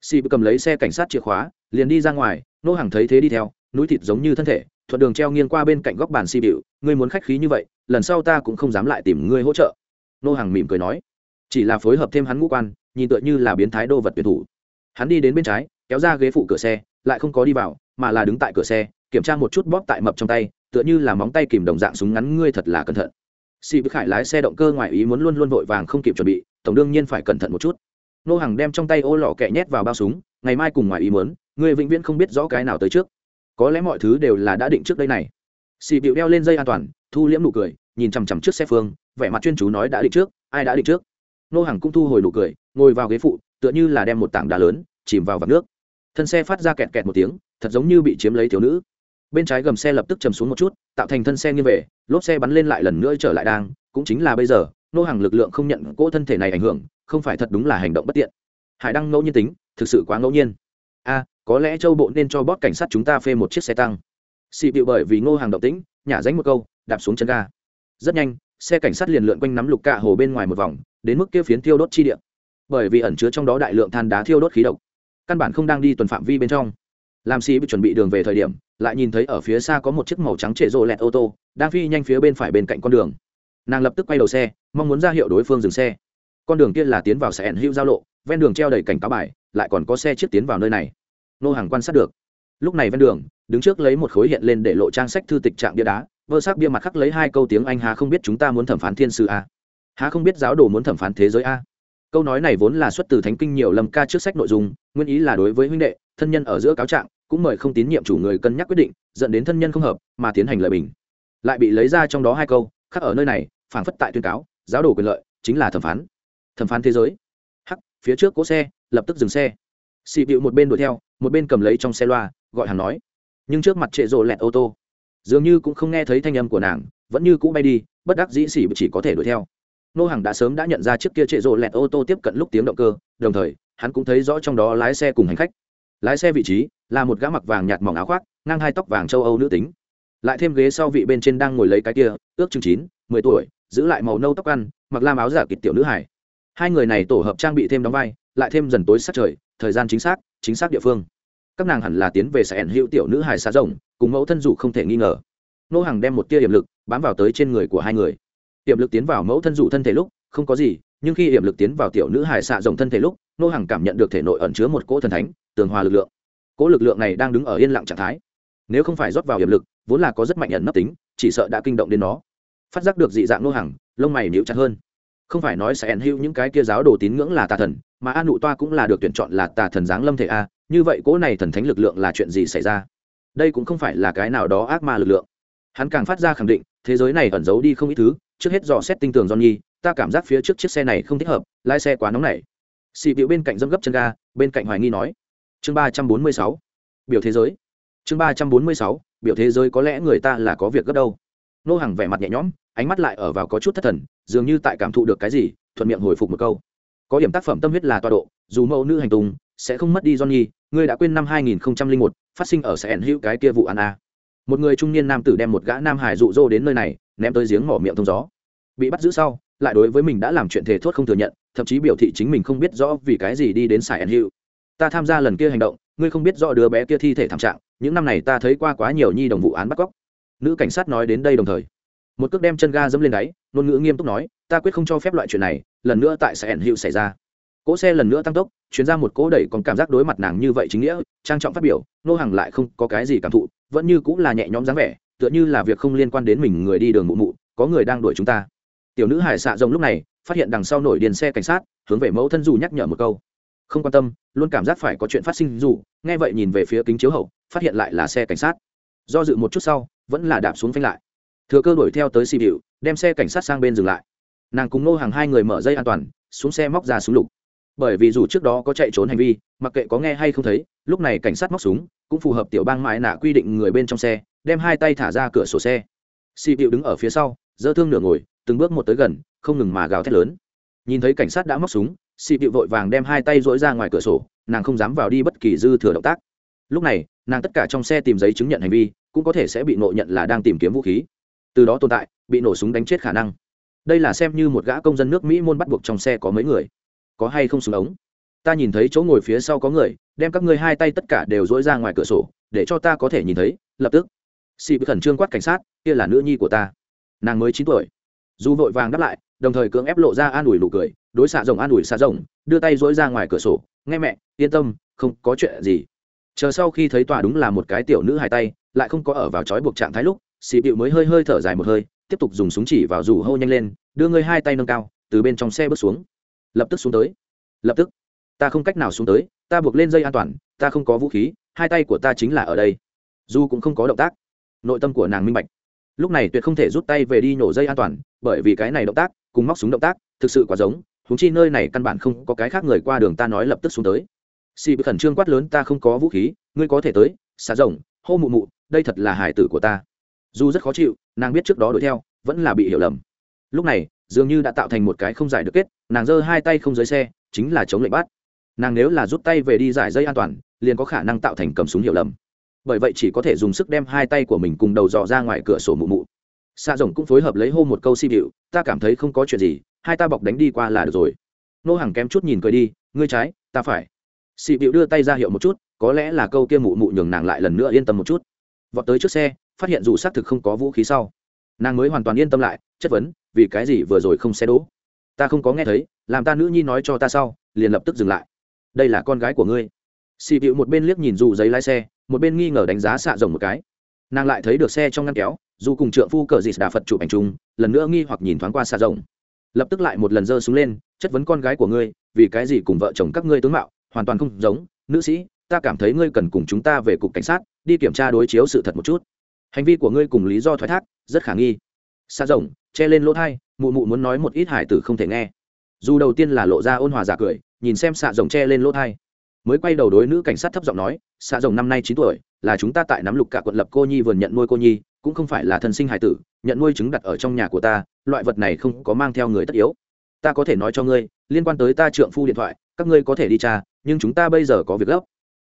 Si cầm lấy xe cảnh sát chìa khóa, liền đi ra ngoài, nô hàng thấy thế đi theo, núi thịt giống như thân thể, thuận đường treo nghiêng qua bên cạnh góc bàn si bịu ngươi muốn khách khí như vậy, lần sau ta cũng không dám lại tìm ngươi hỗ trợ. Nô hàng mỉm cười nói chỉ là phối hợp thêm hắn ngũ quan, nhìn tựa như là biến thái đô vật tuyển thủ. Hắn đi đến bên trái, kéo ra ghế phụ cửa xe, lại không có đi vào, mà là đứng tại cửa xe, kiểm tra một chút bóp tại mập trong tay, tựa như là móng tay kìm đồng dạng súng ngắn, ngươi thật là cẩn thận. Sĩ bức khải lái xe động cơ ngoài ý muốn luôn luôn vội vàng không kịp chuẩn bị, tổng đương nhiên phải cẩn thận một chút. Nô hàng đem trong tay ô lọ kẹ nhét vào bao súng, ngày mai cùng ngoài ý muốn, ngươi vĩnh viễn không biết rõ cái nào tới trước. Có lẽ mọi thứ đều là đã định trước đây này. Xì bịu đeo lên dây an toàn, thu liễm nụ cười, nhìn chằm chằm trước xe phương, vẻ mặt chuyên chú nói đã định trước, ai đã định trước? Nô hàng cũng thu hồi nụ cười, ngồi vào ghế phụ, tựa như là đem một tảng đá lớn chìm vào vạc nước. Thân xe phát ra kẹt kẹt một tiếng, thật giống như bị chiếm lấy thiếu nữ. Bên trái gầm xe lập tức chầm xuống một chút, tạo thành thân xe nghiêng về, lốp xe bắn lên lại lần nữa trở lại đang, cũng chính là bây giờ, nô hàng lực lượng không nhận cỗ thân thể này ảnh hưởng, không phải thật đúng là hành động bất tiện. Hải đăng ngẫu nhiên tính, thực sự quá ngẫu nhiên. A, có lẽ châu bộ nên cho bót cảnh sát chúng ta phê một chiếc xe tăng. Xị bịu bởi vì ngô hàng động tĩnh, nhả dánh một câu, đạp xuống chân ga. Rất nhanh, xe cảnh sát liền lượn quanh nắm lục cạ hồ bên ngoài một vòng đến mức kia phiến thiêu đốt chi địa, bởi vì ẩn chứa trong đó đại lượng than đá thiêu đốt khí độc. Căn bản không đang đi tuần phạm vi bên trong. Làm xì bị chuẩn bị đường về thời điểm lại nhìn thấy ở phía xa có một chiếc màu trắng trệ rộ lẹt ô tô đang phi nhanh phía bên phải bên cạnh con đường. Nàng lập tức quay đầu xe mong muốn ra hiệu đối phương dừng xe. Con đường kia là tiến vào sẽ ẩn hữu giao lộ ven đường treo đầy cảnh cáo bài lại còn có xe chiếc tiến vào nơi này. Nô hàng quan sát được. Lúc này ven đường đứng trước lấy một khối hiện lên để lộ trang sách thư tịch trạng bia đá vơ sắc bia mặt khắc lấy hai câu tiếng anh hà không biết chúng ta muốn thẩm phán thiên sư à? Há không biết giáo đồ muốn thẩm phán thế giới a? Câu nói này vốn là xuất từ thánh kinh nhiều lầm ca trước sách nội dung, nguyên ý là đối với huynh đệ, thân nhân ở giữa cáo trạng, cũng mời không tín nhiệm chủ người cân nhắc quyết định, dẫn đến thân nhân không hợp, mà tiến hành lợi bình. Lại bị lấy ra trong đó hai câu, khắc ở nơi này, phảng phất tại tuyên cáo, giáo đồ quyền lợi, chính là thẩm phán. Thẩm phán thế giới. Hắc, phía trước cỗ xe, lập tức dừng xe. Xị bịu một bên đuổi theo, một bên cầm lấy trong xe loa, gọi hàng nói. Nhưng trước mặt trệ rộ lẹt ô tô. Dường như cũng không nghe thấy thanh âm của nàng, vẫn như cũ bay đi, bất đắc dĩ xỉ chỉ có thể đuổi theo nô hàng đã sớm đã nhận ra chiếc kia trệ rộ lẹt ô tô tiếp cận lúc tiếng động cơ, đồng thời, hắn cũng thấy rõ trong đó lái xe cùng hành khách. Lái xe vị trí là một gã mặc vàng nhạt mỏng áo khoác, ngang hai tóc vàng châu âu nữ tính. Lại thêm ghế sau vị bên trên đang ngồi lấy cái kia, ước chừng chín, mười tuổi, giữ lại màu nâu tóc ăn, mặc lam áo giả kịch tiểu nữ hải hai người này tổ hợp trang bị thêm đóng vai, lại thêm dần tối sát trời, thời gian chính xác chính xác địa phương. Các nàng hẳn là tiến về sẽ ẩn hữu tiểu nữ hải xa rồng, cùng mẫu thân dù không thể nghi ngờ. Nô hàng đem một tia hiểm lực bám vào tới trên người của hai người hiểm lực tiến vào mẫu thân dụ thân thể lúc, không có gì, nhưng khi hiểm lực tiến vào tiểu nữ hải xạ rồng thân thể lúc, nô hàng cảm nhận được thể nội ẩn chứa một cỗ thần thánh, tường hòa lực lượng. Cỗ lực lượng này đang đứng ở yên lặng trạng thái. Nếu không phải rót vào hiểm lực, vốn là có rất mạnh ẩn nấp tính, chỉ sợ đã kinh động đến nó. Phát giác được dị dạng nô hàng lông mày níu chặt hơn. Không phải nói sẽ ẩn hữu những cái kia giáo đồ tín ngưỡng là tà thần, mà an nụ toa cũng là được tuyển chọn là tà thần giáng lâm thể a, như vậy cỗ này thần thánh lực lượng là chuyện gì xảy ra? Đây cũng không phải là cái nào đó ác ma lực lượng. Hắn càng phát ra khẳng định, thế giới này ẩn giấu đi không ít thứ trước hết dò xét tinh tường johnny ta cảm giác phía trước chiếc xe này không thích hợp lái xe quá nóng nảy. Sĩ Biểu bên cạnh dâm gấp chân ga bên cạnh hoài nghi nói. Chương ba trăm bốn mươi sáu biểu thế giới. Chương ba trăm bốn mươi sáu biểu thế giới có lẽ người ta là có việc gấp đâu. Nô hàng vẻ mặt nhẹ nhõm ánh mắt lại ở vào có chút thất thần dường như tại cảm thụ được cái gì thuận miệng hồi phục một câu. Có điểm tác phẩm tâm huyết là tọa độ dù mẫu nữ hành tùng sẽ không mất đi johnny ngươi đã quên năm 2001, phát sinh ở sẻn hữu cái kia vụ án a. Một người trung niên nam tử đem một gã nam hải dụ dỗ đến nơi này ném tới giếng mỏ miệng thông gió. Bị bắt giữ sau, lại đối với mình đã làm chuyện thể thốt không thừa nhận, thậm chí biểu thị chính mình không biết rõ vì cái gì đi đến sài ẩn hiệu ta tham gia lần kia hành động, ngươi không biết rõ đứa bé kia thi thể thảm trạng, những năm này ta thấy qua quá nhiều nhi đồng vụ án bắt cóc. Nữ cảnh sát nói đến đây đồng thời, một cước đem chân ga dẫm lên đáy, ngôn ngữ nghiêm túc nói, ta quyết không cho phép loại chuyện này, lần nữa tại sài ẩn hiệu xảy ra. Cỗ xe lần nữa tăng tốc, chuyến ra một cỗ đẩy còn cảm giác đối mặt nàng như vậy chính nghĩa, trang trọng phát biểu, nô hàng lại không có cái gì cảm thụ, vẫn như cũng là nhẹ nhõm dáng vẻ tựa như là việc không liên quan đến mình người đi đường mụ mụ, có người đang đuổi chúng ta. Tiểu nữ hải xạ rồng lúc này, phát hiện đằng sau nổi điền xe cảnh sát, hướng về mẫu thân dù nhắc nhở một câu. Không quan tâm, luôn cảm giác phải có chuyện phát sinh dù, nghe vậy nhìn về phía kính chiếu hậu, phát hiện lại là xe cảnh sát. Do dự một chút sau, vẫn là đạp xuống phanh lại. Thừa cơ đuổi theo tới xì bịu đem xe cảnh sát sang bên dừng lại. Nàng cùng nô hàng hai người mở dây an toàn, xuống xe móc ra súng lục. Bởi vì dù trước đó có chạy trốn hành vi, mặc kệ có nghe hay không thấy, lúc này cảnh sát móc súng, cũng phù hợp tiểu bang mãi nạ quy định người bên trong xe đem hai tay thả ra cửa sổ xe. Xị bịu đứng ở phía sau, dơ thương nửa ngồi, từng bước một tới gần, không ngừng mà gào thét lớn. Nhìn thấy cảnh sát đã móc súng xị bịu vội vàng đem hai tay dỗi ra ngoài cửa sổ, nàng không dám vào đi bất kỳ dư thừa động tác. Lúc này, nàng tất cả trong xe tìm giấy chứng nhận hành vi, cũng có thể sẽ bị nộ nhận là đang tìm kiếm vũ khí. Từ đó tồn tại, bị nổ súng đánh chết khả năng. Đây là xem như một gã công dân nước mỹ môn bắt buộc trong xe có mấy người. Có hay không súng ống? Ta nhìn thấy chỗ ngồi phía sau có người, đem các ngươi hai tay tất cả đều dỗi ra ngoài cửa sổ, để cho ta có thể nhìn thấy, lập tức xì bị khẩn trương quát cảnh sát, kia là nữ nhi của ta. Nàng mới chín tuổi. Dù vội vàng đáp lại, đồng thời cưỡng ép lộ ra an ủi nụ cười, đối xạ rồng an ủi xạ rồng, đưa tay dỗi ra ngoài cửa sổ, nghe mẹ, yên tâm, không có chuyện gì. Chờ sau khi thấy tòa đúng là một cái tiểu nữ hai tay, lại không có ở vào trói buộc trạng thái lúc, xì bịu mới hơi hơi thở dài một hơi, tiếp tục dùng súng chỉ vào rủ hô nhanh lên, đưa ngươi hai tay nâng cao, từ bên trong xe bước xuống. Lập tức xuống tới. Lập tức. Ta không cách nào xuống tới, ta buộc lên dây an toàn, ta không có vũ khí, hai tay của ta chính là ở đây. Dù cũng không có động tác nội tâm của nàng minh bạch. Lúc này tuyệt không thể rút tay về đi nhổ dây an toàn, bởi vì cái này động tác cùng móc súng động tác thực sự quá giống húng chi nơi này căn bản không có cái khác người qua đường ta nói lập tức xuống tới. Xì bị khẩn trương quát lớn, ta không có vũ khí, ngươi có thể tới xả rồng, hô mụ mụ, đây thật là hải tử của ta. Dù rất khó chịu, nàng biết trước đó đuổi theo, vẫn là bị hiểu lầm. Lúc này, dường như đã tạo thành một cái không giải được kết, nàng giơ hai tay không dưới xe, chính là chống lệnh bắt. Nàng nếu là rút tay về đi giải dây an toàn, liền có khả năng tạo thành cầm súng hiểu lầm bởi vậy chỉ có thể dùng sức đem hai tay của mình cùng đầu dò ra ngoài cửa sổ mụ mụ. Xạ rồng cũng phối hợp lấy hô một câu si bịu ta cảm thấy không có chuyện gì, hai ta bọc đánh đi qua là được rồi. Nô hàng kém chút nhìn cười đi, ngươi trái, ta phải. Si bịu đưa tay ra hiệu một chút, có lẽ là câu kia mụ mụ nhường nàng lại lần nữa yên tâm một chút. Vọt tới trước xe, phát hiện dù xác thực không có vũ khí sau, nàng mới hoàn toàn yên tâm lại, chất vấn, vì cái gì vừa rồi không xe đỗ? Ta không có nghe thấy, làm ta nữ nhi nói cho ta sau, liền lập tức dừng lại. Đây là con gái của ngươi. Xì bịu một bên liếc nhìn dù giấy lái xe một bên nghi ngờ đánh giá xạ rồng một cái. Nàng lại thấy được xe trong ngăn kéo, dù cùng trượng phu cờ dịt đà phật chụp ảnh chung, lần nữa nghi hoặc nhìn thoáng qua xạ rồng. Lập tức lại một lần giơ xuống lên, chất vấn con gái của ngươi, vì cái gì cùng vợ chồng các ngươi tướng mạo, hoàn toàn không giống, nữ sĩ, ta cảm thấy ngươi cần cùng chúng ta về cục cảnh sát, đi kiểm tra đối chiếu sự thật một chút. Hành vi của ngươi cùng lý do thoái thác, rất khả nghi. Xa rồng, che lên lỗ thai, mụ mụ muốn nói một ít hải tử không thể nghe. Dù đầu tiên là lộ ra ôn hòa giả cười, nhìn xem xạ rồng che lên lỗ thai mới quay đầu đối nữ cảnh sát thấp giọng nói, xạ rồng năm nay chín tuổi, là chúng ta tại nắm lục cả quận lập cô nhi vườn nhận nuôi cô nhi, cũng không phải là thân sinh hải tử, nhận nuôi trứng đặt ở trong nhà của ta, loại vật này không có mang theo người tất yếu. Ta có thể nói cho ngươi, liên quan tới ta trượng phu điện thoại, các ngươi có thể đi tra, nhưng chúng ta bây giờ có việc gấp.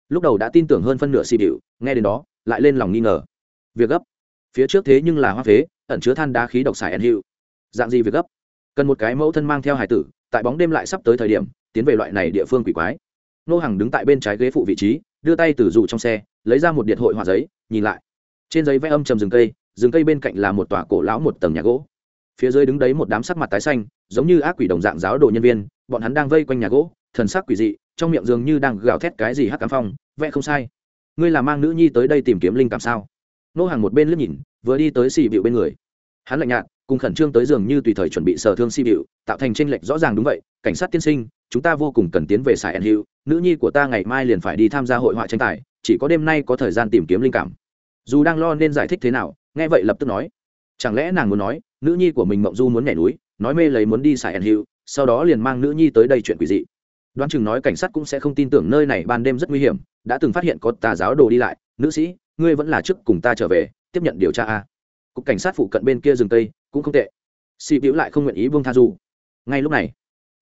Lúc đầu đã tin tưởng hơn phân nửa xì điệu, nghe đến đó, lại lên lòng nghi ngờ. Việc gấp? Phía trước thế nhưng là hoa phế, ẩn chứa than đá khí độc xài ẩn hiệu dạng gì việc gấp? Cần một cái mẫu thân mang theo hải tử, tại bóng đêm lại sắp tới thời điểm, tiến về loại này địa phương quỷ quái nô hàng đứng tại bên trái ghế phụ vị trí, đưa tay từ dù trong xe, lấy ra một điện hội họa giấy, nhìn lại. Trên giấy vẽ âm trầm rừng cây rừng cây bên cạnh là một tòa cổ lão một tầng nhà gỗ. Phía dưới đứng đấy một đám sắc mặt tái xanh, giống như ác quỷ đồng dạng giáo đồ nhân viên, bọn hắn đang vây quanh nhà gỗ, thần sắc quỷ dị, trong miệng dường như đang gào thét cái gì hắc cám phong, vẽ không sai. Ngươi là mang nữ nhi tới đây tìm kiếm linh cảm sao? Nô hàng một bên liếc nhìn, vừa đi tới xì bịu bên người. Hắn lạnh nhạt cùng khẩn trương tới giường như tùy thời chuẩn bị sở thương si bịu tạo thành tranh lệch rõ ràng đúng vậy, cảnh sát tiên sinh, chúng ta vô cùng cần tiến về sài ẩn hữu, nữ nhi của ta ngày mai liền phải đi tham gia hội họa tranh tài, chỉ có đêm nay có thời gian tìm kiếm linh cảm. Dù đang lo nên giải thích thế nào, nghe vậy lập tức nói. Chẳng lẽ nàng muốn nói, nữ nhi của mình mộng du muốn nhảy núi, nói mê lấy muốn đi sài ẩn hữu, sau đó liền mang nữ nhi tới đây chuyện quỷ dị. Đoán chừng nói cảnh sát cũng sẽ không tin tưởng nơi này ban đêm rất nguy hiểm, đã từng phát hiện có tà giáo đồ đi lại, nữ sĩ, ngươi vẫn là trước cùng ta trở về, tiếp nhận điều tra a. Cục cảnh sát phụ cận bên kia rừng tây cũng không tệ. Xì bĩu lại không nguyện ý vương tha dù. ngay lúc này,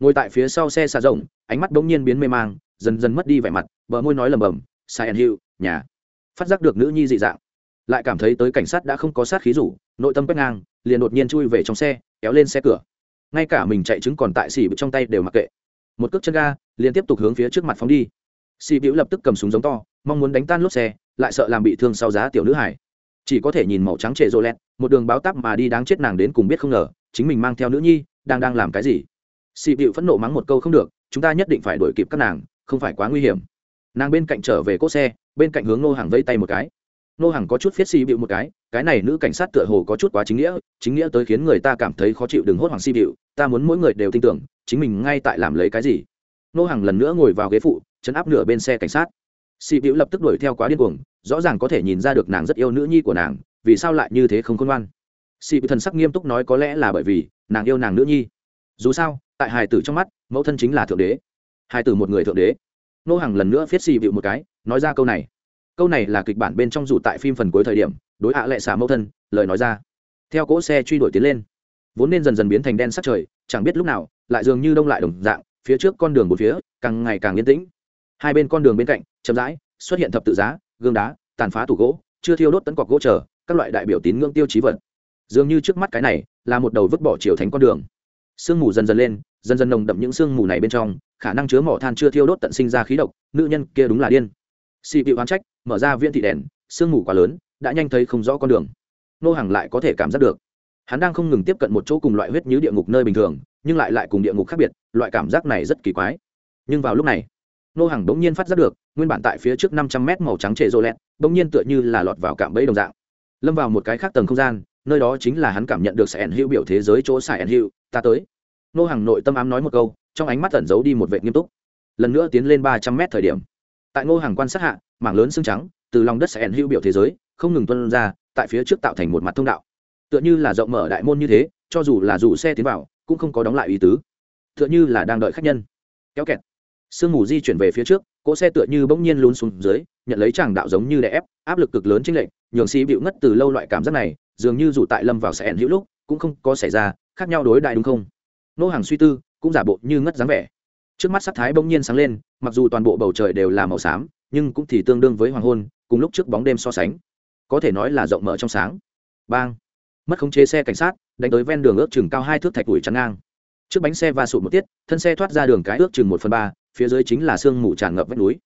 ngồi tại phía sau xe xà rộng, ánh mắt bỗng nhiên biến mê mang, dần dần mất đi vẻ mặt, bờ môi nói lầm bầm, sai ẩn hiệu nhà. Phát giác được nữ nhi dị dạng, lại cảm thấy tới cảnh sát đã không có sát khí rủ, nội tâm quét ngang, liền đột nhiên chui về trong xe, kéo lên xe cửa. Ngay cả mình chạy trứng còn tại xỉ trong tay đều mặc kệ. Một cước chân ga, liền tiếp tục hướng phía trước mặt phóng đi. Xì bĩu lập tức cầm súng giống to, mong muốn đánh tan lốp xe, lại sợ làm bị thương sau giá tiểu nữ hải chỉ có thể nhìn màu trắng trệ rô lẹt một đường báo tắp mà đi đáng chết nàng đến cùng biết không ngờ, chính mình mang theo nữ nhi, đang đang làm cái gì. Xị bịu phẫn nộ mắng một câu không được, chúng ta nhất định phải đuổi kịp các nàng, không phải quá nguy hiểm. Nàng bên cạnh trở về cốt xe, bên cạnh hướng nô hàng vây tay một cái. Nô hàng có chút phiết xị bịu một cái cái này nữ cảnh sát tựa hồ có chút quá chính nghĩa chính nghĩa tới khiến người ta cảm thấy khó chịu đừng hốt hoảng xị bịu, ta muốn mỗi người đều tin tưởng, chính mình ngay tại làm lấy cái gì. Nô hàng lần nữa ngồi vào ghế phụ, chấn áp nửa bên xe cảnh sát. Xị bịu lập tức đuổi theo quá điên cuồng, rõ ràng có thể nhìn ra được nàng rất yêu nữ nhi của nàng, vì sao lại như thế không khôn ngoan. Xị bịu thần sắc nghiêm túc nói có lẽ là bởi vì, nàng yêu nàng nữ nhi. Dù sao, tại hài tử trong mắt, mẫu thân chính là thượng đế. Hài tử một người thượng đế. Nô hàng lần nữa viết xì bịu một cái, nói ra câu này. Câu này là kịch bản bên trong dù tại phim phần cuối thời điểm, đối hạ lệ xả mẫu thân, lời nói ra. Theo cỗ xe truy đuổi tiến lên. Vốn nên dần dần biến thành đen sắc trời, chẳng biết lúc nào, lại dường như đông lại đồng dạng, phía trước con đường một phía, càng ngày càng yên tĩnh hai bên con đường bên cạnh, chậm rãi, xuất hiện thập tự giá, gương đá, tàn phá tủ gỗ, chưa thiêu đốt tấn cọc gỗ chờ, các loại đại biểu tín ngưỡng tiêu chí vật. Dường như trước mắt cái này, là một đầu vứt bỏ chiều thành con đường. Sương mù dần dần lên, dần dần nồng đậm những sương mù này bên trong, khả năng chứa mỏ than chưa thiêu đốt tận sinh ra khí độc, nữ nhân kia đúng là điên. Xì bị oán trách, mở ra viên thị đèn, sương mù quá lớn, đã nhanh thấy không rõ con đường. Nô hàng lại có thể cảm giác được. Hắn đang không ngừng tiếp cận một chỗ cùng loại huyết như địa ngục nơi bình thường, nhưng lại lại cùng địa ngục khác biệt, loại cảm giác này rất kỳ quái. Nhưng vào lúc này nô hàng bỗng nhiên phát giác được, nguyên bản tại phía trước năm trăm mét màu trắng trệ rô lẹt, bỗng nhiên tựa như là lọt vào cạm bẫy đồng dạng. Lâm vào một cái khác tầng không gian, nơi đó chính là hắn cảm nhận được sẽ ẩn hữu biểu thế giới chỗ xài ẩn hữu, ta tới. Nô hàng nội tâm ám nói một câu, trong ánh mắt tẩn giấu đi một vệ nghiêm túc. Lần nữa tiến lên ba trăm mét thời điểm, tại ngô hàng quan sát hạ, mảng lớn xương trắng từ lòng đất sẽ ẩn hữu biểu thế giới, không ngừng tuân ra, tại phía trước tạo thành một mặt thông đạo. Tựa như là rộng mở đại môn như thế, cho dù là dù xe tiến vào, cũng không có đóng lại ý tứ. Tựa như là đang đợi khách nhân. Kéo kẹt sương mù di chuyển về phía trước, cỗ xe tựa như bỗng nhiên lún xuống dưới, nhận lấy chàng đạo giống như đè ép, áp lực cực lớn trên lệnh nhường xí bịu ngất từ lâu loại cảm giác này, dường như dù tại lâm vào sẽ ẩn hữu lúc, cũng không có xảy ra, khác nhau đối đại đúng không? Nô hàng suy tư, cũng giả bộ như ngất dáng vẻ. Trước mắt sắc thái bỗng nhiên sáng lên, mặc dù toàn bộ bầu trời đều là màu xám, nhưng cũng thì tương đương với hoàng hôn, cùng lúc trước bóng đêm so sánh. Có thể nói là rộng mở trong sáng. Bang! Mất khống chế xe cảnh sát, đánh tới ven đường ước chừng cao hai thước thạch đùi chắn ngang. Trước bánh xe va sụt một tiết, thân xe thoát ra đường cái ước chừng một phần ba phía dưới chính là sương mù tràn ngập vách núi.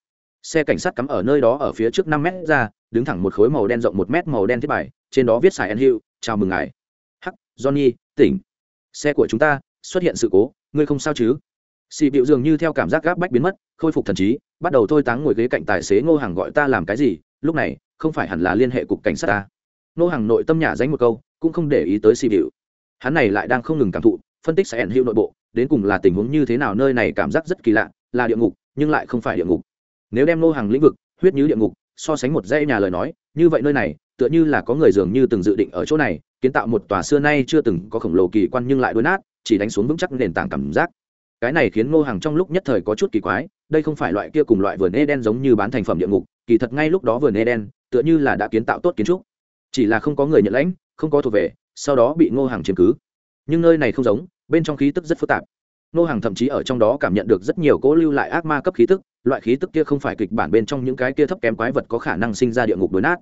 Xe cảnh sát cắm ở nơi đó ở phía trước năm mét ra, đứng thẳng một khối màu đen rộng một mét màu đen thiết bài, trên đó viết xài en hữu chào mừng ngài. Hắc, johnny, tỉnh. Xe của chúng ta, xuất hiện sự cố, ngươi không sao chứ? Xì bịu dường như theo cảm giác gáp bách biến mất, khôi phục thần trí, bắt đầu thôi táng ngồi ghế cạnh tài xế ngô hàng gọi ta làm cái gì, lúc này, không phải hẳn là liên hệ cục cảnh sát ta. Ngô hàng nội tâm nhả dánh một câu, cũng không để ý tới xì bịu hắn này lại đang không ngừng cảm thụ, phân tích sẽ ẩn hữu nội bộ, đến cùng là tình huống như thế nào, nơi này cảm giác rất kỳ lạ là địa ngục, nhưng lại không phải địa ngục. Nếu đem ngô hàng lĩnh vực, huyết như địa ngục, so sánh một dãy nhà lời nói, như vậy nơi này, tựa như là có người dường như từng dự định ở chỗ này, kiến tạo một tòa xưa nay chưa từng có khổng lồ kỳ quan nhưng lại đuối nát, chỉ đánh xuống vững chắc nền tảng cảm giác. Cái này khiến ngô hàng trong lúc nhất thời có chút kỳ quái, đây không phải loại kia cùng loại vườn eden giống như bán thành phẩm địa ngục, kỳ thật ngay lúc đó vườn eden, tựa như là đã kiến tạo tốt kiến trúc. Chỉ là không có người nhận lãnh, không có thuộc về, sau đó bị ngô hàng chiếm cứ. Nhưng nơi này không giống, bên trong khí tức rất phức tạp. Nô hàng thậm chí ở trong đó cảm nhận được rất nhiều cố lưu lại ác ma cấp khí tức, loại khí tức kia không phải kịch bản bên trong những cái kia thấp kém quái vật có khả năng sinh ra địa ngục đối nát.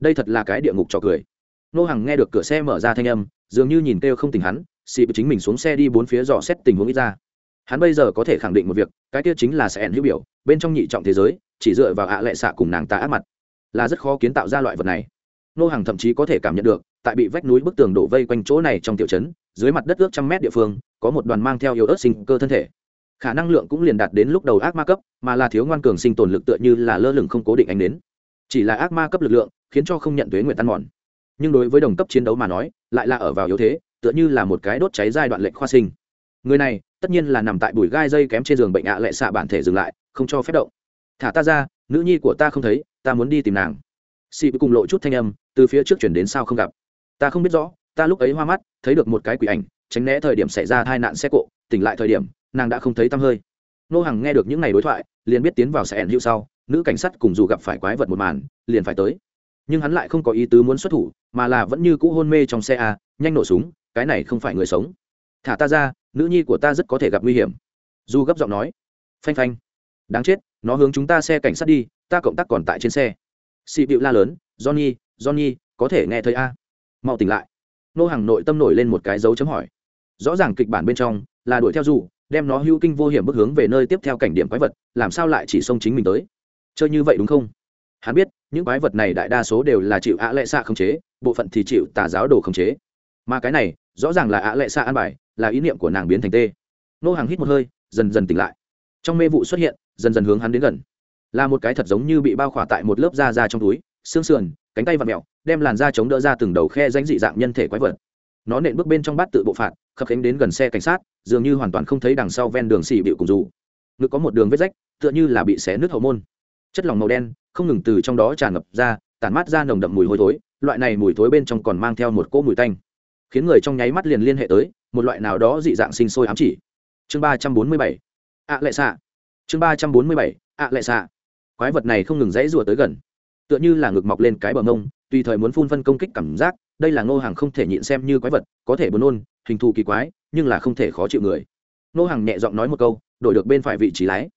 Đây thật là cái địa ngục trò cười. Nô hàng nghe được cửa xe mở ra thanh âm, dường như nhìn kêu không tình hắn xị chính mình xuống xe đi bốn phía dò xét tình huống ít ra. Hắn bây giờ có thể khẳng định một việc, cái kia chính là sẽ ẩn hữu biểu, bên trong nhị trọng thế giới, chỉ dựa vào ạ à lệ xạ cùng nàng ta ác mặt. Là rất khó kiến tạo ra loại vật này. Nô hàng thậm chí có thể cảm nhận được, tại bị vách núi bức tường đổ vây quanh chỗ này trong tiểu trấn dưới mặt đất ước trăm mét địa phương, có một đoàn mang theo yếu ớt sinh cơ thân thể. Khả năng lượng cũng liền đạt đến lúc đầu ác ma cấp, mà là thiếu ngoan cường sinh tồn lực tựa như là lơ lửng không cố định ánh đến. Chỉ là ác ma cấp lực lượng, khiến cho không nhận thuế nguyện tan mòn. Nhưng đối với đồng cấp chiến đấu mà nói, lại là ở vào yếu thế, tựa như là một cái đốt cháy giai đoạn lệnh khoa sinh. Người này, tất nhiên là nằm tại bụi gai dây kém trên giường bệnh ạ lệ xạ bản thể dừng lại, không cho phép động. Thả ta ra, nữ nhi của ta không thấy, ta muốn đi tìm nàng. Xị cùng lộ chút thanh âm, từ phía trước chuyển đến sao không gặp. Ta không biết rõ ta lúc ấy hoa mắt, thấy được một cái quỷ ảnh, tránh né thời điểm xảy ra tai nạn xe cộ, tỉnh lại thời điểm, nàng đã không thấy tăm hơi. Nô hằng nghe được những ngày đối thoại, liền biết tiến vào sẽ ẩn hữu sau, nữ cảnh sát cùng dù gặp phải quái vật một màn, liền phải tới. Nhưng hắn lại không có ý tứ muốn xuất thủ, mà là vẫn như cũ hôn mê trong xe a, nhanh nổ súng, cái này không phải người sống. Thả ta ra, nữ nhi của ta rất có thể gặp nguy hiểm. Du gấp giọng nói. Phanh phanh. Đáng chết, nó hướng chúng ta xe cảnh sát đi, ta cộng tác còn tại trên xe. Xị bịu la lớn, johnny johnny, có thể nghe thấy a. Mau tỉnh lại nô hàng nội tâm nổi lên một cái dấu chấm hỏi. Rõ ràng kịch bản bên trong là đuổi theo dù, đem nó hưu kinh vô hiểm bước hướng về nơi tiếp theo cảnh điểm quái vật, làm sao lại chỉ xông chính mình tới? Chơi như vậy đúng không? Hắn biết, những quái vật này đại đa số đều là chịu ạ lệ xạ khống chế, bộ phận thì chịu tà giáo đồ khống chế. Mà cái này, rõ ràng là ạ lệ xạ an bài, là ý niệm của nàng biến thành tê. Nô hàng hít một hơi, dần dần tỉnh lại. Trong mê vụ xuất hiện, dần dần hướng hắn đến gần. Là một cái thật giống như bị bao khỏa tại một lớp da da trong túi xương sườn, cánh tay và mẹo, đem làn da chống đỡ ra từng đầu khe danh dị dạng nhân thể quái vật. Nó nện bước bên trong bát tự bộ phạt, khập khánh đến gần xe cảnh sát, dường như hoàn toàn không thấy đằng sau ven đường xì bịu cùng dù ngực có một đường vết rách, tựa như là bị xé nước hậu môn. Chất lỏng màu đen, không ngừng từ trong đó tràn ngập ra, tản mát ra nồng đậm mùi hôi thối, loại này mùi thối bên trong còn mang theo một cỗ mùi tanh. Khiến người trong nháy mắt liền liên hệ tới, một loại nào đó dị dạng sinh sôi ám chỉ. Chương ba trăm bốn mươi bảy. Ạ lệ xạ. Chương ba trăm bốn mươi bảy. Ạ lệ xạ. Quái vật này không ngừng dãy rùa tới gần tựa như là ngực mọc lên cái bờ mông tùy thời muốn phun phân công kích cảm giác đây là ngô hàng không thể nhịn xem như quái vật có thể buồn nôn hình thù kỳ quái nhưng là không thể khó chịu người ngô hàng nhẹ giọng nói một câu đổi được bên phải vị trí lái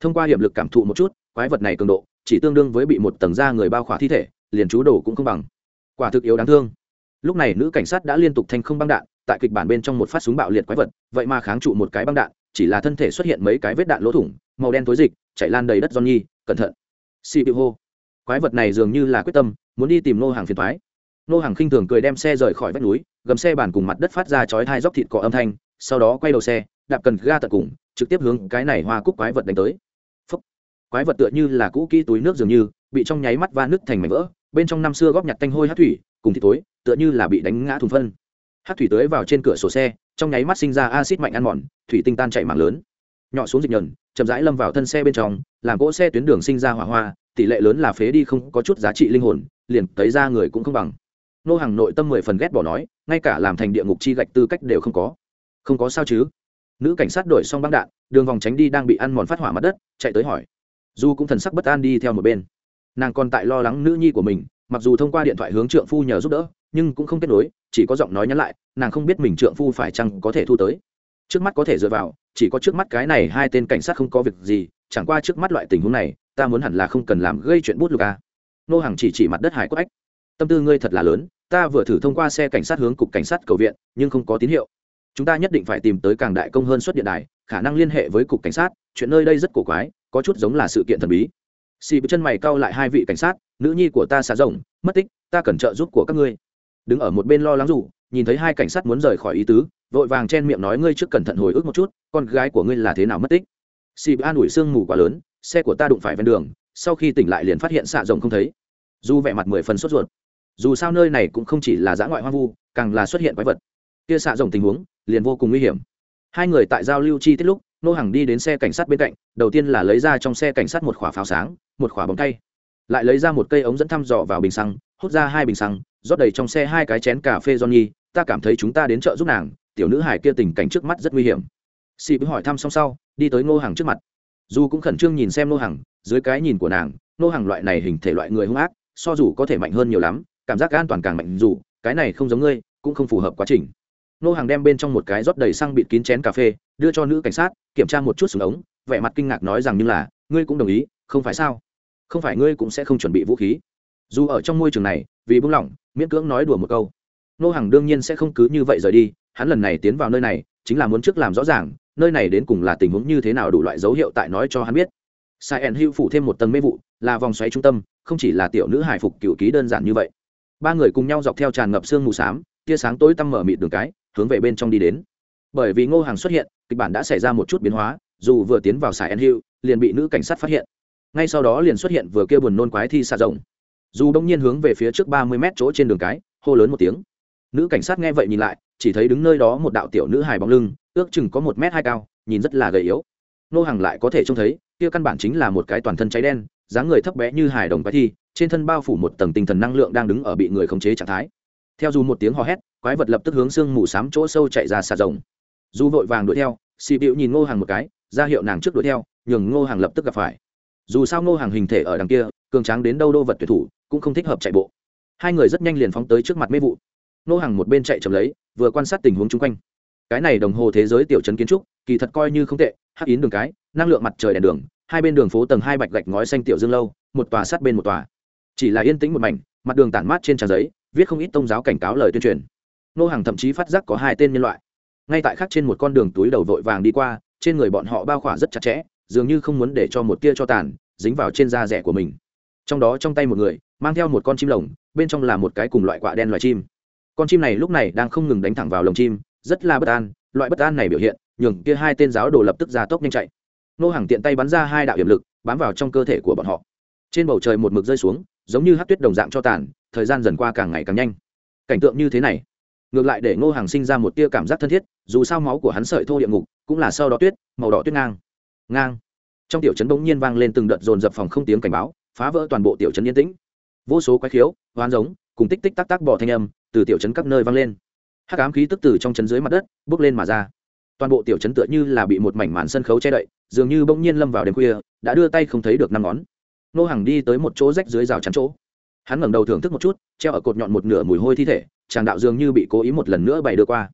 thông qua hiệp lực cảm thụ một chút quái vật này cường độ chỉ tương đương với bị một tầng da người bao khỏa thi thể liền chú đồ cũng không bằng quả thực yếu đáng thương lúc này nữ cảnh sát đã liên tục thành không băng đạn tại kịch bản bên trong một phát súng bạo liệt quái vật vậy mà kháng trụ một cái băng đạn chỉ là thân thể xuất hiện mấy cái vết đạn lỗ thủng màu đen tối dịch chảy lan đầy đất Johnny, cẩn thận. Xì bị hô. Quái vật này dường như là quyết tâm, muốn đi tìm nô hàng phiền toái. Nô hàng khinh thường cười đem xe rời khỏi vách núi, gầm xe bàn cùng mặt đất phát ra chói hai dốc thịt cọ âm thanh, sau đó quay đầu xe, đạp cần ga tận cùng, trực tiếp hướng cái này hoa cúc quái vật đánh tới. Phúc. Quái vật tựa như là cũ kỹ túi nước dường như, bị trong nháy mắt va nứt thành mảnh vỡ, bên trong năm xưa góp nhặt tanh hôi hát thủy, cùng thịt tối, tựa như là bị đánh ngã thùng phân. hát thủy tưới vào trên cửa sổ xe, trong nháy mắt sinh ra axit mạnh ăn mòn, thủy tinh tan chảy mạng lớn. Nhỏ xuống dịch nhẫn, chậm rãi lâm vào thân xe bên trong làm cỗ xe tuyến đường sinh ra hỏa hoa tỷ lệ lớn là phế đi không có chút giá trị linh hồn, liền thấy ra người cũng không bằng. Nô hàng nội tâm mười phần ghét bỏ nói, ngay cả làm thành địa ngục chi gạch tư cách đều không có. Không có sao chứ? Nữ cảnh sát đổi xong băng đạn, đường vòng tránh đi đang bị ăn mòn phát hỏa mặt đất, chạy tới hỏi. Du cũng thần sắc bất an đi theo một bên. Nàng còn tại lo lắng nữ nhi của mình, mặc dù thông qua điện thoại hướng trượng phu nhờ giúp đỡ, nhưng cũng không kết nối, chỉ có giọng nói nhắn lại, nàng không biết mình trượng phu phải chăng có thể thu tới. Trước mắt có thể dựa vào, chỉ có trước mắt cái này hai tên cảnh sát không có việc gì, chẳng qua trước mắt loại tình huống này ta muốn hẳn là không cần làm gây chuyện bút lục à. nô hàng chỉ chỉ mặt đất hải quách tâm tư ngươi thật là lớn, ta vừa thử thông qua xe cảnh sát hướng cục cảnh sát cầu viện, nhưng không có tín hiệu. Chúng ta nhất định phải tìm tới càng đại công hơn xuất điện đài, khả năng liên hệ với cục cảnh sát, chuyện nơi đây rất cổ quái, có chút giống là sự kiện thần bí. Xì chân mày cau lại hai vị cảnh sát, nữ nhi của ta xả rồng, mất tích, ta cần trợ giúp của các ngươi. Đứng ở một bên lo lắng rủ nhìn thấy hai cảnh sát muốn rời khỏi ý tứ, vội vàng chen miệng nói ngươi trước cẩn thận hồi ức một chút, con gái của ngươi là thế nào mất tích. Xì bị an ủi sương mù quá lớn xe của ta đụng phải ven đường, sau khi tỉnh lại liền phát hiện xạ rồng không thấy. Dù vẻ mặt mười phần sốt ruột. Dù sao nơi này cũng không chỉ là dã ngoại hoang vu, càng là xuất hiện quái vật. Kia xạ rồng tình huống liền vô cùng nguy hiểm. Hai người tại giao lưu chi tiết lúc, nô hàng đi đến xe cảnh sát bên cạnh, đầu tiên là lấy ra trong xe cảnh sát một khỏa pháo sáng, một khỏa bóng tay. Lại lấy ra một cây ống dẫn thăm dò vào bình xăng, hút ra hai bình xăng, rót đầy trong xe hai cái chén cà phê johnny, ta cảm thấy chúng ta đến chợ giúp nàng, tiểu nữ hải kia tình cảnh trước mắt rất nguy hiểm. Xì bí hỏi thăm xong sau, đi tới ngô hàng trước mặt dù cũng khẩn trương nhìn xem Nô hàng dưới cái nhìn của nàng, Nô hàng loại này hình thể loại người hung ác, so dù có thể mạnh hơn nhiều lắm, cảm giác an toàn càng mạnh dù, cái này không giống ngươi, cũng không phù hợp quá trình. Nô hàng đem bên trong một cái rót đầy xăng bịt kín chén cà phê, đưa cho nữ cảnh sát, kiểm tra một chút xuống ống, vẻ mặt kinh ngạc nói rằng như là, ngươi cũng đồng ý, không phải sao? Không phải ngươi cũng sẽ không chuẩn bị vũ khí. Dù ở trong môi trường này, vì buông lỏng, miễn cưỡng nói đùa một câu. Nô hàng đương nhiên sẽ không cứ như vậy rời đi, hắn lần này tiến vào nơi này, chính là muốn trước làm rõ ràng nơi này đến cùng là tình huống như thế nào đủ loại dấu hiệu tại nói cho hắn biết. Sai ẩn hữu phủ thêm một tầng mê vụ, là vòng xoáy trung tâm, không chỉ là tiểu nữ hải phục cựu ký đơn giản như vậy. Ba người cùng nhau dọc theo tràn ngập sương mù s á m tia sáng tối tăm mở mịt đường cái, hướng về bên trong đi đến. Bởi vì ngô hàng xuất hiện, kịch bản đã xảy ra một chút biến hóa, dù vừa tiến vào sài en hữu, liền bị nữ cảnh sát phát hiện. Ngay sau đó liền xuất hiện vừa kêu buồn nôn quái thi xạ rộng. Dù đông nhiên hướng về phía trước ba mươi mét chỗ trên đường cái, hô lớn một tiếng. Nữ cảnh sát nghe vậy nhìn lại, chỉ thấy đứng nơi đó một đạo tiểu nữ hài bóng lưng ước chừng có một m hai cao, nhìn rất là gầy yếu. Nô hàng lại có thể trông thấy, kia căn bản chính là một cái toàn thân cháy đen, dáng người thấp bé như hài đồng quái thi, trên thân bao phủ một tầng tinh thần năng lượng đang đứng ở bị người khống chế trạng thái. Theo dù một tiếng hò hét, quái vật lập tức hướng xương mù xám chỗ sâu chạy ra xà rồng. Dù vội vàng đuổi theo xị bịu nhìn ngô hàng một cái, ra hiệu nàng trước đuổi theo, nhường ngô hàng lập tức gặp phải. Dù sao ngô hàng hình thể ở đằng kia, cường tráng đến đâu đô vật tuyệt thủ, cũng không thích hợp chạy bộ. Hai người rất nhanh liền phóng tới trước mặt mê vụ. Ngô hàng một bên chạy chậm lấy, vừa quan sát tình huống chung quanh cái này đồng hồ thế giới tiểu trấn kiến trúc, kỳ thật coi như không tệ, hắc yến đường cái, năng lượng mặt trời đèn đường, hai bên đường phố tầng hai bạch gạch ngói xanh tiểu dương lâu, một tòa sát bên một tòa. Chỉ là yên tĩnh một mảnh, mặt đường tản mát trên trang giấy, viết không ít tôn giáo cảnh cáo lời tuyên truyền. Nô hàng thậm chí phát giác có hai tên nhân loại. Ngay tại khác trên một con đường túi đầu vội vàng đi qua, trên người bọn họ bao khỏa rất chặt chẽ, dường như không muốn để cho một tia cho tàn, dính vào trên da rẻ của mình. Trong đó trong tay một người, mang theo một con chim lồng, bên trong là một cái cùng loại quạ đen loài chim. Con chim này lúc này đang không ngừng đánh thẳng vào lồng chim rất là bất an, loại bất an này biểu hiện, nhường kia hai tên giáo đồ lập tức ra tốc nhanh chạy. Nô hàng tiện tay bắn ra hai đạo hiểm lực, bám vào trong cơ thể của bọn họ. Trên bầu trời một mực rơi xuống, giống như hát tuyết đồng dạng cho tàn, thời gian dần qua càng ngày càng nhanh. Cảnh tượng như thế này, ngược lại để ngô hàng sinh ra một tia cảm giác thân thiết, dù sao máu của hắn sợi thô địa ngục, cũng là sau đó tuyết, màu đỏ tuyết ngang. Ngang. Trong tiểu trấn bỗng nhiên vang lên từng đợt dồn dập phòng không tiếng cảnh báo, phá vỡ toàn bộ tiểu trấn yên tĩnh. Vô số quái khiếu, hoán giống, cùng tích tích tắc tắc bỏ thanh âm, từ tiểu trấn các nơi vang lên hát cám khí tức từ trong chấn dưới mặt đất bước lên mà ra. Toàn bộ tiểu chấn tựa như là bị một mảnh màn sân khấu che đậy, dường như bỗng nhiên lâm vào đêm khuya, đã đưa tay không thấy được năm ngón. Nô hàng đi tới một chỗ rách dưới rào chắn chỗ. Hắn ngẩng đầu thưởng thức một chút, treo ở cột nhọn một nửa mùi hôi thi thể, chàng đạo dường như bị cố ý một lần nữa bày đưa qua,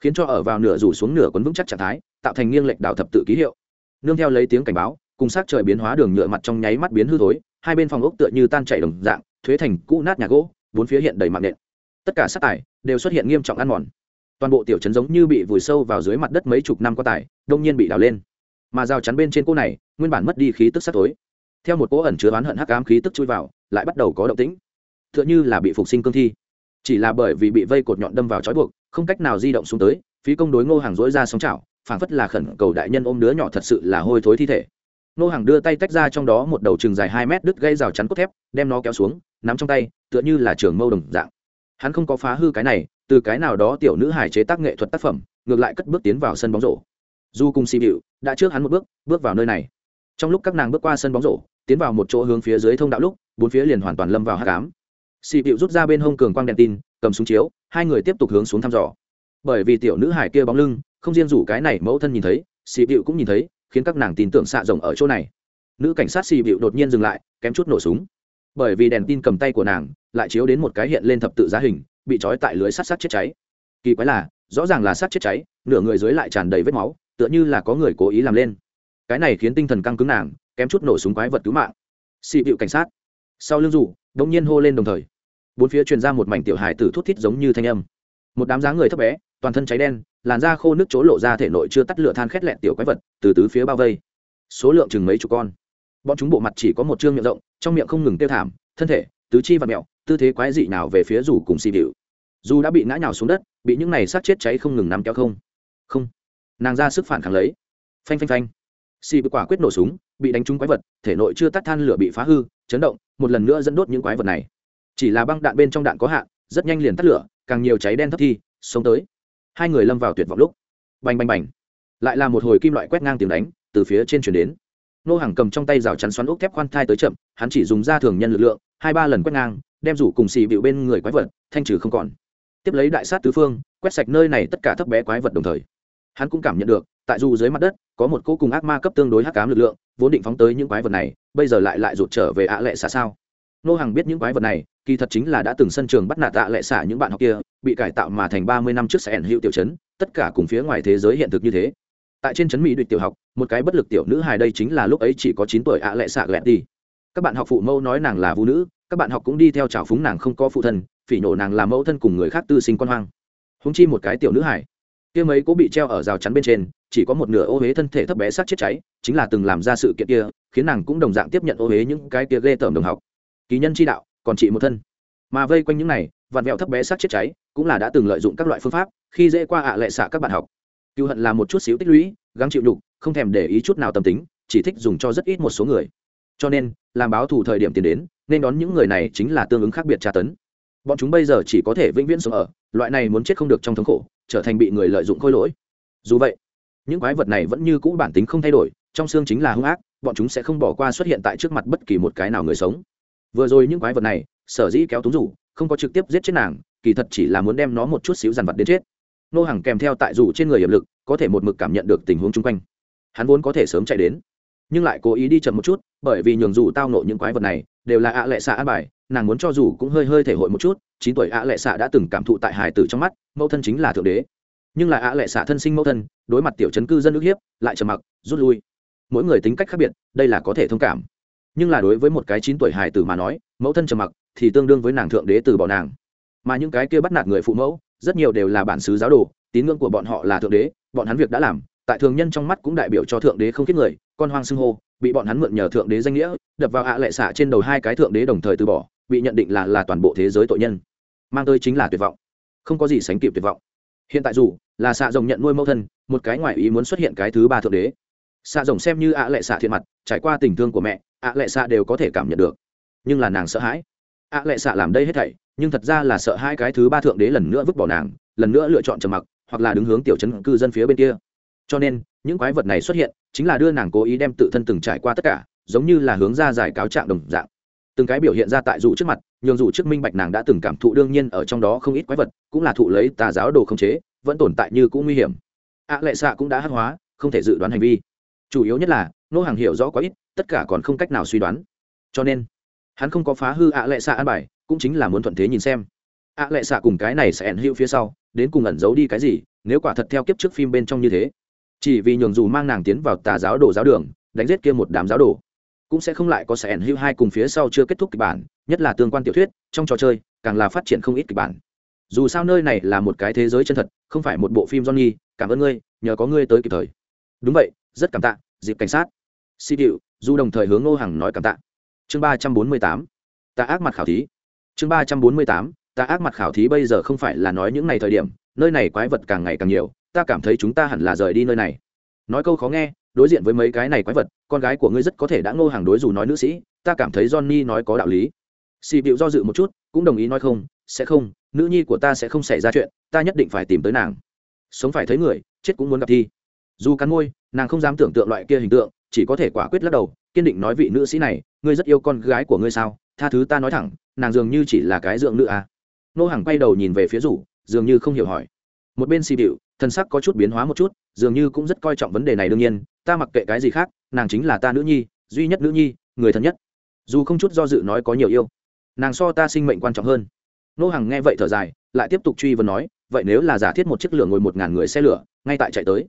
khiến cho ở vào nửa rủ xuống nửa quấn vững chắc trạng thái, tạo thành nghiêng lệch đạo thập tự ký hiệu. Nương theo lấy tiếng cảnh báo, cùng sát trời biến hóa đường nhựa mặt trong nháy mắt biến hư thối, hai bên phòng ốc tựa như tan chảy đồng dạng, thuế thành cũ nát nhà gỗ, bốn phía hiện đầy mạng nện tất cả sát tải đều xuất hiện nghiêm trọng ăn mòn. Toàn bộ tiểu trấn giống như bị vùi sâu vào dưới mặt đất mấy chục năm qua tải, đông nhiên bị đào lên. Mà rào chắn bên trên cô này, nguyên bản mất đi khí tức sắt tối. Theo một cỗ ẩn chứa oán hận hắc ám khí tức chui vào, lại bắt đầu có động tĩnh. T h ư ợ n h ư là bị phục sinh cương thi. Chỉ là bởi vì bị vây cột nhọn đâm vào trói buộc, không cách nào di động xuống tới, phí công đối ngô hàng dối ra sóng chảo, phảng phất là khẩn cầu đại nhân ôm đứa nhỏ thật sự là hôi thối thi thể. Ngô hàng đưa tay tách ra trong đó một đầu chừng dài hai mét đứt gây rào chắn cốt thép, đem nó kéo xuống, nắm trong tay, tựa như là trường mâu đồng dạng hắn không có phá hư cái này, từ cái nào đó tiểu nữ hải chế tác nghệ thuật tác phẩm, ngược lại cất bước tiến vào sân bóng rổ. Du cùng xì bịu đã trước hắn một bước bước vào nơi này. Trong lúc các nàng bước qua sân bóng rổ, tiến vào một chỗ hướng phía dưới thông đạo lúc, bốn phía liền hoàn toàn lâm vào hát cám xì bịu rút ra bên hông cường quang đèn tin, cầm súng chiếu, hai người tiếp tục hướng xuống thăm dò. Bởi vì tiểu nữ hải kia bóng lưng, không riêng rủ cái này mẫu thân nhìn thấy xì bịu cũng nhìn thấy, khiến các nàng tin tưởng xạ rồng ở chỗ này. Nữ cảnh sát xì bịu đột nhiên dừng lại, kém chút nổ súng. Bởi vì đèn tin cầm tay của nàng lại chiếu đến một cái hiện lên thập tự giá hình, bị trói tại lưới sắt sắt chết cháy. Kỳ quái là, rõ ràng là sát chết cháy, nửa người dưới lại tràn đầy vết máu, tựa như là có người cố ý làm lên. Cái này khiến tinh thần căng cứng nàng, kém chút nổ súng quái vật cứu mạng. Xị bịu cảnh sát. Sau lưng rủ đống nhiên hô lên đồng thời. Bốn phía truyền ra một mảnh tiểu hài tử thút thít giống như thanh âm. Một đám dáng người thấp bé, toàn thân cháy đen, làn da khô nước chỗ lộ ra thể nội chưa tắt lửa than khét lẹn tiểu quái vật, từ tứ phía bao vây. Số lượng chừng mấy chục con. Bọn chúng bộ mặt chỉ có một chương miệng rộng, trong miệng không ngừng tiêu thảm, thân thể tứ chi và mẹo, tư thế quái dị nào về phía rủ cùng xì bịu dù đã bị ngã nhào xuống đất, bị những này sát chết cháy không ngừng nắm kéo không. Không. Nàng ra sức phản kháng lấy. Phanh phanh phanh. Xì bị quả quyết nổ súng, bị đánh trúng quái vật, thể nội chưa tắt than lửa bị phá hư, chấn động, một lần nữa dẫn đốt những quái vật này. Chỉ là băng đạn bên trong đạn có hạn, rất nhanh liền tắt lửa, càng nhiều cháy đen thấp thi, sống tới. Hai người lâm vào tuyệt vọng lúc. Bành bành bành. Lại là một hồi kim loại quét ngang tiếng đánh, từ phía trên chuyển đến nô hàng cầm trong tay rào chắn xoắn ốc thép khoan thai tới chậm, hắn chỉ dùng da thường nhân lực lượng, hai ba lần quét ngang, đem rủ cùng xì bịu bên người quái vật, thanh trừ không còn. Tiếp lấy đại sát tứ phương, quét sạch nơi này tất cả thấp bé quái vật đồng thời. Hắn cũng cảm nhận được, tại dù dưới mặt đất, có một cô cùng ác ma cấp tương đối hắc cám lực lượng, vốn định phóng tới những quái vật này, bây giờ lại lại rụt trở về ạ lệ xả sao. Nô hàng biết những quái vật này, kỳ thật chính là đã từng sân trường bắt nạt ạ lệ xả những bạn học kia, bị cải tạo mà thành ba mươi năm trước sẽ ẩn hữu tiểu chấn, tất cả cùng phía ngoài thế giới hiện thực như thế tại trên trấn mỹ địch tiểu học, một cái bất lực tiểu nữ hài đây chính là lúc ấy chỉ có chín tuổi ạ lệ xạ ghẹt đi. Các bạn học phụ mẫu nói nàng là vũ nữ, các bạn học cũng đi theo trào phúng nàng không có phụ thân, phỉ nổ nàng là mẫu thân cùng người khác tư sinh con hoang. Húng chi một cái tiểu nữ hải kia mấy cũng bị treo ở rào chắn bên trên, chỉ có một nửa ô huế thân thể thấp bé sát chết cháy, chính là từng làm ra sự kiện kia, khiến nàng cũng đồng dạng tiếp nhận ô huế những cái kia ghê tởm đồng học. Kỳ nhân chi đạo, còn chị một thân. Mà vây quanh những này, vặn vẹo thấp bé sát chết cháy, cũng là đã từng lợi dụng các loại phương pháp, khi dễ qua ạ lệ xạ các bạn học cựu hận là một chút xíu tích lũy, gắng chịu đục không thèm để ý chút nào tâm tính, chỉ thích dùng cho rất ít một số người. Cho nên, làm báo thù thời điểm tiền đến, nên đón những người này chính là tương ứng khác biệt tra tấn. Bọn chúng bây giờ chỉ có thể vĩnh viễn sống ở, loại này muốn chết không được trong thống khổ, trở thành bị người lợi dụng khôi lỗi. Dù vậy, những quái vật này vẫn như cũ bản tính không thay đổi, trong xương chính là hung ác, bọn chúng sẽ không bỏ qua xuất hiện tại trước mặt bất kỳ một cái nào người sống. Vừa rồi những quái vật này, sở dĩ kéo túng rủ, không có trực tiếp giết chết nàng, kỳ thật chỉ là muốn đem nó một chút xíu dằn vặt đến chết nô hàng kèm theo tại dù trên người hiệp lực, có thể một mực cảm nhận được tình huống chung quanh. Hắn vốn có thể sớm chạy đến, nhưng lại cố ý đi chậm một chút, bởi vì nhường dù tao nộ những quái vật này đều là ạ lệ xạ an bài, nàng muốn cho dù cũng hơi hơi thể hội một chút. Chín tuổi ạ lệ xạ đã từng cảm thụ tại hải tử trong mắt, mẫu thân chính là thượng đế. Nhưng là ạ lệ xạ thân sinh mẫu thân, đối mặt tiểu chấn cư dân ức hiếp, lại trầm mặc, rút lui. Mỗi người tính cách khác biệt, đây là có thể thông cảm. Nhưng là đối với một cái chín tuổi hải tử mà nói, mẫu thân trầm mặc thì tương đương với nàng thượng đế từ bỏ nàng. Mà những cái kia bắt nạt người phụ mẫu rất nhiều đều là bản xứ giáo đồ, tín ngưỡng của bọn họ là thượng đế, bọn hắn việc đã làm, tại thường nhân trong mắt cũng đại biểu cho thượng đế không kiết người, con hoang xưng hô, bị bọn hắn mượn nhờ thượng đế danh nghĩa, đập vào ạ lệ xạ trên đầu hai cái thượng đế đồng thời từ bỏ, bị nhận định là là toàn bộ thế giới tội nhân. Mang tới chính là tuyệt vọng. Không có gì sánh kịp tuyệt vọng. Hiện tại dù là xạ rồng nhận nuôi mẫu thân, một cái ngoại ý muốn xuất hiện cái thứ ba thượng đế. Xạ rồng xem như ạ lệ xạ thiện mặt, trải qua tình thương của mẹ, ạ lệ xạ đều có thể cảm nhận được. Nhưng là nàng sợ hãi ạ lệ xạ làm đây hết thảy, nhưng thật ra là sợ hai cái thứ ba thượng đế lần nữa vứt bỏ nàng, lần nữa lựa chọn trầm mặc, hoặc là đứng hướng tiểu chấn cư dân phía bên kia. Cho nên, những quái vật này xuất hiện, chính là đưa nàng cố ý đem tự thân từng trải qua tất cả, giống như là hướng ra giải cáo trạng đồng dạng. Từng cái biểu hiện ra tại dù trước mặt, nhường dù trước minh bạch nàng đã từng cảm thụ đương nhiên ở trong đó không ít quái vật, cũng là thụ lấy tà giáo đồ không chế, vẫn tồn tại như cũng nguy hiểm. Ạ lệ xạ cũng đã hắc hóa, không thể dự đoán hành vi. Chủ yếu nhất là, nô hàng hiểu rõ quá ít, tất cả còn không cách nào suy đoán. Cho nên hắn không có phá hư ạ lệ xạ an bài, cũng chính là muốn thuận thế nhìn xem. ạ lệ xạ cùng cái này sẽ ẩn hữu phía sau, đến cùng ẩn giấu đi cái gì, nếu quả thật theo kiếp trước phim bên trong như thế. Chỉ vì nhường dù mang nàng tiến vào tà giáo đồ giáo đường, đánh giết kia một đám giáo đồ. Cũng sẽ không lại có sẽ ẩn hữu hai cùng phía sau chưa kết thúc kịch bản, nhất là tương quan tiểu thuyết, trong trò chơi, càng là phát triển không ít kịch bản. Dù sao nơi này là một cái thế giới chân thật, không phải một bộ phim johnny cảm ơn ngươi, nhờ có ngươi tới kịp thời. Đúng vậy, rất cảm tạ, dịp cảnh sát. Xin điệu, dù đồng thời hướng ngô hằng nói cảm tạ chương ba trăm bốn mươi tám ta ác mặt khảo thí. Chương ba trăm bốn mươi tám ta ác mặt khảo thí bây giờ không phải là nói những ngày thời điểm, nơi này quái vật càng ngày càng nhiều, ta cảm thấy chúng ta hẳn là rời đi nơi này. Nói câu khó nghe, đối diện với mấy cái này quái vật, con gái của ngươi rất có thể đã ngô hàng đối dù nói nữ sĩ, ta cảm thấy johnny nói có đạo lý. Xì bịu do dự một chút, cũng đồng ý nói không, sẽ không, nữ nhi của ta sẽ không xảy ra chuyện, ta nhất định phải tìm tới nàng. Sống phải thấy người, chết cũng muốn gặp thi. Dù cắn môi, nàng không dám tưởng tượng loại kia hình tượng, chỉ có thể quả quyết lắc đầu, kiên định nói vị nữ sĩ này ngươi rất yêu con gái của ngươi sao? Tha thứ ta nói thẳng, nàng dường như chỉ là cái dượng nữ à. nô hàng quay đầu nhìn về phía rủ dường như không hiểu hỏi. Một bên xì bịu thân sắc có chút biến hóa một chút, dường như cũng rất coi trọng vấn đề này đương nhiên, ta mặc kệ cái gì khác, nàng chính là ta nữ nhi, duy nhất nữ nhi, người thân nhất. Dù không chút do dự nói có nhiều yêu, nàng so ta sinh mệnh quan trọng hơn. Nô hàng nghe vậy thở dài, lại tiếp tục truy vấn nói, vậy nếu là giả thiết một chiếc lửa ngồi một ngàn người xe lửa, ngay tại chạy tới,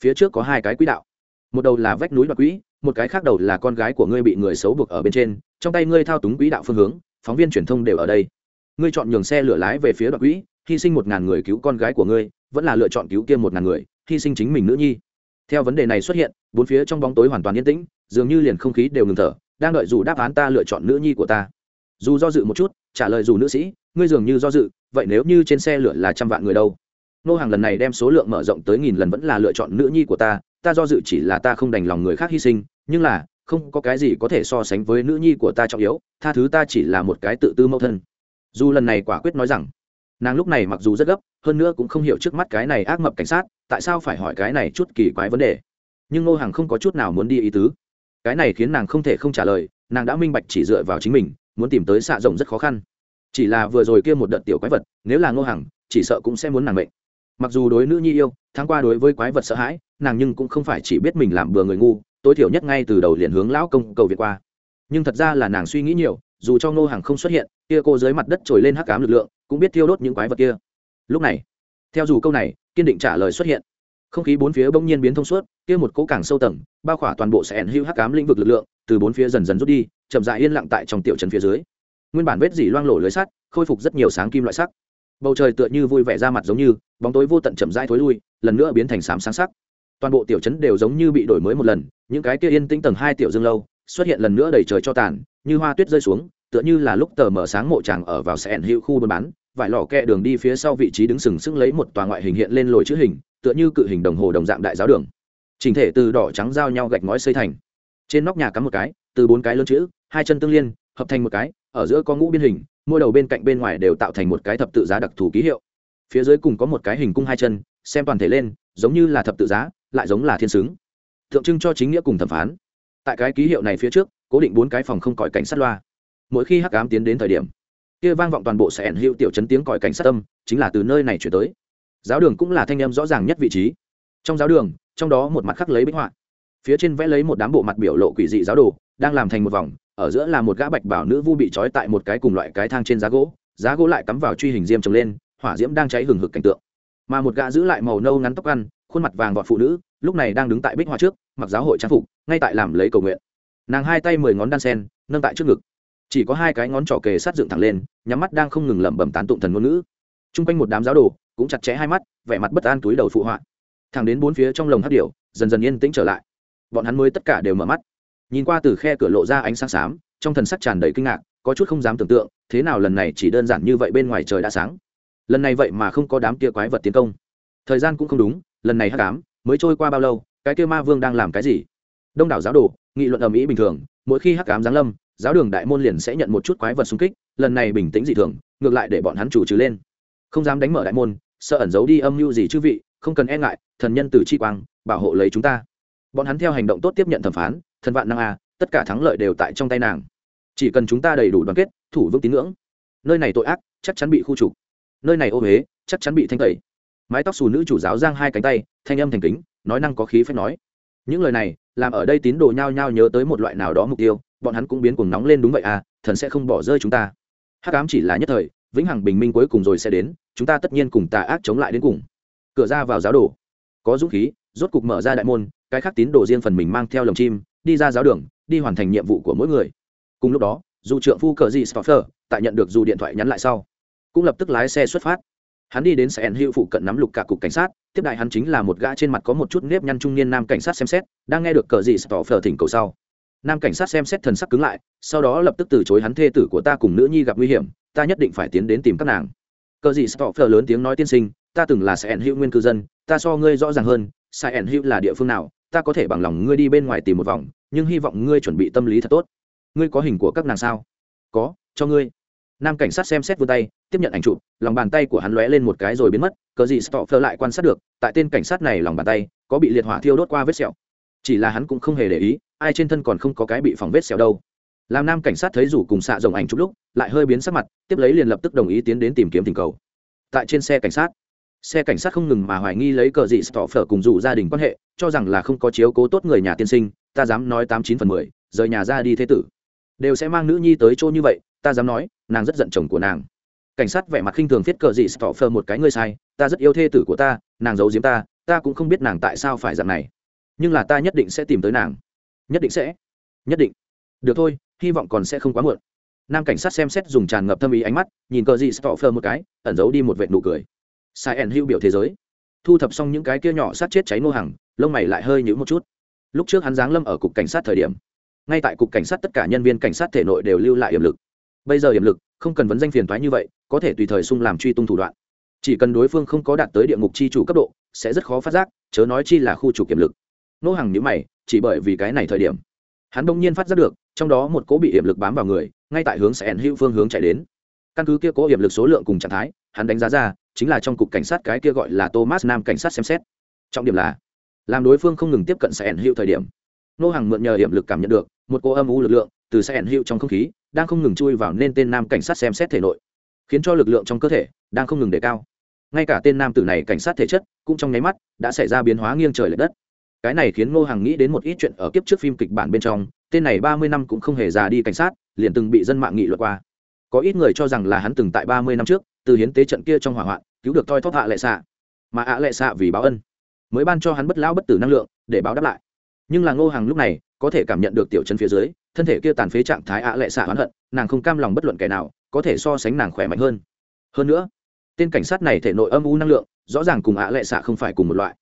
phía trước có hai cái quỹ đạo, một đầu là vách núi và quỹ một cái khác đầu là con gái của ngươi bị người xấu buộc ở bên trên, trong tay ngươi thao túng quỹ đạo phương hướng, phóng viên truyền thông đều ở đây. Ngươi chọn nhường xe lửa lái về phía đoạn quỹ, hy sinh một ngàn người cứu con gái của ngươi, vẫn là lựa chọn cứu kia một ngàn người, hy sinh chính mình nữ nhi. Theo vấn đề này xuất hiện, bốn phía trong bóng tối hoàn toàn yên tĩnh, dường như liền không khí đều ngừng thở, đang đợi dù đáp án ta lựa chọn nữ nhi của ta. Dù do dự một chút, trả lời dù nữ sĩ, ngươi dường như do dự, vậy nếu như trên xe lửa là trăm vạn người đâu? Nô hàng lần này đem số lượng mở rộng tới nghìn lần vẫn là lựa chọn nữ nhi của ta ta do dự chỉ là ta không đành lòng người khác hy sinh nhưng là không có cái gì có thể so sánh với nữ nhi của ta trọng yếu tha thứ ta chỉ là một cái tự tư mẫu thân. Dù lần này quả quyết nói rằng nàng lúc này mặc dù rất gấp hơn nữa cũng không hiểu trước mắt cái này ác mập cảnh sát tại sao phải hỏi cái này chút kỳ quái vấn đề. Nhưng ngô Hằng không có chút nào muốn đi ý tứ. Cái này khiến nàng không thể không trả lời nàng đã minh bạch chỉ dựa vào chính mình muốn tìm tới xạ rộng rất khó khăn. Chỉ là vừa rồi kia một đợt tiểu quái vật nếu là ngô Hằng, chỉ sợ cũng sẽ muốn nàng mệnh. Mặc dù đối nữ nhi yêu tháng qua đối với quái vật sợ hãi nàng nhưng cũng không phải chỉ biết mình làm bừa người ngu tối thiểu nhất ngay từ đầu liền hướng lão công cầu viện qua. Nhưng thật ra là nàng suy nghĩ nhiều, dù cho ngô hàng không xuất hiện, kia cô dưới mặt đất trồi lên hắc cám lực lượng, cũng biết thiêu đốt những quái vật kia. Lúc này, theo dù câu này, kiên định trả lời xuất hiện. Không khí bốn phía bỗng nhiên biến thông suốt, kia một cỗ càng sâu tầng, bao khỏa toàn bộ sẽ ẩn hữu hắc cám lĩnh vực lực lượng, từ bốn phía dần dần rút đi, chậm dại yên lặng tại trong tiểu trấn phía dưới. Nguyên bản vết dỉ loang lổ lưới sắt, khôi phục rất nhiều sáng kim loại sắc. Bầu trời tựa như vui vẻ ra mặt giống như, bóng tối vô tận chậm rãi thối lui, lần nữa biến thành xám sáng sắc toàn bộ tiểu trấn đều giống như bị đổi mới một lần, những cái kia yên tĩnh tầng hai tiểu dương lâu xuất hiện lần nữa đầy trời cho tàn, như hoa tuyết rơi xuống, tựa như là lúc tờ mở sáng mộ tràng ở vào sẹn hữu khu buôn bán, vải lò kẹ đường đi phía sau vị trí đứng sừng sững lấy một tòa ngoại hình hiện lên lồi chữ hình, tựa như cự hình đồng hồ đồng dạng đại giáo đường. Trình thể từ đỏ trắng giao nhau gạch ngói xây thành. Trên nóc nhà cắm một cái, từ bốn cái lớn chữ, hai chân tương liên, hợp thành một cái, ở giữa có ngũ biên hình, mỗi đầu bên cạnh bên ngoài đều tạo thành một cái thập tự giá đặc thù ký hiệu. Phía dưới cùng có một cái hình cung hai chân, xem toàn thể lên, giống như là thập tự giá lại giống là thiên xứng. Tượng trưng cho chính nghĩa cùng thẩm phán. Tại cái ký hiệu này phía trước, cố định bốn cái phòng không còi cảnh sát loa. Mỗi khi hắc ám tiến đến thời điểm, kia vang vọng toàn bộ sẽ ẩn hiệu tiểu chấn tiếng còi cảnh sát tâm chính là từ nơi này chuyển tới. Giáo đường cũng là thanh âm rõ ràng nhất vị trí. Trong giáo đường, trong đó một mặt khắc lấy bích họa. Phía trên vẽ lấy một đám bộ mặt biểu lộ quỷ dị giáo đồ, đang làm thành một vòng, ở giữa là một gã bạch bảo nữ vu bị trói tại một cái cùng loại cái thang trên giá gỗ giá gỗ lại cắm vào truy hình diêm trồng lên, hỏa diễm đang cháy hừng hực cảnh tượng. Mà một gã giữ lại màu nâu ngắn tóc ăn khuôn mặt vàng vọt phụ nữ, lúc này đang đứng tại bích hoa trước, mặc giáo hội trang phục, ngay tại làm lấy cầu nguyện. Nàng hai tay mười ngón đan sen, nâng tại trước ngực. Chỉ có hai cái ngón trỏ kề sát dựng thẳng lên, nhắm mắt đang không ngừng lẩm bẩm tán tụng thần ngôn ngữ. T r u n g quanh một đám giáo đồ cũng chặt chẽ hai mắt, vẻ mặt bất an túi đầu phụ họa. Thẳng đến bốn phía trong lồng hát điệu dần dần yên tĩnh trở lại. Bọn hắn mới tất cả đều mở mắt. Nhìn qua từ khe cửa lộ ra ánh sáng xám, trong thần sắc tràn đầy kinh ngạc, có chút không dám tưởng tượng, thế nào lần này chỉ đơn giản như vậy bên ngoài trời đã sáng. Lần này vậy mà không có đám kia quái vật tiến công. Thời gian cũng không đúng lần này hắc ám mới trôi qua bao lâu, cái kia ma vương đang làm cái gì? Đông đảo giáo đồ, nghị luận ầm ĩ bình thường, mỗi khi hắc ám giáng lâm, giáo đường đại môn liền sẽ nhận một chút quái vật xung kích, lần này bình tĩnh dị thường, ngược lại để bọn hắn chủ trừ lên. Không dám đánh mở đại môn, sợ ẩn giấu đi âm mưu gì chư vị, không cần e ngại, thần nhân từ chi quang, bảo hộ lấy chúng ta. Bọn hắn theo hành động tốt tiếp nhận thẩm phán, thần vạn năng a tất cả thắng lợi đều tại trong tay nàng. Chỉ cần chúng ta đầy đủ đoàn kết, thủ vững tín ngưỡng. Nơi này tội ác, chắc chắn bị khu trục. Nơi này ô huế chắc chắn bị thanh tẩy mái tóc xù nữ chủ giáo giang hai cánh tay, thanh âm thành kính, nói năng có khí phép nói. Những lời này, làm ở đây tín đồ nhao nhao nhớ tới một loại nào đó mục tiêu, bọn hắn cũng biến cuồng nóng lên đúng vậy à thần sẽ không bỏ rơi chúng ta. Hắc ám chỉ là nhất thời, vĩnh hằng bình minh cuối cùng rồi sẽ đến, chúng ta tất nhiên cùng tà ác chống lại đến cùng. Cửa ra vào giáo đồ. Có dũng khí, rốt cục mở ra đại môn, cái khác tín đồ riêng phần mình mang theo lồng chim, đi ra giáo đường, đi hoàn thành nhiệm vụ của mỗi người. Cùng lúc đó, dù trượng phu cờ gì stoffer tại nhận được dù điện thoại nhắn lại sau, cũng lập tức lái xe xuất phát hắn đi đến sẻn hữu phụ cận nắm lục cả cục cảnh sát, tiếp đại hắn chính là một gã trên mặt có một chút nếp nhăn trung niên nam cảnh sát xem xét, đang nghe được cờ dị phờ thỉnh cầu sau. Nam cảnh sát xem xét thần sắc cứng lại, sau đó lập tức từ chối hắn thê tử của ta cùng nữ nhi gặp nguy hiểm, ta nhất định phải tiến đến tìm các nàng. Cờ dị phờ lớn tiếng nói tiên sinh, ta từng là sẻn hữu nguyên cư dân, ta so ngươi rõ ràng hơn sẻn hữu là địa phương nào, ta có thể bằng lòng ngươi đi bên ngoài tìm một vòng, nhưng hy vọng ngươi chuẩn bị tâm lý thật tốt. Ngươi có hình của các nàng sao? Có, cho ngươi nam cảnh sát xem xét vươn tay, tiếp nhận ảnh chụp, lòng bàn tay của hắn lóe lên một cái rồi biến mất, cờ gì stopper lại quan sát được, tại tên cảnh sát này lòng bàn tay, có bị liệt hỏa thiêu đốt qua vết sẹo. Chỉ là hắn cũng không hề để ý, ai trên thân còn không có cái bị phòng vết sẹo đâu. Làm nam cảnh sát thấy rủ cùng xạ rồng ảnh chụp lúc, lại hơi biến sắc mặt, tiếp lấy liền lập tức đồng ý tiến đến tìm kiếm tình cầu. Tại trên xe cảnh sát, xe cảnh sát không ngừng mà hoài nghi lấy cờ dị phở cùng rủ gia đình quan hệ, cho rằng là không có chiếu cố tốt người nhà tiên sinh, ta dám nói tám chín phần mười, rời nhà ra đi thế tử. Đều sẽ mang nữ nhi tới chỗ như vậy ta dám nói, nàng rất giận chồng của nàng. Cảnh sát vẻ mặt khinh thường viết cờ dị phơ một cái, ngươi sai, ta rất yêu thê tử của ta, nàng giấu giếm ta ta cũng không biết nàng tại sao phải dạng này. Nhưng là ta nhất định sẽ tìm tới nàng. Nhất định sẽ. Nhất định. Được thôi, hy vọng còn sẽ không quá muộn. Nam cảnh sát xem xét dùng tràn ngập tâm ý ánh mắt, nhìn cờ dị phơ một cái, ẩn giấu đi một vệt nụ cười. Sai ẩn hữu biểu thế giới. Thu thập xong những cái kia nhỏ sát chết cháy nô hàng, lông mày lại hơi nhữ một chút. Lúc trước hắn giáng lâm ở cục cảnh sát thời điểm, ngay tại cục cảnh sát tất cả nhân viên cảnh sát thể nội đều lưu lại hiểm lực bây giờ hiểm lực, không cần vấn danh phiền thoái như vậy, có thể tùy thời sung làm truy tung thủ đoạn. Chỉ cần đối phương không có đạt tới địa ngục chi chủ cấp độ, sẽ rất khó phát giác, chớ nói chi là khu chủ kiểm lực. Nô hàng nhữ mày, chỉ bởi vì cái này thời điểm, hắn đông nhiên phát giác được, trong đó một cố bị hiểm lực bám vào người, ngay tại hướng sẽ hữu phương hướng chạy đến. Căn cứ kia cố hiểm lực số lượng cùng trạng thái, hắn đánh giá ra, chính là trong cục cảnh sát cái kia gọi là thomas nam cảnh sát xem xét. Trọng điểm là, làm đối phương không ngừng tiếp cận sẽ hữu thời điểm. Nô hàng mượn nhờ hiểm lực cảm nhận được, một cô âm u lực lượng từ sẽ hữu trong không khí đang không ngừng chui vào nên tên nam cảnh sát xem xét thể nội, khiến cho lực lượng trong cơ thể đang không ngừng đề cao. Ngay cả tên nam tử này cảnh sát thể chất cũng trong nháy mắt đã xảy ra biến hóa nghiêng trời l ệ đất. Cái này khiến ngô Hằng nghĩ đến một ít chuyện ở kiếp trước phim kịch bản bên trong, tên này ba mươi năm cũng không hề già đi cảnh sát, liền từng bị dân mạng nghị luật qua. Có ít người cho rằng là hắn từng tại ba mươi năm trước, từ hiến tế trận kia trong hỏa hoạn, cứu được thoi thóp hạ lệ xạ. Mà hạ lệ xạ vì báo ân, mới ban cho hắn bất lão bất tử năng lượng để báo đáp lại nhưng là ngô hàng lúc này có thể cảm nhận được tiểu chân phía dưới, thân thể kia tàn phế trạng thái ạ lệ xạ oán hận, nàng không cam lòng bất luận kẻ nào, có thể so sánh nàng khỏe mạnh hơn. Hơn nữa, tên cảnh sát này thể nội âm u năng lượng, rõ ràng cùng ạ lệ xạ không phải cùng một loại.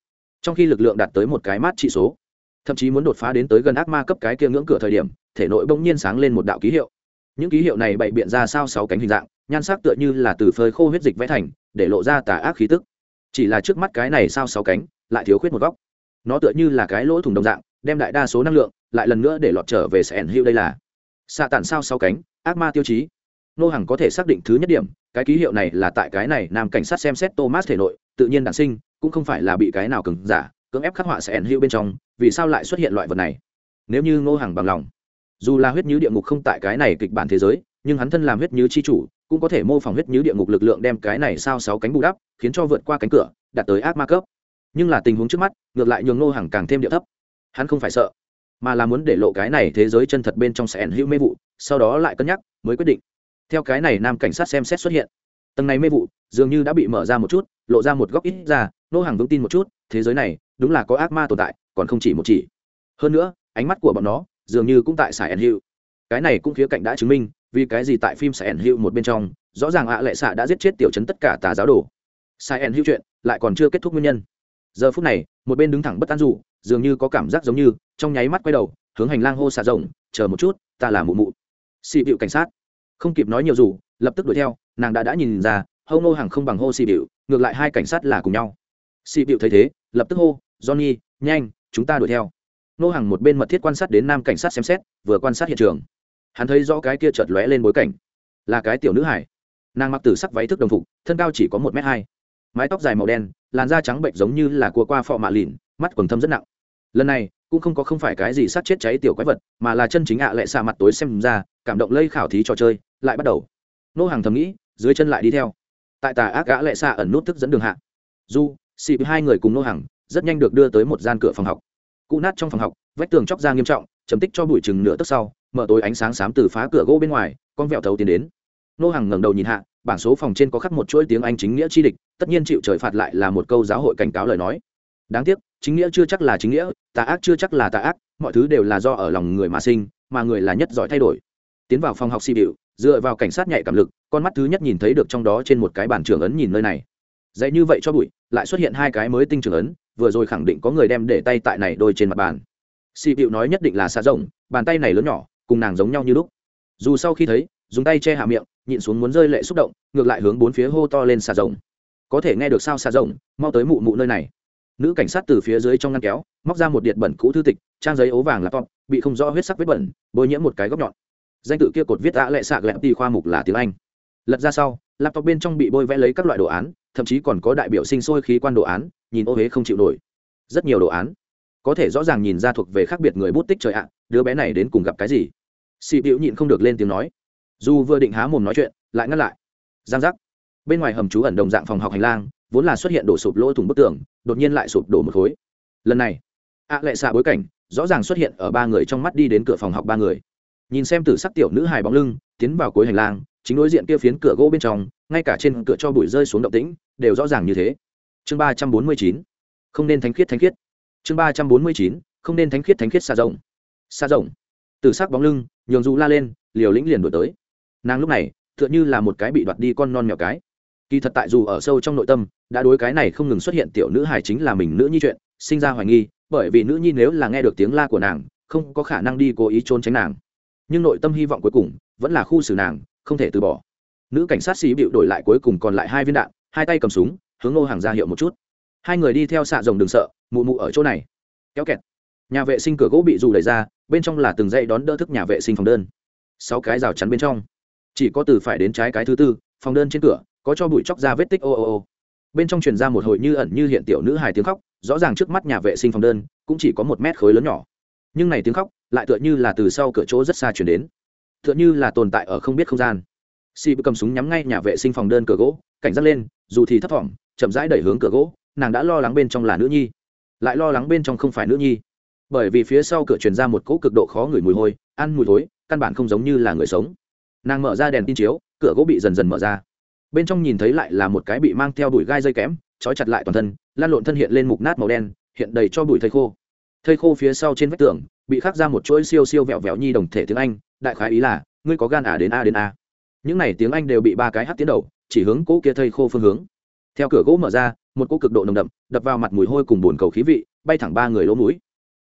Trong khi lực lượng đạt tới một cái mát trị số, thậm chí muốn đột phá đến tới gần ác ma cấp cái kia ngưỡng cửa thời điểm, thể nội bỗng nhiên sáng lên một đạo ký hiệu. Những ký hiệu này bày biện ra sao sáu cánh hình dạng, nhan sắc tựa như là từ phơi khô huyết dịch vẽ thành, để lộ ra tà ác khí tức. Chỉ là trước mắt cái này sao sáu cánh, lại thiếu khuyết một góc. Nó tựa như là cái lỗ thủng đồng dạng đem đại đa số năng lượng lại lần nữa để lọt trở về sẽ ẩn hữu đây là. Xạ tản sao sáu cánh, ác ma tiêu chí. Nô Hằng có thể xác định thứ nhất điểm, cái ký hiệu này là tại cái này nam cảnh sát xem xét thomas thể nội, tự nhiên đản sinh, cũng không phải là bị cái nào cứng giả, cưỡng ép khắc họa sẽ ẩn hữu bên trong, vì sao lại xuất hiện loại vật này? Nếu như ngô Hằng bằng lòng, dù là huyết nhứ địa ngục không tại cái này kịch bản thế giới, nhưng hắn thân làm huyết nhứ chi chủ, cũng có thể mô phỏng huyết nhứ địa ngục lực lượng đem cái này sao sáu cánh bù đắp, khiến cho vượt qua cánh cửa, đạt tới ác ma cấp. Nhưng là tình huống trước mắt, ngược lại nhường ngô Hằng càng thêm địa thấp hắn không phải sợ, mà là muốn để lộ cái này thế giới chân thật bên trong sẽ ẩn hữu mê vụ, sau đó lại cân nhắc, mới quyết định. Theo cái này nam cảnh sát xem xét xuất hiện. Tầng này mê vụ dường như đã bị mở ra một chút, lộ ra một góc ít ra, nô hàng vững tin một chút, thế giới này đúng là có ác ma tồn tại, còn không chỉ một chỉ. Hơn nữa, ánh mắt của bọn nó dường như cũng tại sài ẩn hữu. Cái này cũng khía cạnh đã chứng minh, vì cái gì tại phim sài ẩn hữu một bên trong, rõ ràng ạ lệ xạ đã giết chết tiểu chấn tất cả tà giáo đồ. Sài ẩn hữu chuyện lại còn chưa kết thúc nguyên nhân. Giờ phút này, một bên đứng thẳng bất an dù dường như có cảm giác giống như, trong nháy mắt quay đầu, hướng hành lang hô xạ rồng chờ một chút, ta là mụ mụ. Xì bịu cảnh sát. Không kịp nói nhiều dù, lập tức đuổi theo, nàng đã đã nhìn ra hâu nô hàng không bằng hô xì bịu, ngược lại hai cảnh sát là cùng nhau. Xì bịu thấy thế, lập tức hô, johnny, nhanh, chúng ta đuổi theo. Nô hàng một bên mật thiết quan sát đến nam cảnh sát xem xét, vừa quan sát hiện trường. Hắn thấy rõ cái kia chợt lóe lên bối cảnh. Là cái tiểu nữ hải. Nàng mặc tử sắc váy thức đồng phục, thân cao chỉ có một m hai, mái tóc dài màu đen, làn da trắng bệnh giống như là cua qua phọ mạ lìn mắt quần thâm rất nặng. Lần này, cũng không có không phải cái gì sát chết cháy tiểu quái vật, mà là chân chính ạ lại xạ mặt tối xem ra, cảm động lây khảo thí trò chơi, lại bắt đầu. Nô hàng thầm nghĩ, dưới chân lại đi theo. Tại tà ác gã lệ xạ ẩn nút thức dẫn đường hạ. Du xị hai người cùng nô hàng, rất nhanh được đưa tới một gian cửa phòng học. Cụ nát trong phòng học, vách tường chóc ra nghiêm trọng, chấm tích cho bụi chừng nửa tức sau, mở tối ánh sáng xám từ phá cửa gỗ bên ngoài, con vẹo thấu tiến đến. Nô hàng ngẩng đầu nhìn hạ, bảng số phòng trên có khắc một chuỗi tiếng anh chính nghĩa chi địch, tất nhiên chịu trời phạt lại là một câu giáo hội cảnh cáo lời nói. Đáng tiếc chính nghĩa chưa chắc là chính nghĩa, tà ác chưa chắc là tà ác, mọi thứ đều là do ở lòng người mà sinh, mà người là nhất giỏi thay đổi. Tiến vào phòng học si bịu dựa vào cảnh sát nhạy cảm lực, con mắt thứ nhất nhìn thấy được trong đó trên một cái bản trưởng ấn nhìn nơi này. Dạy như vậy cho bụi, lại xuất hiện hai cái mới tinh trưởng ấn, vừa rồi khẳng định có người đem để tay tại này đôi trên mặt bàn. Si bịu nói nhất định là xa rộng, bàn tay này lớn nhỏ, cùng nàng giống nhau như lúc. Dù sau khi thấy, dùng tay che hạ miệng, nhịn xuống muốn rơi lệ xúc động, ngược lại hướng bốn phía hô to lên xà rồng có thể nghe được sao xà rồng mau tới mụ mụ nơi này nữ cảnh sát từ phía dưới trong ngăn kéo, móc ra một điện bẩn cũ thư tịch, trang giấy ố vàng laptop, bị không rõ huyết sắc vết bẩn, bôi nhiễm một cái góc nhọn. Danh tự kia cột viết đã lệ sạc lẹp đi khoa mục là tiếng anh. Lật ra sau, laptop bên trong bị bôi vẽ lấy các loại đồ án, thậm chí còn có đại biểu sinh sôi khí quan đồ án, nhìn ô huế không chịu nổi. Rất nhiều đồ án. Có thể rõ ràng nhìn ra thuộc về khác biệt người bút tích trời ạ, đứa bé này đến cùng gặp cái gì. Xị bịu nhịn không được lên tiếng nói. Dù vừa định há mồm nói chuyện, lại ngắt lại. Giang giác. Bên ngoài hầm trú ẩn đồng dạng phòng học hành lang vốn là xuất hiện đổ sụp lỗ thủng bức tường, đột nhiên lại sụp đổ một khối. Lần này, ạ à lệ xạ bối cảnh, rõ ràng xuất hiện ở ba người trong mắt đi đến cửa phòng học ba người. Nhìn xem từ sắc tiểu nữ hài bóng lưng, tiến vào cuối hành lang, chính đối diện kia phiến cửa gỗ bên trong, ngay cả trên cửa cho bụi rơi xuống động tĩnh, đều rõ ràng như thế. Chương ba trăm bốn mươi chín, không nên thánh khiết thánh khiết. Chương ba trăm bốn mươi chín, không nên thánh khiết thánh khiết xa rộng. Xa rộng. Từ sắc bóng lưng, nhường dù la lên, liều lĩnh liền đổi tới. Nàng lúc này, tựa như là một cái bị đoạt đi con non mèo cái kỳ thật tại dù ở sâu trong nội tâm, đã đối cái này không ngừng xuất hiện tiểu nữ hài chính là mình nữ nhi chuyện, sinh ra hoài nghi, bởi vì nữ nhi nếu là nghe được tiếng la của nàng, không có khả năng đi cố ý trốn tránh nàng. Nhưng nội tâm hy vọng cuối cùng, vẫn là khu xử nàng, không thể từ bỏ. Nữ cảnh sát xí bịu đổi lại cuối cùng còn lại hai viên đạn, hai tay cầm súng, hướng ngô hàng ra hiệu một chút. Hai người đi theo xạ rồng đường sợ, mụ mụ ở chỗ này. Kéo kẹt. Nhà vệ sinh cửa gỗ bị dù đẩy ra, bên trong là từng dãy đón đỡ thức nhà vệ sinh phòng đơn. Sáu cái rào chắn bên trong. Chỉ có từ phải đến trái cái thứ tư, phòng đơn trên cửa có cho bụi chóc ra vết tích ô ô ô. Bên trong truyền ra một hồi như ẩn như hiện tiểu nữ hài tiếng khóc, rõ ràng trước mắt nhà vệ sinh phòng đơn cũng chỉ có một mét khối lớn nhỏ. Nhưng này tiếng khóc lại tựa như là từ sau cửa chỗ rất xa chuyển đến. Tựa như là tồn tại ở không biết không gian. Si cầm súng nhắm ngay nhà vệ sinh phòng đơn cửa gỗ, cảnh giác lên, dù thì thấp thỏm, chậm rãi đẩy hướng cửa gỗ, nàng đã lo lắng bên trong là nữ nhi. Lại lo lắng bên trong không phải nữ nhi. Bởi vì phía sau cửa truyền ra một cỗ cực độ khó ngửi mùi hôi, ăn mùi thối, căn bản không giống như là người sống. Nàng mở ra đèn tin chiếu, cửa gỗ bị dần dần mở ra bên trong nhìn thấy lại là một cái bị mang theo đuổi gai dây kẽm trói chặt lại toàn thân, lan lộn thân hiện lên mục nát màu đen, hiện đầy cho bụi thây khô. Thây khô phía sau trên vách tường, bị khắc ra một chuỗi siêu siêu vẹo vẹo nhi đồng thể tiếng anh, đại khái ý là, ngươi có gan à đến a đến a. Những này tiếng anh đều bị ba cái hát tiến đầu, chỉ hướng cỗ kia thây khô phương hướng. Theo cửa gỗ mở ra, một cỗ cực độ nồng đậm, đập vào mặt mùi hôi cùng bồn cầu khí vị, bay thẳng ba người lỗ mũi.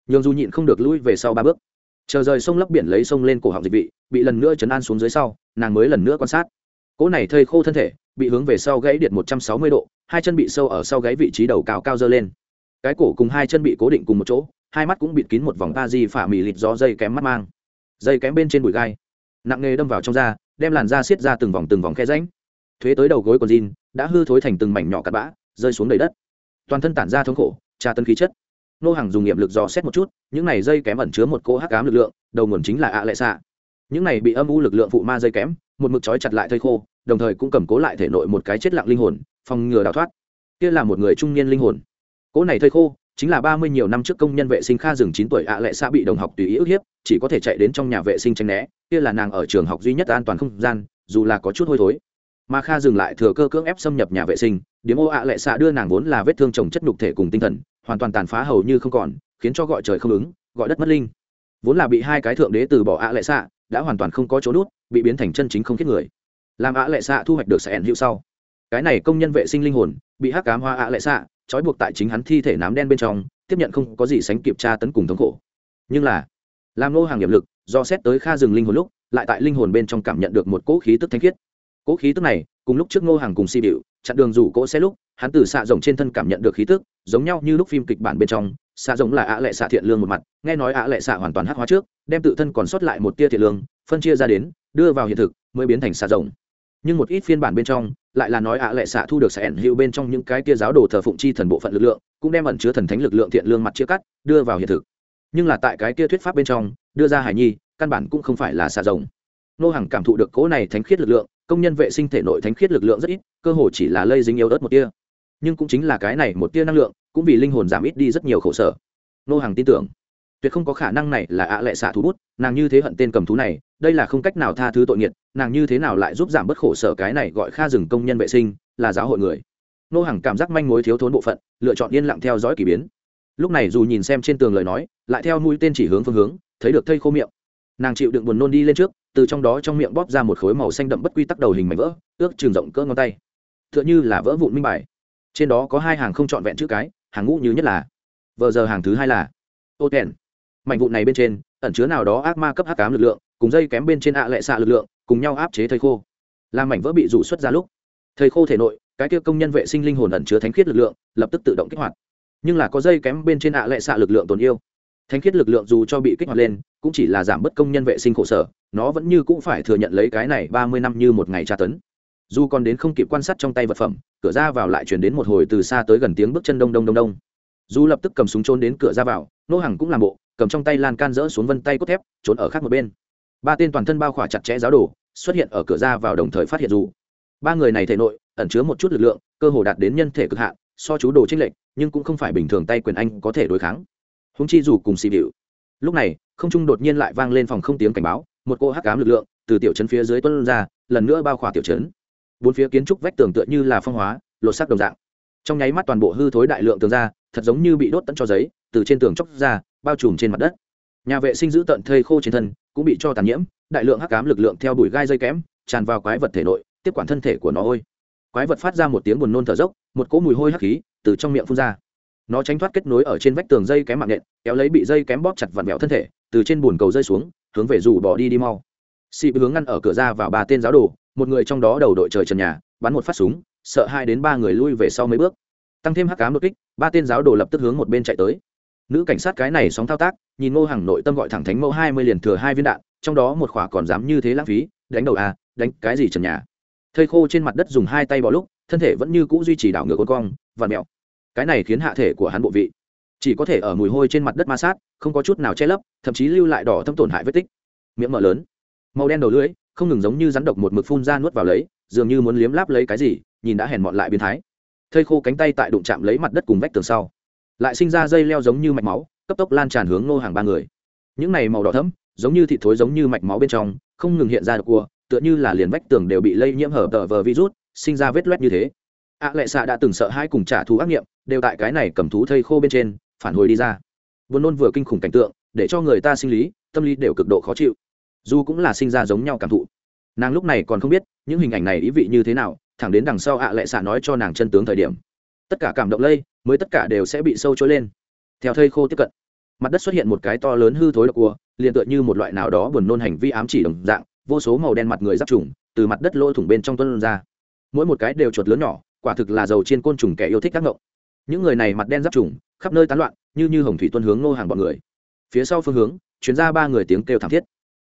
Nhường du nhịn không được lui về sau ba bước. Chờ rời sông lấp biển lấy sông lên cổ họng dịch vị, bị lần nữa chấn an xuống dưới sau, nàng mới lần nữa quan sát cỗ này thây khô thân thể, bị hướng về sau gãy điện một trăm sáu mươi độ, hai chân bị sâu ở sau gáy vị trí đầu cao cao dơ lên. Cái cổ cùng hai chân bị cố định cùng một chỗ, hai mắt cũng bịt kín một vòng ba di phả mì lịt gió dây kém mắt mang. Dây kém bên trên bụi gai. Nặng nghề đâm vào trong da, đem làn da xiết ra từng vòng từng vòng khe ránh thuế tới đầu gối còn jean, đã hư thối thành từng mảnh nhỏ cắt bã, rơi xuống đầy đất. Toàn thân tản ra thống khổ, tra tân khí chất. Nô hàng dùng nghiệm lực dò xét một chút, những này dây kém ẩn chứa một cỗ hắc cám lực lượng, đầu nguồn chính là ạ lệ xạ. Những này bị âm u lực lượng phụ ma dây kém một mực trói chặt lại thây khô, đồng thời cũng cầm cố lại thể nội một cái chết lặng linh hồn, phòng ngừa đào thoát. Kia là một người trung niên linh hồn. Cỗ này thây khô, chính là ba mươi nhiều năm trước công nhân vệ sinh kha rừng chín tuổi ạ lệ xã bị đồng học tùy ý ức hiếp, chỉ có thể chạy đến trong nhà vệ sinh tranh né. Kia là nàng ở trường học duy nhất an toàn không gian, dù là có chút hôi thối. Mà kha dừng lại thừa cơ cưỡng ép xâm nhập nhà vệ sinh điểm ô ạ lệ xã đưa nàng vốn là vết thương chồng chất nhục thể cùng tinh thần, hoàn toàn tàn phá hầu như không còn, khiến cho gọi trời không ứng, gọi đất mất linh. Vốn là bị hai cái thượng đế từ bỏ ạ lệ xã đã hoàn toàn không có chỗ nút bị biến thành chân chính không khiết người. Làm ạ lệ xạ thu hoạch được sẽ ẩn hữu sau. Cái này công nhân vệ sinh linh hồn, bị hắc cám hoa ạ lệ xạ, trói buộc tại chính hắn thi thể nám đen bên trong, tiếp nhận không có gì sánh kịp tra tấn cùng thống khổ. Nhưng là, làm nô hàng nghiệp lực, do xét tới kha rừng linh hồn lúc, lại tại linh hồn bên trong cảm nhận được một cỗ khí tức thanh khiết. Cỗ khí tức này, cùng lúc trước ngô hàng cùng si bịu chặn đường rủ cỗ xe lúc, hắn từ xạ rồng trên thân cảm nhận được khí tức, giống nhau như lúc phim kịch bản bên trong, xạ rồng là ạ lệ xạ thiện lương một mặt, nghe nói ạ lệ xạ hoàn toàn hắc hóa trước đem tự thân còn sót lại một tia thiện lương, phân chia ra đến, đưa vào hiện thực, mới biến thành xạ rồng. Nhưng một ít phiên bản bên trong, lại là nói ạ lệ xạ thu được sẽ ẩn hữu bên trong những cái tia giáo đồ thờ phụng chi thần bộ phận lực lượng, cũng đem ẩn chứa thần thánh lực lượng thiện lương mặt chia cắt, đưa vào hiện thực. Nhưng là tại cái kia thuyết pháp bên trong, đưa ra hải nhi, căn bản cũng không phải là xạ rồng. Nô hàng cảm thụ được cố này thánh khiết lực lượng, công nhân vệ sinh thể nội thánh khiết lực lượng rất ít, cơ hồ chỉ là lây dính yếu ớt một tia. Nhưng cũng chính là cái này một tia năng lượng, cũng vì linh hồn giảm ít đi rất nhiều khổ sở. Nô hàng tin tưởng tuyệt không có khả năng này là ạ lệ xạ thú bút, nàng như thế hận tên cầm thú này, đây là không cách nào tha thứ tội nghiệt, nàng như thế nào lại giúp giảm bớt khổ sở cái này gọi kha rừng công nhân vệ sinh, là giáo hội người. Nô hàng cảm giác manh mối thiếu thốn bộ phận, lựa chọn yên lặng theo dõi k ỳ biến. Lúc này dù nhìn xem trên tường lời nói, lại theo mũi tên chỉ hướng phương hướng, thấy được thây khô miệng. Nàng chịu đựng buồn nôn đi lên trước, từ trong đó trong miệng bóp ra một khối màu xanh đậm bất quy tắc đầu hình mảnh vỡ, ước trường rộng cỡ ngón tay. T h ư ợ n h ư là vỡ vụn minh bài. Trên đó có hai hàng không trọn vẹn chữ cái, hàng ngũ như nhất là. Vợ giờ hàng thứ hai là. Ô tèn mảnh vụn này bên trên, ẩn chứa nào đó ác ma cấp h cám lực lượng, cùng dây kém bên trên ạ lệ xạ lực lượng, cùng nhau áp chế thầy khô. Làm mảnh vỡ bị rủ xuất ra lúc, thầy khô thể nội, cái kia công nhân vệ sinh linh hồn ẩn chứa thánh khiết lực lượng, lập tức tự động kích hoạt. Nhưng là có dây kém bên trên ạ lệ xạ lực lượng tồn yêu. Thánh khiết lực lượng dù cho bị kích hoạt lên, cũng chỉ là giảm bớt công nhân vệ sinh khổ sở, nó vẫn như cũng phải thừa nhận lấy cái này ba mươi năm như một ngày tra tấn. Dù còn đến không kịp quan sát trong tay vật phẩm, cửa ra vào lại chuyển đến một hồi từ xa tới gần tiếng bước chân đông đông đông đông. Dù lập tức cầm súng trốn đến cửa ra vào, nô hàng cũng làm bộ cầm trong tay lan can dỡ xuống vân tay cốt thép, trốn ở khác một bên. Ba tên toàn thân bao khỏa chặt chẽ giáo đồ xuất hiện ở cửa ra vào đồng thời phát hiện dù. Ba người này thể nội ẩn chứa một chút lực lượng, cơ hồ đạt đến nhân thể cực hạn, so chú đồ trích lệnh nhưng cũng không phải bình thường tay quyền anh có thể đối kháng. Húng chi dù cùng xì bịu lúc này, không trung đột nhiên lại vang lên phòng không tiếng cảnh báo, một cô hắc cám lực lượng từ tiểu trấn phía dưới tuân ra, lần nữa bao khỏa tiểu trấn. Bốn phía kiến trúc vách tường tựa như là phong hóa, lột sắc đồng dạng. Trong nháy mắt toàn bộ hư thối đại lượng tường ra, thật giống như bị đốt tận cho giấy, từ trên tường chóc ra bao trùm trên mặt đất. Nhà vệ sinh giữ tận thây khô trên thân, cũng bị cho tàn nhiễm, đại lượng hắc cám lực lượng theo đuổi gai dây kém, tràn vào quái vật thể nội, tiếp quản thân thể của nó ôi. Quái vật phát ra một tiếng buồn nôn thở dốc, một cỗ mùi hôi hắc khí từ trong miệng phun ra. Nó tránh thoát kết nối ở trên vách tường dây kém mạng nện, kéo lấy bị dây kém bóp chặt vặn vẹo thân thể, từ trên bồn cầu rơi xuống, hướng về dù bỏ đi đi mau. Xị hướng ngăn ở cửa ra vào ba tên giáo đồ, một người trong đó đầu đội trời trần nhà, bắn một phát súng, sợ hai đến ba người lui về sau mấy bước. Tăng thêm hắc cám đột kích, ba tên giáo đồ lập tức hướng một bên chạy tới nữ cảnh sát cái này sóng thao tác, nhìn ngô hàng nội tâm gọi thẳng thánh mẫu hai mươi liền thừa hai viên đạn, trong đó một khỏa còn dám như thế lãng phí, đánh đầu à đánh cái gì trần nhà. Thây khô trên mặt đất dùng hai tay bỏ lúc, thân thể vẫn như cũ duy trì đảo ngược con cong và mẹo. Cái này khiến hạ thể của hắn bộ vị chỉ có thể ở mùi hôi trên mặt đất ma sát, không có chút nào che lấp, thậm chí lưu lại đỏ thâm tổn hại vết tích. Miệng mở lớn, màu đen đầu lưỡi, không ngừng giống như rắn độc một mực phun ra nuốt vào lấy, dường như muốn liếm láp lấy cái gì, nhìn đã hèn mọn lại biến thái. Thây khô cánh tay tại đụng chạm lấy mặt đất cùng vách tường sau lại sinh ra dây leo giống như mạch máu, cấp tốc lan tràn hướng nô hàng ba người. Những này màu đỏ thấm giống như thịt thối giống như mạch máu bên trong, không ngừng hiện ra được cua, tựa như là liền vách tường đều bị lây nhiễm hở tờ vờ virus, sinh ra vết loét như thế. Ạ lệ xạ đã từng sợ hai cùng trả thù ác nghiệm, đều tại cái này cầm thú thây khô bên trên, phản hồi đi ra. Vừa nôn vừa kinh khủng cảnh tượng, để cho người ta sinh lý, tâm lý đều cực độ khó chịu. Dù cũng là sinh ra giống nhau cảm thụ. Nàng lúc này còn không biết, những hình ảnh này ý vị như thế nào, thẳng đến đằng sau ạ lệ xạ nói cho nàng chân tướng thời điểm tất cả cảm động lây, mới tất cả đều sẽ bị sâu trôi lên. Theo thây khô tiếp cận, mặt đất xuất hiện một cái to lớn hư thối độc cua, liền tựa như một loại nào đó buồn nôn hành vi ám chỉ đồng dạng, vô số màu đen mặt người giáp trùng từ mặt đất lỗ thủng bên trong tuân ra. Mỗi một cái đều chuột lớn nhỏ, quả thực là dầu chiên côn trùng kẻ yêu thích các ngộng. Những người này mặt đen giáp trùng, khắp nơi tán loạn, như như hồng thủy tuân hướng nô hàng bọn người. Phía sau phương hướng chuyến ra ba người tiếng kêu thảm thiết.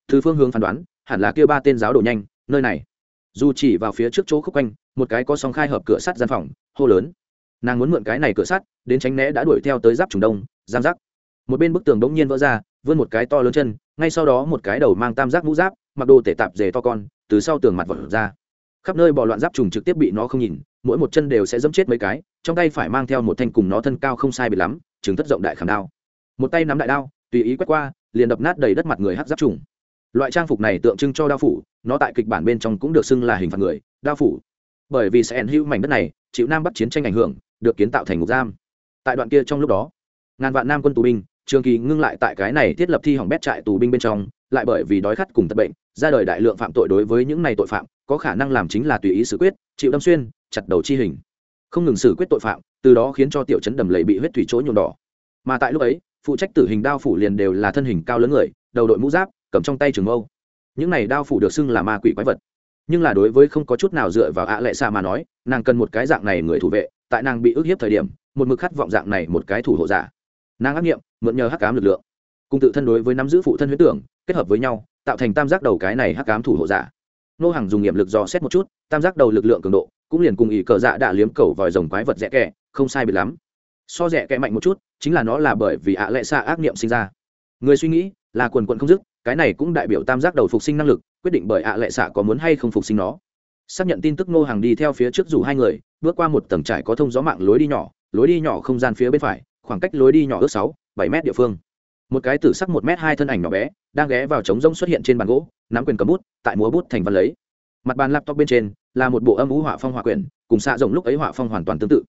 Từ phương hướng phán đoán, hẳn là kêu ba tên giáo đồ nhanh, nơi này. Dù chỉ vào phía trước chỗ khúc quanh, một cái có song khai hợp cửa sắt gian phòng, hô lớn nàng muốn mượn cái này cửa sắt, đến tránh né đã đuổi theo tới giáp trùng đông, giam giác. Một bên bức tường đống nhiên vỡ ra, vươn một cái to lớn chân, ngay sau đó một cái đầu mang tam giác mũ giáp, mặc đồ tể tạp dề to con, từ sau tường mặt vật ra. Khắp nơi bỏ loạn giáp trùng trực tiếp bị nó không nhìn, mỗi một chân đều sẽ dẫm chết mấy cái, trong tay phải mang theo một thanh cùng nó thân cao không sai bị lắm chứng thất rộng đại khảm đao. Một tay nắm đại đao, tùy ý quét qua, liền đập nát đầy đất mặt người hát giáp trùng. Loại trang phục này tượng trưng cho đao phủ, nó tại kịch bản bên trong cũng được xưng là hình phạt người, đao phủ. Bởi vì sẽ ẩn hữu mảnh đất này, chịu nam bắc chiến tranh ảnh hưởng được kiến tạo thành ngục giam. Tại đoạn kia trong lúc đó, ngàn vạn nam quân tù binh, trường kỳ ngưng lại tại cái này thiết lập thi hỏng bét trại tù binh bên trong, lại bởi vì đói khát cùng tật bệnh, ra đời đại lượng phạm tội đối với những này tội phạm, có khả năng làm chính là tùy ý xử quyết, chịu đâm xuyên, chặt đầu chi hình. Không ngừng xử quyết tội phạm, từ đó khiến cho tiểu chấn đầm lầy bị huyết thủy chỗ nhuộm đỏ. Mà tại lúc ấy, phụ trách tử hình đao phủ liền đều là thân hình cao lớn người, đầu đội mũ giáp, cầm trong tay trường mâu. Những này đao phủ được xưng là ma quỷ quái vật. Nhưng là đối với không có chút nào dựa vào ạ lệ xa mà nói, nàng cần một cái dạng này người thủ vệ tại nàng bị ức hiếp thời điểm, một mực khát vọng dạng này một cái thủ hộ giả. Nàng ác nghiệm, mượn nhờ hắc cám lực lượng. Cùng tự thân đối với nắm giữ phụ thân huyết tưởng, kết hợp với nhau, tạo thành tam giác đầu cái này hắc cám thủ hộ giả. Nô hàng dùng nghiệm lực dò xét một chút, tam giác đầu lực lượng cường độ, cũng liền cùng ỷ cờ dạ đã liếm cầu vòi rồng quái vật rẽ kẹ không sai biệt lắm. So rẽ kẹ mạnh một chút, chính là nó là bởi vì ạ lệ xạ ác nghiệm sinh ra. Người suy nghĩ, là quần quận không dứt, cái này cũng đại biểu tam giác đầu phục sinh năng lực, quyết định bởi ạ lệ xạ có muốn hay không phục sinh nó xác nhận tin tức Ngô hàng đi theo phía trước dù hai người, bước qua một tầng trải có thông gió mạng lối đi nhỏ, lối đi nhỏ không gian phía bên phải, khoảng cách lối đi nhỏ ước sáu, bảy mét địa phương. Một cái tử sắc một m hai thân ảnh nhỏ bé, đang ghé vào trống rông xuất hiện trên bàn gỗ, nắm quyền cầm bút, tại múa bút thành văn lấy. Mặt bàn laptop bên trên là một bộ âm ú họa phong họa quyển, cùng xạ rồng lúc ấy họa phong hoàn toàn tương tự.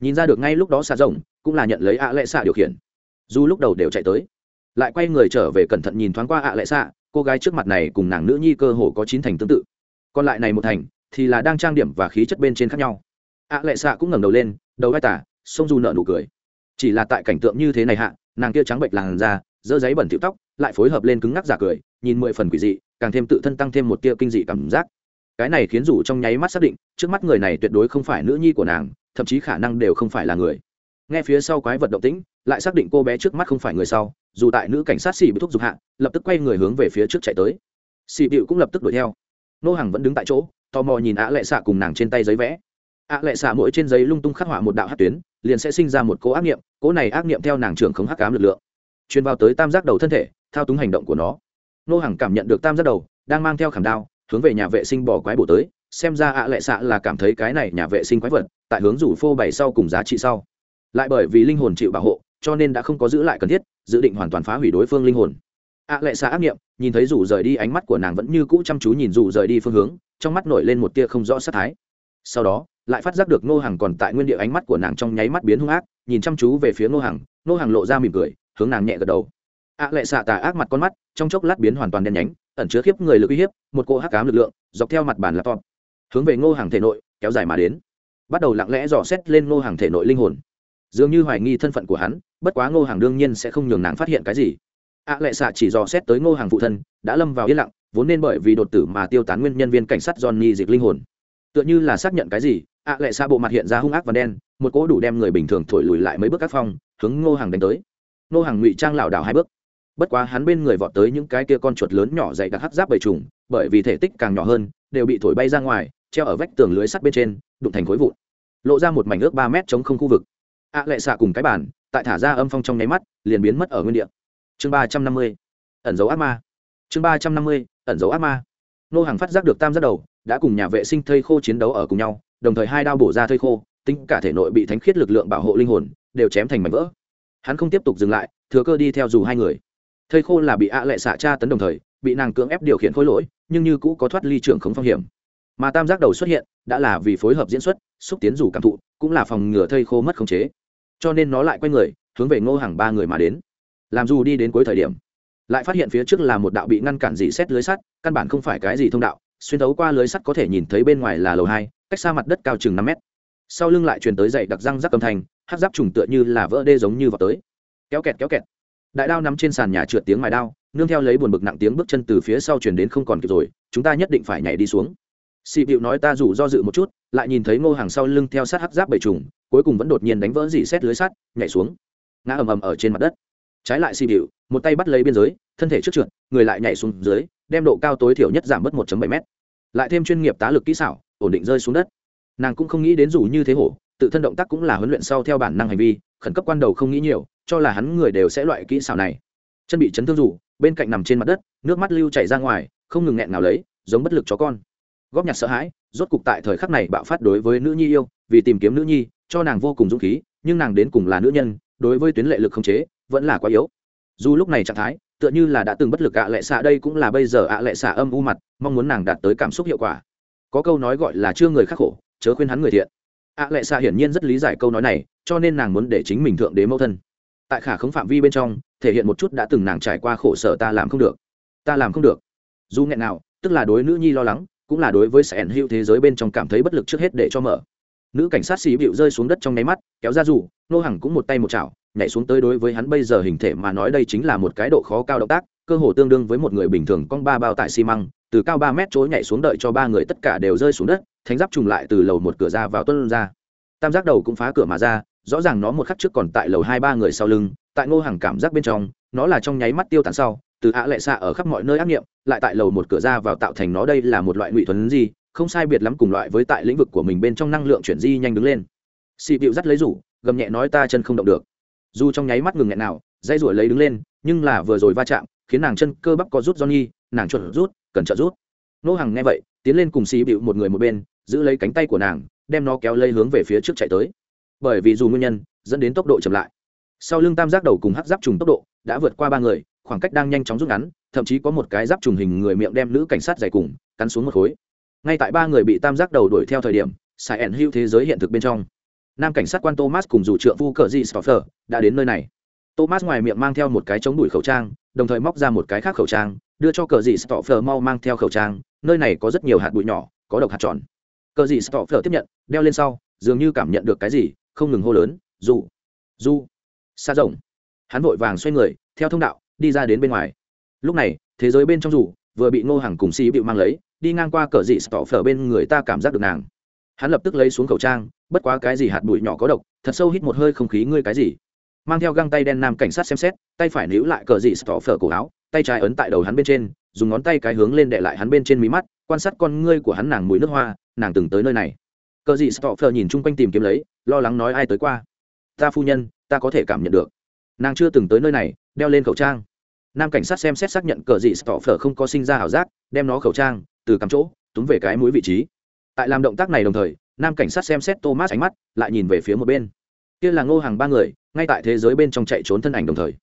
Nhìn ra được ngay lúc đó xạ rồng cũng là nhận lấy ạ lệ xạ điều khiển. Dù lúc đầu đều chạy tới, lại quay người trở về cẩn thận nhìn thoáng qua ạ lệ xạ, cô gái trước mặt này cùng nàng nữ nhi cơ hồ có chín thành tương tự. Còn lại này một thành thì là đang trang điểm và khí chất bên trên khác nhau. Ạ lệ xạ cũng ngẩng đầu lên, đầu vai tả, sông dù nợ nụ cười. Chỉ là tại cảnh tượng như thế này hạ, nàng kia trắng bệnh làn da, dơ giấy bẩn thịu tóc, lại phối hợp lên cứng ngắc giả cười, nhìn mười phần quỷ dị, càng thêm tự thân tăng thêm một tia kinh dị cảm giác. Cái này khiến rủ trong nháy mắt xác định, trước mắt người này tuyệt đối không phải nữ nhi của nàng, thậm chí khả năng đều không phải là người. Nghe phía sau quái vật động tĩnh, lại xác định cô bé trước mắt không phải người sau, dù tại nữ cảnh sát xì bị thúc giục hạ, lập tức quay người hướng về phía trước chạy tới. Xì bịu cũng lập tức đuổi theo. Nô hàng vẫn đứng tại chỗ tò mò nhìn ạ lệ xạ cùng nàng trên tay giấy vẽ. ạ lệ xạ mỗi trên giấy lung tung khắc họa một đạo hát tuyến, liền sẽ sinh ra một cỗ ác nghiệm, cỗ này ác nghiệm theo nàng trưởng không hắc cám lực lượng. Truyền vào tới tam giác đầu thân thể, thao túng hành động của nó. Nô hàng cảm nhận được tam giác đầu, đang mang theo khảm đao, hướng về nhà vệ sinh bỏ quái bổ tới, xem ra ạ lệ xạ là cảm thấy cái này nhà vệ sinh quái vật, tại hướng rủ phô bày sau cùng giá trị sau. Lại bởi vì linh hồn chịu bảo hộ, cho nên đã không có giữ lại cần thiết, dự định hoàn toàn phá hủy đối phương linh hồn ạ lệ xạ ác nghiệm, nhìn thấy rủ rời đi ánh mắt của nàng vẫn như cũ chăm chú nhìn rủ rời đi phương hướng, trong mắt nổi lên một tia không rõ sát thái. Sau đó, lại phát giác được Ngô hàng còn tại nguyên địa ánh mắt của nàng trong nháy mắt biến hung ác, nhìn chăm chú về phía Ngô hàng Ngô hàng lộ ra mỉm cười, hướng nàng nhẹ gật đầu. Ạ lệ xạ tà ác mặt con mắt, trong chốc lát biến hoàn toàn đen nhánh, ẩn chứa khiếp người lực uy hiếp, một cô hắc cám lực lượng, dọc theo mặt bàn laptop hướng về ngô hàng thể nội, kéo dài mà đến. Bắt đầu lặng lẽ dò xét lên ngô hàng thể nội linh hồn. Dường như hoài nghi thân phận của hắn, bất quá ngô hàng đương nhiên sẽ không nhường nàng phát hiện cái gì ạ lệ xạ chỉ dò xét tới ngô hàng phụ thân, đã lâm vào yên lặng, vốn nên bởi vì đột tử mà tiêu tán nguyên nhân viên cảnh sát johnny dịch linh hồn. Tựa như là xác nhận cái gì ạ lệ xạ bộ mặt hiện ra hung ác và đen, một cỗ đủ đem người bình thường thổi lùi lại mấy bước các phong, hướng ngô hàng đánh tới. Ngô hàng ngụy trang lảo đảo hai bước. Bất quá hắn bên người vọt tới những cái kia con chuột lớn nhỏ dày đặc hắc giáp bầy trùng, bởi vì thể tích càng nhỏ hơn, đều bị thổi bay ra ngoài, treo ở vách tường lưới sắt bên trên, đụng thành khối vụn. Lộ ra một mảnh ước ba mét chống không khu vực. Ạ lệ xạ cùng cái bản tại thả ra âm phong trong nháy mắt, liền biến mất ở nguyên địa chương ba trăm năm mươi, ẩn dấu ác ma. Chương ba trăm năm mươi, ẩn dấu ác ma. Nô hàng phát giác được tam giác đầu, đã cùng nhà vệ sinh thây khô chiến đấu ở cùng nhau, đồng thời hai đao bổ ra thây khô, tính cả thể nội bị thánh khiết lực lượng bảo hộ linh hồn, đều chém thành mảnh vỡ. Hắn không tiếp tục dừng lại, thừa cơ đi theo dù hai người. Thây khô là bị ạ lệ xạ tra tấn đồng thời, bị nàng cưỡng ép điều khiển khối lỗi, nhưng như cũ có thoát ly trưởng khống phong hiểm. Mà tam giác đầu xuất hiện, đã là vì phối hợp diễn xuất, xúc tiến dù cảm thụ, cũng là phòng ngừa thây khô mất khống chế. Cho nên nó lại quay người, hướng về ngô hàng ba người mà đến làm dù đi đến cuối thời điểm, lại phát hiện phía trước là một đạo bị ngăn cản dị xét lưới sắt, căn bản không phải cái gì thông đạo, xuyên thấu qua lưới sắt có thể nhìn thấy bên ngoài là lầu hai, cách xa mặt đất cao chừng năm mét. Sau lưng lại truyền tới dậy đặc răng rắc âm thanh, hát giáp trùng tựa như là vỡ đê giống như vào tới. Kéo kẹt kéo kẹt. Đại đao nắm trên sàn nhà trượt tiếng mài đao, nương theo lấy buồn bực nặng tiếng bước chân từ phía sau truyền đến không còn kịp rồi, chúng ta nhất định phải nhảy đi xuống. Xị bịu nói ta rủ do dự một chút, lại nhìn thấy ngô hàng sau lưng theo sát hát giáp bảy trùng, cuối cùng vẫn đột nhiên đánh vỡ dỉ xét lưới sắt, nhảy xuống. Ngã ầm ầm ở trên mặt đất trái lại xì bịu một tay bắt lấy biên giới, thân thể trước trượt, người lại nhảy xuống dưới, đem độ cao tối thiểu nhất giảm bớt 1 bảy m lại thêm chuyên nghiệp tá lực kỹ xảo, ổn định rơi xuống đất. Nàng cũng không nghĩ đến dù như thế hổ, tự thân động tác cũng là huấn luyện sau theo bản năng hành vi, khẩn cấp quan đầu không nghĩ nhiều, cho là hắn người đều sẽ loại kỹ xảo này. Chân bị chấn thương rủ bên cạnh nằm trên mặt đất, nước mắt lưu chảy ra ngoài, không ngừng nghẹn nào lấy, giống bất lực chó con. Góp nhặt sợ hãi, rốt cục tại thời khắc này bạo phát đối với nữ nhi yêu, vì tìm kiếm nữ nhi, cho nàng vô cùng dũng khí, nhưng nàng đến cùng là nữ nhân, đối với tuyến lệ lực không chế vẫn là quá yếu. Dù lúc này trạng thái, tựa như là đã từng bất lực ạ lệ xạ đây cũng là bây giờ ạ lệ xạ âm u mặt, mong muốn nàng đạt tới cảm xúc hiệu quả. Có câu nói gọi là chưa người khắc khổ, chớ khuyên hắn người thiện. Ạ lệ xạ hiển nhiên rất lý giải câu nói này, cho nên nàng muốn để chính mình thượng đế mẫu thân. Tại khả không phạm vi bên trong, thể hiện một chút đã từng nàng trải qua khổ sở ta làm không được. Ta làm không được. Dù nghẹn nào, tức là đối nữ nhi lo lắng, cũng là đối với sẻn hữu thế giới bên trong cảm thấy bất lực trước hết để cho mở nữ cảnh sát xì bịu rơi xuống đất trong nháy mắt, kéo ra rủ nô hằng cũng một tay một chảo, nhảy xuống tới đối với hắn bây giờ hình thể mà nói đây chính là một cái độ khó cao động tác, cơ hồ tương đương với một người bình thường cong ba bao tải xi măng, từ cao ba mét chối nhảy xuống đợi cho ba người tất cả đều rơi xuống đất, thánh giáp trùng lại từ lầu một cửa ra vào tuân ra. Tam giác đầu cũng phá cửa mà ra, rõ ràng nó một khắc trước còn tại lầu hai ba người sau lưng, tại ngô hàng cảm giác bên trong, nó là trong nháy mắt tiêu tán sau, từ ạ lệ xạ ở khắp mọi nơi ác nghiệm, lại tại lầu một cửa ra vào tạo thành nó đây là một loại ngụy thuấn gì không sai biệt lắm cùng loại với tại lĩnh vực của mình bên trong năng lượng chuyển di nhanh đứng lên. Xị bịu dắt lấy rủ, gầm nhẹ nói ta chân không động được. Dù trong nháy mắt ngừng nghẹn nào dây rủi lấy đứng lên, nhưng là vừa rồi va chạm, khiến nàng chân cơ bắp có rút johnny, nàng chuột rút, cần trợ rút. Nô hàng nghe vậy, tiến lên cùng xị bịu một người một bên, giữ lấy cánh tay của nàng, đem nó kéo lấy hướng về phía trước chạy tới. Bởi vì dù nguyên nhân, dẫn đến tốc độ chậm lại. Sau lưng tam giác đầu cùng hắc giáp trùng tốc độ, đã vượt qua ba người, khoảng cách đang nhanh chóng rút ngắn, thậm chí có một cái giáp trùng hình người miệng đem nữ cảnh sát dày cùng, cắn xuống một khối ngay tại ba người bị tam giác đầu đuổi theo thời điểm, sai ẩn hữu thế giới hiện thực bên trong. Nam cảnh sát quan thomas cùng dù trượng phu cờ di stoffer đã đến nơi này. Thomas ngoài miệng mang theo một cái chống đuổi khẩu trang, đồng thời móc ra một cái khác khẩu trang, đưa cho cờ di stoffer mau mang theo khẩu trang, nơi này có rất nhiều hạt bụi nhỏ, có độc hạt tròn. Cờ di stoffer tiếp nhận, đeo lên sau, dường như cảm nhận được cái gì, không ngừng hô lớn, dù du xa rộng hắn vội vàng xoay người, theo thông đạo, đi ra đến bên ngoài. Lúc này, thế giới bên trong dù, vừa bị ngô hàng cùng xì bịu mang lấy đi ngang qua cờ dị stọ phở bên người ta cảm giác được nàng. Hắn lập tức lấy xuống khẩu trang, bất quá cái gì hạt bụi nhỏ có độc, thật sâu hít một hơi không khí ngươi cái gì. Mang theo găng tay đen nam cảnh sát xem xét, tay phải níu lại cờ dị stọ phở cổ áo, tay trái ấn tại đầu hắn bên trên, dùng ngón tay cái hướng lên để lại hắn bên trên mí mắt, quan sát con ngươi của hắn nàng mùi nước hoa, nàng từng tới nơi này. Cờ dị stọ phở nhìn chung quanh tìm kiếm lấy, lo lắng nói ai tới qua. Ta phu nhân, ta có thể cảm nhận được. Nàng chưa từng tới nơi này, đeo lên khẩu trang. Nam cảnh sát xem xét xác nhận cờ dị stọ phở không có sinh ra ảo giác, đem nó khẩu trang từ cắm chỗ, túm về cái mũi vị trí. Tại làm động tác này đồng thời, nam cảnh sát xem xét thomas ánh mắt, lại nhìn về phía một bên. Kia là ngô hàng ba người, ngay tại thế giới bên trong chạy trốn thân ảnh đồng thời.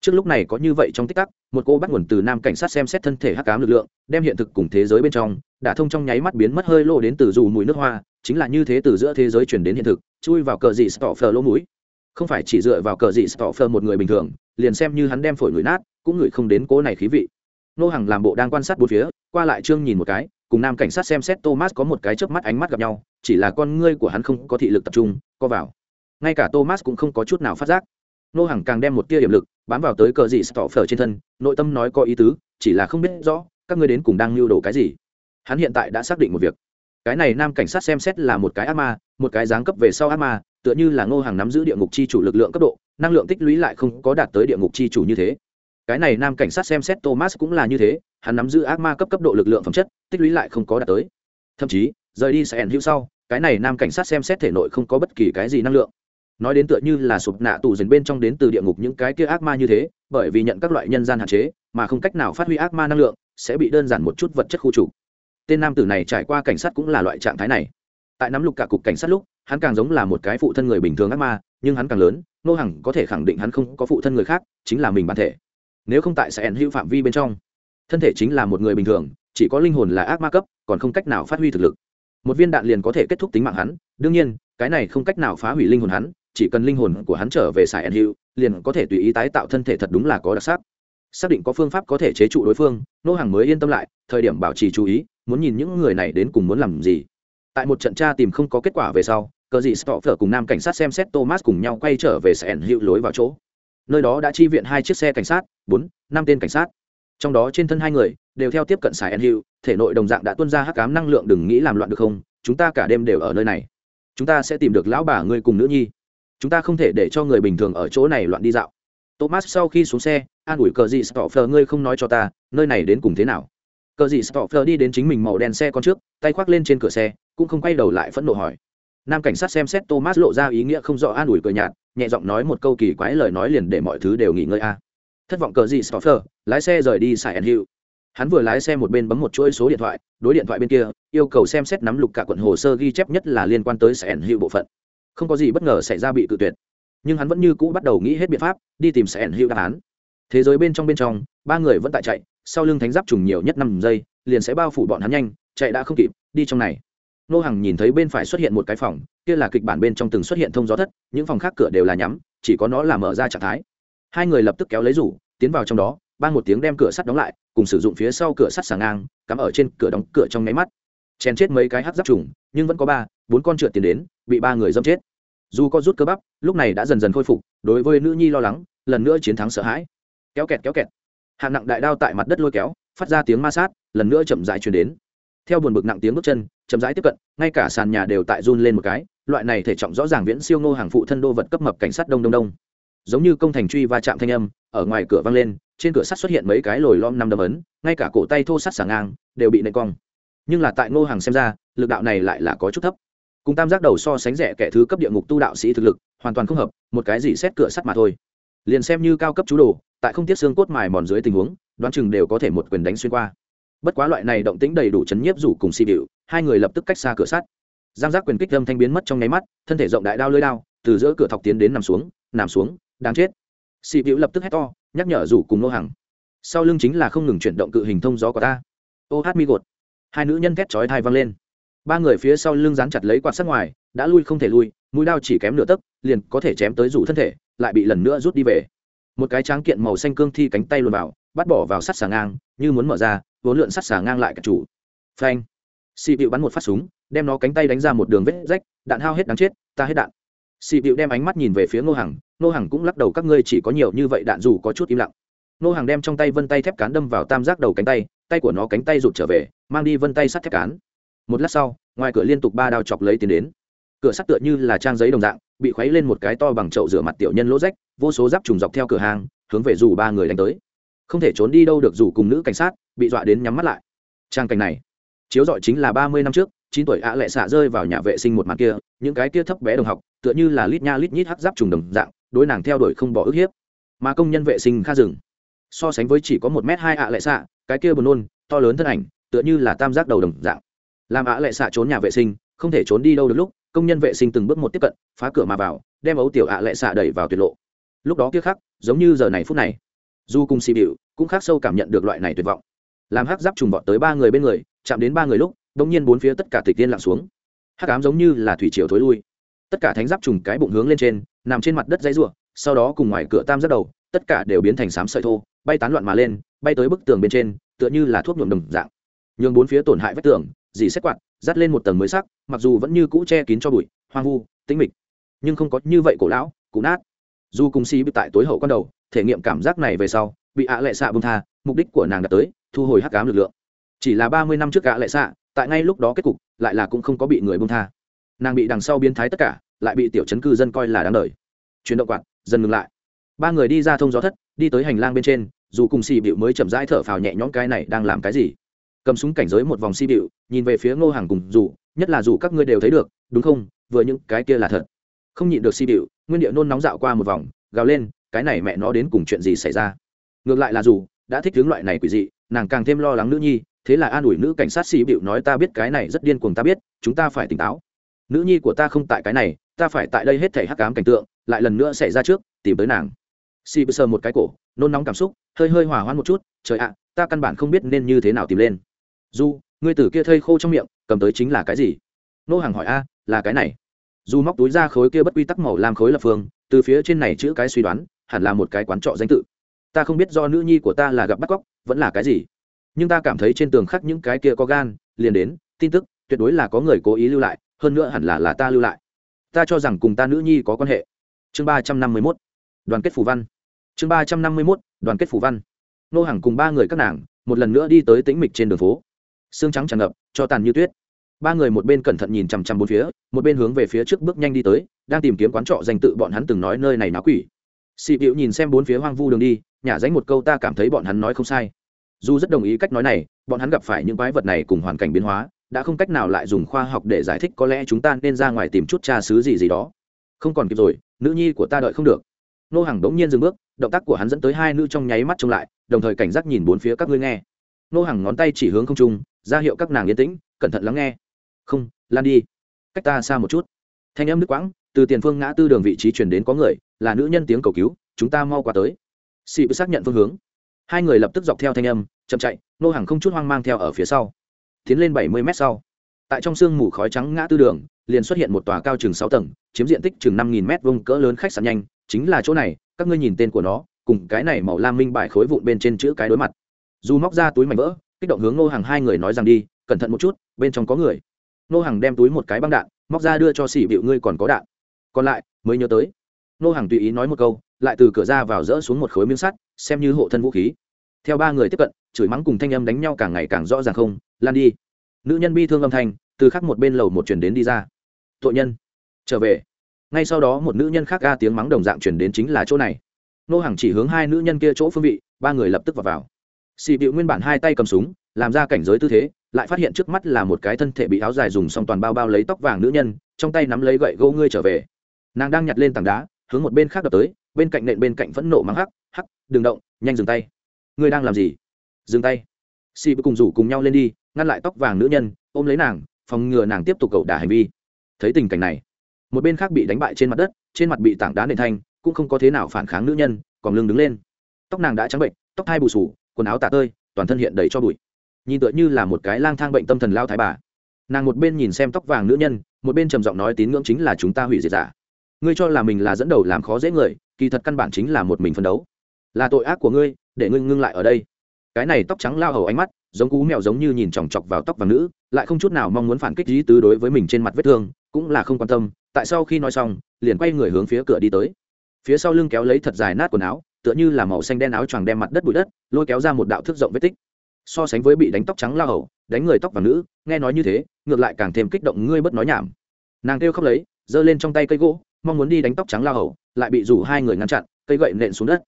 Trước lúc này có như vậy trong tích tắc, một cô bắt nguồn từ nam cảnh sát xem xét thân thể hắc cám lực lượng, đem hiện thực cùng thế giới bên trong, đã thông trong nháy mắt biến mất hơi lô đến từ dù mùi nước hoa, chính là như thế từ giữa thế giới chuyển đến hiện thực, chui vào cờ dị stọ phờ lỗ mũi. Không phải chỉ dựa vào cờ dị stọ phờ một người bình thường, liền xem như hắn đem phổi người nát, cũng ngửi không đến cố này khí vị. Nô hàng làm bộ đang quan sát bốn phía qua lại trương nhìn một cái, cùng nam cảnh sát xem xét thomas có một cái chớp mắt ánh mắt gặp nhau, chỉ là con ngươi của hắn không có thị lực tập trung, co vào. Ngay cả thomas cũng không có chút nào phát giác. Nô hàng càng đem một tia điểm lực bám vào tới cờ dị stọ phở trên thân, nội tâm nói có ý tứ, chỉ là không biết rõ, các ngươi đến cùng đang lưu đồ cái gì. Hắn hiện tại đã xác định một việc. Cái này nam cảnh sát xem xét là một cái ác ma, một cái giáng cấp về sau ác ma, tựa như là ngô hàng nắm giữ địa ngục chi chủ lực lượng cấp độ, năng lượng tích lũy lại không có đạt tới địa ngục chi chủ như thế cái này nam cảnh sát xem xét thomas cũng là như thế, hắn nắm giữ ác ma cấp cấp độ lực lượng phẩm chất, tích lũy lại không có đạt tới. Thậm chí, rời đi sẽ ẩn hữu sau, cái này nam cảnh sát xem xét thể nội không có bất kỳ cái gì năng lượng. Nói đến tựa như là sụp nạ tù dần bên trong đến từ địa ngục những cái kia ác ma như thế, bởi vì nhận các loại nhân gian hạn chế, mà không cách nào phát huy ác ma năng lượng, sẽ bị đơn giản một chút vật chất khu trục. Tên nam tử này trải qua cảnh sát cũng là loại trạng thái này. Tại nắm lục cả cục cảnh sát lúc, hắn càng giống là một cái phụ thân người bình thường ác ma, nhưng hắn càng lớn nô hằng có thể khẳng định hắn không có phụ thân người khác, chính là mình bản thể nếu không tại sẽ ẩn hữu phạm vi bên trong. Thân thể chính là một người bình thường, chỉ có linh hồn là ác ma cấp, còn không cách nào phát huy thực lực. Một viên đạn liền có thể kết thúc tính mạng hắn, đương nhiên, cái này không cách nào phá hủy linh hồn hắn, chỉ cần linh hồn của hắn trở về sài ẩn hữu, liền có thể tùy ý tái tạo thân thể thật đúng là có đặc sắc. Xác định có phương pháp có thể chế trụ đối phương, nô hàng mới yên tâm lại, thời điểm bảo trì chú ý, muốn nhìn những người này đến cùng muốn làm gì. Tại một trận tra tìm không có kết quả về sau, cờ dị stopher cùng nam cảnh sát xem xét thomas cùng nhau quay trở về sài ẩn hữu lối vào chỗ nơi đó đã chi viện hai chiếc xe cảnh sát, bốn, năm tên cảnh sát. Trong đó trên thân hai người đều theo tiếp cận sài en hữu thể nội đồng dạng đã tuân ra hắc cám năng lượng, đừng nghĩ làm loạn được không? Chúng ta cả đêm đều ở nơi này. Chúng ta sẽ tìm được lão bà ngươi cùng nữ nhi. Chúng ta không thể để cho người bình thường ở chỗ này loạn đi dạo. Thomas sau khi xuống xe, an ủi cờ dị stopher ngươi không nói cho ta, nơi này đến cùng thế nào? Cờ dị stopher đi đến chính mình màu đen xe con trước, tay khoác lên trên cửa xe, cũng không quay đầu lại phẫn nộ hỏi. Nam cảnh sát xem xét thomas lộ ra ý nghĩa không rõ an ủi cờ nhạt nhẹ giọng nói một câu kỳ quái lời nói liền để mọi thứ đều nghỉ ngơi a. Thất vọng cờ gì, stoffer, lái xe rời đi sài ẩn hiệu hắn vừa lái xe một bên bấm một chuỗi số điện thoại, đối điện thoại bên kia, yêu cầu xem xét nắm lục cả quận hồ sơ ghi chép nhất là liên quan tới sài ẩn hiệu bộ phận. Không có gì bất ngờ xảy ra bị cự tuyệt. Nhưng hắn vẫn như cũ bắt đầu nghĩ hết biện pháp, đi tìm sài ẩn hiệu đáp án. Thế giới bên trong bên trong, ba người vẫn tại chạy, sau lưng thánh giáp trùng nhiều nhất năm giây, liền sẽ bao phủ bọn hắn nhanh, chạy đã không kịp, đi trong này nô hằng nhìn thấy bên phải xuất hiện một cái phòng, kia là kịch bản bên trong từng xuất hiện thông gió thất, những phòng khác cửa đều là nhắm, chỉ có nó là mở ra trạng thái. Hai người lập tức kéo lấy rủ, tiến vào trong đó ban một tiếng đem cửa sắt đóng lại, cùng sử dụng phía sau cửa sắt sàng ngang, cắm ở trên cửa đóng cửa trong nháy mắt. Chèn chết mấy cái hát giáp trùng, nhưng vẫn có ba, bốn con trượt tiến đến, bị ba người dâm chết. Dù có rút cơ bắp, lúc này đã dần dần khôi phục, đối với nữ nhi lo lắng, lần nữa chiến thắng sợ hãi. Kéo kẹt kéo kẹt. Hạng nặng đại đao tại mặt đất lôi kéo, phát ra tiếng ma sát, lần nữa chậm rãi chuyển đến theo buồn bực nặng tiếng bước chân, chậm rãi tiếp cận, ngay cả sàn nhà đều tại run lên một cái, loại này thể trọng rõ ràng viễn siêu ngô hàng phụ thân đô vật cấp mập cảnh sát đông đông đông. Giống như công thành truy va chạm thanh âm, ở ngoài cửa vang lên, trên cửa sắt xuất hiện mấy cái lồi lom năm đấm ấn, ngay cả cổ tay thô sắt xả ngang, đều bị nệ cong. Nhưng là tại ngô hàng xem ra, lực đạo này lại là có chút thấp. Cùng tam giác đầu so sánh rẻ kẻ thứ cấp địa ngục tu đạo sĩ thực lực, hoàn toàn không hợp, một cái gì xét cửa sắt mà thôi. Liền xem như cao cấp chú đồ, tại không tiết xương cốt mài mòn dưới tình huống, đoán chừng đều có thể một quyền đánh xuyên qua bất quá loại này động tĩnh đầy đủ chấn nhiếp rủ cùng xì bịu hai người lập tức cách xa cửa sắt. Giang giác quyền kích lâm thanh biến mất trong nháy mắt, thân thể rộng đại đao lơi đao, từ giữa cửa thọc tiến đến nằm xuống nằm xuống, đáng chết. Xì bịu lập tức hét to, nhắc nhở rủ cùng nô hàng sau lưng chính là không ngừng chuyển động cự hình thông gió của ta. Ô hát mi gột. Hai nữ nhân thét chói thai văng lên. Ba người phía sau lưng dán chặt lấy quạt sát ngoài, đã lui không thể lui, mũi đao chỉ kém nửa tấc, liền có thể chém tới rủ thân thể, lại bị lần nữa rút đi về. Một cái tráng kiện màu xanh cương thi cánh tay luồn vào bắt bỏ vào sắt xà ngang, như muốn mở ra, vốn lượn sắt xà ngang lại cả chủ. Phanh. Xị bịu bắn một phát súng, đem nó cánh tay đánh ra một đường vết rách, đạn hao hết đáng chết, ta hết đạn. Xị bịu đem ánh mắt nhìn về phía ngô hằng ngô hằng cũng lắc đầu, các ngươi chỉ có nhiều như vậy đạn dù có chút im lặng. Ngô hằng đem trong tay vân tay thép cán đâm vào tam giác đầu cánh tay tay của nó cánh tay rụt trở về, mang đi vân tay sắt thép cán. Một lát sau, ngoài cửa liên tục ba đao chọc lấy tiền đến. Cửa sắt tựa như là trang giấy đồng dạng, bị khuấy lên một cái to bằng chậu rửa mặt tiểu nhân lỗ rách, vô số giáp trùng dọc theo cửa hàng, hướng về dù ba người đánh tới không thể trốn đi đâu được dù cùng nữ cảnh sát, bị dọa đến nhắm mắt lại. Trang cảnh này, chiếu dọi chính là ba mươi năm trước, chín tuổi ạ lệ xạ rơi vào nhà vệ sinh một mặt kia, những cái kia thấp bé đồng học, tựa như là lít nha lít nhít hắc giáp trùng đồng dạng, đối nàng theo đuổi không bỏ ức hiếp. Mà công nhân vệ sinh kha rừng so sánh với chỉ có một m hai ạ lệ xạ, cái kia buồn nôn, to lớn thân ảnh, tựa như là tam giác đầu đồng dạng. Làm ạ lệ xạ trốn nhà vệ sinh, không thể trốn đi đâu được lúc, công nhân vệ sinh từng bước một tiếp cận, phá cửa mà vào, đem ấu tiểu ạ lệ xạ đẩy vào tuyệt lộ. Lúc đó kia khắc, giống như giờ này phút này dù cùng xì bịu cũng khác sâu cảm nhận được loại này tuyệt vọng. Làm hắc giáp trùng vọt tới ba người bên người, chạm đến ba người lúc đ ỗ n g nhiên bốn phía tất cả tịch tiên lặng xuống. Hắc ám giống như là thủy triều thối lui. Tất cả thánh giáp trùng cái bụng hướng lên trên, nằm trên mặt đất dãy ruộng sau đó cùng ngoài cửa tam giác đầu, tất cả đều biến thành xám sợi thô, bay tán loạn mà lên, bay tới bức tường bên trên, tựa như là thuốc nhuộm đồng dạng. Nhường bốn phía tổn hại vách tường, dì xét quạt, dắt lên một tầng mới sắc, mặc dù vẫn như cũ che kín cho bụi, hoang vu, tĩnh mịch. Nhưng không có như vậy cổ lão cụ nát. Dù cùng xì bị tại tối hậu con đầu thể nghiệm cảm giác này về sau, bị ạ lệ xạ bông tha, mục đích của nàng đã tới, thu hồi hắc cám lực lượng. Chỉ là ba mươi năm trước ạ lệ xạ, tại ngay lúc đó kết cục, lại là cũng không có bị người bông tha. Nàng bị đằng sau biến thái tất cả, lại bị tiểu chấn cư dân coi là đáng đời. Chuyển động quạt, dần ngừng lại. Ba người đi ra thông gió thất, đi tới hành lang bên trên, dù cùng xì bịu mới chậm rãi thở phào nhẹ nhõm cái này đang làm cái gì. Cầm súng cảnh giới một vòng xì bịu, nhìn về phía ngô hàng cùng dù, nhất là dù các ngươi đều thấy được, đúng không? Vừa những cái kia là thật. Không nhịn được xì bịu, nguyên địa nôn nóng dạo qua một vòng, gào lên cái này mẹ nó đến cùng chuyện gì xảy ra? Ngược lại là dù, đã thích hướng loại này quỷ dị, nàng càng thêm lo lắng nữ nhi, thế là an ủi nữ cảnh sát xì bịu nói ta biết cái này rất điên cuồng ta biết, chúng ta phải tỉnh táo. Nữ nhi của ta không tại cái này, ta phải tại đây hết thể hắc cám cảnh tượng, lại lần nữa xảy ra trước, tìm tới nàng. Xì bịu sờ một cái cổ, nôn nóng cảm xúc, hơi hơi hỏa hoãn một chút, trời ạ, ta căn bản không biết nên như thế nào tìm lên. Du ngươi tử kia thây khô trong miệng, cầm tới chính là cái gì? Nô hàng hỏi, a, là cái này. Dù móc túi ra khối kia bất quy tắc màu làm khối lập phương, từ phía trên này chữ cái suy đoán hẳn là một cái quán trọ danh tự. Ta không biết do nữ nhi của ta là gặp bắt cóc, vẫn là cái gì. Nhưng ta cảm thấy trên tường khắc những cái kia có gan, liền đến, tin tức, tuyệt đối là có người cố ý lưu lại, hơn nữa hẳn là là ta lưu lại. Ta cho rằng cùng ta nữ nhi có quan hệ. Chương ba trăm năm mươi mốt. Đoàn kết phù văn. Chương ba trăm năm mươi mốt, đoàn kết phù văn. Nô hàng cùng ba người các nàng, một lần nữa đi tới tĩnh mịch trên đường phố. Xương trắng tràn ngập, cho tàn như tuyết. Ba người một bên cẩn thận nhìn chằm chằm bốn phía, một bên hướng về phía trước bước nhanh đi tới, đang tìm kiếm quán trọ danh tự bọn hắn từng nói nơi này náo quỷ xị bịu nhìn xem bốn phía hoang vu đường đi, nhả dánh một câu ta cảm thấy bọn hắn nói không sai. Dù rất đồng ý cách nói này, bọn hắn gặp phải những quái vật này cùng hoàn cảnh biến hóa, đã không cách nào lại dùng khoa học để giải thích có lẽ chúng ta nên ra ngoài tìm chút tra xứ gì gì đó. Không còn kịp rồi, nữ nhi của ta đợi không được. Nô hàng đống nhiên dừng bước, động tác của hắn dẫn tới hai nữ trong nháy mắt trông lại, đồng thời cảnh giác nhìn bốn phía các ngươi nghe. Nô hàng ngón tay chỉ hướng không trung, ra hiệu các nàng yên tĩnh, cẩn thận lắng nghe. Không, lan đi. Cách ta xa một chút. Thanh âm nước quãng, từ tiền phương ngã tư đường vị trí chuyển đến có người là nữ nhân tiếng cầu cứu, chúng ta mau qua tới. Sĩ bị xác nhận phương hướng. Hai người lập tức dọc theo thanh âm, chậm chạy, nô hàng không chút hoang mang theo ở phía sau. Tiến lên bảy mươi mét sau. Tại trong sương mù khói trắng ngã tư đường, liền xuất hiện một tòa cao chừng sáu tầng, chiếm diện tích chừng năm nghìn mét vuông cỡ lớn khách sạn nhanh. Chính là chỗ này, các ngươi nhìn tên của nó, cùng cái này màu lam minh bài khối vụn bên trên chữ cái đối mặt. Dù móc ra túi mảnh vỡ, kích động hướng nô hàng hai người nói rằng đi, cẩn thận một chút, bên trong có người. Nô hàng đem túi một cái băng đạn, móc ra đưa cho xỉ bịu ngươi còn có đạn. Còn lại, mới nhớ tới nô hàng tùy ý nói một câu, lại từ cửa ra vào rỡ xuống một khối miếng sắt, xem như hộ thân vũ khí. Theo ba người tiếp cận, chửi mắng cùng thanh âm đánh nhau càng ngày càng rõ ràng không, lan đi. Nữ nhân bi thương âm thanh từ khắc một bên lầu một chuyển đến đi ra. Tội nhân, trở về. Ngay sau đó một nữ nhân khác ga tiếng mắng đồng dạng chuyển đến chính là chỗ này. Nô hàng chỉ hướng hai nữ nhân kia chỗ phương vị, ba người lập tức vào vào. Xì bịu nguyên bản hai tay cầm súng, làm ra cảnh giới tư thế, lại phát hiện trước mắt là một cái thân thể bị áo dài dùng xong toàn bao bao lấy tóc vàng nữ nhân, trong tay nắm lấy gậy gỗ ngươi trở về. Nàng đang nhặt lên tảng đá hướng một bên khác đập tới, bên cạnh nện bên cạnh phẫn nộ mắng hắc hắc, đừng động, nhanh dừng tay. Ngươi đang làm gì? Dừng tay. Si cùng rủ cùng nhau lên đi, ngăn lại tóc vàng nữ nhân, ôm lấy nàng, phòng ngừa nàng tiếp tục cậu đả hành vi. Thấy tình cảnh này, một bên khác bị đánh bại trên mặt đất, trên mặt bị tảng đá nện thanh cũng không có thế nào phản kháng nữ nhân, còn lưng đứng lên. Tóc nàng đã trắng bệnh, tóc thai bù sù, quần áo tạ tơi, toàn thân hiện đầy cho bụi. Nhìn tựa như là một cái lang thang bệnh tâm thần lao thái bà. Nàng một bên nhìn xem tóc vàng nữ nhân, một bên trầm giọng nói tín ngưỡng chính là chúng ta hủy diệt giả ngươi cho là mình là dẫn đầu làm khó dễ người, kỳ thật căn bản chính là một mình phân đấu. Là tội ác của ngươi, để ngươi ngưng lại ở đây. Cái này tóc trắng lao hầu ánh mắt, giống cú mèo giống như nhìn chòng chọc vào tóc và nữ, lại không chút nào mong muốn phản kích lý tứ đối với mình trên mặt vết thương, cũng là không quan tâm, tại sau khi nói xong, liền quay người hướng phía cửa đi tới. Phía sau lưng kéo lấy thật dài nát quần áo, tựa như là màu xanh đen áo choàng đem mặt đất bụi đất, lôi kéo ra một đạo thước rộng vết tích. So sánh với bị đánh tóc trắng lao hầu, đánh người tóc và nữ, nghe nói như thế, ngược lại càng thêm kích động ngươi bất nói nhảm. Nàng kêu khóc lấy, giơ lên trong tay cây gỗ mong muốn đi đánh tóc trắng la hầu, lại bị rủ hai người ngăn chặn, cây gậy nện xuống đất.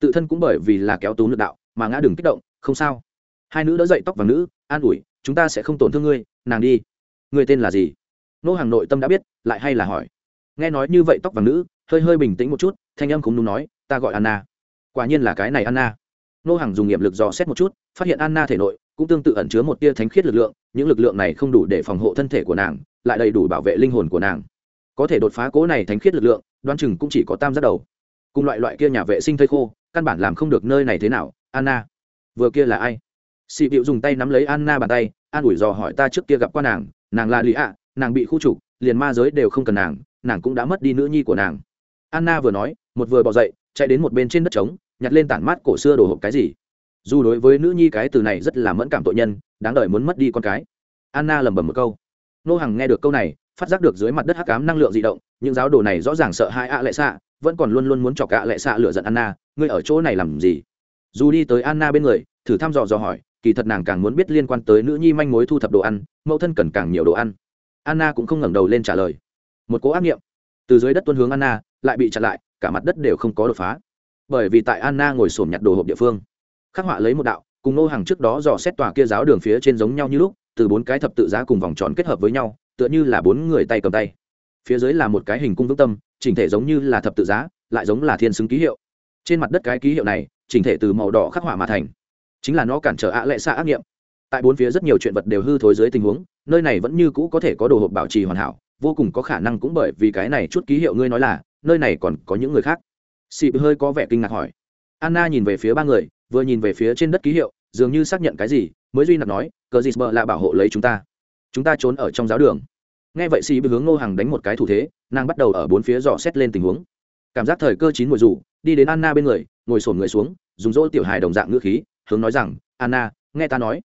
Tự thân cũng bởi vì là kéo tú lực đạo mà ngã đừng kích động, không sao. Hai nữ đỡ dậy tóc vàng nữ, an ủi, chúng ta sẽ không tổn thương ngươi, nàng đi. Ngươi tên là gì? Nô hàng nội tâm đã biết, lại hay là hỏi. Nghe nói như vậy tóc vàng nữ, hơi hơi bình tĩnh một chút, thanh âm cũng đúng nói, ta gọi anna. Quả nhiên là cái này anna. Nô hàng dùng nghiệm lực dò xét một chút, phát hiện anna thể nội cũng tương tự ẩn chứa một tia thánh khiết lực lượng, những lực lượng này không đủ để phòng hộ thân thể của nàng, lại đầy đủ bảo vệ linh hồn của nàng có thể đột phá cố này thánh khiết lực lượng, đoán chừng cũng chỉ có tam giác đầu. Cùng loại loại kia nhà vệ sinh thây khô, căn bản làm không được nơi này thế nào, anna. Vừa kia là ai? Xị bịu dùng tay nắm lấy anna bàn tay, an ủi dò hỏi ta trước kia gặp qua nàng nàng là lì ạ, nàng bị khu trục, liền ma giới đều không cần nàng nàng cũng đã mất đi nữ nhi của nàng. Anna vừa nói, một vừa bỏ dậy, chạy đến một bên trên đất trống, nhặt lên tản mát cổ xưa đồ hộp cái gì. Dù đối với nữ nhi cái từ này rất là mẫn cảm tội nhân, đáng đợi muốn mất đi con cái. Anna lẩm bẩm một câu. Nô hằng nghe được câu này phát giác được dưới mặt đất hắc cám năng lượng di động, những giáo đồ này rõ ràng sợ hai ạ lệ xạ, vẫn còn luôn luôn muốn chọc ạ lệ xạ lựa giận anna, ngươi ở chỗ này làm gì? Dù đi tới anna bên người, thử thăm dò dò hỏi, kỳ thật nàng càng muốn biết liên quan tới nữ nhi manh mối thu thập đồ ăn, mẫu thân cần càng nhiều đồ ăn. Anna cũng không ngẩng đầu lên trả lời. Một cố ác nghiệm. Từ dưới đất tuân hướng anna, lại bị chặn lại, cả mặt đất đều không có đột phá. Bởi vì tại anna ngồi sổm nhặt đồ hộp địa phương, khắc họa lấy một đạo, cùng nô hàng trước đó dò xét tòa kia giáo đường phía trên giống nhau như lúc, từ bốn cái thập tự giá cùng vòng tròn kết hợp với nhau tựa như là bốn người tay cầm tay. Phía dưới là một cái hình cung vững tâm, chỉnh thể giống như là thập tự giá, lại giống là thiên xứng ký hiệu. Trên mặt đất cái ký hiệu này, chỉnh thể từ màu đỏ khắc họa mà thành. Chính là nó cản trở ạ lệ xa ác nghiệm. Tại bốn phía rất nhiều chuyện vật đều hư thối dưới tình huống, nơi này vẫn như cũ có thể có đồ hộp bảo trì hoàn hảo, vô cùng có khả năng cũng bởi vì cái này chút ký hiệu ngươi nói là, nơi này còn có những người khác. Xịp hơi có vẻ kinh ngạc hỏi. Anna nhìn về phía ba người, vừa nhìn về phía trên đất ký hiệu, dường như xác nhận cái gì, mới duy nặc nói, cờ dì là bảo hộ lấy chúng ta chúng ta trốn ở trong giáo đường. Nghe vậy xì bị hướng ngô hàng đánh một cái thủ thế, nàng bắt đầu ở bốn phía dò xét lên tình huống. Cảm giác thời cơ chín mùi rủ, đi đến anna bên người, ngồi sổn người xuống, dùng dỗ tiểu hài đồng dạng ngữ khí, hướng nói rằng, anna, nghe ta nói.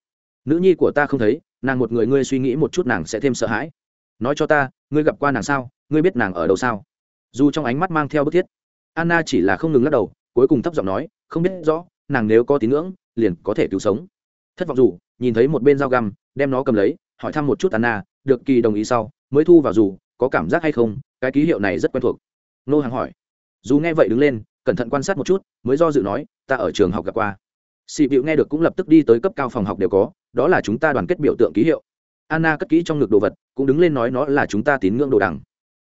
Nữ nhi của ta không thấy, nàng một người ngươi suy nghĩ một chút nàng sẽ thêm sợ hãi. Nói cho ta, ngươi gặp qua nàng sao, ngươi biết nàng ở đâu sao? Dù trong ánh mắt mang theo bức thiết, anna chỉ là không ngừng lắc đầu, cuối cùng thấp giọng nói, không biết rõ, nàng nếu có tín ngưỡng, liền có thể cứu sống. Thất vọng dù nhìn thấy một bên dao găm, đem nó cầm lấy hỏi thăm một chút anna, được kỳ đồng ý sau, mới thu vào dù, có cảm giác hay không? Cái ký hiệu này rất quen thuộc. Nô hàng hỏi. Dù nghe vậy đứng lên, cẩn thận quan sát một chút, mới do dự nói, ta ở trường học gặp qua. Xị bịu nghe được cũng lập tức đi tới cấp cao phòng học đều có, đó là chúng ta đoàn kết biểu tượng ký hiệu. Anna cất kỹ trong ngực đồ vật, cũng đứng lên nói nó là chúng ta tín ngưỡng đồ đằng.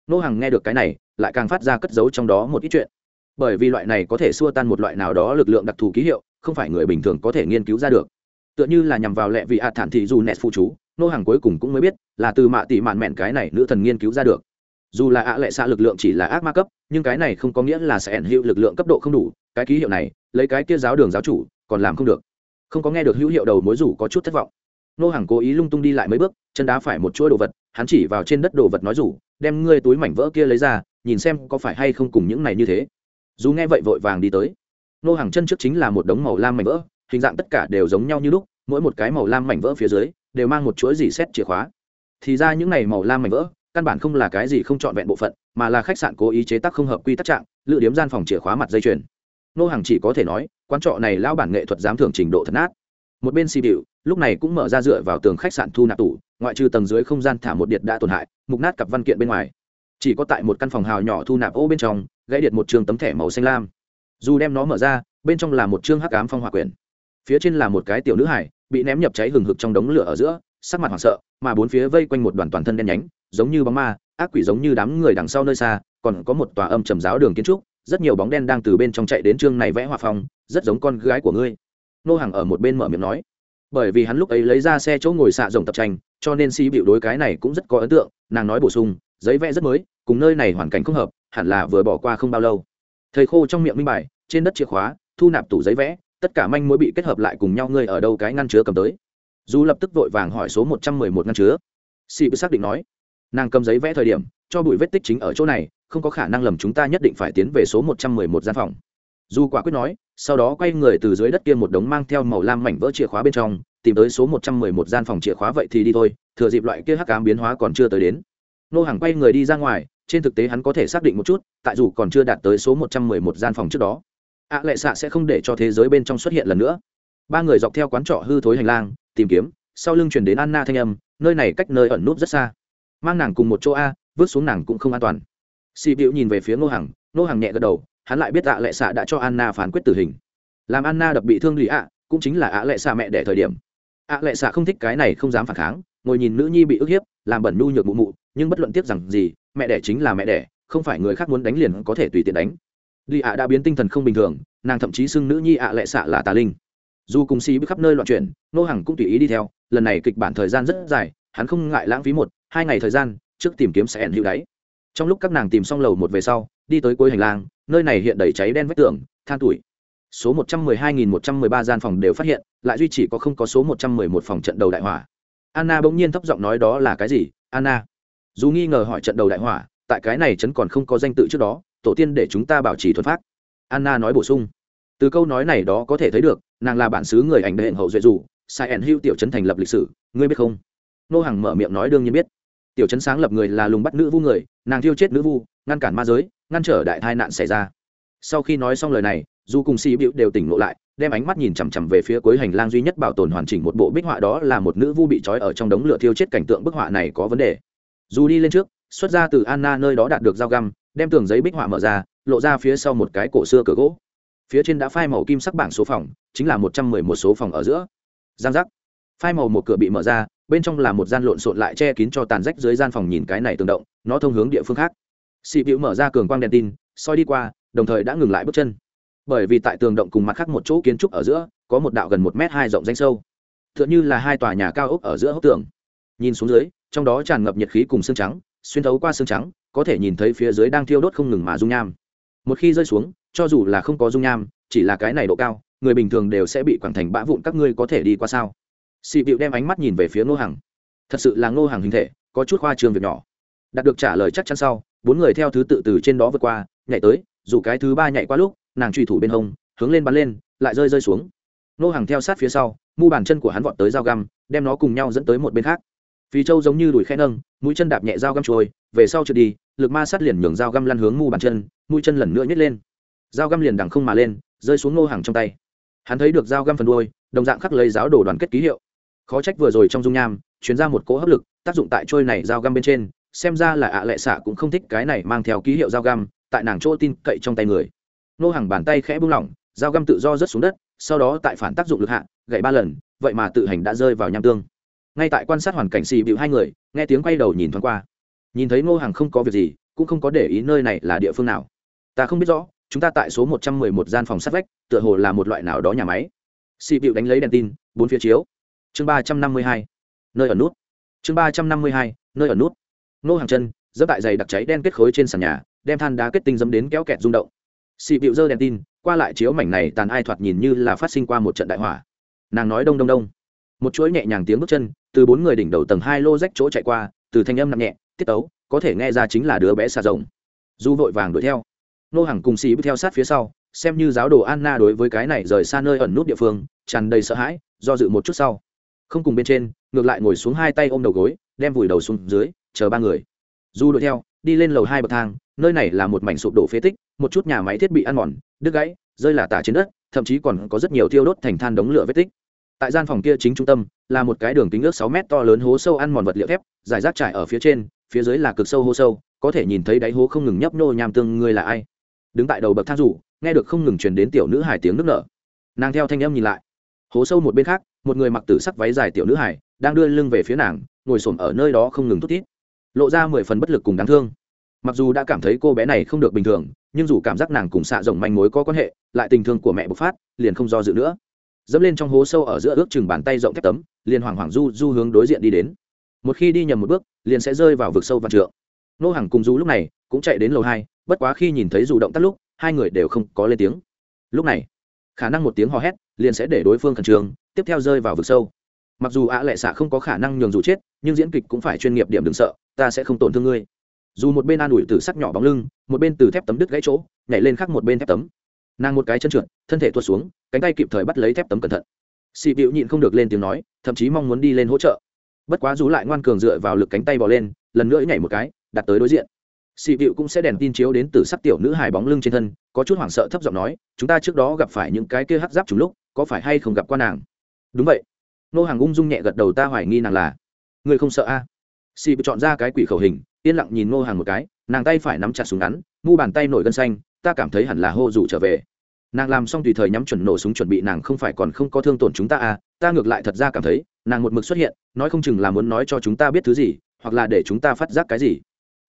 Nô hàng nghe được cái này, lại càng phát ra cất giấu trong đó một ít chuyện. Bởi vì loại này có thể xua tan một loại nào đó lực lượng đặc thù ký hiệu, không phải người bình thường có thể nghiên cứu ra được. Tựa như là nhằm vào lệ vị ạ thản thị dù nẹt phụ chú nô hàng cuối cùng cũng mới biết là từ mạ tỷ mạn mẹn cái này nữ thần nghiên cứu ra được. Dù là ạ lệ xạ lực lượng chỉ là ác ma cấp, nhưng cái này không có nghĩa là sẽ ẩn hiệu lực lượng cấp độ không đủ. Cái ký hiệu này, lấy cái kia giáo đường giáo chủ, còn làm không được. Không có nghe được hữu hiệu đầu mối rủ có chút thất vọng. Nô hàng cố ý lung tung đi lại mấy bước, chân đá phải một chuỗi đồ vật, hắn chỉ vào trên đất đồ vật nói rủ đem ngươi túi mảnh vỡ kia lấy ra, nhìn xem có phải hay không cùng những này như thế. Dù nghe vậy vội vàng đi tới. Nô hàng chân trước chính là một đống màu lam mảnh vỡ, hình dạng tất cả đều giống nhau như lúc mỗi một cái màu lam mảnh vỡ phía dưới đều mang một chuỗi dì xét chìa khóa. Thì ra những này màu lam mảnh vỡ, căn bản không là cái gì không trọn vẹn bộ phận, mà là khách sạn cố ý chế tác không hợp quy tắc trạng, lựa điếm gian phòng chìa khóa mặt dây chuyền. Nô hàng chỉ có thể nói, quán trọ này lão bản nghệ thuật giám thưởng trình độ thật nát. Một bên xì bịu lúc này cũng mở ra dựa vào tường khách sạn thu nạp tủ, ngoại trừ tầng dưới không gian thả một điện đã tổn hại, mục nát cặp văn kiện bên ngoài. Chỉ có tại một căn phòng hào nhỏ thu nạp ô bên trong, gãy điện một trường tấm thẻ màu xanh lam. Dù đem nó mở ra, bên trong là một chương hắc ám phong hỏa quyển. Phía trên là một cái tiểu nữ hải bị ném nhập cháy hừng hực trong đống lửa ở giữa, sắc mặt hoảng sợ, mà bốn phía vây quanh một đoàn toàn thân đen nhánh, giống như bóng ma, ác quỷ giống như đám người đằng sau nơi xa, còn có một tòa âm trầm giáo đường kiến trúc, rất nhiều bóng đen đang từ bên trong chạy đến chương này vẽ hòa phong, rất giống con gái của ngươi. Nô hàng ở một bên mở miệng nói. Bởi vì hắn lúc ấy lấy ra xe chỗ ngồi xạ rồng tập tranh, cho nên si bịu đối cái này cũng rất có ấn tượng, nàng nói bổ sung, giấy vẽ rất mới, cùng nơi này hoàn cảnh không hợp, hẳn là vừa bỏ qua không bao lâu. Thầy khô trong miệng minh bài, trên đất chìa khóa, thu nạp tủ giấy vẽ tất cả manh mối bị kết hợp lại cùng nhau, ngươi ở đâu, cái ngăn chứa cầm tới. Dù lập tức vội vàng hỏi số một trăm mười một ngăn chứa. Sĩ bự xác định nói, nàng cầm giấy vẽ thời điểm, cho bụi vết tích chính ở chỗ này, không có khả năng lầm chúng ta nhất định phải tiến về số một trăm mười một gian phòng. Dù quả quyết nói, sau đó quay người từ dưới đất kia một đống mang theo màu lam mảnh vỡ chìa khóa bên trong, tìm tới số một trăm mười một gian phòng chìa khóa vậy thì đi thôi, thừa dịp loại kia hắc cám biến hóa còn chưa tới đến. Nô hàng quay người đi ra ngoài, trên thực tế hắn có thể xác định một chút, tại dù còn chưa đạt tới số một trăm mười một gian phòng trước đó ạ lệ xạ sẽ không để cho thế giới bên trong xuất hiện lần nữa. Ba người dọc theo quán trọ hư thối hành lang, tìm kiếm, sau lưng chuyển đến anna thanh âm, nơi này cách nơi ẩn núp rất xa. Mang nàng cùng một chỗ a, vứt xuống nàng cũng không an toàn. Xì bịu nhìn về phía ngô hằng ngô hằng nhẹ gật đầu, hắn lại biết ạ lệ xạ đã cho anna phán quyết tử hình. Làm anna đập bị thương lì ạ, cũng chính là ạ lệ xạ mẹ đẻ thời điểm. Ạ lệ xạ không thích cái này không dám phản kháng, ngồi nhìn nữ nhi bị ức hiếp, làm bẩn nhu nhược mụ mụ, nhưng bất luận tiếc rằng gì, mẹ đẻ chính là mẹ đẻ, không phải người khác muốn đánh liền có thể tùy tiện đánh lì ạ đã biến tinh thần không bình thường, nàng thậm chí xưng nữ nhi ạ lệ xạ là tà linh. Dù cùng xì bước khắp nơi loạn chuyển nô hằng cũng tùy ý đi theo, lần này kịch bản thời gian rất dài, hắn không ngại lãng phí một, hai ngày thời gian, trước tìm kiếm sẽ ẩn hữu đáy. Trong lúc các nàng tìm xong lầu một về sau, đi tới cuối hành lang, nơi này hiện đầy cháy đen vách tường, than tuổi. Số một trăm mười hai nghìn một trăm mười ba gian phòng đều phát hiện, lại duy chỉ có không có số một trăm mười một phòng trận đầu đại hỏa. Anna bỗng nhiên thấp giọng nói đó là cái gì? Anna. Dù nghi ngờ hỏi trận đầu đại hỏa, tại cái này chấn còn không có danh tự trước đó tổ tiên để chúng ta bảo trì thuần phát. Anna nói bổ sung. Từ câu nói này đó có thể thấy được, nàng là bản xứ người ảnh đệ hậu duệ dù, sai ẩn hữu tiểu trấn thành lập lịch sử, ngươi biết không? Nô hàng mở miệng nói đương nhiên biết. Tiểu trấn sáng lập người là lùng bắt nữ vu người, nàng thiêu chết nữ vu, ngăn cản ma giới, ngăn trở đại tai nạn xảy ra. Sau khi nói xong lời này, du cùng sĩ bịu đều tỉnh lộ lại, đem ánh mắt nhìn chằm chằm về phía cuối hành lang duy nhất bảo tồn hoàn chỉnh một bộ bích họa đó là một nữ vu bị trói ở trong đống lửa thiêu chết cảnh tượng bức họa này có vấn đề. Dù đi lên trước, xuất ra từ anna nơi đó đạt được dao găm đem tường giấy bích họa mở ra, lộ ra phía sau một cái cổ xưa cửa gỗ. Phía trên đã phai màu kim sắc bảng số phòng, chính là một trăm mười một số phòng ở giữa. Giang giác. Phai màu một cửa bị mở ra, bên trong là một gian lộn xộn lại che kín cho tàn rách dưới gian phòng nhìn cái này tương động, nó thông hướng địa phương khác. Xị bịu mở ra cường quang đèn tin, soi đi qua, đồng thời đã ngừng lại bước chân. Bởi vì tại tường động cùng mặt khác một chỗ kiến trúc ở giữa, có một đạo gần một m hai rộng danh sâu. T h ư ợ n h ư là hai tòa nhà cao ốc ở giữa hốc tường. Nhìn xuống dưới, trong đó tràn ngập nhiệt khí cùng xương trắng, xuyên thấu qua xương trắng có thể nhìn thấy phía dưới đang thiêu đốt không ngừng mà dung nham. Một khi rơi xuống, cho dù là không có dung nham, chỉ là cái này độ cao, người bình thường đều sẽ bị quảng thành bã vụn các ngươi có thể đi qua sao? Xị bịu đem ánh mắt nhìn về phía ngô hằng. Thật sự là ngô hằng hình thể, có chút khoa trương việc nhỏ. Đạt được trả lời chắc chắn sau, bốn người theo thứ tự từ trên đó vượt qua, nhảy tới, dù cái thứ ba nhảy qua lúc, nàng truy thủ bên hông, hướng lên bắn lên, lại rơi rơi xuống. Ngô hằng theo sát phía sau, mu bàn chân của hắn vọt tới dao găm, đem nó cùng nhau dẫn tới một bên khác. Phì châu giống như đùi khe nâng, mũi chân đạp nhẹ dao găm trôi về sau trượt đi, lực ma sát liền nhường dao găm lăn hướng mu bàn chân, mũi chân lần nữa nhét lên. Dao găm liền đằng không mà lên, rơi xuống ngô hàng trong tay. Hắn thấy được dao găm phần đuôi, đồng dạng khắc lấy giáo đồ đoàn kết ký hiệu. Khó trách vừa rồi trong dung nham chuyến ra một cỗ hấp lực, tác dụng tại trôi này dao găm bên trên, xem ra là ạ lệ xạ cũng không thích cái này mang theo ký hiệu dao găm, tại nàng chỗ tin cậy trong tay người. Nô hàng bàn tay khẽ buông lỏng, dao găm tự do rớt xuống đất, sau đó tại phản tác dụng lực hạ gậy ba lần, vậy mà tự hành đã rơi vào nham tương. Ngay tại quan sát hoàn cảnh xì bịu hai người, nghe tiếng quay đầu nhìn thoáng qua nhìn thấy ngô hàng không có việc gì, cũng không có để ý nơi này là địa phương nào. Ta không biết rõ, chúng ta tại số một trăm mười một gian phòng sát vách, tựa hồ là một loại nào đó nhà máy. Xị bịu đánh lấy đèn tin, bốn phía chiếu. Chương ba trăm năm mươi hai, nơi ở nút. Chương ba trăm năm mươi hai, nơi ở nút. Ngô hàng chân dẫm tại giày đặc cháy đen kết khối trên sàn nhà, đem than đá kết tinh dấm đến kéo kẹt rung động. Xị bịu dơ đèn tin, qua lại chiếu mảnh này tàn ai thoạt nhìn như là phát sinh qua một trận đại hỏa. Nàng nói đông đông đông. Một chuỗi nhẹ nhàng tiếng bước chân, từ bốn người đỉnh đầu tầng hai lô rách chỗ chạy qua, từ thanh âm nặng nhẹ tiết tấu, có thể nghe ra chính là đứa bé xà rồng. Du vội vàng đuổi theo. Nô hàng cùng xì bước theo sát phía sau, xem như giáo đồ anna đối với cái này rời xa nơi ẩn nút địa phương, tràn đầy sợ hãi, do dự một chút sau. Không cùng bên trên, ngược lại ngồi xuống hai tay ôm đầu gối, đem vùi đầu xuống dưới, chờ ba người. Du đuổi theo, đi lên lầu hai bậc thang, nơi này là một mảnh sụp đổ phế tích, một chút nhà máy thiết bị ăn mòn, đứt gãy, rơi là tả trên đất, thậm chí còn có rất nhiều thiêu đốt thành than đống lửa vết tích. Tại gian phòng kia chính trung tâm, là một cái đường kính ước sáu mét to lớn hố sâu ăn mòn vật liệu thép giải rác trải ở phía trên phía dưới là cực sâu hô sâu, có thể nhìn thấy đáy hố không ngừng nhấp nô nham tương, ngươi là ai? Đứng tại đầu bậc thang rủ, nghe được không ngừng truyền đến tiểu nữ hải tiếng nước nở. Nàng theo thanh âm nhìn lại. Hố sâu một bên khác, một người mặc tử sắc váy dài tiểu nữ hải đang đưa lưng về phía nàng, ngồi xổm ở nơi đó không ngừng thút thít. Lộ ra mười phần bất lực cùng đáng thương. Mặc dù đã cảm thấy cô bé này không được bình thường, nhưng dù cảm giác nàng cùng xạ rồng manh mối có quan hệ, lại tình thương của mẹ bộc phát, liền không do dự nữa. Dẫm lên trong hố sâu ở giữa ước chừng bàn tay rộng thép tấm, liền hoảng hoảng du du hướng đối diện đi đến một khi đi nhầm một bước, liền sẽ rơi vào vực sâu vạn trượng. Nô hàng cùng du lúc này cũng chạy đến lầu hai, bất quá khi nhìn thấy dù động tắt lúc, hai người đều không có lên tiếng. Lúc này, khả năng một tiếng hò hét liền sẽ để đối phương khẩn trương, tiếp theo rơi vào vực sâu. Mặc dù ạ lệ xạ không có khả năng nhường dù chết, nhưng diễn kịch cũng phải chuyên nghiệp điểm đừng sợ, ta sẽ không tổn thương ngươi. Dù một bên an ủi từ sắc nhỏ bóng lưng, một bên từ thép tấm đứt gãy chỗ, nhảy lên khắc một bên thép tấm. Nàng một cái chân trượt, thân thể tuột xuống, cánh tay kịp thời bắt lấy thép tấm cẩn thận. Xị bịu nhịn không được lên tiếng nói, thậm chí mong muốn đi lên hỗ trợ bất quá dù lại ngoan cường dựa vào lực cánh tay bò lên, lần nữa nhảy một cái, đặt tới đối diện. Xị vịu cũng sẽ đèn tin chiếu đến từ sắc tiểu nữ hài bóng lưng trên thân, có chút hoảng sợ thấp giọng nói, chúng ta trước đó gặp phải những cái kia hắc giáp chúng lúc, có phải hay không gặp qua nàng? Đúng vậy. Nô hàng ung dung nhẹ gật đầu ta hoài nghi nàng là. Người không sợ a? À? xị vịu chọn ra cái quỷ khẩu hình, yên lặng nhìn nô hàng một cái, nàng tay phải nắm chặt súng ngắn ngu bàn tay nổi gân xanh, ta cảm thấy hẳn là hô rủ trở về nàng làm xong tùy thời nhắm chuẩn nổ súng chuẩn bị, nàng không phải còn không có thương tổn chúng ta à? Ta ngược lại thật ra cảm thấy, nàng một mực xuất hiện, nói không chừng là muốn nói cho chúng ta biết thứ gì, hoặc là để chúng ta phát giác cái gì.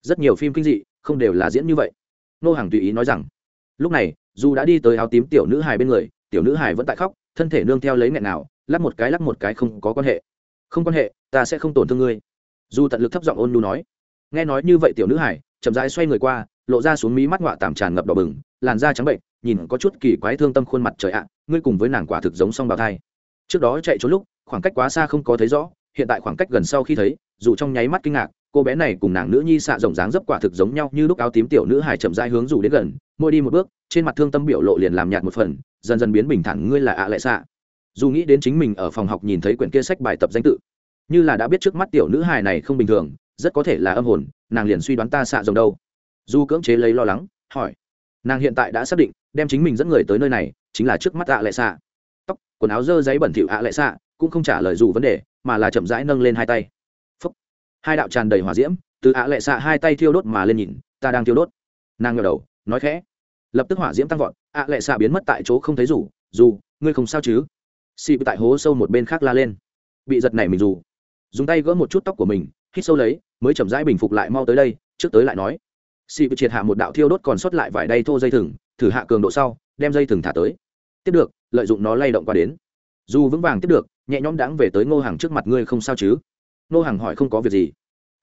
Rất nhiều phim kinh dị, không đều là diễn như vậy. Nô hàng tùy ý nói rằng, lúc này, dù đã đi tới áo tím tiểu nữ hài bên người, tiểu nữ hài vẫn tại khóc, thân thể nương theo lấy nghẹn nào, lắc một cái lắc một cái không có quan hệ. Không quan hệ, ta sẽ không tổn thương ngươi. Dù tận lực thấp giọng ôn nu nói. Nghe nói như vậy tiểu nữ hải chậm rãi xoay người qua, lộ ra xuống mí mắt ngọa tảm tràn ngập đỏ bừng, làn da trắng bệnh nhìn có chút kỳ quái thương tâm khuôn mặt trời ạ, ngươi cùng với nàng quả thực giống song bào thai. Trước đó chạy trốn lúc, khoảng cách quá xa không có thấy rõ, hiện tại khoảng cách gần sau khi thấy, dù trong nháy mắt kinh ngạc, cô bé này cùng nàng nữ nhi xạ rộng dáng dấp quả thực giống nhau như lúc áo tím tiểu nữ hải chậm rãi hướng dù đến gần, môi đi một bước, trên mặt thương tâm biểu lộ liền làm nhạt một phần, dần dần biến bình thản, ngươi là ạ lệ xạ. Dù nghĩ đến chính mình ở phòng học nhìn thấy quyển kia sách bài tập danh tự, như là đã biết trước mắt tiểu nữ hài này không bình thường, rất có thể là âm hồn, nàng liền suy đoán ta xạ rồng đâu. Du cưỡng chế lấy lo lắng, hỏi nàng hiện tại đã xác định, đem chính mình dẫn người tới nơi này, chính là trước mắt ạ lệ xạ tóc, quần áo dơ giấy bẩn thỉu ạ lệ xạ cũng không trả lời dù vấn đề, mà là chậm rãi nâng lên hai tay. Phúc. hai đạo tràn đầy hỏa diễm, từ ạ lệ xạ hai tay thiêu đốt mà lên nhìn, ta đang thiêu đốt. Nàng ngờ đầu, nói khẽ. Lập tức hỏa diễm tăng vọt ạ lệ xạ biến mất tại chỗ không thấy rủ dù, ngươi không sao chứ? Xị tại hố sâu một bên khác la lên. Bị giật này mình dù. Dùng tay gỡ một chút tóc của mình, hít sâu lấy, mới chậm rãi bình phục lại mau tới đây, trước tới lại nói xị triệt hạ một đạo thiêu đốt còn sót lại vải đay thô dây thừng, thử hạ cường độ sau, đem dây thừng thả tới. Tiếp được, lợi dụng nó lay động qua đến. Dù vững vàng tiếp được, nhẹ nhõm đáng về tới ngô hàng trước mặt ngươi không sao chứ? Ngô hàng hỏi không có việc gì.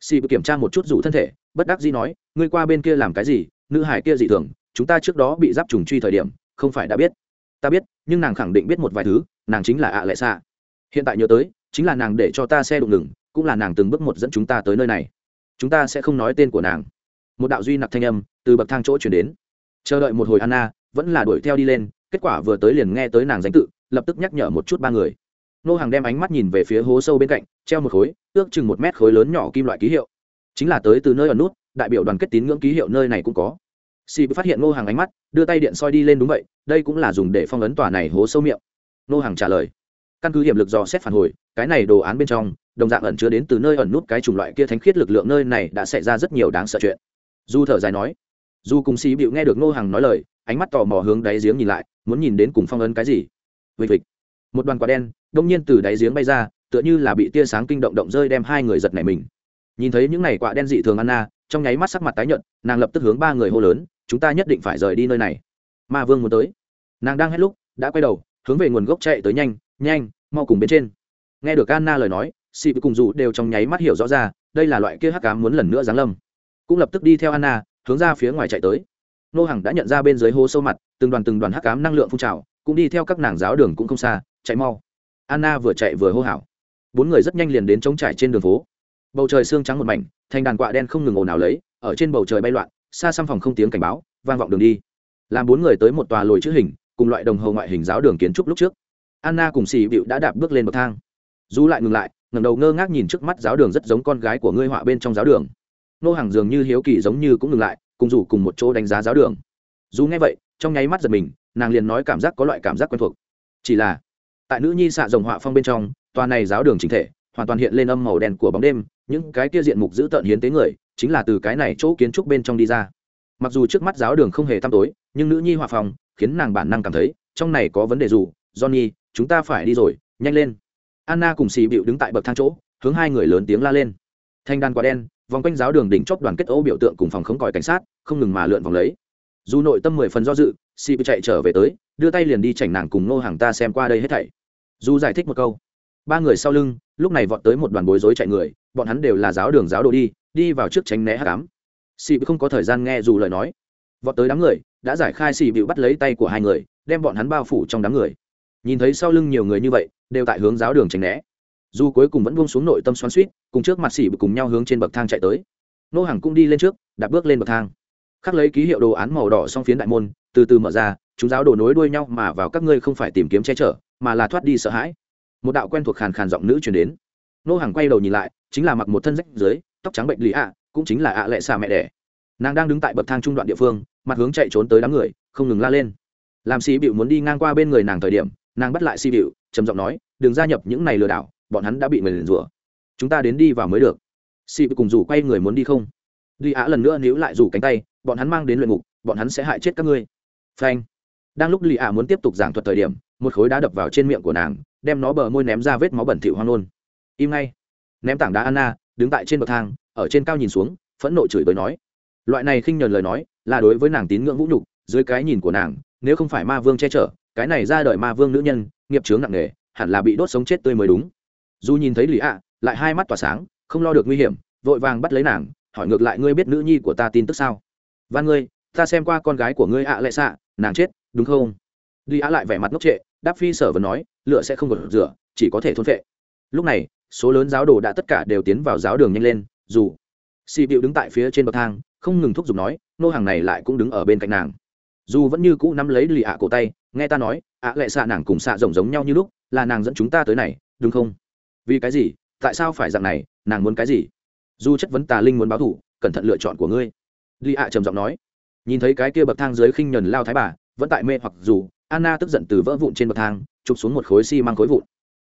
Xị kiểm tra một chút rủ thân thể, bất đắc dĩ nói, ngươi qua bên kia làm cái gì? Nữ hải kia dị thường, chúng ta trước đó bị giáp trùng truy thời điểm, không phải đã biết. Ta biết, nhưng nàng khẳng định biết một vài thứ, nàng chính là ạ lệ xạ. Hiện tại nhớ tới, chính là nàng để cho ta xe đụng ngừng, cũng là nàng từng bước một dẫn chúng ta tới nơi này. Chúng ta sẽ không nói tên của nàng một đạo duy nặc thanh âm từ bậc thang chỗ chuyển đến. Chờ đợi một hồi anna, vẫn là đuổi theo đi lên, kết quả vừa tới liền nghe tới nàng danh tự, lập tức nhắc nhở một chút ba người. Nô hàng đem ánh mắt nhìn về phía hố sâu bên cạnh, treo một khối, ước chừng một mét khối lớn nhỏ kim loại ký hiệu. Chính là tới từ nơi ở nút, đại biểu đoàn kết tín ngưỡng ký hiệu nơi này cũng có. Xì phát hiện nô hàng ánh mắt, đưa tay điện soi đi lên đúng vậy, đây cũng là dùng để phong ấn tòa này hố sâu miệng. Nô hàng trả lời, căn cứ hiểm lực do xét phản hồi, cái này đồ án bên trong, đồng dạng ẩn chứa đến từ nơi ẩn nút cái chủng loại kia thánh khiết lực lượng nơi này đã xảy ra rất nhiều đáng sợ chuyện du thở dài nói du cùng xì bịu nghe được nô hàng nói lời, ánh mắt tò mò hướng đáy giếng nhìn lại, muốn nhìn đến cùng phong ấn cái gì. Vịt vịt một đoàn quả đen, đông nhiên từ đáy giếng bay ra, tựa như là bị tia sáng kinh động động rơi đem hai người giật này mình. Nhìn thấy những này quả đen dị thường anna, trong nháy mắt sắc mặt tái nhợt, nàng lập tức hướng ba người hô lớn, chúng ta nhất định phải rời đi nơi này. Ma vương muốn tới. Nàng đang hết lúc, đã quay đầu, hướng về nguồn gốc chạy tới nhanh nhanh, mau cùng bên trên. Nghe được anna lời nói, sĩ cùng dù đều trong nháy mắt hiểu rõ ra, đây là loại kia hắc cám muốn lần nữa giáng lâm cũng lập tức đi theo anna, hướng ra phía ngoài chạy tới. Nô hằng đã nhận ra bên dưới hố sâu mặt, từng đoàn từng đoàn hắc cám năng lượng phun trào, cũng đi theo các nàng giáo đường cũng không xa, chạy mau. Anna vừa chạy vừa hô hào. Bốn người rất nhanh liền đến trống trải trên đường phố. Bầu trời xương trắng một mảnh, thành đàn quạ đen không ngừng ồn ào lấy, ở trên bầu trời bay loạn, xa xăm phòng không tiếng cảnh báo, vang vọng đường đi. Làm bốn người tới một tòa lồi chữ hình, cùng loại đồng hồ ngoại hình giáo đường kiến trúc lúc trước. Anna cùng xì bịu đã đạp bước lên bậc thang. Du lại ngừng lại, ngẩng đầu ngơ ngác nhìn trước mắt giáo đường rất giống con gái của ngươi họa bên trong giáo đường nô hàng dường như hiếu kỳ giống như cũng ngừng lại, cùng rủ cùng một chỗ đánh giá giáo đường. Dù nghe vậy, trong nháy mắt giật mình, nàng liền nói cảm giác có loại cảm giác quen thuộc. Chỉ là, tại nữ nhi xạ rồng họa phong bên trong, tòa này giáo đường chính thể, hoàn toàn hiện lên âm màu đen của bóng đêm, những cái kia diện mục giữ tợn hiến tế người, chính là từ cái này chỗ kiến trúc bên trong đi ra. Mặc dù trước mắt giáo đường không hề tăm tối, nhưng nữ nhi họa phong khiến nàng bản năng cảm thấy, trong này có vấn đề dù, johnny, chúng ta phải đi rồi, nhanh lên. Anna cùng xì bịu đứng tại bậc thang chỗ, hướng hai người lớn tiếng la lên. Thanh đàn quả đen vòng quanh giáo đường đỉnh chóp đoàn kết ô biểu tượng cùng phòng khống còi cảnh sát, không ngừng mà lượn vòng lấy. Dù nội tâm mười phần do dự xì bị chạy trở về tới, đưa tay liền đi chảnh nàng cùng nô hàng ta xem qua đây hết thảy. Dù giải thích một câu, ba người sau lưng, lúc này vọt tới một đoàn bối rối chạy người, bọn hắn đều là giáo đường giáo đồ đi đi vào trước tránh né hát cám xì bị không có thời gian nghe dù lời nói. Vọt tới đám người, đã giải khai xì bịu bắt lấy tay của hai người, đem bọn hắn bao phủ trong đám người. Nhìn thấy sau lưng nhiều người như vậy, đều tại hướng giáo đường tránh né dù cuối cùng vẫn buông xuống nội tâm xoắn suýt, cùng trước mặt xỉ cùng nhau hướng trên bậc thang chạy tới. Nô hàng cũng đi lên trước, đạp bước lên bậc thang. Khắc lấy ký hiệu đồ án màu đỏ song phiến đại môn, từ từ mở ra, chúng giáo đồ nối đuôi nhau mà vào các ngươi không phải tìm kiếm che chở, mà là thoát đi sợ hãi. Một đạo quen thuộc khàn khàn giọng nữ chuyển đến. Nô hàng quay đầu nhìn lại, chính là mặc một thân rách dưới, tóc trắng bệnh lý ạ, cũng chính là ạ lệ xà mẹ đẻ. Nàng đang đứng tại bậc thang trung đoạn địa phương, mặt hướng chạy trốn tới đám người, không ngừng la lên. Làm xì bịu muốn đi ngang qua bên người nàng thời điểm, nàng bắt lại xì bịu, trầm giọng nói, đừng gia nhập những này lừa đảo bọn hắn đã bị người liền rủa. Chúng ta đến đi vào mới được. Xì cùng rủ quay người muốn đi không? Duy á lần nữa níu lại rủ cánh tay, bọn hắn mang đến luyện ngục, bọn hắn sẽ hại chết các ngươi. Phanh. Đang lúc lì ạ muốn tiếp tục giảng thuật thời điểm, một khối đá đập vào trên miệng của nàng, đem nó bờ môi ném ra vết máu bẩn thỉu hoang nôn im ngay. Ném tảng đá anna, đứng tại trên bậc thang, ở trên cao nhìn xuống, phẫn nộ chửi bới nói. Loại này khinh nhờn lời nói, là đối với nàng tín ngưỡng vũ nhục, dưới cái nhìn của nàng, nếu không phải ma vương che chở, cái này ra đời ma vương nữ nhân, nghiệp chướng nặng nề, hẳn là bị đốt sống chết tươi mới đúng dù nhìn thấy lì ạ, lại hai mắt tỏa sáng, không lo được nguy hiểm, vội vàng bắt lấy nàng, hỏi ngược lại ngươi biết nữ nhi của ta tin tức sao? Và ngươi, ta xem qua con gái của ngươi ạ à lệ xạ, nàng chết, đúng không? Lì ạ lại vẻ mặt ngốc trệ, đáp phi sở vừa nói lựa sẽ không còn rửa, chỉ có thể thôn phệ. Lúc này, số lớn giáo đồ đã tất cả đều tiến vào giáo đường nhanh lên, dù xì bịu đứng tại phía trên bậc thang, không ngừng thúc giục nói, nô hàng này lại cũng đứng ở bên cạnh nàng. Dù vẫn như cũ nắm lấy lì ạ cổ tay, nghe ta nói, ạ, lệ xạ nàng cùng xạ rồng giống nhau như lúc, là nàng dẫn chúng ta tới này, đúng không? Vì cái gì? Tại sao phải dạng này? Nàng muốn cái gì? Dù chất vấn tà linh muốn báo thủ, cẩn thận lựa chọn của ngươi. Li ạ trầm giọng nói. Nhìn thấy cái kia bậc thang dưới khinh nhuần lao thái bà, vẫn tại mê hoặc dù, anna tức giận từ vỡ vụn trên bậc thang, chụp xuống một khối xi、si、mang khối vụn.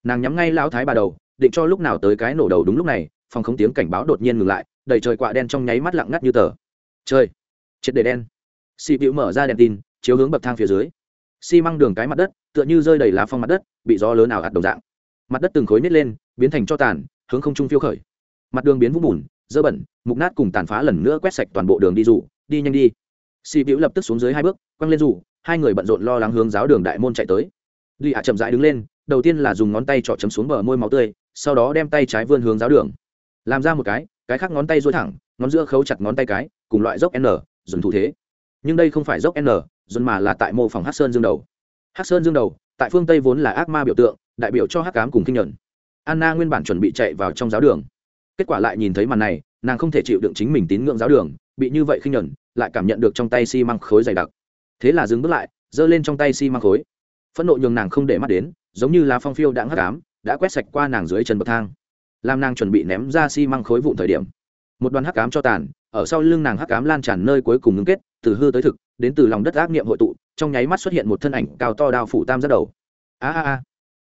Nàng nhắm ngay lao thái bà đầu, định cho lúc nào tới cái nổ đầu đúng lúc này, phòng không tiếng cảnh báo đột nhiên ngừng lại, đầy trời quạ đen trong nháy mắt lặng ngắt như tờ. Trời, triệt đề đen. Xì bịu mở ra đèn tin, chiếu hướng bậc thang phía dưới. Xi măng đường cái mặt đất, tựa như rơi đầy lá phong mặt đất, bị gió lớn nào ạt đồng dạng mặt đất từng khối nít lên, biến thành cho tàn, hướng không trung phiêu khởi. Mặt đường biến vũng bùn, dơ bẩn, mục nát cùng tàn phá lần nữa quét sạch toàn bộ đường đi rủ đi nhanh đi. Xì bĩu lập tức xuống dưới hai bước, quăng lên rủ hai người bận rộn lo lắng hướng giáo đường đại môn chạy tới. Lì hạ chậm rãi đứng lên, đầu tiên là dùng ngón tay trỏ chấm xuống bờ môi máu tươi, sau đó đem tay trái vươn hướng giáo đường. Làm ra một cái cái khác ngón tay duỗi thẳng, ngón giữa khấu chặt ngón tay cái, cùng loại dốc n, dồn thủ thế. Nhưng đây không phải dốc n, dồn mà là tại mô phỏng hát sơn dương đầu. Hát sơn dương đầu, tại phương tây vốn là ác ma biểu tượng đại biểu cho hắc cám cùng kinh nhận anna nguyên bản chuẩn bị chạy vào trong giáo đường. Kết quả lại nhìn thấy màn này nàng không thể chịu đựng chính mình tín ngưỡng giáo đường bị như vậy khinh nhẫn, lại cảm nhận được trong tay xi、si、măng khối dày đặc. Thế là dừng bước lại giơ lên trong tay xi、si、măng khối. Phẫn nộ nhường nàng không để mắt đến giống như là phong phiêu đãng hắc ám đã quét sạch qua nàng dưới chân bậc thang. Làm nàng chuẩn bị ném ra xi、si、măng khối vụn thời điểm một đoàn hắc ám cho tàn ở sau lưng nàng hắc ám lan tràn nơi cuối cùng ngưng kết từ hư tới thực đến từ lòng đất ác niệm hội tụ trong nháy mắt xuất hiện một thân ảnh cao to đao phủ tam giác đầu. A a a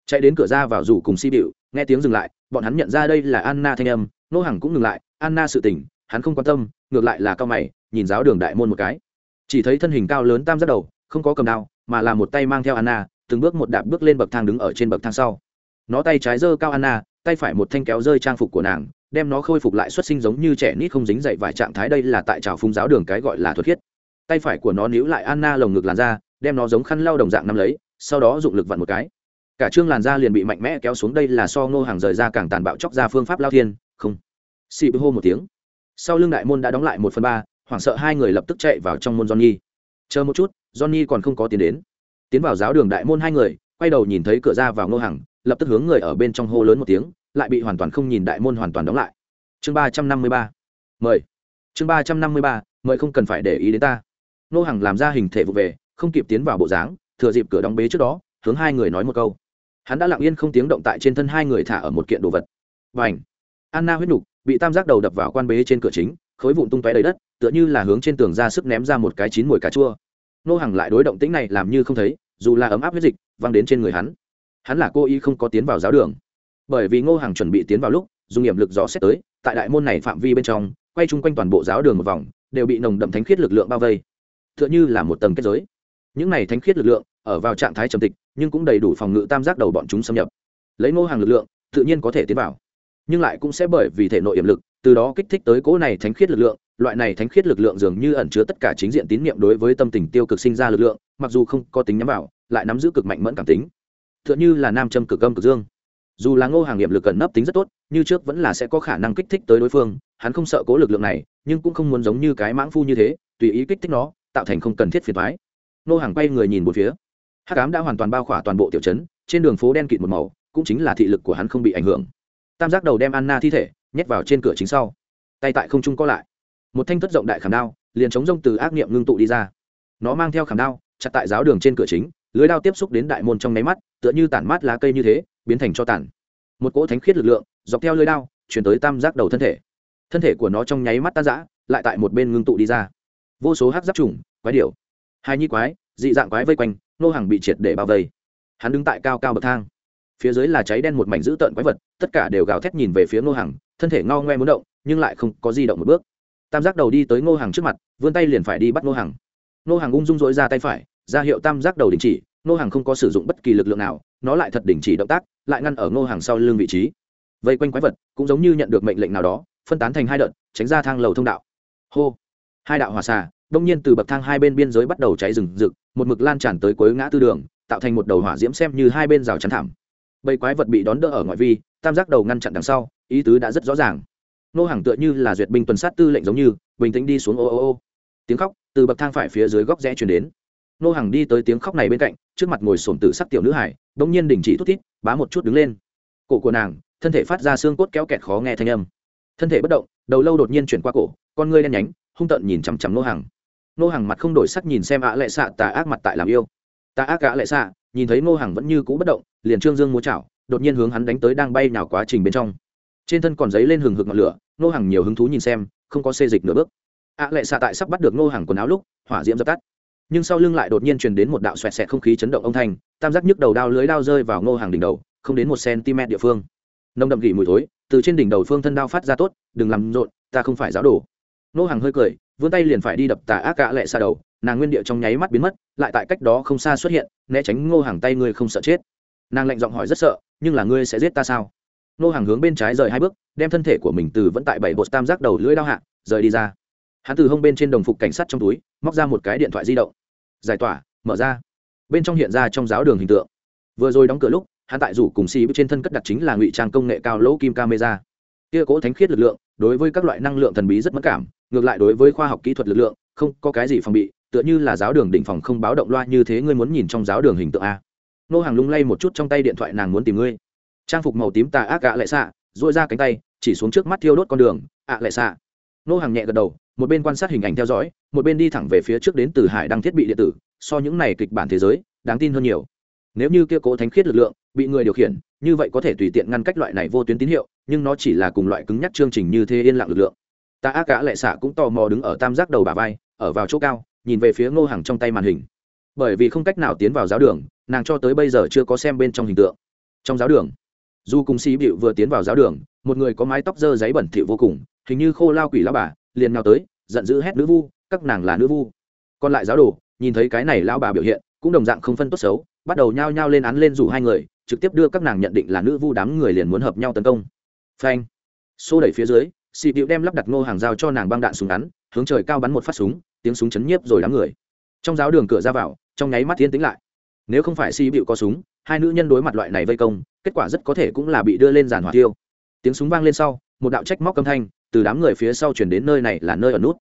chạy đến cửa ra vào rủ cùng si bịu nghe tiếng dừng lại, bọn hắn nhận ra đây là anna thanh âm nô hằng cũng ngừng lại, anna sự tình, hắn không quan tâm, ngược lại là cao mày, nhìn giáo đường đại môn một cái. Chỉ thấy thân hình cao lớn tam giác đầu, không có cầm đao, mà là một tay mang theo anna, từng bước một đạp bước lên bậc thang đứng ở trên bậc thang sau. Nó tay trái giơ cao anna, tay phải một thanh kéo rơi trang phục của nàng, đem nó khôi phục lại xuất sinh giống như trẻ nít không dính dậy vài trạng thái đây là tại trào phung giáo đường cái gọi là thuật khiết. Tay phải của nó níu lại anna lồng ngực làn ra đem nó giống khăn lau đồng dạng nắm lấy, sau đó dụng lực vặn một cái cả trương làn da liền bị mạnh mẽ kéo xuống đây là so ngô hàng rời ra càng tàn bạo chóc ra phương pháp lao thiên, không. Xị hô một tiếng. Sau lưng đại môn đã đóng lại một phần ba, hoảng sợ hai người lập tức chạy vào trong môn johnny. Chờ một chút, johnny còn không có tiền đến. Tiến vào giáo đường đại môn hai người, quay đầu nhìn thấy cửa ra vào ngô hàng, lập tức hướng người ở bên trong hô lớn một tiếng, lại bị hoàn toàn không nhìn đại môn hoàn toàn đóng lại. Chương ba trăm năm mươi ba. Mời. Chương ba trăm năm mươi ba, mời không cần phải để ý đến ta. Ngô hàng làm ra hình thể vụ về, không kịp tiến vào bộ dáng, thừa dịp cửa đóng bế trước đó, hướng hai người nói một câu hắn đã lặng yên không tiếng động tại trên thân hai người thả ở một kiện đồ vật. Và ảnh anna huyết nhục bị tam giác đầu đập vào quan bế trên cửa chính, khối vụn tung tóe đầy đất, tựa như là hướng trên tường ra sức ném ra một cái chín mồi cà chua. Nô hàng lại đối động tĩnh này làm như không thấy, dù là ấm áp huyết dịch, văng đến trên người hắn. Hắn là cô y không có tiến vào giáo đường. Bởi vì ngô hàng chuẩn bị tiến vào lúc, dùng nghiệm lực gió xét tới, tại đại môn này phạm vi bên trong, quay chung quanh toàn bộ giáo đường một vòng, đều bị nồng đậm thánh khiết lực lượng bao vây. T h ư ợ n h ư là một tầng kết giới những này thánh khiết lực lượng ở vào trạng thái trầm tịch, nhưng cũng đầy đủ phòng ngự tam giác đầu bọn chúng xâm nhập. Lấy ngô hàng lực lượng, tự nhiên có thể tiến vào. Nhưng lại cũng sẽ bởi vì thể nội hiểm lực, từ đó kích thích tới cỗ này thánh khiết lực lượng. Loại này thánh khiết lực lượng dường như ẩn chứa tất cả chính diện tín nhiệm đối với tâm tình tiêu cực sinh ra lực lượng, mặc dù không có tính nhắm vào, lại nắm giữ cực mạnh mẫn cảm tính. T h ư ợ n h ư là nam châm cực âm cực dương. Dù là ngô hàng nghiệm lực cần nấp tính rất tốt, như trước vẫn là sẽ có khả năng kích thích tới đối phương, hắn không sợ cố lực lượng này, nhưng cũng không muốn giống như cái mãng phu như thế, tùy ý kích thích nó, tạo thành không cần thiết phiền thoái Nô hàng quay người nhìn một phía. Hát cám đã hoàn toàn bao khỏa toàn bộ tiểu trấn, trên đường phố đen kịt một màu, cũng chính là thị lực của hắn không bị ảnh hưởng. Tam giác đầu đem anna thi thể, nhét vào trên cửa chính sau. Tay tại không trung co lại. Một thanh thất rộng đại khảm đao, liền chống rông từ ác niệm ngưng tụ đi ra. Nó mang theo khảm đao, chặt tại giáo đường trên cửa chính, lưới đao tiếp xúc đến đại môn trong nháy mắt, tựa như tản mát lá cây như thế, biến thành cho tản một cỗ thánh khiết lực lượng, dọc theo lưới đao, chuyển tới tam giác đầu thân thể. Thân thể của nó trong nháy mắt tan rã, lại tại một bên ngưng tụ đi ra. Vô số hát giáp trùng, quái điểu hai nhi quái, dị dạng quái vây quanh, nô hàng bị triệt để bao vây. Hắn đứng tại cao cao bậc thang. Phía dưới là cháy đen một mảnh dữ tợn quái vật, tất cả đều gào thét nhìn về phía ngô hàng, thân thể ngao ngoe muốn động, nhưng lại không có di động một bước. Tam giác đầu đi tới ngô hàng trước mặt, vươn tay liền phải đi bắt ngô hàng. Ngô hàng ung dung dỗi ra tay phải, ra hiệu tam giác đầu đình chỉ ngô hàng không có sử dụng bất kỳ lực lượng nào, nó lại thật đình chỉ động tác, lại ngăn ở ngô hàng sau lưng vị trí. Vây quanh quái vật cũng giống như nhận được mệnh lệnh nào đó, phân tán thành hai đợt, tránh ra thang lầu thông đạo. Hô! Hai đạo hòa xà đông nhiên từ bậc thang hai bên biên giới bắt đầu cháy rừng rực, một mực lan tràn tới cuối ngã tư đường, tạo thành một đầu hỏa diễm xem như hai bên rào chắn thảm. Bầy quái vật bị đón đỡ ở ngoại vi, tam giác đầu ngăn chặn đằng sau, ý tứ đã rất rõ ràng. Nô hàng tựa như là duyệt binh tuần sát tư lệnh giống như, bình tĩnh đi xuống ô ô ô. Tiếng khóc từ bậc thang phải phía dưới góc rẽ chuyển đến. Nô hàng đi tới tiếng khóc này bên cạnh, trước mặt ngồi sổm tử sắc tiểu nữ hải, đông nhiên đình chỉ thút thít, bá một chút đứng lên. Cổ của nàng, thân thể phát ra xương cốt kéo kẹt khó nghe thanh âm. Thân thể bất động, đầu lâu đột nhiên chuyển qua cổ, con ngươi đen nhánh, hung tợn nhìn chằm chằm nô hàng nô hàng mặt không đổi sắc nhìn xem ạ lệ xạ, tà ác mặt tại làm yêu. Tà ác ạ lệ xạ, nhìn thấy nô hàng vẫn như cũ bất động, liền trương dương múa chảo, đột nhiên hướng hắn đánh tới đang bay nào quá trình bên trong. Trên thân còn giấy lên hừng hực ngọn lửa nô hàng nhiều hứng thú nhìn xem, không có xê dịch nửa bước. Ạ lệ xạ tại sắp bắt được nô hàng quần áo lúc, hỏa diễm dập tắt. Nhưng sau lưng lại đột nhiên truyền đến một đạo xoẹt xẹt không khí chấn động âm thanh, tam giác nhức đầu đao lưới đao rơi vào ngô hàng đỉnh đầu, không đến một cm địa phương. Nông đậm gỉ mùi thối, từ trên đỉnh đầu phương thân đao phát ra tốt, đừng làm rộn, ta không phải giáo đồ. Ngô hàng hơi cười vươn tay liền phải đi đập tà ác cả lệ xa đầu, nàng nguyên địa trong nháy mắt biến mất, lại tại cách đó không xa xuất hiện, né tránh ngô hàng tay ngươi không sợ chết. Nàng lạnh giọng hỏi rất sợ, nhưng là ngươi sẽ giết ta sao? Ngô hàng hướng bên trái rời hai bước, đem thân thể của mình từ vẫn tại bảy bột tam giác đầu lưỡi đao hạ, rời đi ra. Hắn từ hông bên trên đồng phục cảnh sát trong túi, móc ra một cái điện thoại di động. Giải tỏa, mở ra. Bên trong hiện ra trong giáo đường hình tượng. Vừa rồi đóng cửa lúc, hắn tại rủ cùng xì trên thân cất đặt chính là ngụy trang công nghệ cao lỗ kim camera. Kia cố thánh khiết lực lượng, đối với các loại năng lượng thần bí rất mất cảm ngược lại đối với khoa học kỹ thuật lực lượng, không có cái gì phòng bị, tựa như là giáo đường đỉnh phòng không báo động loa như thế ngươi muốn nhìn trong giáo đường hình tượng a. Nô hàng lung lay một chút trong tay điện thoại nàng muốn tìm ngươi. Trang phục màu tím tà ác ạ lệ xạ dội ra cánh tay, chỉ xuống trước mắt thiêu đốt con đường, ạ lệ xạ. Nô hàng nhẹ gật đầu, một bên quan sát hình ảnh theo dõi, một bên đi thẳng về phía trước đến từ hải đăng thiết bị điện tử, so những này kịch bản thế giới, đáng tin hơn nhiều. Nếu như kia cố thánh khiết lực lượng, bị người điều khiển, như vậy có thể tùy tiện ngăn cách loại này vô tuyến tín hiệu, nhưng nó chỉ là cùng loại cứng nhắc chương trình như thế yên lặng lực lượng ta ác cả lệ xạ cũng tò mò đứng ở tam giác đầu bà vai, ở vào chỗ cao, nhìn về phía ngô hàng trong tay màn hình. Bởi vì không cách nào tiến vào giáo đường, nàng cho tới bây giờ chưa có xem bên trong hình tượng. Trong giáo đường, dù cùng xì bịu vừa tiến vào giáo đường, một người có mái tóc dơ giấy bẩn thỉu vô cùng, hình như khô lao quỷ lao bà, liền nào tới, giận dữ hét nữ vu, các nàng là nữ vu. Còn lại giáo đồ, nhìn thấy cái này lao bà biểu hiện, cũng đồng dạng không phân tốt xấu, bắt đầu nhao nhao lên án lên rủ hai người, trực tiếp đưa các nàng nhận định là nữ vu đám người liền muốn hợp nhau tấn công. Phanh. Xô đẩy phía dưới xị điệu đem lắp đặt ngô hàng dao cho nàng băng đạn súng ngắn, hướng trời cao bắn một phát súng, tiếng súng chấn nhiếp rồi đám người. Trong giáo đường cửa ra vào, trong nháy mắt thiên tính lại. Nếu không phải xị bịu có súng, hai nữ nhân đối mặt loại này vây công, kết quả rất có thể cũng là bị đưa lên giàn hỏa tiêu tiếng súng vang lên sau, một đạo trách móc âm thanh từ đám người phía sau chuyển đến nơi này là nơi ở nút.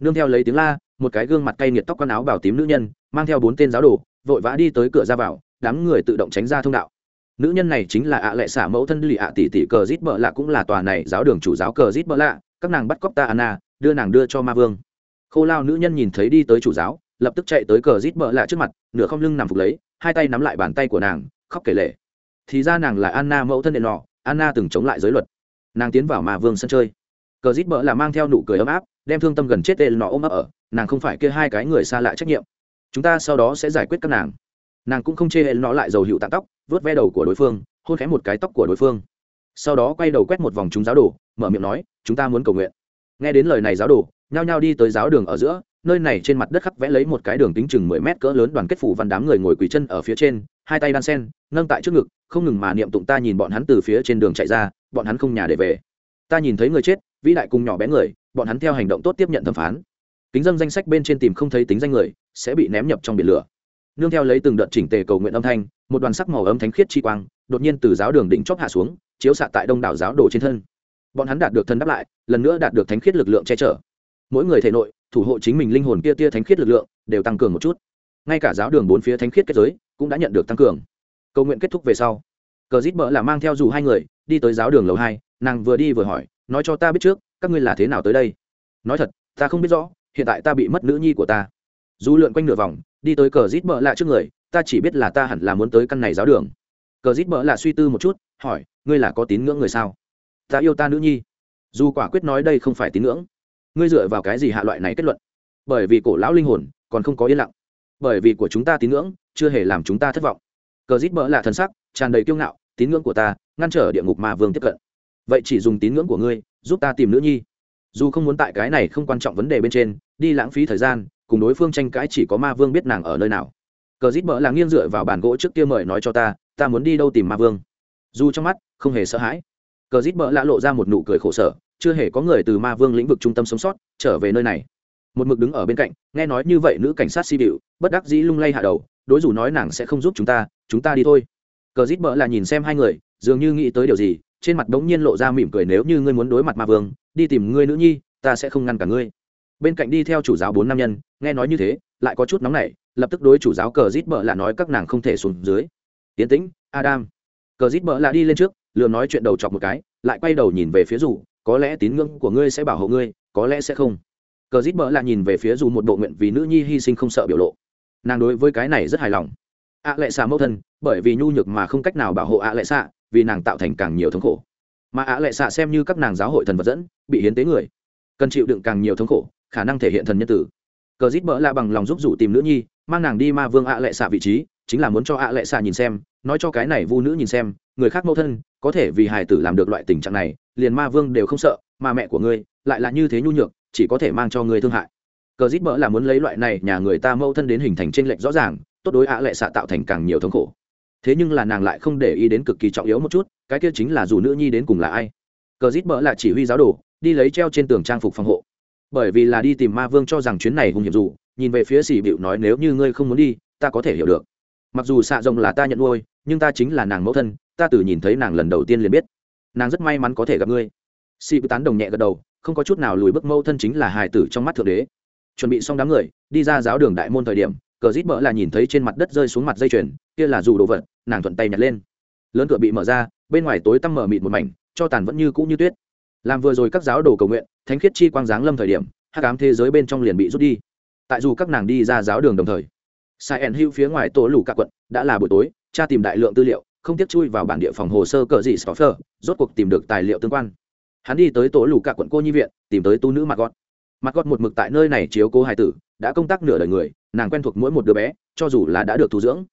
Nương theo lấy tiếng la, một cái gương mặt cay nghiệt tóc con áo bảo tím nữ nhân, mang theo bốn tên giáo đồ, vội vã đi tới cửa ra vào, đám người tự động tránh ra thông đạo nữ nhân này chính là ạ lệ xả mẫu thân lì ạ tỷ tỷ cờ rít bợ lạ cũng là tòa này giáo đường chủ giáo cờ rít bợ lạ, các nàng bắt cóc ta anna, đưa nàng đưa cho ma vương. Khô lao nữ nhân nhìn thấy đi tới chủ giáo, lập tức chạy tới cờ rít bợ lạ trước mặt, nửa không lưng nằm phục lấy, hai tay nắm lại bàn tay của nàng, khóc kể lệ thì ra nàng là anna mẫu thân điện nọ, anna từng chống lại giới luật. Nàng tiến vào ma vương sân chơi. Cờ rít bợ là mang theo nụ cười ấm áp, đem thương tâm gần chết tên nọ ôm ấp ở, nàng không phải kia hai cái người xa lạ trách nhiệm. Chúng ta sau đó sẽ giải quyết các nàng nàng cũng không chê hệ nó lại dầu hiệu tạng tóc, vớt ve đầu của đối phương, hôn khẽ một cái tóc của đối phương. Sau đó quay đầu quét một vòng chúng giáo đồ, mở miệng nói, chúng ta muốn cầu nguyện. Nghe đến lời này giáo đồ, nhao nhao đi tới giáo đường ở giữa, nơi này trên mặt đất khắc vẽ lấy một cái đường tính chừng mười mét cỡ lớn đoàn kết phủ văn đám người ngồi quỳ chân ở phía trên, hai tay đan sen, nâng tại trước ngực, không ngừng mà niệm tụng ta nhìn bọn hắn từ phía trên đường chạy ra, bọn hắn không nhà để về. Ta nhìn thấy người chết, vĩ đại cùng nhỏ bé người, bọn hắn theo hành động tốt tiếp nhận thẩm phán. Kính dân danh sách bên trên tìm không thấy tính danh người, sẽ bị ném nhập trong biển lửa nương theo lấy từng đợt chỉnh tề cầu nguyện âm thanh, một đoàn sắc màu ấm thánh khiết chi quang, đột nhiên từ giáo đường đỉnh chóp hạ xuống, chiếu xạ tại đông đảo giáo đồ trên thân. Bọn hắn đạt được thân đáp lại, lần nữa đạt được thánh khiết lực lượng che chở. Mỗi người thể nội, thủ hộ chính mình linh hồn kia tia thánh khiết lực lượng, đều tăng cường một chút. Ngay cả giáo đường bốn phía thánh khiết kết giới, cũng đã nhận được tăng cường. Cầu nguyện kết thúc về sau, cờ dít bỡ là mang theo dù hai người, đi tới giáo đường lầu hai, nàng vừa đi vừa hỏi, nói cho ta biết trước, các ngươi là thế nào tới đây? Nói thật, ta không biết rõ, hiện tại ta bị mất nữ nhi của ta dù lượn quanh nửa vòng, đi tới cờ rít bợ lạ trước người, ta chỉ biết là ta hẳn là muốn tới căn này giáo đường. Cờ rít bợ lạ suy tư một chút, hỏi, ngươi là có tín ngưỡng người sao? Ta yêu ta nữ nhi. Dù quả quyết nói đây không phải tín ngưỡng. Ngươi dựa vào cái gì hạ loại này kết luận? Bởi vì cổ lão linh hồn còn không có yên lặng. Bởi vì của chúng ta tín ngưỡng chưa hề làm chúng ta thất vọng. Cờ rít bỡ lạ thân sắc tràn đầy kiêu ngạo, tín ngưỡng của ta ngăn trở địa ngục mà vương tiếp cận. Vậy chỉ dùng tín ngưỡng của ngươi giúp ta tìm nữ nhi. Dù không muốn tại cái này không quan trọng vấn đề bên trên, đi lãng phí thời gian cùng đối phương tranh cãi chỉ có ma vương biết nàng ở nơi nào. Cờ rít bỡ là nghiêng dựa vào bàn gỗ trước kia mời nói cho ta ta muốn đi đâu tìm ma vương. Dù trong mắt, không hề sợ hãi. Cờ rít bỡ lạ lộ ra một nụ cười khổ sở, chưa hề có người từ ma vương lĩnh vực trung tâm sống sót, trở về nơi này. Một mực đứng ở bên cạnh, nghe nói như vậy nữ cảnh sát si bịu bất đắc dĩ lung lay hạ đầu, đối dù nói nàng sẽ không giúp chúng ta chúng ta đi thôi. Cờ rít bỡ là nhìn xem hai người, dường như nghĩ tới điều gì, trên mặt đống nhiên lộ ra mỉm cười nếu như ngươi muốn đối mặt ma vương, đi tìm ngươi nữ nhi, ta sẽ không ngăn cả ngươi bên cạnh đi theo chủ giáo bốn nam nhân, nghe nói như thế, lại có chút nóng nảy, lập tức đối chủ giáo cờ rít bợ là nói các nàng không thể xuống dưới. Tiến tĩnh, adam. Cờ rít bợ là đi lên trước lừa nói chuyện đầu chọc một cái, lại quay đầu nhìn về phía dù, có lẽ tín ngưỡng của ngươi sẽ bảo hộ ngươi, có lẽ sẽ không. Cờ rít bợ là nhìn về phía dù một bộ nguyện vì nữ nhi hy sinh không sợ biểu lộ. Nàng đối với cái này rất hài lòng. Ạ lệ xạ mẫu thân, bởi vì nhu nhược mà không cách nào bảo hộ ạ lệ xạ, vì nàng tạo thành càng nhiều thống khổ. Mà ạ lệ xạ xem như các nàng giáo hội thần vật dẫn, bị hiến tế người, cần chịu đựng càng nhiều thống khổ khả năng thể hiện thần nhân tử. Cờ dít bỡ là bằng lòng giúp rủ tìm nữ nhi, mang nàng đi ma vương ạ lệ xạ vị trí, chính là muốn cho ạ lệ xạ nhìn xem, nói cho cái này vu nữ nhìn xem, người khác mẫu thân, có thể vì hài tử làm được loại tình trạng này, liền ma vương đều không sợ, mà mẹ của ngươi lại là như thế nhu nhược, chỉ có thể mang cho ngươi thương hại. Cờ dít bỡ là muốn lấy loại này nhà người ta mẫu thân đến hình thành t r ê n lệch rõ ràng, tốt đối ạ lệ xạ tạo thành càng nhiều thống khổ. Thế nhưng là nàng lại không để ý đến cực kỳ trọng yếu một chút, cái kia chính là dù nữ nhi đến cùng là ai. Cờ dít bỡ là chỉ huy giáo đồ, đi lấy treo trên tường trang phục phòng hộ bởi vì là đi tìm ma vương cho rằng chuyến này hung hiểm dù, nhìn về phía sỉ bịu nói nếu như ngươi không muốn đi, ta có thể hiểu được. Mặc dù xạ rồng là ta nhận nuôi, nhưng ta chính là nàng mẫu thân, ta từ nhìn thấy nàng lần đầu tiên liền biết. Nàng rất may mắn có thể gặp ngươi. Xỉ bịu tán đồng nhẹ gật đầu, không có chút nào lùi bước, mẫu thân chính là hài tử trong mắt thượng đế. Chuẩn bị xong đám người, đi ra giáo đường đại môn thời điểm, cờ rít bỡ là nhìn thấy trên mặt đất rơi xuống mặt dây chuyền, kia là dù đồ vật, nàng thuận tay nhặt lên. Lớn cửa bị mở ra, bên ngoài tối tăm mở mịt một mảnh, cho tàn vẫn như cũ như tuyết làm vừa rồi các giáo đồ cầu nguyện, thánh khiết chi quang giáng lâm thời điểm, hắc ám thế giới bên trong liền bị rút đi. Tại dù các nàng đi ra giáo đường đồng thời, sai ẩn hữu phía ngoài tổ lủ các quận, đã là buổi tối cha tìm đại lượng tư liệu, không tiếc chui vào bản địa phòng hồ sơ cờ gì stoffer rốt cuộc tìm được tài liệu tương quan. Hắn đi tới tổ lủ các quận cô nhi viện, tìm tới tu nữ mặt gót mặt gót một mực tại nơi này chiếu cố hài tử, đã công tác nửa đời người, nàng quen thuộc mỗi một đứa bé, cho dù là đã được tu dưỡng.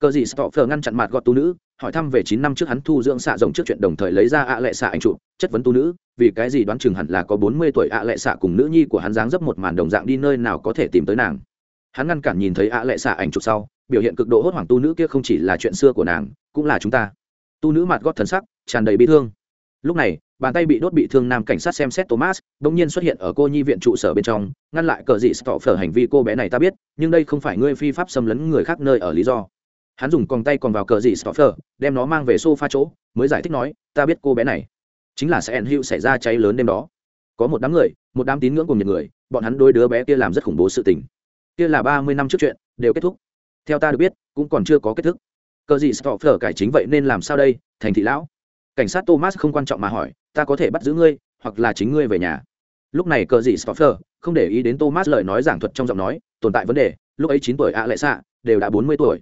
Cờ gì stoffer ngăn chặn mặt gót tu nữ hỏi thăm về chín năm trước hắn thu dưỡng xạ rồng trước chuyện đồng thời lấy ra ạ lệ xạ ảnh chụp, chất vấn tu nữ, vì cái gì đoán chừng hẳn là có bốn mươi tuổi ạ lệ xạ cùng nữ nhi của hắn dáng dấp một màn đồng dạng đi nơi nào có thể tìm tới nàng. Hắn ngăn cản nhìn thấy ạ lệ xạ ảnh chụp sau, biểu hiện cực độ hốt hoảng tu nữ kia không chỉ là chuyện xưa của nàng, cũng là chúng ta. Tu nữ mặt gót thần sắc, tràn đầy bi thương. Lúc này, bàn tay bị đốt bị thương nam cảnh sát xem xét thomas đ ỗ n g nhiên xuất hiện ở cô nhi viện trụ sở bên trong, ngăn lại cờ dị stọ phở hành vi cô bé này ta biết, nhưng đây không phải ngươi phi pháp xâm lấn người khác nơi ở lý do hắn dùng còng tay còn vào cờ gì stoffer, đem nó mang về sofa chỗ, mới giải thích nói, ta biết cô bé này chính là sẽ ẩn hữu xảy ra cháy lớn đêm đó. Có một đám người, một đám tín ngưỡng cùng những người, bọn hắn đôi đứa bé kia làm rất khủng bố sự tình. Kia là ba mươi năm trước chuyện, đều kết thúc. Theo ta được biết, cũng còn chưa có kết thúc. Cờ gì stoffer cải chính vậy nên làm sao đây, thành thị lão? Cảnh sát thomas không quan trọng mà hỏi, ta có thể bắt giữ ngươi, hoặc là chính ngươi về nhà? Lúc này cờ gì stoffer không để ý đến thomas lời nói giảng thuật trong giọng nói, tồn tại vấn đề, lúc ấy chín tuổi ạ lệ xạ, đều đã bốn mươi tuổi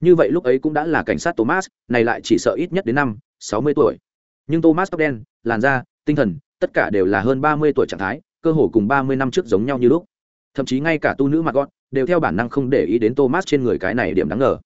như vậy lúc ấy cũng đã là cảnh sát thomas, này lại chỉ sợ ít nhất đến năm, sáu mươi tuổi. Nhưng thomas tóc đen, làn da, tinh thần, tất cả đều là hơn ba mươi tuổi trạng thái, cơ hồ cùng ba mươi năm trước giống nhau như lúc. Thậm chí ngay cả tu nữ mặt gọn, đều theo bản năng không để ý đến thomas trên người cái này điểm đáng ngờ.